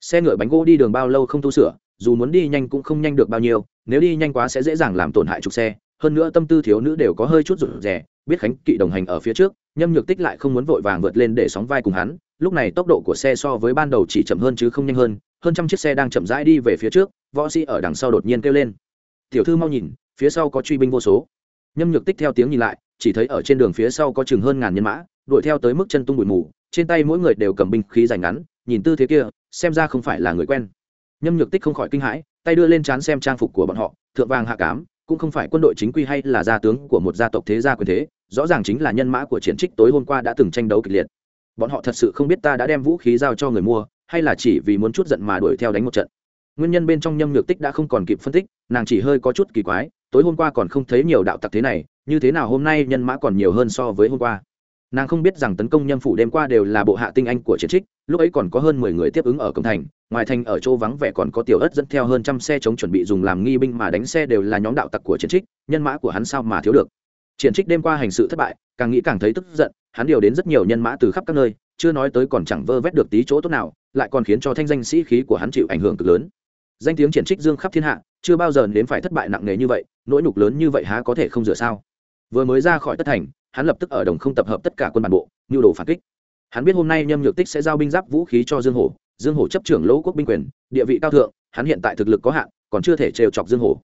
A: Xe ngựa bánh gỗ đi đường bao lâu không tu sửa, dù muốn đi nhanh cũng không nhanh được bao nhiêu, nếu đi nhanh quá sẽ dễ dàng làm tổn hại trục xe hơn nữa tâm tư thiếu nữ đều có hơi chút rụt rè, biết khánh kỵ đồng hành ở phía trước, nhâm nhược tích lại không muốn vội vàng vượt lên để sóng vai cùng hắn, lúc này tốc độ của xe so với ban đầu chỉ chậm hơn chứ không nhanh hơn hơn trăm chiếc xe đang chậm rãi đi về phía trước, võ sĩ ở đằng sau đột nhiên kêu lên. Tiểu thư mau nhìn, phía sau có truy binh vô số. Nhâm nhược tích theo tiếng nhìn lại, chỉ thấy ở trên đường phía sau có chừng hơn ngàn nhân mã, đuổi theo tới mức chân tung bụi mù, trên tay mỗi người đều cầm binh khí dài ngắn, nhìn tư thế kia, xem ra không phải là người quen. Nhâm nhược tích không khỏi kinh hãi, tay đưa lên chán xem trang phục của bọn họ, thượng vàng hạ cám cũng không phải quân đội chính quy hay là gia tướng của một gia tộc thế gia quyền thế, rõ ràng chính là nhân mã của chiến trích tối hôm qua đã từng tranh đấu kịch liệt. Bọn họ thật sự không biết ta đã đem vũ khí giao cho người mua, hay là chỉ vì muốn chút giận mà đuổi theo đánh một trận. Nguyên nhân bên trong nhâm nhược tích đã không còn kịp phân tích, nàng chỉ hơi có chút kỳ quái, tối hôm qua còn không thấy nhiều đạo tặc thế này, như thế nào hôm nay nhân mã còn nhiều hơn so với hôm qua nàng không biết rằng tấn công nhâm phủ đêm qua đều là bộ hạ tinh anh của chiến trích, lúc ấy còn có hơn mười người tiếp ứng ở cổng thành, ngoài thành ở chỗ vắng vẻ còn có tiểu ất dẫn theo hơn trăm xe chống chuẩn bị dùng làm nghi binh mà đánh xe đều là nhóm đạo tặc của chiến trích, nhân mã của hắn sao mà thiếu được. Chiến trích đêm qua hành sự thất bại, càng nghĩ càng thấy tức giận, hắn điều đến rất nhiều nhân mã từ khắp các nơi, chưa nói tới còn chẳng vơ vét được tí chỗ tốt nào, lại còn khiến cho thanh danh sĩ khí của hắn chịu ảnh hưởng cực lớn. Danh tiếng triển trích dương khắp thiên hạ, chưa bao giờ đến phải thất bại nặng nề như vậy, nỗi nhục lớn như vậy há có thể không rửa sao? Vừa mới ra khỏi tất thành, hắn lập tức ở đồng không tập hợp tất cả quân bản bộ nhu đồ phản kích. Hắn biết hôm nay nhâm nhược tích sẽ giao binh giáp vũ khí cho dương hổ dương hổ chấp trưởng lỗ quốc binh quyền, địa vị cao thượng, hắn hiện tại thực lực có hạn, còn chưa thể trêu chọc dương hổ.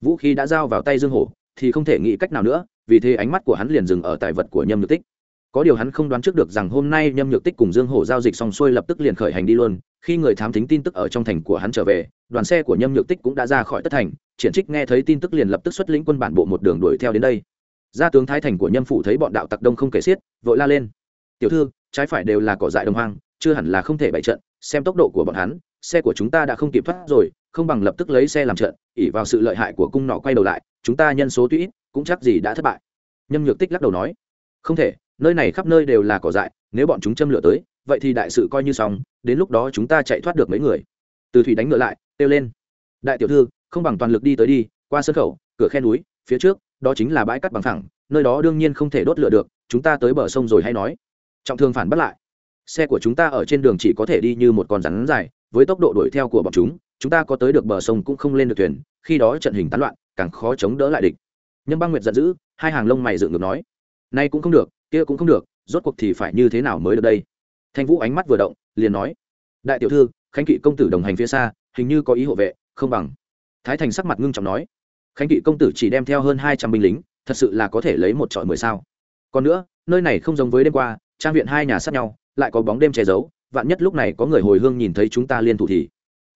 A: Vũ khí đã giao vào tay dương hổ, thì không thể nghĩ cách nào nữa, vì thế ánh mắt của hắn liền dừng ở tài vật của nhâm nhược tích. Có điều hắn không đoán trước được rằng hôm nay nhâm nhược tích cùng dương hổ giao dịch xong xuôi lập tức liền khởi hành đi luôn, khi người thám thính tin tức ở trong thành của hắn trở về, đoàn xe của nhâm nhược tích cũng đã ra khỏi tất thành, triển trích nghe thấy tin tức liền lập tức xuất lĩnh quân bản bộ một đường đuổi theo đến đây gia tướng thái thành của nhâm phủ thấy bọn đạo tặc đông không kể xiết, vội la lên. Tiểu thư, trái phải đều là cỏ dại đồng hoang, chưa hẳn là không thể bày trận, xem tốc độ của bọn hắn, xe của chúng ta đã không kịp thoát rồi, không bằng lập tức lấy xe làm trận ỉ vào sự lợi hại của cung nọ quay đầu lại, chúng ta nhân số tuy ít, cũng chắc gì đã thất bại. Nhâm nhược tích lắc đầu nói. Không thể, nơi này khắp nơi đều là cỏ dại, nếu bọn chúng châm lửa tới, vậy thì đại sự coi như xong, đến lúc đó chúng ta chạy thoát được mấy người. Từ thủy đánh ngựa lại, kêu lên. Đại tiểu thư, không bằng toàn lực đi tới đi, qua sân khẩu, cửa khe núi, phía trước đó chính là bãi cắt bằng thẳng nơi đó đương nhiên không thể đốt lửa được, chúng ta tới bờ sông rồi hay nói. Trọng thương phản bắt lại. Xe của chúng ta ở trên đường chỉ có thể đi như một con rắn dài, với tốc độ đuổi theo của bọn chúng chúng ta có tới được bờ sông cũng không lên được thuyền, khi đó trận hình tán loạn, càng khó chống đỡ lại địch. Nhân băng nguyệt giận dữ, hai hàng lông mày dựng ngược nói, nay cũng không được, kia cũng không được, rốt cuộc thì phải như thế nào mới được đây? Thanh vũ ánh mắt vừa động, liền nói, đại tiểu thư, khánh kỵ công tử đồng hành phía xa, hình như có ý hộ vệ, không bằng. Thái thành sắc mặt ngưng trọng nói khánh kỵ công tử chỉ đem theo hơn hai trăm binh lính, thật sự là có thể lấy một trọi mười sao. Còn nữa, nơi này không giống với đêm qua, trang viện hai nhà sát nhau, lại có bóng đêm che giấu, vạn nhất lúc này có người hồi hương nhìn thấy chúng ta liên thủ thì.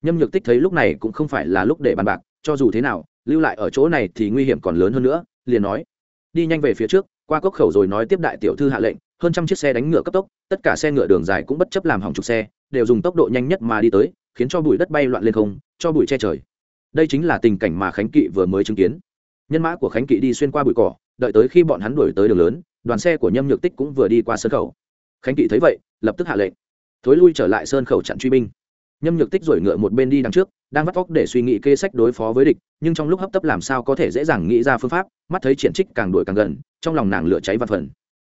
A: Nhâm nhược tích thấy lúc này cũng không phải là lúc để bàn bạc, cho dù thế nào, lưu lại ở chỗ này thì nguy hiểm còn lớn hơn nữa, liền nói. Đi nhanh về phía trước, qua cốc khẩu rồi nói tiếp đại tiểu thư hạ lệnh, hơn trăm chiếc xe đánh ngựa cấp tốc, tất cả xe ngựa đường dài cũng bất chấp làm hỏng chục xe, đều dùng tốc độ nhanh nhất mà đi tới, khiến cho bụi đất bay loạn lên không, cho bụi che trời đây chính là tình cảnh mà khánh kỵ vừa mới chứng kiến. Nhân mã của khánh kỵ đi xuyên qua bụi cỏ, đợi tới khi bọn hắn đuổi tới đường lớn, đoàn xe của nhâm nhược tích cũng vừa đi qua sân khẩu. Khánh kỵ thấy vậy, lập tức hạ lệnh. Thối lui trở lại sơn khẩu chặn truy binh. Nhâm nhược tích rồi ngựa một bên đi đằng trước, đang vắt vóc để suy nghĩ kê sách đối phó với địch, nhưng trong lúc hấp tấp làm sao có thể dễ dàng nghĩ ra phương pháp, mắt thấy triển trích càng đuổi càng gần, trong lòng nàng lửa cháy và phần.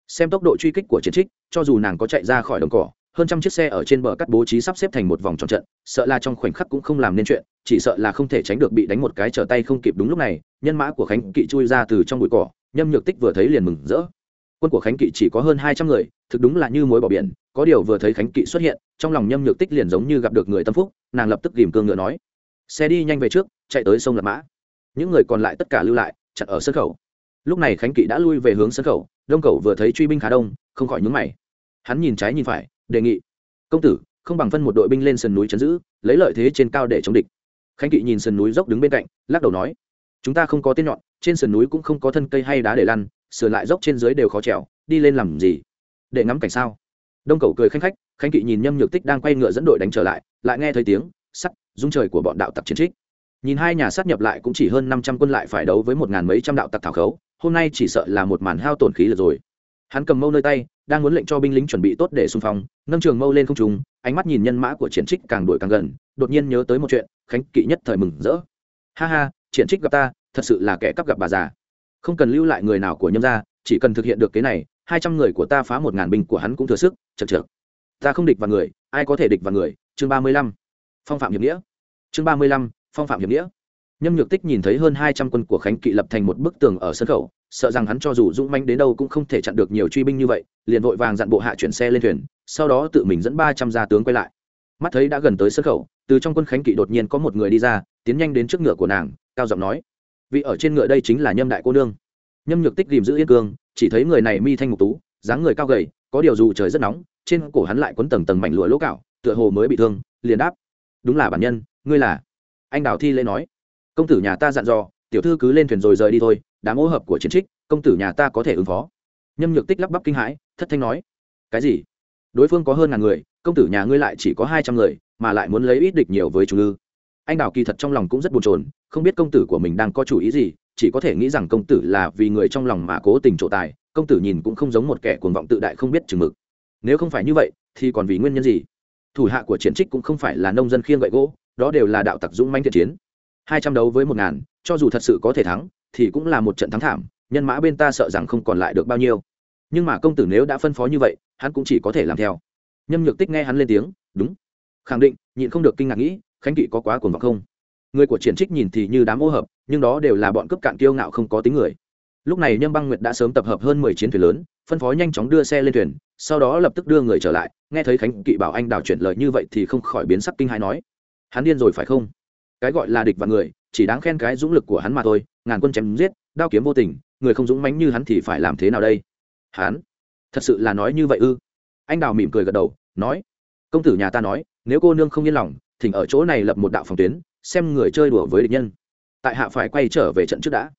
A: Xem tốc độ truy kích của triển trích, cho dù nàng có chạy ra khỏi đồng cỏ hơn trăm chiếc xe ở trên bờ cắt bố trí sắp xếp thành một vòng tròn trận, sợ là trong khoảnh khắc cũng không làm nên chuyện, chỉ sợ là không thể tránh được bị đánh một cái trở tay không kịp đúng lúc này, nhân mã của khánh kỵ chui ra từ trong bụi cỏ, nhâm nhược tích vừa thấy liền mừng rỡ. Quân của khánh kỵ chỉ có hơn hai trăm người, thực đúng là như mối bỏ biển, có điều vừa thấy khánh kỵ xuất hiện, trong lòng nhâm nhược tích liền giống như gặp được người tâm phúc, nàng lập tức ghìm cương ngựa nói, xe đi nhanh về trước, chạy tới sông lập mã. Những người còn lại tất cả lưu lại, chặn ở sân khẩu. Lúc này khánh kỵ đã lui về hướng sân khẩu, đông cầu vừa thấy truy binh khá đông, không khỏi nhúng mày. Hắn nhìn trái nhìn phải đề nghị. Công tử, không bằng phân một đội binh lên sườn núi chấn giữ, lấy lợi thế trên cao để chống địch. Khánh kỵ nhìn sườn núi dốc đứng bên cạnh, lắc đầu nói, chúng ta không có tên nhọn, trên sườn núi cũng không có thân cây hay đá để lăn sửa lại dốc trên dưới đều khó trèo, đi lên làm gì? Để ngắm cảnh sao? Đông cầu cười khanh khách, khánh kỵ nhìn nhâm nhược tích đang quay ngựa dẫn đội đánh trở lại lại nghe thấy tiếng, sắt dung trời của bọn đạo tặc chiến trích. Nhìn hai nhà sát nhập lại cũng chỉ hơn năm trăm quân lại phải đấu với một ngàn mấy trăm đạo tặc thảo khấu, hôm nay chỉ sợ là một màn hao tổn khí lực rồi hắn cầm mâu nơi tay, đang muốn lệnh cho binh lính chuẩn bị tốt để xung phong, nâng trường mâu lên không trùng ánh mắt nhìn nhân mã của triển trích càng đuổi càng gần, đột nhiên nhớ tới một chuyện, khánh kỵ nhất thời mừng rỡ. Ha ha, triển trích gặp ta, thật sự là kẻ cắp gặp bà già. Không cần lưu lại người nào của nhâm gia, chỉ cần thực hiện được cái này, hai trăm người của ta phá một ngàn binh của hắn cũng thừa sức chật chật ta không địch vào người, ai có thể địch vào người? Chương ba mươi lăm. Phong phạm hiệp nghĩa. Chương ba mươi lăm, phong phạm hiệp nghĩa. Nhâm nhược tích nhìn thấy hơn hai trăm quân của khánh kỵ lập thành một bức tường ở sân khẩu sợ rằng hắn cho dù dũng manh đến đâu cũng không thể chặn được nhiều truy binh như vậy, liền vội vàng dặn bộ hạ chuyển xe lên thuyền, sau đó tự mình dẫn ba trăm gia tướng quay lại. Mắt thấy đã gần tới sân khẩu, từ trong quân khánh kỵ đột nhiên có một người đi ra, tiến nhanh đến trước ngựa của nàng, cao giọng nói, vị ở trên ngựa đây chính là nhâm đại cô nương. Nhâm nhược tích tìm giữ yên cương, chỉ thấy người này mi thanh ngục tú, dáng người cao gầy, có điều dù trời rất nóng, trên cổ hắn lại quấn tầng tầng mảnh lụa lỗ cạo, tựa hồ mới bị thương, liền đáp, đúng là bản nhân, ngươi là. Anh đào thi lễ nói, công tử nhà ta dặn dò, tiểu thư cứ lên thuyền rồi rời đi thôi đám ô hợp của chiến trích, công tử nhà ta có thể ứng phó. Nhâm nhược tích lắp bắp kinh hãi, thất thanh nói. Cái gì? Đối phương có hơn ngàn người, công tử nhà ngươi lại chỉ có hai trăm người, mà lại muốn lấy ít địch nhiều với chủ lư anh đào kỳ thật trong lòng cũng rất bồn chồn, không biết công tử của mình đang có chủ ý gì, chỉ có thể nghĩ rằng công tử là vì người trong lòng mà cố tình trổ tài, công tử nhìn cũng không giống một kẻ cuồng vọng tự đại không biết chừng mực. Nếu không phải như vậy, thì còn vì nguyên nhân gì? Thủ hạ của triển trích cũng không phải là nông dân khiêng gậy gỗ, đó đều là đạo tặc dũng manh thiện chiến. Hai trăm đấu với một ngàn, cho dù thật sự có thể thắng thì cũng là một trận thắng thảm, nhân mã bên ta sợ rằng không còn lại được bao nhiêu. Nhưng mà công tử nếu đã phân phó như vậy, hắn cũng chỉ có thể làm theo. Nhâm nhược tích nghe hắn lên tiếng, đúng. Khẳng định, nhịn không được kinh ngạc nghĩ, khánh kỵ có quá cuồng vọng không? Người của triển trích nhìn thì như đám ô hợp, nhưng đó đều là bọn cấp cạn kiêu ngạo không có tính người. Lúc này nhâm băng nguyệt đã sớm tập hợp hơn mười chiến thuyền lớn, phân phó nhanh chóng đưa xe lên thuyền, sau đó lập tức đưa người trở lại, nghe thấy khánh kỵ bảo anh đào chuyển lời như vậy thì không khỏi biến sắc kinh hãi nói, hắn điên rồi phải không? Cái gọi là địch và người chỉ đáng khen cái dũng lực của hắn mà thôi, ngàn quân chém giết, đao kiếm vô tình, người không dũng mãnh như hắn thì phải làm thế nào đây? Hắn, thật sự là nói như vậy ư? Anh đào mỉm cười gật đầu, nói, công tử nhà ta nói, nếu cô nương không yên lòng, thỉnh ở chỗ này lập một đạo phòng tuyến, xem người chơi đùa với địch nhân. Tại hạ phải quay trở về trận trước đã.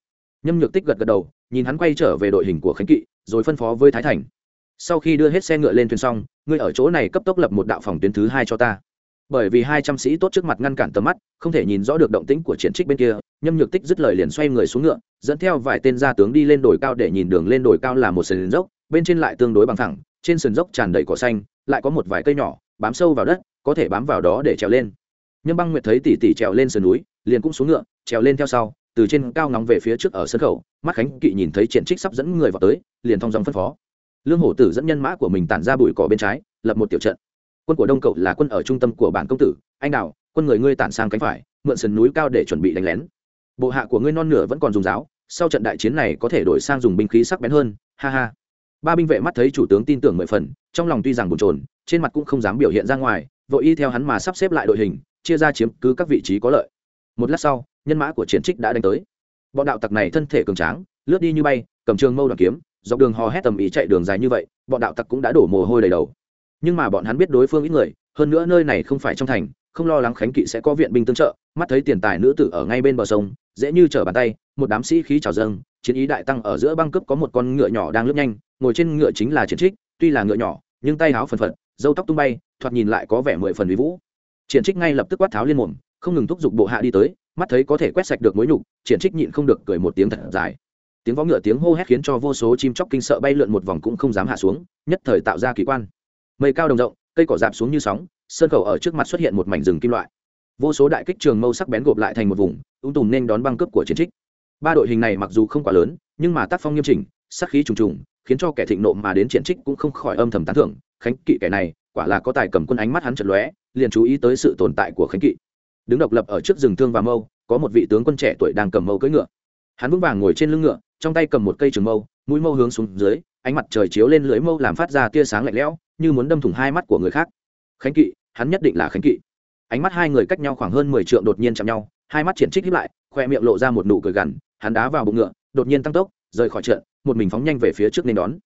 A: Nhâm nhược tích gật gật đầu, nhìn hắn quay trở về đội hình của khánh kỵ, rồi phân phó với thái thành, sau khi đưa hết xe ngựa lên thuyền xong, ngươi ở chỗ này cấp tốc lập một đạo phòng tuyến thứ hai cho ta bởi vì hai trăm sĩ tốt trước mặt ngăn cản tầm mắt, không thể nhìn rõ được động tĩnh của triển trích bên kia, nhâm nhược tích dứt lời liền xoay người xuống ngựa, dẫn theo vài tên gia tướng đi lên đồi cao để nhìn đường lên đồi cao là một sườn dốc, bên trên lại tương đối bằng thẳng, trên sườn dốc tràn đầy cỏ xanh, lại có một vài cây nhỏ, bám sâu vào đất, có thể bám vào đó để trèo lên. Nhâm băng nguyệt thấy tỷ tỷ trèo lên sườn núi, liền cũng xuống ngựa, trèo lên theo sau, từ trên cao ngóng về phía trước ở sân khẩu, mắt khánh kỵ nhìn thấy triển trích sắp dẫn người vào tới, liền thong dong phân phó. Lương hổ tử dẫn nhân mã của mình tản ra bụi cỏ bên trái, lập một tiểu trận quân của đông cậu là quân ở trung tâm của bản công tử, anh đào quân người ngươi tản sang cánh phải, mượn sườn núi cao để chuẩn bị đánh lén. Bộ hạ của ngươi non nửa vẫn còn dùng giáo, sau trận đại chiến này có thể đổi sang dùng binh khí sắc bén hơn, ha ha. Ba binh vệ mắt thấy chủ tướng tin tưởng mười phần, trong lòng tuy rằng bồn chồn, trên mặt cũng không dám biểu hiện ra ngoài, vội y theo hắn mà sắp xếp lại đội hình, chia ra chiếm cứ các vị trí có lợi. Một lát sau, nhân mã của chiến trích đã đánh tới. Bọn đạo tặc này thân thể cường tráng, lướt đi như bay, cầm trường mâu đoàn kiếm, dọc đường hò hét tầm ý chạy đường dài như vậy, bọn đạo tặc cũng đã đổ mồ hôi đầy đầu nhưng mà bọn hắn biết đối phương ít người, hơn nữa nơi này không phải trong thành, không lo lắng khánh kỵ sẽ có viện binh tương trợ, mắt thấy tiền tài nữ tử ở ngay bên bờ sông, dễ như trở bàn tay, một đám sĩ khí trào dâng, chiến ý đại tăng ở giữa băng cướp có một con ngựa nhỏ đang lướt nhanh, ngồi trên ngựa chính là chiến trích, tuy là ngựa nhỏ, nhưng tay háo phần phật dâu tóc tung bay, thoạt nhìn lại có vẻ mười phần uy vũ. Triển trích ngay lập tức quát tháo liên mồm, không ngừng thúc giục bộ hạ đi tới, mắt thấy có thể quét sạch được mối nhục, triển trích nhịn không được cười một tiếng thật dài. Tiếng vó ngựa tiếng hô hét khiến cho vô số chim chóc kinh sợ bay lượn một vòng cũng không dám hạ xuống, nhất thời tạo ra kỳ quan mây cao đồng rộng, cây cỏ dạp xuống như sóng, sơn khẩu ở trước mặt xuất hiện một mảnh rừng kim loại. Vô số đại kích trường mâu sắc bén gộp lại thành một vùng, ung tùm nên đón băng cướp của chiến trích. Ba đội hình này mặc dù không quá lớn, nhưng mà tác phong nghiêm chỉnh sắc khí trùng trùng, khiến cho kẻ thịnh nộ mà đến chiến trích cũng không khỏi âm thầm tán thưởng. Khánh kỵ kẻ này, quả là có tài cầm quân ánh mắt hắn chật lóe, liền chú ý tới sự tồn tại của khánh kỵ. Đứng độc lập ở trước rừng thương và mâu, có một vị tướng quân trẻ tuổi đang cầm mâu cưỡi ngựa. Hắn vững vàng ngồi trên lưng ngựa, trong tay cầm một cây trường mâu, mũi mâu hướng xuống dưới, ánh mặt trời chiếu lên lưới mâu làm phát ra tia sáng lạnh lẽo như muốn đâm thủng hai mắt của người khác. Khánh kỵ, hắn nhất định là khánh kỵ. Ánh mắt hai người cách nhau khoảng hơn mười trượng đột nhiên chạm nhau, hai mắt triển trích hiếp lại, khoe miệng lộ ra một nụ cười gằn, hắn đá vào bụng ngựa, đột nhiên tăng tốc, rời khỏi trận, một mình phóng nhanh về phía trước nên đón.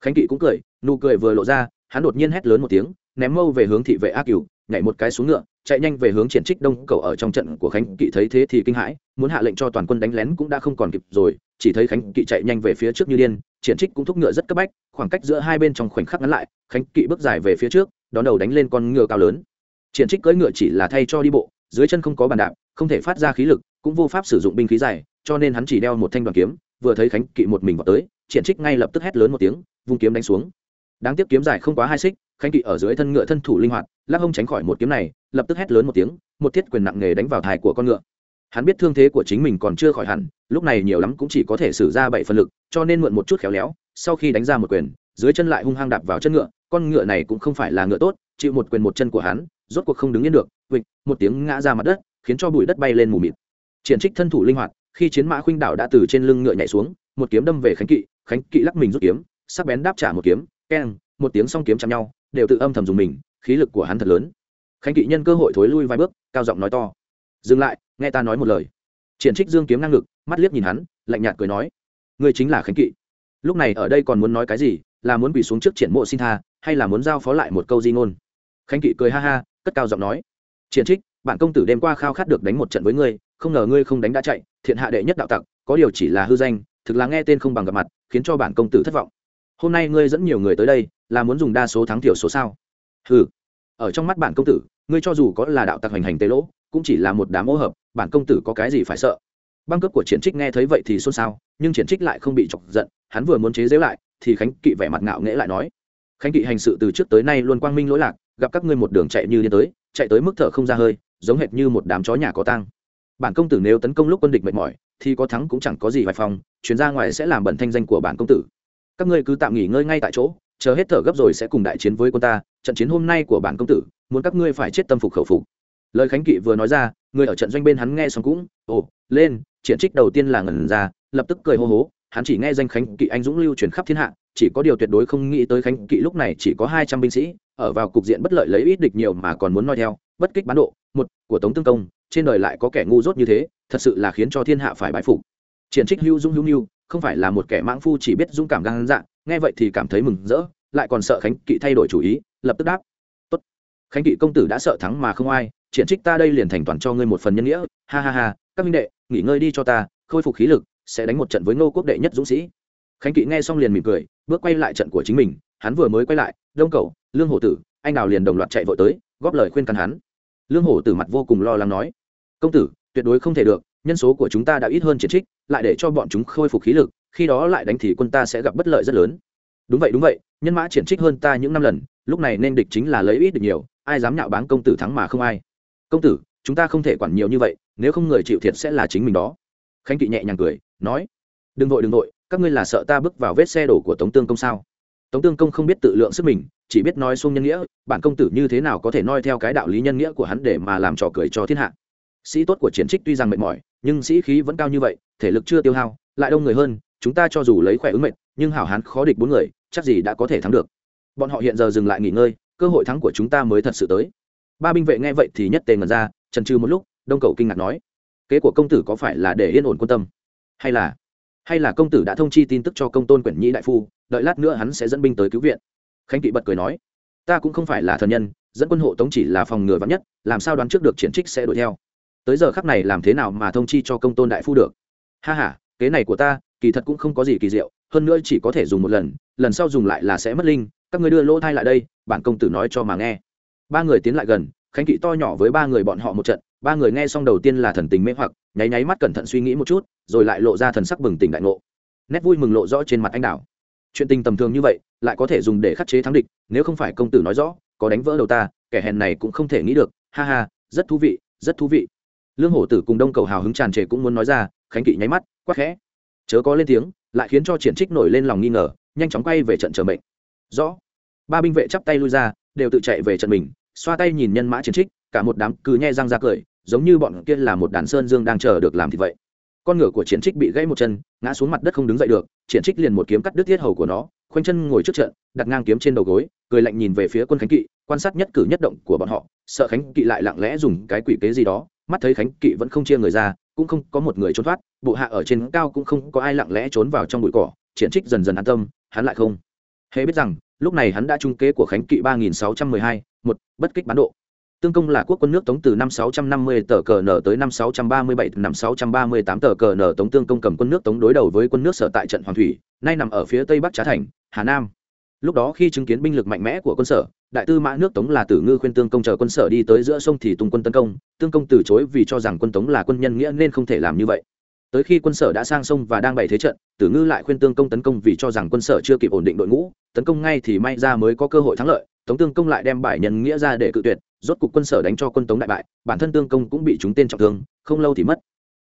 A: Khánh kỵ cũng cười, nụ cười vừa lộ ra, hắn đột nhiên hét lớn một tiếng, ném mâu về hướng thị vệ a cửu, nhảy một cái xuống ngựa chạy nhanh về hướng triển trích đông cầu ở trong trận của khánh kỵ thấy thế thì kinh hãi, muốn hạ lệnh cho toàn quân đánh lén cũng đã không còn kịp rồi, chỉ thấy khánh kỵ chạy nhanh về phía trước như điên, triển trích cũng thúc ngựa rất cấp bách, khoảng cách giữa hai bên trong khoảnh khắc ngắn lại, khánh kỵ bước dài về phía trước, đón đầu đánh lên con ngựa cao lớn. Triển trích cưỡi ngựa chỉ là thay cho đi bộ, dưới chân không có bàn đạp, không thể phát ra khí lực, cũng vô pháp sử dụng binh khí dài, cho nên hắn chỉ đeo một thanh đoàn kiếm, vừa thấy khánh kỵ một mình vào tới, triển trích ngay lập tức hét lớn một tiếng, vung kiếm đánh xuống. Đáng tiếc kiếm dài không quá hai xích, khánh kỵ ở dưới thân ngựa thân thủ linh hoạt lắc hông tránh khỏi một kiếm này, lập tức hét lớn một tiếng, một thiết quyền nặng nghề đánh vào thai của con ngựa. Hắn biết thương thế của chính mình còn chưa khỏi hẳn, lúc này nhiều lắm cũng chỉ có thể xử ra bảy phần lực, cho nên mượn một chút khéo léo, sau khi đánh ra một quyền, dưới chân lại hung hăng đạp vào chân ngựa, con ngựa này cũng không phải là ngựa tốt, chịu một quyền một chân của hắn, rốt cuộc không đứng yên được, vịnh, một tiếng ngã ra mặt đất, khiến cho bụi đất bay lên mù mịt. Triển trích thân thủ linh hoạt, khi chiến mã khuynh đảo đã từ trên lưng ngựa nhảy xuống, một kiếm đâm về khánh kỵ khánh kỵ lắc mình rút kiếm, sắc bén đáp trả một kiếm, keng, một tiếng song kiếm chạm nhau, đều tự âm thầm dùng mình khí lực của hắn thật lớn. Khánh kỵ nhân cơ hội thối lui vài bước cao giọng nói to. Dừng lại nghe ta nói một lời. Triển trích dương kiếm năng lực, mắt liếc nhìn hắn lạnh nhạt cười nói. Ngươi chính là khánh kỵ. Lúc này ở đây còn muốn nói cái gì là muốn quỳ xuống trước triển mộ xin tha hay là muốn giao phó lại một câu di ngôn? Khánh kỵ cười ha ha cất cao giọng nói. Triển trích bản công tử đêm qua khao khát được đánh một trận với ngươi không ngờ ngươi không đánh đã chạy thiện hạ đệ nhất đạo tặc có điều chỉ là hư danh thực là nghe tên không bằng gặp mặt khiến cho bản công tử thất vọng. Hôm nay ngươi dẫn nhiều người tới đây là muốn dùng đa số thắng thiểu số sao? Ừ ở trong mắt bản công tử, ngươi cho dù có là đạo tặc hành hành tế lỗ, cũng chỉ là một đám ô hợp, bản công tử có cái gì phải sợ? Băng cướp của triển trích nghe thấy vậy thì xôn xao, nhưng triển trích lại không bị chọc giận, hắn vừa muốn chế giễu lại, thì khánh kỵ vẻ mặt ngạo nghễ lại nói, khánh kỵ hành sự từ trước tới nay luôn quang minh lỗi lạc, gặp các ngươi một đường chạy như điên tới, chạy tới mức thở không ra hơi, giống hệt như một đám chó nhà có tang. Bản công tử nếu tấn công lúc quân địch mệt mỏi, thì có thắng cũng chẳng có gì vài phòng, chuyến ra ngoài sẽ làm bẩn thanh danh của bản công tử. Các ngươi cứ tạm nghỉ ngơi ngay tại chỗ chờ hết thở gấp rồi sẽ cùng đại chiến với quân ta, trận chiến hôm nay của bản công tử, muốn các ngươi phải chết tâm phục khẩu phục. Lời khánh kỵ vừa nói ra, người ở trận doanh bên hắn nghe xong cũng, ồ, lên triển trích đầu tiên là ngẩn ra, lập tức cười hô hố, hắn chỉ nghe danh khánh kỵ anh dũng lưu truyền khắp thiên hạ, chỉ có điều tuyệt đối không nghĩ tới khánh kỵ lúc này chỉ có hai trăm binh sĩ, ở vào cục diện bất lợi lấy ít địch nhiều mà còn muốn nói theo, bất kích bán độ, một, của tống tương công, trên đời lại có kẻ ngu dốt như thế, thật sự là khiến cho thiên hạ phải bái phục. Triển trích hữu dung hữu nhu không phải là một kẻ mãng phu chỉ biết dũng cảm gan dạng nghe vậy thì cảm thấy mừng rỡ, lại còn sợ khánh kỵ thay đổi chủ ý, lập tức đáp. Tốt. Khánh kỵ công tử đã sợ thắng mà không ai, triển trích ta đây liền thành toàn cho ngươi một phần nhân nghĩa. Ha ha ha, các minh đệ, nghỉ ngơi đi cho ta, khôi phục khí lực, sẽ đánh một trận với ngô quốc đệ nhất dũng sĩ. Khánh kỵ nghe xong liền mỉm cười, bước quay lại trận của chính mình. Hắn vừa mới quay lại, đông cầu lương hổ tử, anh đào liền đồng loạt chạy vội tới, góp lời khuyên can hắn. Lương hổ tử mặt vô cùng lo lắng nói, công tử, tuyệt đối không thể được, nhân số của chúng ta đã ít hơn triển trích, lại để cho bọn chúng khôi phục khí lực khi đó lại đánh thì quân ta sẽ gặp bất lợi rất lớn. Đúng vậy đúng vậy, nhân mã triển trích hơn ta những năm lần, lúc này nên địch chính là lấy ít được nhiều, ai dám nhạo báng công tử thắng mà không ai. Công tử, chúng ta không thể quản nhiều như vậy, nếu không người chịu thiệt sẽ là chính mình đó. Khánh kỵ nhẹ nhàng cười, nói, đừng vội đừng vội, các ngươi là sợ ta bước vào vết xe đổ của tống tương công sao? Tống tương công không biết tự lượng sức mình, chỉ biết nói xuông nhân nghĩa, bản công tử như thế nào có thể noi theo cái đạo lý nhân nghĩa của hắn để mà làm trò cười cho thiên hạ? Sĩ tốt của chiến trích tuy rằng mệt mỏi, nhưng sĩ khí vẫn cao như vậy, thể lực chưa tiêu hao, lại đông người hơn chúng ta cho dù lấy khỏe ứng mệnh, nhưng hảo hán khó địch bốn người, chắc gì đã có thể thắng được. Bọn họ hiện giờ dừng lại nghỉ ngơi, cơ hội thắng của chúng ta mới thật sự tới. Ba binh vệ nghe vậy thì nhất tề ngần ra trần trừ một lúc, đông cầu kinh ngạc nói, kế của công tử có phải là để yên ổn quân tâm? Hay là hay là công tử đã thông chi tin tức cho công tôn quyển nhĩ đại phu, đợi lát nữa hắn sẽ dẫn binh tới cứu viện? Khánh kỵ bật cười nói, ta cũng không phải là thần nhân, dẫn quân hộ tống chỉ là phòng ngừa vắn nhất, làm sao đoán trước được triển trích sẽ đuổi theo? Tới giờ khắc này làm thế nào mà thông chi cho công tôn đại phu được? Ha h a kế này của ta, kỳ thật cũng không có gì kỳ diệu, hơn nữa chỉ có thể dùng một lần lần sau dùng lại là sẽ mất linh, các người đưa lỗ thai lại đây, bản công tử nói cho mà nghe. Ba người tiến lại gần, khánh kỵ to nhỏ với ba người bọn họ một trận, ba người nghe xong đầu tiên là thần tình mê hoặc, nháy nháy mắt cẩn thận suy nghĩ một chút, rồi lại lộ ra thần sắc bừng tỉnh đại ngộ. Nét vui mừng lộ rõ trên mặt anh đảo chuyện tình tầm thường như vậy, lại có thể dùng để khắc chế thắng địch, nếu không phải công tử nói rõ, có đánh vỡ đầu ta, kẻ hèn này cũng không thể nghĩ được. Ha ha, rất thú vị, rất thú vị. Lương hổ tử cùng đông cầu hào hứng tràn trề cũng muốn nói ra, khánh kỵ nháy mắt quắc khẽ. Chớ có lên tiếng, lại khiến cho triển trích nổi lên lòng nghi ngờ, nhanh chóng quay về trận chờ mệnh. Rõ. Ba binh vệ chắp tay lui ra, đều tự chạy về trận mình, xoa tay nhìn nhân mã Chiến trích, cả một đám cứ nhe răng ra cười, giống như bọn kia là một đàn sơn dương đang chờ được làm thì vậy. Con ngựa của triển trích bị gãy một chân, ngã xuống mặt đất không đứng dậy được, triển trích liền một kiếm cắt đứt tiết hầu của nó, khoanh chân ngồi trước trận, đặt ngang kiếm trên đầu gối, cười lạnh nhìn về phía quân khánh kỵ, quan sát nhất cử nhất động của bọn họ, sợ khánh kỵ lại lặng lẽ dùng cái quỷ kế gì đó mắt thấy khánh kỵ vẫn không chia người ra, cũng không có một người trốn thoát, bộ hạ ở trên cao cũng không có ai lặng lẽ trốn vào trong bụi cỏ, triển trích dần dần an tâm, hắn lại không. Hễ biết rằng, lúc này hắn đã trung kế của khánh kỵ ba nghìn sáu trăm mười hai, một, bất kích bán độ. Tương công là quốc quân nước tống từ năm 650 tờ cờ nở tới năm 637 năm 638 tờ cờ nở tống tương công cầm quân nước tống đối đầu với quân nước sở tại trận hoàng thủy, nay nằm ở phía tây bắc trá thành, hà nam lúc đó khi chứng kiến binh lực mạnh mẽ của quân sở, đại tư mã nước tống là tử ngư khuyên tương công chờ quân sở đi tới giữa sông thì tung quân tấn công, tương công từ chối vì cho rằng quân tống là quân nhân nghĩa nên không thể làm như vậy. Tới khi quân sở đã sang sông và đang bày thế trận, tử ngư lại khuyên tương công tấn công vì cho rằng quân sở chưa kịp ổn định đội ngũ, tấn công ngay thì may ra mới có cơ hội thắng lợi, tống tương công lại đem bài nhân nghĩa ra để cự tuyệt, rốt cục quân sở đánh cho quân tống đại bại, bản thân tương công cũng bị chúng tên trọng thương, không lâu thì mất.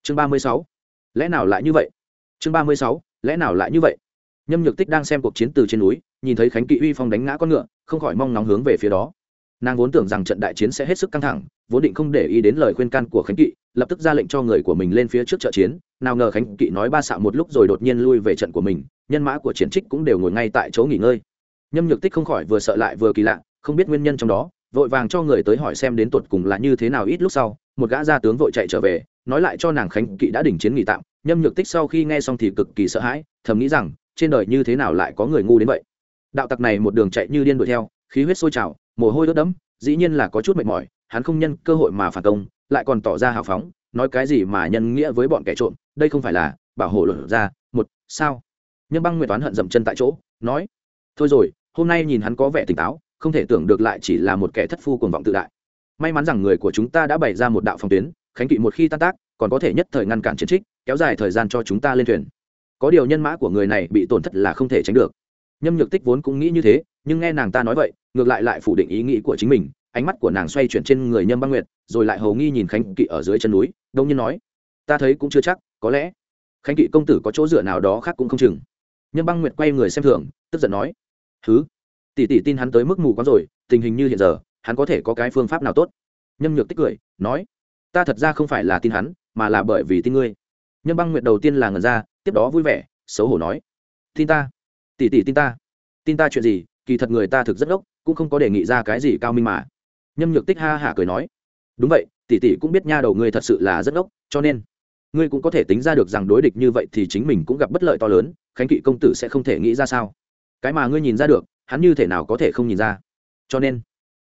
A: Chương ba mươi sáu. Lẽ nào lại như vậy? Chương ba mươi sáu. Lẽ nào lại như vậy? Nhâm nhược tích đang xem cuộc chiến từ trên núi nhìn thấy khánh kỵ uy phong đánh ngã con ngựa, không khỏi mong nóng hướng về phía đó. Nàng vốn tưởng rằng trận đại chiến sẽ hết sức căng thẳng, vốn định không để ý đến lời khuyên can của khánh kỵ, lập tức ra lệnh cho người của mình lên phía trước trợ chiến. Nào ngờ khánh kỵ nói ba xạo một lúc rồi đột nhiên lui về trận của mình, nhân mã của chiến trích cũng đều ngồi ngay tại chỗ nghỉ ngơi. Nhâm nhược tích không khỏi vừa sợ lại vừa kỳ lạ, không biết nguyên nhân trong đó, vội vàng cho người tới hỏi xem đến tuột cùng là như thế nào ít lúc sau, một gã gia tướng vội chạy trở về, nói lại cho nàng khánh kỵ đã đỉnh chiến nghỉ tạm. Nhâm nhược tích sau khi nghe xong thì cực kỳ sợ hãi, thầm nghĩ rằng, trên đời như thế nào lại có người ngu đến vậy? Đạo tặc này một đường chạy như điên đuổi theo, khí huyết sôi trào, mồ hôi đốt đẫm, dĩ nhiên là có chút mệt mỏi, hắn không nhân cơ hội mà phản công, lại còn tỏ ra hào phóng, nói cái gì mà nhân nghĩa với bọn kẻ trộm, đây không phải là bảo hộ luật ra, một, sao? Nhân băng nguyệt toán hận dậm chân tại chỗ, nói, thôi rồi, hôm nay nhìn hắn có vẻ tỉnh táo, không thể tưởng được lại chỉ là một kẻ thất phu cuồng vọng tự đại. May mắn rằng người của chúng ta đã bày ra một đạo phòng tuyến, khánh kỵ một khi tan tác, còn có thể nhất thời ngăn cản chiến trích, kéo dài thời gian cho chúng ta lên thuyền. Có điều nhân mã của người này bị tổn thất là không thể tránh được nhâm nhược tích vốn cũng nghĩ như thế, nhưng nghe nàng ta nói vậy, ngược lại lại phủ định ý nghĩ của chính mình, ánh mắt của nàng xoay chuyển trên người nhâm băng nguyệt, rồi lại hầu nghi nhìn khánh kỵ ở dưới chân núi, đông nhiên nói, ta thấy cũng chưa chắc, có lẽ khánh kỵ công tử có chỗ dựa nào đó khác cũng không chừng. Nhâm băng nguyệt quay người xem thường, tức giận nói thứ tỷ tỷ tin hắn tới mức mù quáng rồi, tình hình như hiện giờ, hắn có thể có cái phương pháp nào tốt? Nhâm nhược tích cười, nói, ta thật ra không phải là tin hắn, mà là bởi vì tin ngươi. Nhâm băng nguyệt đầu tiên là ngần ra, tiếp đó vui vẻ, xấu hổ nói, tin ta tỷ tỷ tin ta. Tin ta chuyện gì, kỳ thật người ta thực rất ngốc, cũng không có đề nghị ra cái gì cao minh mà. Nhâm nhược tích ha hả cười nói. Đúng vậy, tỷ tỷ cũng biết nha đầu ngươi thật sự là rất ngốc, cho nên ngươi cũng có thể tính ra được rằng đối địch như vậy thì chính mình cũng gặp bất lợi to lớn, khánh kỵ công tử sẽ không thể nghĩ ra sao. Cái mà ngươi nhìn ra được, hắn như thể nào có thể không nhìn ra. Cho nên,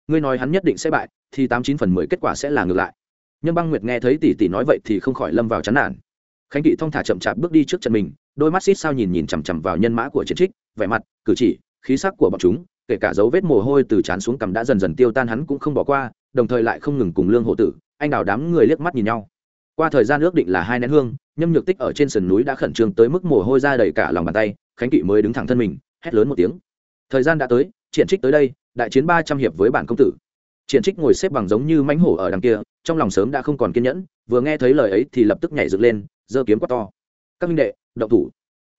A: ngươi nói hắn nhất định sẽ bại, thì tám chín phần mười kết quả sẽ là ngược lại. Nhâm băng nguyệt nghe thấy tỷ tỷ nói vậy thì không khỏi lâm vào chán nản khánh kỵ thong thả chậm chạp bước đi trước chân mình, đôi mắt xít sao nhìn nhìn chằm chằm vào nhân mã của chiến trích, vẻ mặt, cử chỉ, khí sắc của bọn chúng, kể cả dấu vết mồ hôi từ trán xuống cằm đã dần dần tiêu tan hắn cũng không bỏ qua, đồng thời lại không ngừng cùng lương hộ tử, anh đào đám người liếc mắt nhìn nhau. Qua thời gian ước định là hai nén hương, nhâm nhược tích ở trên sườn núi đã khẩn trương tới mức mồ hôi ra đầy cả lòng bàn tay, khánh kỵ mới đứng thẳng thân mình, hét lớn một tiếng. Thời gian đã tới triển trích tới đây, đại chiến ba trăm hiệp với bản công tử. Triển trích ngồi xếp bằng giống như mánh hổ ở đằng kia trong lòng sớm đã không còn kiên nhẫn, vừa nghe thấy lời ấy thì lập tức nhảy dựng lên, giơ kiếm quát to. Các minh đệ, động thủ.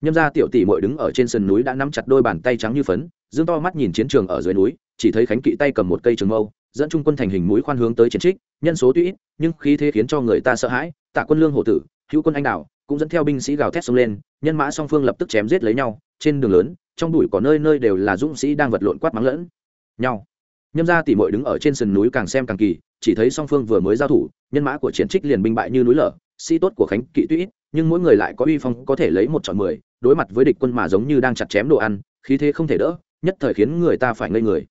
A: Nhâm ra tiểu tỷ mội đứng ở trên sườn núi đã nắm chặt đôi bàn tay trắng như phấn, dương to mắt nhìn chiến trường ở dưới núi, chỉ thấy khánh kỵ tay cầm một cây trường mâu, dẫn trung quân thành hình mũi khoan hướng tới chiến trích, nhân số tuy ít, nhưng khí thế khiến cho người ta sợ hãi, tạ quân lương hổ tử, hữu quân anh đào, cũng dẫn theo binh sĩ gào thét xông lên, nhân mã song phương lập tức chém giết lấy nhau, trên đường lớn, trong bụi có nơi nơi đều là dũng sĩ đang vật lộn quát mắng lẫn nhau. Nhâm ra tỉ mội đứng ở trên sườn núi càng xem càng kỳ chỉ thấy song phương vừa mới giao thủ, nhân mã của chiến trích liền binh bại như núi lở, sĩ tốt của khánh kỵ tuy ít, nhưng mỗi người lại có uy phong có thể lấy một chọn mười, đối mặt với địch quân mà giống như đang chặt chém đồ ăn, khí thế không thể đỡ, nhất thời khiến người ta phải ngây người.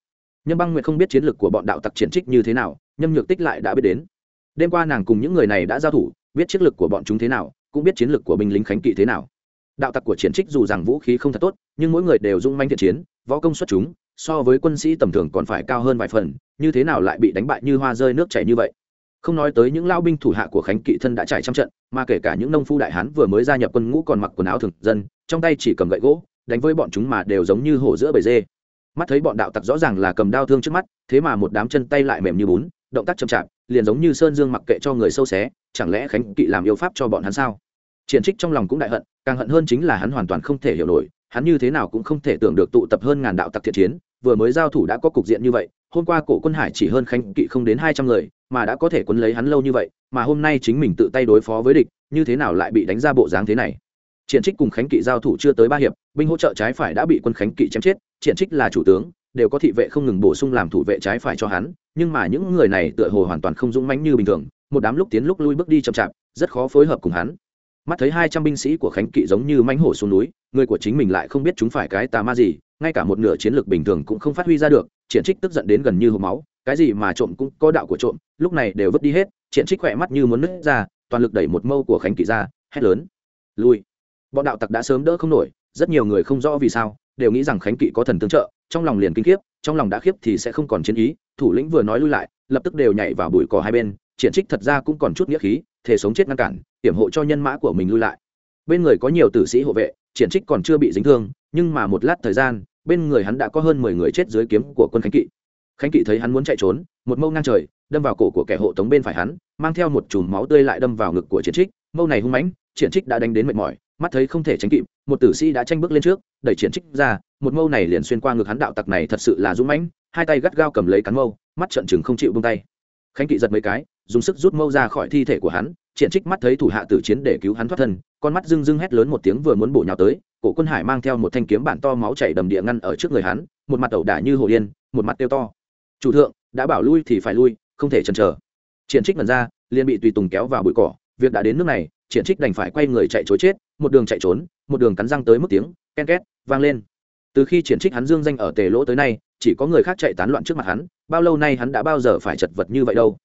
A: Nhâm băng nguyệt không biết chiến lược của bọn đạo tặc triển trích như thế nào, nhâm nhược tích lại đã biết đến. Đêm qua nàng cùng những người này đã giao thủ, biết chiến lược của bọn chúng thế nào, cũng biết chiến lược của binh lính khánh kỵ thế nào đạo tặc của triển trích dù rằng vũ khí không thật tốt, nhưng mỗi người đều dung manh thiện chiến, võ công xuất chúng, so với quân sĩ tầm thường còn phải cao hơn vài phần, như thế nào lại bị đánh bại như hoa rơi nước chảy như vậy? Không nói tới những lao binh thủ hạ của khánh kỵ thân đã trải trăm trận, mà kể cả những nông phu đại hán vừa mới gia nhập quân ngũ còn mặc quần áo thường dân, trong tay chỉ cầm gậy gỗ, đánh với bọn chúng mà đều giống như hổ giữa bầy dê. Mắt thấy bọn đạo tặc rõ ràng là cầm đao thương trước mắt, thế mà một đám chân tay lại mềm như bún, động tác chậm chạp, liền giống như sơn dương mặc kệ cho người sâu xé, chẳng lẽ khánh kỵ làm yêu pháp cho bọn hắn sao? Triển trích trong lòng cũng đại hận càng hận hơn chính là hắn hoàn toàn không thể hiểu nổi, hắn như thế nào cũng không thể tưởng được tụ tập hơn ngàn đạo tặc thiện chiến, vừa mới giao thủ đã có cục diện như vậy, hôm qua cổ quân hải chỉ hơn khánh kỵ không đến hai trăm người, mà đã có thể quấn lấy hắn lâu như vậy, mà hôm nay chính mình tự tay đối phó với địch, như thế nào lại bị đánh ra bộ dáng thế này? Triển trích cùng khánh kỵ giao thủ chưa tới ba hiệp, binh hỗ trợ trái phải đã bị quân khánh kỵ chém chết, triển trích là chủ tướng, đều có thị vệ không ngừng bổ sung làm thủ vệ trái phải cho hắn, nhưng mà những người này tựa hồ hoàn toàn không dũng mãnh như bình thường, một đám lúc tiến lúc lui bước đi chậm chạp, rất khó phối hợp cùng hắn mắt thấy hai trăm binh sĩ của khánh kỵ giống như mãnh hổ xuống núi, người của chính mình lại không biết chúng phải cái tà ma gì, ngay cả một nửa chiến lược bình thường cũng không phát huy ra được, triển trích tức giận đến gần như hộp máu, cái gì mà trộm cũng có đạo của trộm, lúc này đều vứt đi hết, triển trích khỏe mắt như muốn nứt ra, toàn lực đẩy một mâu của khánh kỵ ra, hét lớn. Lui. Bọn đạo tặc đã sớm đỡ không nổi, rất nhiều người không rõ vì sao, đều nghĩ rằng khánh kỵ có thần tương trợ, trong lòng liền kinh khiếp, trong lòng đã khiếp thì sẽ không còn chiến ý, thủ lĩnh vừa nói lui lại, lập tức đều nhảy vào bụi cỏ hai bên triển trích thật ra cũng còn chút nghĩa khí, thể sống chết ngăn cản, hiểm hộ cho nhân mã của mình lui lại. Bên người có nhiều tử sĩ hộ vệ, triển trích còn chưa bị dính thương, nhưng mà một lát thời gian, bên người hắn đã có hơn mười người chết dưới kiếm của quân khánh kỵ. Khánh kỵ thấy hắn muốn chạy trốn, một mâu ngang trời, đâm vào cổ của kẻ hộ tống bên phải hắn, mang theo một chùm máu tươi lại đâm vào ngực của triển trích. Mâu này hung mãnh, triển trích đã đánh đến mệt mỏi, mắt thấy không thể tránh kịp, một tử sĩ đã tranh bước lên trước, đẩy triển trích ra, một mâu này liền xuyên qua ngực hắn đạo tặc này thật sự là dũng mãnh, hai tay gắt gao cầm lấy cán mâu, mắt trợn chừng không chịu buông tay khánh kỵ giật mấy cái, dùng sức rút mâu ra khỏi thi thể của hắn, triển trích mắt thấy thủ hạ tử chiến để cứu hắn thoát thân, con mắt rưng rưng hét lớn một tiếng vừa muốn bổ nhào tới, cổ quân hải mang theo một thanh kiếm bản to máu chảy đầm địa ngăn ở trước người hắn, một mặt ẩu đả như hồ điên, một mặt tiêu to. Chủ thượng, đã bảo lui thì phải lui, không thể chần chờ. Triển trích lần ra, liền bị tùy tùng kéo vào bụi cỏ, việc đã đến nước này, triển trích đành phải quay người chạy chối chết, một đường chạy trốn, một đường cắn răng tới mức tiếng ken két, vang lên. Từ khi triển trích hắn dương danh ở tề lỗ tới nay, chỉ có người khác chạy tán loạn trước mặt hắn bao lâu nay hắn đã bao giờ phải chật vật như vậy đâu?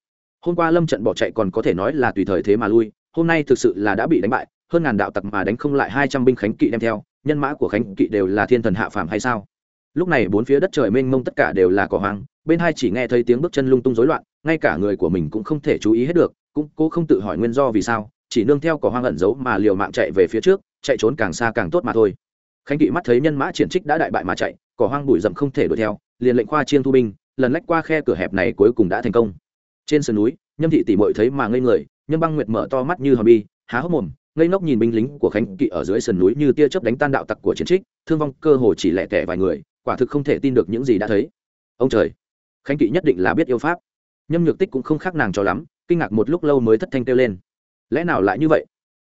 A: Hôm qua lâm trận bỏ chạy còn có thể nói là tùy thời thế mà lui, hôm nay thực sự là đã bị đánh bại, hơn ngàn đạo tặc mà đánh không lại hai trăm binh khánh kỵ đem theo, nhân mã của khánh kỵ đều là thiên thần hạ phàm hay sao? Lúc này bốn phía đất trời mênh mông tất cả đều là cỏ hoang, bên hai chỉ nghe thấy tiếng bước chân lung tung rối loạn, ngay cả người của mình cũng không thể chú ý hết được, cũng cố không tự hỏi nguyên do vì sao, chỉ nương theo cỏ hoang ẩn giấu mà liều mạng chạy về phía trước, chạy trốn càng xa càng tốt mà thôi. Khánh kỵ mắt thấy nhân mã triển trích đã đại bại mà chạy, cỏ hoang bụi rậm không thể đuổi theo, liền lệnh khoa chiên thu binh lần lách qua khe cửa hẹp này cuối cùng đã thành công. Trên sườn núi nhâm thị tỷ mội thấy mà ngây người nhâm băng nguyệt mở to mắt như hòn bi há hốc mồm ngây ngốc nhìn binh lính của khánh kỵ ở dưới sườn núi như tia chớp đánh tan đạo tặc của chiến trích thương vong cơ hồ chỉ lẻ tẻ vài người quả thực không thể tin được những gì đã thấy. Ông trời khánh kỵ nhất định là biết yêu pháp. Nhâm nhược tích cũng không khác nàng cho lắm kinh ngạc một lúc lâu mới thất thanh kêu lên. Lẽ nào lại như vậy?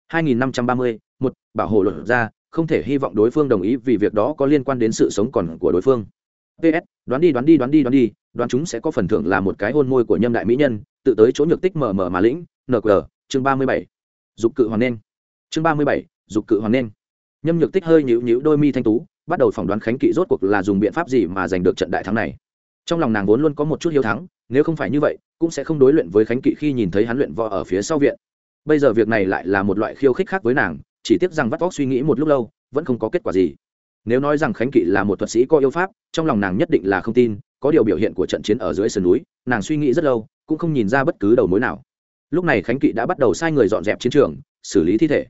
A: 2530, một bảo hộ luật ra không thể hy vọng đối phương đồng ý vì việc đó có liên quan đến sự sống còn của đối phương ps đoán đi đoán đi đoán đi đoán đi, đoán chúng sẽ có phần thưởng là một cái hôn môi của nhâm đại mỹ nhân, tự tới chỗ nhược tích mờ mờ mà lĩnh nq chương ba mươi bảy. Dục cự hoàng nên. Chương ba mươi bảy, dục cự hoàng nên. Nhâm nhược tích hơi nhíu nhíu đôi mi thanh tú, bắt đầu phỏng đoán khánh kỵ rốt cuộc là dùng biện pháp gì mà giành được trận đại thắng này. Trong lòng nàng vốn luôn có một chút hiếu thắng, nếu không phải như vậy, cũng sẽ không đối luyện với khánh kỵ khi nhìn thấy hắn luyện võ ở phía sau viện. Bây giờ việc này lại là một loại khiêu khích khác với nàng, chỉ tiếc rằng vắt vóc suy nghĩ một lúc lâu, vẫn không có kết quả gì nếu nói rằng khánh kỵ là một thuật sĩ có yêu pháp, trong lòng nàng nhất định là không tin, có điều biểu hiện của trận chiến ở dưới sườn núi, nàng suy nghĩ rất lâu, cũng không nhìn ra bất cứ đầu mối nào. Lúc này khánh kỵ đã bắt đầu sai người dọn dẹp chiến trường, xử lý thi thể.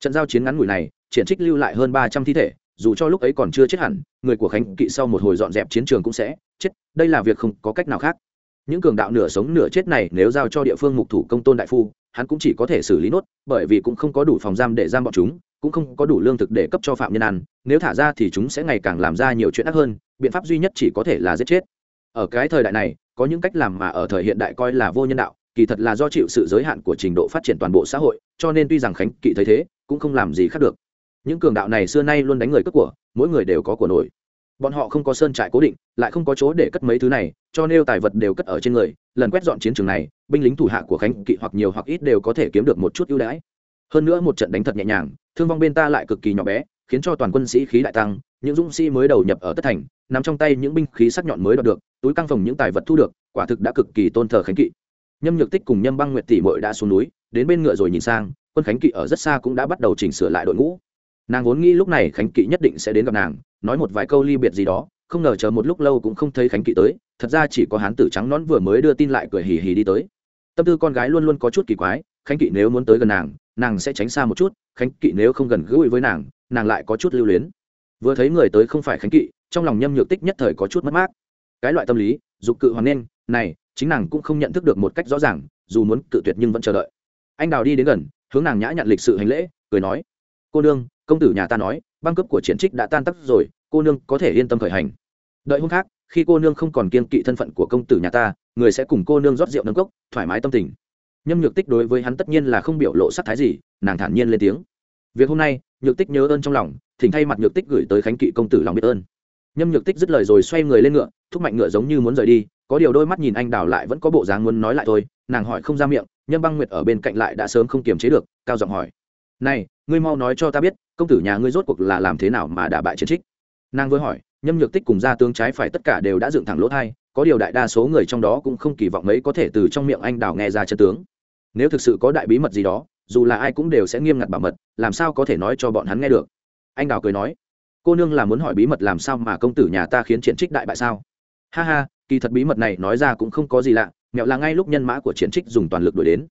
A: Trận giao chiến ngắn ngủi này, triển trích lưu lại hơn ba trăm thi thể, dù cho lúc ấy còn chưa chết hẳn, người của khánh kỵ sau một hồi dọn dẹp chiến trường cũng sẽ chết, đây là việc không có cách nào khác những cường đạo nửa sống nửa chết này nếu giao cho địa phương mục thủ công tôn đại phu, hắn cũng chỉ có thể xử lý nốt, bởi vì cũng không có đủ phòng giam để giam bọn chúng, cũng không có đủ lương thực để cấp cho phạm nhân ăn, nếu thả ra thì chúng sẽ ngày càng làm ra nhiều chuyện ác hơn, biện pháp duy nhất chỉ có thể là giết chết. Ở cái thời đại này, có những cách làm mà ở thời hiện đại coi là vô nhân đạo, kỳ thật là do chịu sự giới hạn của trình độ phát triển toàn bộ xã hội, cho nên tuy rằng khánh kỵ thấy thế, cũng không làm gì khác được. Những cường đạo này xưa nay luôn đánh người cất của, mỗi người đều có của nổi bọn họ không có sơn trại cố định, lại không có chỗ để cất mấy thứ này, cho nên tài vật đều cất ở trên người, lần quét dọn chiến trường này, binh lính thủ hạ của khánh kỵ hoặc nhiều hoặc ít đều có thể kiếm được một chút ưu đãi. Hơn nữa một trận đánh thật nhẹ nhàng, thương vong bên ta lại cực kỳ nhỏ bé, khiến cho toàn quân sĩ khí đại tăng, những dũng sĩ mới đầu nhập ở tất thành nằm trong tay những binh khí sắc nhọn mới đoạt được, túi căng phòng những tài vật thu được, quả thực đã cực kỳ tôn thờ khánh kỵ. Nhâm nhược tích cùng nhâm băng nguyệt tỷ mội đã xuống núi, đến bên ngựa rồi nhìn sang, quân khánh kỵ ở rất xa cũng đã bắt đầu chỉnh sửa lại đội ngũ. Nàng vốn nghĩ lúc này khánh kỵ nhất định sẽ đến gặp nàng nói một vài câu ly biệt gì đó, không ngờ chờ một lúc lâu cũng không thấy khánh kỵ tới, thật ra chỉ có hán tử trắng nón vừa mới đưa tin lại cười hì hì đi tới. Tâm tư con gái luôn luôn có chút kỳ quái, khánh kỵ nếu muốn tới gần nàng nàng sẽ tránh xa một chút, khánh kỵ nếu không gần gũi với nàng nàng lại có chút lưu luyến. Vừa thấy người tới không phải khánh kỵ, trong lòng nhâm nhược tích nhất thời có chút mất mát. Cái loại tâm lý, dục cự hoàn nên, này, chính nàng cũng không nhận thức được một cách rõ ràng, dù muốn cự tuyệt nhưng vẫn chờ đợi. Anh đào đi đến gần, hướng nàng nhã nhận lịch sự hành lễ, cười nói, cô nương, công tử nhà ta nói băng cấp của triển trích đã tan tắc rồi, cô nương có thể yên tâm khởi hành. Đợi hôm khác, khi cô nương không còn kiên kỵ thân phận của công tử nhà ta, người sẽ cùng cô nương rót rượu nâng cốc, thoải mái tâm tình. Nhâm nhược tích đối với hắn tất nhiên là không biểu lộ sắc thái gì, nàng thản nhiên lên tiếng. Việc hôm nay, nhược tích nhớ ơn trong lòng, thỉnh thay mặt nhược tích gửi tới khánh kỵ công tử lòng biết ơn. Nhâm nhược tích dứt lời rồi xoay người lên ngựa, thúc mạnh ngựa giống như muốn rời đi, có điều đôi mắt nhìn anh đào lại vẫn có bộ dáng muốn nói lại thôi, nàng hỏi không ra miệng, nhâm băng nguyệt ở bên cạnh lại đã sớm không kiềm chế được, cao giọng hỏi này, ngươi mau nói cho ta biết, công tử nhà ngươi rốt cuộc là làm thế nào mà đả bại chiến trích? Nàng vừa hỏi, nhâm nhược tích cùng gia tướng trái phải tất cả đều đã dựng thẳng lỗ thai, có điều đại đa số người trong đó cũng không kỳ vọng mấy có thể từ trong miệng anh đào nghe ra chân tướng. Nếu thực sự có đại bí mật gì đó, dù là ai cũng đều sẽ nghiêm ngặt bảo mật, làm sao có thể nói cho bọn hắn nghe được? Anh đào cười nói, cô nương là muốn hỏi bí mật làm sao mà công tử nhà ta khiến triển trích đại bại sao? Ha ha, kỳ thật bí mật này nói ra cũng không có gì lạ, mẹo là ngay lúc nhân mã của triển trích dùng toàn lực đuổi đến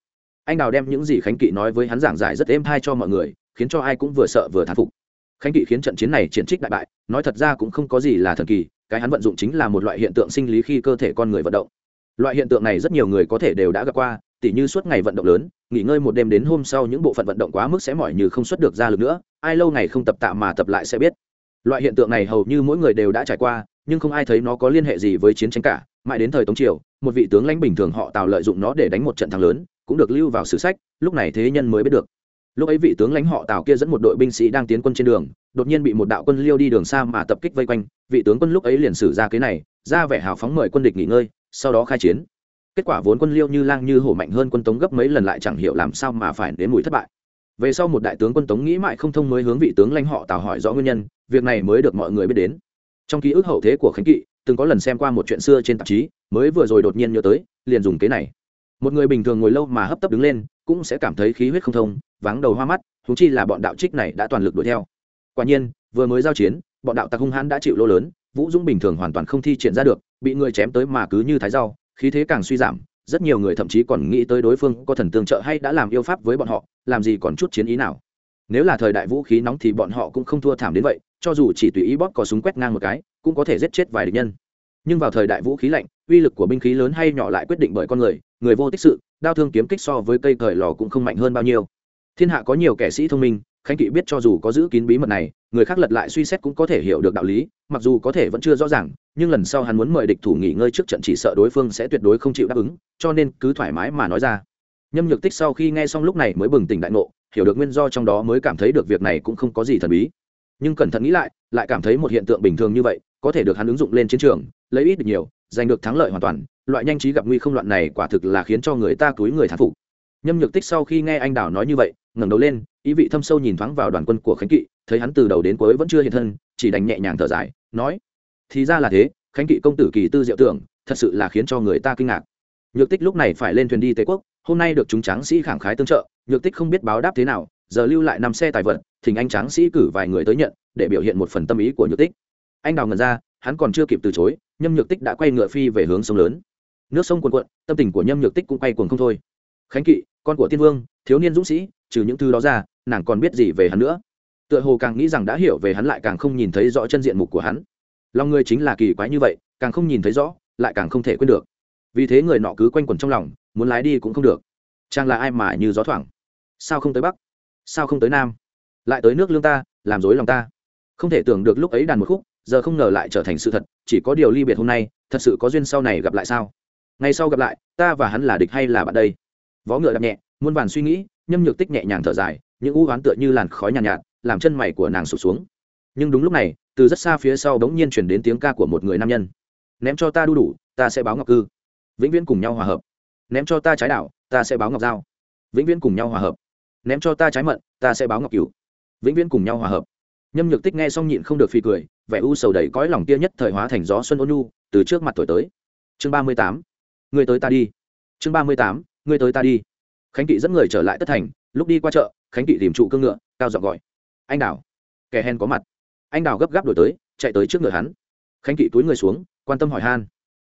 A: anh đào đem những gì khánh kỵ nói với hắn giảng giải rất êm thai cho mọi người, khiến cho ai cũng vừa sợ vừa thán phục. Khánh kỵ khiến trận chiến này triển trích đại bại, nói thật ra cũng không có gì là thần kỳ, cái hắn vận dụng chính là một loại hiện tượng sinh lý khi cơ thể con người vận động. Loại hiện tượng này rất nhiều người có thể đều đã gặp qua, tỉ như suốt ngày vận động lớn, nghỉ ngơi một đêm đến hôm sau những bộ phận vận động quá mức sẽ mỏi như không xuất được ra lực nữa, ai lâu ngày không tập tạ mà tập lại sẽ biết. Loại hiện tượng này hầu như mỗi người đều đã trải qua, nhưng không ai thấy nó có liên hệ gì với chiến tranh cả. Mãi đến thời tống triều, một vị tướng lãnh bình thường họ tào lợi dụng nó để đánh một trận thắng lớn cũng được lưu vào sử sách, lúc này thế nhân mới biết được. Lúc ấy vị tướng lãnh họ tào kia dẫn một đội binh sĩ đang tiến quân trên đường, đột nhiên bị một đạo quân liêu đi đường xa mà tập kích vây quanh, vị tướng quân lúc ấy liền xử ra cái này, ra vẻ hào phóng mời quân địch nghỉ ngơi, sau đó khai chiến. Kết quả vốn quân liêu như lang như hổ mạnh hơn quân tống gấp mấy lần lại chẳng hiểu làm sao mà phải đến mùi thất bại. Về sau một đại tướng quân tống nghĩ mãi không thông mới hướng vị tướng lãnh họ tào hỏi rõ nguyên nhân, việc này mới được mọi người biết đến. Trong ký ức hậu thế của khánh kỵ, từng có lần xem qua một chuyện xưa trên tạp chí, mới vừa rồi đột nhiên nhớ tới, liền dùng cái này một người bình thường ngồi lâu mà hấp tấp đứng lên, cũng sẽ cảm thấy khí huyết không thông vắng đầu hoa mắt thú chi là bọn đạo trích này đã toàn lực đuổi theo. Quả nhiên, vừa mới giao chiến, bọn đạo tặc hung hãn đã chịu lỗ lớn, vũ dũng bình thường hoàn toàn không thi triển ra được, bị người chém tới mà cứ như thái rau, khí thế càng suy giảm, rất nhiều người thậm chí còn nghĩ tới đối phương có thần tương trợ hay đã làm yêu pháp với bọn họ, làm gì còn chút chiến ý nào. Nếu là thời đại vũ khí nóng thì bọn họ cũng không thua thảm đến vậy, cho dù chỉ tùy ý bóp có súng quét ngang một cái, cũng có thể giết chết vài địch nhân nhưng vào thời đại vũ khí lạnh, uy lực của binh khí lớn hay nhỏ lại quyết định bởi con người người vô tích sự, đao thương kiếm kích so với cây cởi lò cũng không mạnh hơn bao nhiêu. Thiên hạ có nhiều kẻ sĩ thông minh, khánh kỵ biết cho dù có giữ kín bí mật này, người khác lật lại suy xét cũng có thể hiểu được đạo lý, mặc dù có thể vẫn chưa rõ ràng, nhưng lần sau hắn muốn mời địch thủ nghỉ ngơi trước trận chỉ sợ đối phương sẽ tuyệt đối không chịu đáp ứng, cho nên cứ thoải mái mà nói ra. Nhâm nhược tích sau khi nghe xong lúc này mới bừng tỉnh đại ngộ, hiểu được nguyên do trong đó mới cảm thấy được việc này cũng không có gì thần bí. Nhưng cẩn thận nghĩ lại lại cảm thấy một hiện tượng bình thường như vậy có thể được hắn ứng dụng lên chiến trường, lấy ít được nhiều, giành được thắng lợi hoàn toàn, loại nhanh trí gặp nguy không loạn này quả thực là khiến cho người ta túi người thán phục. Nhâm nhược tích sau khi nghe anh đảo nói như vậy, ngẩng đầu lên, ý vị thâm sâu nhìn thoáng vào đoàn quân của khánh kỵ, thấy hắn từ đầu đến cuối vẫn chưa hiện thân, chỉ đành nhẹ nhàng thở dài, nói, thì ra là thế, khánh kỵ công tử kỳ tư diệu tưởng, thật sự là khiến cho người ta kinh ngạc. Nhược tích lúc này phải lên thuyền đi tây quốc, hôm nay được chúng tráng sĩ khẳng khái tương trợ, nhược tích không biết báo đáp thế nào, giờ lưu lại năm xe tài vật thỉnh anh tráng sĩ cử vài người tới nhận, để biểu hiện một phần tâm ý của nhược tích anh đào ngần ra, hắn còn chưa kịp từ chối, nhâm nhược tích đã quay ngựa phi về hướng sông lớn. Nước sông cuồn cuộn, tâm tình của nhâm nhược tích cũng quay cuồng không thôi. Khánh kỵ, con của tiên vương, thiếu niên dũng sĩ, trừ những thứ đó ra, nàng còn biết gì về hắn nữa? Tựa hồ càng nghĩ rằng đã hiểu về hắn lại càng không nhìn thấy rõ chân diện mục của hắn. Lòng người chính là kỳ quái như vậy, càng không nhìn thấy rõ, lại càng không thể quên được. Vì thế người nọ cứ quanh quẩn trong lòng, muốn lái đi cũng không được. Chàng là ai mà như gió thoảng? Sao không tới bắc? Sao không tới nam? Lại tới nước lương ta, làm dối lòng ta. Không thể tưởng được lúc ấy đàn một khúc giờ không ngờ lại trở thành sự thật chỉ có điều ly biệt hôm nay thật sự có duyên sau này gặp lại sao? Ngày sau gặp lại ta và hắn là địch hay là bạn đây? Vó ngựa đạp nhẹ muôn vàn suy nghĩ nhâm nhược tích nhẹ nhàng thở dài những u oán tựa như làn khói nhàn nhạt, nhạt làm chân mày của nàng sụt xuống. Nhưng đúng lúc này từ rất xa phía sau bỗng nhiên chuyển đến tiếng ca của một người nam nhân. Ném cho ta đu đủ ta sẽ báo ngọc cư. Vĩnh viễn cùng nhau hòa hợp. Ném cho ta trái đảo ta sẽ báo ngọc dao vĩnh viễn cùng nhau hòa hợp. Ném cho ta trái mận ta sẽ báo ngọc cửu. Vĩnh viễn cùng nhau hòa hợp nhâm nhược tích nghe xong nhịn không được phi cười, vẻ u sầu đầy cõi lòng kia nhất thời hóa thành gió xuân ôn nhu, từ trước mặt thổi tới. Chương ba mươi tám, người tới ta đi. Chương ba mươi tám, người tới ta đi. Khánh kỵ dẫn người trở lại tất thành, lúc đi qua chợ, khánh kỵ tìm trụ cương ngựa, cao giọng gọi. Anh đào. Kẻ hèn có mặt. Anh đào gấp gáp đổi tới, chạy tới trước ngựa hắn. Khánh kỵ túi người xuống, quan tâm hỏi han.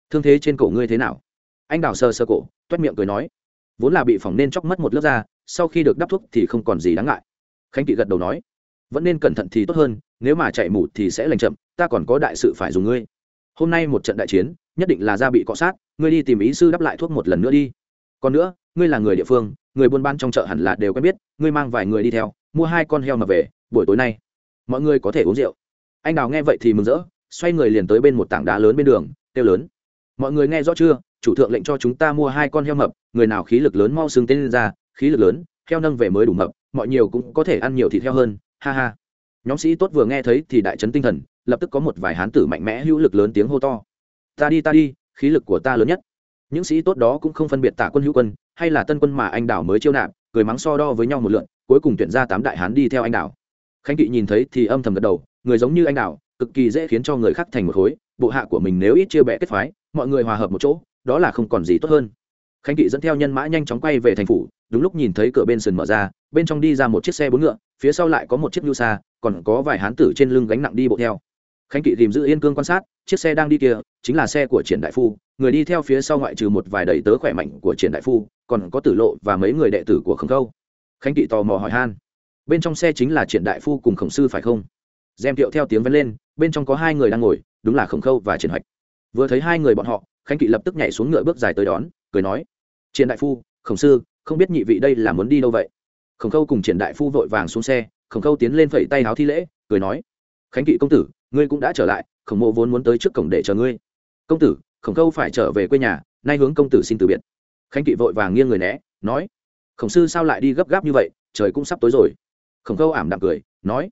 A: Thương thế trên cổ ngươi thế nào? Anh đào sơ sơ cổ toét miệng cười nói. Vốn là bị phỏng nên chóc mất một lớp da, sau khi được đắp thuốc thì không còn gì đáng ngại. Khánh kỵ gật đầu nói vẫn nên cẩn thận thì tốt hơn, nếu mà chạy mù thì sẽ lành chậm, ta còn có đại sự phải dùng ngươi. Hôm nay một trận đại chiến, nhất định là da bị cọ sát, ngươi đi tìm ý sư đắp lại thuốc một lần nữa đi. Còn nữa, ngươi là người địa phương, người buôn bán trong chợ hẳn là đều quen biết, ngươi mang vài người đi theo, mua hai con heo mà về, buổi tối nay, mọi người có thể uống rượu. Anh đào nghe vậy thì mừng rỡ, xoay người liền tới bên một tảng đá lớn bên đường, kêu lớn. Mọi người nghe rõ chưa? Chủ thượng lệnh cho chúng ta mua hai con heo mập, người nào khí lực lớn mau xưng tên lên ra, khí lực lớn, heo nâng về mới đủ mập, mọi nhiều cũng có thể ăn nhiều thịt heo hơn ha ha. Nhóm sĩ tốt vừa nghe thấy thì đại trấn tinh thần, lập tức có một vài hán tử mạnh mẽ hữu lực lớn tiếng hô to. Ta đi ta đi, khí lực của ta lớn nhất. Những sĩ tốt đó cũng không phân biệt tả quân hữu quân, hay là tân quân mà anh đảo mới chiêu nạp, cười mắng so đo với nhau một lượn, cuối cùng tuyển ra tám đại hán đi theo anh đảo. Khánh kỵ nhìn thấy thì âm thầm gật đầu, người giống như anh đảo, cực kỳ dễ khiến cho người khác thành một khối, bộ hạ của mình nếu ít chia bẹ kết phái, mọi người hòa hợp một chỗ, đó là không còn gì tốt hơn. Khánh kỵ dẫn theo nhân mã nhanh chóng quay về thành phủ đúng lúc nhìn thấy cửa bên sườn mở ra, bên trong đi ra một chiếc xe bốn ngựa, phía sau lại có một chiếc nhu xa còn có vài hán tử trên lưng gánh nặng đi bộ theo. Khánh kỵ tìm giữ yên cương quan sát, chiếc xe đang đi kia, chính là xe của triển đại phu. Người đi theo phía sau ngoại trừ một vài đầy tớ khỏe mạnh của triển đại phu, còn có tử lộ và mấy người đệ tử của khổng khâu. Khánh kỵ tò mò hỏi han. Bên trong xe chính là triển đại phu cùng khổng sư phải không? Dèm tiệu theo tiếng vén lên, bên trong có hai người đang ngồi, đúng là khổng khâu và triển hoạch. Vừa thấy hai người bọn họ, khánh kỵ lập tức nhảy xuống ngựa bước dài tới đón, cười nói, triển đại phu, khổng sư không biết nhị vị đây là muốn đi đâu vậy? Khổng khâu cùng triển đại phu vội vàng xuống xe, khổng khâu tiến lên phẩy tay áo thi lễ, cười nói, khánh kỵ công tử, ngươi cũng đã trở lại, khổng mộ vốn muốn tới trước cổng để chờ ngươi. Công tử, khổng khâu phải trở về quê nhà, nay hướng công tử xin từ biệt. Khánh kỵ vội vàng nghiêng người né, nói, khổng sư sao lại đi gấp gáp như vậy, trời cũng sắp tối rồi. Khổng khâu ảm đạm cười, nói,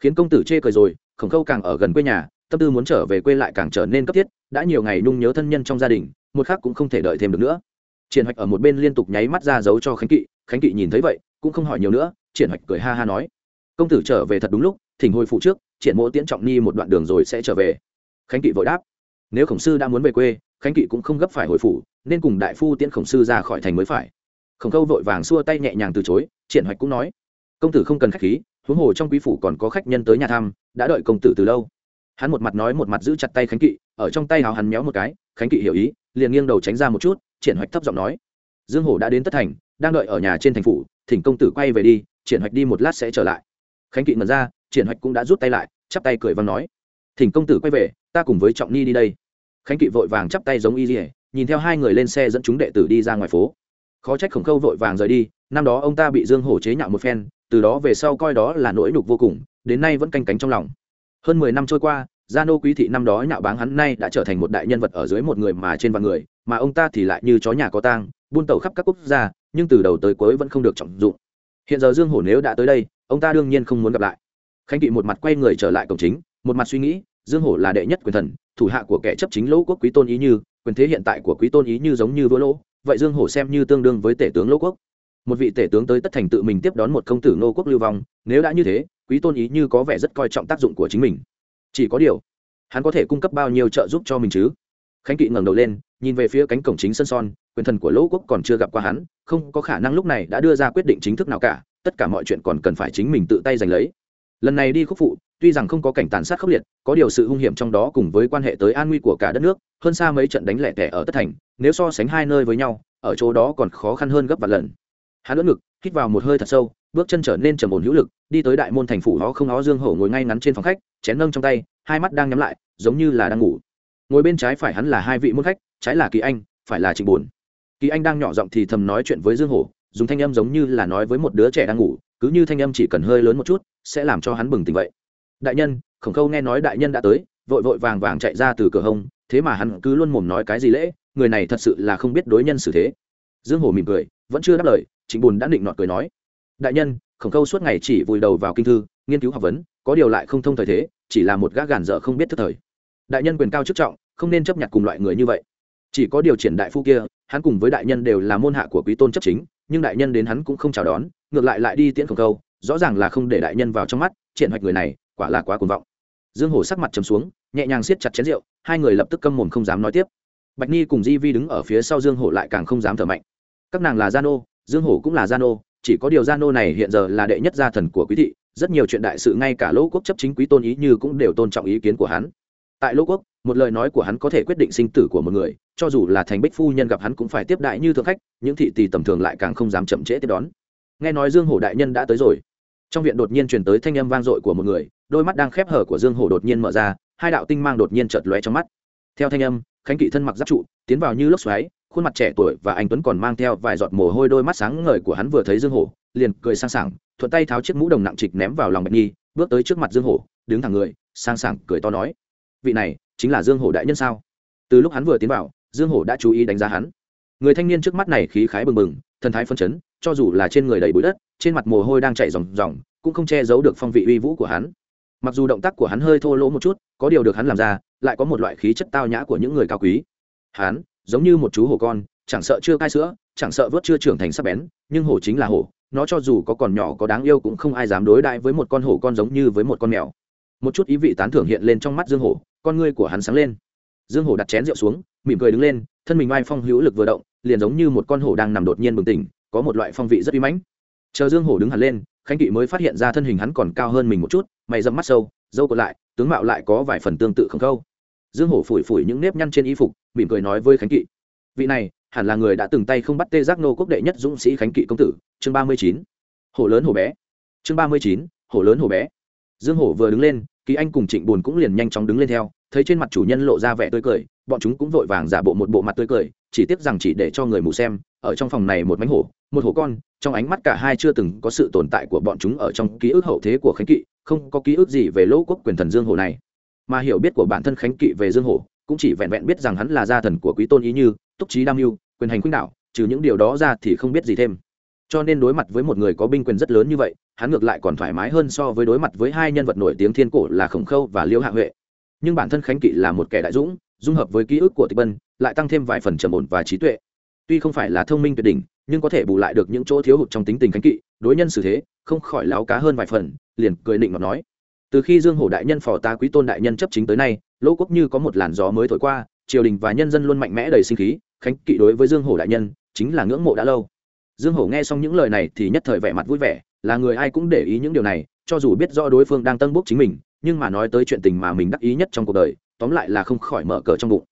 A: khiến công tử chê cười rồi, khổng khâu càng ở gần quê nhà, tâm tư muốn trở về quê lại càng trở nên cấp thiết, đã nhiều ngày nhung nhớ thân nhân trong gia đình, một khác cũng không thể đợi thêm được nữa triển hoạch ở một bên liên tục nháy mắt ra giấu cho khánh kỵ khánh kỵ nhìn thấy vậy, cũng không hỏi nhiều nữa, triển hoạch cười ha ha nói. Công tử trở về thật đúng lúc, thỉnh hồi phụ trước, triển mỗ tiễn trọng ni một đoạn đường rồi sẽ trở về. Khánh kỵ vội đáp. Nếu khổng sư đã muốn về quê, khánh kỵ cũng không gấp phải hồi phủ, nên cùng đại phu tiễn khổng sư ra khỏi thành mới phải. Khổng khâu vội vàng xua tay nhẹ nhàng từ chối, triển hoạch cũng nói. Công tử không cần khách khí, huống hồ trong quý phủ còn có khách nhân tới nhà thăm, đã đợi công tử từ lâu. Hắn một mặt nói một mặt giữ chặt tay khánh kỵ, ở trong tay hào hắn méo một cái, khánh kỵ hiểu ý, liền nghiêng đầu tránh ra một chút triển hoạch thấp giọng nói. Dương hổ đã đến tất thành, đang đợi ở nhà trên thành phủ, thỉnh công tử quay về đi, triển hoạch đi một lát sẽ trở lại. Khánh kỵ mật ra, triển hoạch cũng đã rút tay lại, chắp tay cười văng nói. Thỉnh công tử quay về, ta cùng với trọng ni đi đây. Khánh kỵ vội vàng chắp tay giống y dỉa nhìn theo hai người lên xe dẫn chúng đệ tử đi ra ngoài phố. Khó trách khổng khâu vội vàng rời đi, năm đó ông ta bị dương hổ chế nhạo một phen, từ đó về sau coi đó là nỗi nhục vô cùng, đến nay vẫn canh cánh trong lòng. Hơn mười năm trôi qua gia nô quý thị năm đó nhạo báng hắn nay đã trở thành một đại nhân vật ở dưới một người mà trên vạn người, mà ông ta thì lại như chó nhà có tang, buôn tàu khắp các quốc gia, nhưng từ đầu tới cuối vẫn không được trọng dụng. Hiện giờ dương hổ nếu đã tới đây, ông ta đương nhiên không muốn gặp lại. Khánh kỵ một mặt quay người trở lại cổng chính, một mặt suy nghĩ, dương hổ là đệ nhất quyền thần, thủ hạ của kẻ chấp chính lỗ quốc quý tôn ý như, quyền thế hiện tại của quý tôn ý như giống như vua lỗ, vậy dương hổ xem như tương đương với tể tướng lỗ quốc. Một vị tể tướng tới tất thành tự mình tiếp đón một công tử nô quốc lưu vong, nếu đã như thế, quý tôn ý như có vẻ rất coi trọng tác dụng của chính mình chỉ có điều, hắn có thể cung cấp bao nhiêu trợ giúp cho mình chứ? Khánh kỵ ngẩng đầu lên, nhìn về phía cánh cổng chính sân son, quyền thần của lỗ quốc còn chưa gặp qua hắn, không có khả năng lúc này đã đưa ra quyết định chính thức nào cả, tất cả mọi chuyện còn cần phải chính mình tự tay giành lấy. Lần này đi khúc phụ, tuy rằng không có cảnh tàn sát khốc liệt, có điều sự hung hiểm trong đó cùng với quan hệ tới an nguy của cả đất nước, hơn xa mấy trận đánh lẻ tẻ ở tất thành, nếu so sánh hai nơi với nhau, ở chỗ đó còn khó khăn hơn gấp vài lần. Hắn lỡ ngực hít vào một hơi thật sâu, bước chân trở nên trầm ổn hữu lực, đi tới đại môn thành phủ nó không ó dương hổ ngồi ngay ngắn trên phòng khách, chén nâng trong tay, hai mắt đang nhắm lại, giống như là đang ngủ. Ngồi bên trái phải hắn là hai vị môn khách, trái là kỳ anh, phải là trịnh bồn. Kỳ anh đang nhỏ giọng thì thầm nói chuyện với dương hổ, dùng thanh âm giống như là nói với một đứa trẻ đang ngủ, cứ như thanh âm chỉ cần hơi lớn một chút, sẽ làm cho hắn bừng tỉnh vậy đại nhân, khổng khâu nghe nói đại nhân đã tới, vội vội vàng vàng chạy ra từ cửa hông, thế mà hắn cứ luôn mồm nói cái gì lễ, người này thật sự là không biết đối nhân xử thế. Dương hổ mỉm cười, vẫn chưa đáp lời Chính bùn đã định nọt cười nói, đại nhân, khổng khâu suốt ngày chỉ vùi đầu vào kinh thư, nghiên cứu học vấn, có điều lại không thông thời thế, chỉ là một gã gàn dở không biết thức thời. Đại nhân quyền cao chức trọng, không nên chấp nhận cùng loại người như vậy. Chỉ có điều triển đại phu kia, hắn cùng với đại nhân đều là môn hạ của quý tôn chấp chính, nhưng đại nhân đến hắn cũng không chào đón, ngược lại lại đi tiễn khổng khâu, rõ ràng là không để đại nhân vào trong mắt, triển hoạch người này, quả là quá cuồng vọng. Dương hổ sắc mặt trầm xuống, nhẹ nhàng siết chặt chén rượu, hai người lập tức câm mồm không dám nói tiếp. Bạch Nhi cùng di vi đứng ở phía sau dương hổ lại càng không dám thở mạnh. Các nàng là gia nô dương hổ cũng là gia nô, chỉ có điều gia nô này hiện giờ là đệ nhất gia thần của quý thị, rất nhiều chuyện đại sự ngay cả lỗ quốc chấp chính quý tôn ý như cũng đều tôn trọng ý kiến của hắn. Tại lỗ quốc, một lời nói của hắn có thể quyết định sinh tử của một người, cho dù là thành bích phu nhân gặp hắn cũng phải tiếp đại như thượng khách, những thị tỳ tầm thường lại càng không dám chậm trễ tiếp đón. Nghe nói dương hổ đại nhân đã tới rồi. Trong viện đột nhiên truyền tới thanh âm vang dội của một người, đôi mắt đang khép hở của dương hổ đột nhiên mở ra, hai đạo tinh mang đột nhiên chợt lóe trong mắt. Theo thanh âm, khánh kỵ thân mặc giáp trụ, tiến vào như lốc xoáy khuôn mặt trẻ tuổi và anh tuấn còn mang theo vài giọt mồ hôi đôi mắt sáng ngời của hắn vừa thấy dương hổ, liền cười sang sảng, thuận tay tháo chiếc mũ đồng nặng trịch ném vào lòng bạch nhi, bước tới trước mặt dương hổ, đứng thẳng người, sang sảng cười to nói, vị này chính là dương hổ đại nhân sao? Từ lúc hắn vừa tiến vào, dương hổ đã chú ý đánh giá hắn. Người thanh niên trước mắt này khí khái bừng bừng, thần thái phân chấn, cho dù là trên người đầy bụi đất, trên mặt mồ hôi đang chảy ròng ròng, cũng không che giấu được phong vị uy vũ của hắn. Mặc dù động tác của hắn hơi thô lỗ một chút, có điều được hắn làm ra, lại có một loại khí chất tao nhã của những người cao quý. Hắn giống như một chú hổ con, chẳng sợ chưa cai sữa, chẳng sợ vớt chưa trưởng thành sắc bén, nhưng hổ chính là hổ, nó cho dù có còn nhỏ có đáng yêu cũng không ai dám đối đại với một con hổ con giống như với một con mèo. Một chút ý vị tán thưởng hiện lên trong mắt dương hổ, con ngươi của hắn sáng lên. Dương hổ đặt chén rượu xuống, mỉm cười đứng lên, thân mình oai phong hữu lực vừa động, liền giống như một con hổ đang nằm đột nhiên bừng tỉnh, có một loại phong vị rất uy mãnh. Chờ dương hổ đứng hẳn lên, khánh kỵ mới phát hiện ra thân hình hắn còn cao hơn mình một chút, mày dẫm mắt sâu, dâu còn lại, tướng mạo lại có vài phần tương tự không câu dương hổ phủi phủi những nếp nhăn trên y phục mỉm cười nói với khánh kỵ. Vị này, hẳn là người đã từng tay không bắt tê giác nô quốc đệ nhất dũng sĩ khánh kỵ công tử, chương ba mươi chín. Hổ lớn hổ bé. Chương ba mươi chín, hổ lớn hổ bé. Dương hổ vừa đứng lên, kỳ anh cùng trịnh bồn cũng liền nhanh chóng đứng lên theo, thấy trên mặt chủ nhân lộ ra vẻ tươi cười, bọn chúng cũng vội vàng giả bộ một bộ mặt tươi cười, chỉ tiếc rằng chỉ để cho người mù xem, ở trong phòng này một mánh hổ, một hổ con, trong ánh mắt cả hai chưa từng có sự tồn tại của bọn chúng ở trong ký ức hậu thế của khánh kỵ, không có ký ức gì về lỗ quốc quyền thần dương hổ này. Mà hiểu biết của bản thân khánh kỵ về dương hổ cũng chỉ vẹn vẹn biết rằng hắn là gia thần của quý tôn ý như, túc trí đam mưu, quyền hành khuynh đạo, trừ những điều đó ra thì không biết gì thêm. Cho nên đối mặt với một người có binh quyền rất lớn như vậy, hắn ngược lại còn thoải mái hơn so với đối mặt với hai nhân vật nổi tiếng thiên cổ là khổng khâu và liễu hạ huệ. Nhưng bản thân khánh kỵ là một kẻ đại dũng, dung hợp với ký ức của tịch bân, lại tăng thêm vài phần trầm ổn và trí tuệ. Tuy không phải là thông minh tuyệt đỉnh, nhưng có thể bù lại được những chỗ thiếu hụt trong tính tình khánh kỵ, đối nhân xử thế, không khỏi láo cá hơn vài phần, liền cười định mà nói từ khi dương hổ đại nhân phò ta quý tôn đại nhân chấp chính tới nay, lỗ quốc như có một làn gió mới thổi qua, triều đình và nhân dân luôn mạnh mẽ đầy sinh khí, khánh kỵ đối với dương hổ đại nhân, chính là ngưỡng mộ đã lâu. Dương hổ nghe xong những lời này thì nhất thời vẻ mặt vui vẻ, là người ai cũng để ý những điều này, cho dù biết rõ đối phương đang tân bốc chính mình, nhưng mà nói tới chuyện tình mà mình đắc ý nhất trong cuộc đời, tóm lại là không khỏi mở cờ trong bụng.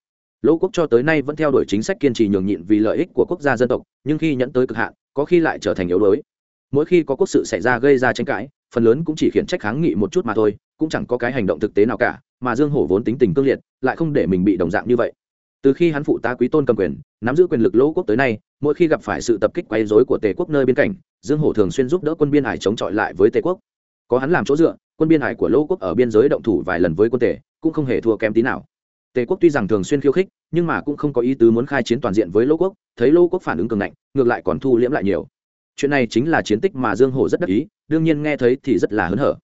A: Lỗ quốc cho tới nay vẫn theo đuổi chính sách kiên trì nhường nhịn vì lợi ích của quốc gia dân tộc, nhưng khi nhẫn tới cực hạn, có khi lại trở thành yếu đuối. Mỗi khi có quốc sự xảy ra gây ra tranh cãi phần lớn cũng chỉ khiển trách kháng nghị một chút mà thôi, cũng chẳng có cái hành động thực tế nào cả, mà dương hổ vốn tính tình cương liệt, lại không để mình bị đồng dạng như vậy. Từ khi hắn phụ tá quý tôn cầm quyền, nắm giữ quyền lực lỗ quốc tới nay, mỗi khi gặp phải sự tập kích quấy rối của tề quốc nơi biên cảnh dương hổ thường xuyên giúp đỡ quân biên hải chống chọi lại với tề quốc. Có hắn làm chỗ dựa, quân biên hải của lỗ quốc ở biên giới động thủ vài lần với quân tề, cũng không hề thua kém tí nào. Tề quốc tuy rằng thường xuyên khiêu khích, nhưng mà cũng không có ý tứ muốn khai chiến toàn diện với lỗ quốc, thấy lỗ quốc phản ứng cường ngạnh, ngược lại còn thu liễm lại nhiều. Chuyện này chính là chiến tích mà dương hổ rất đắc ý đương nhiên nghe thấy thì rất là hớn hở.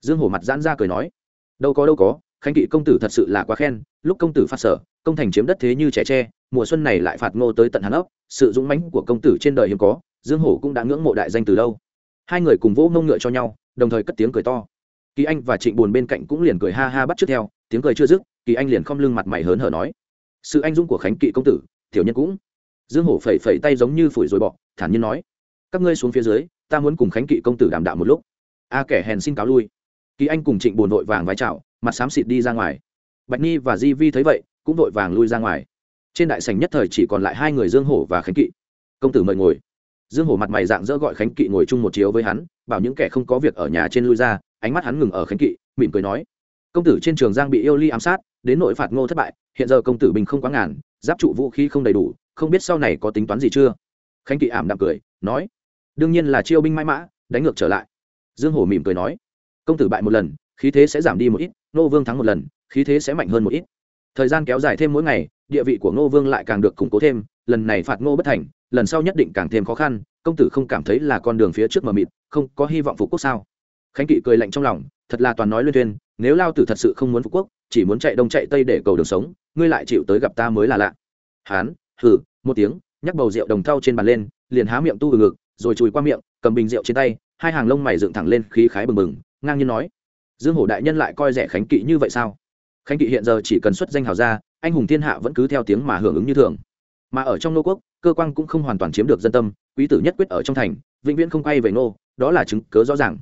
A: Dương hổ mặt giãn ra cười nói, đâu có đâu có, khánh kỵ công tử thật sự là quá khen, lúc công tử phát sở, công thành chiếm đất thế như trẻ tre, mùa xuân này lại phạt ngô tới tận hắn ốc, sự dũng mãnh của công tử trên đời hiếm có, dương hổ cũng đã ngưỡng mộ đại danh từ lâu. Hai người cùng vỗ mông ngựa cho nhau, đồng thời cất tiếng cười to. Kỳ anh và trịnh buồn bên cạnh cũng liền cười ha ha bắt trước theo, tiếng cười chưa dứt, kỳ anh liền không lưng mặt mày hớn hở nói, sự anh dũng của khánh kỵ công tử, tiểu nhân cũng. Dương hổ phẩy phẩy tay giống như phủi rồi bọ thản nhiên nói, các ngươi xuống phía dưới ta muốn cùng khánh kỵ công tử đàm đạo một lúc. A kẻ hèn xin cáo lui. Kỳ anh cùng trịnh buồn vội vàng vai chào, mặt xám xịt đi ra ngoài. Bạch nhi và di vi thấy vậy, cũng vội vàng lui ra ngoài. Trên đại sảnh nhất thời chỉ còn lại hai người dương hổ và khánh kỵ. Công tử mời ngồi. Dương hổ mặt mày dạng dỡ gọi khánh kỵ ngồi chung một chiếu với hắn, bảo những kẻ không có việc ở nhà trên lui ra, ánh mắt hắn ngừng ở khánh kỵ, mỉm cười nói, công tử trên trường giang bị yêu ly ám sát, đến nội phạt ngô thất bại, hiện giờ công tử bình không quá ngàn, giáp trụ vũ khí không đầy đủ, không biết sau này có tính toán gì chưa? Khánh kỵ ảm đạm cười, nói đương nhiên là chiêu binh mãi mã, đánh ngược trở lại. Dương hổ mỉm cười nói, công tử bại một lần, khí thế sẽ giảm đi một ít nô vương thắng một lần, khí thế sẽ mạnh hơn một ít. Thời gian kéo dài thêm mỗi ngày, địa vị của ngô vương lại càng được củng cố thêm, lần này phạt ngô bất thành, lần sau nhất định càng thêm khó khăn, công tử không cảm thấy là con đường phía trước mờ mịt, không có hy vọng phục quốc sao? Khánh kỵ cười lạnh trong lòng, thật là toàn nói luyên thuyên, nếu lao tử thật sự không muốn phục quốc, chỉ muốn chạy đông chạy tây để cầu đường sống, ngươi lại chịu tới gặp ta mới là lạ. Hán, hừ, một tiếng, nhắc bầu rượu đồng thau trên bàn lên, liền há miệng tu từ ngực rồi chùi qua miệng, cầm bình rượu trên tay, hai hàng lông mày dựng thẳng lên, khí khái bừng bừng, ngang nhiên nói, dương hổ đại nhân lại coi rẻ khánh kỵ như vậy sao? Khánh kỵ hiện giờ chỉ cần xuất danh hào ra anh hùng thiên hạ vẫn cứ theo tiếng mà hưởng ứng như thường. Mà ở trong nô quốc, cơ quan cũng không hoàn toàn chiếm được dân tâm, quý tử nhất quyết ở trong thành, vĩnh viễn không quay về nô, đó là chứng cớ rõ ràng.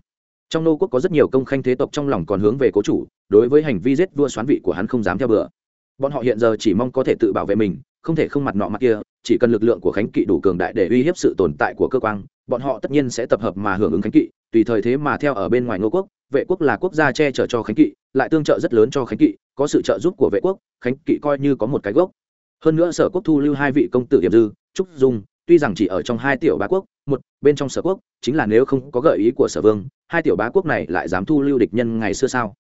A: Trong nô quốc có rất nhiều công khanh thế tộc trong lòng còn hướng về cố chủ, đối với hành vi giết vua xoán vị của hắn không dám theo bừa. Bọn họ hiện giờ chỉ mong có thể tự bảo vệ mình không thể không mặt nọ mặt kia, chỉ cần lực lượng của khánh kỵ đủ cường đại để uy hiếp sự tồn tại của cơ quan, bọn họ tất nhiên sẽ tập hợp mà hưởng ứng khánh kỵ, tùy thời thế mà theo ở bên ngoài ngô quốc, vệ quốc là quốc gia che chở cho khánh kỵ, lại tương trợ rất lớn cho khánh kỵ, có sự trợ giúp của vệ quốc, khánh kỵ coi như có một cái gốc. Hơn nữa sở quốc thu lưu hai vị công tử hiệp dư, trúc dung, tuy rằng chỉ ở trong hai tiểu bá quốc, một bên trong sở quốc, chính là nếu không có gợi ý của sở vương, hai tiểu bá quốc này lại dám thu lưu địch nhân ngày xưa sao?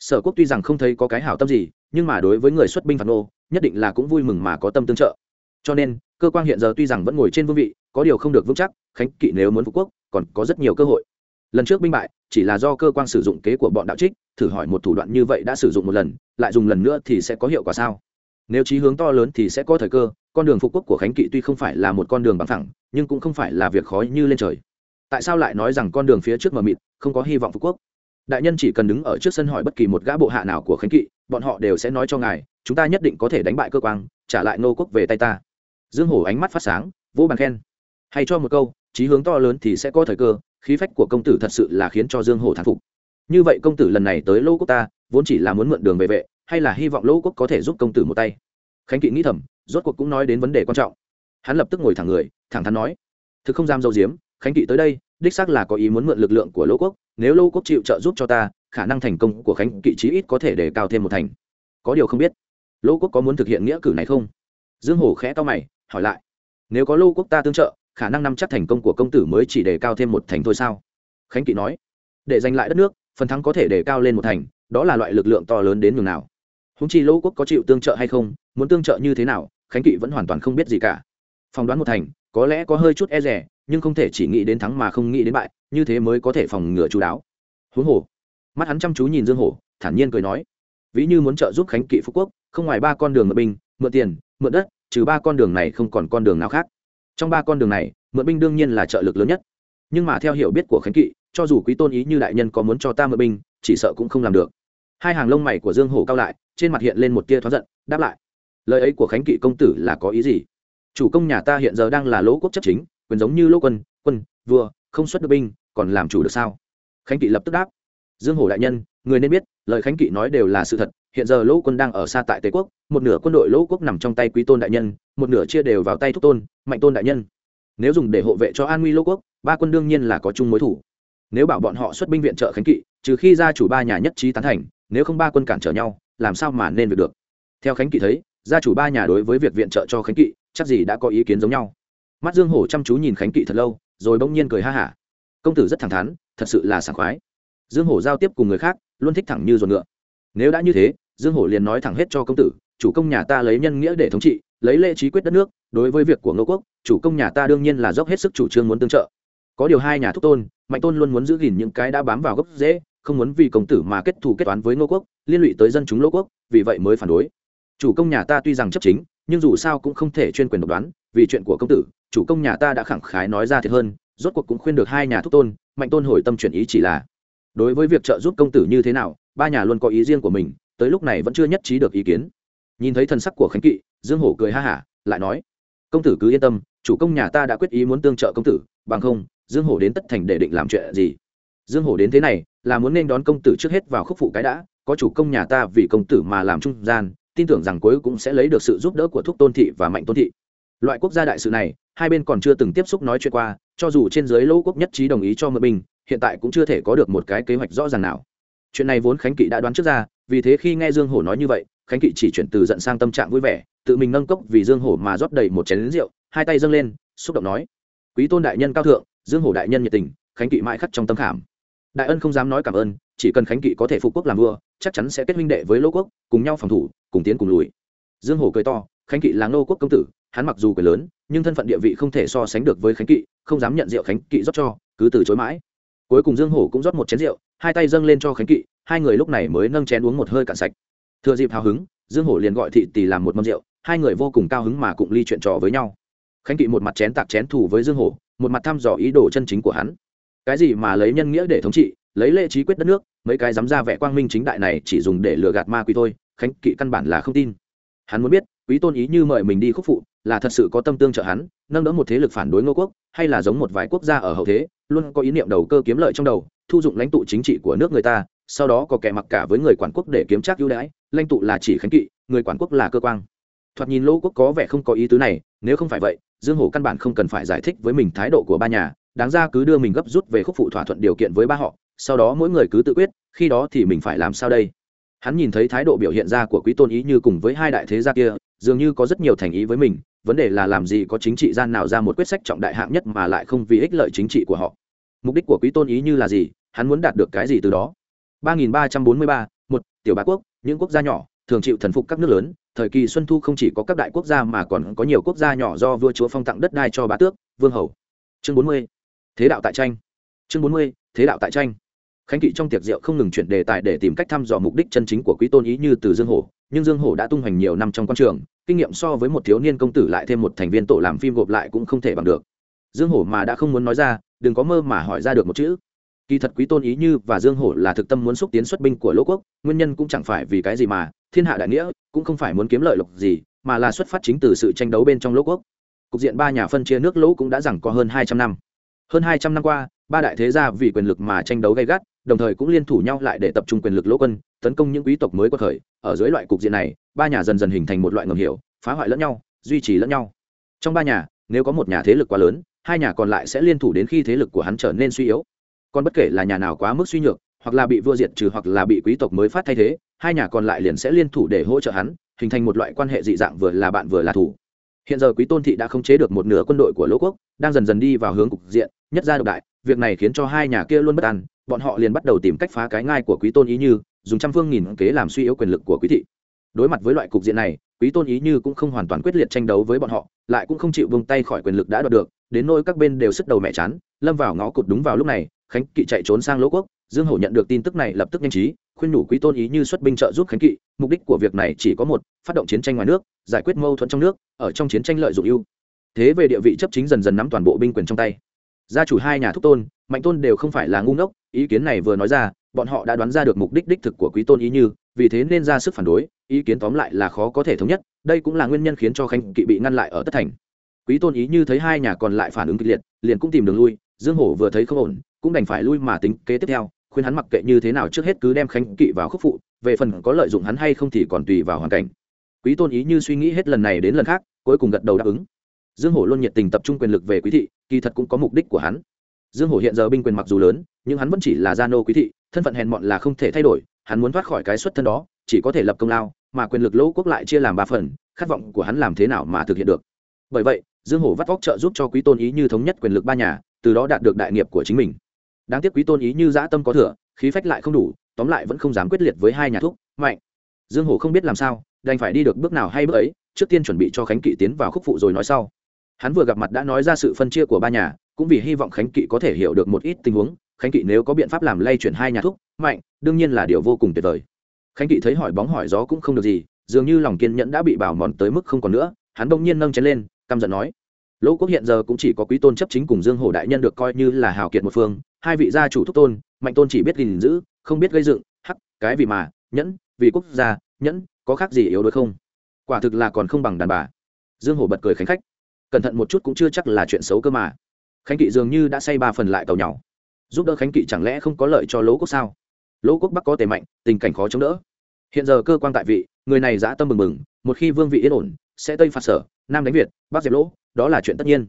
A: Sở quốc tuy rằng không thấy có cái hảo tâm gì nhưng mà đối với người xuất binh phạt nô, nhất định là cũng vui mừng mà có tâm tương trợ. Cho nên, cơ quan hiện giờ tuy rằng vẫn ngồi trên vương vị, có điều không được vững chắc, khánh kỵ nếu muốn phục quốc, còn có rất nhiều cơ hội. Lần trước binh bại, chỉ là do cơ quan sử dụng kế của bọn đạo trích, thử hỏi một thủ đoạn như vậy đã sử dụng một lần, lại dùng lần nữa thì sẽ có hiệu quả sao? Nếu chí hướng to lớn thì sẽ có thời cơ, con đường phục quốc của khánh kỵ tuy không phải là một con đường bằng thẳng nhưng cũng không phải là việc khó như lên trời. Tại sao lại nói rằng con đường phía trước mờ mịt, không có hy vọng phục quốc? Đại nhân chỉ cần đứng ở trước sân hỏi bất kỳ một gã bộ hạ nào của khánh kỵ bọn họ đều sẽ nói cho ngài, chúng ta nhất định có thể đánh bại cơ quan trả lại nô quốc về tay ta. Dương hổ ánh mắt phát sáng vỗ bàn khen. Hay cho một câu, chí hướng to lớn thì sẽ có thời cơ, khí phách của công tử thật sự là khiến cho dương hổ thán phục. Như vậy công tử lần này tới lô quốc ta, vốn chỉ là muốn mượn đường về vệ, hay là hy vọng lô quốc có thể giúp công tử một tay? Khánh kỵ nghĩ thầm, rốt cuộc cũng nói đến vấn đề quan trọng. Hắn lập tức ngồi thẳng người, thẳng thắn nói, thực không dám dâu diếm khánh kỵ tới đây, đích xác là có ý muốn mượn lực lượng của lô quốc, nếu lô quốc chịu trợ giúp cho ta khả năng thành công của khánh kỵ chí ít có thể để cao thêm một thành. Có điều không biết, lô quốc có muốn thực hiện nghĩa cử này không? Dương hổ khẽ to mày, hỏi lại. Nếu có lô quốc ta tương trợ, khả năng năm chắc thành công của công tử mới chỉ đề cao thêm một thành thôi sao? Khánh kỵ nói. Để giành lại đất nước, phần thắng có thể đề cao lên một thành, đó là loại lực lượng to lớn đến nhường nào. Húng chi lỗ quốc có chịu tương trợ hay không, muốn tương trợ như thế nào, khánh kỵ vẫn hoàn toàn không biết gì cả. Phỏng đoán một thành, có lẽ có hơi chút e rẻ nhưng không thể chỉ nghĩ đến thắng mà không nghĩ đến bại, như thế mới có thể phòng ngừa chú đáo. Huống hồ mắt hắn chăm chú nhìn dương hổ, thản nhiên cười nói, ví như muốn trợ giúp khánh kỵ phú quốc, không ngoài ba con đường mượn binh, mượn tiền, mượn đất, trừ ba con đường này không còn con đường nào khác. Trong ba con đường này, mượn binh đương nhiên là trợ lực lớn nhất. Nhưng mà theo hiểu biết của khánh kỵ, cho dù quý tôn ý như đại nhân có muốn cho ta mượn binh, chỉ sợ cũng không làm được. Hai hàng lông mày của dương hổ cao lại, trên mặt hiện lên một tia thoáng giận, đáp lại, lời ấy của khánh kỵ công tử là có ý gì? Chủ công nhà ta hiện giờ đang là lỗ quốc chấp chính, quyền giống như lỗ quân quân, vua, không xuất được binh, còn làm chủ được sao? Khánh kỵ lập tức đáp dương hổ đại nhân, người nên biết, lời khánh kỵ nói đều là sự thật. Hiện giờ lỗ quân đang ở xa tại Tề quốc, một nửa quân đội lỗ quốc nằm trong tay quý tôn đại nhân, một nửa chia đều vào tay thúc tôn, mạnh tôn đại nhân. Nếu dùng để hộ vệ cho an nguy lỗ quốc, ba quân đương nhiên là có chung mối thủ. Nếu bảo bọn họ xuất binh viện trợ khánh kỵ, trừ khi gia chủ ba nhà nhất trí tán thành, nếu không ba quân cản trở nhau, làm sao mà nên việc được? Theo khánh kỵ thấy, gia chủ ba nhà đối với việc viện trợ cho khánh kỵ, chắc gì đã có ý kiến giống nhau. Mắt dương hổ chăm chú nhìn khánh kỵ thật lâu, rồi bỗng nhiên cười ha hả. Công tử rất thẳng thắn, thật sự là sảng khoái dương hổ giao tiếp cùng người khác, luôn thích thẳng như ruột ngựa. Nếu đã như thế, dương hổ liền nói thẳng hết cho công tử, chủ công nhà ta lấy nhân nghĩa để thống trị, lấy lễ trí quyết đất nước, đối với việc của ngô quốc, chủ công nhà ta đương nhiên là dốc hết sức chủ trương muốn tương trợ. Có điều hai nhà thúc tôn, mạnh tôn luôn muốn giữ gìn những cái đã bám vào gốc dễ không muốn vì công tử mà kết thù kết toán với ngô quốc, liên lụy tới dân chúng lô quốc, vì vậy mới phản đối. Chủ công nhà ta tuy rằng chấp chính, nhưng dù sao cũng không thể chuyên quyền độc đoán, vì chuyện của công tử, chủ công nhà ta đã khẳng khái nói ra thiệt hơn, rốt cuộc cũng khuyên được hai nhà thúc tôn, mạnh tôn hồi tâm chuyển ý chỉ là đối với việc trợ giúp công tử như thế nào, ba nhà luôn có ý riêng của mình, tới lúc này vẫn chưa nhất trí được ý kiến. Nhìn thấy thần sắc của khánh kỵ, dương hổ cười ha hả, lại nói, công tử cứ yên tâm, chủ công nhà ta đã quyết ý muốn tương trợ công tử, bằng không, dương hổ đến tất thành để định làm chuyện gì? Dương hổ đến thế này, là muốn nên đón công tử trước hết vào khúc phụ cái đã, có chủ công nhà ta vì công tử mà làm trung gian, tin tưởng rằng cuối cũng sẽ lấy được sự giúp đỡ của thúc tôn thị và mạnh tôn thị. Loại quốc gia đại sự này, hai bên còn chưa từng tiếp xúc nói chuyện qua, cho dù trên giới lỗ quốc nhất trí đồng ý cho mượn binh hiện tại cũng chưa thể có được một cái kế hoạch rõ ràng nào. Chuyện này vốn khánh kỵ đã đoán trước ra, vì thế khi nghe dương hổ nói như vậy, khánh kỵ chỉ chuyển từ giận sang tâm trạng vui vẻ, tự mình nâng cốc vì dương hổ mà rót đầy một chén lính rượu, hai tay dâng lên, xúc động nói, quý tôn đại nhân cao thượng, dương hổ đại nhân nhiệt tình, khánh kỵ mãi khắc trong tâm khảm. Đại ân không dám nói cảm ơn, chỉ cần khánh kỵ có thể phục quốc làm vua, chắc chắn sẽ kết huynh đệ với lỗ quốc, cùng nhau phòng thủ, cùng tiến cùng lùi. Dương hổ cười to, khánh kỵ là lô quốc công tử, hắn mặc dù cười lớn, nhưng thân phận địa vị không thể so sánh được với khánh kỵ, không dám nhận rượu khánh kỵ rót cho, cứ từ chối mãi cuối cùng dương hổ cũng rót một chén rượu, hai tay dâng lên cho khánh kỵ, hai người lúc này mới nâng chén uống một hơi cạn sạch. Thừa dịp hào hứng, dương hổ liền gọi thị tỷ làm một mâm rượu, hai người vô cùng cao hứng mà cũng ly chuyện trò với nhau. Khánh kỵ một mặt chén tạc chén thủ với dương hổ, một mặt thăm dò ý đồ chân chính của hắn. Cái gì mà lấy nhân nghĩa để thống trị, lấy lệ trí quyết đất nước, mấy cái dám ra vẻ quang minh chính đại này chỉ dùng để lừa gạt ma quỷ thôi, khánh kỵ căn bản là không tin. Hắn muốn biết, quý tôn ý như mời mình đi khúc phụ, là thật sự có tâm tương trợ hắn, nâng đỡ một thế lực phản đối ngô quốc, hay là giống một vài quốc gia ở hậu thế luôn có ý niệm đầu cơ kiếm lợi trong đầu, thu dụng lãnh tụ chính trị của nước người ta, sau đó có kẻ mặc cả với người quản quốc để kiếm trác ưu đãi, lãnh tụ là chỉ khánh kỵ, người quản quốc là cơ quan thoạt nhìn lỗ quốc có vẻ không có ý tứ này, nếu không phải vậy, dương hổ căn bản không cần phải giải thích với mình thái độ của ba nhà, đáng ra cứ đưa mình gấp rút về khúc phụ thỏa thuận điều kiện với ba họ, sau đó mỗi người cứ tự quyết, khi đó thì mình phải làm sao đây? Hắn nhìn thấy thái độ biểu hiện ra của quý tôn ý như cùng với hai đại thế gia kia, dường như có rất nhiều thành ý với mình vấn đề là làm gì có chính trị gian nào ra một quyết sách trọng đại hạng nhất mà lại không vì ích lợi chính trị của họ. Mục đích của quý tôn ý như là gì? Hắn muốn đạt được cái gì từ đó? ba nghìn ba trăm bốn mươi ba, một, tiểu bá quốc, những quốc gia nhỏ, thường chịu thần phục các nước lớn. Thời kỳ xuân thu không chỉ có các đại quốc gia mà còn có nhiều quốc gia nhỏ do vua chúa phong tặng đất đai cho bá tước, vương hầu. Chương bốn mươi, thế đạo tại tranh. Chương bốn mươi, thế đạo tại tranh. Khánh kỵ trong tiệc rượu không ngừng chuyển đề tài để tìm cách thăm dò mục đích chân chính của quý tôn ý như từ dương hổ, nhưng dương hổ đã tung hoành nhiều năm trong quan trường kinh nghiệm so với một thiếu niên công tử lại thêm một thành viên tổ làm phim gộp lại cũng không thể bằng được. Dương hổ mà đã không muốn nói ra, đừng có mơ mà hỏi ra được một chữ. Kỳ thật quý tôn ý như và dương hổ là thực tâm muốn xúc tiến xuất binh của lỗ quốc, nguyên nhân cũng chẳng phải vì cái gì mà, thiên hạ đại nghĩa cũng không phải muốn kiếm lợi lộc gì, mà là xuất phát chính từ sự tranh đấu bên trong lỗ quốc. Cục diện ba nhà phân chia nước lỗ cũng đã rằng có hơn hai trăm năm. Hơn hai trăm năm qua, ba đại thế gia vì quyền lực mà tranh đấu gay gắt đồng thời cũng liên thủ nhau lại để tập trung quyền lực lỗ quân, tấn công những quý tộc mới có khởi ở dưới loại cục diện này, ba nhà dần dần hình thành một loại ngầm hiểu, phá hoại lẫn nhau, duy trì lẫn nhau. Trong ba nhà, nếu có một nhà thế lực quá lớn, hai nhà còn lại sẽ liên thủ đến khi thế lực của hắn trở nên suy yếu. Còn bất kể là nhà nào quá mức suy nhược, hoặc là bị vua diệt trừ hoặc là bị quý tộc mới phát thay thế, hai nhà còn lại liền sẽ liên thủ để hỗ trợ hắn, hình thành một loại quan hệ dị dạng vừa là bạn vừa là thủ. Hiện giờ quý tôn thị đã khống chế được một nửa quân đội của lỗ quốc, đang dần dần đi vào hướng cục diện, nhất gia độc đại, việc này khiến cho hai nhà kia luôn bất an bọn họ liền bắt đầu tìm cách phá cái ngai của quý tôn ý như, dùng trăm phương nghìn kế làm suy yếu quyền lực của quý thị. Đối mặt với loại cục diện này, quý tôn ý như cũng không hoàn toàn quyết liệt tranh đấu với bọn họ, lại cũng không chịu vung tay khỏi quyền lực đã đoạt được, đến nỗi các bên đều sức đầu mẹ chán, lâm vào ngõ cụt đúng vào lúc này, khánh kỵ chạy trốn sang lỗ quốc. Dương hổ nhận được tin tức này lập tức nhanh trí, khuyên nhủ quý tôn ý như xuất binh trợ giúp khánh kỵ, mục đích của việc này chỉ có một, phát động chiến tranh ngoài nước, giải quyết mâu thuẫn trong nước, ở trong chiến tranh lợi dụng ưu. Thế về địa vị chấp chính dần dần nắm toàn bộ binh quyền trong tay. Gia chủ hai nhà thúc tôn, mạnh tôn đều không phải là ngu ngốc ý kiến này vừa nói ra, bọn họ đã đoán ra được mục đích đích thực của quý tôn ý như, vì thế nên ra sức phản đối, ý kiến tóm lại là khó có thể thống nhất, đây cũng là nguyên nhân khiến cho khánh kỵ bị ngăn lại ở tất thành. Quý tôn ý như thấy hai nhà còn lại phản ứng kịch liệt, liền cũng tìm đường lui, dương hổ vừa thấy không ổn, cũng đành phải lui mà tính kế tiếp theo, khuyên hắn mặc kệ như thế nào trước hết cứ đem khánh kỵ vào khúc phụ, về phần có lợi dụng hắn hay không thì còn tùy vào hoàn cảnh. Quý tôn ý như suy nghĩ hết lần này đến lần khác, cuối cùng gật đầu đáp ứng. Dương hổ luôn nhiệt tình tập trung quyền lực về quý thị, kỳ thật cũng có mục đích của hắn dương hổ hiện giờ binh quyền mặc dù lớn, nhưng hắn vẫn chỉ là gia nô quý thị, thân phận hèn mọn là không thể thay đổi, hắn muốn thoát khỏi cái xuất thân đó, chỉ có thể lập công lao, mà quyền lực lỗ quốc lại chia làm ba phần, khát vọng của hắn làm thế nào mà thực hiện được. Bởi vậy, dương hổ vắt vóc trợ giúp cho quý tôn ý như thống nhất quyền lực ba nhà, từ đó đạt được đại nghiệp của chính mình. Đáng tiếc quý tôn ý như dã tâm có thừa, khí phách lại không đủ, tóm lại vẫn không dám quyết liệt với hai nhà thuốc mạnh. Dương hổ không biết làm sao, đành phải đi được bước nào hay bước ấy, trước tiên chuẩn bị cho khánh kỵ tiến vào khúc phụ rồi nói sau. Hắn vừa gặp mặt đã nói ra sự phân chia của ba nhà cũng vì hy vọng khánh kỵ có thể hiểu được một ít tình huống, khánh kỵ nếu có biện pháp làm lay chuyển hai nhà thuốc mạnh, đương nhiên là điều vô cùng tuyệt vời. Khánh kỵ thấy hỏi bóng hỏi gió cũng không được gì, dường như lòng kiên nhẫn đã bị bảo mòn tới mức không còn nữa, hắn bỗng nhiên nâng chén lên, căm giận nói. Lỗ quốc hiện giờ cũng chỉ có quý tôn chấp chính cùng dương hổ đại nhân được coi như là hào kiệt một phương, hai vị gia chủ thúc tôn, mạnh tôn chỉ biết gìn giữ, không biết gây dựng, hắc, cái vì mà, nhẫn, vì quốc gia, nhẫn, có khác gì yếu đuối không? Quả thực là còn không bằng đàn bà. Dương hổ bật cười khánh khách. Cẩn thận một chút cũng chưa chắc là chuyện xấu cơ mà khánh kỵ dường như đã say ba phần lại tàu nhau giúp đỡ khánh kỵ chẳng lẽ không có lợi cho lỗ quốc sao? Lỗ quốc bắc có tề mạnh, tình cảnh khó chống đỡ. Hiện giờ cơ quan tại vị, người này dã tâm mừng mừng, một khi vương vị yên ổn, sẽ tây phạt sở, nam đánh việt, bắc dẹp lỗ, đó là chuyện tất nhiên.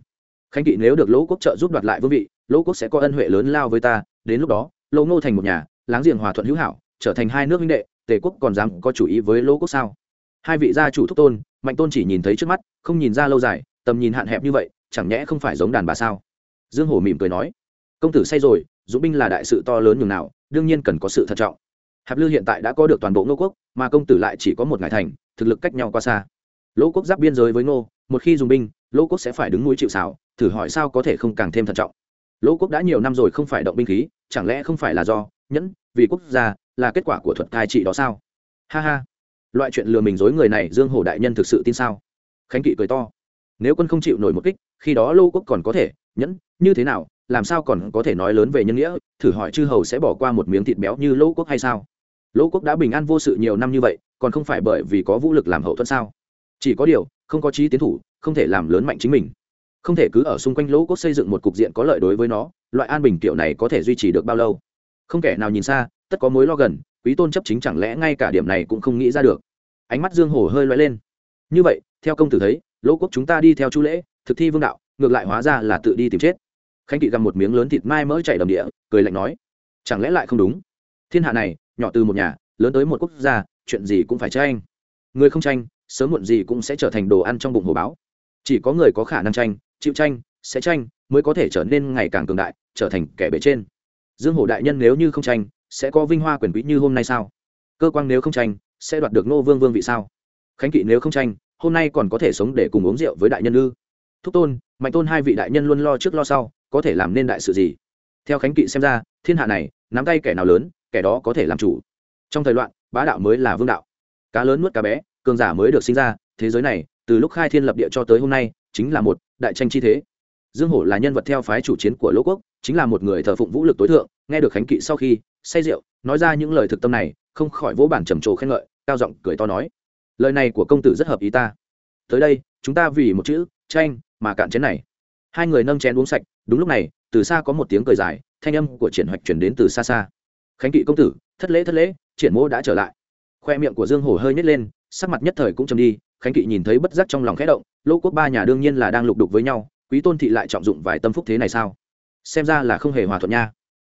A: Khánh kỵ nếu được lỗ quốc trợ giúp đoạt lại vương vị, lỗ quốc sẽ có ân huệ lớn lao với ta, đến lúc đó, lỗ ngô thành một nhà, láng giềng hòa thuận hữu hảo, trở thành hai nước minh đệ, tề quốc còn dám có chủ ý với lỗ quốc sao? Hai vị gia chủ thúc tôn, mạnh tôn chỉ nhìn thấy trước mắt, không nhìn ra lâu dài, tầm nhìn hạn hẹp như vậy, chẳng nhẽ không phải giống đàn bà sao? Dương hổ mỉm cười nói, công tử say rồi, dũng binh là đại sự to lớn nhường nào, đương nhiên cần có sự thận trọng. Hạp lư hiện tại đã có được toàn bộ ngô quốc, mà công tử lại chỉ có một ngài thành, thực lực cách nhau quá xa. Lỗ quốc giáp biên giới với ngô, một khi dùng binh, lỗ quốc sẽ phải đứng mũi chịu xào thử hỏi sao có thể không càng thêm thận trọng. Lỗ quốc đã nhiều năm rồi không phải động binh khí, chẳng lẽ không phải là do nhẫn, vì quốc gia, là kết quả của thuật cai trị đó sao? Ha ha, loại chuyện lừa mình dối người này dương hổ đại nhân thực sự tin sao? Khánh kỵ cười to, nếu quân không chịu nổi một kích, khi đó lô quốc còn có thể nhẫn, như thế nào, làm sao còn có thể nói lớn về nhân nghĩa, thử hỏi chư hầu sẽ bỏ qua một miếng thịt béo như lỗ quốc hay sao? Lỗ quốc đã bình an vô sự nhiều năm như vậy, còn không phải bởi vì có vũ lực làm hậu thuẫn sao? Chỉ có điều, không có trí tiến thủ, không thể làm lớn mạnh chính mình. Không thể cứ ở xung quanh lỗ quốc xây dựng một cục diện có lợi đối với nó, loại an bình kiểu này có thể duy trì được bao lâu? Không kẻ nào nhìn xa, tất có mối lo gần, quý tôn chấp chính chẳng lẽ ngay cả điểm này cũng không nghĩ ra được? Ánh mắt dương hồ hơi loay lên. Như vậy, theo công tử thấy, lỗ quốc chúng ta đi theo chu lễ, thực thi vương đạo ngược lại hóa ra là tự đi tìm chết. Khánh kỵ gặm một miếng lớn thịt mai mỡ chảy đầm địa, cười lạnh nói, chẳng lẽ lại không đúng? Thiên hạ này, nhỏ từ một nhà, lớn tới một quốc gia, chuyện gì cũng phải tranh. Người không tranh, sớm muộn gì cũng sẽ trở thành đồ ăn trong bụng hồ báo. Chỉ có người có khả năng tranh, chịu tranh, sẽ tranh, mới có thể trở nên ngày càng cường đại, trở thành kẻ bề trên. Dương hổ đại nhân nếu như không tranh, sẽ có vinh hoa quyền quý như hôm nay sao? Cơ quan nếu không tranh, sẽ đoạt được nô vương vương vị sao? Khánh kỵ nếu không tranh, hôm nay còn có thể sống để cùng uống rượu với đại nhân ư? Thúc tôn mạnh tôn hai vị đại nhân luôn lo trước lo sau, có thể làm nên đại sự gì? Theo khánh kỵ xem ra, thiên hạ này, nắm tay kẻ nào lớn, kẻ đó có thể làm chủ. Trong thời loạn, bá đạo mới là vương đạo. Cá lớn nuốt cá bé, cường giả mới được sinh ra, thế giới này, từ lúc khai thiên lập địa cho tới hôm nay, chính là một đại tranh chi thế. Dương hổ là nhân vật theo phái chủ chiến của lỗ quốc, chính là một người thờ phụng vũ lực tối thượng, nghe được khánh kỵ sau khi say rượu, nói ra những lời thực tâm này, không khỏi vỗ bản trầm trồ khen ngợi, cao giọng cười to nói, lời này của công tử rất hợp ý ta. Tới đây, chúng ta vì một chữ, tranh mà cạn chén này. Hai người nâng chén uống sạch, đúng lúc này, từ xa có một tiếng cười dài, thanh âm của triển hoạch chuyển đến từ xa xa. Khánh kỵ công tử, thất lễ thất lễ, triển mô đã trở lại. Khoe miệng của dương hổ hơi nhét lên, sắc mặt nhất thời cũng trầm đi, khánh kỵ nhìn thấy bất giác trong lòng khẽ động lỗ quốc ba nhà đương nhiên là đang lục đục với nhau, quý tôn thị lại trọng dụng vài tâm phúc thế này sao? Xem ra là không hề hòa thuận nha.